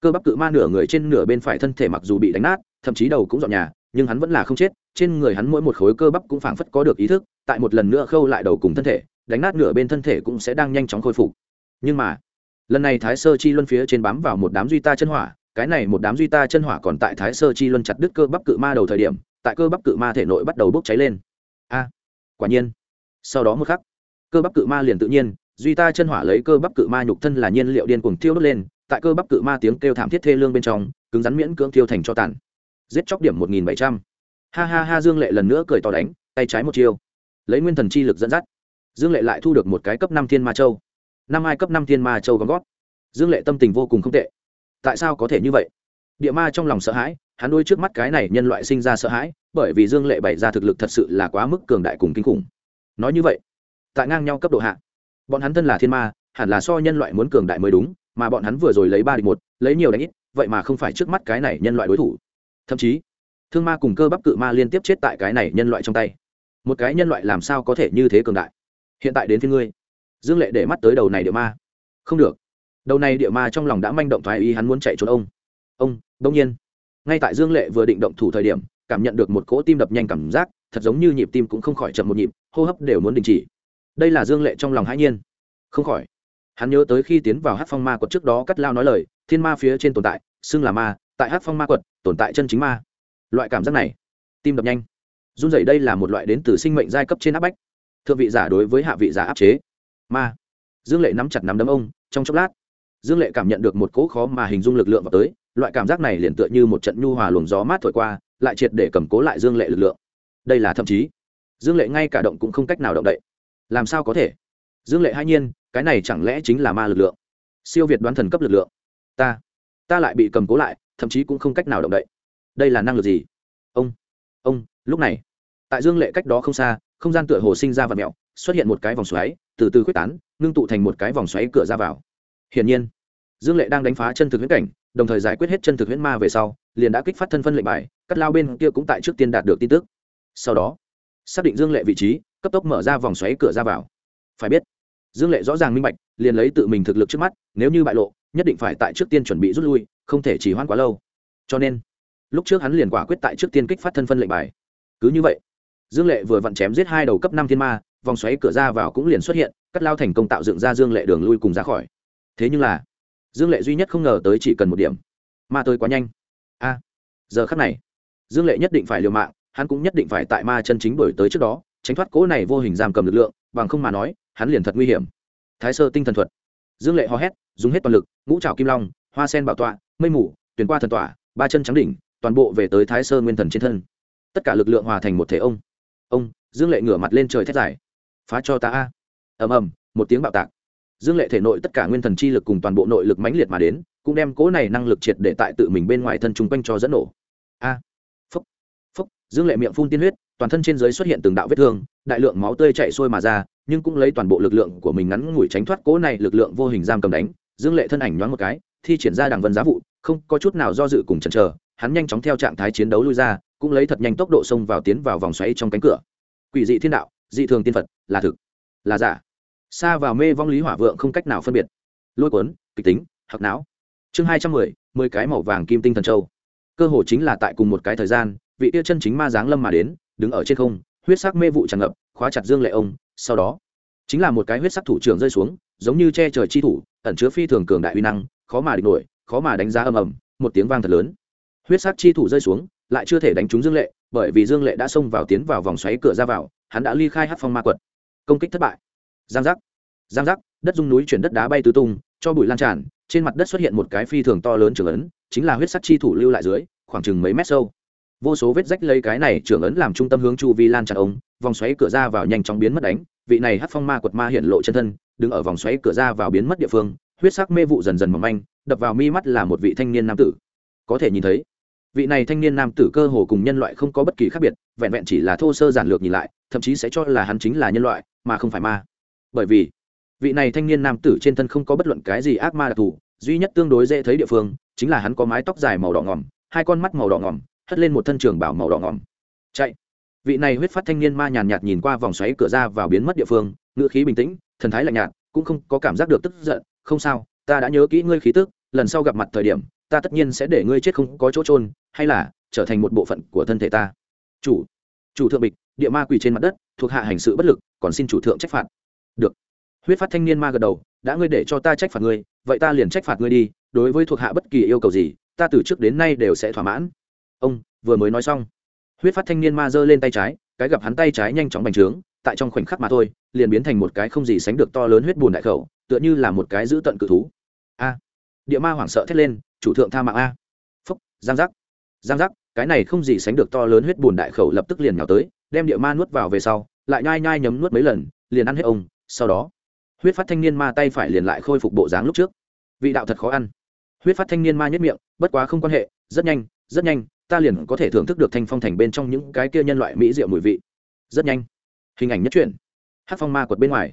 cơ bắp cự ma nửa người trên nửa bên phải thân thể mặc dù bị đánh nát, thậm chí đầu cũng dọn nhà, nhưng hắn vẫn là không chết, trên người hắn mỗi một khối cơ bắp cũng phảng phất có được ý thức, tại một lần nữa khâu lại đầu cùng thân thể, đánh nát nửa bên thân thể cũng sẽ đang nhanh chóng khôi phục. Nhưng mà, lần này thái sơ chi luân phía trên bám vào một đám duy ta chân hỏa, cái này một đám duy ta chân hỏa còn tại thái sơ chi luân chặt đứt cơ bắp cự ma đầu thời điểm, tại cơ bắp cự ma thể nội bắt đầu bốc cháy lên. A! Quả nhiên. Sau đó một khắc, cơ bắp cự ma liền tự nhiên, duy ta chân hỏa lấy cơ bắp cự ma nhục thân là nhiên liệu điên cuồng thiêu đốt lên, tại cơ bắp cự ma tiếng kêu thảm thiết thê lương bên trong, cứng rắn miễn cưỡng thiêu thành cho tàn. Giết chóc điểm một nghìn bảy trăm. Ha ha ha, dương lệ lần nữa cười to đánh, tay trái một chiêu. Lấy nguyên thần chi lực dẫn dắt. Dương lệ lại thu được một cái cấp năm thiên ma châu. Năm hai cấp năm thiên ma châu gom gót dương lệ tâm tình vô cùng không tệ. Tại sao có thể như vậy? Địa ma trong lòng sợ hãi hắn đôi trước mắt cái này nhân loại sinh ra sợ hãi, bởi vì dương lệ bày ra thực lực thật sự là quá mức cường đại cùng kinh khủng. Nói như vậy, tại ngang nhau cấp độ hạ, bọn hắn thân là thiên ma, hẳn là so nhân loại muốn cường đại mới đúng, mà bọn hắn vừa rồi lấy ba địch một, lấy nhiều đánh ít, vậy mà không phải trước mắt cái này nhân loại đối thủ. Thậm chí, thương ma cùng cơ bắp cự ma liên tiếp chết tại cái này nhân loại trong tay. Một cái nhân loại làm sao có thể như thế cường đại? Hiện tại đến phía ngươi. Dương lệ để mắt tới đầu này địa ma. Không được. Đầu này địa ma trong lòng đã manh động thoái ý hắn muốn chạy trốn ông. Ông, đông nhiên ngay tại dương lệ vừa định động thủ thời điểm, cảm nhận được một cỗ tim đập nhanh cảm giác, thật giống như nhịp tim cũng không khỏi chậm một nhịp, hô hấp đều muốn đình chỉ. Đây là dương lệ trong lòng hãi nhiên. Không khỏi. Hắn nhớ tới khi tiến vào hát phong ma quật trước đó cắt lao nói lời, thiên ma phía trên tồn tại, xưng là ma, tại hát phong ma quật, tồn tại chân chính ma. Loại cảm giác này, tim đập nhanh. Run rẩy đây là một loại đến từ sinh mệnh giai cấp trên áp bách. Thượng vị giả đối với hạ vị giả áp chế. Ma. Dương lệ nắm chặt nắm đấm ông, trong chốc lát, dương lệ cảm nhận được một cỗ khó mà hình dung lực lượng vào tới loại cảm giác này liền tựa như một trận nhu hòa luồng gió mát thổi qua, lại triệt để cầm cố lại dương lệ lực lượng. Đây là thậm chí, dương lệ ngay cả động cũng không cách nào động đậy. Làm sao có thể? Dương lệ hai nhiên, cái này chẳng lẽ chính là ma lực lượng? Siêu việt đoán thần cấp lực lượng. Ta ta lại bị cầm cố lại, thậm chí cũng không cách nào động đậy. Đây là năng lực gì? Ông ông, lúc này, tại dương lệ cách đó không xa, không gian tựa hồ sinh ra và mẹo, xuất hiện một cái vòng xoáy, từ từ quyết tán, ngưng tụ thành một cái vòng xoáy cửa ra vào. Hiển nhiên, dương lệ đang đánh phá chân thực huyễn cảnh đồng thời giải quyết hết chân thực huyễn ma về sau, liền đã kích phát thân phân lệnh bài, cắt lao bên kia cũng tại trước tiên đạt được tin tức. Sau đó, xác định dương lệ vị trí, cấp tốc mở ra vòng xoáy cửa ra vào. Phải biết, dương lệ rõ ràng minh bạch, liền lấy tự mình thực lực trước mắt, nếu như bại lộ, nhất định phải tại trước tiên chuẩn bị rút lui, không thể chỉ hoãn quá lâu. Cho nên, lúc trước hắn liền quả quyết tại trước tiên kích phát thân phân lệnh bài. Cứ như vậy, dương lệ vừa vặn chém giết hai đầu cấp năm thiên ma, vòng xoáy cửa ra vào cũng liền xuất hiện, cắt lao thành công tạo dựng ra dương lệ đường lui cùng ra khỏi. Thế nhưng là dương lệ duy nhất không ngờ tới chỉ cần một điểm. Ma tới quá nhanh. A, giờ khắc này, dương lệ nhất định phải liều mạng, hắn cũng nhất định phải tại ma chân chính đổi tới trước đó, tránh thoát cỗ này vô hình giam cầm lực lượng, bằng không mà nói, hắn liền thật nguy hiểm. Thái sơ tinh thần thuật. Dương lệ hò hét, dùng hết toàn lực, ngũ trào kim long, hoa sen bảo tọa, mây mù tuyển qua thần tỏa ba chân trắng đỉnh, toàn bộ về tới thái sơ nguyên thần trên thân. Tất cả lực lượng hòa thành một thể ông. Ông, dương lệ ngửa mặt lên trời thét dài. Phá cho ta a. Ầm ầm, một tiếng bạo tạc dương lệ thể nội tất cả nguyên thần chi lực cùng toàn bộ nội lực mãnh liệt mà đến, cũng đem cố này năng lực triệt để tại tự mình bên ngoài thân chung quanh cho dẫn nổ. A! Phúc phúc dương lệ miệng phun tiên huyết, toàn thân trên dưới xuất hiện từng đạo vết thương, đại lượng máu tươi chạy xuôi mà ra, nhưng cũng lấy toàn bộ lực lượng của mình ngắn ngủi tránh thoát cố này lực lượng vô hình giam cầm đánh. Dương lệ thân ảnh nhoáng một cái, thi triển ra đằng vân giá vụ, không có chút nào do dự cùng chần chờ, hắn nhanh chóng theo trạng thái chiến đấu lui ra, cũng lấy thật nhanh tốc độ xông vào tiến vào vòng xoáy trong cánh cửa. Quỷ dị thiên đạo, dị thường tiên phật, là thực, là giả xa vào mê vong lý hỏa vượng không cách nào phân biệt. Lôi cuốn, kịch tính hoặc não. Chương hai trăm mười mười cái màu vàng kim tinh thần châu. Cơ hồ chính là tại cùng một cái thời gian, vị tia chân chính ma giáng lâm mà đến, đứng ở trên không, huyết sắc mê vụ tràn ngập, khóa chặt dương lệ ông, sau đó, chính là một cái huyết sắc thủ trưởng rơi xuống, giống như che trời chi thủ, ẩn chứa phi thường cường đại uy năng, khó mà địch nổi, khó mà đánh giá ầm ầm, một tiếng vang thật lớn. Huyết sắc chi thủ rơi xuống, lại chưa thể đánh trúng dương lệ, bởi vì dương lệ đã xông vào tiến vào vòng xoáy cửa ra vào, hắn đã ly khai hát phong ma quật. Công kích thất bại giang giác. Giang giác đất dung núi chuyển đất đá bay tứ tung cho bụi lan tràn trên mặt đất xuất hiện một cái phi thường to lớn trưởng ấn chính là huyết sắc chi thủ lưu lại dưới khoảng chừng mấy mét sâu. Vô số vết rách lấy cái này trưởng ấn làm trung tâm hướng chu vi lan tràn ống, vòng xoáy cửa ra vào nhanh chóng biến mất đánh vị này hát phong ma quật ma hiện lộ chân thân đứng ở vòng xoáy cửa ra vào biến mất địa phương huyết sắc mê vụ dần dần mỏng manh đập vào mi mắt là một vị thanh niên nam tử. Có thể nhìn thấy vị này thanh niên nam tử cơ hồ cùng nhân loại không có bất kỳ khác biệt vẹn vẹn chỉ là thô sơ giản lược nhìn lại thậm chí sẽ cho là hắn chính là nhân loại mà không phải ma bởi vì vị này thanh niên nam tử trên thân không có bất luận cái gì ác ma đặc thù, duy nhất tương đối dễ thấy địa phương chính là hắn có mái tóc dài màu đỏ ngỏm hai con mắt màu đỏ ngỏm hất lên một thân trường bảo màu đỏ ngỏm chạy. Vị này huyết phát thanh niên ma nhàn nhạt nhìn qua vòng xoáy cửa ra vào biến mất địa phương, ngữ khí bình tĩnh, thần thái lạnh nhạt, cũng không có cảm giác được tức giận, không sao, ta đã nhớ kỹ ngươi khí tức, lần sau gặp mặt thời điểm, ta tất nhiên sẽ để ngươi chết không có chỗ trôn hay là trở thành một bộ phận của thân thể ta. Chủ chủ thượng bịch, địa ma quỳ trên mặt đất, thuộc hạ hành sự bất lực, còn xin chủ thượng trách phạt được. Huyết phát thanh niên ma gật đầu, đã ngươi để cho ta trách phạt ngươi, vậy ta liền trách phạt ngươi đi, đối với thuộc hạ bất kỳ yêu cầu gì, ta từ trước đến nay đều sẽ thỏa mãn. Ông vừa mới nói xong, huyết phát thanh niên ma giơ lên tay trái, cái gặp hắn tay trái nhanh chóng bành trướng, tại trong khoảnh khắc mà thôi, liền biến thành một cái không gì sánh được to lớn huyết bùn đại khẩu, tựa như là một cái giữ tận cự thú. A. Địa ma hoảng sợ thét lên, chủ thượng tha mạng a. Phúc, giang giác. Giang giác, cái này không gì sánh được to lớn huyết bùn đại khẩu lập tức liền nhào tới, đem địa ma nuốt vào về sau, lại nhai nhai nhấm nuốt mấy lần, liền ăn hết ông sau đó, huyết phát thanh niên ma tay phải liền lại khôi phục bộ dáng lúc trước. Vị đạo thật khó ăn. Huyết phát thanh niên ma nhất miệng, bất quá không quan hệ, rất nhanh rất nhanh, ta liền có thể thưởng thức được thanh phong thành bên trong những cái kia nhân loại mỹ rượu mùi vị. Rất nhanh. Hình ảnh nhất truyện hát phong ma quật bên ngoài.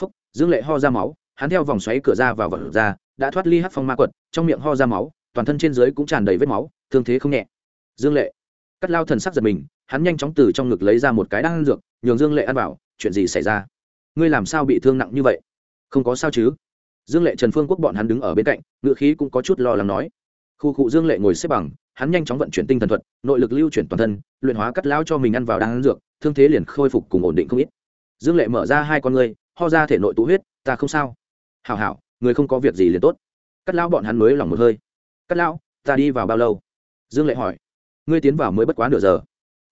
Phúc, dương lệ ho ra máu, hắn theo vòng xoáy cửa ra vào vật ra, đã thoát ly hát phong ma quật, trong miệng ho ra máu, toàn thân trên dưới cũng tràn đầy vết máu, thương thế không nhẹ. Dương lệ. Cắt lao thần sắc giật mình, hắn nhanh chóng từ trong ngực lấy ra một cái đan dược, nhường dương lệ ăn vào, chuyện gì xảy ra? Ngươi làm sao bị thương nặng như vậy? Không có sao chứ? Dương lệ trần phương quốc bọn hắn đứng ở bên cạnh, ngựa khí cũng có chút lo lắng nói. Khu cụ dương lệ ngồi xếp bằng, hắn nhanh chóng vận chuyển tinh thần thuật, nội lực lưu chuyển toàn thân, luyện hóa cắt lao cho mình ăn vào đan dược, thương thế liền khôi phục cùng ổn định không ít. Dương lệ mở ra hai con ngươi, ho ra thể nội tụ huyết, ta không sao. Hảo hảo, người không có việc gì liền tốt. Cắt lão bọn hắn mới lòng một hơi. Cắt lão ta đi vào bao lâu? Dương lệ hỏi. Ngươi tiến vào mới bất quá nửa giờ.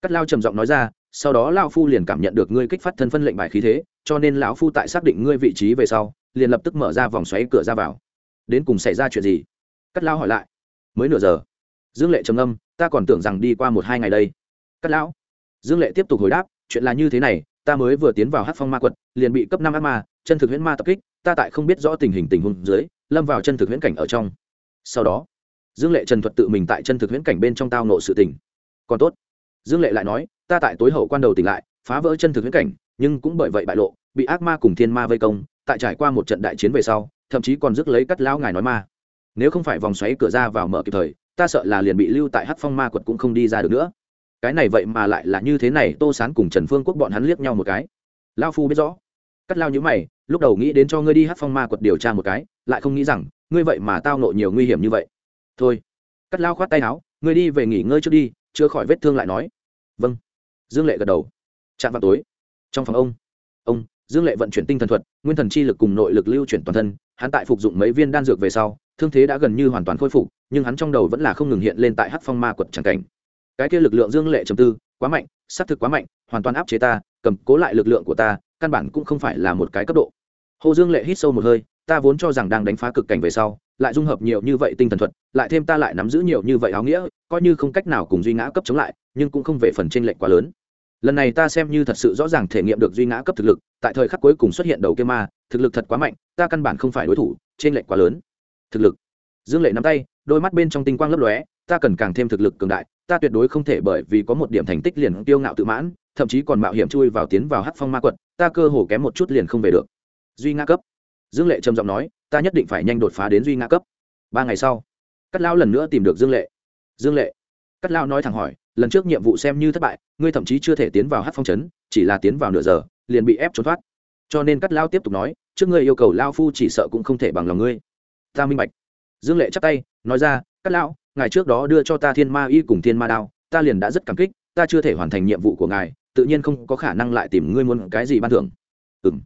Cắt lao trầm giọng nói ra, sau đó lao phu liền cảm nhận được ngươi kích phát thân phân lệnh bài khí thế cho nên lão phu tại xác định ngươi vị trí về sau, liền lập tức mở ra vòng xoáy cửa ra vào. Đến cùng xảy ra chuyện gì? Cắt Lão hỏi lại. Mới nửa giờ. Dương lệ trầm âm ta còn tưởng rằng đi qua một hai ngày đây. Cắt lão. Dương lệ tiếp tục hồi đáp, chuyện là như thế này, ta mới vừa tiến vào hát phong ma quật, liền bị cấp năm ác ma, chân thực huyễn ma tập kích, ta tại không biết rõ tình hình tình huống dưới, lâm vào chân thực huyễn cảnh ở trong. Sau đó, dương lệ trần thuật tự mình tại chân thực huyễn cảnh bên trong tao nộ sự tình. Còn tốt. Dương lệ lại nói, ta tại tối hậu quan đầu tỉnh lại, phá vỡ chân thực huyễn cảnh, nhưng cũng bởi vậy bại lộ bị ác ma cùng thiên ma vây công, tại trải qua một trận đại chiến về sau, thậm chí còn dứt lấy cắt lão ngài nói ma. Nếu không phải vòng xoáy cửa ra vào mở kịp thời, ta sợ là liền bị lưu tại hát phong ma quật cũng không đi ra được nữa. Cái này vậy mà lại là như thế này, tô sán cùng trần phương quốc bọn hắn liếc nhau một cái. Lao phu biết rõ. Cắt lao nhữ mày, lúc đầu nghĩ đến cho ngươi đi hát phong ma quật điều tra một cái, lại không nghĩ rằng, ngươi vậy mà tao nộ nhiều nguy hiểm như vậy. Thôi. Cắt lao khoát tay áo, ngươi đi về nghỉ ngơi trước đi chưa khỏi vết thương lại nói. Vâng. Dương lệ gật đầu. Chạm vào tối. Trong phòng ông. Ông dương lệ vận chuyển tinh thần thuật, nguyên thần chi lực cùng nội lực lưu chuyển toàn thân, hắn tại phục dụng mấy viên đan dược về sau, thương thế đã gần như hoàn toàn khôi phục, nhưng hắn trong đầu vẫn là không ngừng hiện lên tại hát phong ma quật tràng cảnh. Cái kia lực lượng dương lệ trầm tư, quá mạnh xác thực quá mạnh, hoàn toàn áp chế ta, cầm cố lại lực lượng của ta, căn bản cũng không phải là một cái cấp độ. Hồ dương lệ hít sâu một hơi, ta vốn cho rằng đang đánh phá cực cảnh về sau, lại dung hợp nhiều như vậy tinh thần thuật, lại thêm ta lại nắm giữ nhiều như vậy áo nghĩa, coi như không cách nào cùng duy ngã cấp chống lại, nhưng cũng không về phần tranh lệch quá lớn lần này ta xem như thật sự rõ ràng thể nghiệm được duy ngã cấp thực lực, tại thời khắc cuối cùng xuất hiện đầu kia ma, thực lực thật quá mạnh, ta căn bản không phải đối thủ, trên lệnh quá lớn. Thực lực. Dương lệ nắm tay, đôi mắt bên trong tinh quang lấp lóe, ta cần càng thêm thực lực cường đại, ta tuyệt đối không thể bởi vì có một điểm thành tích liền tiêu ngạo tự mãn, thậm chí còn mạo hiểm chui vào tiến vào hắc phong ma quật, ta cơ hồ kém một chút liền không về được. Duy ngã cấp. Dương lệ trầm giọng nói, ta nhất định phải nhanh đột phá đến duy ngã cấp. Ba ngày sau, cắt lao lần nữa tìm được dương lệ. Dương lệ. Cắt lao nói thẳng hỏi lần trước nhiệm vụ xem như thất bại, ngươi thậm chí chưa thể tiến vào hát phong trấn, chỉ là tiến vào nửa giờ, liền bị ép trốn thoát. Cho nên cắt lao tiếp tục nói, trước ngươi yêu cầu lao phu chỉ sợ cũng không thể bằng lòng ngươi. Ta minh bạch. Dương lệ chắp tay, nói ra, cắt lao, ngài trước đó đưa cho ta thiên ma y cùng thiên ma đao, ta liền đã rất cảm kích, ta chưa thể hoàn thành nhiệm vụ của ngài, tự nhiên không có khả năng lại tìm ngươi muốn cái gì ban thưởng. Ừ m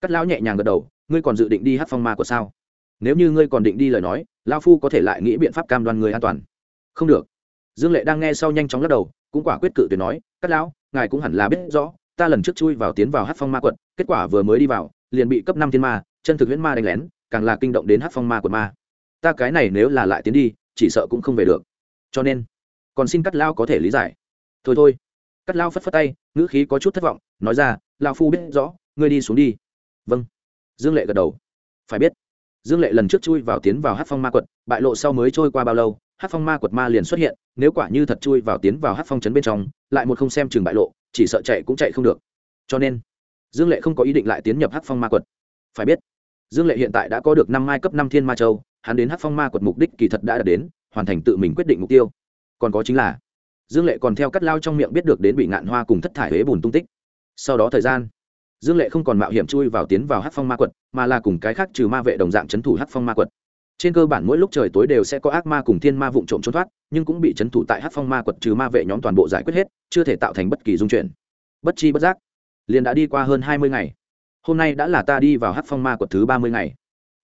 cắt lão nhẹ nhàng gật đầu, ngươi còn dự định đi hát phong ma của sao? Nếu như ngươi còn định đi lời nói, lao phu có thể lại nghĩ biện pháp cam đoan người an toàn. Không được dương lệ đang nghe sau nhanh chóng lắc đầu, cũng quả quyết cự tuyệt nói, cắt lão, ngài cũng hẳn là biết rõ, ta lần trước chui vào tiến vào hát phong ma quật, kết quả vừa mới đi vào, liền bị cấp năm thiên ma, chân thực huyễn ma đánh lén, càng là kinh động đến hát phong ma quật ma. Ta cái này nếu là lại tiến đi, chỉ sợ cũng không về được. Cho nên, còn xin cắt lao có thể lý giải. Thôi thôi. Cắt lao phất phất tay, ngữ khí có chút thất vọng, nói ra lao phu biết rõ, ngươi đi xuống đi. Vâng. Dương lệ gật đầu. Phải biết, dương lệ lần trước chui vào tiến vào hát phong ma quật, bại lộ sau mới trôi qua bao lâu hát phong ma quật ma liền xuất hiện, nếu quả như thật chui vào tiến vào hát phong trấn bên trong, lại một không xem chừng bại lộ, chỉ sợ chạy cũng chạy không được. Cho nên, dương lệ không có ý định lại tiến nhập hát phong ma quật. Phải biết, dương lệ hiện tại đã có được năm mai cấp năm thiên ma châu, hắn đến hát phong ma quật mục đích kỳ thật đã đạt đến, hoàn thành tự mình quyết định mục tiêu. Còn có chính là, dương lệ còn theo cắt lao trong miệng biết được đến bị ngạn hoa cùng thất thải huế bùn tung tích. Sau đó thời gian, dương lệ không còn mạo hiểm chui vào tiến vào hát phong ma quật, mà là cùng cái khác trừ ma vệ đồng dạng c h ấ n thủ hát phong ma quật trên cơ bản mỗi lúc trời tối đều sẽ có ác ma cùng thiên ma vụn trộm trốn thoát, nhưng cũng bị c h ấ n thủ tại hát phong ma quật trừ ma vệ nhóm toàn bộ giải quyết hết, chưa thể tạo thành bất kỳ dung chuyển. Bất chi bất giác, liền đã đi qua hơn hai mươi ngày. Hôm nay đã là ta đi vào hát phong ma quật thứ ba mươi ngày.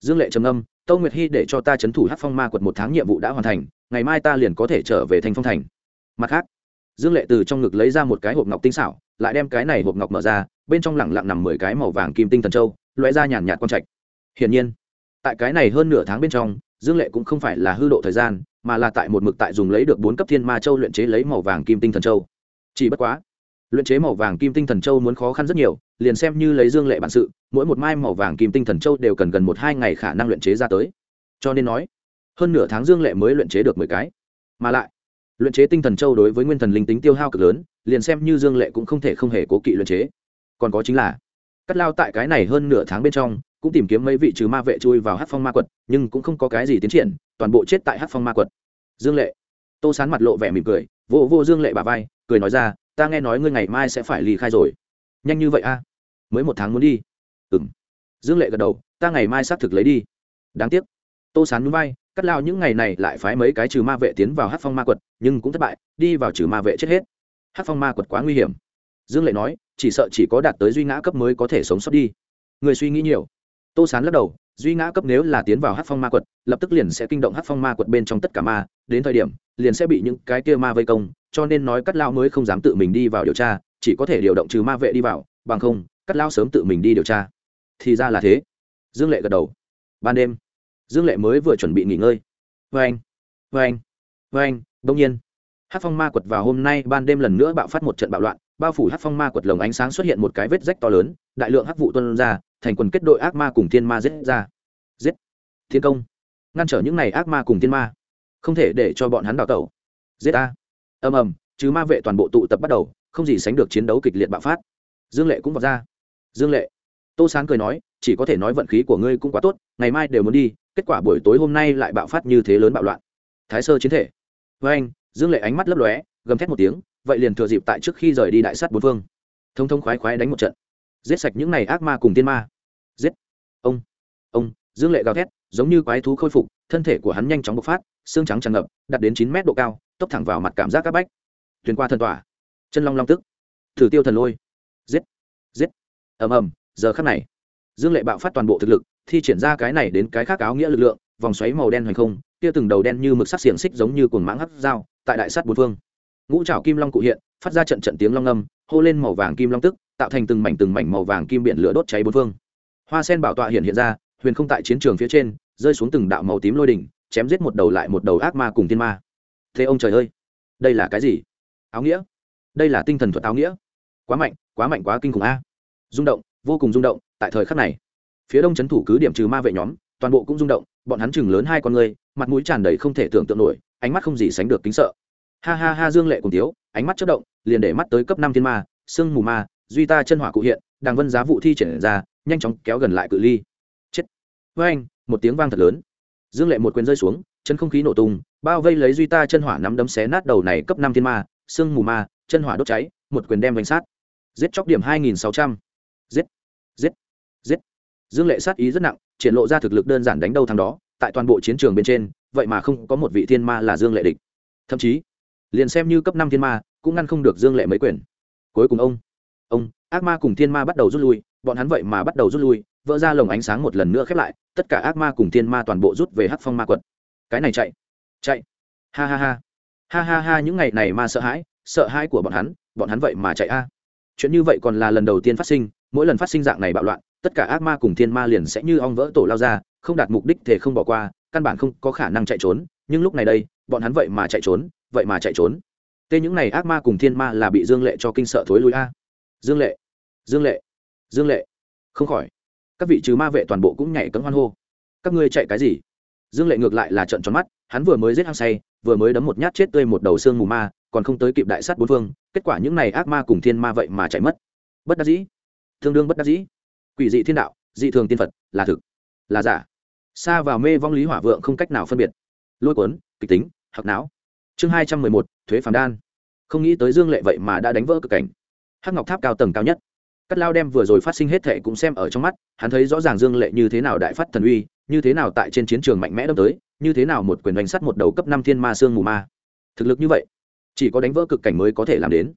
Dương lệ trầm âm tâu nguyệt hy để cho ta c h ấ n thủ hát phong ma quật một tháng nhiệm vụ đã hoàn thành, ngày mai ta liền có thể trở về thành phong thành. Mặt khác, dương lệ từ trong ngực lấy ra một cái hộp ngọc tinh xảo, lại đem cái này hộp ngọc mở ra, bên trong lẳng lặng nằm mười cái màu vàng kim tinh thần châu loé ra nhàn nhạt con trạch. Hiển nhiên tại cái này hơn nửa tháng bên trong, dương lệ cũng không phải là hư độ thời gian, mà là tại một mực tại dùng lấy được bốn cấp thiên ma châu luyện chế lấy màu vàng kim tinh thần châu. Chỉ bất quá, luyện chế màu vàng kim tinh thần châu muốn khó khăn rất nhiều, liền xem như lấy dương lệ bản sự, mỗi một mai màu vàng kim tinh thần châu đều cần gần một hai ngày khả năng luyện chế ra tới. Cho nên nói, hơn nửa tháng dương lệ mới luyện chế được mười cái. Mà lại, luyện chế tinh thần châu đối với nguyên thần linh tính tiêu hao cực lớn, liền xem như dương lệ cũng không thể không hề cố kỵ luyện chế. Còn có chính là cắt lao tại cái này hơn nửa tháng bên trong, cũng tìm kiếm mấy vị trừ ma vệ chui vào hát phong ma quật, nhưng cũng không có cái gì tiến triển, toàn bộ chết tại hát phong ma quật. Dương lệ. Tô sán mặt lộ vẻ mỉm cười, vô vô dương lệ bà vai, cười nói ra, ta nghe nói ngươi ngày mai sẽ phải lì khai rồi. Nhanh như vậy a? À? mới một tháng muốn đi. Ừ m dương lệ gật đầu, ta ngày mai xác thực lấy đi. Đáng tiếc. Tô sán núi vai, cắt lao những ngày này lại phái mấy cái trừ ma vệ tiến vào hát phong ma quật, nhưng cũng thất bại, đi vào trừ ma vệ chết hết. Hát phong ma quật quá nguy hiểm. Dương lệ nói chỉ sợ chỉ có đạt tới duy ngã cấp mới có thể sống sót đi. Người suy nghĩ nhiều. Tô sán lắc đầu, duy ngã cấp nếu là tiến vào hát phong ma quật, lập tức liền sẽ kinh động hát phong ma quật bên trong tất cả ma, đến thời điểm, liền sẽ bị những cái kia ma vây công, cho nên nói cắt lao mới không dám tự mình đi vào điều tra, chỉ có thể điều động trừ ma vệ đi vào, bằng không, cắt lao sớm tự mình đi điều tra. Thì ra là thế. Dương lệ gật đầu. Ban đêm, dương lệ mới vừa chuẩn bị nghỉ ngơi. Vê anh vê anh vê anh, đông nhiên. Hát phong ma quật vào hôm nay ban đêm lần nữa bạo phát một trận bạo loạn bao phủ hát phong ma quật lồng ánh sáng xuất hiện một cái vết rách to lớn, đại lượng hắc vụ tuân ra, thành quần kết đội ác ma cùng thiên ma giết ra. Giết! Thiên công! Ngăn trở những n à y ác ma cùng thiên ma. Không thể để cho bọn hắn đào tẩu. Giết a ầm ầm, chứ ma vệ toàn bộ tụ tập bắt đầu, không gì sánh được chiến đấu kịch liệt bạo phát. Dương lệ cũng vào ra. Dương lệ! Tô sán cười nói, chỉ có thể nói vận khí của ngươi cũng quá tốt, ngày mai đều muốn đi, kết quả buổi tối hôm nay lại bạo phát như thế lớn bạo loạn. Thái sơ chiến thể. Với anh dương lệ ánh mắt lấp lóe, gầm thét một tiếng vậy liền thừa dịp tại trước khi rời đi đại sát bốn phương. Thông thông khoái khoái đánh một trận. Giết sạch những này ác ma cùng tiên ma. Giết. Ông. Ông. Dương lệ gào thét, giống như quái thú khôi phục, thân thể của hắn nhanh chóng bộc phát, xương trắng tràn ngập, đạt đến chín mét độ cao, tốc thẳng vào mặt cảm giác các bách. Tuyền qua thần tỏa. Chân long long tức. Thử tiêu thần lôi. Giết. Giết. Ầm ầm, giờ khắc này, dương lệ bạo phát toàn bộ thực lực, thi triển ra cái này đến cái khác áo nghĩa lực lượng, vòng xoáy màu đen hoành không kia từng đầu đen như mực sắc xiềng xích giống như cuồng mãng hắt dao, tại đại sát bốn phương ngũ trảo kim long cụ hiện, phát ra trận trận tiếng long âm, hô lên màu vàng kim long tức, tạo thành từng mảnh từng mảnh màu vàng kim biển lửa đốt cháy bốn phương. Hoa sen bảo tọa hiện hiện ra, huyền không tại chiến trường phía trên, rơi xuống từng đạo màu tím lôi đỉnh, chém giết một đầu lại một đầu ác ma cùng thiên ma. Thế ông trời ơi, đây là cái gì? Áo nghĩa? Đây là tinh thần thuật áo nghĩa? Quá mạnh quá mạnh quá kinh khủng a. Rung động, vô cùng rung động, tại thời khắc này. Phía đông c h ấ n thủ cứ điểm trừ ma vệ nhóm, toàn bộ cũng rung động, bọn hắn chừng lớn hai con người, mặt mũi tràn đầy không thể tưởng tượng nổi, ánh mắt không gì sánh được kính sợ ha ha ha, dương lệ cùng tiếu, ánh mắt chất động, liền để mắt tới cấp năm thiên ma, sương mù ma, duy ta chân hỏa cụ hiện, đàng vân giá vụ thi triển ra, nhanh chóng kéo gần lại cự ly. Chết. Với anh, một tiếng vang thật lớn. Dương lệ một quyền rơi xuống, chân không khí nổ tung, bao vây lấy duy ta chân hỏa nắm đấm xé nát đầu này cấp năm thiên ma, sương mù ma, chân hỏa đốt cháy, một quyền đem vành sát. Giết chóc điểm hai nghìn sáu trăm. Giết. Giết. Giết. Dương lệ sát ý rất nặng, triển lộ ra thực lực đơn giản đánh đâu thằng đó, tại toàn bộ chiến trường bên trên, vậy mà không có một vị thiên ma là dương lệ địch. Thậm chí liền xem như cấp năm thiên ma, cũng ngăn không được dương lệ mấy quyền. Cuối cùng ông ông, ác ma cùng thiên ma bắt đầu rút lui, bọn hắn vậy mà bắt đầu rút lui, vỡ ra lồng ánh sáng một lần nữa khép lại, tất cả ác ma cùng thiên ma toàn bộ rút về hắc phong ma quật. Cái này chạy chạy. Ha ha ha. Ha ha ha, những ngày này ma sợ hãi sợ hãi của bọn hắn bọn hắn vậy mà chạy a. Chuyện như vậy còn là lần đầu tiên phát sinh, mỗi lần phát sinh dạng này bạo loạn, tất cả ác ma cùng thiên ma liền sẽ như ong vỡ tổ lao ra, không đạt mục đích thể không bỏ qua, căn bản không có khả năng chạy trốn, nhưng lúc này đây, bọn hắn vậy mà chạy trốn vậy mà chạy trốn. Tê những này ác ma cùng thiên ma là bị dương lệ cho kinh sợ thối lui a. Dương lệ dương lệ dương lệ. Không khỏi, các vị trừ ma vệ toàn bộ cũng nhảy cấm hoan hô. Các ngươi chạy cái gì? Dương lệ ngược lại là trận tròn mắt, hắn vừa mới giết hăng say, vừa mới đấm một nhát chết tươi một đầu xương mù ma, còn không tới kịp đại sát bốn phương, kết quả những này ác ma cùng thiên ma vậy mà chạy mất. Bất đắc dĩ tương đương bất đắc dĩ. Quỷ dị thiên đạo, dị thường tiên phật, là thực, là giả. Xa vào mê vong lý hỏa vượng không cách nào phân biệt. Lôi cuốn, kịch tính hoặc não chương hai trăm mười một, thuế phản đan. Không nghĩ tới dương lệ vậy mà đã đánh vỡ cực cảnh. Hắc ngọc tháp cao tầng cao nhất. Cắt lao đem vừa rồi phát sinh hết thệ cũng xem ở trong mắt, hắn thấy rõ ràng dương lệ như thế nào đại phát thần uy, như thế nào tại trên chiến trường mạnh mẽ đâm tới, như thế nào một quyền đánh sắt một đầu cấp năm thiên ma xương mù ma. Thực lực như vậy, chỉ có đánh vỡ cực cảnh mới có thể làm đến.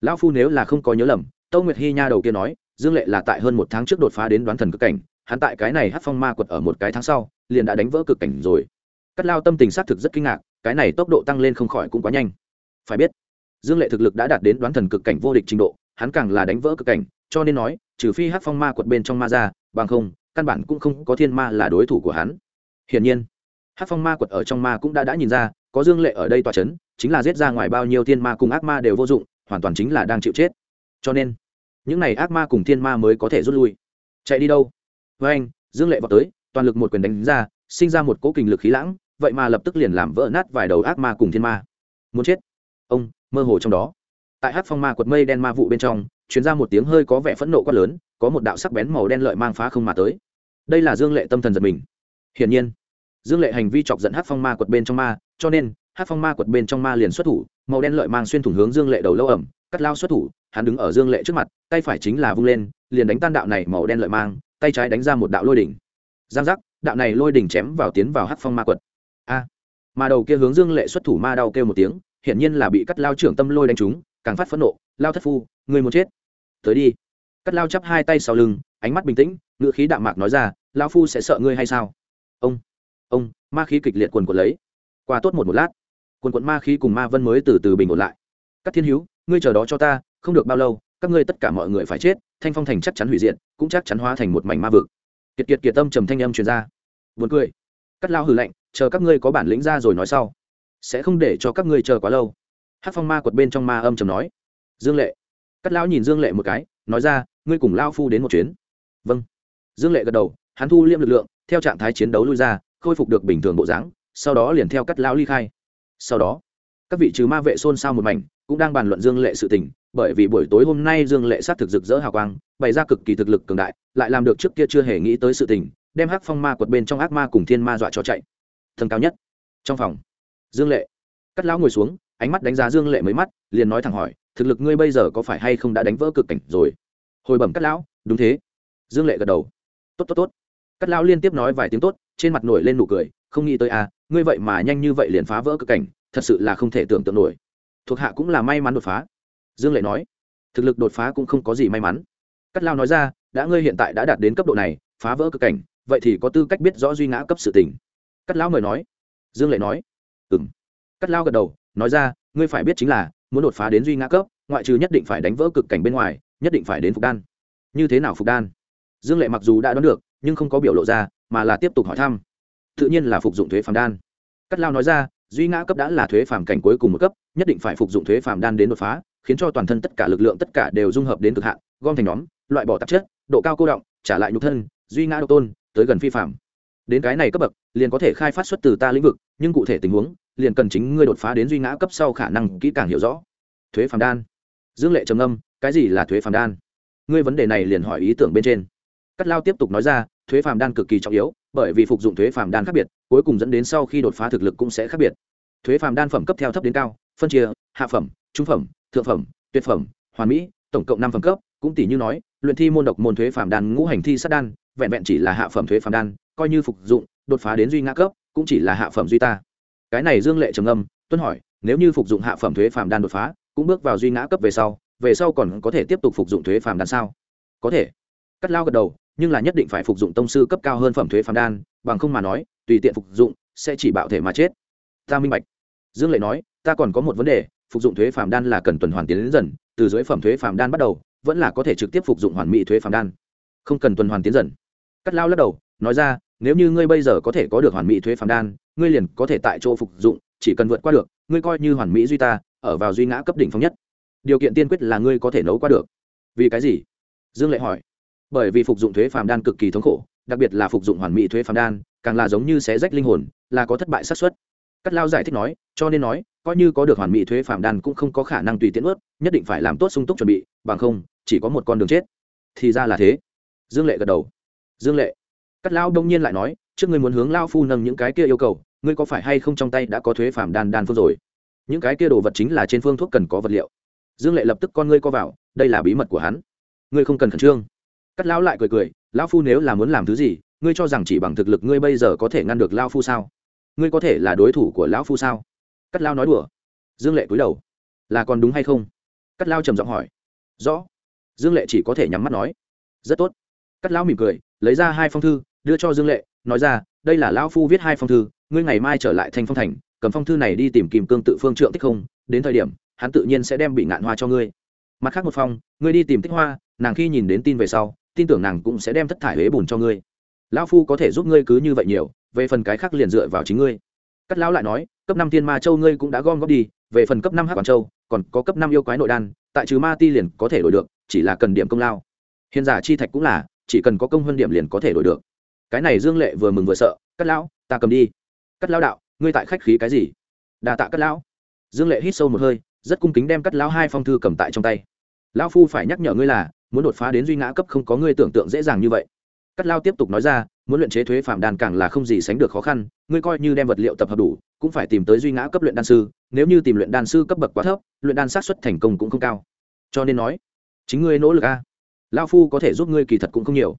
Lão phu nếu là không có nhớ lầm, tâu nguyệt hy nha đầu kia nói, dương lệ là tại hơn một tháng trước đột phá đến đoán thần cực cảnh, hắn tại cái này hát phong ma quật ở một cái tháng sau, liền đã đánh vỡ cực cảnh rồi. Cắt lao tâm tình xác thực rất kinh ngạc cái này tốc độ tăng lên không khỏi cũng quá nhanh. Phải biết, dương lệ thực lực đã đạt đến đoán thần cực cảnh vô địch trình độ, hắn càng là đánh vỡ cực cảnh, cho nên nói, trừ phi hát phong ma quật bên trong ma ra, bằng không, căn bản cũng không có thiên ma là đối thủ của hắn. Hiển nhiên hát phong ma quật ở trong ma cũng đã đã nhìn ra, có dương lệ ở đây tòa c h ấ n chính là giết ra ngoài bao nhiêu thiên ma cùng ác ma đều vô dụng, hoàn toàn chính là đang chịu chết. Cho nên, những n à y ác ma cùng thiên ma mới có thể rút lui. Chạy đi đâu? Với anh, dương lệ vào tới, toàn lực một quyền đánh ra, sinh ra một cỗ kình lực khí lãng vậy mà lập tức liền làm vỡ nát vài đầu ác ma cùng thiên ma. Muốn chết? Ông, mơ hồ trong đó. Tại hát phong ma quật mây đen ma vụ bên trong chuyển ra một tiếng hơi có vẻ phẫn nộ quát lớn, có một đạo sắc bén màu đen lợi mang phá không mà tới. Đây là dương lệ tâm thần giật mình. Hiển nhiên, dương lệ hành vi chọc dẫn hát phong ma quật bên trong ma, cho nên hát phong ma quật bên trong ma liền xuất thủ, màu đen lợi mang xuyên thủng hướng dương lệ đầu lâu ẩm, cắt lao xuất thủ, hắn đứng ở dương lệ trước mặt, tay phải chính là vung lên, liền đánh tan đạo này màu đen lợi mang, tay trái đánh ra một đạo lôi đỉnh. Giang giác, đạo này lôi đỉnh chém vào tiến vào hát phong ma quật mà đầu kia hướng dương lệ xuất thủ ma đau kêu một tiếng, hiển nhiên là bị cắt lao trưởng tâm lôi đánh trúng, càng phát phẫn nộ, lao thất phu, người muốn chết. Tới đi. Cắt lao chắp hai tay sau lưng, ánh mắt bình tĩnh, ngữ khí đạm mạc nói ra, lao phu sẽ sợ ngươi hay sao? Ông ông, ma khí kịch liệt quần quần lấy. Qua tốt một một lát, quần quận ma khí cùng ma vân mới từ từ bình ổn lại. Các thiên hữu ngươi chờ đó cho ta, không được bao lâu, các ngươi tất cả mọi người phải chết, thanh phong thành chắc chắn hủy diệt, cũng chắc chắn hóa thành một mảnh ma vực. Kiệt kiệt kiệt tâm trầm thanh âm truyền ra. Buồn cười. Cắt lao hừ lạnh chờ các ngươi có bản lĩnh ra rồi nói sau. Sẽ không để cho các ngươi chờ quá lâu. Hát phong ma quật bên trong ma âm trầm nói. Dương lệ. Cắt lão nhìn dương lệ một cái, nói ra, ngươi cùng lao phu đến một chuyến. Vâng. Dương lệ gật đầu, hắn thu liêm lực lượng, theo trạng thái chiến đấu lui ra, khôi phục được bình thường bộ dáng, sau đó liền theo cắt lão ly khai. Sau đó, các vị trừ ma vệ xôn xao một mảnh, cũng đang bàn luận dương lệ sự tình, bởi vì buổi tối hôm nay dương lệ sát thực rực rỡ hào quang, bày ra cực kỳ thực lực cường đại, lại làm được trước kia chưa hề nghĩ tới sự tình, đem hắc phong ma quật bên trong ác ma cùng thiên ma dọa cho chạy thần cao nhất. Trong phòng, dương lệ. Cắt lão ngồi xuống, ánh mắt đánh giá dương lệ mấy mắt, liền nói thẳng hỏi, thực lực ngươi bây giờ có phải hay không đã đánh vỡ cực cảnh rồi? Hồi bẩm cắt lão, đúng thế. Dương lệ gật đầu. Tốt tốt tốt. Cắt lão liên tiếp nói vài tiếng tốt, trên mặt nổi lên nụ cười, không nghĩ tới à ngươi vậy mà nhanh như vậy liền phá vỡ cực cảnh, thật sự là không thể tưởng tượng nổi. Thuộc hạ cũng là may mắn đột phá. Dương lệ nói. Thực lực đột phá cũng không có gì may mắn. Cắt lao nói ra, đã ngươi hiện tại đã đạt đến cấp độ này, phá vỡ cực cảnh, vậy thì có tư cách biết rõ duy ngã cấp sự tình cắt lão mời nói. Dương lệ nói. Ừ m cắt lão gật đầu, nói ra, ngươi phải biết chính là, muốn đột phá đến duy ngã cấp, ngoại trừ nhất định phải đánh vỡ cực cảnh bên ngoài, nhất định phải đến phục đan. Như thế nào phục đan? Dương lệ mặc dù đã đoán được, nhưng không có biểu lộ ra, mà là tiếp tục hỏi thăm. Tự nhiên là phục dụng thuế phàm đan. Cắt lao nói ra, duy ngã cấp đã là thuế phàm cảnh cuối cùng một cấp, nhất định phải phục dụng thuế phàm đan đến đột phá, khiến cho toàn thân tất cả lực lượng tất cả đều dung hợp đến cực hạn, gom thành nhóm, loại bỏ tạp chất, độ cao cô động, trả lại nhục thân, duy ngã độ tôn, tới gần phi phạm đến cái này cấp bậc, liền có thể khai phát xuất từ ta lĩnh vực, nhưng cụ thể tình huống, liền cần chính ngươi đột phá đến duy ngã cấp sau khả năng kỹ càng hiểu rõ. Thuế phàm đan. Dương lệ trầm âm cái gì là thuế phàm đan? Ngươi vấn đề này liền hỏi ý tưởng bên trên. Cắt lao tiếp tục nói ra, thuế phàm đan cực kỳ trọng yếu, bởi vì phục dụng thuế phàm đan khác biệt, cuối cùng dẫn đến sau khi đột phá thực lực cũng sẽ khác biệt. Thuế phàm đan phẩm cấp theo thấp đến cao, phân chia, hạ phẩm, trung phẩm, thượng phẩm, tuyệt phẩm, hoàn mỹ, tổng cộng năm phẩm cấp, cũng tỷ như nói, luyện thi môn độc môn thuế phàm đan ngũ hành thi sát đan, vẹn vẹn chỉ là hạ phẩm thuế phàm đan coi như phục dụng, đột phá đến duy ngã cấp, cũng chỉ là hạ phẩm duy ta. Cái này dương lệ trầm âm tuân hỏi, nếu như phục dụng hạ phẩm thuế phàm đan đột phá, cũng bước vào duy ngã cấp về sau về sau còn có thể tiếp tục phục dụng thuế phàm đan sao? Có thể. Cắt lao gật đầu, nhưng là nhất định phải phục dụng tông sư cấp cao hơn phẩm thuế phàm đan, bằng không mà nói, tùy tiện phục dụng, sẽ chỉ bạo thể mà chết. Ta minh bạch. Dương lệ nói, ta còn có một vấn đề, phục dụng thuế phàm đan là cần tuần hoàn tiến đến dần, từ dưới phẩm thuế phàm đan bắt đầu, vẫn là có thể trực tiếp phục dụng hoàn mỹ thuế phàm đan. Không cần tuần hoàn tiến dần. Cắt lao lắc đầu nói ra, nếu như ngươi bây giờ có thể có được hoàn mỹ thuế phàm đan, ngươi liền có thể tại chỗ phục dụng, chỉ cần vượt qua được, ngươi coi như hoàn mỹ duy ta, ở vào duy ngã cấp đỉnh phong nhất. Điều kiện tiên quyết là ngươi có thể nấu qua được. Vì cái gì? Dương lệ hỏi. Bởi vì phục dụng thuế phàm đan cực kỳ thống khổ, đặc biệt là phục dụng hoàn mỹ thuế phàm đan, càng là giống như xé rách linh hồn, là có thất bại xác suất. Cắt lao giải thích nói, cho nên nói, coi như có được hoàn mỹ thuế phàm đan cũng không có khả năng tùy tiện ướt nhất định phải làm tốt sung túc chuẩn bị, bằng không, chỉ có một con đường chết. Thì ra là thế. Dương lệ gật đầu. Dương lệ cắt lao đông nhiên lại nói, trước ngươi muốn hướng lao phu nâng những cái kia yêu cầu, ngươi có phải hay không trong tay đã có thuế phạm đan đan phương rồi? Những cái kia đồ vật chính là trên phương thuốc cần có vật liệu. Dương lệ lập tức con ngươi co vào, đây là bí mật của hắn. Ngươi không cần khẩn trương. Cắt lão lại cười cười, lão phu nếu là muốn làm thứ gì, ngươi cho rằng chỉ bằng thực lực ngươi bây giờ có thể ngăn được lao phu sao? Ngươi có thể là đối thủ của lão phu sao? Cắt lao nói đùa. Dương lệ cúi đầu. Là còn đúng hay không? Cắt lao trầm giọng hỏi. Rõ. Dương lệ chỉ có thể nhắm mắt nói. Rất tốt. Cắt lão mỉm cười, lấy ra hai phong thư đưa cho dương lệ, nói ra, đây là lão phu viết hai phong thư, ngươi ngày mai trở lại thành phong thành, cầm phong thư này đi tìm kìm cương tự phương trượng tích không, đến thời điểm, hắn tự nhiên sẽ đem bị ngạn hoa cho ngươi. Mặt khác một phong, ngươi đi tìm tích hoa, nàng khi nhìn đến tin về sau, tin tưởng nàng cũng sẽ đem thất thải huế bùn cho ngươi. Lão phu có thể giúp ngươi cứ như vậy nhiều, về phần cái khác liền dựa vào chính ngươi. Cắt lão lại nói, cấp năm thiên ma châu ngươi cũng đã gom góp đi, về phần cấp năm hắc quảng châu, còn có cấp năm yêu quái nội đan, tại trừ ma ti liền có thể đổi được, chỉ là cần điểm công lao. Hiền giả chi thạch cũng là, chỉ cần có công hơn điểm liền có thể đổi được cái này dương lệ vừa mừng vừa sợ, cắt lão, ta cầm đi. Cắt lão đạo, ngươi tại khách khí cái gì? Đà tạ cắt lão. Dương lệ hít sâu một hơi, rất cung kính đem cắt lão hai phong thư cầm tại trong tay. Lão phu phải nhắc nhở ngươi là, muốn đột phá đến duy ngã cấp không có ngươi tưởng tượng dễ dàng như vậy. Cắt lao tiếp tục nói ra, muốn luyện chế thuế phạm đàn càng là không gì sánh được khó khăn, ngươi coi như đem vật liệu tập hợp đủ, cũng phải tìm tới duy ngã cấp luyện đan sư, nếu như tìm luyện đan sư cấp bậc quá thấp, luyện đan sát xuất thành công cũng không cao. Cho nên nói, chính ngươi nỗ lực a. Lao phu có thể giúp ngươi kỳ thật cũng không nhiều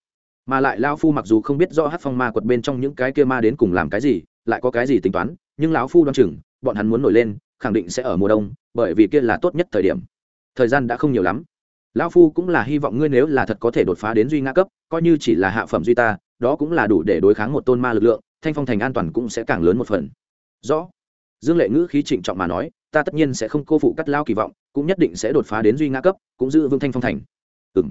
mà lại lão phu mặc dù không biết rõ hát phong ma quật bên trong những cái kia ma đến cùng làm cái gì, lại có cái gì tính toán, nhưng lão phu đoan chừng, bọn hắn muốn nổi lên, khẳng định sẽ ở mùa đông, bởi vì kia là tốt nhất thời điểm. Thời gian đã không nhiều lắm. Lão phu cũng là hy vọng ngươi nếu là thật có thể đột phá đến duy ngã cấp, coi như chỉ là hạ phẩm duy ta, đó cũng là đủ để đối kháng một tôn ma lực lượng, thanh phong thành an toàn cũng sẽ càng lớn một phần. Rõ. Dương lệ ngữ khí trịnh trọng mà nói, ta tất nhiên sẽ không cô phụ cắt lao kỳ vọng, cũng nhất định sẽ đột phá đến duy ngã cấp, cũng giữ vương thanh phong thành. Ừ m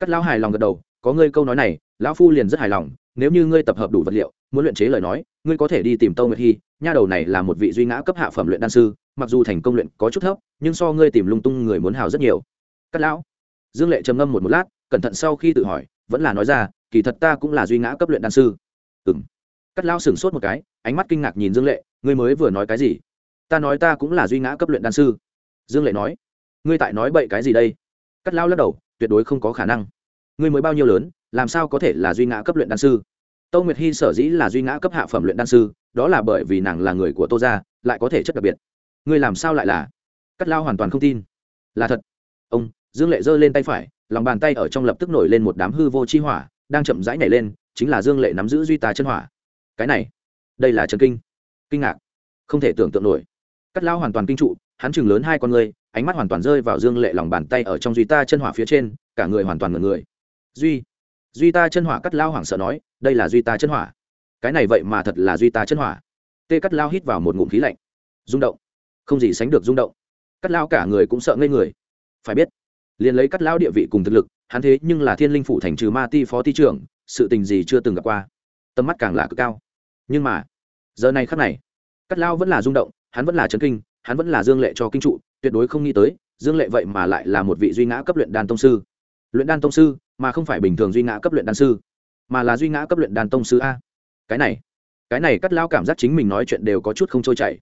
cắt lao hài lòng gật đầu có ngươi câu nói này, lão phu liền rất hài lòng, nếu như ngươi tập hợp đủ vật liệu, muốn luyện chế lời nói, ngươi có thể đi tìm tâu nguyệt hy, nha đầu này là một vị duy ngã cấp hạ phẩm luyện đan sư, mặc dù thành công luyện có chút thấp, nhưng so ngươi tìm lung tung người muốn hào rất nhiều. Cắt lão. Dương lệ trầm ngâm một một lát, cẩn thận sau khi tự hỏi, vẫn là nói ra, kỳ thật ta cũng là duy ngã cấp luyện đan sư. Ừ m cắt lão sửng sốt một cái, ánh mắt kinh ngạc nhìn dương lệ, ngươi mới vừa nói cái gì? Ta nói ta cũng là duy ngã cấp luyện đan sư. Dương lệ nói, ngươi tại nói bậy cái gì đây? Cắt lão lắc đầu, tuyệt đối không có khả năng ngươi mới bao nhiêu lớn, làm sao có thể là duy ngã cấp luyện đan sư? Tô nguyệt hy sở dĩ là duy ngã cấp hạ phẩm luyện đan sư, đó là bởi vì nàng là người của tô gia, lại có thể chất đặc biệt. Ngươi làm sao lại là? Cắt lao hoàn toàn không tin. Là thật. Ông, dương lệ giơ lên tay phải, lòng bàn tay ở trong lập tức nổi lên một đám hư vô chi hỏa, đang chậm rãi nhảy lên, chính là dương lệ nắm giữ duy tà chân hỏa. Cái này, đây là trần kinh. Kinh ngạc. Không thể tưởng tượng nổi. Cắt lao hoàn toàn kinh trụ, hắn chừng lớn hai con người, ánh mắt hoàn toàn rơi vào dương lệ lòng bàn tay ở trong duy ta chân hỏa phía trên, cả người hoàn toàn ngần người duy duy ta chân hỏa cắt lao hoảng sợ nói, đây là duy ta chân hỏa. Cái này vậy mà thật là duy ta chân hỏa. Tê cắt lao hít vào một ngụm khí lạnh. Rung động. Không gì sánh được rung động. Cắt lao cả người cũng sợ ngây người. Phải biết, liền lấy cắt lao địa vị cùng thực lực, hắn thế nhưng là thiên linh phủ thành trừ ma ti phó ti trưởng, sự tình gì chưa từng gặp qua. Tầm mắt càng là cực cao. Nhưng mà, giờ này khắc này, cắt lao vẫn là rung động, hắn vẫn là chấn kinh, hắn vẫn là dương lệ cho kinh trụ, tuyệt đối không nghĩ tới, dương lệ vậy mà lại là một vị duy ngã cấp luyện đan tông sư luyện đan tông sư, mà không phải bình thường duy ngã cấp luyện đan sư, mà là duy ngã cấp luyện đan tông sư a. Cái này cái này cắt lao cảm giác chính mình nói chuyện đều có chút không trôi chảy.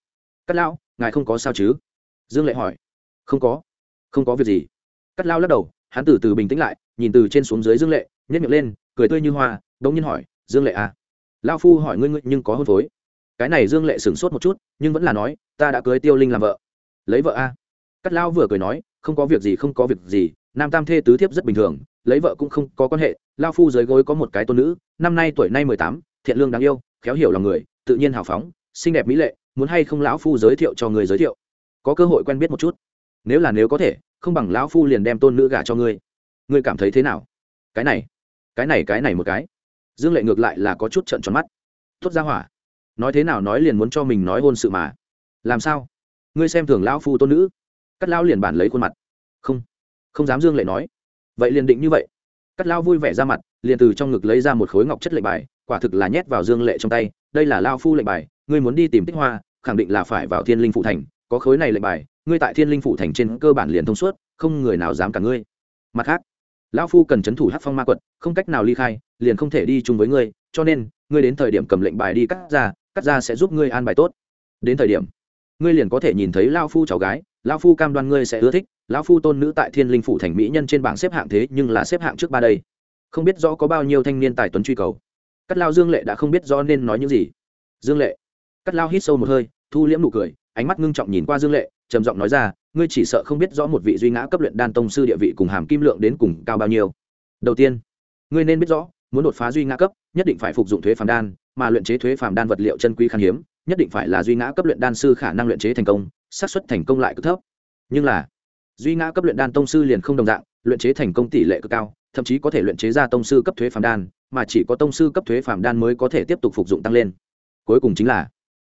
Cắt lao ngài không có sao chứ? Dương lệ hỏi. Không có không có việc gì. Cắt lao lắc đầu, hắn từ từ bình tĩnh lại, nhìn từ trên xuống dưới dương lệ nhét miệng lên, cười tươi như hoa đ ỗ n g nhiên hỏi, dương lệ à lao phu hỏi ngươi ngươi nhưng có hôn phối? Cái này dương lệ sửng sốt một chút, nhưng vẫn là nói, ta đã cưới tiêu linh làm vợ. Lấy vợ a à? cắt lao vừa cười nói, không có việc gì, không có việc gì nam tam thê tứ thiếp rất bình thường, lấy vợ cũng không có quan hệ, lao phu dưới gối có một cái tôn nữ, năm nay tuổi nay mười tám, thiện lương đáng yêu, khéo hiểu lòng người, tự nhiên hào phóng, xinh đẹp mỹ lệ, muốn hay không lão phu giới thiệu cho người giới thiệu. Có cơ hội quen biết một chút. Nếu là nếu có thể, không bằng lão phu liền đem tôn nữ gả cho ngươi. Ngươi cảm thấy thế nào? Cái này cái này cái này một cái. Dương lệ ngược lại là có chút trận tròn mắt. Tuốt ra hỏa. Nói thế nào nói liền muốn cho mình nói hôn sự mà. Làm sao? Ngươi xem thường lão phu tôn nữ. Cắt lão liền bản lấy khuôn mặt. Không không dám dương lệ nói. Vậy liền định như vậy. Cắt lao vui vẻ ra mặt, liền từ trong ngực lấy ra một khối ngọc chất lệnh bài, quả thực là nhét vào dương lệ trong tay. Đây là lao phu lệnh bài, ngươi muốn đi tìm tích hoa, khẳng định là phải vào thiên linh phụ thành. Có khối này lệnh bài, ngươi tại thiên linh phụ thành trên cơ bản liền thông suốt, không người nào dám cả ngươi. Mặt khác lão phu cần c h ấ n thủ hát phong ma quật, không cách nào ly khai, liền không thể đi chung với ngươi, cho nên, ngươi đến thời điểm cầm lệnh bài đi cắt ra cắt ra sẽ giúp ngươi an bài tốt. Đến thời điểm, ngươi liền có thể nhìn thấy lao phu cháu gái Lão phu cam đoan ngươi sẽ ưa thích, lão phu tôn nữ tại thiên linh phủ thành mỹ nhân trên bảng xếp hạng thế nhưng là xếp hạng trước ba đây. Không biết rõ có bao nhiêu thanh niên tài tuấn truy cầu. Cắt lao dương lệ đã không biết rõ nên nói những gì. Dương lệ. Cắt lao hít sâu một hơi, thu liễm nụ cười, ánh mắt ngưng trọng nhìn qua dương lệ, trầm giọng nói ra, ngươi chỉ sợ không biết rõ một vị duy ngã cấp luyện đan tông sư địa vị cùng hàm kim lượng đến cùng cao bao nhiêu. Đầu tiên, ngươi nên biết rõ, muốn đột phá duy ngã cấp, nhất định phải phục dụng thuế phàm đan, mà luyện chế thuế phàm đan vật liệu chân quý khan hiếm, nhất định phải là duy ngã cấp luyện đan sư khả năng luyện chế thành công xác suất thành công lại cực thấp. Nhưng là, duy ngã cấp luyện đan tông sư liền không đồng dạng, luyện chế thành công tỷ lệ cực cao, thậm chí có thể luyện chế ra tông sư cấp thuế phàm đan, mà chỉ có tông sư cấp thuế phàm đan mới có thể tiếp tục phục dụng tăng lên. Cuối cùng chính là,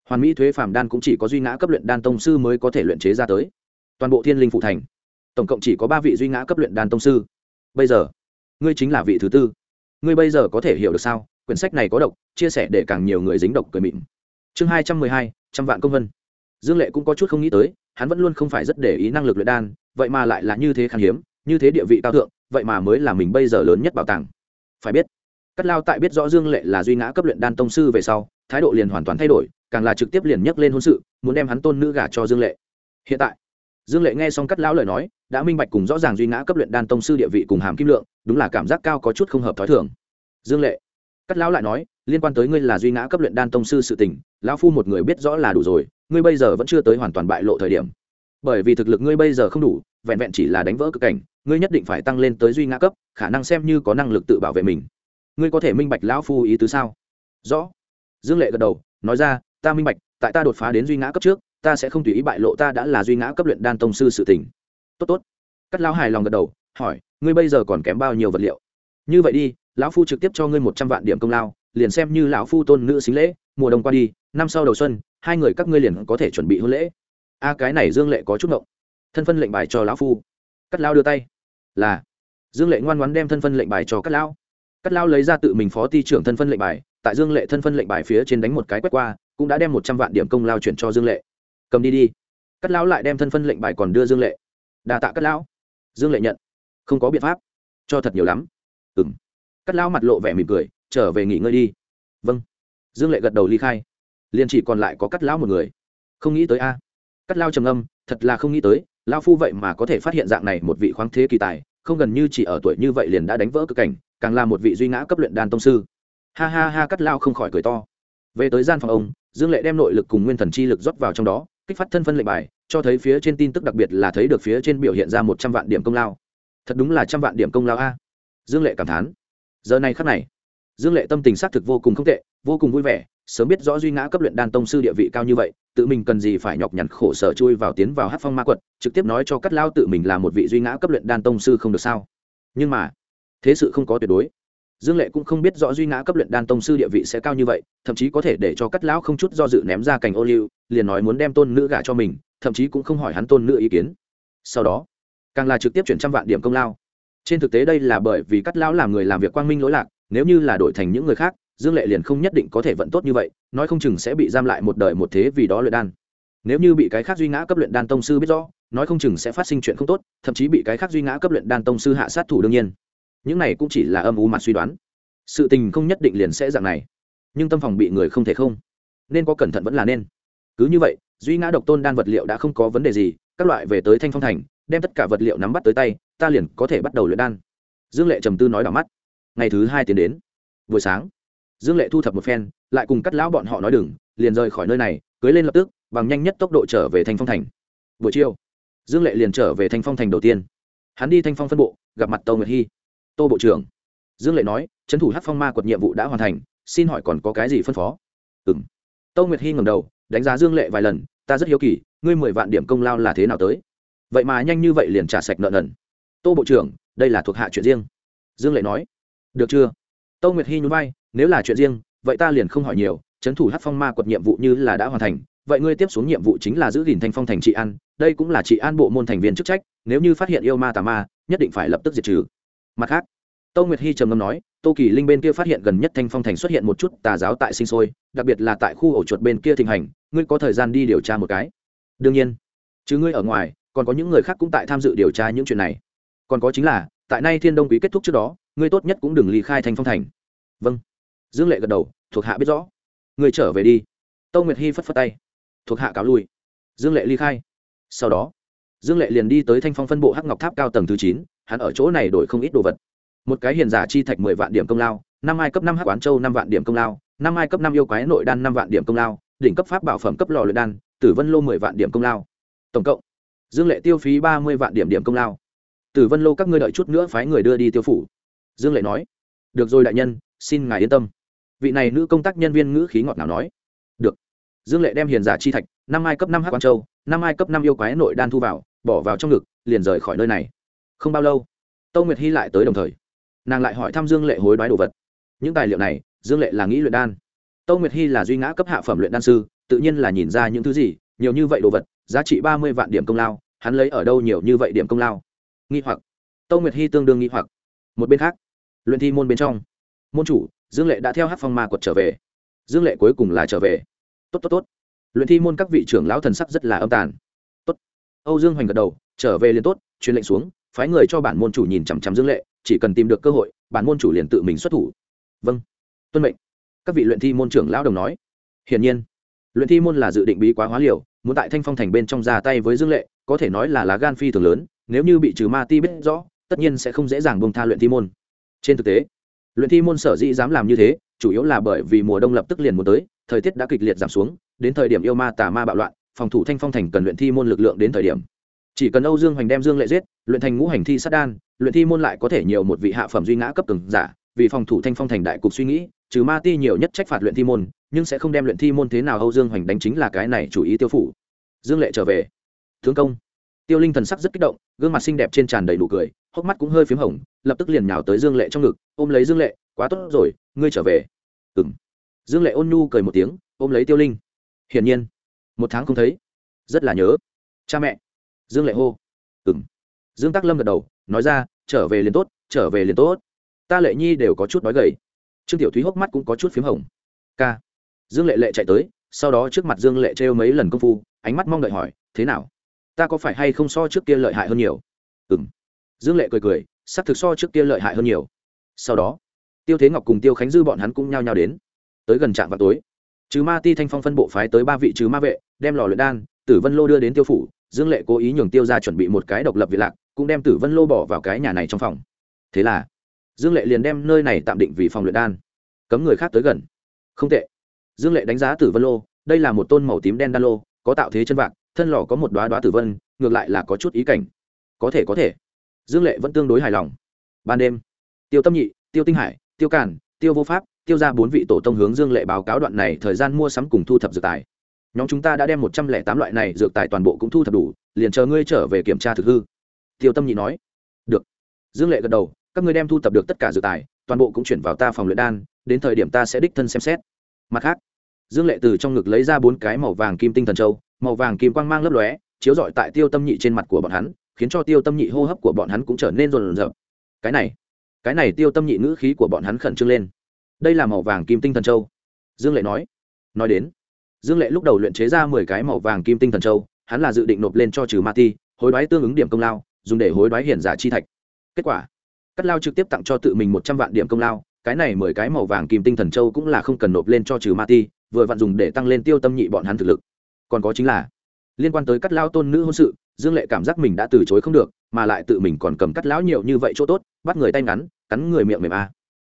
hoàn mỹ thuế phàm đan cũng chỉ có duy ngã cấp luyện đan tông sư mới có thể luyện chế ra tới. Toàn bộ thiên linh phụ thành, tổng cộng chỉ có ba vị duy ngã cấp luyện đan tông sư. Bây giờ, ngươi chính là vị thứ tư. Ngươi bây giờ có thể hiểu được sao? Quyển sách này có độc, chia sẻ để càng nhiều người dính độc cười mịn. Chương hai trăm mười hai, trăm vạn công vân dương lệ cũng có chút không nghĩ tới, hắn vẫn luôn không phải rất để ý năng lực luyện đan, vậy mà lại là như thế khan hiếm, như thế địa vị cao thượng, vậy mà mới là mình bây giờ lớn nhất bảo tàng. Phải biết cắt lao tại biết rõ dương lệ là duy ngã cấp luyện đan tông sư về sau, thái độ liền hoàn toàn thay đổi, càng là trực tiếp liền nhắc lên hôn sự, muốn đem hắn tôn nữ gả cho dương lệ. Hiện tại, dương lệ nghe xong cắt lão lời nói, đã minh bạch cùng rõ ràng duy ngã cấp luyện đan tông sư địa vị cùng hàm kim lượng, đúng là cảm giác cao có chút không hợp t h ó i thường. Dương lệ cắt lão lại nói, liên quan tới ngươi là duy ngã cấp luyện đan tông sư sự tình, lão phu một người biết rõ là đủ rồi ngươi bây giờ vẫn chưa tới hoàn toàn bại lộ thời điểm. Bởi vì thực lực ngươi bây giờ không đủ, vẹn vẹn chỉ là đánh vỡ cực cảnh, ngươi nhất định phải tăng lên tới duy ngã cấp, khả năng xem như có năng lực tự bảo vệ mình. Ngươi có thể minh bạch lão phu ý tứ sao? Rõ. Dương lệ gật đầu, nói ra, ta minh bạch, tại ta đột phá đến duy ngã cấp trước, ta sẽ không tùy ý bại lộ ta đã là duy ngã cấp luyện đan tông sư sự tình. Tốt tốt. Cắt lão hài lòng gật đầu, hỏi, ngươi bây giờ còn kém bao nhiêu vật liệu? Như vậy đi, lão phu trực tiếp cho ngươi một trăm vạn điểm công lao liền xem như lão phu tôn nữ xính lễ, mùa đông qua đi, năm sau đầu xuân, hai người các ngươi liền có thể chuẩn bị hôn lễ. A, cái này dương lệ có chút ngộng. Thân phân lệnh bài cho lão phu. Cắt lao đưa tay. Là. Dương lệ ngoan ngoãn đem thân phân lệnh bài cho cắt lão cắt lao lấy ra tự mình phó ty trưởng thân phân lệnh bài, tại dương lệ thân phân lệnh bài phía trên đánh một cái quét qua, cũng đã đem một trăm vạn điểm công lao chuyển cho dương lệ. Cầm đi đi. Cắt lão lại đem thân phân lệnh bài còn đưa dương lệ. Đà tạ cắt lão dương lệ nhận. Không có biện pháp. Cho thật nhiều lắm. Ừ m cắt lão mặt lộ vẻ mỉm cười trở về nghỉ ngơi đi. Vâng. Dương lệ gật đầu ly khai. Liền chỉ còn lại có cắt lão một người. Không nghĩ tới a. Cắt lao trầm âm thật là không nghĩ tới lao phu vậy mà có thể phát hiện dạng này một vị khoáng thế kỳ tài, không gần như chỉ ở tuổi như vậy liền đã đánh vỡ cực cảnh, càng là một vị duy ngã cấp luyện đàn tông sư. Ha ha ha, cắt lao không khỏi cười to. Về tới gian phòng ông, dương lệ đem nội lực cùng nguyên thần chi lực rót vào trong đó, kích phát thân phân lệnh bài, cho thấy phía trên tin tức đặc biệt là thấy được phía trên biểu hiện ra một trăm vạn điểm công lao. Thật đúng là trăm vạn điểm công lao a. Dương lệ cảm thán. Giờ này khắc này dương lệ tâm tình xác thực vô cùng không tệ, vô cùng vui vẻ, sớm biết rõ duy ngã cấp luyện đan tông sư địa vị cao như vậy, tự mình cần gì phải nhọc nhằn khổ sở chui vào tiến vào hát phong ma quật, trực tiếp nói cho cắt lao tự mình là một vị duy ngã cấp luyện đan tông sư không được sao. Nhưng mà, thế sự không có tuyệt đối. Dương lệ cũng không biết rõ duy ngã cấp luyện đan tông sư địa vị sẽ cao như vậy, thậm chí có thể để cho cắt lão không chút do dự ném ra cành ô liu, liền nói muốn đem tôn nữ gả cho mình, thậm chí cũng không hỏi hắn tôn nữ ý kiến. Sau đó, càng là trực tiếp chuyển trăm vạn điểm công lao. Trên thực tế đây là bởi vì cắt lão làm người làm việc quang minh lỗi lạc nếu như là đổi thành những người khác, dương lệ liền không nhất định có thể vận tốt như vậy, nói không chừng sẽ bị giam lại một đời một thế vì đó luyện đan. Nếu như bị cái khác duy ngã cấp luyện đan tông sư biết rõ, nói không chừng sẽ phát sinh chuyện không tốt, thậm chí bị cái khác duy ngã cấp luyện đan tông sư hạ sát thủ đương nhiên. Những này cũng chỉ là âm u mặt suy đoán. Sự tình không nhất định liền sẽ dạng này. Nhưng tâm phòng bị người không thể không. Nên có cẩn thận vẫn là nên. Cứ như vậy, duy ngã độc tôn đan vật liệu đã không có vấn đề gì, các loại về tới thanh phong thành, đem tất cả vật liệu nắm bắt tới tay, ta liền có thể bắt đầu luyện đan. Dương lệ trầm tư nói đỏ mắt ngày thứ hai tiến đến. Buổi sáng, dương lệ thu thập một phen, lại cùng cắt lão bọn họ nói đừng, liền rời khỏi nơi này, cưới lên lập tức, bằng nhanh nhất tốc độ trở về thanh phong thành. Buổi chiều, dương lệ liền trở về thanh phong thành đầu tiên. Hắn đi thanh phong phân bộ, gặp mặt tâu nguyệt hy. Tô bộ trưởng, dương lệ nói, trấn thủ hát phong ma quật nhiệm vụ đã hoàn thành, xin hỏi còn có cái gì phân phó? Ừ m tâu nguyệt hy ngầm đầu, đánh giá dương lệ vài lần, ta rất hiếu kỳ, ngươi mười vạn điểm công lao là thế nào tới? Vậy mà nhanh như vậy liền trả sạch nợ nần. Tô bộ trưởng, đây là thuộc hạ chuyện riêng. Dương lệ nói được chưa? Tâu nguyệt hy nhún vai, nếu là chuyện riêng, vậy ta liền không hỏi nhiều trấn thủ hát phong ma quật nhiệm vụ như là đã hoàn thành, vậy ngươi tiếp xuống nhiệm vụ chính là giữ gìn thanh phong thành trị an, đây cũng là trị an bộ môn thành viên chức trách, nếu như phát hiện yêu ma tà ma, nhất định phải lập tức diệt trừ. Mặt khác, tâu nguyệt hy trầm ngâm nói, tô kỳ linh bên kia phát hiện gần nhất thanh phong thành xuất hiện một chút tà giáo tại sinh sôi, đặc biệt là tại khu ổ chuột bên kia thịnh hành, ngươi có thời gian đi điều tra một cái? Đương nhiên. Chứ ngươi ở ngoài, còn có những người khác cũng tại tham dự điều tra những chuyện này. Còn có chính là, tại nay thiên đông quý kết thúc trước đó ngươi tốt nhất cũng đừng ly khai thanh phong thành. Vâng. Dương lệ gật đầu, thuộc hạ biết rõ. Ngươi trở về đi. Tâu nguyệt hy phất phất tay. Thuộc hạ cáo lui. Dương lệ ly khai. Sau đó, dương lệ liền đi tới thanh phong phân bộ hắc ngọc tháp cao tầng thứ chín, hắn ở chỗ này đổi không ít đồ vật. Một cái hiền giả chi thạch mười vạn điểm công lao, năm ai cấp năm hắc quán châu năm vạn điểm công lao, năm ai cấp năm yêu quái nội đan năm vạn điểm công lao, đỉnh cấp pháp bảo phẩm cấp lò luyện đan, tử vân lô mười vạn điểm công lao. Tổng cộng, dương lệ tiêu phí ba mươi vạn điểm điểm công lao. Tử vân lô các ngươi đợi chút nữa phái người đưa đi tiêu phủ dương lệ nói, được rồi đại nhân, xin ngài yên tâm. Vị này nữ công tác nhân viên ngữ khí ngọt nào nói, được. Dương lệ đem hiền giả chi thạch, năm ai cấp năm hắc quang châu, năm ai cấp năm yêu quái nội đan thu vào, bỏ vào trong ngực, liền rời khỏi nơi này. Không bao lâu, tâu nguyệt hy lại tới đồng thời. Nàng lại hỏi thăm dương lệ hối đoái đồ vật. Những tài liệu này, dương lệ là nghĩ luyện đan. Tâu nguyệt hy là duy ngã cấp hạ phẩm luyện đan sư, tự nhiên là nhìn ra những thứ gì, nhiều như vậy đồ vật, giá trị ba mươi vạn điểm công lao, hắn lấy ở đâu nhiều như vậy điểm công lao? Nghi hoặc. Tâu nguyệt hy tương đương nghi hoặc. Một bên khác luyện thi môn bên trong. Môn chủ, dương lệ đã theo hát phong ma quật trở về. Dương lệ cuối cùng là trở về. Tốt tốt tốt. Luyện thi môn các vị trưởng lão thần sắc rất là âm tàn. Tốt. Âu dương hoành gật đầu, trở về liền tốt, truyền lệnh xuống, phái người cho bản môn chủ nhìn chằm chằm dương lệ, chỉ cần tìm được cơ hội, bản môn chủ liền tự mình xuất thủ. Vâng. Tuân mệnh. Các vị luyện thi môn trưởng lão đồng nói. Hiển nhiên, luyện thi môn là dự định bí quá hóa liều, muốn tại thanh phong thành bên trong ra tay với dương lệ, có thể nói là lá gan phi thường lớn, nếu như bị trừ ma ti biết rõ, tất nhiên sẽ không dễ dàng bông tha luyện thi môn trên thực tế, luyện thi môn sở dĩ dám làm như thế, chủ yếu là bởi vì mùa đông lập tức liền muốn tới, thời tiết đã kịch liệt giảm xuống, đến thời điểm yêu ma tà ma bạo loạn, phòng thủ thanh phong thành cần luyện thi môn lực lượng đến thời điểm. Chỉ cần âu dương hoành đem dương lệ giết, luyện thành ngũ hành thi sát đan, luyện thi môn lại có thể nhiều một vị hạ phẩm duy ngã cấp từng giả, vì phòng thủ thanh phong thành đại cục suy nghĩ, trừ ma ti nhiều nhất trách phạt luyện thi môn, nhưng sẽ không đem luyện thi môn thế nào âu dương hoành đánh chính là cái này chủ ý tiêu phủ. Dương lệ trở về. Tướng công tiêu linh thần sắc rất kích động, gương mặt xinh đẹp trên tràn đầy đủ cười, hốc mắt cũng hơi p h í m hồng, lập tức liền nhào tới dương lệ trong ngực, ôm lấy dương lệ, quá tốt rồi, ngươi trở về. Ừ m dương lệ ôn nhu cười một tiếng, ôm lấy tiêu linh. Hiển nhiên, một tháng không thấy, rất là nhớ, cha mẹ. Dương lệ hô. Ừ m dương tắc lâm gật đầu, nói ra, trở về liền tốt, trở về liền tốt. Ta lệ nhi đều có chút nói gầy. Trương tiểu thúy hốc mắt cũng có chút p h í m hồng. Ca. dương lệ lệ chạy tới, sau đó trước mặt dương lệ trêu mấy lần công phu, ánh mắt mong đợi hỏi, thế nào? Ta có phải hay không so trước kia lợi hại hơn nhiều? Ừ m dương lệ cười cười s ắ c thực so trước kia lợi hại hơn nhiều. Sau đó, tiêu thế ngọc cùng tiêu khánh dư bọn hắn cũng nhao nhao đến. Tới gần trạm vào tối chứ ma ti thanh phong phân bộ phái tới ba vị chứ ma vệ, đem lò luyện đan, tử vân lô đưa đến tiêu phủ. Dương lệ cố ý nhường tiêu ra chuẩn bị một cái độc lập vị lạc, cũng đem tử vân lô bỏ vào cái nhà này trong phòng. Thế là, dương lệ liền đem nơi này tạm định vì phòng luyện đan, cấm người khác tới gần. Không tệ. Dương lệ đánh giá tử vân lô, đây là một tôn màu tím đen đan lô, có tạo thế chân vạc thân lò có một đoá đoá tử vân, ngược lại là có chút ý cảnh. Có thể có thể. Dương lệ vẫn tương đối hài lòng. Ban đêm, tiêu tâm nhị, tiêu tinh hải, tiêu càn, tiêu vô pháp, tiêu ra bốn vị tổ tông hướng dương lệ báo cáo đoạn này thời gian mua sắm cùng thu thập dược tài. Nhóm chúng ta đã đem một trăm lẻ tám loại này dược tài toàn bộ cũng thu thập đủ, liền chờ ngươi trở về kiểm tra thực hư. Tiêu tâm nhị nói. Được. Dương lệ gật đầu. Các ngươi đem thu thập được tất cả dược tài, toàn bộ cũng chuyển vào ta phòng luyện đan, đến thời điểm ta sẽ đích thân xem xét. Mặt khác, dương lệ từ trong ngực lấy ra bốn cái màu vàng kim tinh thần châu màu vàng kim quang mang lấp lóe, chiếu rọi tại tiêu tâm nhị trên mặt của bọn hắn, khiến cho tiêu tâm nhị hô hấp của bọn hắn cũng trở nên rồn rợp cái này cái này tiêu tâm nhị ngữ khí của bọn hắn khẩn trương lên. Đây là màu vàng kim tinh thần châu. Dương lệ nói. Nói đến, dương lệ lúc đầu luyện chế ra mười cái màu vàng kim tinh thần châu, hắn là dự định nộp lên cho trừ ma ti, hối đoái tương ứng điểm công lao, dùng để hối đoái hiển giả chi thạch. Kết quả, cắt lao trực tiếp tặng cho tự mình một trăm vạn điểm công lao, cái này mười cái màu vàng kim tinh thần châu cũng là không cần nộp lên cho trừ ma ti, vừa vặn dùng để tăng lên tiêu tâm nhị bọn hắn thực lực còn có chính là liên quan tới cắt lao tôn nữ hôn sự, dương lệ cảm giác mình đã từ chối không được, mà lại tự mình còn cầm cắt lão nhiều như vậy chỗ tốt, bắt người tay ngắn, cắn người miệng mềm a à.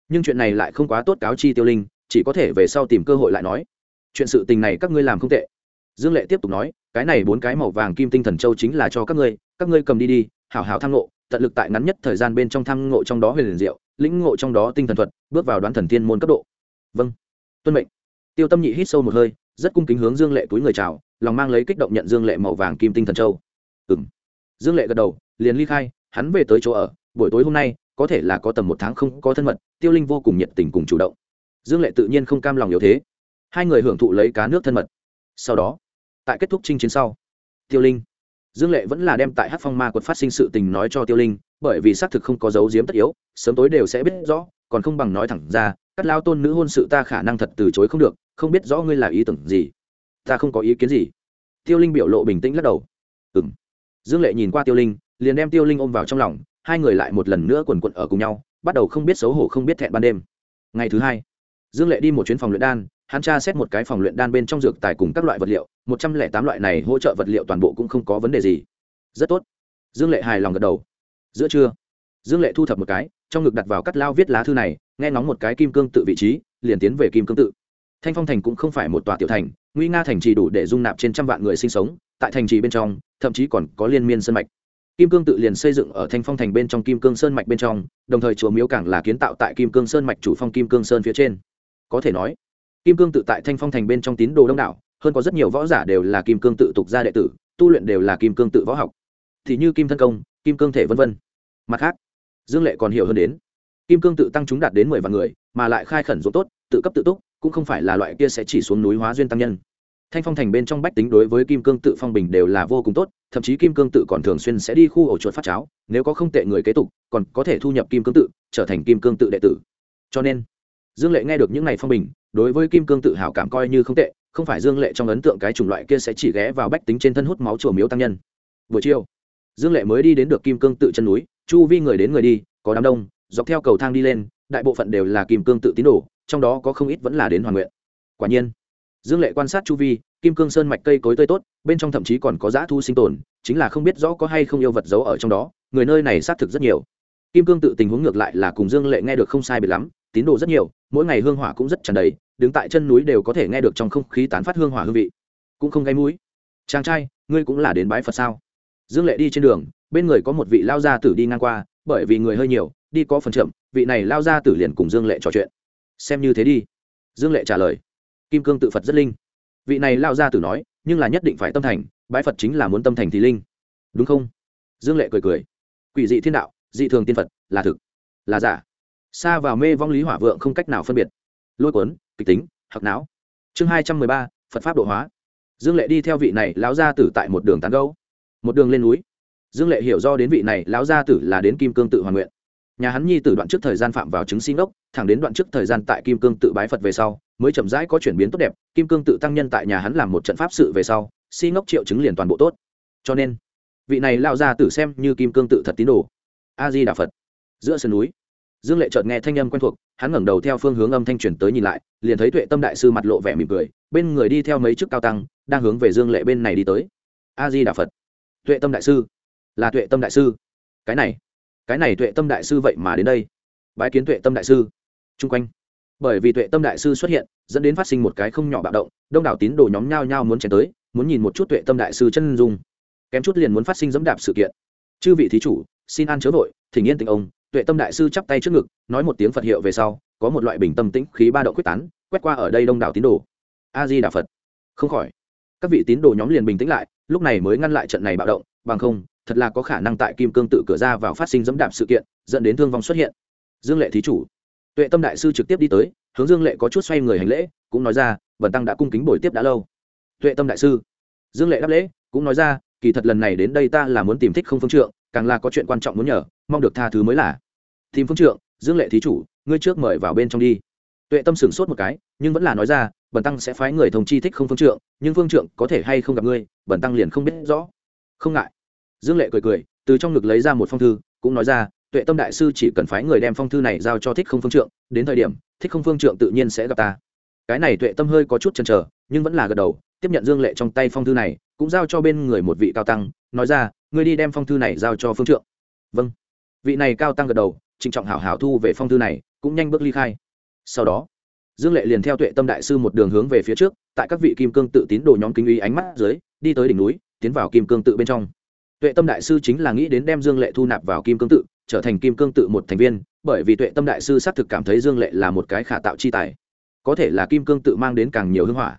nhưng chuyện này lại không quá tốt cáo chi tiêu linh, chỉ có thể về sau tìm cơ hội lại nói. Chuyện sự tình này các ngươi làm không tệ. Dương lệ tiếp tục nói, cái này bốn cái màu vàng kim tinh thần châu chính là cho các ngươi các ngươi cầm đi đi, hảo hảo tham ngộ, tận lực tại ngắn nhất thời gian bên trong tham ngộ trong đó huyền liền diệu, lĩnh ngộ trong đó tinh thần thuật, bước vào đoán thần thiên môn cấp độ. Vâng. Tuân mệnh. Tiêu tâm nhị hít sâu một hơi, rất cung kính hướng dương lệ túi người chào lòng mang lấy kích động nhận dương lệ màu vàng kim tinh thần châu. Ừ m dương lệ gật đầu, liền ly khai, hắn về tới chỗ ở, buổi tối hôm nay, có thể là có tầm một tháng không có thân mật, tiêu linh vô cùng nhiệt tình cùng chủ động. Dương lệ tự nhiên không cam lòng yếu thế. Hai người hưởng thụ lấy cá nước thân mật. Sau đó, tại kết thúc chinh chiến sau, tiêu linh, dương lệ vẫn là đem tại hát phong ma quật phát sinh sự tình nói cho tiêu linh, bởi vì xác thực không có dấu diếm tất yếu, sớm tối đều sẽ biết rõ, còn không bằng nói thẳng ra, cắt lao tôn nữ hôn sự ta khả năng thật từ chối không được, không biết rõ ngươi là ý tưởng gì ta không có ý kiến gì. Tiêu linh biểu lộ bình tĩnh lắc đầu. Ừ m dương lệ nhìn qua tiêu linh, liền đem tiêu linh ôm vào trong lòng, hai người lại một lần nữa quần quận ở cùng nhau, bắt đầu không biết xấu hổ không biết thẹn ban đêm. Ngày thứ hai, dương lệ đi một chuyến phòng luyện đan, hắn tra xét một cái phòng luyện đan bên trong dược tài cùng các loại vật liệu, một trăm lẻ tám loại này hỗ trợ vật liệu toàn bộ cũng không có vấn đề gì. Rất tốt. Dương lệ hài lòng gật đầu. Giữa trưa, dương lệ thu thập một cái, trong ngực đặt vào cắt lao viết lá thư này, nghe ngóng một cái kim cương tự vị trí, liền tiến về kim cương tự thanh phong thành cũng không phải một tòa tiểu thành, nguy nga thành trì đủ để dung nạp trên trăm vạn người sinh sống, tại thành trì bên trong, thậm chí còn có liên miên sân mạch. Kim cương tự liền xây dựng ở thanh phong thành bên trong kim cương sơn mạch bên trong, đồng thời chùa miếu cảng là kiến tạo tại kim cương sơn mạch chủ phong kim cương sơn phía trên. Có thể nói, kim cương tự tại thanh phong thành bên trong tín đồ đông đảo, hơn có rất nhiều võ giả đều là kim cương tự tục gia đệ tử, tu luyện đều là kim cương tự võ học. Thì như kim thân công, kim cương thể v v mặt khác, dương lệ còn hiểu hơn đến, kim cương tự tăng chúng đạt đến mười vạn người, mà lại khai khẩn ruộng tốt, tự cấp tự túc cũng không phải là loại kia sẽ chỉ xuống núi hóa duyên tăng nhân. Thanh phong thành bên trong bách tính đối với kim cương tự phong bình đều là vô cùng tốt, thậm chí kim cương tự còn thường xuyên sẽ đi khu ổ chuột phát cháo, nếu có không tệ người kế tục, còn có thể thu nhập kim cương tự, trở thành kim cương tự đệ tử. Cho nên, dương lệ nghe được những n à y phong bình, đối với kim cương tự hào cảm coi như không tệ, không phải dương lệ trong ấn tượng cái chủng loại kia sẽ chỉ ghé vào bách tính trên thân hút máu chùa miếu tăng nhân. Buổi chiều, dương lệ mới đi đến được kim cương tự chân núi, chu vi người đến người đi, có đám đông, dọc theo cầu thang đi lên, đại bộ phận đều là kim cương tự tín đồ trong đó có không ít vẫn là đến hoàn nguyện. Quả nhiên, dương lệ quan sát chu vi, kim cương sơn mạch cây cối tươi tốt, bên trong thậm chí còn có dã thu sinh tồn, chính là không biết rõ có hay không yêu vật giấu ở trong đó, người nơi này xác thực rất nhiều. Kim cương tự tình huống ngược lại là cùng dương lệ nghe được không sai biệt lắm, tín đồ rất nhiều, mỗi ngày hương hỏa cũng rất tràn đầy, đứng tại chân núi đều có thể nghe được trong không khí tán phát hương hỏa hương vị. Cũng không gáy mũi. Chàng trai, ngươi cũng là đến bái phật sao? Dương lệ đi trên đường, bên người có một vị lao gia tử đi ngang qua, bởi vì người hơi nhiều, đi có phần chậm, vị này lao gia tử liền cùng dương lệ trò chuyện xem như thế đi. Dương lệ trả lời, kim cương tự phật rất linh. Vị này lao gia tử nói, nhưng là nhất định phải tâm thành, bái phật chính là muốn tâm thành thì linh. Đúng không? Dương lệ cười cười. Quỷ dị thiên đạo, dị thường tiên phật, là thực, là giả. Xa vào mê vong lý hỏa vượng không cách nào phân biệt. Lôi cuốn, kịch tính hoặc não. Chương hai trăm mười ba, phật pháp độ hóa. Dương lệ đi theo vị này lão gia tử tại một đường tán gấu một đường lên núi. Dương lệ hiểu do đến vị này lão gia tử là đến kim cương tự hoàn nguyện nhà hắn nhi từ đoạn trước thời gian phạm vào chứng sinh ốc, thẳng đến đoạn trước thời gian tại kim cương tự bái phật về sau, mới chậm rãi có chuyển biến tốt đẹp. Kim cương tự tăng nhân tại nhà hắn làm một trận pháp sự về sau si ngốc triệu chứng liền toàn bộ tốt. Cho nên, vị này lao ra tử xem như kim cương tự thật tín đồ. A di đà phật. Giữa sườn núi, dương lệ chợt nghe thanh âm quen thuộc, hắn ngẩng đầu theo phương hướng âm thanh truyền tới nhìn lại, liền thấy tuệ tâm đại sư mặt lộ vẻ mỉm cười, bên người đi theo mấy chức cao tăng, đang hướng về dương lệ bên này đi tới. A di đà phật. Tuệ tâm đại sư. Là tuệ tâm đại sư. Cái này cái này tuệ tâm đại sư vậy mà đến đây. Bái kiến tuệ tâm đại sư. Chung quanh. Bởi vì tuệ tâm đại sư xuất hiện, dẫn đến phát sinh một cái không nhỏ bạo động, đông đảo tín đồ nhóm nhao nhao muốn chèn tới, muốn nhìn một chút tuệ tâm đại sư chân dung. Kém chút liền muốn phát sinh dẫm đạp sự kiện. Chư vị thí chủ, xin an chớ vội, thỉnh yên tình ông. Tuệ tâm đại sư chắp tay trước ngực, nói một tiếng phật hiệu về sau, có một loại bình tâm tĩnh khí ba độ quyết tán, quét qua ở đây đông đảo tín đồ. A di đà phật. Không khỏi. Các vị tín đồ nhóm liền bình tĩnh lại, lúc này mới ngăn lại trận này bạo động, bằng không thật là có khả năng tại kim cương tự cửa ra vào phát sinh dẫm đạp sự kiện, dẫn đến thương vong xuất hiện. Dương lệ thí chủ. Tuệ tâm đại sư trực tiếp đi tới, hướng dương lệ có chút xoay người hành lễ, cũng nói ra vần tăng đã cung kính buổi tiếp đã lâu. Tuệ tâm đại sư. Dương lệ đáp lễ, cũng nói ra, kỳ thật lần này đến đây ta là muốn tìm thích không phương trượng, càng là có chuyện quan trọng muốn nhờ, mong được tha thứ mới là. Tìm phương trượng, dương lệ thí chủ, ngươi trước mời vào bên trong đi. Tuệ tâm sửng sốt một cái, nhưng vẫn là nói ra bần tăng sẽ phái người thông chi thích không phương trượng, nhưng phương trượng có thể hay không gặp ngươi bần tăng liền không biết rõ. Không ngại dương lệ cười cười, từ trong ngực lấy ra một phong thư, cũng nói ra, tuệ tâm đại sư chỉ cần phái người đem phong thư này giao cho thích không phương trượng, đến thời điểm, thích không phương trượng tự nhiên sẽ gặp ta. Cái này tuệ tâm hơi có chút chần chờ, nhưng vẫn là gật đầu, tiếp nhận dương lệ trong tay phong thư này, cũng giao cho bên người một vị cao tăng, nói ra, ngươi đi đem phong thư này giao cho phương trượng. Vâng. Vị này cao tăng gật đầu, trịnh trọng hảo hảo thu về phong thư này, cũng nhanh bước ly khai. Sau đó, dương lệ liền theo tuệ tâm đại sư một đường hướng về phía trước, tại các vị kim cương tự tín đồ nhóm kính uy ánh mắt dưới, đi tới đỉnh núi, tiến vào kim cương tự bên trong tuệ tâm đại sư chính là nghĩ đến đem dương lệ thu nạp vào kim cương tự, trở thành kim cương tự một thành viên, bởi vì tuệ tâm đại sư xác thực cảm thấy dương lệ là một cái khả tạo chi tài. Có thể là kim cương tự mang đến càng nhiều hưng hỏa.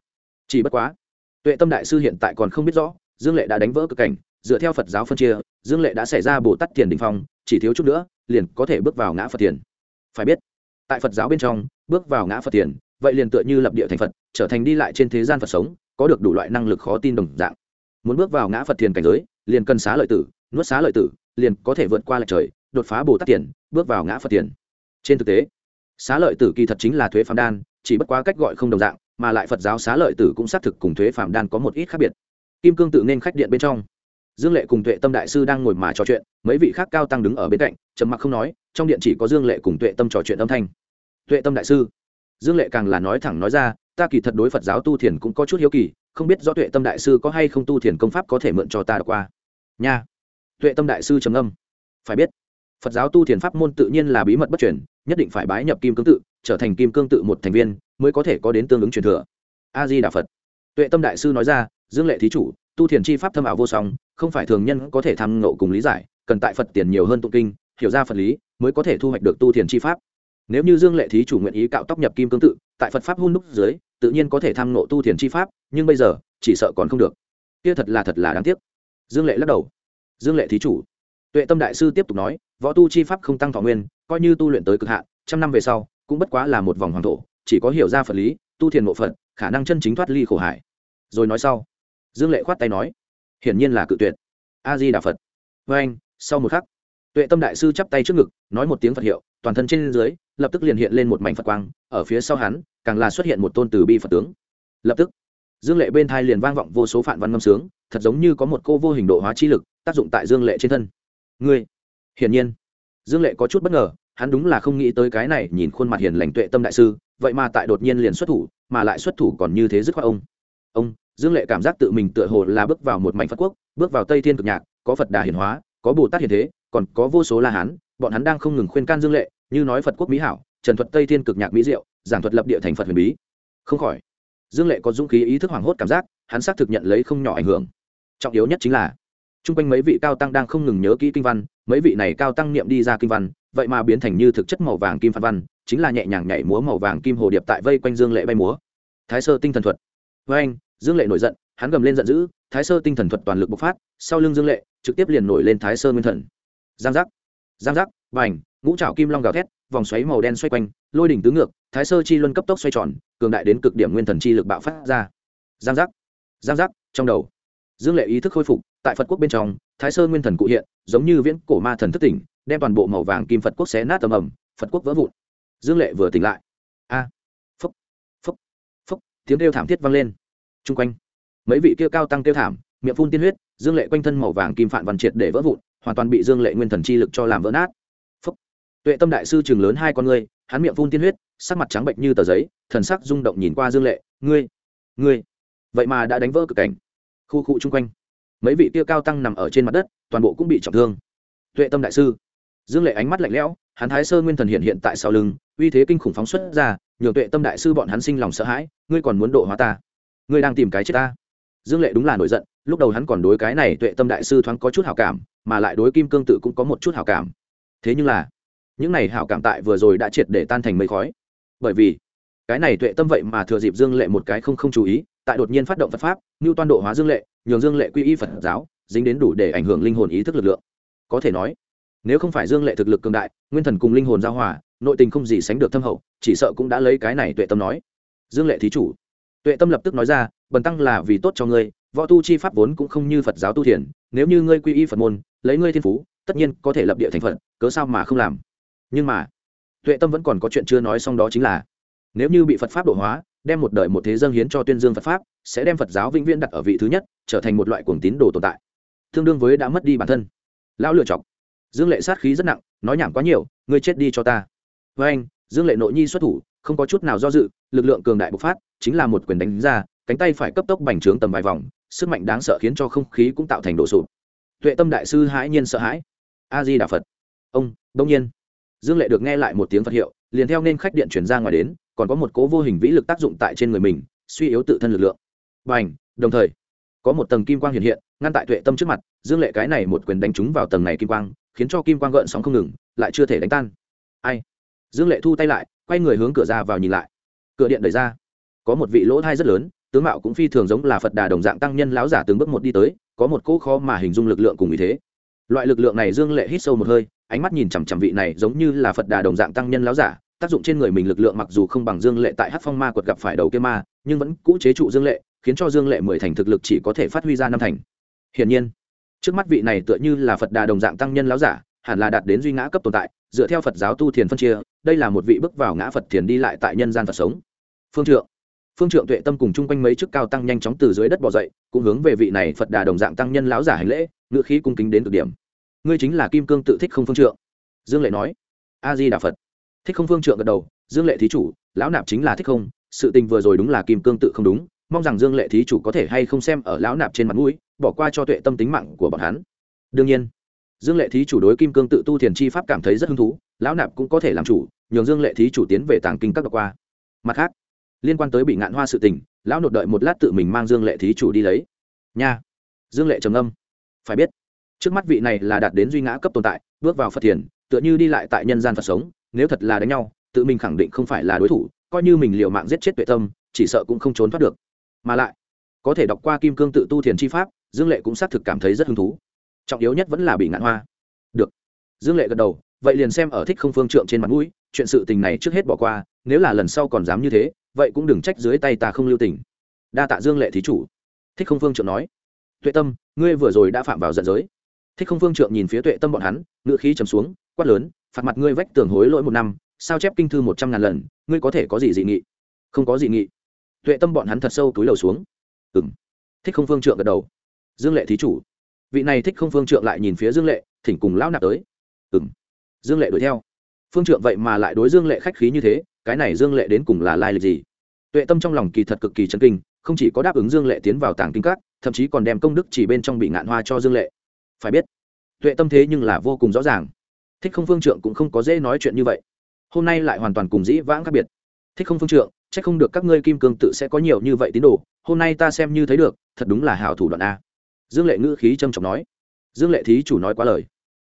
Chỉ bất quá, tuệ tâm đại sư hiện tại còn không biết rõ, dương lệ đã đánh vỡ cực cảnh, dựa theo phật giáo phân chia, dương lệ đã xảy ra bồ tát tiền đình phong, chỉ thiếu chút nữa, liền có thể bước vào ngã phật tiền phải biết, tại phật giáo bên trong, bước vào ngã phật tiền vậy liền tựa như lập địa thành phật, trở thành đi lại trên thế gian phật sống, có được đủ loại năng lực khó tin đồng dạng. Muốn bước vào ngã phật tiền cảnh giới liền cần xá lợi tử, nuốt xá lợi tử, liền có thể vượt qua lệch trời, đột phá bồ tát tiền, bước vào ngã phật tiền. Trên thực tế, xá lợi tử kỳ thật chính là thuế phạm đan, chỉ bất quá cách gọi không đồng dạng, mà lại phật giáo xá lợi tử cũng xác thực cùng thuế phạm đan có một ít khác biệt. Kim cương tự nên khách điện bên trong. Dương lệ cùng tuệ tâm đại sư đang ngồi mà trò chuyện, mấy vị khác cao tăng đứng ở bên cạnh, trầm mặc không nói, trong điện chỉ có dương lệ cùng tuệ tâm trò chuyện âm thanh. Tuệ tâm đại sư, dương lệ càng là nói thẳng nói ra, ta kỳ thật đối phật giáo tu thiền cũng có chút hiếu kỳ, không biết do tuệ tâm đại sư có hay không tu thiền công pháp có thể mượn cho ta đọc qua nha. Tuệ tâm đại sư trầm âm phải biết, phật giáo tu thiền pháp môn tự nhiên là bí mật bất truyền, nhất định phải bái nhập kim cương tự, trở thành kim cương tự một thành viên mới có thể có đến tương ứng truyền thừa. A di đà phật. Tuệ tâm đại sư nói ra, dương lệ thí chủ, tu thiền chi pháp thâm ảo vô song, không phải thường nhân có thể tham ngộ cùng lý giải, cần tại phật tiền nhiều hơn tụng kinh, hiểu ra phật lý mới có thể thu hoạch được tu thiền chi pháp. Nếu như dương lệ thí chủ nguyện ý cạo tóc nhập kim cương tự, tại phật pháp hun đúc dưới, tự nhiên có thể tham ngộ tu thiền chi pháp, nhưng bây giờ, chỉ sợ còn không được. Kia thật là thật là đáng tiếc dương lệ lắc đầu. Dương lệ thí chủ. Tuệ tâm đại sư tiếp tục nói, võ tu chi pháp không tăng thọ nguyên, coi như tu luyện tới cực hạn, trăm năm về sau, cũng bất quá là một vòng hoàng thổ, chỉ có hiểu ra phật lý, tu thiền mộ phật, khả năng chân chính thoát ly khổ hải. Rồi nói sau. Dương lệ khoát tay nói, hiển nhiên là cự tuyệt. A di đà phật. Vê anh, sau một khắc, tuệ tâm đại sư chắp tay trước ngực, nói một tiếng phật hiệu, toàn thân trên dưới, lập tức liền hiện lên một mảnh phật quang, ở phía sau hắn, càng là xuất hiện một tôn từ bi phật tướng. Lập tức dương lệ bên thai liền vang vọng vô số phản văn ngâm sướng, thật giống như có một cô vô hình độ hóa chi lực tác dụng tại dương lệ trên thân. Ngươi? Hiển nhiên. Dương lệ có chút bất ngờ, hắn đúng là không nghĩ tới cái này nhìn khuôn mặt hiền lành tuệ tâm đại sư, vậy mà tại đột nhiên liền xuất thủ, mà lại xuất thủ còn như thế dứt khoát ông. Ông, dương lệ cảm giác tự mình tựa hồ là bước vào một mảnh phật quốc, bước vào tây thiên cực nhạc, có phật đà hiển hóa, có bồ tát hiền thế, còn có vô số la hán, bọn hắn đang không ngừng khuyên can dương lệ, như nói phật quốc mỹ hảo, trần thuật tây thiên cực nhạc mỹ diệu, giảng thuật lập địa thành phật huyền bí. Không khỏi dương lệ có dũng khí ý thức hoảng hốt cảm giác, hắn xác thực nhận lấy không nhỏ ảnh hưởng. Trọng yếu nhất chính là, chung quanh mấy vị cao tăng đang không ngừng nhớ kỹ kinh văn, mấy vị này cao tăng niệm đi ra kinh văn, vậy mà biến thành như thực chất màu vàng kim phan văn, chính là nhẹ nhàng nhảy múa màu vàng kim hồ điệp tại vây quanh dương lệ bay múa. Thái sơ tinh thần thuật. Với anh, dương lệ nổi giận, hắn gầm lên giận dữ, thái sơ tinh thần thuật toàn lực bộc phát, sau lưng dương lệ, trực tiếp liền nổi lên thái sơ nguyên thần. Giang giác. Giang giác vành ngũ trào kim long gào thét vòng xoáy màu đen xoay quanh, lôi đỉnh tứ ngược, thái sơ chi luân cấp tốc xoay tròn, cường đại đến cực điểm nguyên thần chi lực bạo phát ra. Giang giác giang giác, trong đầu. Dương lệ ý thức khôi phục, tại phật quốc bên trong, thái sơ nguyên thần cụ hiện, giống như viễn cổ ma thần thất tỉnh, đem toàn bộ màu vàng kim phật quốc xé nát tầm ầm, phật quốc vỡ vụn. Dương lệ vừa tỉnh lại. A, phúc phúc phúc, tiếng kêu thảm thiết vang lên. Trung quanh, mấy vị kia cao tăng kêu thảm, miệng phun tiên huyết, dương lệ quanh thân màu vàng kim phản văn triệt để vỡ vụn, hoàn toàn bị dương lệ nguyên thần chi lực cho làm vỡ nát tuệ tâm đại sư chừng lớn hai con ngươi, hắn miệng phun tiên huyết, sắc mặt trắng bệnh như tờ giấy, thần sắc rung động nhìn qua dương lệ, ngươi ngươi, vậy mà đã đánh vỡ cực cảnh. Khu khu chung quanh, mấy vị kia cao tăng nằm ở trên mặt đất, toàn bộ cũng bị trọng thương. Tuệ tâm đại sư, dương lệ ánh mắt lạnh lẽo, hắn thái sơ nguyên thần hiện hiện tại sau lưng, uy thế kinh khủng phóng xuất ra, nhường tuệ tâm đại sư bọn hắn sinh lòng sợ hãi, ngươi còn muốn độ hóa ta? Ngươi đang tìm cái chết ta? Dương lệ đúng là nổi giận, lúc đầu hắn còn đối cái này tuệ tâm đại sư thoáng có chút hảo cảm, mà lại đối kim cương tự cũng có một chút hảo cảm. Thế nhưng là những này hảo cảm tại vừa rồi đã triệt để tan thành mây khói. Bởi vì, cái này tuệ tâm vậy mà thừa dịp dương lệ một cái không không chú ý, tại đột nhiên phát động phật pháp như toan độ hóa dương lệ, nhường dương lệ quy y phật giáo, dính đến đủ để ảnh hưởng linh hồn ý thức lực lượng. Có thể nói, nếu không phải dương lệ thực lực cường đại, nguyên thần cùng linh hồn giao hòa, nội tình không gì sánh được thâm hậu, chỉ sợ cũng đã lấy cái này tuệ tâm nói. Dương lệ thí chủ, tuệ tâm lập tức nói ra, bần tăng là vì tốt cho ngươi, võ tu chi pháp vốn cũng không như phật giáo tu thiền, nếu như ngươi quy y phật môn, lấy ngươi thiên phú, tất nhiên có thể lập địa thành phật, cớ sao mà không làm? Nhưng mà, tuệ tâm vẫn còn có chuyện chưa nói xong đó chính là, nếu như bị phật pháp độ hóa, đem một đời một thế dân hiến cho tuyên dương phật pháp, sẽ đem phật giáo vĩnh viễn đặt ở vị thứ nhất, trở thành một loại cuồng tín đồ tồn tại. Tương đương với đã mất đi bản thân. Lão lựa chọc. Dương lệ sát khí rất nặng, nói nhảm quá nhiều, ngươi chết đi cho ta. Với anh, dương lệ nội nhi xuất thủ, không có chút nào do dự, lực lượng cường đại bộc phát, chính là một quyền đánh ra, cánh tay phải cấp tốc bành trướng tầm vài vòng, sức mạnh đáng sợ khiến cho không khí cũng tạo thành đổ sụp. Tuệ tâm đại sư hãi nhiên sợ hãi. A di đà phật. Ông, đông nhiên dương lệ được nghe lại một tiếng phật hiệu, liền theo nên khách điện chuyển ra ngoài đến, còn có một cố vô hình vĩ lực tác dụng tại trên người mình, suy yếu tự thân lực lượng. Và ảnh đồng thời, có một tầng kim quang hiện hiện, ngăn tại tuệ tâm trước mặt, dương lệ cái này một quyền đánh trúng vào tầng này kim quang, khiến cho kim quang gợn sóng không ngừng, lại chưa thể đánh tan. Ai? Dương lệ thu tay lại, quay người hướng cửa ra vào nhìn lại. Cửa điện đẩy ra. Có một vị lỗ thai rất lớn, tướng mạo cũng phi thường giống là phật đà đồng dạng tăng nhân lão giả từng bước một đi tới, có một cỗ khó mà hình dung lực lượng cùng ý thế. Loại lực lượng này dương lệ hít sâu một hơi ánh mắt nhìn chằm chằm vị này giống như là phật đà đồng dạng tăng nhân lão giả, tác dụng trên người mình lực lượng mặc dù không bằng dương lệ tại hát phong ma quật gặp phải đầu kia ma, nhưng vẫn cũ chế trụ dương lệ, khiến cho dương lệ mười thành thực lực chỉ có thể phát huy ra năm thành. Hiển nhiên, trước mắt vị này tựa như là phật đà đồng dạng tăng nhân lão giả, hẳn là đạt đến duy ngã cấp tồn tại, dựa theo phật giáo tu thiền phân chia, đây là một vị bước vào ngã phật thiền đi lại tại nhân gian phật sống. Phương trượng phương trượng tuệ tâm cùng chung quanh mấy chức cao tăng nhanh chóng từ dưới đất bỏ dậy, cũng hướng về vị này phật đà đồng dạng tăng nhân lão giả hành lễ ngựa khí cung kính đến cực điểm ngươi chính là kim cương tự thích không phương trượng. Dương lệ nói. A di đà phật. Thích không phương trượng gật đầu, dương lệ thí chủ, lão nạp chính là thích không, sự tình vừa rồi đúng là kim cương tự không đúng, mong rằng dương lệ thí chủ có thể hay không xem ở lão nạp trên mặt mũi, bỏ qua cho tuệ tâm tính mạng của bọn hắn. Đương nhiên, dương lệ thí chủ đối kim cương tự tu thiền chi pháp cảm thấy rất hứng thú, lão nạp cũng có thể làm chủ, nhường dương lệ thí chủ tiến về tàng kinh các đọc qua. Mặt khác, liên quan tới bị ngạn hoa sự tình, lão nộp đợi một lát tự mình mang dương lệ thí chủ đi lấy. Nha. Dương lệ trầm âm phải biết trước mắt vị này là đạt đến duy ngã cấp tồn tại, bước vào phật thiền, tựa như đi lại tại nhân gian phật sống, nếu thật là đánh nhau, tự mình khẳng định không phải là đối thủ, coi như mình liều mạng giết chết tuệ tâm, chỉ sợ cũng không trốn thoát được. Mà lại, có thể đọc qua kim cương tự tu thiền chi pháp, dương lệ cũng xác thực cảm thấy rất hứng thú. Trọng yếu nhất vẫn là bị ngạn hoa. Được. Dương lệ gật đầu, vậy liền xem ở thích không phương trượng trên mặt mũi, chuyện sự tình này trước hết bỏ qua, nếu là lần sau còn dám như thế, vậy cũng đừng trách dưới tay ta không lưu tình. Đa tạ dương lệ thí chủ. Thích không phương trượng nói, tuệ tâm, ngươi vừa rồi đã phạm vào giận giới thích không phương trượng nhìn phía tuệ tâm bọn hắn, ngựa khí chấm xuống, quát lớn, phạt mặt ngươi vách tường hối lỗi một năm, sao chép kinh thư một trăm ngàn lần, ngươi có thể có gì dị nghị? Không có dị nghị. Tuệ tâm bọn hắn thật sâu túi đầu xuống. Ừ m thích không phương trượng gật đầu. Dương lệ thí chủ. Vị này thích không phương trượng lại nhìn phía dương lệ, thỉnh cùng lão nạp tới. Ừ m dương lệ đuổi theo. Phương trượng vậy mà lại đối dương lệ khách khí như thế, cái này dương lệ đến cùng là lai lịch gì? Tuệ tâm trong lòng kỳ thật cực kỳ chân kinh, không chỉ có đáp ứng dương lệ tiến vào tàng kinh các, thậm chí còn đem công đức chỉ bên trong bị ngạn hoa cho dương lệ phải biết, tuệ tâm thế nhưng là vô cùng rõ ràng. Thích không phương trượng cũng không có dễ nói chuyện như vậy. Hôm nay lại hoàn toàn cùng dĩ vãng khác biệt. Thích không phương trượng c h ắ c không được các ngươi kim cương tự sẽ có nhiều như vậy tín đồ, hôm nay ta xem như thấy được, thật đúng là hảo thủ đoạn a. Dương lệ ngữ khí trầm trọng nói. Dương lệ thí chủ nói quá lời.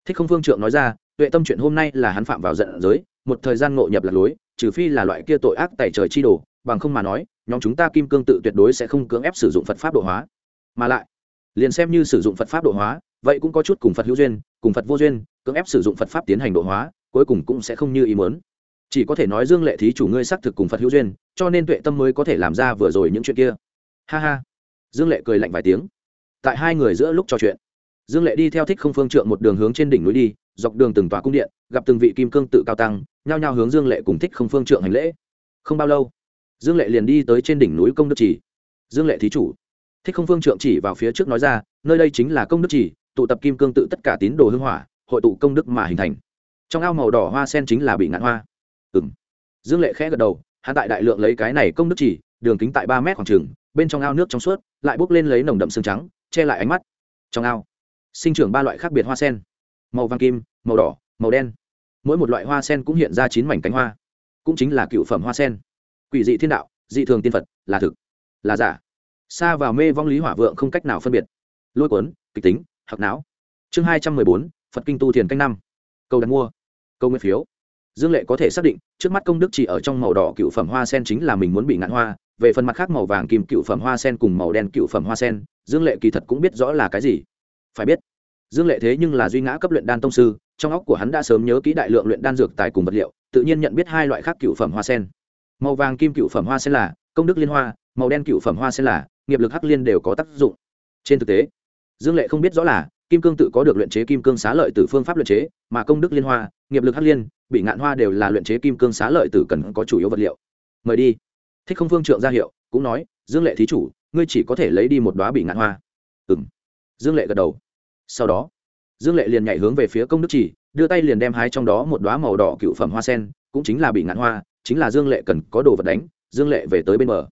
Thích không phương trượng nói ra, tuệ tâm chuyện hôm nay là hắn phạm vào giận giới một thời gian ngộ nhập lạc lối, trừ phi là loại kia tội ác tẩy trời chi đồ, bằng không mà nói, nhóm chúng ta kim cương tự tuyệt đối sẽ không cưỡng ép sử dụng phật pháp độ hóa. Mà lại, liền xem như sử dụng phật pháp độ hóa vậy cũng có chút cùng phật hữu duyên, cùng phật vô duyên, cưỡng ép sử dụng phật pháp tiến hành độ hóa, cuối cùng cũng sẽ không như ý muốn. Chỉ có thể nói dương lệ thí chủ ngươi xác thực cùng phật hữu duyên, cho nên tuệ tâm mới có thể làm ra vừa rồi những chuyện kia. Ha ha. Dương lệ cười lạnh vài tiếng. Tại hai người giữa lúc trò chuyện, dương lệ đi theo thích không phương trượng một đường hướng trên đỉnh núi đi, dọc đường từng tòa cung điện, gặp từng vị kim cương tự cao tăng, nhao nhao hướng dương lệ cùng thích không phương trượng hành lễ. Không bao lâu, dương lệ liền đi tới trên đỉnh núi công đức trì. Dương lệ thí chủ. Thích không phương trượng chỉ vào phía trước nói ra, nơi đây chính là công đức trì tụ tập kim cương tự tất cả tín đồ hưng hỏa, hội tụ công đức mà hình thành. Trong ao màu đỏ hoa sen chính là bị ngạn hoa. Ừ m dương lệ khẽ gật đầu hạ tại đại lượng lấy cái này công đức chỉ, đường kính tại ba mét khoảng trường, bên trong ao nước trong suốt, lại bốc lên lấy nồng đậm xương trắng, che lại ánh mắt. Trong ao, sinh trưởng ba loại khác biệt hoa sen. Màu vàng kim, màu đỏ, màu đen. Mỗi một loại hoa sen cũng hiện ra chín mảnh cánh hoa. Cũng chính là cựu phẩm hoa sen. Quỷ dị thiên đạo, dị thường tiên phật, là thực, là giả. Xa vào mê vong lý hỏa vượng không cách nào phân biệt. Lôi cuốn, kịch tính hoặc não. Chương hai trăm mười bốn, phật kinh tu thiền canh năm. Câu đặt mua. Câu nguyên phiếu. Dương lệ có thể xác định, trước mắt công đức chỉ ở trong màu đỏ cựu phẩm hoa sen chính là mình muốn bị ngạn hoa. Về phần mặt khác màu vàng kim cựu phẩm hoa sen cùng màu đen cựu phẩm hoa sen, dương lệ kỳ thật cũng biết rõ là cái gì. Phải biết, dương lệ thế nhưng là duy ngã cấp luyện đan tông sư, trong óc của hắn đã sớm nhớ kỹ đại lượng luyện đan dược tài cùng vật liệu, tự nhiên nhận biết hai loại khác cựu phẩm hoa sen. Màu vàng kim cựu phẩm hoa sen là công đức liên hoa, màu đen cựu phẩm hoa sen là nghiệp lực hắc liên đều có tác dụng. Trên thực tế dương lệ không biết rõ là, kim cương tự có được luyện chế kim cương xá lợi từ phương pháp luyện chế, mà công đức liên hoa, nghiệp lực hắc liên, bị ngạn hoa đều là luyện chế kim cương xá lợi từ cần có chủ yếu vật liệu. Mời đi. Thích không phương trượng ra hiệu, cũng nói, dương lệ thí chủ, ngươi chỉ có thể lấy đi một đoá bị ngạn hoa. Ừ m dương lệ gật đầu. Sau đó, dương lệ liền nhảy hướng về phía công đức chỉ, đưa tay liền đem hái trong đó một đoá màu đỏ cựu phẩm hoa sen, cũng chính là bị ngạn hoa, chính là dương lệ cần có đồ vật đánh, dương lệ về tới bên bờ.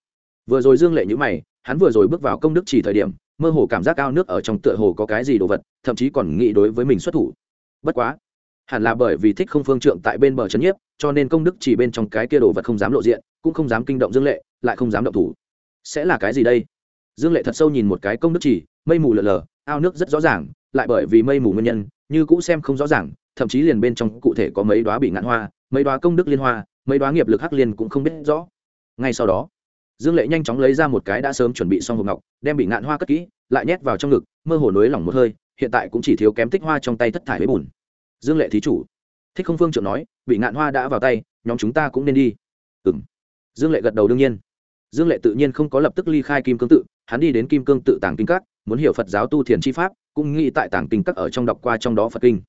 Vừa rồi dương lệ nhữ mày, hắn vừa rồi bước vào công đức chỉ thời điểm mơ hồ cảm giác ao nước ở trong tựa hồ có cái gì đồ vật, thậm chí còn nghĩ đối với mình xuất thủ. Bất quá, hẳn là bởi vì thích không phương trượng tại bên bờ trấn nhiếp, cho nên công đức chỉ bên trong cái kia đồ vật không dám lộ diện, cũng không dám kinh động dương lệ, lại không dám động thủ. Sẽ là cái gì đây? Dương lệ thật sâu nhìn một cái công đức chỉ, mây mù lờ lờ, ao nước rất rõ ràng, lại bởi vì mây mù nguyên nhân, như cũ xem không rõ ràng, thậm chí liền bên trong cụ thể có mấy đoá bị ngạn hoa, mấy đoá công đức liên hoa, mấy đoá nghiệp lực hắc liên cũng không biết rõ. Ngay sau đó dương lệ nhanh chóng lấy ra một cái đã sớm chuẩn bị xong hộp ngọc, đem bị ngạn hoa cất kỹ, lại nhét vào trong ngực, mơ hồ nối lỏng một hơi, hiện tại cũng chỉ thiếu kém tích hoa trong tay thất thải với bùn. Dương lệ thí chủ, thích không phương trượng nói, bị ngạn hoa đã vào tay, nhóm chúng ta cũng nên đi. Ừ m dương lệ gật đầu đương nhiên. Dương lệ tự nhiên không có lập tức ly khai kim cương tự, hắn đi đến kim cương tự tàng kinh các, muốn hiểu phật giáo tu thiền chi pháp, cũng nghĩ tại tàng kinh các ở trong đọc qua trong đó phật kinh.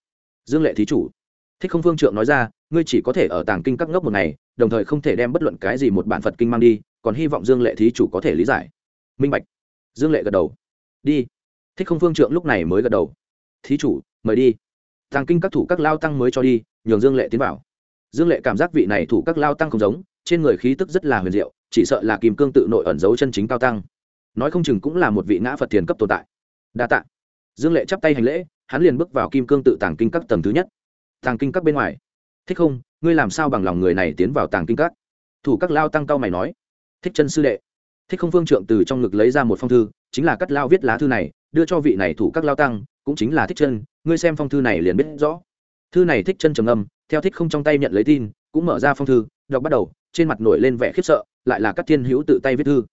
Dương lệ thí chủ thích không phương trượng nói ra, ngươi chỉ có thể ở tàng kinh các ngốc một ngày, đồng thời không thể đem bất luận cái gì một bản phật kinh mang đi, còn hy vọng dương lệ thí chủ có thể lý giải. Minh bạch. Dương lệ gật đầu. Đi. Thích không phương trượng lúc này mới gật đầu. Thí chủ, mời đi. Tàng kinh các thủ các lao tăng mới cho đi, nhường dương lệ tiến vào. Dương lệ cảm giác vị này thủ các lao tăng không giống, trên người khí tức rất là huyền diệu, chỉ sợ là kim cương tự nội ẩn giấu chân chính cao tăng. Nói không chừng cũng là một vị ngã phật tiền cấp tồn tại. Đa t ạ dương lệ chắp tay hành lễ, hắn liền bước vào kim cương tự tàng kinh các tầng thứ nhất tàng kinh các bên ngoài. Thích không? Ngươi làm sao bằng lòng người này tiến vào tàng kinh các? Thủ các lao tăng cao mày nói. Thích chân sư đệ. Thích không phương trượng từ trong ngực lấy ra một phong thư, chính là cắt lao viết lá thư này, đưa cho vị này thủ các lao tăng, cũng chính là thích chân. Ngươi xem phong thư này liền biết rõ. Thư này thích chân trầm âm theo thích không trong tay nhận lấy tin, cũng mở ra phong thư, đọc bắt đầu, trên mặt nổi lên vẻ khiếp sợ, lại là các thiên hữu tự tay viết thư.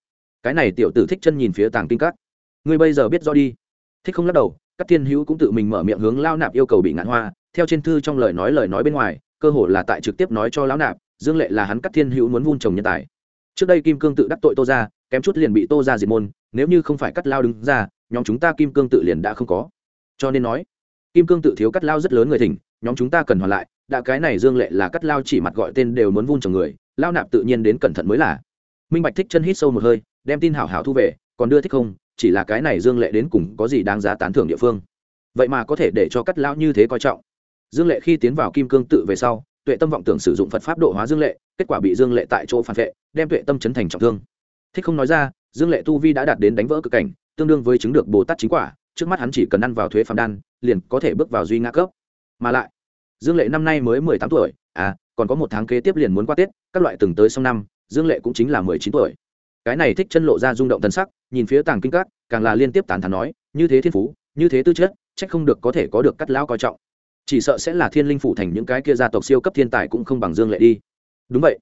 Cái này tiểu tử thích chân nhìn phía tàng kinh các. Ngươi bây giờ biết rõ đi. Thích không lắc đầu, các thiên hữu cũng tự mình mở miệng hướng lao nạp yêu cầu bị ngạn hoa theo trên thư trong lời nói lời nói bên ngoài, cơ hồ là tại trực tiếp nói cho lão nạp, dương lệ là hắn cắt thiên hữu muốn vun trồng nhân tài. Trước đây kim cương tự đắc tội tô ra kém chút liền bị tô ra diệt môn, nếu như không phải cắt lao đứng ra, nhóm chúng ta kim cương tự liền đã không có. Cho nên nói, kim cương tự thiếu cắt lao rất lớn người thỉnh, nhóm chúng ta cần hoàn lại, đã cái này dương lệ là cắt lao chỉ mặt gọi tên đều muốn vun trồng người lao nạp tự nhiên đến cẩn thận mới là. Minh bạch thích chân hít sâu một hơi, đem tin hảo hảo thu về, còn đưa thích không, chỉ là cái này dương lệ đến cùng có gì đáng giá tán thưởng địa phương. Vậy mà có thể để cho cắt lao như thế coi trọng dương lệ khi tiến vào kim cương tự về sau, tuệ tâm vọng tưởng sử dụng phật pháp độ hóa dương lệ, kết quả bị dương lệ tại chỗ phản vệ, đem tuệ tâm chấn thành trọng thương. Thích không nói ra, dương lệ tu vi đã đạt đến đánh vỡ cực cảnh, tương đương với chứng được bồ tát chính quả, trước mắt hắn chỉ cần ăn vào thuế phàm đan, liền có thể bước vào duy ngã cấp. Mà lại, dương lệ năm nay mới mười tám tuổi à còn có một tháng kế tiếp liền muốn qua tết, các loại từng tới xong năm, dương lệ cũng chính là mười chín tuổi. Cái này thích chân lộ ra rung động thân sắc, nhìn phía tàng kinh các, càng là liên tiếp tàn thắn nói, như thế thiên phú, như thế tư chất trách không được có thể có được cắt lão coi trọng chỉ sợ sẽ là thiên linh phủ thành những cái kia gia tộc siêu cấp thiên tài cũng không bằng dương lệ đi. Đúng vậy.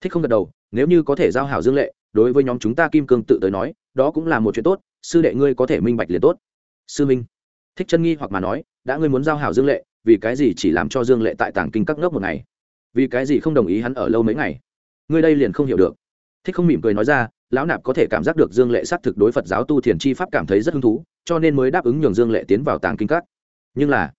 Thích không gật đầu, nếu như có thể giao hảo dương lệ, đối với nhóm chúng ta kim cương tự tới nói, đó cũng là một chuyện tốt, sư đệ ngươi có thể minh bạch liền tốt. Sư minh, thích chân nghi hoặc mà nói, đã ngươi muốn giao hảo dương lệ, vì cái gì chỉ làm cho dương lệ tại tàng kinh các ngốc một ngày? Vì cái gì không đồng ý hắn ở lâu mấy ngày? Ngươi đây liền không hiểu được. Thích không mỉm cười nói ra, lão nạp có thể cảm giác được dương lệ xác thực đối phật giáo tu thiền chi pháp cảm thấy rất hứng thú, cho nên mới đáp ứng nhường dương lệ tiến vào tàng kinh các. Nhưng là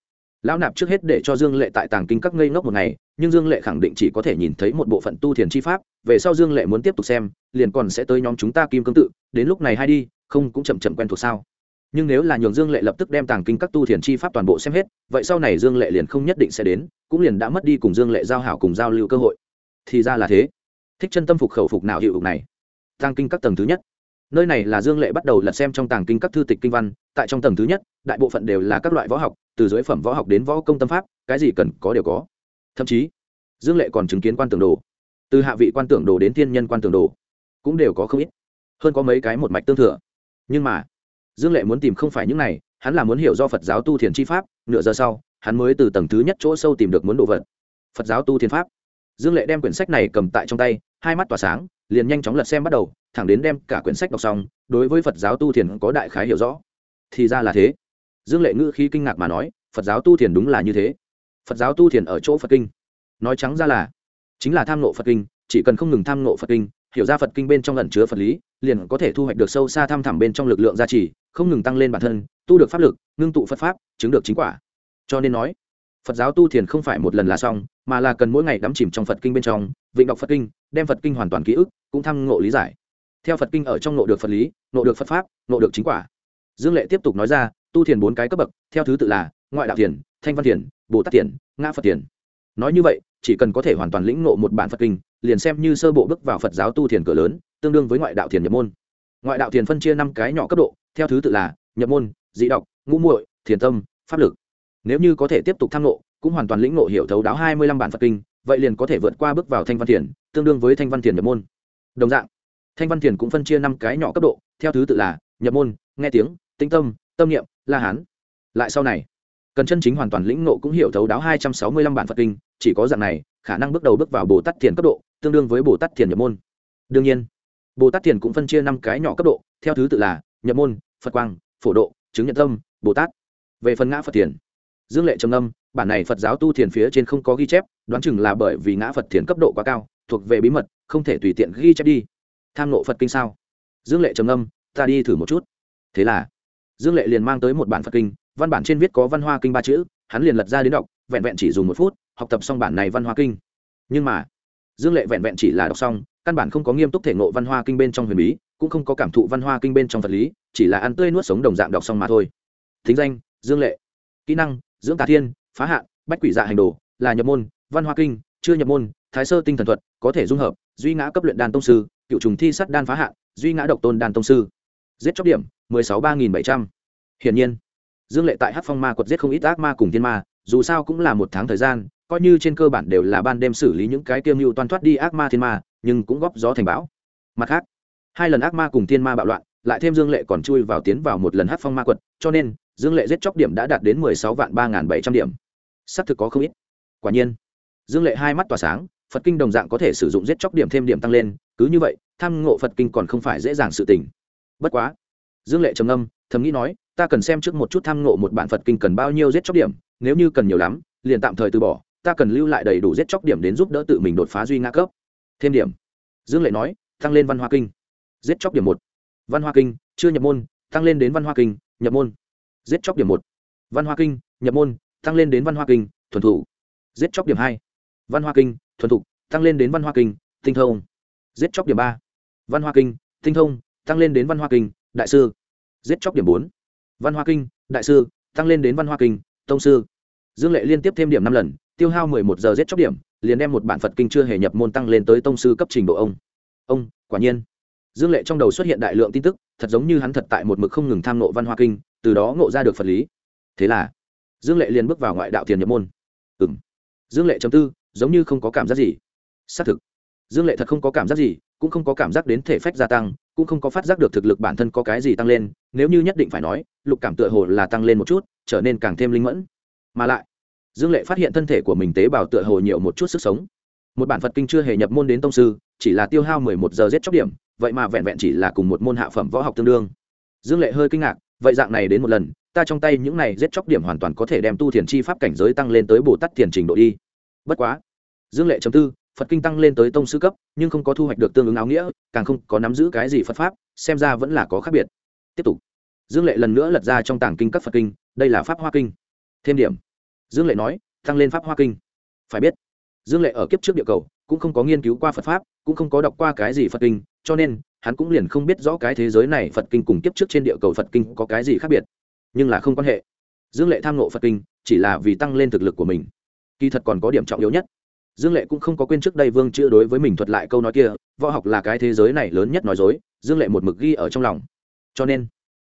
lão nạp trước hết để cho dương lệ tại tàng kinh các ngây ngốc một ngày, nhưng dương lệ khẳng định chỉ có thể nhìn thấy một bộ phận tu thiền chi pháp, về sau dương lệ muốn tiếp tục xem, liền còn sẽ tới nhóm chúng ta kim cương tự, đến lúc này hay đi, không cũng chậm chậm quen thuộc sao. Nhưng nếu là nhường dương lệ lập tức đem tàng kinh các tu thiền chi pháp toàn bộ xem hết, vậy sau này dương lệ liền không nhất định sẽ đến, cũng liền đã mất đi cùng dương lệ giao hảo cùng giao lưu cơ hội. Thì ra là thế. Thích chân tâm phục khẩu phục nào hiệu ứng này? Tàng kinh các tầng thứ nhất nơi này là dương lệ bắt đầu lật xem trong tàng kinh các thư tịch kinh văn, tại trong tầng thứ nhất, đại bộ phận đều là các loại võ học, từ dưới phẩm võ học đến võ công tâm pháp, cái gì cần có đều có. Thậm chí, dương lệ còn chứng kiến quan tưởng đồ. Từ hạ vị quan tưởng đồ đến thiên nhân quan tưởng đồ, cũng đều có không ít. Hơn có mấy cái một mạch tương thừa. Nhưng mà, dương lệ muốn tìm không phải những này, hắn là muốn hiểu do phật giáo tu thiền chi pháp, nửa giờ sau, hắn mới từ tầng thứ nhất chỗ sâu tìm được muốn đồ vật. Phật giáo tu thiền pháp. Dương lệ đem quyển sách này cầm tại trong tay, hai mắt tỏa sáng liền nhanh chóng lật xem bắt đầu, thẳng đến đem cả quyển sách đọc xong, đối với phật giáo tu thiền có đại khái hiểu rõ. Thì ra là thế. Dương lệ ngữ khí kinh ngạc mà nói, phật giáo tu thiền đúng là như thế. Phật giáo tu thiền ở chỗ phật kinh. Nói trắng ra là, chính là tham nộ phật kinh, chỉ cần không ngừng tham nộ phật kinh, hiểu ra phật kinh bên trong lẩn chứa phật lý, liền có thể thu hoạch được sâu xa tham thẳm bên trong lực lượng gia trì, không ngừng tăng lên bản thân, tu được pháp lực, ngưng tụ phật pháp, chứng được chính quả. Cho nên nói phật giáo tu thiền không phải một lần là xong, mà là cần mỗi ngày đắm chìm trong phật kinh bên trong, vịnh đọc phật kinh, đem phật kinh hoàn toàn ký ức, cũng thăng ngộ lý giải. Theo phật kinh ở trong ngộ được phật lý, ngộ được phật pháp, ngộ được chính quả. Dương lệ tiếp tục nói ra, tu thiền bốn cái cấp bậc, theo thứ tự là ngoại đạo thiền, thanh văn thiền, bồ tát thiền, ngã phật thiền. Nói như vậy, chỉ cần có thể hoàn toàn lĩnh ngộ một bản phật kinh, liền xem như sơ bộ bước vào phật giáo tu thiền cửa lớn, tương đương với ngoại đạo thiền nhập môn. Ngoại đạo thiền phân chia năm cái nhỏ cấp độ, theo thứ tự là nhập môn, dị đọc, ngũ muội, thiền tâm, pháp lực nếu như có thể tiếp tục tham ngộ, cũng hoàn toàn lĩnh ngộ hiểu thấu đáo hai mươi lăm bản phật kinh, vậy liền có thể vượt qua bước vào thanh văn thiền, tương đương với thanh văn thiền nhập môn. Đồng dạng, thanh văn thiền cũng phân chia năm cái nhỏ cấp độ, theo thứ tự là nhập môn, nghe tiếng, tĩnh tâm tâm niệm, la hán. Lại sau này, cần chân chính hoàn toàn lĩnh ngộ cũng hiểu thấu đáo hai trăm sáu mươi lăm bản phật kinh, chỉ có dạng này, khả năng bước đầu bước vào bồ tát thiền cấp độ, tương đương với bồ tát thiền nhập môn. Đương nhiên, bồ tát thiền cũng phân chia năm cái nhỏ cấp độ, theo thứ tự là nhập môn, phật quang, phổ độ, chứng nhận tâm, bồ tát. Về phần ngã phật thiền dương lệ trầm âm bản này phật giáo tu thiền phía trên không có ghi chép, đoán chừng là bởi vì ngã phật thiền cấp độ quá cao, thuộc về bí mật, không thể tùy tiện ghi chép đi. Tham nộ phật kinh sao? Dương lệ trầm âm ta đi thử một chút. Thế là, dương lệ liền mang tới một bản phật kinh, văn bản trên viết có văn hoa kinh ba chữ, hắn liền lật ra đến đọc, vẹn vẹn chỉ dùng một phút, học tập xong bản này văn hoa kinh. Nhưng mà, dương lệ vẹn vẹn chỉ là đọc xong, căn bản không có nghiêm túc thể ngộ văn hoa kinh bên trong huyền bí, cũng không có cảm thụ văn hoa kinh bên trong vật lý, chỉ là ăn tươi nuốt sống đồng dạng đọc xong mà thôi. Thính danh, dương lệ. Kỹ năng dưỡng tà thiên, phá hạn, bách quỷ dạ hành đồ, là nhập môn, văn hoa kinh, chưa nhập môn, thái sơ tinh thần thuật, có thể dung hợp, duy ngã cấp luyện đan tông sư, cựu trùng thi sắt đan phá hạn, duy ngã độc tôn đan tông sư. Giết chóc điểm, mười sáu ba nghìn bảy trăm. Hiển nhiên, dương lệ tại hát phong ma quật giết không ít ác ma cùng thiên ma, dù sao cũng là một tháng thời gian, coi như trên cơ bản đều là ban đêm xử lý những cái tiêu mưu toan thoát đi ác ma thiên ma, nhưng cũng góp gió thành bão. Mặt khác, hai lần ác ma cùng thiên ma bạo loạn, lại thêm dương lệ còn chui vào tiến vào một lần hát phong ma quật, cho nên dương lệ giết chóc điểm đã đạt đến mười sáu vạn ba n g h n bảy trăm điểm. S ắ c thực có không ít. Quả nhiên, dương lệ hai mắt tỏa sáng, phật kinh đồng dạng có thể sử dụng giết chóc điểm thêm điểm tăng lên, cứ như vậy, tham ngộ phật kinh còn không phải dễ dàng sự tình. Bất quá, dương lệ trầm âm thầm nghĩ nói, ta cần xem trước một chút tham ngộ một bản phật kinh cần bao nhiêu giết chóc điểm, nếu như cần nhiều lắm, liền tạm thời từ bỏ, ta cần lưu lại đầy đủ giết chóc điểm đến giúp đỡ tự mình đột phá duy ngã cấp. Thêm điểm. Dương lệ nói, tăng lên văn hoa kinh. Giết chóc điểm một. Văn hoa kinh, chưa nhập môn, tăng lên đến văn hoa kinh, nhập môn giết chóc điểm một. Văn hoa kinh, nhập môn, tăng lên đến văn hoa kinh, thuần thủ. Giết chóc điểm hai. Văn hoa kinh, thuần thục tăng lên đến văn hoa kinh, tinh thông. Giết chóc điểm ba. Văn hoa kinh, tinh thông, tăng lên đến văn hoa kinh, đại sư. Giết chóc điểm bốn. Văn hoa kinh, đại sư, tăng lên đến văn hoa kinh, tông sư. Dương lệ liên tiếp thêm điểm năm lần, tiêu hao mười một giờ giết chóc điểm, liền đem một bản phật kinh chưa hề nhập môn tăng lên tới tông sư cấp trình độ ông. Ông, quả nhiên. Dương lệ trong đầu xuất hiện đại lượng tin tức, thật giống như hắn thật tại một mực không ngừng tham nộ văn hoa kinh từ đó ngộ ra được phật lý. Thế là, dương lệ liền bước vào ngoại đạo tiền nhập môn. Ừ m dương lệ chấm tư, giống như không có cảm giác gì. Xác thực, dương lệ thật không có cảm giác gì, cũng không có cảm giác đến thể phách gia tăng, cũng không có phát giác được thực lực bản thân có cái gì tăng lên, nếu như nhất định phải nói, lục cảm tựa hồ là tăng lên một chút, trở nên càng thêm linh mẫn. Mà lại, dương lệ phát hiện thân thể của mình tế bào tựa hồ nhiều một chút sức sống. Một bản phật kinh chưa hề nhập môn đến tông sư, chỉ là tiêu hao mười một giờ giết chóc điểm, vậy mà vẹn vẹn chỉ là cùng một môn hạ phẩm võ học tương đương. Dương lệ hơi kinh ngạc vậy dạng này đến một lần, ta trong tay những này giết chóc điểm hoàn toàn có thể đem tu thiền chi pháp cảnh giới tăng lên tới bồ tát thiền trình độ đi. Bất quá, dương lệ chấm tư, phật kinh tăng lên tới tông sư cấp, nhưng không có thu hoạch được tương ứng áo nghĩa, càng không có nắm giữ cái gì phật pháp, xem ra vẫn là có khác biệt. Tiếp tục. Dương lệ lần nữa lật ra trong tàng kinh các phật kinh, đây là pháp hoa kinh. Thêm điểm. Dương lệ nói, tăng lên pháp hoa kinh. Phải biết, dương lệ ở kiếp trước địa cầu, cũng không có nghiên cứu qua phật pháp, cũng không có đọc qua cái gì phật kinh, cho nên hắn cũng liền không biết rõ cái thế giới này phật kinh cùng kiếp trước trên địa cầu phật kinh có cái gì khác biệt, nhưng là không quan hệ. Dương lệ tham nộ phật kinh chỉ là vì tăng lên thực lực của mình, kỳ thật còn có điểm trọng yếu nhất. Dương lệ cũng không có quên trước đây vương chữ đối với mình thuật lại câu nói kia, võ học là cái thế giới này lớn nhất nói dối, dương lệ một mực ghi ở trong lòng. Cho nên,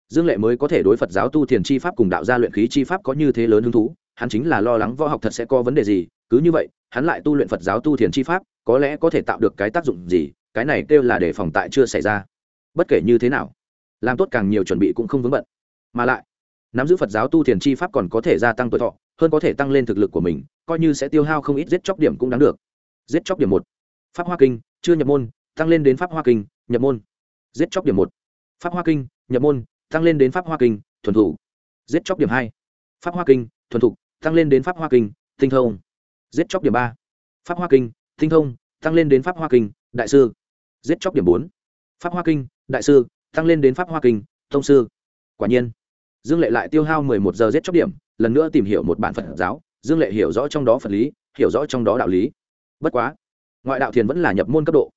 dương lệ mới có thể đối phật giáo tu thiền chi pháp cùng đạo gia luyện khí chi pháp có như thế lớn hứng thú, hắn chính là lo lắng võ học thật sẽ có vấn đề gì, cứ như vậy, hắn lại tu luyện phật giáo tu thiền chi pháp, có lẽ có thể tạo được cái tác dụng gì cái này kêu là để phòng tại chưa xảy ra. Bất kể như thế nào, làm tốt càng nhiều chuẩn bị cũng không vướng bận. Mà lại, nắm giữ phật giáo tu thiền chi pháp còn có thể gia tăng tuổi thọ, hơn có thể tăng lên thực lực của mình, coi như sẽ tiêu hao không ít giết chóc điểm cũng đáng được. Giết chóc điểm một, pháp hoa kinh, chưa nhập môn, tăng lên đến pháp hoa kinh, nhập môn. Giết chóc điểm một, pháp hoa kinh, nhập môn, tăng lên đến pháp hoa kinh, thuần thủ giết chóc điểm hai, pháp hoa kinh, thuần thục, tăng lên đến pháp hoa kinh, tinh thông. Giết chóc điểm ba, pháp hoa kinh, tinh thông, tăng lên đến pháp hoa kinh, đại sư giết chóc điểm bốn. Pháp hoa kinh, đại sư, tăng lên đến pháp hoa kinh thông sư. Quả nhiên, dương lệ lại tiêu hao mười một giờ giết chóc điểm, lần nữa tìm hiểu một bản phật giáo. Dương lệ hiểu rõ trong đó phật lý, hiểu rõ trong đó đạo lý. Bất quá, ngoại đạo thiền vẫn là nhập môn cấp độ.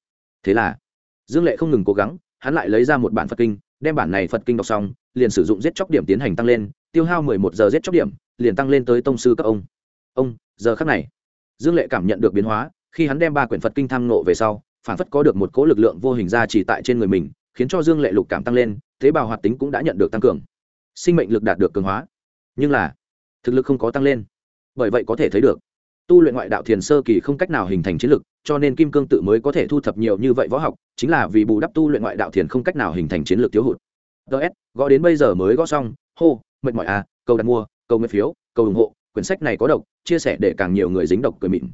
Thế là, dương lệ không ngừng cố gắng, hắn lại lấy ra một bản phật kinh, đem bản này phật kinh đọc xong, liền sử dụng giết chóc điểm tiến hành tăng lên, tiêu hao mười một giờ giết chóc điểm, liền tăng lên tới tông sư các ông. Ông, giờ khắc này, dương lệ cảm nhận được biến hóa, khi hắn đem ba quyển phật kinh tham nộ về sau phản phất có được một cỗ lực lượng vô hình ra chỉ tại trên người mình, khiến cho dương lệ lục cảm tăng lên, tế bào hoạt tính cũng đã nhận được tăng cường. Sinh mệnh lực đạt được cường hóa. Nhưng là, thực lực không có tăng lên. Bởi vậy có thể thấy được, tu luyện ngoại đạo thiền sơ kỳ không cách nào hình thành chiến lực, cho nên kim cương tự mới có thể thu thập nhiều như vậy võ học, chính là vì bù đắp tu luyện ngoại đạo thiền không cách nào hình thành chiến lược thiếu hụt. Ts gõ đến bây giờ mới gõ xong, hô, mệt mỏi à cầu đặt mua, cầu nguyện phiếu, cầu ủng hộ, quyển sách này có độc, chia sẻ để càng nhiều người dính độc cười mịn.